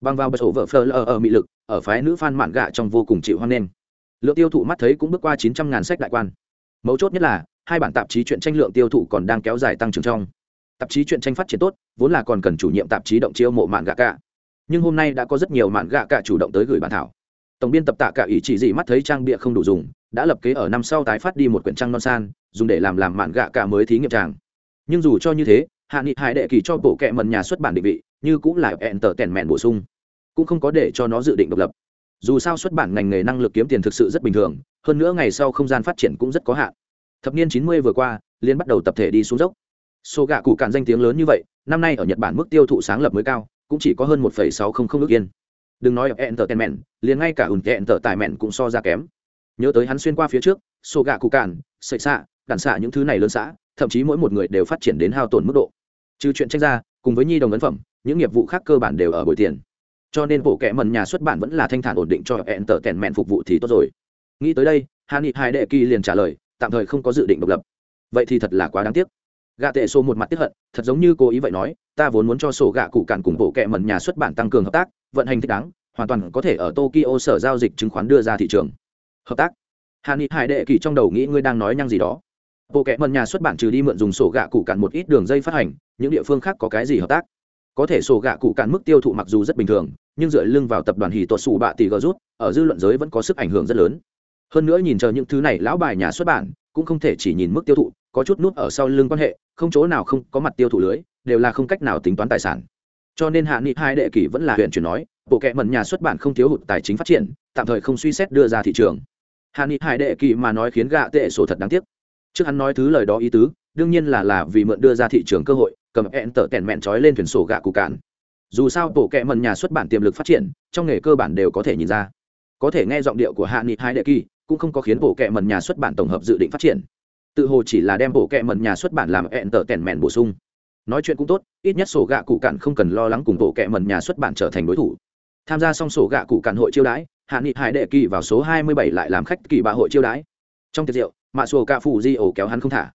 Bằng vào bật ổ vợ Fleur lờ ở mỹ lực, ở phái nữ fan mạn gạ trong vô cùng chịu hoan nghênh. Lượng tiêu thụ mắt thấy cũng bước qua chín trăm ngàn sách đại quan. Mấu chốt nhất là, hai bản tạp chí truyện tranh lượng tiêu thụ còn đang kéo dài tăng trưởng trong. Tạp chí truyện tranh phát triển tốt, vốn là còn cần chủ nhiệm tạp chí động chiêu mộ mạn gạ cả. Nhưng hôm nay đã có rất nhiều mạn gạ cả chủ động tới gửi bản thảo tổng biên tập tạ cả ý chỉ gì mắt thấy trang bịa không đủ dùng, đã lập kế ở năm sau tái phát đi một quyển trang non san, dùng để làm làm mạn gạ cả mới thí nghiệm tràng. Nhưng dù cho như thế, hạ nghị hải đệ kỳ cho bộ kệ mần nhà xuất bản định vị, như cũng là ẹn tờ tèn mẹn bổ sung, cũng không có để cho nó dự định độc lập. Dù sao xuất bản ngành nghề năng lực kiếm tiền thực sự rất bình thường, hơn nữa ngày sau không gian phát triển cũng rất có hạn. Thập niên chín mươi vừa qua liên bắt đầu tập thể đi xuống dốc. Số gạ cụ cạn danh tiếng lớn như vậy, năm nay ở nhật bản mức tiêu thụ sáng lập mới cao, cũng chỉ có hơn một sáu không không ước yên đừng nói entertainment, liền ngay cả ủn enter tài mẹn cũng so ra kém. Nhớ tới hắn xuyên qua phía trước, sổ gạ cụ cạn sậy xạ, đạn xạ những thứ này lớn xã thậm chí mỗi một người đều phát triển đến hao tổn mức độ. Trừ chuyện tranh ra cùng với nhi đồng ấn phẩm, những nghiệp vụ khác cơ bản đều ở bồi tiền. Cho nên bộ kệ mần nhà xuất bản vẫn là thanh thản ổn định cho hẹn tờ tèn mẹn phục vụ thì tốt rồi. Nghĩ tới đây hà nghị hai đệ kỳ liền trả lời, tạm thời không có dự định độc lập. Vậy thì thật là quá đáng tiếc gạ tệ xô một mặt tiếp hận, thật giống như cố ý vậy nói, ta vốn muốn cho sổ gạ cụ cản cùng bộ kệ mẩn nhà xuất bản tăng cường hợp tác, vận hành thích đáng, hoàn toàn có thể ở tokyo sở giao dịch chứng khoán đưa ra thị trường. Hợp tác? Hà ni hải đệ kỳ trong đầu nghĩ ngươi đang nói nhăng gì đó. Bộ kệ mẩn nhà xuất bản trừ đi mượn dùng sổ gạ cụ cản một ít đường dây phát hành, những địa phương khác có cái gì hợp tác? Có thể sổ gạ cụ cản mức tiêu thụ mặc dù rất bình thường, nhưng dựa lưng vào tập đoàn hì tuột xù bạ tỷ gờ rút, ở dư luận giới vẫn có sức ảnh hưởng rất lớn. Hơn nữa nhìn chờ những thứ này, lão bài nhà xuất bản cũng không thể chỉ nhìn mức tiêu thụ có chút nút ở sau lưng quan hệ, không chỗ nào không có mặt tiêu thụ lưới, đều là không cách nào tính toán tài sản. Cho nên hạ nghị hai đệ kỷ vẫn là huyện chuyển nói, bộ kệ mẩn nhà xuất bản không thiếu hụt tài chính phát triển, tạm thời không suy xét đưa ra thị trường. Hạ nghị hai đệ kỷ mà nói khiến gạ tệ sổ thật đáng tiếc. Trước hắn nói thứ lời đó ý tứ, đương nhiên là là vì mượn đưa ra thị trường cơ hội, cầm ẹn tở tèn mẹn trói lên thuyền sổ gạ cụ cạn. Dù sao bộ kệ mẩn nhà xuất bản tiềm lực phát triển, trong nghề cơ bản đều có thể nhìn ra. Có thể nghe giọng điệu của hạ nghị hai đệ kỳ cũng không có khiến bộ kệ mẩn nhà xuất bản tổng hợp dự định phát triển tự hồ chỉ là đem bộ kệ mần nhà xuất bản làm ẹn tở tèn mẹn bổ sung. Nói chuyện cũng tốt, ít nhất sổ gạ cụ cạn không cần lo lắng cùng bộ kệ mần nhà xuất bản trở thành đối thủ. Tham gia xong sổ gạ cụ cạn hội chiêu đãi, hạ nghị hải đệ kỳ vào số hai mươi bảy lại làm khách kỳ bà hội chiêu đãi. Trong tiệc rượu, mạ sổ cạ phụ di ổ kéo hắn không thả.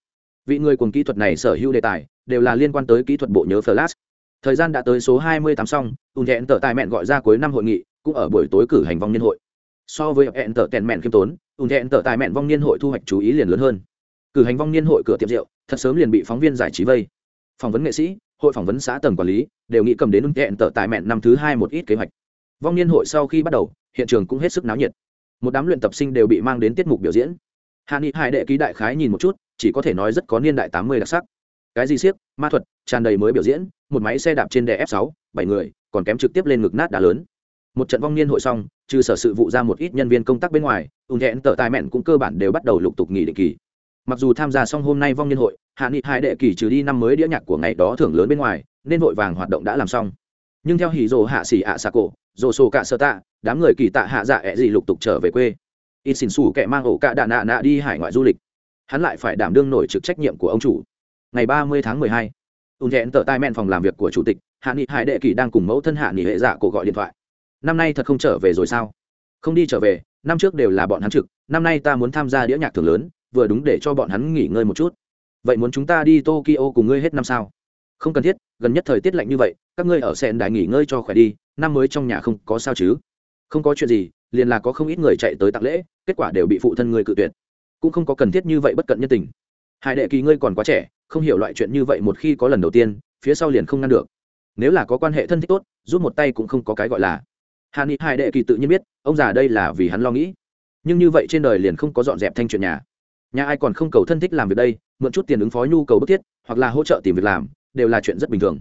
Vị người cùng kỹ thuật này sở hữu đề tài, đều là liên quan tới kỹ thuật bộ nhớ flash. Thời gian đã tới số hai mươi tám xong ùn hẹn tờ tài mẹn gọi ra cuối năm hội nghị, cũng ở buổi tối cử hành vong niên hội. So với hẹn tờ tèn mẹn khiêm tốn ùn hẹn tờ tài mẹn vong niên hội thu hoạch chú ý liền lớn hơn cử hành vong niên hội cửa tiệm rượu, thật sớm liền bị phóng viên giải trí vây. Phỏng vấn nghệ sĩ, hội phỏng vấn xã tầng quản lý, đều nghĩ cầm đến ùn hẹn tờ tài mẹn năm thứ hai một ít kế hoạch. Vong niên hội sau khi bắt đầu, hiện trường cũng hết sức náo nhiệt. Một đám luyện tập sinh đều bị mang đến tiết mục biểu diễn. Hạ nghị hải đệ ký đại khái nhìn một chút, chỉ có thể nói rất có niên đại tám mươi đặc sắc. Cái gì siếc, ma thuật, tràn đầy mới biểu diễn, một máy xe đạp trên đè f sáu, bảy người, còn kém trực tiếp lên ngực nát đá lớn. Một trận vong niên hội xong, trừ sở sự vụ ra một ít nhân viên công tác bên ngoài ùn hẹn tờ tài mẹn cũng cơ bản đều bắt đầu lục tục nghỉ định kỳ mặc dù tham gia xong hôm nay vong niên hội, hạ nghị hai đệ kỳ trừ đi năm mới đĩa nhạc của ngày đó thưởng lớn bên ngoài, nên vội vàng hoạt động đã làm xong. Nhưng theo hỉ rồ hạ xỉ ạ xà cổ, rồ sổ cạ sơ tạ, đám người kỳ tạ hạ dạ ẹ gì lục tục trở về quê. Ít xỉn xủ kẻ mang ổ cạ đạ nạ nạ đi hải ngoại du lịch. Hắn lại phải đảm đương nổi trực trách nhiệm của ông chủ. Ngày ba mươi tháng mười hai ùn thẹn tờ tai men phòng làm việc của chủ tịch, hạ nghị hải đệ kỳ đang cùng mẫu thân hạ nghị hệ dạ cổ gọi điện thoại. Năm nay thật không trở về rồi sao? Không đi trở về, năm trước đều là bọn hắn trực, năm nay ta muốn tham gia đĩa nhạc thường lớn vừa đúng để cho bọn hắn nghỉ ngơi một chút. Vậy muốn chúng ta đi tokyo cùng ngươi hết năm sao? Không cần thiết, gần nhất thời tiết lạnh như vậy, các ngươi ở sen đài nghỉ ngơi cho khỏe đi, năm mới trong nhà không có sao chứ? Không có chuyện gì, liền là có không ít người chạy tới tặng lễ, kết quả đều bị phụ thân ngươi cự tuyệt. Cũng không có cần thiết như vậy bất cận nhân tình. Hải đệ kỳ ngươi còn quá trẻ, không hiểu loại chuyện như vậy một khi có lần đầu tiên, phía sau liền không ngăn được. Nếu là có quan hệ thân thích tốt, rút một tay cũng không có cái gọi là. Hạ nghị hải đệ kỳ tự nhiên biết, ông già đây là vì hắn lo nghĩ. Nhưng như vậy trên đời liền không có dọn dẹp thanh chuyện nhà nhà ai còn không cầu thân thích làm việc đây, mượn chút tiền ứng phó nhu cầu bức thiết, hoặc là hỗ trợ tìm việc làm, đều là chuyện rất bình thường.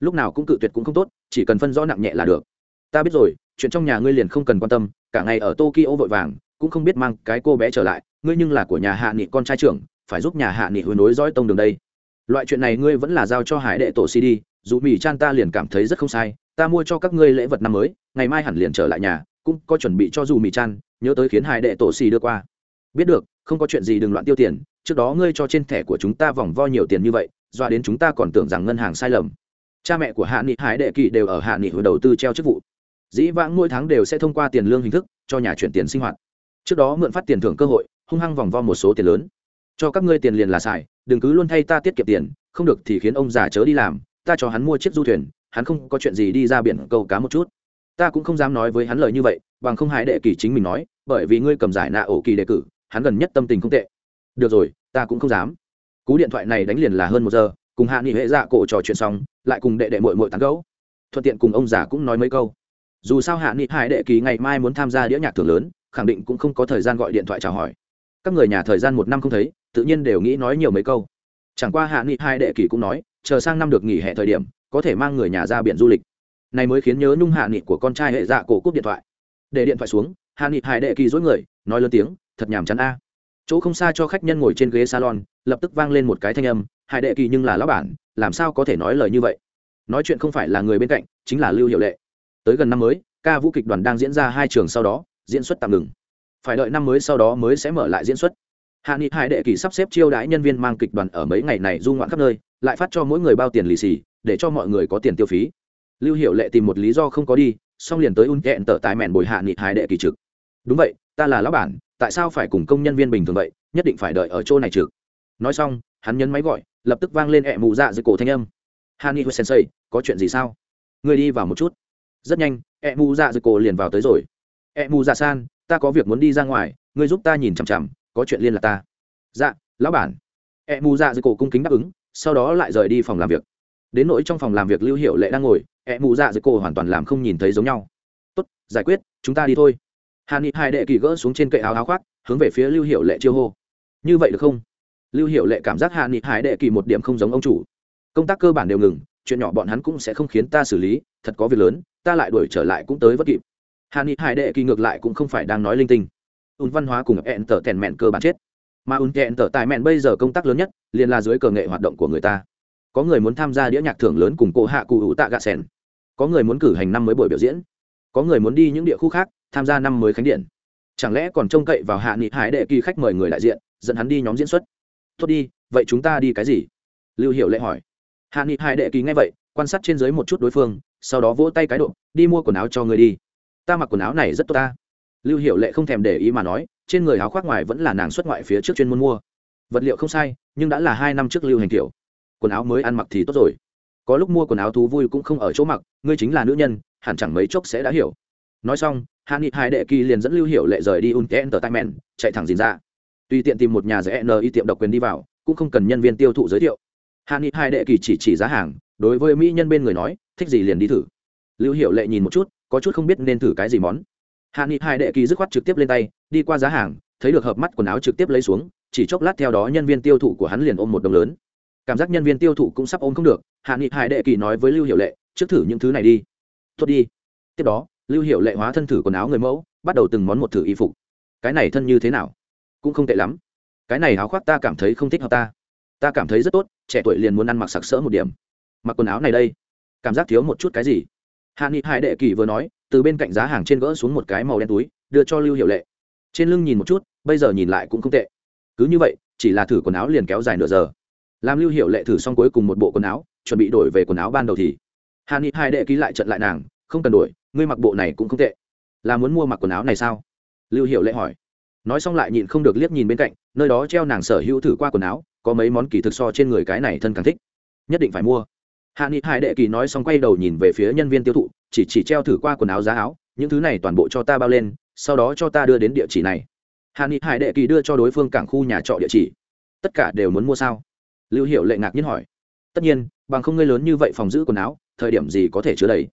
Lúc nào cũng cự tuyệt cũng không tốt, chỉ cần phân rõ nặng nhẹ là được. Ta biết rồi, chuyện trong nhà ngươi liền không cần quan tâm, cả ngày ở tokyo vội vàng, cũng không biết mang cái cô bé trở lại, ngươi nhưng là của nhà hạ nghị con trai trưởng, phải giúp nhà hạ nghị hồi nối dõi tông đường đây. Loại chuyện này ngươi vẫn là giao cho hải đệ tổ cd dù mỹ chan ta liền cảm thấy rất không sai, ta mua cho các ngươi lễ vật năm mới, ngày mai hẳn liền trở lại nhà, cũng có chuẩn bị cho dù mỹ chan, nhớ tới khiến hải đệ tổ xì đưa qua. Biết được không có chuyện gì đừng loạn tiêu tiền, trước đó ngươi cho trên thẻ của chúng ta vòng vo nhiều tiền như vậy, dọa đến chúng ta còn tưởng rằng ngân hàng sai lầm. Cha mẹ của hạ nghị hải đệ kỳ đều ở hạ nghị hồi đầu tư treo chức vụ. Dĩ vãng mỗi tháng đều sẽ thông qua tiền lương hình thức, cho nhà chuyển tiền sinh hoạt. Trước đó mượn phát tiền thưởng cơ hội, hung hăng vòng vo một số tiền lớn. Cho các ngươi tiền liền là xài, đừng cứ luôn thay ta tiết kiệm tiền, không được thì khiến ông già chớ đi làm, ta cho hắn mua chiếc du thuyền, hắn không có chuyện gì đi ra biển câu cá một chút. Ta cũng không dám nói với hắn lời như vậy, bằng không hải đệ kỳ chính mình nói, bởi vì ngươi cầm giải nạ ổ kỳ đề cử hắn gần nhất tâm tình không tệ. Được rồi, ta cũng không dám. Cú điện thoại này đánh liền là hơn một giờ, cùng hạ nghị hệ dạ cổ trò chuyện xong, lại cùng đệ đệ mội mội tán gấu thuận tiện cùng ông già cũng nói mấy câu. Dù sao hạ nghị hải đệ kỳ ngày mai muốn tham gia đĩa nhạc thưởng lớn, khẳng định cũng không có thời gian gọi điện thoại chào hỏi. Các người nhà thời gian một năm không thấy, tự nhiên đều nghĩ nói nhiều mấy câu. Chẳng qua hạ nghị hai đệ kỳ cũng nói, chờ sang năm được nghỉ hè thời điểm, có thể mang người nhà ra biển du lịch. Này mới khiến nhớ nhung hạ nghị của con trai hệ dạ cổ cúp điện thoại. Để điện thoại xuống, hạ nghị hai đệ kỳ dối người, nói lớn tiếng thật nhàm chán a. Chỗ không xa cho khách nhân ngồi trên ghế salon, lập tức vang lên một cái thanh âm hai đệ kỳ nhưng là lão bản, làm sao có thể nói lời như vậy? Nói chuyện không phải là người bên cạnh, chính là lưu hiệu lệ. Tới gần năm mới, ca vũ kịch đoàn đang diễn ra hai trường sau đó, diễn xuất tạm ngừng. Phải đợi năm mới sau đó mới sẽ mở lại diễn xuất. Hạ nghị hải đệ kỳ sắp xếp chiêu đãi nhân viên mang kịch đoàn ở mấy ngày này du ngoạn khắp nơi, lại phát cho mỗi người bao tiền lì xì, để cho mọi người có tiền tiêu phí. Lưu hiệu lệ tìm một lý do không có đi, xong liền tới un kẹn tờ tài mẹn bồi hạ nghị hải đệ kỳ trực. Đúng vậy, ta là lão bản tại sao phải cùng công nhân viên bình thường vậy, nhất định phải đợi ở chỗ này trực nói xong, hắn nhấn máy gọi, lập tức vang lên ẹ mù dạ dưới cổ thanh âm. Hani nghị sensei, có chuyện gì sao? Người đi vào một chút. Rất nhanh, ẹ mù dạ dưới cổ liền vào tới rồi. Ẹ mù dạ san, ta có việc muốn đi ra ngoài, ngươi giúp ta nhìn chằm chằm, có chuyện liên lạc ta. Dạ lão bản. E mù dạ dưới cổ cung kính đáp ứng, sau đó lại rời đi phòng làm việc. Đến nỗi trong phòng làm việc lưu hiệu lệ đang ngồi e mù dạ dưới cổ hoàn toàn làm không nhìn thấy giống nhau. Tốt, giải quyết, chúng ta đi thôi hà ni hai đệ kỳ gỡ xuống trên cậy áo áo khoác, hướng về phía lưu hiệu lệ chiêu hô. Như vậy được không? Lưu hiệu lệ cảm giác Hàn nghị hải đệ kỳ một điểm không giống ông chủ. Công tác cơ bản đều ngừng, chuyện nhỏ bọn hắn cũng sẽ không khiến ta xử lý, thật có việc lớn, ta lại đuổi trở lại cũng tới vất kịp. Hàn nghị hải đệ kỳ ngược lại cũng không phải đang nói linh tinh. Ùn văn hóa cùng ẹn tở tèn mẹn cơ bản chết. Mà ùn hẹn tở tài mẹn bây giờ công tác lớn nhất, liền là dưới cờ nghệ hoạt động của người ta. Có người muốn tham gia đĩa nhạc thưởng lớn cùng cổ hạ cụ hữu tạ gạ sèn. Có người muốn cử hành năm mới buổi biểu diễn. Có người muốn đi những địa khu khác tham gia năm mới khánh điện. Chẳng lẽ còn trông cậy vào hạ nghị hải đệ kỳ khách mời người đại diện, dẫn hắn đi nhóm diễn xuất? Tốt đi, vậy chúng ta đi cái gì? Lưu hiểu lệ hỏi. Hạ nghị hải đệ kỳ nghe vậy, quan sát trên dưới một chút đối phương, sau đó vỗ tay cái độ, đi mua quần áo cho người đi. Ta mặc quần áo này rất tốt ta. Lưu hiểu lệ không thèm để ý mà nói, trên người áo khoác ngoài vẫn là nàng xuất ngoại phía trước chuyên môn mua. Vật liệu không sai, nhưng đã là hai năm trước lưu hành kiểu. Quần áo mới ăn mặc thì tốt rồi. Có lúc mua quần áo thú vui cũng không ở chỗ mặc, ngươi chính là nữ nhân, hẳn chẳng mấy chốc sẽ đã hiểu. Nói xong hạ nghị hai đệ kỳ liền dẫn lưu hiệu lệ rời đi un tn tờ tai men chạy thẳng dìn ra dạ. tùy tiện tìm một nhà rẽ n y tiệm độc quyền đi vào, cũng không cần nhân viên tiêu thụ giới thiệu. Hạ nghị hai đệ kỳ chỉ chỉ giá hàng, đối với mỹ nhân bên người nói, thích gì liền đi thử. Lưu hiệu lệ nhìn một chút, có chút không biết nên thử cái gì món. Hạ nghị hai đệ kỳ dứt khoát trực tiếp lên tay, đi qua giá hàng, thấy được hợp mắt quần áo trực tiếp lấy xuống, chỉ chốc lát theo đó nhân viên tiêu thụ của hắn liền ôm một đồng lớn. Cảm giác nhân viên tiêu thụ cũng sắp ôm không được, hạ nghị hải đệ kỳ nói với lưu hiệu lệ, trước thử những thứ này đi. Tốt đi. Tiếp đó lưu hiệu lệ hóa thân thử quần áo người mẫu, bắt đầu từng món một thử y phục. Cái này thân như thế nào? Cũng không tệ lắm. Cái này áo khoác ta cảm thấy không thích hợp ta. Ta cảm thấy rất tốt, trẻ tuổi liền muốn ăn mặc sặc sỡ một điểm. Mặc quần áo này đây. Cảm giác thiếu một chút cái gì? Hạ nghị hải đệ kỳ vừa nói, từ bên cạnh giá hàng trên gỡ xuống một cái màu đen túi, đưa cho lưu hiệu lệ. Trên lưng nhìn một chút, bây giờ nhìn lại cũng không tệ. Cứ như vậy, chỉ là thử quần áo liền kéo dài nửa giờ. Làm lưu hiệu lệ thử xong cuối cùng một bộ quần áo, chuẩn bị đổi về quần áo ban đầu thì. Hạ nghị hai đệ ký lại trận lại nàng không cần đổi, ngươi mặc bộ này cũng không tệ. Là muốn mua mặc quần áo này sao? Lưu hiệu lệ hỏi. Nói xong lại nhịn không được liếc nhìn bên cạnh, nơi đó treo nàng sở hữu thử qua quần áo, có mấy món kỳ thực so trên người cái này thân càng thích. Nhất định phải mua. Hạ nghị Hải đệ kỳ nói xong quay đầu nhìn về phía nhân viên tiêu thụ, chỉ chỉ treo thử qua quần áo giá áo, những thứ này toàn bộ cho ta bao lên, sau đó cho ta đưa đến địa chỉ này. Hạ nghị hải đệ kỳ đưa cho đối phương cảng khu nhà trọ địa chỉ. Tất cả đều muốn mua sao? Lưu hiệu lệ ngạc nhiên hỏi. Tất nhiên, bằng không ngươi lớn như vậy phòng giữ quần áo, thời điểm gì có thể chứa đầy?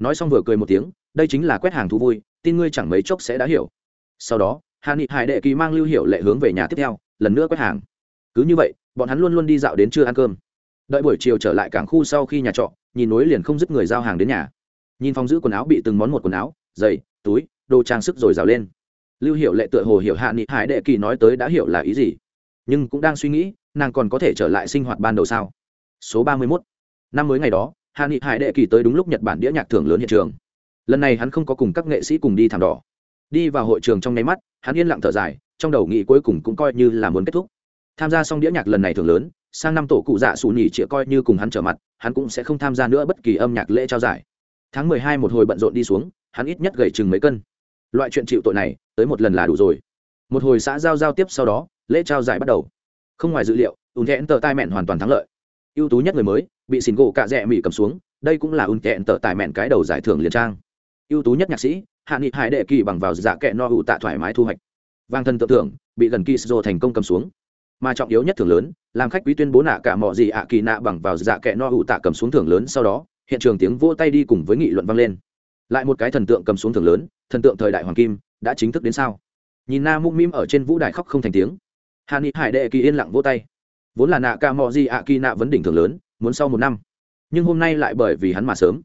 Nói xong vừa cười một tiếng, đây chính là quét hàng thú vui, tin ngươi chẳng mấy chốc sẽ đã hiểu. Sau đó hạ Nị hải đệ kỳ mang lưu hiệu lệ hướng về nhà tiếp theo, lần nữa quét hàng. Cứ như vậy, bọn hắn luôn luôn đi dạo đến trưa ăn cơm. Đợi buổi chiều trở lại cảng khu sau khi nhà trọ, nhìn núi liền không dứt người giao hàng đến nhà. Nhìn phòng giữ quần áo bị từng món một quần áo, giày, túi, đồ trang sức rồi rào lên. Lưu hiệu lệ tựa hồ hiểu hạ nghị hải đệ kỳ nói tới đã hiểu là ý gì, nhưng cũng đang suy nghĩ, nàng còn có thể trở lại sinh hoạt ban đầu sao? Số ba mươi mốt. Năm mới ngày đó hạ nghị hải đệ kỳ tới đúng lúc nhật bản đĩa nhạc thưởng lớn hiện trường. Lần này hắn không có cùng các nghệ sĩ cùng đi thảm đỏ. Đi vào hội trường trong nháy mắt, hắn yên lặng thở dài, trong đầu nghĩ cuối cùng cũng coi như là muốn kết thúc. Tham gia xong đĩa nhạc lần này thường lớn, sang năm tổ cụ dạ xù nhì chĩa coi như cùng hắn trở mặt, hắn cũng sẽ không tham gia nữa bất kỳ âm nhạc lễ trao giải. Tháng mười hai một hồi bận rộn đi xuống, hắn ít nhất gầy chừng mấy cân. Loại chuyện chịu tội này, tới một lần là đủ rồi. Một hồi xã giao giao tiếp sau đó, lễ trao giải bắt đầu. Không ngoài dự liệu, ùn thẹn tờ tai mẹn hoàn toàn thắng lợi. Ưu tú nhất người mới bị xỉn gỗ cạ rẽ mỹ cầm xuống, đây cũng là ùn thẹn tở tài mẹn cái đầu giải thưởng liền trang. Ưu tú nhất nhạc sĩ, hạ nghị hải đệ kỳ bằng vào dạ kệ no ủ tạ thoải mái thu hoạch. Vang thân tự tưởng bị gần kỳ sô thành công cầm xuống. Mà trọng yếu nhất thưởng lớn, làm khách quý tuyên bố nạ cả mọi gì ạ kỳ nạ bằng vào dạ kệ no ủ tạ cầm xuống thưởng lớn sau đó, hiện trường tiếng vỗ tay đi cùng với nghị luận vang lên. Lại một cái thần tượng cầm xuống thưởng lớn, thần tượng thời đại hoàng kim, đã chính thức đến sao? Nhìn na múc mím ở trên vũ đài khóc không thành tiếng. Hà nghị hải đệ kỳ yên lặng vỗ tay. Vốn là nạ cả mọi gì ạ kỳ nạ vấn đỉnh thưởng lớn muốn sau một năm. Nhưng hôm nay lại bởi vì hắn mà sớm.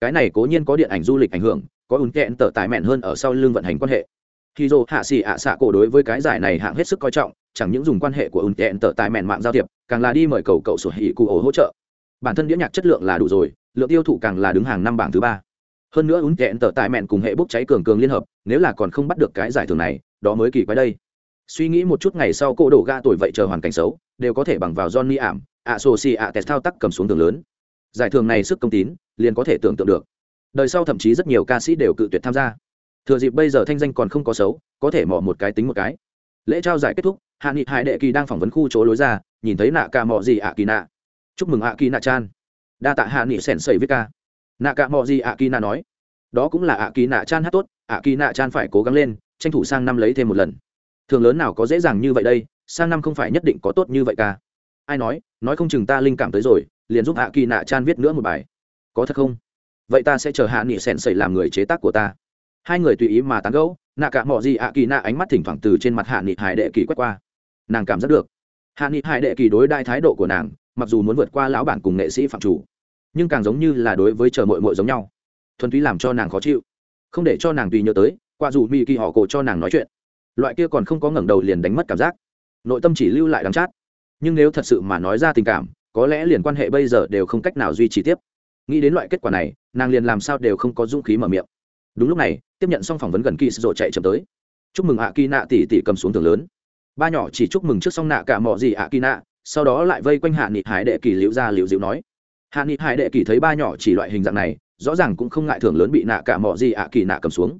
Cái này cố nhiên có điện ảnh du lịch ảnh hưởng, có ứng kẹn tở tài mẹn hơn ở sau lưng vận hành quan hệ. Khi dô hạ xì ạ xạ cổ đối với cái giải này hạng hết sức coi trọng, chẳng những dùng quan hệ của ứng kẹn tở tài mẹn mạng giao thiệp, càng là đi mời cầu cậu sổ hỉ cụ ổ hỗ trợ. Bản thân đĩa nhạc chất lượng là đủ rồi, lượng tiêu thụ càng là đứng hàng năm bảng thứ ba. Hơn nữa ứng kẹn tở tài mẹn cùng hệ bốc cháy cường cường liên hợp, nếu là còn không bắt được cái giải thưởng này, đó mới kỳ quái đây. Suy nghĩ một chút ngày sau cô đổ ga tuổi vậy chờ hoàn cảnh xấu, đều có thể bằng vào johnny ảm ạ sổ xì ạ tẹt thao tác cầm xuống tường lớn. Giải thưởng này sức công tín, liền có thể tưởng tượng được. Đời sau thậm chí rất nhiều ca sĩ đều cự tuyệt tham gia. Thừa dịp bây giờ thanh danh còn không có xấu, có thể mò một cái tính một cái. Lễ trao giải kết thúc, hạ nghị hải đệ kỳ đang phỏng vấn khu chỗ lối ra, nhìn thấy nạ ca mò gì ạ kỳ nạ. Chúc mừng ạ kỳ nạ chan. Đa tạ hạ nghị sẻn sầy viết ca. Nạ ca mò gì ạ kỳ nạ nói, đó cũng là ạ kỳ nạ chan hát tốt, ạ kỳ nạ chan phải cố gắng lên, tranh thủ sang năm lấy thêm một lần. Thường lớn nào có dễ dàng như vậy đây, sang năm không phải nhất định có tốt như vậy ca ai nói nói không chừng ta linh cảm tới rồi, liền giúp hạ kỳ nạ chan viết nữa một bài. Có thật không? Vậy ta sẽ chờ hạ nghị sèn sẩy làm người chế tác của ta. Hai người tùy ý mà tán gẫu, nạ cả mọi gì hạ kỳ nạ ánh mắt thỉnh thoảng từ trên mặt hạ nghị hải đệ kỳ quét qua. Nàng cảm giác được, hạ nghị hải đệ kỳ đối đại thái độ của nàng, mặc dù muốn vượt qua lão bản cùng nghệ sĩ phạm chủ, nhưng càng giống như là đối với chờ mội mội giống nhau. Thuần túy làm cho nàng khó chịu, không để cho nàng tùy nhớ tới, qua dù mỹ kỳ họ cổ cho nàng nói chuyện. Loại kia còn không có ngẩng đầu liền đánh mất cảm giác. Nội tâm chỉ lưu lại đắng chát nhưng nếu thật sự mà nói ra tình cảm, có lẽ liền quan hệ bây giờ đều không cách nào duy trì tiếp. Nghĩ đến loại kết quả này, nàng liền làm sao đều không có dũng khí mở miệng. Đúng lúc này, tiếp nhận xong phỏng vấn gần kỳ rồi chạy chậm tới. Chúc mừng ạ kỳ nạ tỷ tỷ cầm xuống thưởng lớn. Ba nhỏ chỉ chúc mừng trước xong nạ cả mọi gì ạ kỳ nạ sau đó lại vây quanh hạ nghị hải đệ kỳ liễu ra liễu diệu nói. Hạ nghị hải đệ kỳ thấy ba nhỏ chỉ loại hình dạng này, rõ ràng cũng không ngại thưởng lớn bị nạ cả mọi gì ạ kỳ nạ cầm xuống.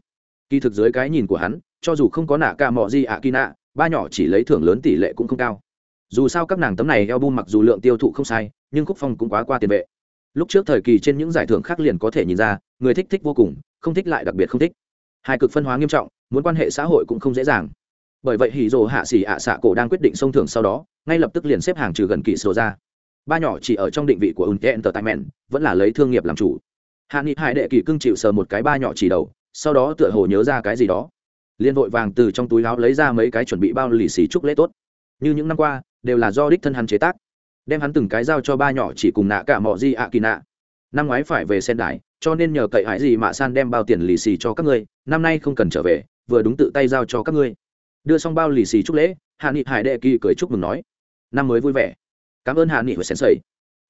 Kỳ thực dưới cái nhìn của hắn, cho dù không có nạ cả mọi gì ạ kỳ nạ ba nhỏ chỉ lấy thưởng lớn tỷ lệ cũng không cao dù sao các nàng tấm này eo mặc dù lượng tiêu thụ không sai, nhưng khúc phong cũng quá qua tiền vệ. Lúc trước thời kỳ trên những giải thưởng khác liền có thể nhìn ra, người thích thích vô cùng, không thích lại đặc biệt không thích. Hai cực phân hóa nghiêm trọng, muốn quan hệ xã hội cũng không dễ dàng. Bởi vậy hỉ rồ hạ xỉ ạ à xạ cổ đang quyết định sông thưởng sau đó, ngay lập tức liền xếp hàng trừ gần kỳ sổ ra. Ba nhỏ chỉ ở trong định vị của unte entertainment, vẫn là lấy thương nghiệp làm chủ. Hạ nghị hải đệ kỳ cưng chịu sờ một cái ba nhỏ chỉ đầu, sau đó tựa hồ nhớ ra cái gì đó. Liên vội vàng từ trong túi áo lấy ra mấy cái chuẩn bị bao lì xì chúc lễ tốt. Như những năm qua đều là do đích thân hắn chế tác. Đem hắn từng cái giao cho ba nhỏ chỉ cùng nạ cả mọ di ạ kỳ nạ. Năm ngoái phải về sen đài, cho nên nhờ cậy hãi gì mà san đem bao tiền lì xì cho các ngươi, năm nay không cần trở về, vừa đúng tự tay giao cho các ngươi. Đưa xong bao lì xì chúc lễ, hạ nghị hải đệ kỳ cười chúc mừng nói, năm mới vui vẻ. Cảm ơn hạ nghị và sen sầy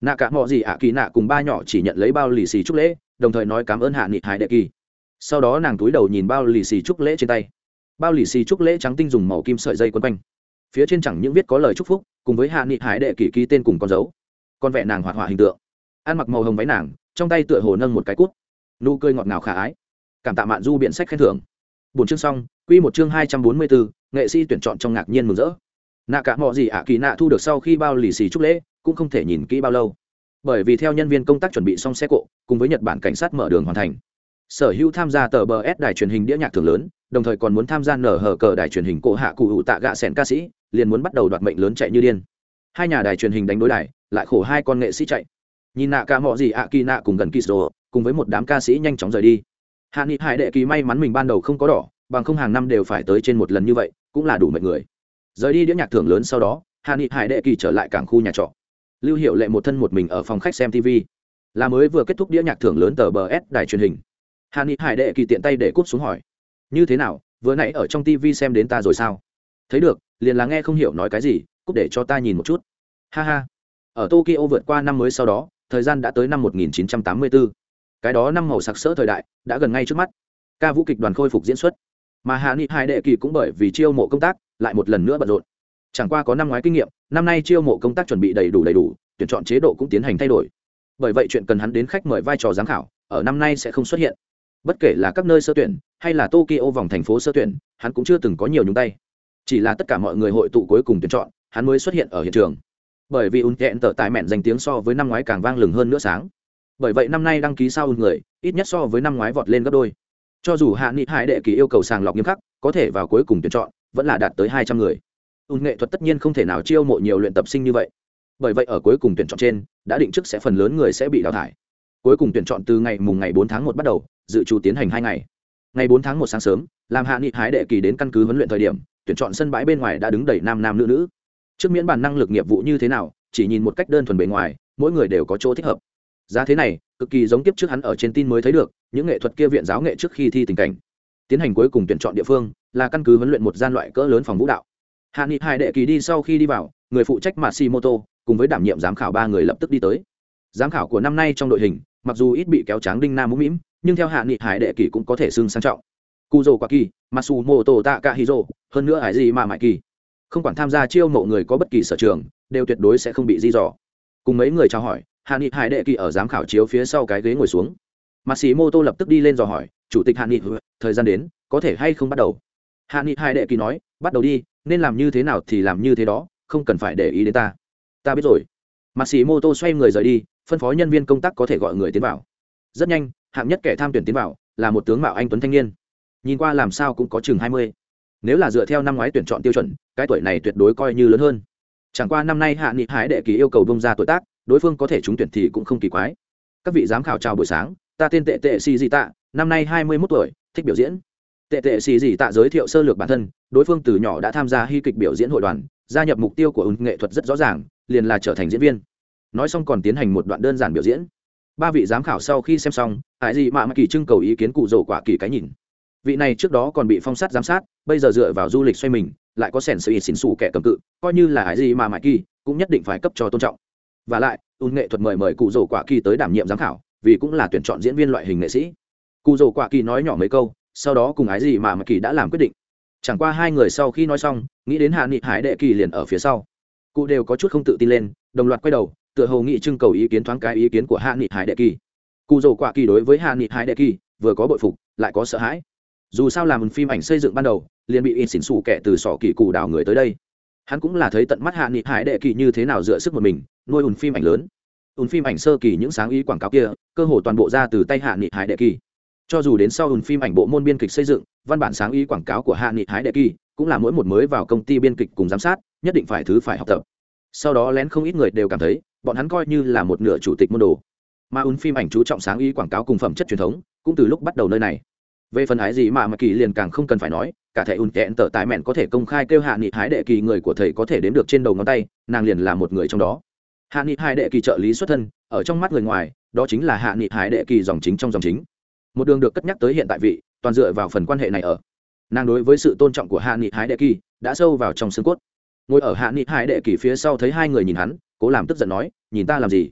nạ cả mọ gì ạ kỳ nạ cùng ba nhỏ chỉ nhận lấy bao lì xì chúc lễ, đồng thời nói cảm ơn hạ nghị hải đệ kỳ. Sau đó nàng túi đầu nhìn bao lì xì chúc lễ trên tay. Bao lì xì chúc lễ trắng tinh dùng màu kim sợi dây quấn quanh phía trên chẳng những viết có lời chúc phúc, cùng với hạ nghị hải đệ kỳ ký tên cùng con dấu. Con vẹ nàng hoạt họa hình tượng. Ăn mặc màu hồng váy nàng, trong tay tựa hồ nâng một cái cút. Nụ cười ngọt ngào khả ái. Cảm tạ mạn du biện sách khen thưởng. Bốn chương xong, quy một chương hai trăm bốn mươi bốn nghệ sĩ tuyển chọn trong ngạc nhiên mừng rỡ. Nạ cả mọi gì ạ kỳ nạ thu được sau khi bao lì xì chúc lễ, cũng không thể nhìn kỹ bao lâu. Bởi vì theo nhân viên công tác chuẩn bị xong xe cộ, cùng với nhật bản cảnh sát mở đường hoàn thành. Sở hữu tham gia tờ bờ s đài truyền hình đĩa nhạc thường lớn, đồng thời còn muốn tham gia nở hở cờ đài truyền hình cổ hạ cụ hữu tạ gạ sẻn ca sĩ liền muốn bắt đầu đoạt mệnh lớn chạy như điên. Hai nhà đài truyền hình đánh đối đài, lại khổ hai con nghệ sĩ chạy. Nhìn nạ cả mọi gì ạ kỳ nạ cùng gần kỳ sổ cùng với một đám ca sĩ nhanh chóng rời đi. Hạ nghị hải đệ kỳ may mắn mình ban đầu không có đỏ, bằng không hàng năm đều phải tới trên một lần như vậy, cũng là đủ mệnh người. Rời đi đĩa nhạc thưởng lớn sau đó, hạ nghị hải đệ kỳ trở lại cảng khu nhà trọ. Lưu hiệu lệ một thân một mình ở phòng khách xem tv là mới vừa kết thúc đĩa nhạc thưởng lớn tờ bờ s đài truyền hình. Hạ nghị hải đệ kỳ tiện tay để cút xuống hỏi. Như thế nào, vừa nãy ở trong tv xem đến ta rồi sao? Thấy được, liền là nghe không hiểu nói cái gì cút để cho ta nhìn một chút. Ha ha. Ở tokyo vượt qua năm mới sau đó, thời gian đã tới năm 1984. cái đó năm màu sặc sỡ thời đại, đã gần ngay trước mắt. Ca vũ kịch đoàn khôi phục diễn xuất. Mà hạ nghị hai đệ kỳ cũng bởi vì chiêu mộ công tác, lại một lần nữa bận rộn. Chẳng qua có năm ngoái kinh nghiệm, năm nay chiêu mộ công tác chuẩn bị đầy đủ đầy đủ, tuyển chọn chế độ cũng tiến hành thay đổi. Bởi vậy chuyện cần hắn đến khách mời vai trò giám khảo, ở năm nay sẽ không xuất hiện. Bất kể là các nơi sơ tuyển, hay là tokyo vòng thành phố sơ tuyển, hắn cũng chưa từng có nhiều nhúng tay chỉ là tất cả mọi người hội tụ cuối cùng tuyển chọn, hắn mới xuất hiện ở hiện trường. Bởi vì ùn kẹn tở tại mẹn danh tiếng so với năm ngoái càng vang lừng hơn nữa sáng. Bởi vậy năm nay đăng ký sao ùn người, ít nhất so với năm ngoái vọt lên gấp đôi. Cho dù hạ nghị hải đệ kỳ yêu cầu sàng lọc nghiêm khắc, có thể vào cuối cùng tuyển chọn, vẫn là đạt tới hai trăm người. Ùn nghệ thuật tất nhiên không thể nào chiêu mộ nhiều luyện tập sinh như vậy. Bởi vậy ở cuối cùng tuyển chọn trên, đã định trước sẽ phần lớn người sẽ bị đào thải. Cuối cùng tuyển chọn từ ngày mùng ngày bốn tháng một bắt đầu, dự trù tiến hành hai ngày. Ngày bốn tháng một sáng sớm, làm hạ nghị hái đệ kỳ đến căn cứ huấn luyện thời điểm tuyển chọn sân bãi bên ngoài đã đứng đầy nam nam nữ nữ. Trước miễn bản năng lực nghiệp vụ như thế nào, chỉ nhìn một cách đơn thuần bề ngoài, mỗi người đều có chỗ thích hợp. Giá thế này, cực kỳ giống kiếp trước hắn ở trên tin mới thấy được, những nghệ thuật kia viện giáo nghệ trước khi thi tình cảnh. Tiến hành cuối cùng tuyển chọn địa phương, là căn cứ huấn luyện một gian loại cỡ lớn phòng vũ đạo. Hạ nghị hai đệ kỳ đi sau khi đi vào, người phụ trách Matsumoto, cùng với đảm nhiệm giám khảo ba người lập tức đi tới. Giám khảo của năm nay trong đội hình, mặc dù ít bị kéo tráng đinh nam mũm mĩm, nhưng theo hạ nghị hải đệ kỳ cũng có thể xưng sang trọng cu dô quá kỳ Matsumoto Takahiro, hơn nữa hải gì mà mãi kỳ không quản tham gia chiêu mộ người có bất kỳ sở trường, đều tuyệt đối sẽ không bị di dò. Cùng mấy người trao hỏi hạ nghị hải đệ kỳ ở giám khảo chiếu phía sau cái ghế ngồi xuống. Mặt sĩ mô tô lập tức đi lên dò hỏi, chủ tịch hạ nghị thời gian đến, có thể hay không bắt đầu? Hạ nghị hải đệ kỳ nói, bắt đầu đi, nên làm như thế nào thì làm như thế đó, không cần phải để ý đến ta. Ta biết rồi. Mặt sĩ mô tô xoay người rời đi, phân phó nhân viên công tác có thể gọi người tiến vào. Rất nhanh, hạng nhất kẻ tham tuyển tiến vào, là một tướng mạo anh tuấn thanh niên nhìn qua làm sao cũng có chừng hai mươi. Nếu là dựa theo năm ngoái tuyển chọn tiêu chuẩn, cái tuổi này tuyệt đối coi như lớn hơn. Chẳng qua năm nay hạ nghị hải đệ kỳ yêu cầu bông ra tuổi tác, đối phương có thể trúng tuyển thì cũng không kỳ quái. Các vị giám khảo chào buổi sáng, ta tên tệ tệ xì dị tạ, năm nay hai mươi mốt tuổi, thích biểu diễn. Tệ tệ xì gì tạ giới thiệu sơ lược bản thân, đối phương từ nhỏ đã tham gia hy kịch biểu diễn hội đoàn, gia nhập mục tiêu của ứng nghệ thuật rất rõ ràng, liền là trở thành diễn viên. Nói xong còn tiến hành một đoạn đơn giản biểu diễn. Ba vị giám khảo sau khi xem xong, hải dị mạ mạ kỳ trưng cầu ý kiến cụ rổ quả kỳ cái nhìn vị này trước đó còn bị phong sát giám sát, bây giờ dựa vào du lịch xoay mình, lại có sẻn sự ít xỉn xù kẻ cầm cự, coi như là ái gì mà mãi kỳ, cũng nhất định phải cấp cho tôn trọng. Và lại ùn nghệ thuật mời mời cụ rổ quả kỳ tới đảm nhiệm giám khảo, vì cũng là tuyển chọn diễn viên loại hình nghệ sĩ. Cụ rổ quả kỳ nói nhỏ mấy câu, sau đó cùng ái gì mà mãi kỳ đã làm quyết định. Chẳng qua hai người sau khi nói xong, nghĩ đến hạ nghị hải đệ kỳ liền ở phía sau. Cụ đều có chút không tự tin lên, đồng loạt quay đầu, tựa hồ nghị trưng cầu ý kiến thoáng cái ý kiến của hạ nghị hải đệ kỳ. Cụ rổ quả kỳ đối với hạ nghị hải đệ kỳ, vừa có bội phục, lại có sợ hãi dù sao làm phim ảnh xây dựng ban đầu, liền bị in xỉn xù kẻ từ sỏ kỳ cụ đào người tới đây. Hắn cũng là thấy tận mắt hạ nghị hải đệ kỳ như thế nào dựa sức một mình, nuôi ùn phim ảnh lớn. Ùn phim ảnh sơ kỳ những sáng ý quảng cáo kia, cơ hồ toàn bộ ra từ tay hạ nghị hải đệ kỳ. Cho dù đến sau ùn phim ảnh bộ môn biên kịch xây dựng, văn bản sáng ý quảng cáo của hạ nghị hải đệ kỳ cũng là mỗi một mới vào công ty biên kịch cùng giám sát, nhất định phải thứ phải học tập. Sau đó lén không ít người đều cảm thấy, bọn hắn coi như là một nửa chủ tịch môn đồ. Mà ùn phim ảnh chú trọng sáng ý quảng cáo cùng phẩm chất truyền thống cũng từ lúc bắt đầu nơi này về phần ái gì mà mà kỳ liền càng không cần phải nói, cả thầy ùn kẹn tở tài mẹn có thể công khai kêu hạ nghị hái đệ kỳ người của thầy có thể đếm được trên đầu ngón tay, nàng liền là một người trong đó. Hạ nghị hai đệ kỳ trợ lý xuất thân, ở trong mắt người ngoài, đó chính là hạ nghị hái đệ kỳ dòng chính trong dòng chính. Một đường được cất nhắc tới hiện tại vị, toàn dựa vào phần quan hệ này ở. Nàng đối với sự tôn trọng của hạ nghị hái đệ kỳ, đã sâu vào trong xương cốt. Ngồi ở hạ nghị hái đệ kỳ phía sau thấy hai người nhìn hắn, cố làm tức giận nói, nhìn ta làm gì?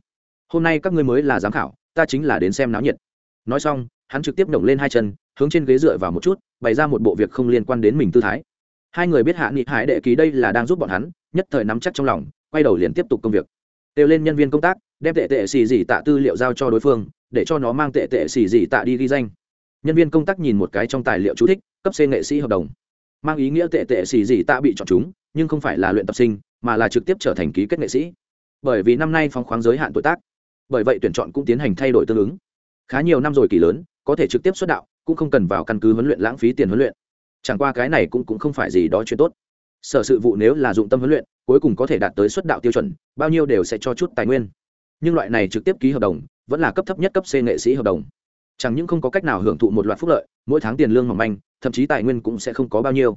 Hôm nay các ngươi mới là giám khảo, ta chính là đến xem náo nhiệt. Nói xong, hắn trực tiếp nhổng lên hai chân hướng trên ghế dựa vào một chút, bày ra một bộ việc không liên quan đến mình tư thái. Hai người biết hạ nghị hải đệ ký đây là đang giúp bọn hắn, nhất thời nắm chắc trong lòng, quay đầu liền tiếp tục công việc. Kêu lên nhân viên công tác, đem tệ tệ xì dị tạ tư liệu giao cho đối phương, để cho nó mang tệ tệ xì dị tạ đi ghi danh. Nhân viên công tác nhìn một cái trong tài liệu chú thích, cấp c nghệ sĩ hợp đồng. Mang ý nghĩa tệ tệ xì dị tạ bị chọn chúng, nhưng không phải là luyện tập sinh, mà là trực tiếp trở thành ký kết nghệ sĩ. Bởi vì năm nay phóng khoáng giới hạn tuổi tác. Bởi vậy tuyển chọn cũng tiến hành thay đổi tương ứng. Khá nhiều năm rồi kỳ lớn, có thể trực tiếp xuất đạo cũng không cần vào căn cứ huấn luyện lãng phí tiền huấn luyện. Chẳng qua cái này cũng, cũng không phải gì đó chuyện tốt. Sở sự vụ nếu là dụng tâm huấn luyện cuối cùng có thể đạt tới xuất đạo tiêu chuẩn bao nhiêu đều sẽ cho chút tài nguyên. Nhưng loại này trực tiếp ký hợp đồng vẫn là cấp thấp nhất cấp c nghệ sĩ hợp đồng. Chẳng những không có cách nào hưởng thụ một loạt phúc lợi mỗi tháng tiền lương mỏng manh thậm chí tài nguyên cũng sẽ không có bao nhiêu.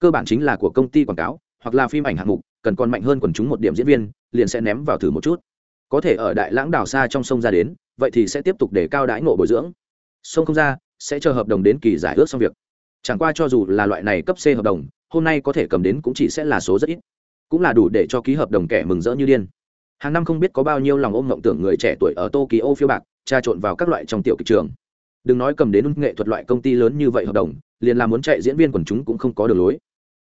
Cơ bản chính là của công ty quảng cáo hoặc là phim ảnh hạng mục cần còn mạnh hơn quần chúng một điểm diễn viên liền sẽ ném vào thử một chút. Có thể ở đại lãng đảo xa trong sông ra đến vậy thì sẽ tiếp tục để cao đãi ngộ bồi dưỡng. Sông không ra sẽ chờ hợp đồng đến kỳ giải ước xong việc. Chẳng qua cho dù là loại này cấp c hợp đồng, hôm nay có thể cầm đến cũng chỉ sẽ là số rất ít. Cũng là đủ để cho ký hợp đồng kẻ mừng rỡ như điên. Hàng năm không biết có bao nhiêu lòng ôm mộng tưởng người trẻ tuổi ở tokyo phiêu bạc, tra trộn vào các loại trong tiểu kịch trường. Đừng nói cầm đến nghệ thuật loại công ty lớn như vậy hợp đồng, liền là muốn chạy diễn viên quần chúng cũng không có đường lối.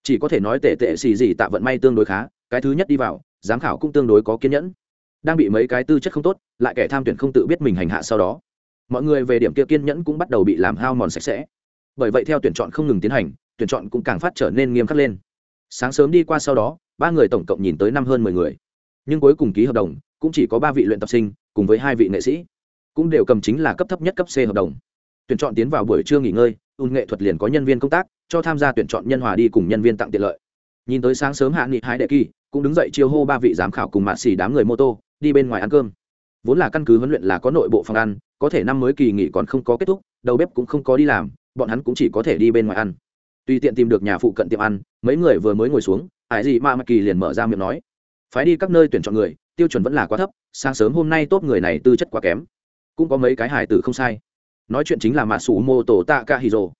Chỉ có thể nói tệ tệ xì gì tạ vận may tương đối khá, cái thứ nhất đi vào, giám khảo cũng tương đối có kiên nhẫn. Đang bị mấy cái tư chất không tốt, lại kẻ tham tuyển không tự biết mình hành hạ sau đó mọi người về điểm kia kiên nhẫn cũng bắt đầu bị làm hao mòn sạch sẽ. Bởi vậy theo tuyển chọn không ngừng tiến hành, tuyển chọn cũng càng phát trở nên nghiêm khắc lên. Sáng sớm đi qua sau đó, ba người tổng cộng nhìn tới năm hơn mười người. Nhưng cuối cùng ký hợp đồng, cũng chỉ có ba vị luyện tập sinh, cùng với hai vị nghệ sĩ. Cũng đều cầm chính là cấp thấp nhất cấp c hợp đồng. Tuyển chọn tiến vào buổi trưa nghỉ ngơi ùn nghệ thuật liền có nhân viên công tác, cho tham gia tuyển chọn nhân hòa đi cùng nhân viên tặng tiện lợi. Nhìn tới sáng sớm hạ nghị hai đệ kỳ, cũng đứng dậy chiêu hô ba vị giám khảo cùng mạ xì đám người mô tô, đi bên ngoài ăn cơm vốn là căn cứ huấn luyện là có nội bộ phòng ăn, có thể năm mới kỳ nghỉ còn không có kết thúc, đầu bếp cũng không có đi làm, bọn hắn cũng chỉ có thể đi bên ngoài ăn. Tùy tiện tìm được nhà phụ cận tiệm ăn, mấy người vừa mới ngồi xuống ải gì mà mặc kỳ liền mở ra miệng nói, phái đi các nơi tuyển chọn người, tiêu chuẩn vẫn là quá thấp, sáng sớm hôm nay tốt người này tư chất quá kém. Cũng có mấy cái hài tử không sai. Nói chuyện chính là mặt sủ mô tổ tạ cả hì rồ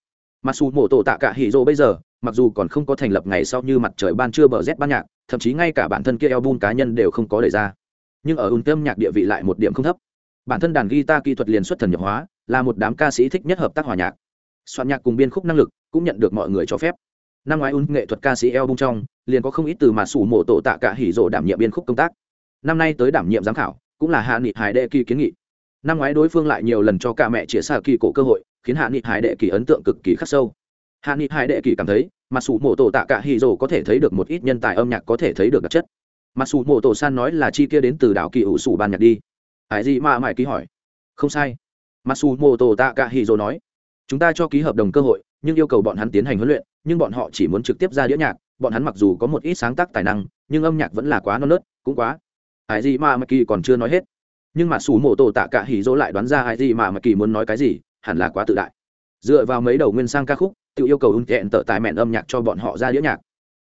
mặt sủ mô tổ tạ cả hì rồ bây giờ, mặc dù còn không có thành lập ngày sau như mặt trời ban trưa bờ rét ban nhạc, thậm chí ngay cả bản thân kia album cá nhân đều không có đề ra nhưng ở ùn tâm nhạc địa vị lại một điểm không thấp. Bản thân đàn guitar kỹ thuật liền xuất thần nhập hóa, là một đám ca sĩ thích nhất hợp tác hòa nhạc. Soạn nhạc cùng biên khúc năng lực cũng nhận được mọi người cho phép. Năm ngoái un nghệ thuật ca sĩ eo bung trong liền có không ít từ mà sủ mộ tổ tạ cả hỉ rộ đảm nhiệm biên khúc công tác. Năm nay tới đảm nhiệm giám khảo, cũng là hạ nghị hải đệ kỳ kiến nghị. Năm ngoái đối phương lại nhiều lần cho cả mẹ chia xa kỳ cổ cơ hội, khiến hạ nghị hải đệ kỳ ấn tượng cực kỳ khắc sâu. Hạ nghị hải đệ kỳ cảm thấy, mà sủ mộ tổ tạ cả hỉ rộ có thể thấy được một ít nhân tài âm nhạc có thể thấy được đặc chất mà sủ mộ tổ san nói là chi kia đến từ đảo kỳ ủ sủ ban nhạc đi. Ai gì mà mãi ký hỏi. Không sai. Mà sủ mộ tổ tạ cả hì rộ nói. Chúng ta cho ký hợp đồng cơ hội, nhưng yêu cầu bọn hắn tiến hành huấn luyện, nhưng bọn họ chỉ muốn trực tiếp ra đĩa nhạc. Bọn hắn mặc dù có một ít sáng tác tài năng, nhưng âm nhạc vẫn là quá non nớt, cũng quá. Ai gì mà mãi kỳ còn chưa nói hết. Nhưng mà sủ mộ tổ tạ cả hì dỗ lại đoán ra ai gì mà mãi kỳ muốn nói cái gì, hẳn là quá tự đại. Dựa vào mấy đầu nguyên sang ca khúc, tự yêu cầu ưng thẹn tở tài mẹn âm nhạc cho bọn họ ra đĩa nhạc.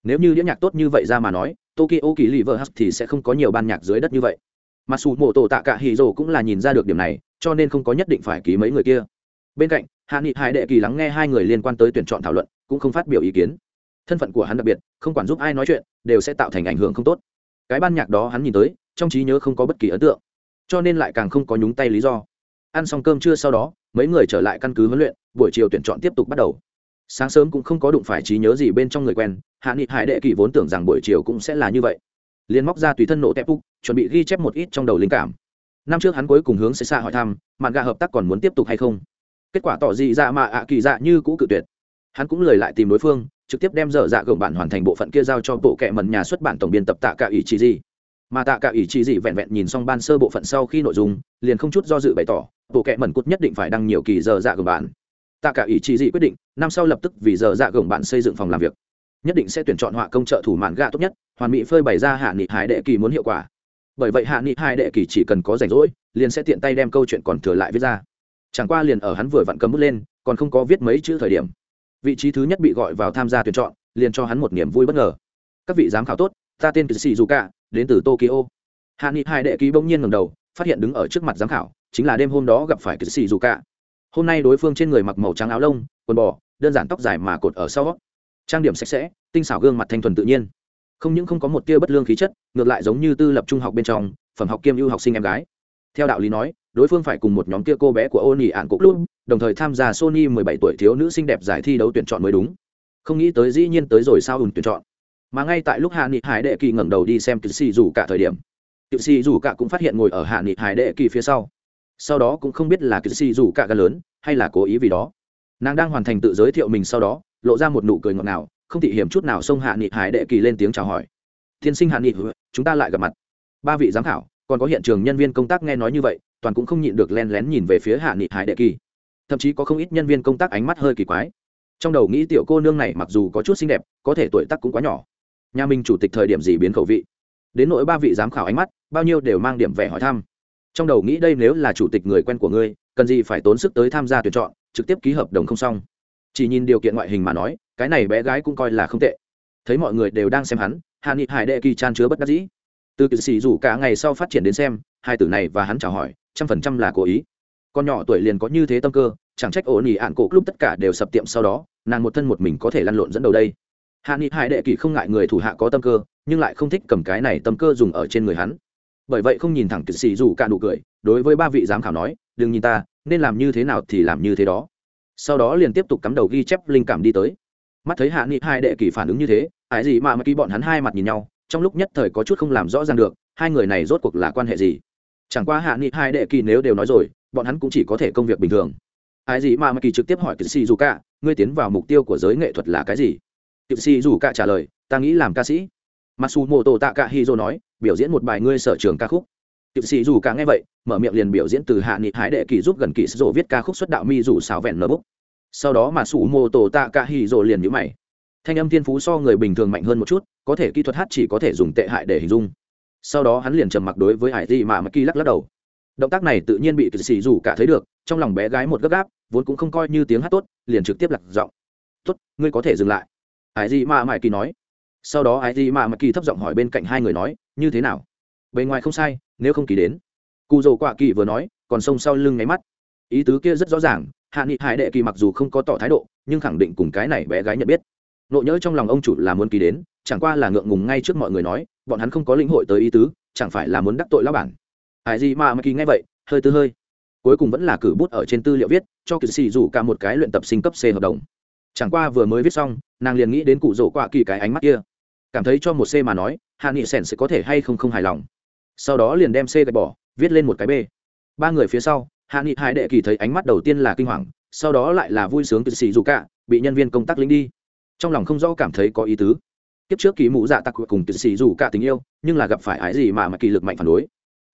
Nếu như đĩa nhạc tốt như vậy ra mà nói tokyo kỳ lì vợ hắc thì sẽ không có nhiều ban nhạc dưới đất như vậy. Mà sủ mộ tổ tạ cả hì rồ cũng là nhìn ra được điểm này, cho nên không có nhất định phải ký mấy người kia. Bên cạnh, hạ nghị hải đệ kỳ lắng nghe hai người liên quan tới tuyển chọn thảo luận, cũng không phát biểu ý kiến. Thân phận của hắn đặc biệt, không quản giúp ai nói chuyện, đều sẽ tạo thành ảnh hưởng không tốt. Cái ban nhạc đó hắn nhìn tới, trong trí nhớ không có bất kỳ ấn tượng. Cho nên lại càng không có nhúng tay lý do. Ăn xong cơm trưa sau đó, mấy người trở lại căn cứ huấn luyện, buổi chiều tuyển chọn tiếp tục bắt đầu sáng sớm cũng không có đụng phải trí nhớ gì bên trong người quen, hạ nghị hải đệ kỳ vốn tưởng rằng buổi chiều cũng sẽ là như vậy. Liền móc ra tùy thân nổ tép úc, chuẩn bị ghi chép một ít trong đầu linh cảm. Năm trước hắn cuối cùng hướng sẽ xa hỏi thăm, mạn gà hợp tác còn muốn tiếp tục hay không? Kết quả tỏ dị dạ mà ạ kỳ dạ như cũ cự tuyệt. Hắn cũng lời lại tìm đối phương, trực tiếp đem dở dạ gồng bản hoàn thành bộ phận kia giao cho bộ kệ mần nhà xuất bản tổng biên tập tạ cả ủy chỉ gì mà tạ cả ủy chỉ gì vẹn vẹn nhìn xong ban sơ bộ phận sau khi nội dung, liền không chút do dự bày tỏ, bộ kệ mần cút nhất định phải đăng nhiều kỳ dở dạ gồng bản tạ cả ý chí gì quyết định, năm sau lập tức vì giờ dạ gồng bạn xây dựng phòng làm việc. Nhất định sẽ tuyển chọn họa công trợ thủ mạn gạ tốt nhất, hoàn mỹ phơi bày ra hạ nghị hải đệ kỳ muốn hiệu quả. Bởi vậy hạ nghị hải đệ kỳ chỉ cần có rảnh rỗi, liền sẽ tiện tay đem câu chuyện còn thừa lại viết ra. Chẳng qua liền ở hắn vừa vặn cấm bút lên, còn không có viết mấy chữ thời điểm. Vị trí thứ nhất bị gọi vào tham gia tuyển chọn, liền cho hắn một niềm vui bất ngờ. Các vị giám khảo tốt, ta tên kỵ sĩ dù cả đến từ tokyo. Hạ nghị hải đệ kỳ bỗng nhiên ngầm đầu, phát hiện đứng ở trước mặt giám khảo, chính là đêm hôm đó gặp phải kỵ sĩ dù cả hôm nay đối phương trên người mặc màu trắng áo lông, quần bò, đơn giản tóc dài mà cột ở sau trang điểm sạch sẽ, tinh xảo gương mặt thanh thuần tự nhiên. Không những không có một tia bất lương khí chất, ngược lại giống như tư lập trung học bên trong, phẩm học kiêm ưu học sinh em gái. Theo đạo lý nói, đối phương phải cùng một nhóm kia cô bé của ôn ỉ ạn cục luôn đồng thời tham gia sony 17 tuổi thiếu nữ xinh đẹp giải thi đấu tuyển chọn mới đúng. Không nghĩ tới dĩ nhiên tới rồi sao ùn tuyển chọn. Mà ngay tại lúc hạ nghị hải đệ kỳ ngẩng đầu đi xem cựu xì dù cả thời điểm cựu xì dù cả cũng phát hiện ngồi ở hạ nghị hải đệ kỳ phía sau sau đó cũng không biết là cựu xì dù cả ga lớn, hay là cố ý vì đó. Nàng đang hoàn thành tự giới thiệu mình sau đó, lộ ra một nụ cười ngọt ngào, không thị hiểm chút nào xông hạ nghị hải đệ kỳ lên tiếng chào hỏi. Tiên sinh hạ nghị, chúng ta lại gặp mặt. Ba vị giám khảo, còn có hiện trường nhân viên công tác nghe nói như vậy, toàn cũng không nhịn được len lén nhìn về phía hạ nghị hải đệ kỳ. Thậm chí có không ít nhân viên công tác ánh mắt hơi kỳ quái. Trong đầu nghĩ tiểu cô nương này mặc dù có chút xinh đẹp, có thể tuổi tác cũng quá nhỏ. Nhà mình chủ tịch thời điểm gì biến khẩu vị? Đến nỗi ba vị giám khảo ánh mắt, bao nhiêu đều mang điểm vẻ hỏi thăm trong đầu nghĩ đây nếu là chủ tịch người quen của ngươi, cần gì phải tốn sức tới tham gia tuyển chọn, trực tiếp ký hợp đồng không xong. Chỉ nhìn điều kiện ngoại hình mà nói, cái này bé gái cũng coi là không tệ. Thấy mọi người đều đang xem hắn hạ nghị hải đệ kỳ chan chứa bất đắc dĩ. Từ kỵ sĩ rủ cả ngày sau phát triển đến xem, hai tử này và hắn chào hỏi, trăm phần trăm là cố ý. Con nhỏ tuổi liền có như thế tâm cơ, chẳng trách ổn ỉ ạn cổ lúc tất cả đều sập tiệm sau đó, nàng một thân một mình có thể lăn lộn dẫn đầu đây. Hạ nghị hải đệ kỳ không ngại người thủ hạ có tâm cơ, nhưng lại không thích cầm cái này tâm cơ dùng ở trên người hắn bởi vậy không nhìn thẳng cự sĩ dù cả nụ cười, đối với ba vị giám khảo nói, đừng nhìn ta, nên làm như thế nào thì làm như thế đó. Sau đó liền tiếp tục cắm đầu ghi chép linh cảm đi tới. Mắt thấy hạ nghị hai đệ kỳ phản ứng như thế ải gì mà mà kỳ bọn hắn hai mặt nhìn nhau, trong lúc nhất thời có chút không làm rõ ràng được, hai người này rốt cuộc là quan hệ gì? Chẳng qua hạ nghị hai đệ kỳ nếu đều nói rồi, bọn hắn cũng chỉ có thể công việc bình thường. Ai gì mà mà kỳ trực tiếp hỏi kỵ sĩ dù cả, ngươi tiến vào mục tiêu của giới nghệ thuật là cái gì? Kỵ sĩ dù cả trả lời, ta nghĩ làm ca sĩ masu Takahiro nói, biểu diễn một bài ngươi sở trường ca khúc. Kỵ sĩ dù cả nghe vậy, mở miệng liền biểu diễn từ hạ nghị hái đệ kỳ giúp gần kỵ sĩ viết ca khúc xuất đạo mi rủ xào vẹn nở búc. Sau đó mà sủ Takahiro liền nhíu mày. Thanh âm thiên phú so người bình thường mạnh hơn một chút, có thể kỹ thuật hát chỉ có thể dùng tệ hại để hình dung. Sau đó hắn liền trầm mặc đối với hải di mà Maki kỳ lắc lắc đầu. Động tác này tự nhiên bị kỵ sĩ dù cả thấy được, trong lòng bé gái một gấp gáp, vốn cũng không coi như tiếng hát tốt, liền trực tiếp lặc giọng. Tốt, ngươi có thể dừng lại. Hải di mà mãi kỳ nói sau đó ai di mà mặc kỳ thấp giọng hỏi bên cạnh hai người nói, như thế nào? Bề ngoài không sai, nếu không kỳ đến. Cụ dầu quạ kỳ vừa nói, còn sông sau lưng ngáy mắt. Ý tứ kia rất rõ ràng, hạ nghị hải đệ kỳ mặc dù không có tỏ thái độ, nhưng khẳng định cùng cái này bé gái nhận biết. Nộ nhớ trong lòng ông chủ là muốn kỳ đến, chẳng qua là ngượng ngùng ngay trước mọi người nói, bọn hắn không có lĩnh hội tới ý tứ, chẳng phải là muốn đắc tội lao bản. Hải gì mà mặc kỳ nghe vậy, hơi tư hơi. Cuối cùng vẫn là cử bút ở trên tư liệu viết, cho kỳ sĩ rủ cả một cái luyện tập sinh cấp c hợp đồng. Chẳng qua vừa mới viết xong, nàng liền nghĩ đến cụ rổ quạ kỳ cái ánh mắt kia cảm thấy cho một c mà nói, hạ nghị sẻn sẽ có thể hay không không hài lòng. Sau đó liền đem c gạch bỏ, viết lên một cái b. Ba người phía sau, hạ nghị hải đệ kỳ thấy ánh mắt đầu tiên là kinh hoàng, sau đó lại là vui sướng từ xì dù cả, bị nhân viên công tác lính đi. Trong lòng không rõ cảm thấy có ý tứ. Kiếp trước kỳ mũ dạ tặc cùng từ xì dù cả tình yêu, nhưng là gặp phải ái gì mà mà kỳ lực mạnh phản đối.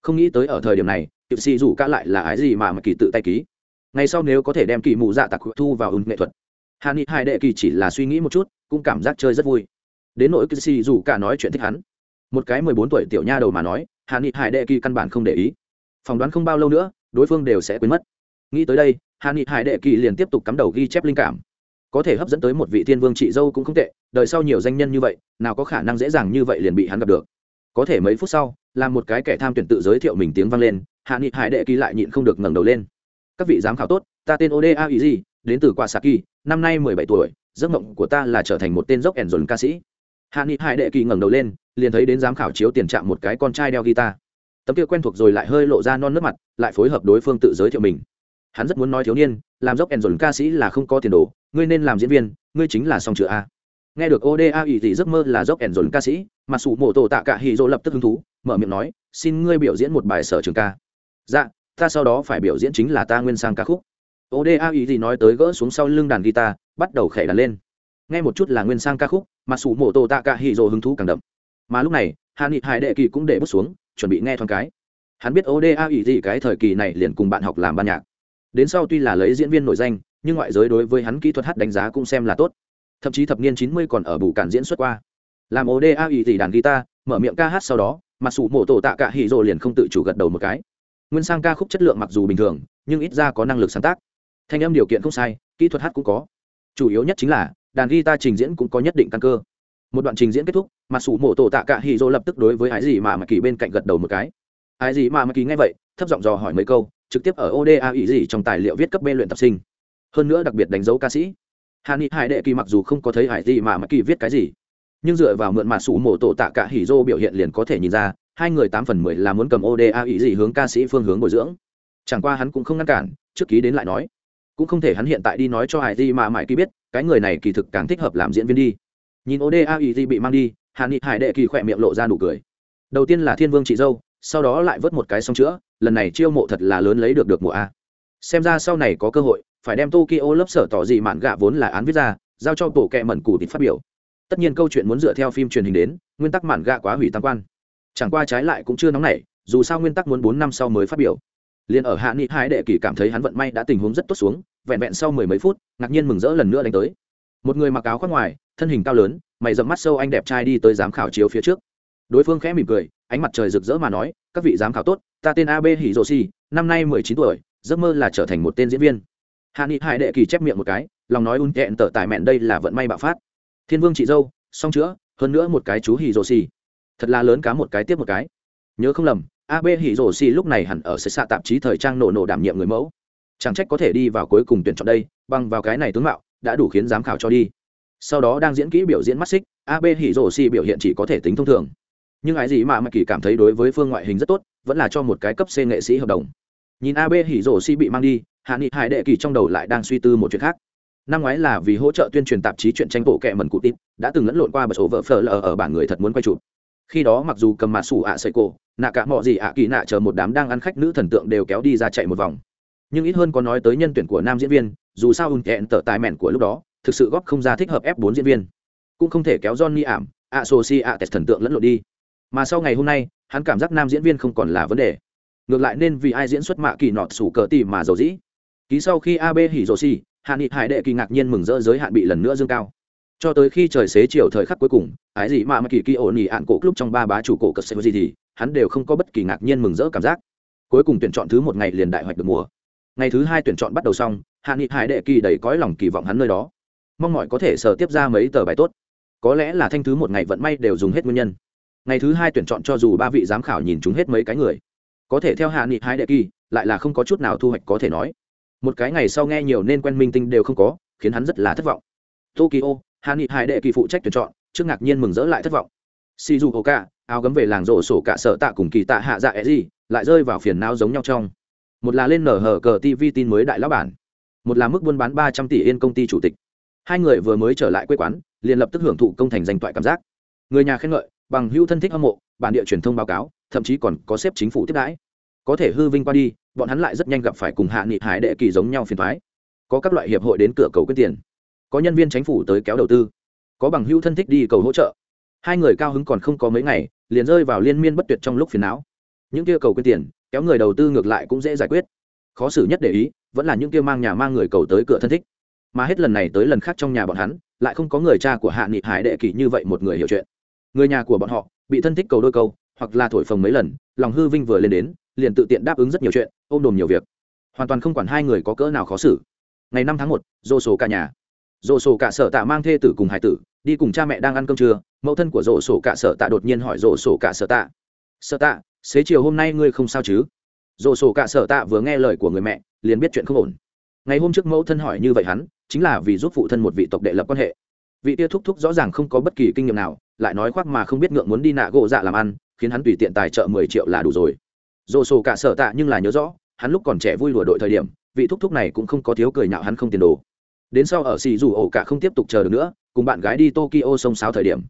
Không nghĩ tới ở thời điểm này, từ xì dù cả lại là ái gì mà mà kỳ tự tay ký. Ngày sau nếu có thể đem kỳ mũ dạ tặc thu vào ứng nghệ thuật. Hạ nghị hải đệ kỳ chỉ là suy nghĩ một chút, cũng cảm giác chơi rất vui đến nỗi cứ xì dù cả nói chuyện thích hắn. Một cái mười bốn tuổi tiểu nha đầu mà nói hạ nghị hải đệ kỳ căn bản không để ý. Phỏng đoán không bao lâu nữa, đối phương đều sẽ quên mất. Nghĩ tới đây hạ nghị hải đệ kỳ liền tiếp tục cắm đầu ghi chép linh cảm. Có thể hấp dẫn tới một vị thiên vương chị dâu cũng không tệ đợi sau nhiều danh nhân như vậy, nào có khả năng dễ dàng như vậy liền bị hắn gặp được. Có thể mấy phút sau làm một cái kẻ tham tuyển tự giới thiệu mình tiếng vang lên hạ nghị hải đệ kỳ lại nhịn không được ngẩng đầu lên. Các vị giám khảo tốt, ta tên oda ý gì đến từ qua saki năm nay mười bảy tuổi, giấc mộng của ta là trở thành một tên dốc ẻn dồn ca sĩ hạ nghị hải đệ kỳ ngẩng đầu lên, liền thấy đến giám khảo chiếu tiền trạm một cái con trai đeo guitar. Tấm kia quen thuộc rồi lại hơi lộ ra non nước mặt, lại phối hợp đối phương tự giới thiệu mình. Hắn rất muốn nói thiếu niên, làm dốc ẩn dồn ca sĩ là không có tiền đồ, ngươi nên làm diễn viên, ngươi chính là song chữ a. Nghe được oda ý thì giấc mơ là dốc ẩn dồn ca sĩ, mà sủ mộ tổ tạ cả hì dỗ lập tức hứng thú, mở miệng nói, xin ngươi biểu diễn một bài sở trường ca. Dạ ta sau đó phải biểu diễn chính là ta nguyên sang ca khúc. Oda ý thì nói tới gỡ xuống sau lưng đàn guitar, bắt đầu khẽ đàn lên. Nghe một chút là nguyên sang ca khúc mà sủ mộ tổ tạ cả hỉ rồ hứng thú càng đậm. Mà lúc này hạ nghị hải đệ kỳ cũng để bước xuống, chuẩn bị nghe thoáng cái. Hắn biết oda ý gì cái thời kỳ này liền cùng bạn học làm ban nhạc. Đến sau tuy là lấy diễn viên nổi danh, nhưng ngoại giới đối với hắn kỹ thuật hát đánh giá cũng xem là tốt. Thậm chí thập niên chín mươi còn ở bù cản diễn xuất qua. Làm oda ý gì đàn guitar, mở miệng ca hát sau đó, mà sủ mộ tổ tạ cả hỉ rồ liền không tự chủ gật đầu một cái. Nguyên sang ca khúc chất lượng mặc dù bình thường, nhưng ít ra có năng lực sáng tác. Thanh âm điều kiện không sai, kỹ thuật hát cũng có. Chủ yếu nhất chính là đàn guitar trình diễn cũng có nhất định căn cơ. Một đoạn trình diễn kết thúc mặt sủ mộ tổ tạ cả hỉ rồ lập tức đối với ái gì mà mạ kỳ bên cạnh gật đầu một cái. Ái gì mà mạ kỳ nghe vậy, thấp giọng dò hỏi mấy câu, trực tiếp ở oda ý gì trong tài liệu viết cấp bê luyện tập sinh. Hơn nữa đặc biệt đánh dấu ca sĩ. Hàn nghị hải đệ kỳ mặc dù không có thấy hải gì mà mạ kỳ viết cái gì, nhưng dựa vào mượn mặt sủ mổ tổ tạ cả hỉ dô biểu hiện liền có thể nhìn ra, hai người tám phần mười là muốn cầm oda ý gì hướng ca sĩ phương hướng bồi dưỡng. Chẳng qua hắn cũng không ngăn cản, trước ký đến lại nói. Cũng không thể hắn hiện tại đi nói cho hải di mà mãi kỳ biết cái người này kỳ thực càng thích hợp làm diễn viên đi. Nhìn oda ý bị mang đi hạ nghị hải đệ kỳ khỏe miệng lộ ra nụ cười. Đầu tiên là thiên vương chị dâu, sau đó lại vớt một cái xong chữa, lần này chiêu mộ thật là lớn lấy được được mùa a. Xem ra sau này có cơ hội, phải đem tokyo lớp sở tỏ gì mạn gạ vốn là án viết ra, giao cho bộ kệ mẩn cù tịt phát biểu. Tất nhiên câu chuyện muốn dựa theo phim truyền hình đến, nguyên tắc mạn gạ quá hủy tam quan. Chẳng qua trái lại cũng chưa nóng nảy, dù sao nguyên tắc muốn bốn năm sau mới phát biểu. Liền ở hạ nghị hai đệ kỳ cảm thấy hắn vận may đã tình huống rất tốt xuống vẹn vẹn sau mười mấy phút, ngạc nhiên mừng rỡ lần nữa đánh tới. Một người mặc áo khoác ngoài, thân hình cao lớn, mày dẫm mắt sâu anh đẹp trai đi tới giám khảo chiếu phía trước. Đối phương khẽ mỉm cười, ánh mặt trời rực rỡ mà nói, các vị giám khảo tốt, ta tên ab hỉ rồ si, năm nay mười chín tuổi, giấc mơ là trở thành một tên diễn viên. Hạ nghị hải đệ kỳ chép miệng một cái, lòng nói un kẹn tở tài mẹn đây là vận may bạo phát. Thiên vương chị dâu, song chữa, hơn nữa một cái chú hỉ rồ si. Thật là lớn cá một cái tiếp một cái. Nhớ không lầm ab hỉ rồ si lúc này hẳn ở sẽ xạ tạp chí thời trang nổ nổ đảm nhiệm người mẫu chẳng trách có thể đi vào cuối cùng tuyển chọn đây, bằng vào cái này tướng mạo, đã đủ khiến giám khảo cho đi. Sau đó đang diễn kỹ biểu diễn mắt xích ab hỉ rồ si biểu hiện chỉ có thể tính thông thường. Nhưng ái gì mà mạc kỳ cảm thấy đối với phương ngoại hình rất tốt, vẫn là cho một cái cấp c nghệ sĩ hợp đồng. Nhìn ab hỉ rổ si bị mang đi, hạ nghị hải đệ kỳ trong đầu lại đang suy tư một chuyện khác. Năm ngoái là vì hỗ trợ tuyên truyền tạp chí chuyện tranh bộ kệ mần cụ tít, đã từng lẫn lộn qua bật số vợ phờ lờ ở bản người thật muốn quay chụp. Khi đó mặc dù cầm mặt sủ ạ xây cổ, nạ cả mọi gì ạ kỳ nạ chờ một đám đang ăn khách nữ thần tượng đều kéo đi ra chạy một vòng nhưng ít hơn có nói tới nhân tuyển của nam diễn viên, dù sao ùn kẹn tở tài mẹn của lúc đó, thực sự góp không ra thích hợp ép bốn diễn viên. Cũng không thể kéo johnny ảm a s o si a test thần tượng lẫn lộn đi. Mà sau ngày hôm nay, hắn cảm giác nam diễn viên không còn là vấn đề. Ngược lại nên vì ai diễn xuất mạ kỳ nọt sủ cờ tì mà dầu dĩ. Ký sau khi ab hỉ rồ xì hạ nghị hải đệ kỳ ngạc nhiên mừng rỡ giới hạn bị lần nữa dương cao. Cho tới khi trời xế chiều thời khắc cuối cùng, ái gì mà mà kỳ kỳ ổn nhị ạn cổ lúc trong ba bá chủ cổ cất xe gì thì, hắn đều không có bất kỳ ngạc nhiên mừng rỡ cảm giác. Cuối cùng tuyển chọn thứ một ngày liền đại hoạch được mùa ngày thứ hai tuyển chọn bắt đầu xong, hạ nghị hải đệ kỳ đầy cõi lòng kỳ vọng hắn nơi đó. Mong mọi có thể sờ tiếp ra mấy tờ bài tốt. Có lẽ là thanh thứ một ngày vận may đều dùng hết nguyên nhân. Ngày thứ hai tuyển chọn cho dù ba vị giám khảo nhìn chúng hết mấy cái người. Có thể theo hạ nghị Hải đệ kỳ, lại là không có chút nào thu hoạch có thể nói. Một cái ngày sau nghe nhiều nên quen minh tinh đều không có, khiến hắn rất là thất vọng. Tokyo, hạ nghị Hải đệ kỳ phụ trách tuyển chọn, trước ngạc nhiên mừng rỡ lại thất vọng. Shizu oka áo gấm về làng rổ sổ cả sợ tạ cùng kỳ tạ hạ dạ e gì, lại rơi vào phiền não giống nhau trong một là lên nở hở cờ tv tin mới đại lão bản. Một là mức buôn bán ba trăm tỷ yên công ty chủ tịch. Hai người vừa mới trở lại quê quán, liền lập tức hưởng thụ công thành danh toại cảm giác. Người nhà khen ngợi, bằng hữu thân thích hâm mộ, bản địa truyền thông báo cáo, thậm chí còn có xếp chính phủ tiếp đãi. Có thể hư vinh qua đi, bọn hắn lại rất nhanh gặp phải cùng hạ nghị hải đệ kỳ giống nhau phiền thoái có các loại hiệp hội đến cửa cầu quyết tiền. Có nhân viên chính phủ tới kéo đầu tư. Có bằng hữu thân thích đi cầu hỗ trợ. Hai người cao hứng còn không có mấy ngày, liền rơi vào liên miên bất tuyệt trong lúc phiền não. Những kia cầu quyết tiền kéo người đầu tư ngược lại cũng dễ giải quyết. Khó xử nhất để ý, vẫn là những kia mang nhà mang người cầu tới cửa thân thích. Mà hết lần này tới lần khác trong nhà bọn hắn, lại không có người cha của hạ nghị hải đệ kỳ như vậy một người hiểu chuyện. Người nhà của bọn họ, bị thân thích cầu đôi câu, hoặc là thổi phồng mấy lần, lòng hư vinh vừa lên đến, liền tự tiện đáp ứng rất nhiều chuyện, ôm đồm nhiều việc. Hoàn toàn không quản hai người có cỡ nào khó xử. Ngày năm tháng một dô sổ cả nhà. Dô sổ cả sở tạ mang thê tử cùng hải tử, đi cùng cha mẹ đang ăn cơm trưa, mẫu thân của dô sổ cả sở tạ đột nhiên hỏi dô sổ cả sở tạ. Sở tạ xế chiều hôm nay ngươi không sao chứ? Dồ sổ cả sở tạ vừa nghe lời của người mẹ, liền biết chuyện không ổn. Ngày hôm trước mẫu thân hỏi như vậy hắn, chính là vì giúp phụ thân một vị tộc đệ lập quan hệ. Vị tia thúc thúc rõ ràng không có bất kỳ kinh nghiệm nào, lại nói khoác mà không biết ngượng muốn đi nạ gỗ dạ làm ăn, khiến hắn tùy tiện tài trợ mười triệu là đủ rồi. Dồ sổ cả sở tạ nhưng là nhớ rõ, hắn lúc còn trẻ vui lùa đội thời điểm, vị thúc thúc này cũng không có thiếu cười nhạo hắn không tiền đồ. Đến sau ở xì dù ổ cả không tiếp tục chờ được nữa, cùng bạn gái đi tokyo sông sáo thời điểm.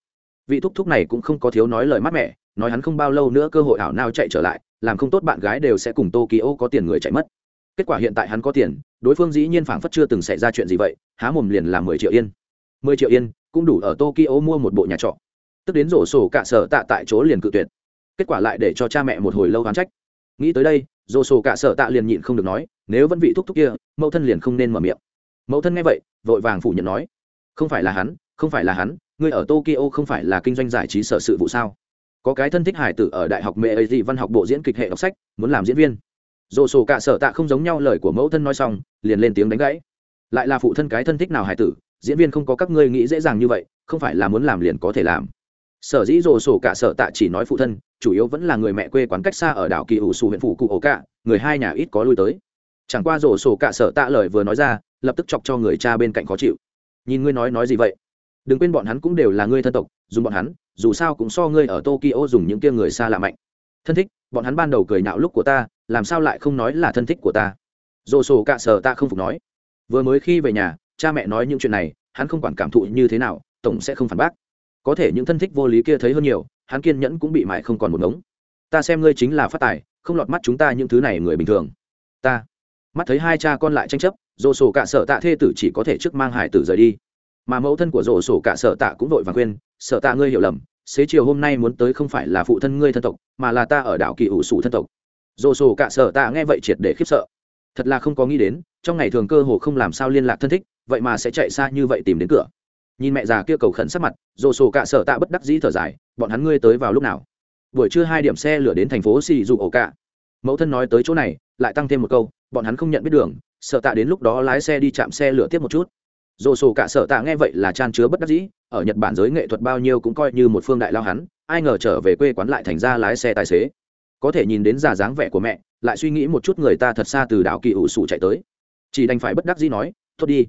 Vị thúc thúc này cũng không có thiếu nói lời mát mẻ nói hắn không bao lâu nữa cơ hội ảo nào chạy trở lại, làm không tốt bạn gái đều sẽ cùng tokyo có tiền người chạy mất. Kết quả hiện tại hắn có tiền, đối phương dĩ nhiên phảng phất chưa từng xảy ra chuyện gì vậy, há mồm liền là mười triệu yên. Mười triệu yên, cũng đủ ở tokyo mua một bộ nhà trọ. Tức đến rổ sổ cả sở tạ tại chỗ liền cự tuyệt. Kết quả lại để cho cha mẹ một hồi lâu oán trách. Nghĩ tới đây, rổ sổ cả sở tạ liền nhịn không được nói, nếu vẫn vị thúc thúc kia, mẫu thân liền không nên mở miệng. Mẫu thân nghe vậy, vội vàng phủ nhận nói, không phải là hắn, không phải là hắn, ngươi ở tokyo không phải là kinh doanh giải trí sở sự vụ sao? Có cái thân thích hải tử ở đại học mẹ ấy gì văn học bộ diễn kịch hệ đọc sách, muốn làm diễn viên. Dồ sổ cả sở tạ không giống nhau lời của mẫu thân nói xong, liền lên tiếng đánh gãy. Lại là phụ thân cái thân thích nào hải tử, diễn viên không có các ngươi nghĩ dễ dàng như vậy, không phải là muốn làm liền có thể làm. Sở dĩ dồ sổ cả sở tạ chỉ nói phụ thân, chủ yếu vẫn là người mẹ quê quán cách xa ở đảo kỳ ủ xù huyện phủ cụ ổ cả người hai nhà ít có lui tới. Chẳng qua rổ sổ cả sở tạ lời vừa nói ra, lập tức chọc cho người cha bên cạnh khó chịu. Nhìn ngươi nói nói gì vậy? Đừng quên bọn hắn cũng đều là ngươi thân tộc, dùng bọn hắn, dù sao cũng so ngươi ở tokyo dùng những kia người xa lạ mạnh. Thân thích, bọn hắn ban đầu cười nhạo lúc của ta, làm sao lại không nói là thân thích của ta? Dồ sổ cạ sở ta không phục nói. Vừa mới khi về nhà, cha mẹ nói những chuyện này, hắn không quản cảm thụ như thế nào, tổng sẽ không phản bác. Có thể những thân thích vô lý kia thấy hơn nhiều, hắn kiên nhẫn cũng bị mại không còn một ngống. Ta xem ngươi chính là phát tài, không lọt mắt chúng ta những thứ này người bình thường. Ta. Mắt thấy hai cha con lại tranh chấp dồ sổ cạ sở tạ thê tử chỉ có thể trước mang hải tử rời đi mà mẫu thân của rổ sổ cả sở tạ cũng vội vàng khuyên, sở tạ ngươi hiểu lầm, xế chiều hôm nay muốn tới không phải là phụ thân ngươi thân tộc, mà là ta ở đảo kỳ ủ sủ thân tộc. Rổ sổ cả sở tạ nghe vậy triệt để khiếp sợ. Thật là không có nghĩ đến, trong ngày thường cơ hồ không làm sao liên lạc thân thích, vậy mà sẽ chạy xa như vậy tìm đến cửa. Nhìn mẹ già kia cầu khẩn sắc mặt, rổ sổ cả sở tạ bất đắc dĩ thở dài, bọn hắn ngươi tới vào lúc nào? Buổi trưa hai điểm xe lửa đến thành phố xì dù ổ cả mẫu thân nói tới chỗ này, lại tăng thêm một câu, bọn hắn không nhận biết đường sợ tạ đến lúc đó lái xe đi chạm xe lửa tiếp một chút dồ sổ cả sở tạ nghe vậy là chan chứa bất đắc dĩ, ở nhật bản giới nghệ thuật bao nhiêu cũng coi như một phương đại lao hắn, ai ngờ trở về quê quán lại thành ra lái xe tài xế. Có thể nhìn đến già dáng vẻ của mẹ, lại suy nghĩ một chút người ta thật xa từ đảo kỳ ủ sủ chạy tới. Chỉ đành phải bất đắc dĩ nói, thôi đi.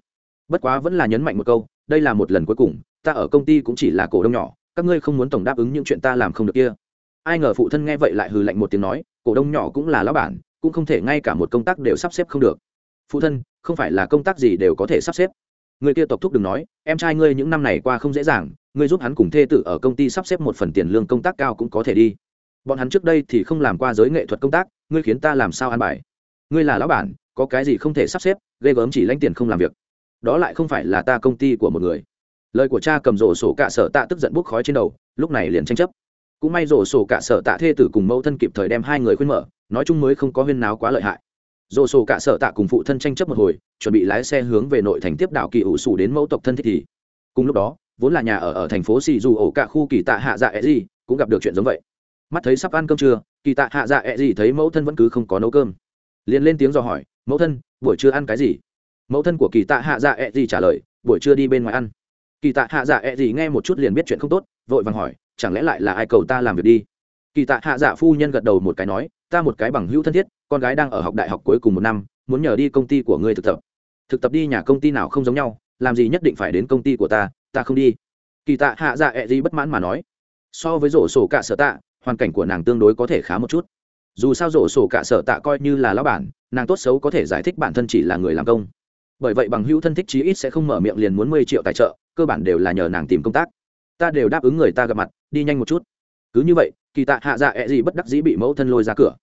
Bất quá vẫn là nhấn mạnh một câu, đây là một lần cuối cùng, ta ở công ty cũng chỉ là cổ đông nhỏ, các ngươi không muốn tổng đáp ứng những chuyện ta làm không được kia. Ai ngờ phụ thân nghe vậy lại hừ lạnh một tiếng nói, cổ đông nhỏ cũng là lão bản, cũng không thể ngay cả một công tác đều sắp xếp không được. Phụ thân, không phải là công tác gì đều có thể sắp xếp người kia tộc thúc đừng nói, em trai ngươi những năm này qua không dễ dàng, ngươi giúp hắn cùng thê tử ở công ty sắp xếp một phần tiền lương công tác cao cũng có thể đi. Bọn hắn trước đây thì không làm qua giới nghệ thuật công tác, ngươi khiến ta làm sao an bài? Ngươi là lão bản, có cái gì không thể sắp xếp, ghê gớm chỉ lãnh tiền không làm việc. Đó lại không phải là ta công ty của một người. Lời của cha cầm rổ sổ cả sở tạ tức giận bốc khói trên đầu, lúc này liền tranh chấp. Cũng may rổ sổ cả sở tạ thê tử cùng mẫu thân kịp thời đem hai người khuyên mở, nói chung mới không có huyên náo quá lợi hại dồ sổ cả sở tạ cùng phụ thân tranh chấp một hồi, chuẩn bị lái xe hướng về nội thành tiếp đảo kỳ ủ sủ đến mẫu tộc thân thích thì. Cùng lúc đó, vốn là nhà ở ở thành phố xì dù ổ cả khu kỳ tạ hạ dạ e gì cũng gặp được chuyện giống vậy. Mắt thấy sắp ăn cơm trưa, kỳ tạ hạ dạ e gì thấy mẫu thân vẫn cứ không có nấu cơm. Liền lên tiếng dò hỏi, mẫu thân, buổi trưa ăn cái gì? Mẫu thân của kỳ tạ hạ dạ e gì trả lời, buổi trưa đi bên ngoài ăn. Kỳ tạ hạ dạ e gì nghe một chút liền biết chuyện không tốt, vội vàng hỏi, chẳng lẽ lại là ai cầu ta làm việc đi? Kỳ tạ hạ dạ phu nhân gật đầu một cái nói, ta một cái bằng hữu thân thiết con gái đang ở học đại học cuối cùng một năm, muốn nhờ đi công ty của ngươi thực tập. Thực tập đi nhà công ty nào không giống nhau, làm gì nhất định phải đến công ty của ta ta không đi. Kỳ tạ hạ dạ ẹ、e、gì gì bất mãn mà nói. So với rổ sổ cả sở tạ, hoàn cảnh của nàng tương đối có thể khá một chút. Dù sao rổ sổ cả sở tạ coi như là lão bản, nàng tốt xấu có thể giải thích bản thân chỉ là người làm công. Bởi vậy bằng hữu thân thích chí ít sẽ không mở miệng liền muốn mười triệu tài trợ, cơ bản đều là nhờ nàng tìm công tác. Ta đều đáp ứng người ta gặp mặt, đi nhanh một chút. Cứ như vậy, kỳ tạ hạ dạ ẹ、e、gì gì bất đắc dĩ bị mẫu thân lôi ra cửa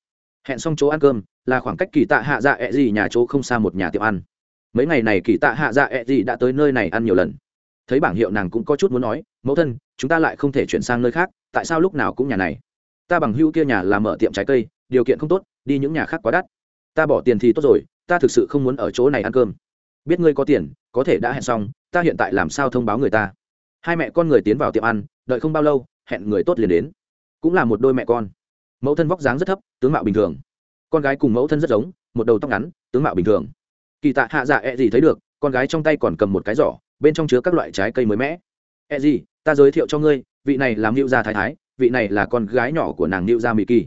hẹn xong chỗ ăn cơm, là khoảng cách kỳ tạ hạ dạ ẹ gì nhà chỗ không xa một nhà tiệm ăn. Mấy ngày này kỳ tạ hạ dạ ẹ gì đã tới nơi này ăn nhiều lần. Thấy bảng hiệu nàng cũng có chút muốn nói, mẫu thân, chúng ta lại không thể chuyển sang nơi khác, tại sao lúc nào cũng nhà này? Ta bằng hữu kia nhà làm mở tiệm trái cây, điều kiện không tốt, đi những nhà khác quá đắt. Ta bỏ tiền thì tốt rồi, ta thực sự không muốn ở chỗ này ăn cơm. Biết ngươi có tiền, có thể đã hẹn xong, ta hiện tại làm sao thông báo người ta? Hai mẹ con người tiến vào tiệm ăn, đợi không bao lâu, hẹn người tốt liền đến. Cũng là một đôi mẹ con mẫu thân vóc dáng rất thấp, tướng mạo bình thường. Con gái cùng mẫu thân rất giống, một đầu tóc ngắn, tướng mạo bình thường. Kỳ tạ hạ dạ e gì thấy được, con gái trong tay còn cầm một cái giỏ, bên trong chứa các loại trái cây mới mẻ. E gì, ta giới thiệu cho ngươi, vị này là nữ gia thái thái, vị này là con gái nhỏ của nàng nữ gia mỹ kỳ.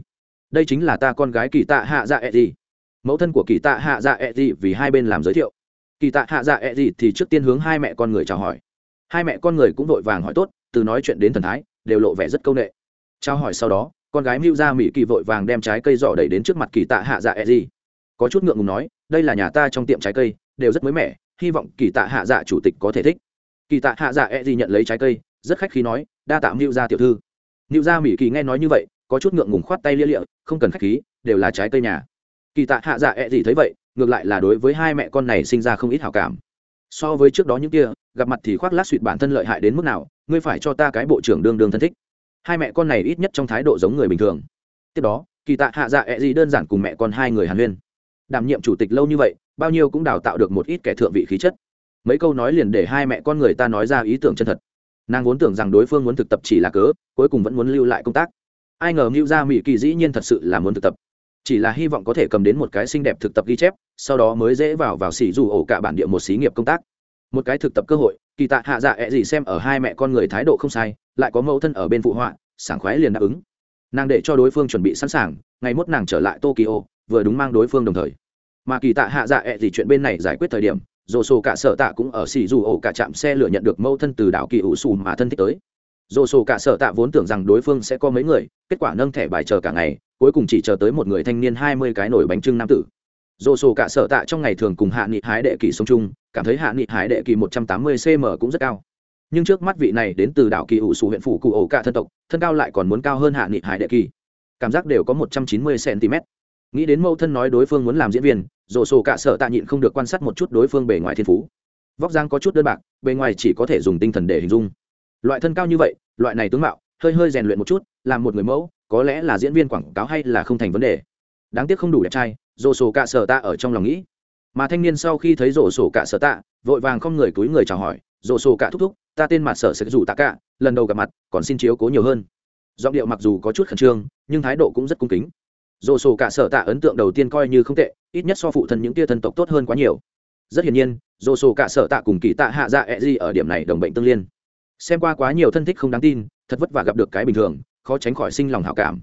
Đây chính là ta con gái kỳ tạ hạ dạ e gì. Mẫu thân của kỳ tạ hạ dạ e gì vì hai bên làm giới thiệu. Kỳ tạ hạ dạ e gì thì trước tiên hướng hai mẹ con người chào hỏi. Hai mẹ con người cũng vội vàng hỏi tốt, từ nói chuyện đến thần thái, đều lộ vẻ rất câu nệ. Trao hỏi sau đó con gái mưu ra mỹ kỳ vội vàng đem trái cây giỏ đẩy đến trước mặt kỳ tạ hạ dạ e gì có chút ngượng ngùng nói, đây là nhà ta trong tiệm trái cây, đều rất mới mẻ, hy vọng kỳ tạ hạ dạ chủ tịch có thể thích. Kỳ tạ hạ dạ e gì nhận lấy trái cây, rất khách khí nói, đa tạ mưu ra tiểu thư. Mưu ra mỹ kỳ nghe nói như vậy, có chút ngượng ngùng khoát tay lia lịa, không cần khách khí, đều là trái cây nhà. Kỳ tạ hạ dạ e gì thấy vậy, ngược lại là đối với hai mẹ con này sinh ra không ít hảo cảm. So với trước đó những kia, gặp mặt thì khoác lát suỵt bản thân lợi hại đến mức nào, ngươi phải cho ta cái bộ trưởng đương đương thân thích hai mẹ con này ít nhất trong thái độ giống người bình thường. Tiếp đó, kỳ tạ hạ dạ ẹ gì đơn giản cùng mẹ con hai người hàn huyên. Đảm nhiệm chủ tịch lâu như vậy, bao nhiêu cũng đào tạo được một ít kẻ thượng vị khí chất. Mấy câu nói liền để hai mẹ con người ta nói ra ý tưởng chân thật. Nàng vốn tưởng rằng đối phương muốn thực tập chỉ là cớ, cuối cùng vẫn muốn lưu lại công tác. Ai ngờ mưu ra mỹ kỳ dĩ nhiên thật sự là muốn thực tập. Chỉ là hy vọng có thể cầm đến một cái xinh đẹp thực tập ghi chép, sau đó mới dễ vào vào xỉ dù ổ cả bản địa một xí nghiệp công tác. Một cái thực tập cơ hội kỳ tạ hạ dạ ẹ、e、gì xem ở hai mẹ con người thái độ không sai, lại có mẫu thân ở bên phụ họa, sảng khoái liền đáp ứng. Nàng để cho đối phương chuẩn bị sẵn sàng, ngày mốt nàng trở lại tokyo, vừa đúng mang đối phương đồng thời. Mà kỳ tạ hạ dạ ẹ、e、gì chuyện bên này giải quyết thời điểm dồ sổ cả sở tạ cũng ở xì dù ổ cả trạm xe lửa nhận được mẫu thân từ đảo kỳ ủ xù mà thân thích tới. Dồ sổ cả sở tạ vốn tưởng rằng đối phương sẽ có mấy người, kết quả nâng thẻ bài chờ cả ngày, cuối cùng chỉ chờ tới một người thanh niên hai mươi cái nổi bánh trưng nam tử dồ sổ cả sở tạ trong ngày thường cùng hạ nghị hái đệ kỳ sống chung, cảm thấy hạ nghị hái đệ kỳ một trăm tám mươi cm cũng rất cao. Nhưng trước mắt vị này đến từ đảo kỳ ủ sủ huyện phủ cụ ổ cả thân tộc, thân cao lại còn muốn cao hơn hạ nghị hải đệ kỳ cảm giác đều có một trăm chín mươi cm nghĩ đến mẫu thân nói đối phương muốn làm diễn viên dồ sổ cả sở tạ nhịn không được quan sát một chút đối phương bề ngoài thiên phú. Vóc giang có chút đơn bạc, bề ngoài chỉ có thể dùng tinh thần để hình dung. Loại thân cao như vậy, loại này tướng mạo, hơi hơi rèn luyện một chút, làm một người mẫu, có lẽ là diễn viên quảng cáo hay là không thành vấn đề đáng tiếc không đủ đẹp trai rổ sổ cả sở tạ ở trong lòng nghĩ. Mà thanh niên sau khi thấy rổ sổ cả sở tạ, vội vàng không người túi người chào hỏi rổ sổ cả thúc thúc, ta tên mặt sở sẽ rủ tạ cả lần đầu gặp mặt, còn xin chiếu cố nhiều hơn. Giọng điệu mặc dù có chút khẩn trương, nhưng thái độ cũng rất cung kính. Rổ sổ cả sở tạ ấn tượng đầu tiên coi như không tệ, ít nhất so phụ thân những tia thân tộc tốt hơn quá nhiều. Rất hiển nhiên dồ sổ cả sở tạ cùng kỳ tạ hạ dạ e gì ở điểm này đồng bệnh tương liên. Xem qua quá nhiều thân thích không đáng tin, thật vất vả gặp được cái bình thường, khó tránh khỏi sinh lòng hảo cảm.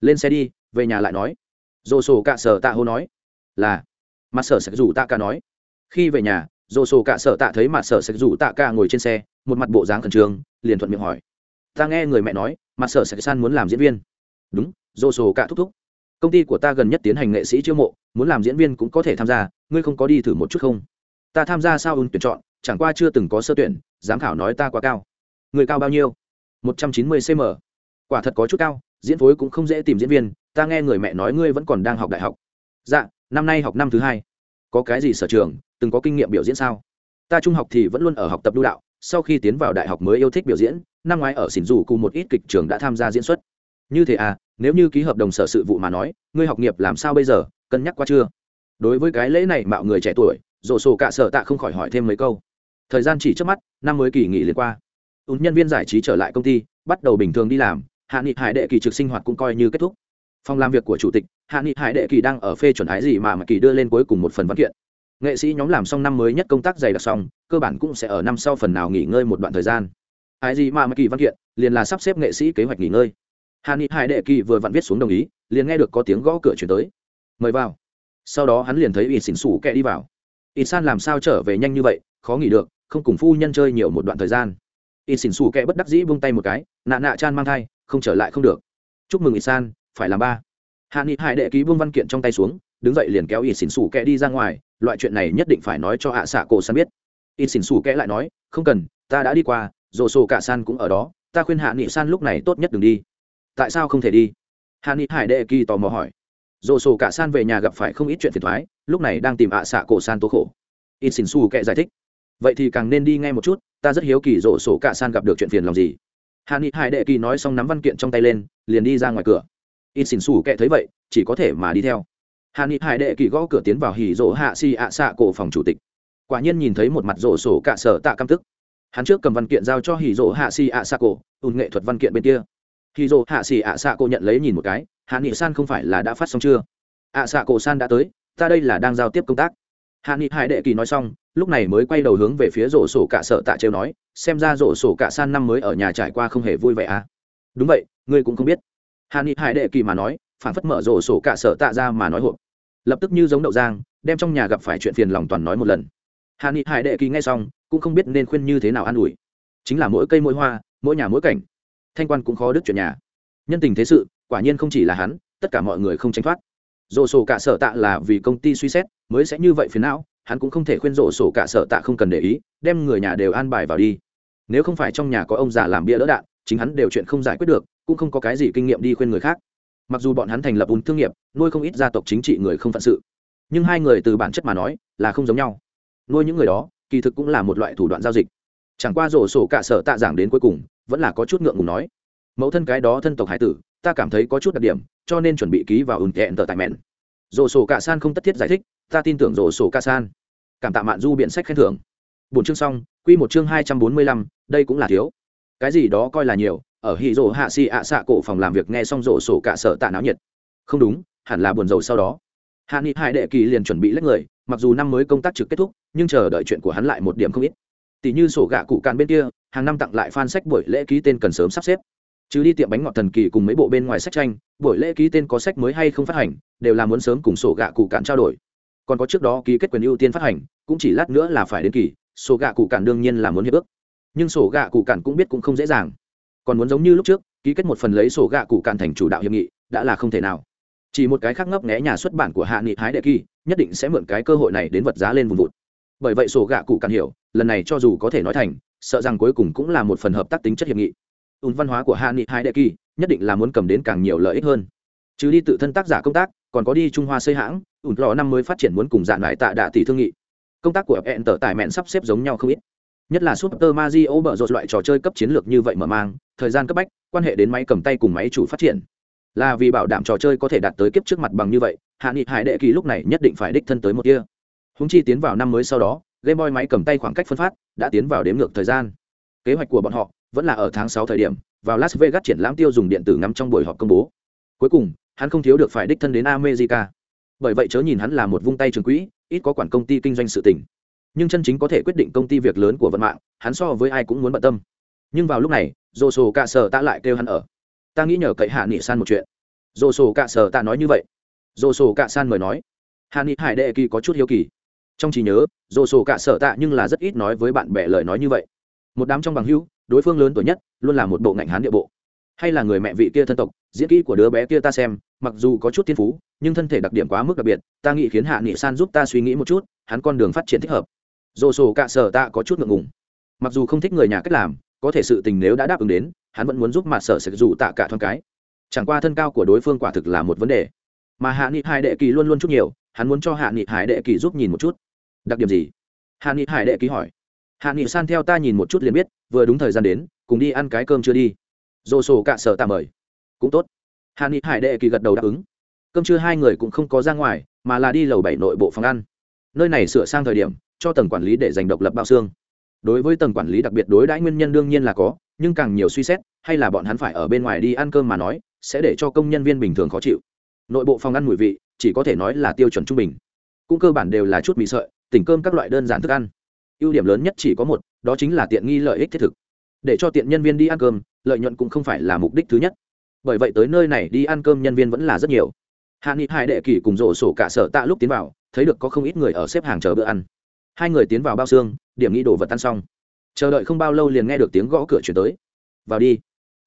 Lên xe đi, về nhà lại nói dồ sổ cạ sở tạ hô nói. Là. Mặt sở sạch rủ tạ cả nói. Khi về nhà dồ sổ cạ sở tạ thấy mặt sở sạch rủ tạ cả ngồi trên xe, một mặt bộ dáng khẩn trương, liền thuận miệng hỏi. Ta nghe người mẹ nói mặt sở sạch san muốn làm diễn viên. Đúng dồ sổ cạ thúc thúc. Công ty của ta gần nhất tiến hành nghệ sĩ chiêu mộ, muốn làm diễn viên cũng có thể tham gia, ngươi không có đi thử một chút không? Ta tham gia sao ứng tuyển chọn, chẳng qua chưa từng có sơ tuyển, giám khảo nói ta quá cao. Người cao bao nhiêu? Một trăm chín mươi cm quả thật có chút cao diễn phối cũng không dễ tìm diễn viên, ta nghe người mẹ nói ngươi vẫn còn đang học đại học. Dạ năm nay học năm thứ hai. Có cái gì sở trường, từng có kinh nghiệm biểu diễn sao? Ta trung học thì vẫn luôn ở học tập đu đạo, sau khi tiến vào đại học mới yêu thích biểu diễn, năm ngoái ở xỉn dù cùng một ít kịch trường đã tham gia diễn xuất. Như thế à nếu như ký hợp đồng sở sự vụ mà nói, ngươi học nghiệp làm sao bây giờ, cân nhắc qua chưa? Đối với cái lễ này mạo người trẻ tuổi rổ sổ cả sở tạ không khỏi hỏi thêm mấy câu. Thời gian chỉ trước mắt, năm mới kỳ nghỉ liền qua. Ùn nhân viên giải trí trở lại công ty, bắt đầu bình thường đi làm hạ nghị hải đệ kỳ trực sinh hoạt cũng coi như kết thúc. Phòng làm việc của chủ tịch, hạ nghị hải đệ kỳ đang ở phê chuẩn ái gì mà mà kỳ đưa lên cuối cùng một phần văn kiện. Nghệ sĩ nhóm làm xong năm mới nhất công tác dày đặc xong, cơ bản cũng sẽ ở năm sau phần nào nghỉ ngơi một đoạn thời gian. Ái gì mà mà kỳ văn kiện, liền là sắp xếp nghệ sĩ kế hoạch nghỉ ngơi. Hạ nghị hải đệ kỳ vừa vặn viết xuống đồng ý, liền nghe được có tiếng gõ cửa chuyển tới. Mời vào. Sau đó hắn liền thấy ỉ xỉn xủ kẹ đi vào. Ỉ san làm sao trở về nhanh như vậy, khó nghỉ được, không cùng phu nhân chơi nhiều một đoạn thời gian. Ỉ xỉn xủ kẹ bất đắc dĩ vung tay một cái, nạ nạ chan mang thai không trở lại không được. Chúc mừng ít san phải làm ba. Hạ nghị hải đệ ký vương văn kiện trong tay xuống, đứng dậy liền kéo ít xỉn xủ kẹ đi ra ngoài, loại chuyện này nhất định phải nói cho Hạ xạ cổ san biết. Ít xỉn xù kẽ lại nói, không cần, ta đã đi qua rổ sổ cả san cũng ở đó, ta khuyên hạ nghị san lúc này tốt nhất đừng đi. Tại sao không thể đi? Hạ nghị hải đệ kỳ tò mò hỏi. Rổ sổ cả san về nhà gặp phải không ít chuyện phiền thoái lúc này đang tìm Hạ xạ cổ san tố khổ. Ít xỉn xù kẽ giải thích. Vậy thì càng nên đi ngay một chút, ta rất hiếu kỳ rổ sổ cả san gặp được chuyện phiền lòng gì hạ nghị hải đệ kỳ nói xong nắm văn kiện trong tay lên, liền đi ra ngoài cửa. In xỉn xù kệ thấy vậy, chỉ có thể mà đi theo. Hạ nghị hải đệ kỳ gõ cửa tiến vào hỉ rỗ hạ xì ạ xạ cổ phòng chủ tịch. Quả nhiên nhìn thấy một mặt rổ sổ cạ sở tạ căm tức. Hắn trước cầm văn kiện giao cho hỉ rỗ hạ xì ạ xạ cổ, ùn nghệ thuật văn kiện bên kia. Hỉ rỗ hạ xì ạ xạ cổ nhận lấy nhìn một cái, hạ nghị san không phải là đã phát xong chưa? Ạ xạ cổ san đã tới, ta đây là đang giao tiếp công tác. Hạ nghị hải đệ kỳ nói xong lúc này mới quay đầu hướng về phía rổ sổ cả sợ tạ trêu nói, xem ra rổ sổ cả san năm mới ở nhà trải qua không hề vui vẻ à? Đúng vậy, ngươi cũng không biết. Hà ni hải đệ kỳ mà nói, phản phất mở rổ sổ cả sợ tạ ra mà nói hộp. Lập tức như giống đậu giang, đem trong nhà gặp phải chuyện phiền lòng toàn nói một lần. Hà ni hải đệ kỳ nghe xong, cũng không biết nên khuyên như thế nào an ủi. Chính là mỗi cây mỗi hoa, mỗi nhà mỗi cảnh. Thanh quan cũng khó đứt chuyện nhà. Nhân tình thế sự, quả nhiên không chỉ là hắn, tất cả mọi người không tránh thoát. Rổ sổ cả sở tạ là vì công ty suy xét, mới sẽ như vậy phiền não hắn cũng không thể khuyên rộ sổ cả sở tạ không cần để ý, đem người nhà đều an bài vào đi. Nếu không phải trong nhà có ông già làm bia đỡ đạn, chính hắn đều chuyện không giải quyết được, cũng không có cái gì kinh nghiệm đi khuyên người khác. Mặc dù bọn hắn thành lập ùn thương nghiệp, nuôi không ít gia tộc chính trị người không phận sự, nhưng hai người từ bản chất mà nói là không giống nhau. Nuôi những người đó, kỳ thực cũng là một loại thủ đoạn giao dịch. Chẳng qua rổ sổ cả sở tạ giảng đến cuối cùng, vẫn là có chút ngượng ngùng nói, mẫu thân cái đó thân tộc hải tử, ta cảm thấy có chút đặc điểm, cho nên chuẩn bị ký vào ùn kẹn tờ tại mẹn. Rổ sổ cả san không tất thiết giải thích ta tin tưởng rổ sổ ca san cảm tạ mạn du biện sách khen thưởng. Bốn chương xong, quy một chương hai trăm bốn mươi lăm, đây cũng là thiếu. Cái gì đó coi là nhiều, ở hì rổ hạ xì ạ xạ cổ phòng làm việc nghe xong rổ sổ cả sở tạ náo nhiệt. Không đúng, hẳn là buồn rầu sau đó. Hạ nghị hải đệ kỳ liền chuẩn bị lấy người, mặc dù năm mới công tác trực kết thúc, nhưng chờ đợi chuyện của hắn lại một điểm không ít. Tỷ như sổ gạ cụ càn bên kia, hàng năm tặng lại fan sách buổi lễ ký tên cần sớm sắp xếp. Chứ đi tiệm bánh ngọt thần kỳ cùng mấy bộ bên ngoài sách tranh, buổi lễ ký tên có sách mới hay không phát hành, đều là muốn sớm cùng sổ gạ cụ cạn trao đổi còn có trước đó ký kết quyền ưu tiên phát hành, cũng chỉ lát nữa là phải đến kỳ, sổ gạ cụ cản đương nhiên là muốn hiệp ước. Nhưng sổ gạ cụ cản cũng biết cũng không dễ dàng. Còn muốn giống như lúc trước, ký kết một phần lấy sổ gạ cụ cản thành chủ đạo hiệp nghị, đã là không thể nào. Chỉ một cái khác ngấp nghé nhà xuất bản của hạ nghị hái đệ kỳ, nhất định sẽ mượn cái cơ hội này đến vật giá lên vùng vụt. Bởi vậy sổ gạ cụ cản hiểu, lần này cho dù có thể nói thành, sợ rằng cuối cùng cũng là một phần hợp tác tính chất hiệp nghị. Ùn văn hóa của hạ nghị hái đệ kỳ, nhất định là muốn cầm đến càng nhiều lợi ích hơn. Chứ đi tự thân tác giả công tác còn có đi trung hoa xây hãng, ủn lò năm mới phát triển muốn cùng dạn lại tạ đạ tỷ thương nghị. Công tác của hẹn tờ tài mẹn sắp xếp giống nhau không ít. Nhất là super mario bở rột loại trò chơi cấp chiến lược như vậy mở mang, thời gian cấp bách, quan hệ đến máy cầm tay cùng máy chủ phát triển. Là vì bảo đảm trò chơi có thể đạt tới kiếp trước mặt bằng như vậy, hạ nghị hải đệ kỳ lúc này nhất định phải đích thân tới một kia. Húng chi tiến vào năm mới sau đó, game boy máy cầm tay khoảng cách phân phát đã tiến vào đếm ngược thời gian. Kế hoạch của bọn họ vẫn là ở tháng sáu thời điểm, vào las vegas triển lãm tiêu dùng điện tử ngắm trong buổi họp công bố. Cuối cùng hắn không thiếu được phải đích thân đến america. Bởi vậy chớ nhìn hắn là một vung tay trường quỹ, ít có quản công ty kinh doanh sự tình. Nhưng chân chính có thể quyết định công ty việc lớn của vận mạng, hắn so với ai cũng muốn bận tâm. Nhưng vào lúc này dồ sổ cạ sở ta lại kêu hắn ở. Ta nghĩ nhờ cậy hạ nghị san một chuyện. Dồ sổ cạ sở ta nói như vậy. Dồ sổ cạ san mời nói. Hạ nghị hải đệ kỳ có chút hiếu kỳ. Trong trí nhớ dồ sổ cạ sở tạ nhưng là rất ít nói với bạn bè lời nói như vậy. Một đám trong bằng hữu, đối phương lớn tuổi nhất, luôn là một bộ ngạnh hán địa bộ hay là người mẹ vị kia thân tộc, diễn kỹ của đứa bé kia ta xem, mặc dù có chút thiên phú, nhưng thân thể đặc điểm quá mức đặc biệt, ta nghĩ khiến hạ nghị san giúp ta suy nghĩ một chút, hắn con đường phát triển thích hợp. Dồ sổ cạ sở ta có chút ngượng ngùng. Mặc dù không thích người nhà cách làm, có thể sự tình nếu đã đáp ứng đến, hắn vẫn muốn giúp mặt sở sẽ dù tạ cả thoáng cái. Chẳng qua thân cao của đối phương quả thực là một vấn đề. Mà hạ nghị hải đệ kỳ luôn luôn chút nhiều, hắn muốn cho hạ nghị hải đệ kỳ giúp nhìn một chút. Đặc điểm gì? Hạ nghị hải đệ kỳ hỏi. Hạ nghị san theo ta nhìn một chút liền biết, vừa đúng thời gian đến, cùng đi ăn cái cơm chưa đi dồ sổ cạ sở tạm mời. Cũng tốt. Hàn ni hải đệ kỳ gật đầu đáp ứng. Cơm trưa hai người cũng không có ra ngoài, mà là đi lầu bảy nội bộ phòng ăn. Nơi này sửa sang thời điểm, cho tầng quản lý để giành độc lập bao xương. Đối với tầng quản lý đặc biệt đối đãi nguyên nhân đương nhiên là có, nhưng càng nhiều suy xét, hay là bọn hắn phải ở bên ngoài đi ăn cơm mà nói, sẽ để cho công nhân viên bình thường khó chịu. Nội bộ phòng ăn mùi vị, chỉ có thể nói là tiêu chuẩn trung bình. Cũng cơ bản đều là chút mì sợi, tỉnh cơm các loại đơn giản thức ăn. Ưu điểm lớn nhất chỉ có một, đó chính là tiện nghi lợi ích thiết thực. Để cho tiện nhân viên đi ăn cơm lợi nhuận cũng không phải là mục đích thứ nhất. Bởi vậy tới nơi này đi ăn cơm nhân viên vẫn là rất nhiều. Hạ nghị hai đệ kỷ cùng rổ sổ cả sở tạ lúc tiến vào, thấy được có không ít người ở xếp hàng chờ bữa ăn. Hai người tiến vào bao xương, điểm nghĩ đồ vật ăn xong. Chờ đợi không bao lâu liền nghe được tiếng gõ cửa chuyển tới. Vào đi.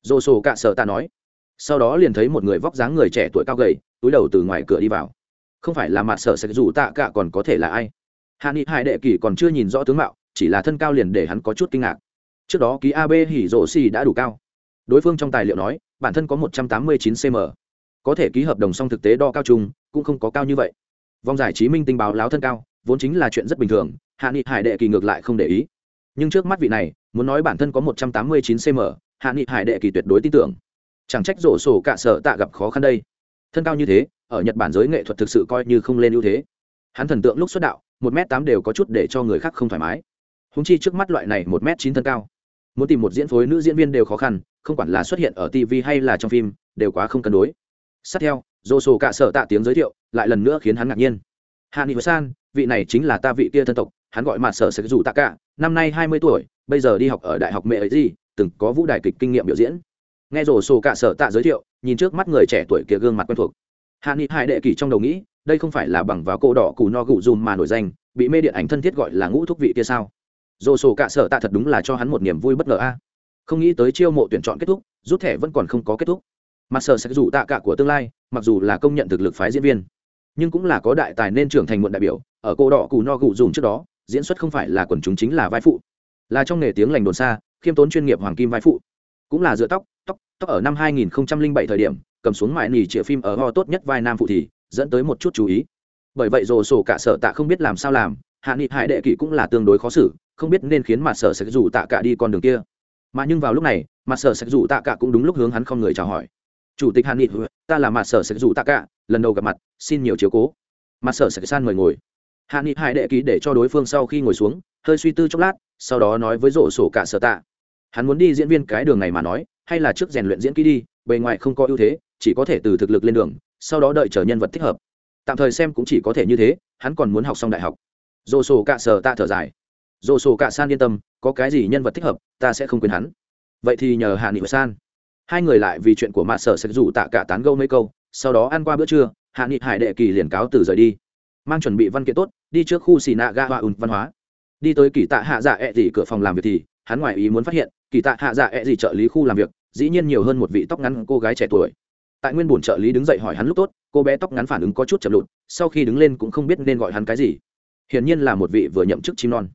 Rổ sổ cả sở tạ nói. Sau đó liền thấy một người vóc dáng người trẻ tuổi cao gầy, túi đầu từ ngoài cửa đi vào. Không phải là mặt sở sẽ dù tạ cả còn có thể là ai? Hạ nghị hai đệ kỳ còn chưa nhìn rõ tướng mạo, chỉ là thân cao liền để hắn có chút kinh ngạc. Trước đó ký ab hỉ rổ xì đã đủ cao đối phương trong tài liệu nói, bản thân có một trăm tám mươi chín cm có thể ký hợp đồng song thực tế đo cao trung, cũng không có cao như vậy. Vòng giải trí minh tinh báo láo thân cao, vốn chính là chuyện rất bình thường, hạ nghị hải đệ kỳ ngược lại không để ý. Nhưng trước mắt vị này, muốn nói bản thân có một trăm tám mươi chín cm hạ nghị hải đệ kỳ tuyệt đối tin tưởng. Chẳng trách rổ sổ cả sở tạ gặp khó khăn đây. Thân cao như thế, ở nhật bản giới nghệ thuật thực sự coi như không lên ưu thế. Hắn thần tượng lúc xuất đạo, một m tám đều có chút để cho người khác không thoải mái. Húng chi trước mắt loại này một m chín thân cao. Muốn tìm một diễn phối nữ diễn viên đều khó khăn không quản là xuất hiện ở tv hay là trong phim, đều quá không cân đối. Sát theo dô sổ cả sở tạ tiếng giới thiệu, lại lần nữa khiến hắn ngạc nhiên. Hạ nghị san, vị này chính là ta vị kia thân tộc, hắn gọi mặt sở sẽ dù tạ cả năm nay hai mươi tuổi, bây giờ đi học ở đại học mẹ ấy gì từng có vũ đài kịch kinh nghiệm biểu diễn. Nghe rổ sổ cả sở tạ giới thiệu, nhìn trước mắt người trẻ tuổi kia gương mặt quen thuộc. Hạ nghị hai đệ kỳ trong đầu nghĩ, đây không phải là bằng vào cổ đỏ cù no gụ dùm mà nổi danh, bị mê điện ảnh thân thiết gọi là ngũ thúc vị kia sao? Rổ sổ cả sở tạ thật đúng là cho hắn một niềm vui bất ngờ a không nghĩ tới chiêu mộ tuyển chọn kết thúc, rút thẻ vẫn còn không có kết thúc. Mặt sở sẽ dù tạ cả của tương lai, mặc dù là công nhận thực lực phái diễn viên, nhưng cũng là có đại tài nên trưởng thành muộn đại biểu, ở cô đỏ cù no gù dùng trước đó, diễn xuất không phải là quần chúng chính là vai phụ. Là trong nghề tiếng lành đồn xa, khiêm tốn chuyên nghiệp hoàng kim vai phụ. Cũng là dựa tóc tóc tóc ở năm 2007 thời điểm, cầm xuống mại nỉ chĩa phim ở ho tốt nhất vai nam phụ thì, dẫn tới một chút chú ý. Bởi vậy rồ sổ cả sở tạ không biết làm sao làm, hạ nghị hải đệ kỷ cũng là tương đối khó xử, không biết nên khiến mặt sở sẽ dù tạ cả đi con đường kia mà nhưng vào lúc này mặt sở sạch dù tạ cả cũng đúng lúc hướng hắn không người chào hỏi. Chủ tịch Hàn nghị, ta là mặt sở sạch dù tạ cả, lần đầu gặp mặt, xin nhiều chiếu cố. Mặt sở sạch san mời ngồi. Hàn nghị hải đệ ký để cho đối phương sau khi ngồi xuống, hơi suy tư chốc lát, sau đó nói với rổ sổ cả sở tạ. Hắn muốn đi diễn viên cái đường này mà nói, hay là trước rèn luyện diễn kỹ đi, bề ngoài không có ưu thế, chỉ có thể từ thực lực lên đường, sau đó đợi chờ nhân vật thích hợp. Tạm thời xem cũng chỉ có thể như thế, hắn còn muốn học xong đại học. Dồ sổ cạ sở tạ thở dài dồ sổ cả san yên tâm, có cái gì nhân vật thích hợp, ta sẽ không quên hắn. Vậy thì nhờ hạ nghị san. Hai người lại vì chuyện của mạ sở sẽ rủ tạ cả tán gâu mấy câu, sau đó ăn qua bữa trưa, hạ nghị hải đệ kỳ liền cáo từ rời đi. Mang chuẩn bị văn kiện tốt, đi trước khu xì nạ ga hoa ùn văn hóa. Đi tới kỳ tạ hạ dạ ẹ、e、gì cửa phòng làm việc thì, hắn ngoài ý muốn phát hiện, kỳ tạ hạ dạ ẹ、e、gì trợ lý khu làm việc, dĩ nhiên nhiều hơn một vị tóc ngắn cô gái trẻ tuổi. Tại nguyên bổn trợ lý đứng dậy hỏi hắn lúc tốt, cô bé tóc ngắn phản ứng có chút chậm lụt sau khi đứng lên cũng không biết nên gọi hắn cái gì. Hiển nhiên là một vị vừa nhậm chức chim non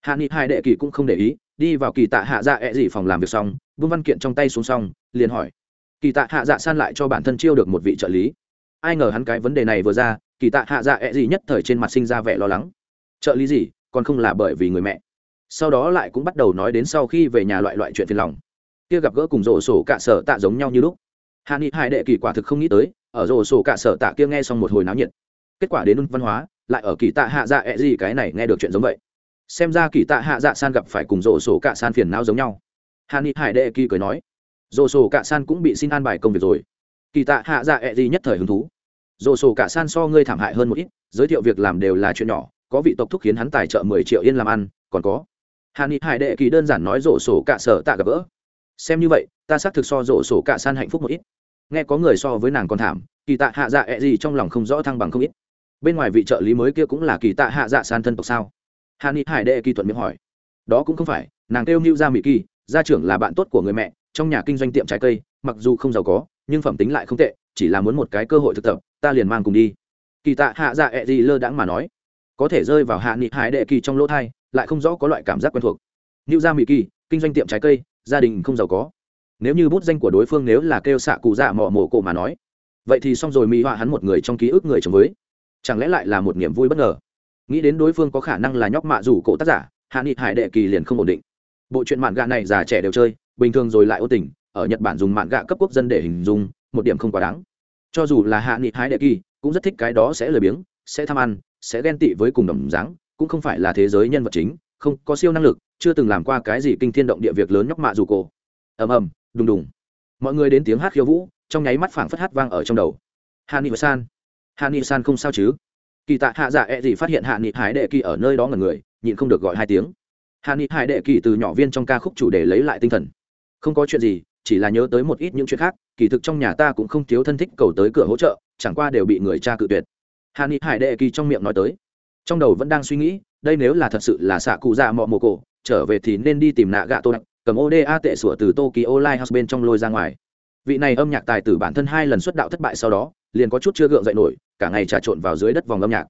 hạ nghị hai đệ kỳ cũng không để ý, đi vào kỳ tạ hạ dạ ẹ、e、gì phòng làm việc xong, vương văn kiện trong tay xuống xong, liền hỏi. Kỳ tạ hạ dạ san lại cho bản thân chiêu được một vị trợ lý. Ai ngờ hắn cái vấn đề này vừa ra, kỳ tạ hạ dạ ẹ、e、gì nhất thời trên mặt sinh ra vẻ lo lắng. Trợ lý gì, còn không là bởi vì người mẹ. Sau đó lại cũng bắt đầu nói đến sau khi về nhà loại loại chuyện phiền lòng. Kia gặp gỡ cùng rổ sổ cạ sở tạ giống nhau như lúc. Hạ nghị hai đệ kỳ quả thực không nghĩ tới, ở rổ sổ cạ sở tạ kia nghe xong một hồi náo nhiệt. Kết quả đến văn hóa, lại ở kỳ tạ hạ dạ ẹ cái này nghe được chuyện giống vậy xem ra kỳ tạ hạ dạ san gặp phải cùng rổ sổ cạ san phiền não giống nhau. Hạ nghị hải đệ kỳ cười nói rổ sổ cạ san cũng bị xin an bài công việc rồi. Kỳ tạ hạ dạ ẹ gì nhất thời hứng thú. Rổ sổ cạ san so ngươi thảm hại hơn một ít, giới thiệu việc làm đều là chuyện nhỏ, có vị tộc thúc khiến hắn tài trợ mười triệu yên làm ăn, còn có. Hạ nghị hải đệ kỳ đơn giản nói rổ sổ cạ sở tạ gặp gỡ. Xem như vậy, ta xác thực so rổ sổ cạ san hạnh phúc một ít. Nghe có người so với nàng còn thảm, kỳ tạ hạ dạ ẹ gì trong lòng không rõ thăng bằng không ít. Bên ngoài vị trợ lý mới kia cũng là kỳ tạ hạ dạ san thân tộc sao? Hạ ni hải đệ kỳ thuận miệng hỏi. Đó cũng không phải, nàng kêu mưu ra mỹ kỳ, gia trưởng là bạn tốt của người mẹ, trong nhà kinh doanh tiệm trái cây, mặc dù không giàu có, nhưng phẩm tính lại không tệ, chỉ là muốn một cái cơ hội thực tập, ta liền mang cùng đi. Kỳ tạ hạ dạ ẹ gì lơ đãng mà nói. Có thể rơi vào hạ nghị hải đệ kỳ trong lỗ thai, lại không rõ có loại cảm giác quen thuộc. Nữ gia mỹ kỳ, kinh doanh tiệm trái cây, gia đình không giàu có. Nếu như bút danh của đối phương nếu là kêu xạ cụ dạ mò mổ cổ mà nói, vậy thì xong rồi mỹ họa hắn một người trong ký ức người chồng với. Chẳng lẽ lại là một niềm vui bất ngờ? Nghĩ đến đối phương có khả năng là nhóc mạ rủ cổ tác giả, hạ nghị hải đệ kỳ liền không ổn định. Bộ truyện mạn gạ này già trẻ đều chơi, bình thường rồi lại ô tình, ở nhật bản dùng mạn gạ cấp quốc dân để hình dung, một điểm không quá đáng. Cho dù là hạ nghị hải đệ kỳ, cũng rất thích cái đó sẽ lười biếng, sẽ tham ăn, sẽ ghen tị với cùng đồng dáng, cũng không phải là thế giới nhân vật chính, không có siêu năng lực, chưa từng làm qua cái gì kinh thiên động địa việc lớn nhóc mạ dù cổ. Ầm ầm, đùng đùng. Mọi người đến tiếng hát khiêu vũ, trong nháy mắt phảng phất hát vang ở trong đầu. Hàn nghị san. Hàn nghị san không sao chứ? Kỳ tạ hạ dạ e gì phát hiện hạ nghị hải đệ kỳ ở nơi đó ngần người, nhịn không được gọi hai tiếng. Hạ nghị hải đệ kỳ từ nhỏ viên trong ca khúc chủ đề lấy lại tinh thần. Không có chuyện gì, chỉ là nhớ tới một ít những chuyện khác, kỳ thực trong nhà ta cũng không thiếu thân thích cầu tới cửa hỗ trợ, chẳng qua đều bị người cha cự tuyệt. Hạ nghị hải đệ kỳ trong miệng nói tới. Trong đầu vẫn đang suy nghĩ, đây nếu là thật sự là xạ cụ dạ mọ mồ cổ, trở về thì nên đi tìm nạ gạ tô cầm oda tệ sủa từ tokyo lighthouse bên trong lôi ra ngoài. Vị này âm nhạc tài tử bản thân hai lần xuất đạo thất bại sau đó liền có chút chưa gượng dậy nổi, cả ngày trà trộn vào dưới đất vòng âm nhạc.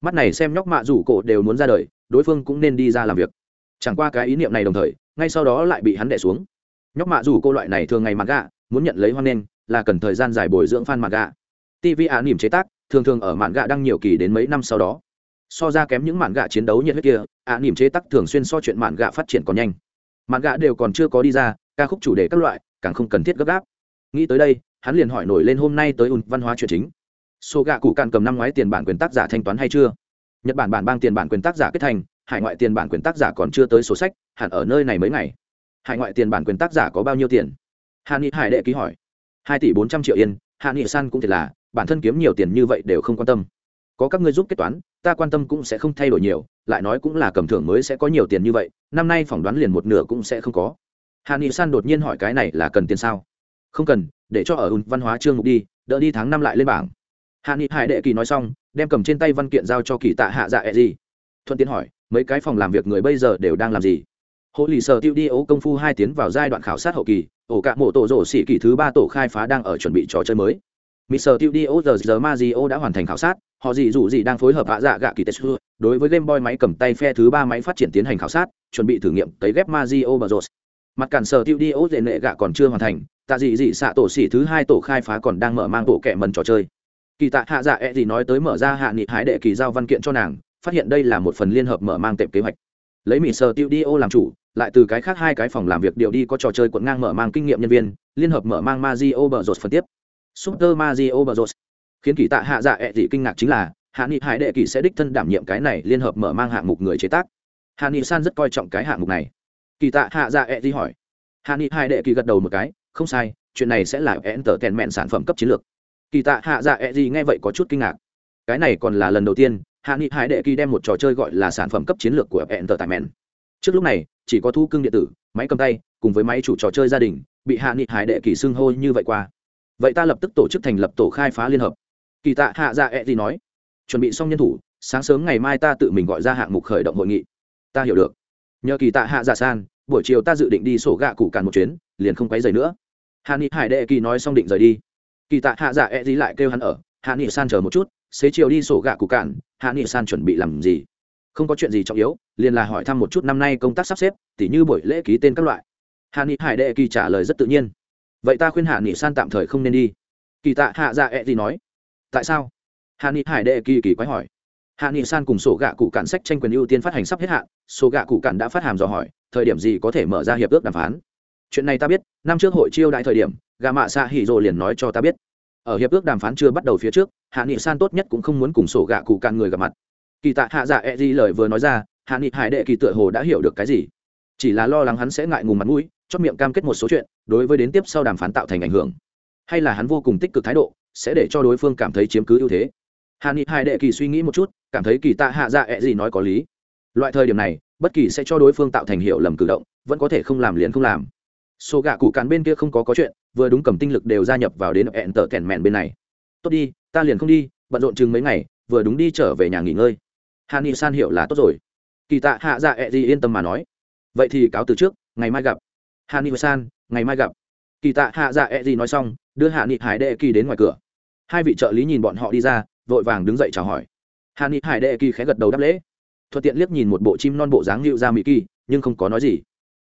Mắt này xem nhóc mạ rủ cổ đều muốn ra đời, đối phương cũng nên đi ra làm việc. Chẳng qua cái ý niệm này đồng thời, ngay sau đó lại bị hắn đẻ xuống. Nhóc mạ rủ cô loại này thường ngày mặc gạ, muốn nhận lấy hoan nghênh, là cần thời gian dài bồi dưỡng fan mặc gạ. Tv á nỉm chế tác, thường thường ở mạn gạ đăng nhiều kỳ đến mấy năm sau đó. So ra kém những mạn gạ chiến đấu nhiệt huyết kia, á nỉm chế tác thường xuyên so chuyện mạn gạ phát triển còn nhanh. Mạn gạ đều còn chưa có đi ra, ca khúc chủ đề các loại, càng không cần thiết gấp gáp. Nghĩ tới đây hắn liền hỏi nổi lên hôm nay tới ùn văn hóa chuyện chính. Số gạ cụ cạn cầm năm ngoái tiền bản quyền tác giả thanh toán hay chưa? Nhật bản bản bang tiền bản quyền tác giả kết thành, hải ngoại tiền bản quyền tác giả còn chưa tới số sách, hẳn ở nơi này mấy ngày. Hải ngoại tiền bản quyền tác giả có bao nhiêu tiền? Hà nghị hải đệ ký hỏi. Hai tỷ bốn trăm triệu yên, hạ nghị san cũng thiệt là, bản thân kiếm nhiều tiền như vậy đều không quan tâm. Có các ngươi giúp kết toán, ta quan tâm cũng sẽ không thay đổi nhiều, lại nói cũng là cầm thưởng mới sẽ có nhiều tiền như vậy, năm nay phỏng đoán liền một nửa cũng sẽ không có. Hạ nghị san đột nhiên hỏi cái này là cần tiền sao? Không cần để cho ở ùn văn hóa trương mục đi đỡ đi tháng năm lại lên bảng hạ nghị hải đệ kỳ nói xong đem cầm trên tay văn kiện giao cho kỳ tạ hạ dạ e gì thuận tiện hỏi mấy cái phòng làm việc người bây giờ đều đang làm gì Hộ lì sở tiêu đi ấu công phu hai tiến vào giai đoạn khảo sát hậu kỳ, ổ cạ mộ tổ rổ xỉ kỳ thứ ba tổ khai phá đang ở chuẩn bị trò chơi mới. Mr. Studio giờ giờ Mario đã hoàn thành khảo sát, họ gì dù gì đang phối hợp hạ dạ gạ kỳ Tetsu, đối với Game Boy máy cầm tay phe thứ ba máy phát triển tiến hành khảo sát, chuẩn bị thử nghiệm cấy ghép Mario Bros. Mặt cản sở ấu dệ nệ gạ còn chưa hoàn thành, tạ dị dị xạ tổ xỉ thứ hai tổ khai phá còn đang mở mang bộ kẻ mần trò chơi. Kỳ tạ hạ dạ e gì nói tới mở ra hạ nghị hái đệ kỳ giao văn kiện cho nàng, phát hiện đây là một phần liên hợp mở mang tệp kế hoạch. Lấy mỹ sơ tiêu đi ô làm chủ, lại từ cái khác hai cái phòng làm việc điều đi có trò chơi quận ngang mở mang kinh nghiệm nhân viên, liên hợp mở mang Mario rột phần tiếp Super Mario rột Khiến kỳ tạ hạ dạ E dị kinh ngạc chính là, Hạ Nghị Hải Đệ Kỳ sẽ đích thân đảm nhiệm cái này liên hợp mở mang hạng mục người chế tác. Hạ Nghị San rất coi trọng cái hạng mục này. Kỳ tạ hạ dạ E dị hỏi. Hạ Nghị Hải Đệ Kỳ gật đầu một cái, không sai, chuyện này sẽ là entertainment sản phẩm cấp chiến lược. Kỳ tạ hạ dạ E gì nghe vậy có chút kinh ngạc. Cái này còn là lần đầu tiên, Hạ Nghị Hải Đệ Kỳ đem một trò chơi gọi là sản phẩm cấp chiến lược của entertainment. Trước lúc này, chỉ có thu cưng điện tử, máy cầm tay, cùng với máy chủ trò chơi gia đình, bị Hạ Nghị Hải Đệ Kỳ xưng hô như vậy qua vậy ta lập tức tổ chức thành lập tổ khai phá liên hợp kỳ tạ hạ dạ E gì nói chuẩn bị xong nhân thủ sáng sớm ngày mai ta tự mình gọi ra hạng mục khởi động hội nghị ta hiểu được nhờ kỳ tạ hạ dạ san buổi chiều ta dự định đi sổ gạ cụ càn một chuyến liền không quấy rầy nữa. Hạ nghị hải đệ kỳ nói xong định rời đi. Kỳ tạ hạ dạ ẹ、e、gì lại kêu hắn ở, hạ nghị san chờ một chút, xế chiều đi sổ gạ cụ cạn, hạ nghị san chuẩn bị làm gì? Không có chuyện gì trọng yếu, liền là hỏi thăm một chút năm nay công tác sắp xếp, tỉ như buổi lễ ký tên các loại. Hạ nghị hải đệ kỳ trả lời rất tự nhiên. Vậy ta khuyên hạ nghị san tạm thời không nên đi. Kỳ tạ hạ dạ ẹ、e、gì nói. Tại sao? Hạ nghị hải đệ kỳ kỳ quái hỏi. Hạ nghị san cùng sổ gạ cụ cản sách tranh quyền ưu tiên phát hành sắp hết hạn, sổ gạ cụ cản đã phát hàm dò hỏi, thời điểm gì có thể mở ra hiệp ước đàm phán? Chuyện này ta biết, năm trước hội chiêu đại thời điểm, gà mạ xạ hỉ rồ liền nói cho ta biết. Ở hiệp ước đàm phán chưa bắt đầu phía trước, hạ nghị san tốt nhất cũng không muốn cùng sổ gạ cụ cản người gặp mặt. Kỳ tạ hạ dạ e lời vừa nói ra, hạ nghị hải đệ kỳ tựa hồ đã hiểu được cái gì. Chỉ là lo lắng hắn sẽ ngại ngùng mặt mũi cho miệng cam kết một số chuyện, đối với đến tiếp sau đàm phán tạo thành ảnh hưởng. Hay là hắn vô cùng tích cực thái độ, sẽ để cho đối phương cảm thấy chiếm cứ ưu thế. Hạ nghị hai đệ kỳ suy nghĩ một chút, cảm thấy kỳ tạ hạ dạ e di nói có lý. Loại thời điểm này, bất kỳ sẽ cho đối phương tạo thành hiệu lầm cử động, vẫn có thể không làm liền không làm số gạ cụ cán bên kia không có có chuyện, vừa đúng cầm tinh lực đều gia nhập vào đến hẹn tờ kèn mẹn bên này. Tốt đi, ta liền không đi, bận rộn chừng mấy ngày, vừa đúng đi trở về nhà nghỉ ngơi. Hà ni san hiểu là tốt rồi. Kỳ tạ hạ dạ ẹ、e、gì yên tâm mà nói. Vậy thì cáo từ trước, ngày mai gặp. Hà ni san, ngày mai gặp. Kỳ tạ hạ dạ e gì nói xong, đưa hạ nghị hải đệ kỳ đến ngoài cửa. Hai vị trợ lý nhìn bọn họ đi ra, vội vàng đứng dậy chào hỏi. Hạ nghị hải đệ kỳ khẽ gật đầu đáp lễ. Thuận tiện liếc nhìn một bộ chim non bộ dáng hiệu ra mỹ kỳ, nhưng không có nói gì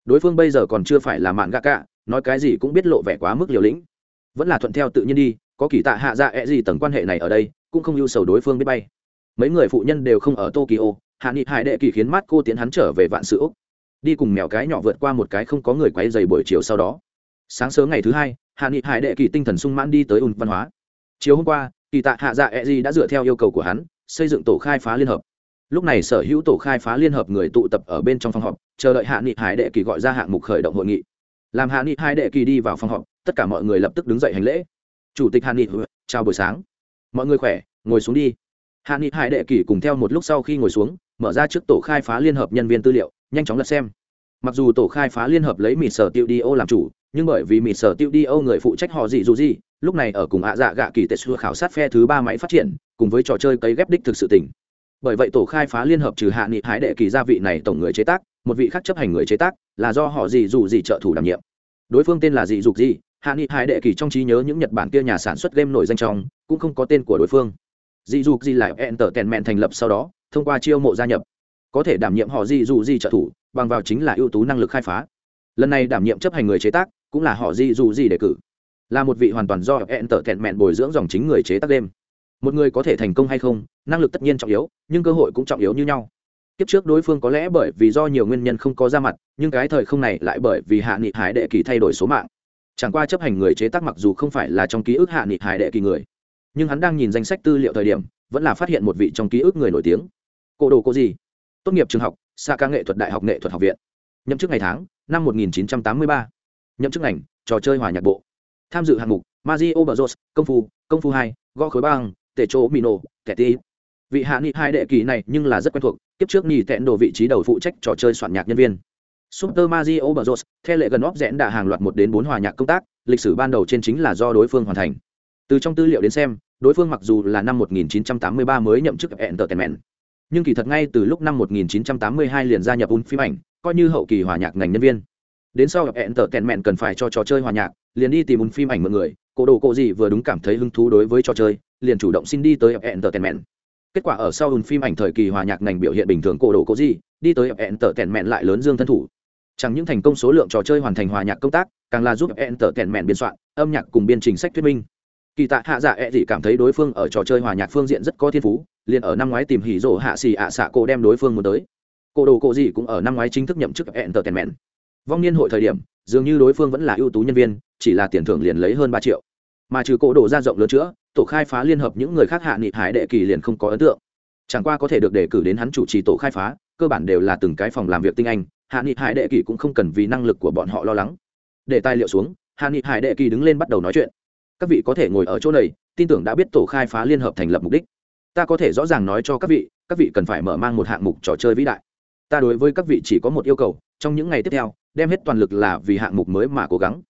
đối phương bây giờ còn chưa phải là mạn gạ cả, nói cái gì cũng biết lộ vẻ quá mức liều lĩnh. Vẫn là thuận theo tự nhiên đi, có kỳ tạ hạ dạ e gì tầng quan hệ này ở đây, cũng không ưu sầu đối phương biết bay. Mấy người phụ nhân đều không ở tokyo, hạ nghị hải đệ kỳ khiến mắt cô tiến hắn trở về vạn sự úc. Đi cùng mèo cái nhỏ vượt qua một cái không có người quấy dày buổi chiều sau đó. Sáng sớm ngày thứ hai, hạ nghị hải đệ kỳ tinh thần sung mãn đi tới ùn văn hóa. Chiều hôm qua, kỳ tạ hạ dạ e gì đã dựa theo yêu cầu của hắn, xây dựng tổ khai phá liên hợp lúc này sở hữu tổ khai phá liên hợp người tụ tập ở bên trong phòng họp, chờ đợi hạ nghị hải đệ kỳ gọi ra hạng mục khởi động hội nghị. Làm hạ nghị hải đệ kỳ đi vào phòng họp, tất cả mọi người lập tức đứng dậy hành lễ. Chủ tịch hạ nghị ừ, chào buổi sáng. Mọi người khỏe, ngồi xuống đi. Hạ nghị hải đệ kỳ cùng theo một lúc sau khi ngồi xuống, mở ra trước tổ khai phá liên hợp nhân viên tư liệu, nhanh chóng lật xem. Mặc dù tổ khai phá liên hợp lấy mịt sở tiêu đi ô làm chủ, nhưng bởi vì mịt sở tiêu đi ô người phụ trách họ gì dù gì lúc này ở cùng ạ dạ gạ kỳ tệ xưa khảo sát phe thứ ba máy phát triển, cùng với trò chơi cấy ghép đích thực sự tỉnh bởi vậy tổ khai phá liên hợp trừ hạ nghị hái đệ kỳ gia vị này tổng người chế tác, một vị khác chấp hành người chế tác, là do họ gì dù gì trợ thủ đảm nhiệm. Đối phương tên là dì dục gì, hạ nghị hái đệ kỳ trong trí nhớ những nhật bản kia nhà sản xuất game nổi danh trong, cũng không có tên của đối phương. Dì dục gì lại enter tèn mẹn thành lập sau đó, thông qua chiêu mộ gia nhập. Có thể đảm nhiệm họ dì dù dì trợ thủ, bằng vào chính là ưu tú năng lực khai phá. Lần này đảm nhiệm chấp hành người chế tác, cũng là họ dì dù dì đề cử. Là một vị hoàn toàn do ẹn tở tèn mẹn bồi dưỡng dòng chính người chế tác game. Một người có thể thành công hay không năng lực tất nhiên trọng yếu nhưng cơ hội cũng trọng yếu như nhau. Kiếp trước đối phương có lẽ bởi vì do nhiều nguyên nhân không có ra mặt nhưng cái thời không này lại bởi vì hạ nghị hải đệ kỳ thay đổi số mạng. Chẳng qua chấp hành người chế tác mặc dù không phải là trong ký ức hạ nghị hải đệ kỳ người nhưng hắn đang nhìn danh sách tư liệu thời điểm vẫn là phát hiện một vị trong ký ức người nổi tiếng. Cổ đồ cô gì? Tốt nghiệp trường học xa ca nghệ thuật đại học nghệ thuật học viện. Nhậm chức ngày tháng năm 1983. nhậm chức ngành trò chơi hòa nhạc bộ. Tham dự hạng mục Mario Bros, công phu công phu hai gõ khối băng tể chỗ mino kẻ ti vị hạ nghị hai đệ kỳ này nhưng là rất quen thuộc tiếp trước nghỉ tẹn đồ vị trí đầu phụ trách trò chơi soạn nhạc nhân viên Super Mario Bros. theo lệ gần óc rẽn đã hàng loạt một đến bốn hòa nhạc công tác, lịch sử ban đầu trên chính là do đối phương hoàn thành. Từ trong tư liệu đến xem, đối phương mặc dù là năm 1983 mới nhậm chức Entertainment, nhưng kỳ thật ngay từ lúc năm 1982 liền gia nhập un phim ảnh coi như hậu kỳ hòa nhạc ngành nhân viên đến sau hẹn tờ tèn mẹn cần phải cho trò chơi hòa nhạc liền đi tìm Un phim ảnh mọi người cổ đồ cổ gì vừa đúng cảm thấy hứng thú đối với trò chơi liền chủ động xin đi tới hẹn tờ tèn mẹn kết quả ở sau hùn phim ảnh thời kỳ hòa nhạc ngành biểu hiện bình thường cổ đồ cổ gì, đi tới hẹn tở tẹn mẹn lại lớn dương thân thủ. Chẳng những thành công số lượng trò chơi hoàn thành hòa nhạc công tác, càng là giúp hẹn tở tẹn mẹn biên soạn, âm nhạc cùng biên trình sách thuyết minh. Kỳ tạ hạ dạ ẹ、e、gì cảm thấy đối phương ở trò chơi hòa nhạc phương diện rất có thiên phú, liền ở năm ngoái tìm hỉ rổ hạ xì ạ xạ cổ đem đối phương muốn tới. Cổ đồ cổ gì cũng ở năm ngoái chính thức nhậm chức hẹn tờ tèn mẹn. Vong niên hội thời điểm, dường như đối phương vẫn là ưu tú nhân viên, chỉ là tiền thưởng liền lấy hơn ba triệu mà trừ cổ đồ ra rộng lớn chữa, tổ khai phá liên hợp những người khác hạ nghị hải đệ kỳ liền không có ấn tượng. Chẳng qua có thể được đề cử đến hắn chủ trì tổ khai phá, cơ bản đều là từng cái phòng làm việc tinh anh, hạ nghị hải đệ kỳ cũng không cần vì năng lực của bọn họ lo lắng. Để tài liệu xuống, hạ nghị hải đệ kỳ đứng lên bắt đầu nói chuyện. Các vị có thể ngồi ở chỗ này, tin tưởng đã biết tổ khai phá liên hợp thành lập mục đích. Ta có thể rõ ràng nói cho các vị các vị cần phải mở mang một hạng mục trò chơi vĩ đại. Ta đối với các vị chỉ có một yêu cầu, trong những ngày tiếp theo, đem hết toàn lực là vì hạng mục mới mà cố gắng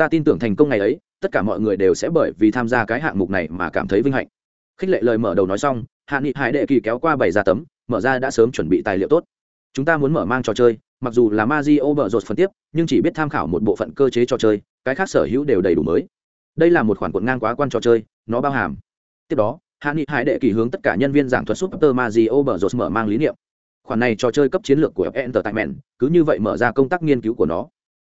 ta tin tưởng thành công ngày ấy, tất cả mọi người đều sẽ bởi vì tham gia cái hạng mục này mà cảm thấy vinh hạnh. Khích lệ lời mở đầu nói xong, hạ nghị hải đệ kỳ kéo qua bảy ra tấm, mở ra đã sớm chuẩn bị tài liệu tốt. Chúng ta muốn mở mang trò chơi, mặc dù là ma di ô bờ rột phần tiếp, nhưng chỉ biết tham khảo một bộ phận cơ chế trò chơi, cái khác sở hữu đều đầy đủ mới. Đây là một khoản cuộn ngang quá quan trò chơi, nó bao hàm. Tiếp đó, hạ nghị hải đệ kỳ hướng tất cả nhân viên giảng thuật super mario bờ rột mở mang lý niệm. Khoản này trò chơi cấp chiến lược của entertainment, cứ như vậy mở ra công tác nghiên cứu của nó.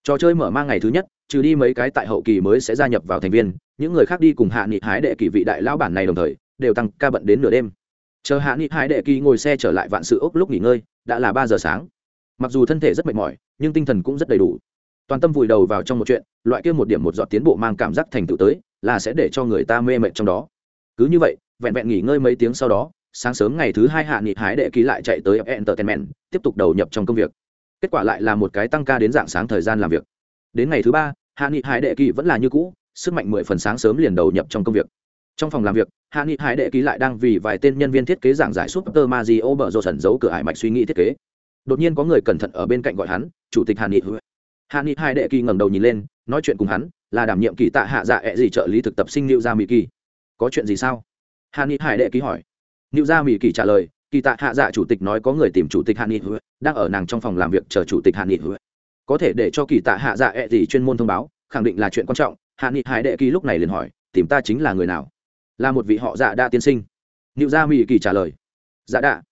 Trò chơi mở mang ngày thứ nhất trừ đi mấy cái tại hậu kỳ mới sẽ gia nhập vào thành viên, những người khác đi cùng hạ nghị hái đệ kỳ vị đại lão bản này đồng thời, đều tăng ca bận đến nửa đêm. Chờ hạ nghị hái đệ kỳ ngồi xe trở lại vạn sự ốc lúc nghỉ ngơi, đã là ba giờ sáng. Mặc dù thân thể rất mệt mỏi, nhưng tinh thần cũng rất đầy đủ. Toàn tâm vùi đầu vào trong một chuyện, loại kia một điểm một giọt tiến bộ mang cảm giác thành tựu tới, là sẽ để cho người ta mê mệt trong đó. Cứ như vậy, vẹn vẹn nghỉ ngơi mấy tiếng sau đó, sáng sớm ngày thứ hai hạ nghị hái đệ ký lại chạy tới entertainment, tiếp tục đầu nhập trong công việc. Kết quả lại là một cái tăng ca đến dạng sáng thời gian làm việc đến ngày thứ ba, hạ nghị hải đệ kỳ vẫn là như cũ, sức mạnh mười phần sáng sớm liền đầu nhập trong công việc. Trong phòng làm việc, hạ nghị hải đệ ký lại đang vì vài tên nhân viên thiết kế giảng giải super mazio bờ rồ sẩn giấu cửa hải mạch suy nghĩ thiết kế. Đột nhiên có người cẩn thận ở bên cạnh gọi hắn, chủ tịch hạ nghị. Hạ nghị hải đệ kỳ ngẩng đầu nhìn lên, nói chuyện cùng hắn, là đảm nhiệm kỳ tạ hạ dạ ẹ gì trợ lý thực tập sinh liệu gia mỹ kỳ. Có chuyện gì sao? Hạ nghị hải đệ ký hỏi. Liệu gia mỹ kỳ trả lời, kỳ tạ hạ dạ chủ tịch nói có người tìm chủ tịch hạ nghị đang ở nàng trong phòng làm việc chờ chủ tịch hạ nghị có thể để cho kỳ tạ hạ dạ ẹ、e、gì chuyên môn thông báo, khẳng định là chuyện quan trọng, hạ nghị hải đệ kỳ lúc này liền hỏi, tìm ta chính là người nào? Là một vị họ dạ đa tiên sinh. Nịu gia mỹ kỳ trả lời. Dạ đa.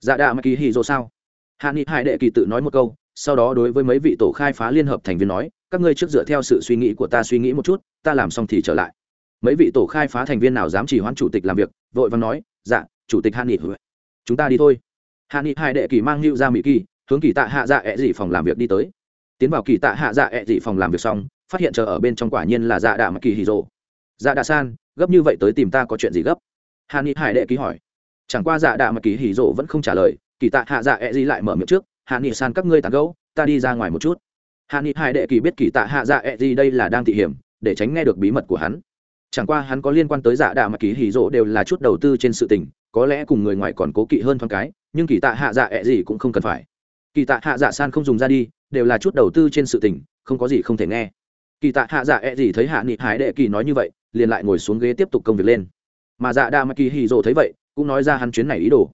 Dạ đa mà kỳ hì dô sao? Hạ nghị hải đệ kỳ tự nói một câu, sau đó đối với mấy vị tổ khai phá liên hợp thành viên nói, các ngươi trước dựa theo sự suy nghĩ của ta suy nghĩ một chút, ta làm xong thì trở lại. Mấy vị tổ khai phá thành viên nào dám chỉ hoãn chủ tịch làm việc, vội vàng nói dạ chủ tịch hạ nghị chúng ta đi thôi. Hạ nghị hải đệ kỳ mang nịu gia mỹ kỳ, hướng kỳ tạ hạ dạ ẹ、e、gì phòng làm việc đi tới tiến vào kỳ tạ hạ dạ ẹ、e、dị phòng làm việc xong, phát hiện chờ ở bên trong quả nhiên là dạ đạ mà kỳ hì rộ. dạ đạ san, gấp như vậy tới tìm ta có chuyện gì gấp? Hà ni hải đệ ký hỏi. Chẳng qua dạ đạ mà kỳ hì rộ vẫn không trả lời, kỳ tạ hạ dạ ẹ、e、dị lại mở miệng trước, hà ni san, các ngươi tàn gấu ta đi ra ngoài một chút. Hà ni hải đệ kỳ biết kỳ tạ hạ dạ ẹ、e、dị đây là đang thị hiểm, để tránh nghe được bí mật của hắn. Chẳng qua hắn có liên quan tới dạ đạ mà kỳ hì rộ đều là chút đầu tư trên sự tình, có lẽ cùng người ngoài còn cố kỵ hơn thoáng cái, nhưng kỳ tạ hạ dạ ẹ gì cũng không cần phải. Kỳ tạ hạ dạ san không dùng ra đi đều là chút đầu tư trên sự tình, không có gì không thể nghe. Kỳ tạ hạ dạ ẹ gì thấy hạ nghị hải đệ kỳ nói như vậy, liền lại ngồi xuống ghế tiếp tục công việc lên. Mà dạ đa ma kỳ hì dồ thấy vậy, cũng nói ra hắn chuyến này ý đồ.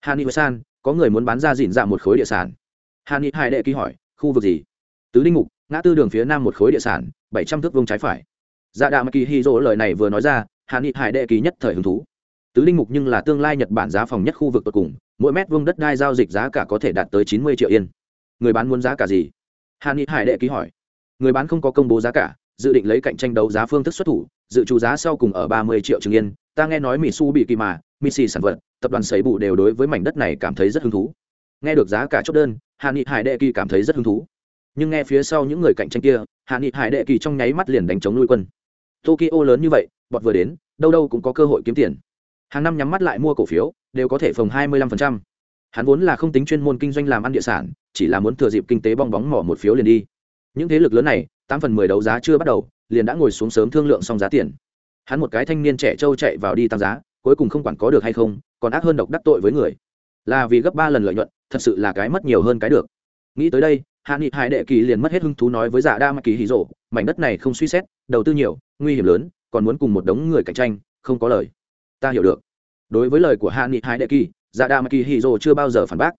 Hạ nghị san, có người muốn bán ra dìn dạ một khối địa sản. Hạ nghị hải đệ kỳ hỏi, khu vực gì? Tứ linh mục, ngã tư đường phía nam một khối địa sản, bảy trăm thước vuông trái phải. Dạ đa ma kỳ hì dồ lời này vừa nói ra, hạ nghị hải đệ kỳ nhất thời hứng thú. Tứ linh mục nhưng là tương lai nhật bản giá phòng nhất khu vực tột cùng, mỗi mét vuông đất đai giao dịch giá cả có thể đạt tới chín mươi triệu yên người bán muốn giá cả gì? Hàn ni hải đệ ký hỏi. Người bán không có công bố giá cả, dự định lấy cạnh tranh đấu giá phương thức xuất thủ, dự trù giá sau cùng ở ba mươi triệu trừng yên. Ta nghe nói mỹ su bị kỳ mà, mỹ xì sản vật, tập đoàn sấy bù đều đối với mảnh đất này cảm thấy rất hứng thú. Nghe được giá cả chốt đơn, hàn ni hải đệ kỳ cảm thấy rất hứng thú. Nhưng nghe phía sau những người cạnh tranh kia, hàn ni hải đệ kỳ trong nháy mắt liền đánh chống nuôi quân. Tokyo lớn như vậy, bọn vừa đến, đâu đâu cũng có cơ hội kiếm tiền. Hàng năm nhắm mắt lại mua cổ phiếu, đều có thể phòng hai mươi 25%. hắn vốn là không tính chuyên môn kinh doanh làm ăn địa sản chỉ là muốn thừa dịp kinh tế bong bóng mỏ một phiếu liền đi. Những thế lực lớn này, tám phần mười đấu giá chưa bắt đầu, liền đã ngồi xuống sớm thương lượng xong giá tiền. Hắn một cái thanh niên trẻ trâu chạy vào đi tăng giá, cuối cùng không quản có được hay không, còn ác hơn độc đắc tội với người. Là vì gấp ba lần lợi nhuận, thật sự là cái mất nhiều hơn cái được. Nghĩ tới đây, hạ nghị hải đệ kỳ liền mất hết hứng thú nói với giả đa mắc kỳ Hỉ rộ mảnh đất này không suy xét, đầu tư nhiều, nguy hiểm lớn, còn muốn cùng một đống người cạnh tranh, không có lời. Ta hiểu được. Đối với lời của hạ nghị Hải đệ kỳ dạ Đa mà kỳ hì rồ chưa bao giờ phản bác.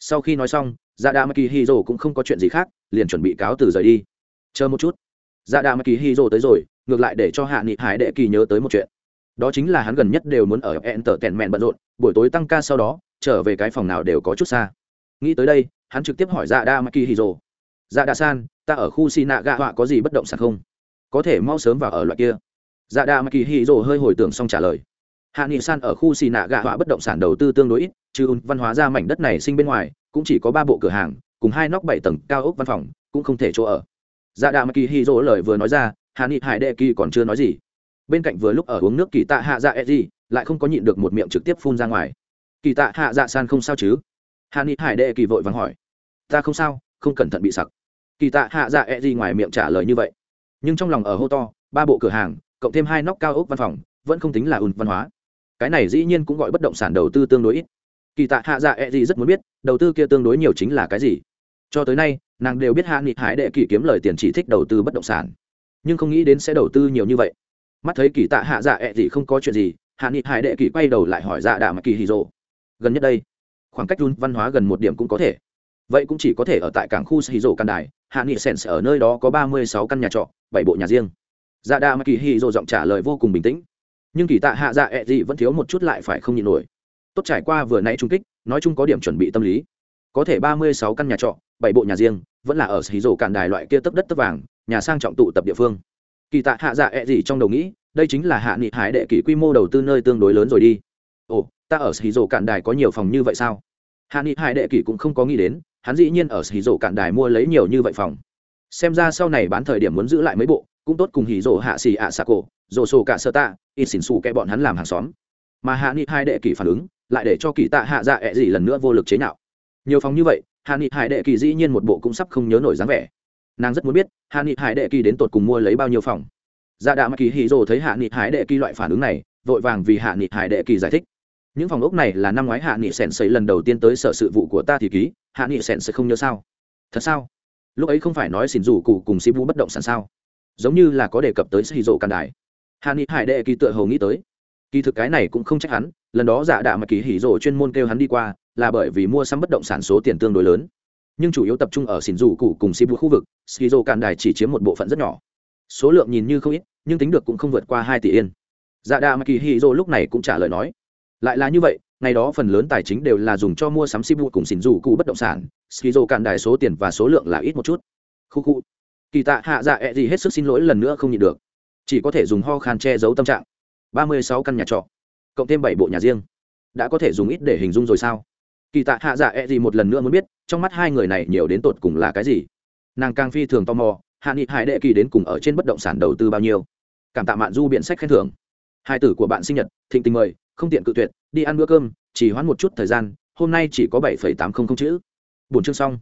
Sau khi nói xong dạ đà mắc kỳ hy rồ cũng không có chuyện gì khác, liền chuẩn bị cáo từ rời đi. Chờ một chút. Dạ đà mắc kỳ hy rồ tới rồi, ngược lại để cho hạ nghị hải đệ kỳ nhớ tới một chuyện. Đó chính là hắn gần nhất đều muốn ở hẹn tở tèn mẹn bận rộn, buổi tối tăng ca sau đó, trở về cái phòng nào đều có chút xa. Nghĩ tới đây, hắn trực tiếp hỏi dạ đa hy rồ dạ đa san, ta ở khu xì nạ gạ họa có gì bất động sản không? Có thể mau sớm vào ở loại kia. Dạ đa hy rồ hơi hồi tưởng xong trả lời hạ nghị san ở khu xì nạ gạ họa bất động sản đầu tư tương đối ít chứ văn hóa ra mảnh đất này sinh bên ngoài, cũng chỉ có ba bộ cửa hàng, cùng hai nóc bảy tầng cao ốc văn phòng, cũng không thể chỗ ở. Dạ kỳ hi dỗ lời vừa nói ra, hạ nghị hải đệ kỳ còn chưa nói gì. Bên cạnh vừa lúc ở uống nước kỳ tạ hạ dạ e gì lại không có nhịn được một miệng trực tiếp phun ra ngoài. Kỳ tạ hạ dạ san không sao chứ? Hạ nghị hải đệ kỳ vội vàng hỏi. Ta không sao, không cẩn thận bị sặc. Kỳ tạ hạ dạ e gì ngoài miệng trả lời như vậy. Nhưng trong lòng ở hô to, ba bộ cửa hàng, cộng thêm hai nóc cao ốc văn phòng, vẫn không tính là ùn văn hóa cái này dĩ nhiên cũng gọi bất động sản đầu tư tương đối ít. Kỳ tạ hạ dạ e gì rất muốn biết, đầu tư kia tương đối nhiều chính là cái gì. Cho tới nay, nàng đều biết hạ nghị hải đệ kỳ kiếm lời tiền chỉ thích đầu tư bất động sản. Nhưng không nghĩ đến sẽ đầu tư nhiều như vậy. Mắt thấy kỳ tạ hạ dạ e gì không có chuyện gì, hạ nghị hải đệ kỳ quay đầu lại hỏi dạ đà mà kỳ hì rồ. Gần nhất đây, khoảng cách run văn hóa gần một điểm cũng có thể. Vậy cũng chỉ có thể ở tại cảng khu hì rồ căn đài, hạ nghị sèn sẽ ở nơi đó có ba mươi sáu căn nhà trọ, bảy bộ nhà riêng. Dạ đà mà kỳ hì rồ giọng trả lời vô cùng bình tĩnh nhưng kỳ tạ hạ dạ ẹ gì vẫn thiếu một chút lại phải không nhịn nổi. Tốt trải qua vừa nãy trung kích, nói chung có điểm chuẩn bị tâm lý. Có thể ba mươi sáu căn nhà trọ, bảy bộ nhà riêng, vẫn là ở xí rổ cạn đài loại kia tấp đất tấp vàng, nhà sang trọng tụ tập địa phương. Kỳ tạ hạ dạ ẹ、e、gì trong đầu nghĩ, đây chính là hạ nghị hải đệ kỷ quy mô đầu tư nơi tương đối lớn rồi đi. Ồ, ta ở xí rổ cạn đài có nhiều phòng như vậy sao? Hạ nghị hải đệ kỷ cũng không có nghĩ đến, hắn dĩ nhiên ở xí rổ cạn đài mua lấy nhiều như vậy phòng. Xem ra sau này bán thời điểm muốn giữ lại mấy bộ cũng tốt cùng hỉ rộ hạ xì ạ xà cổ, rộ sổ cả sơ tạ, ít xỉn xù kẹ bọn hắn làm hàng xóm. Mà hạ nghị hai đệ kỳ phản ứng, lại để cho kỳ tạ hạ dạ ẹ、e、gì lần nữa vô lực chế nhạo. Nhiều phòng như vậy, hạ nghị hải đệ kỳ dĩ nhiên một bộ cũng sắp không nhớ nổi dáng vẻ. Nàng rất muốn biết, hạ nghị hải đệ kỳ đến tột cùng mua lấy bao nhiêu phòng. Dạ đạ mà kỳ hì rồ thấy hạ nghị hải đệ kỳ loại phản ứng này, vội vàng vì hạ nghị hải đệ kỳ giải thích. Những phòng ốc này là năm ngoái hạ nghị sèn xây lần đầu tiên tới sở sự vụ của ta thì ký, hạ nghị sèn sẽ không nhớ sao? Thật sao? Lúc ấy không phải nói xin rủ cụ cùng sĩ vũ bất động sản sao? Giống như là có đề cập tới xì rộ càn đài. Hạ nghị hải đệ kỳ tựa hầu nghĩ tới. Kỳ thực cái này cũng không trách hắn, lần đó dạ đạ mà kỳ hỉ rộ chuyên môn kêu hắn đi qua, là bởi vì mua sắm bất động sản số tiền tương đối lớn. Nhưng chủ yếu tập trung ở xỉn dù cụ cùng si khu vực skizo càn đài chỉ chiếm một bộ phận rất nhỏ. Số lượng nhìn như không ít, nhưng tính được cũng không vượt qua hai tỷ yên. Dạ kỳ hỉ hiro lúc này cũng trả lời nói, lại là như vậy, ngày đó phần lớn tài chính đều là dùng cho mua sắm sibu cùng xỉn dù cụ bất động sản skizo càn đài số tiền và số lượng là ít một chút. Khu khu kỳ tạ hạ dạ ẹ gì hết sức xin lỗi lần nữa không nhịn được. Chỉ có thể dùng ho khan che giấu tâm trạng. Ba mươi sáu căn nhà trọ, cộng thêm bảy bộ nhà riêng. Đã có thể dùng ít để hình dung rồi sao? Kỳ tạ hạ dạ ẹ、e、gì một lần nữa muốn biết, trong mắt hai người này nhiều đến tột cùng là cái gì? Nàng càng phi thường tò mò, hạ nghị hải đệ kỳ đến cùng ở trên bất động sản đầu tư bao nhiêu? Cảm tạ mạn du biện sách khen thưởng. Hai tử của bạn sinh nhật, thịnh tình mời, không tiện cự tuyệt, đi ăn bữa cơm, chỉ hoãn một chút thời gian, hôm nay chỉ có bảy tám trăm linh chữ. Bốn chương xong.